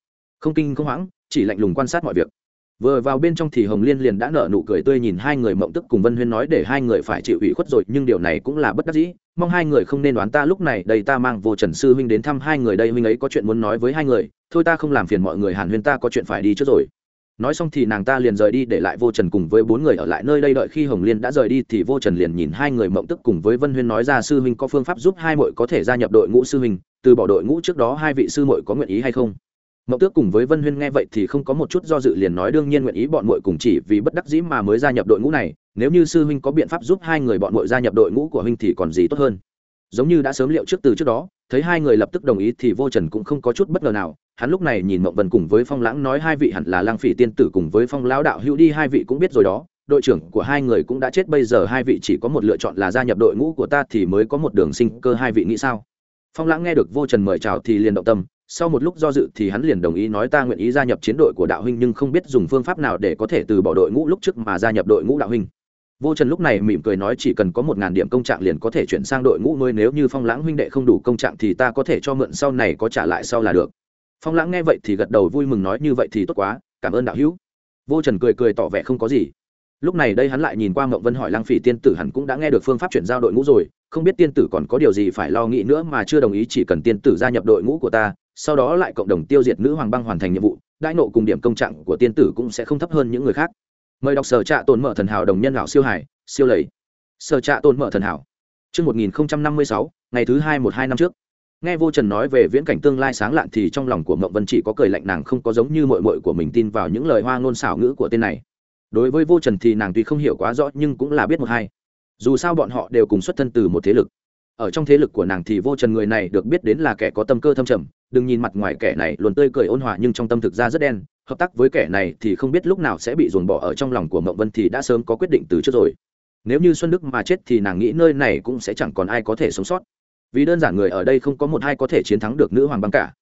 Không kinh không hoãng chỉ lạnh lùng quan sát mọi việc vừa vào bên trong thì hồng liên liền đã nở nụ cười tươi nhìn hai người mộng tức cùng vân huyên nói để hai người phải chịu ủy khuất rồi, nhưng điều này cũng là bất đắc dĩ. Mong hai người không nên đoán ta lúc này, đây ta mang vô trần sư huynh đến thăm hai người đây, huynh ấy có chuyện muốn nói với hai người. Thôi ta không làm phiền mọi người, hàn huyên ta có chuyện phải đi trước rồi. Nói xong thì nàng ta liền rời đi để lại vô trần cùng với bốn người ở lại nơi đây, đợi khi hồng liên đã rời đi thì vô trần liền nhìn hai người mộng tức cùng với vân huyên nói ra sư huynh có phương pháp giúp hai mội có thể gia nhập đội ngũ sư huynh, từ bỏ đội ngũ trước đó hai vị sư mội có nguyện ý hay không? Mộng tước cùng với vân huyên nghe vậy thì không có một chút do dự liền nói đương nhiên nguyện ý bọn muội cùng chỉ vì bất đắc dĩ mà mới gia nhập đội ngũ này, nếu như sư huynh có biện pháp giúp hai người bọn muội gia nhập đội ngũ của huynh thì còn gì tốt hơn. Giống như đã sớm liệu trước từ trước đó, thấy hai người lập tức đồng ý thì vô trần cũng không có chút bất ngờ nào, hắn lúc này nhìn mộng vân cùng với phong lãng nói hai vị hẳn là lang phỉ tiên tử cùng với phong lão đạo hữu đi, hai vị cũng biết rồi đó, đội trưởng của hai người cũng đã chết, bây giờ hai vị chỉ có một lựa chọn là gia nhập đội ngũ của ta thì mới có một đường sinh cơ, hai vị nghĩ sao? Phong lãng nghe được vô trần mời chào thì liền động tâm sau một lúc do dự thì hắn liền đồng ý nói ta nguyện ý gia nhập chiến đội của đạo huynh nhưng không biết dùng phương pháp nào để có thể từ bỏ đội ngũ lúc trước mà gia nhập đội ngũ đạo huynh. Vô trần lúc này mỉm cười nói chỉ cần có một ngàn điểm công trạng liền có thể chuyển sang đội ngũ nuôi nếu như phong lãng huynh đệ không đủ công trạng thì ta có thể cho mượn sau này có trả lại sau là được. Phong lãng nghe vậy thì gật đầu vui mừng nói như vậy thì tốt quá, cảm ơn đạo hữu. Vô trần cười cười tỏ vẻ không có gì. Lúc này đây hắn lại nhìn qua mộng vân hỏi lang phỉ tiên tử hẳn cũng đã nghe được phương pháp chuyển giao đội ngũ rồi, không biết tiên tử còn có điều gì phải lo nghĩ nữa mà chưa đồng ý chỉ cần tiên tử gia nhập đội ngũ của ta sau đó lại cộng đồng tiêu diệt nữ hoàng băng hoàn thành nhiệm vụ đại nộ cùng điểm công trạng của tiên tử cũng sẽ không thấp hơn những người khác mời đọc sở trạ tồn mở thần hảo đồng nhân lão siêu hải siêu lầy sở trạ tồn mở thần hảo Trước 1056, ngày thứ hai một hai năm trước. Nghe Vô Trần nói về viễn cảnh tương lai sáng lạn thì trong lòng của Mộng Vân chỉ có cười lạnh nàng không có giống như muội muội của mình tin vào những lời hoa ngôn xảo ngữ của tên này. Đối với Vô Trần thì nàng tuy không hiểu quá rõ nhưng cũng là biết một hai. Dù sao bọn họ đều cùng xuất thân từ một thế lực. Ở trong thế lực của nàng thì Vô Trần người này được biết đến là kẻ có tâm cơ thâm trầm, đừng nhìn mặt ngoài kẻ này luôn tươi cười ôn hòa nhưng trong tâm thực ra rất đen, hợp tác với kẻ này thì không biết lúc nào sẽ bị dồn bỏ ở trong lòng của Mộng Vân thì đã sớm có quyết định từ trước rồi. Nếu như xuân đức mà chết thì nàng nghĩ nơi này cũng sẽ chẳng còn ai có thể sống sót. Vì đơn giản người ở đây không có một ai có thể chiến thắng được nữ hoàng băng cả.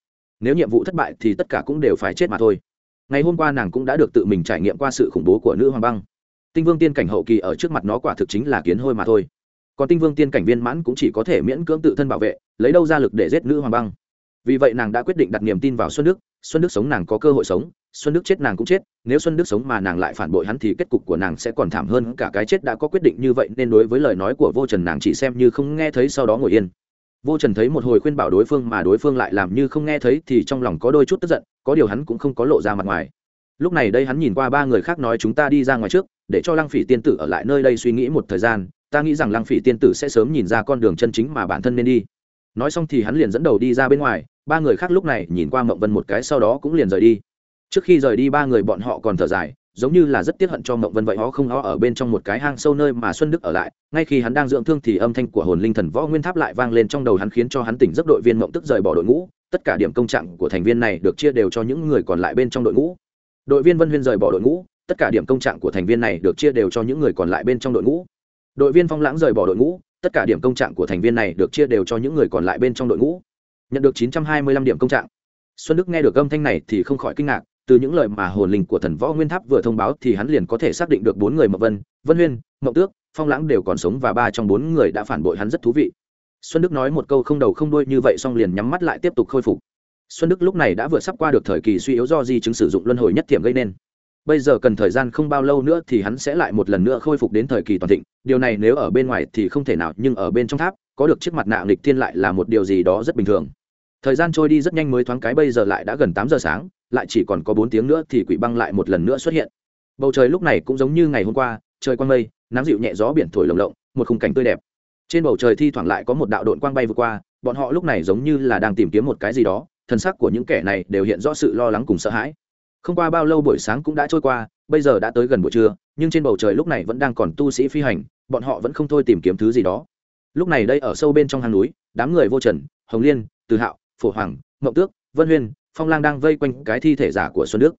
Nếu nhiệm vụ thất bại thì tất cả cũng đều phải chết mà thôi. Ngày hôm qua nàng cũng đã được tự mình trải nghiệm qua sự khủng bố của nữ hoàng băng. Tinh vương tiên cảnh hậu kỳ ở trước mặt nó quả thực chính là kiến hôi mà thôi. Còn tinh vương tiên cảnh viên mãn cũng chỉ có thể miễn cưỡng tự thân bảo vệ lấy đâu ra lực để giết nữ hoàng băng? Vì vậy nàng đã quyết định đặt niềm tin vào xuân đức. Xuân đức sống nàng có cơ hội sống, xuân đức chết nàng cũng chết. Nếu xuân đức sống mà nàng lại phản bội hắn thì kết cục của nàng sẽ còn thảm hơn. Cả cái chết đã có quyết định như vậy nên đối với lời nói của vô trần nàng chỉ xem như không nghe thấy sau đó ngồi yên. Vô trần thấy một hồi khuyên bảo đối phương mà đối phương lại làm như không nghe thấy thì trong lòng có đôi chút tức giận, có điều hắn cũng không có lộ ra mặt ngoài. Lúc này đây hắn nhìn qua ba người khác nói chúng ta đi ra ngoài trước, để cho lăng phỉ tiên tử ở lại nơi đây suy nghĩ một thời gian. Ta nghĩ rằng lăng phỉ tiên tử sẽ sớm nhìn ra con đường chân chính mà bản thân nên đi nói xong thì hắn liền dẫn đầu đi ra bên ngoài, ba người khác lúc này nhìn qua mộng vân một cái sau đó cũng liền rời đi. Trước khi rời đi ba người bọn họ còn thở dài, giống như là rất tiếc hận cho mộng vân vậy họ không họ ở bên trong một cái hang sâu nơi mà xuân đức ở lại, ngay khi hắn đang dưỡng thương thì âm thanh của hồn linh thần võ nguyên tháp lại vang lên trong đầu hắn khiến cho hắn tỉnh giấc đội viên mộng tức rời bỏ đội ngũ, tất cả điểm công trạng của thành viên này được chia đều cho những người còn lại bên trong đội ngũ. Đội viên vân huyên rời bỏ đội ngũ, tất cả điểm công trạng của thành viên này được chia đều cho những người còn lại bên trong đội ngũ. Đội viên phong lãng rời bỏ đội ngũ tất cả điểm công trạng của thành viên này được chia đều cho những người còn lại bên trong đội ngũ. Nhận được 925 điểm công trạng. Xuân đức nghe được âm thanh này thì không khỏi kinh ngạc, từ những lời mà hồn linh của thần võ nguyên tháp vừa thông báo thì hắn liền có thể xác định được bốn người mậu vân vân huyên mậu tước, phong lãng đều còn sống và ba trong bốn người đã phản bội hắn rất thú vị. Xuân đức nói một câu không đầu không đuôi như vậy xong liền nhắm mắt lại tiếp tục khôi phục. Xuân đức lúc này đã vừa sắp qua được thời kỳ suy yếu do di chứng sử dụng luân hồi nhất thiểm gây nên bây giờ cần thời gian không bao lâu nữa thì hắn sẽ lại một lần nữa khôi phục đến thời kỳ toàn thịnh. Điều này nếu ở bên ngoài thì không thể nào, nhưng ở bên trong tháp, có được chiếc mặt nạ nghịch thiên lại là một điều gì đó rất bình thường. Thời gian trôi đi rất nhanh mới thoáng cái bây giờ lại đã gần tám giờ sáng, lại chỉ còn có bốn tiếng nữa thì quỷ băng lại một lần nữa xuất hiện. Bầu trời lúc này cũng giống như ngày hôm qua, trời quang mây, nắng dịu nhẹ gió biển thổi lồng lộng, một khung cảnh tươi đẹp. Trên bầu trời thi thoảng lại có một đạo đội quang bay vượt qua, bọn họ lúc này giống như là đang tìm kiếm một cái gì đó thân sắc của những kẻ này đều hiện rõ sự lo lắng cùng sợ hãi không qua bao lâu buổi sáng cũng đã trôi qua, bây giờ đã tới gần buổi trưa, nhưng trên bầu trời lúc này vẫn đang còn tu sĩ phi hành, bọn họ vẫn không thôi tìm kiếm thứ gì đó. Lúc này đây ở sâu bên trong hang núi, đám người vô trần, hồng liên, từ hạo, phổ hoàng mậu tước, vân huyên, phong lang đang vây quanh cái thi thể giả của xuân đức.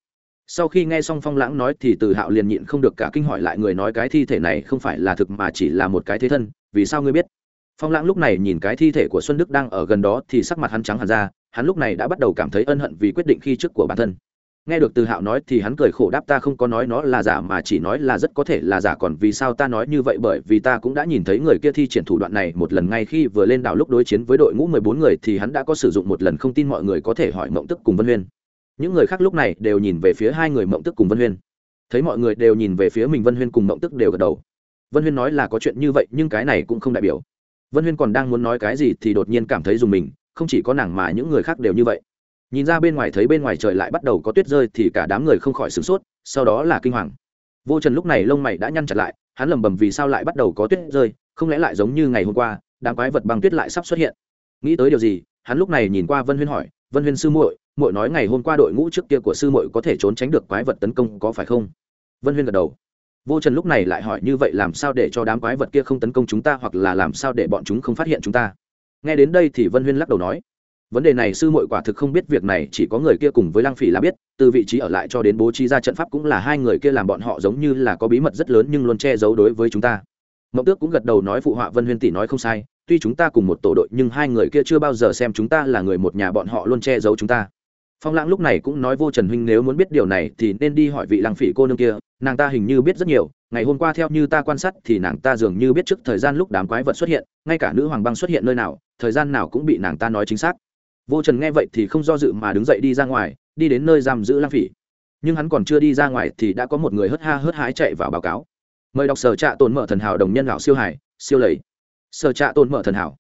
Sau khi nghe xong phong lãng nói thì từ hạo liền nhịn không được cả kinh hỏi lại người nói cái thi thể này không phải là thực mà chỉ là một cái thế thân, vì sao ngươi biết? Phong lãng lúc này nhìn cái thi thể của xuân đức đang ở gần đó thì sắc mặt hắn trắng hẳn ra, hắn lúc này đã bắt đầu cảm thấy ân hận vì quyết định khi trước của bản thân nghe được từ hạo nói thì hắn cười khổ đáp ta không có nói nó là giả mà chỉ nói là rất có thể là giả, còn vì sao ta nói như vậy? Bởi vì ta cũng đã nhìn thấy người kia thi triển thủ đoạn này một lần ngay khi vừa lên đảo lúc đối chiến với đội ngũ mười bốn người thì hắn đã có sử dụng một lần, không tin mọi người có thể hỏi mộng tức cùng vân huyên. Những người khác lúc này đều nhìn về phía hai người mộng tức cùng vân huyên. Thấy mọi người đều nhìn về phía mình, vân huyên cùng mộng tức đều gật đầu. Vân huyên nói là có chuyện như vậy, nhưng cái này cũng không đại biểu. Vân huyên còn đang muốn nói cái gì thì đột nhiên cảm thấy dùng mình, không chỉ có nàng mà những người khác đều như vậy nhìn ra bên ngoài thấy bên ngoài trời lại bắt đầu có tuyết rơi thì cả đám người không khỏi sửng sốt, sau đó là kinh hoàng. Vô trần lúc này lông mày đã nhăn chặt lại, hắn lầm bầm vì sao lại bắt đầu có tuyết rơi, không lẽ lại giống như ngày hôm qua, đám quái vật băng tuyết lại sắp xuất hiện. Nghĩ tới điều gì, hắn lúc này nhìn qua vân huyên hỏi, vân huyên sư muội muội nói ngày hôm qua đội ngũ trước kia của sư muội có thể trốn tránh được quái vật tấn công có phải không? Vân huyên gật đầu. Vô trần lúc này lại hỏi, như vậy làm sao để cho đám quái vật kia không tấn công chúng ta hoặc là làm sao để bọn chúng không phát hiện chúng ta? Nghe đến đây thì vân huyên lắc đầu nói vấn đề này sư muội quả thực không biết việc này, chỉ có người kia cùng với lăng phỉ là biết, từ vị trí ở lại cho đến bố trí ra trận pháp cũng là hai người kia làm bọn họ giống như là có bí mật rất lớn nhưng luôn che giấu đối với chúng ta. Mộng tước cũng gật đầu nói phụ họa vân huyên tỷ nói không sai, tuy chúng ta cùng một tổ đội nhưng hai người kia chưa bao giờ xem chúng ta là người một nhà bọn họ luôn che giấu chúng ta. Phong lãng lúc này cũng nói vô trần huynh nếu muốn biết điều này thì nên đi hỏi vị lăng phỉ cô nương kia, nàng ta hình như biết rất nhiều, ngày hôm qua theo như ta quan sát thì nàng ta dường như biết trước thời gian lúc đám quái vật xuất hiện, ngay cả nữ hoàng băng xuất hiện nơi nào, thời gian nào cũng bị nàng ta nói chính xác vô trần nghe vậy thì không do dự mà đứng dậy đi ra ngoài, đi đến nơi giam giữ lang phỉ. Nhưng hắn còn chưa đi ra ngoài thì đã có một người hớt ha hớt hái chạy vào báo cáo. Mời đọc sở trạ tồn mở thần hảo đồng nhân lão siêu hải, siêu lầy. Sở trạ tồn mở thần hảo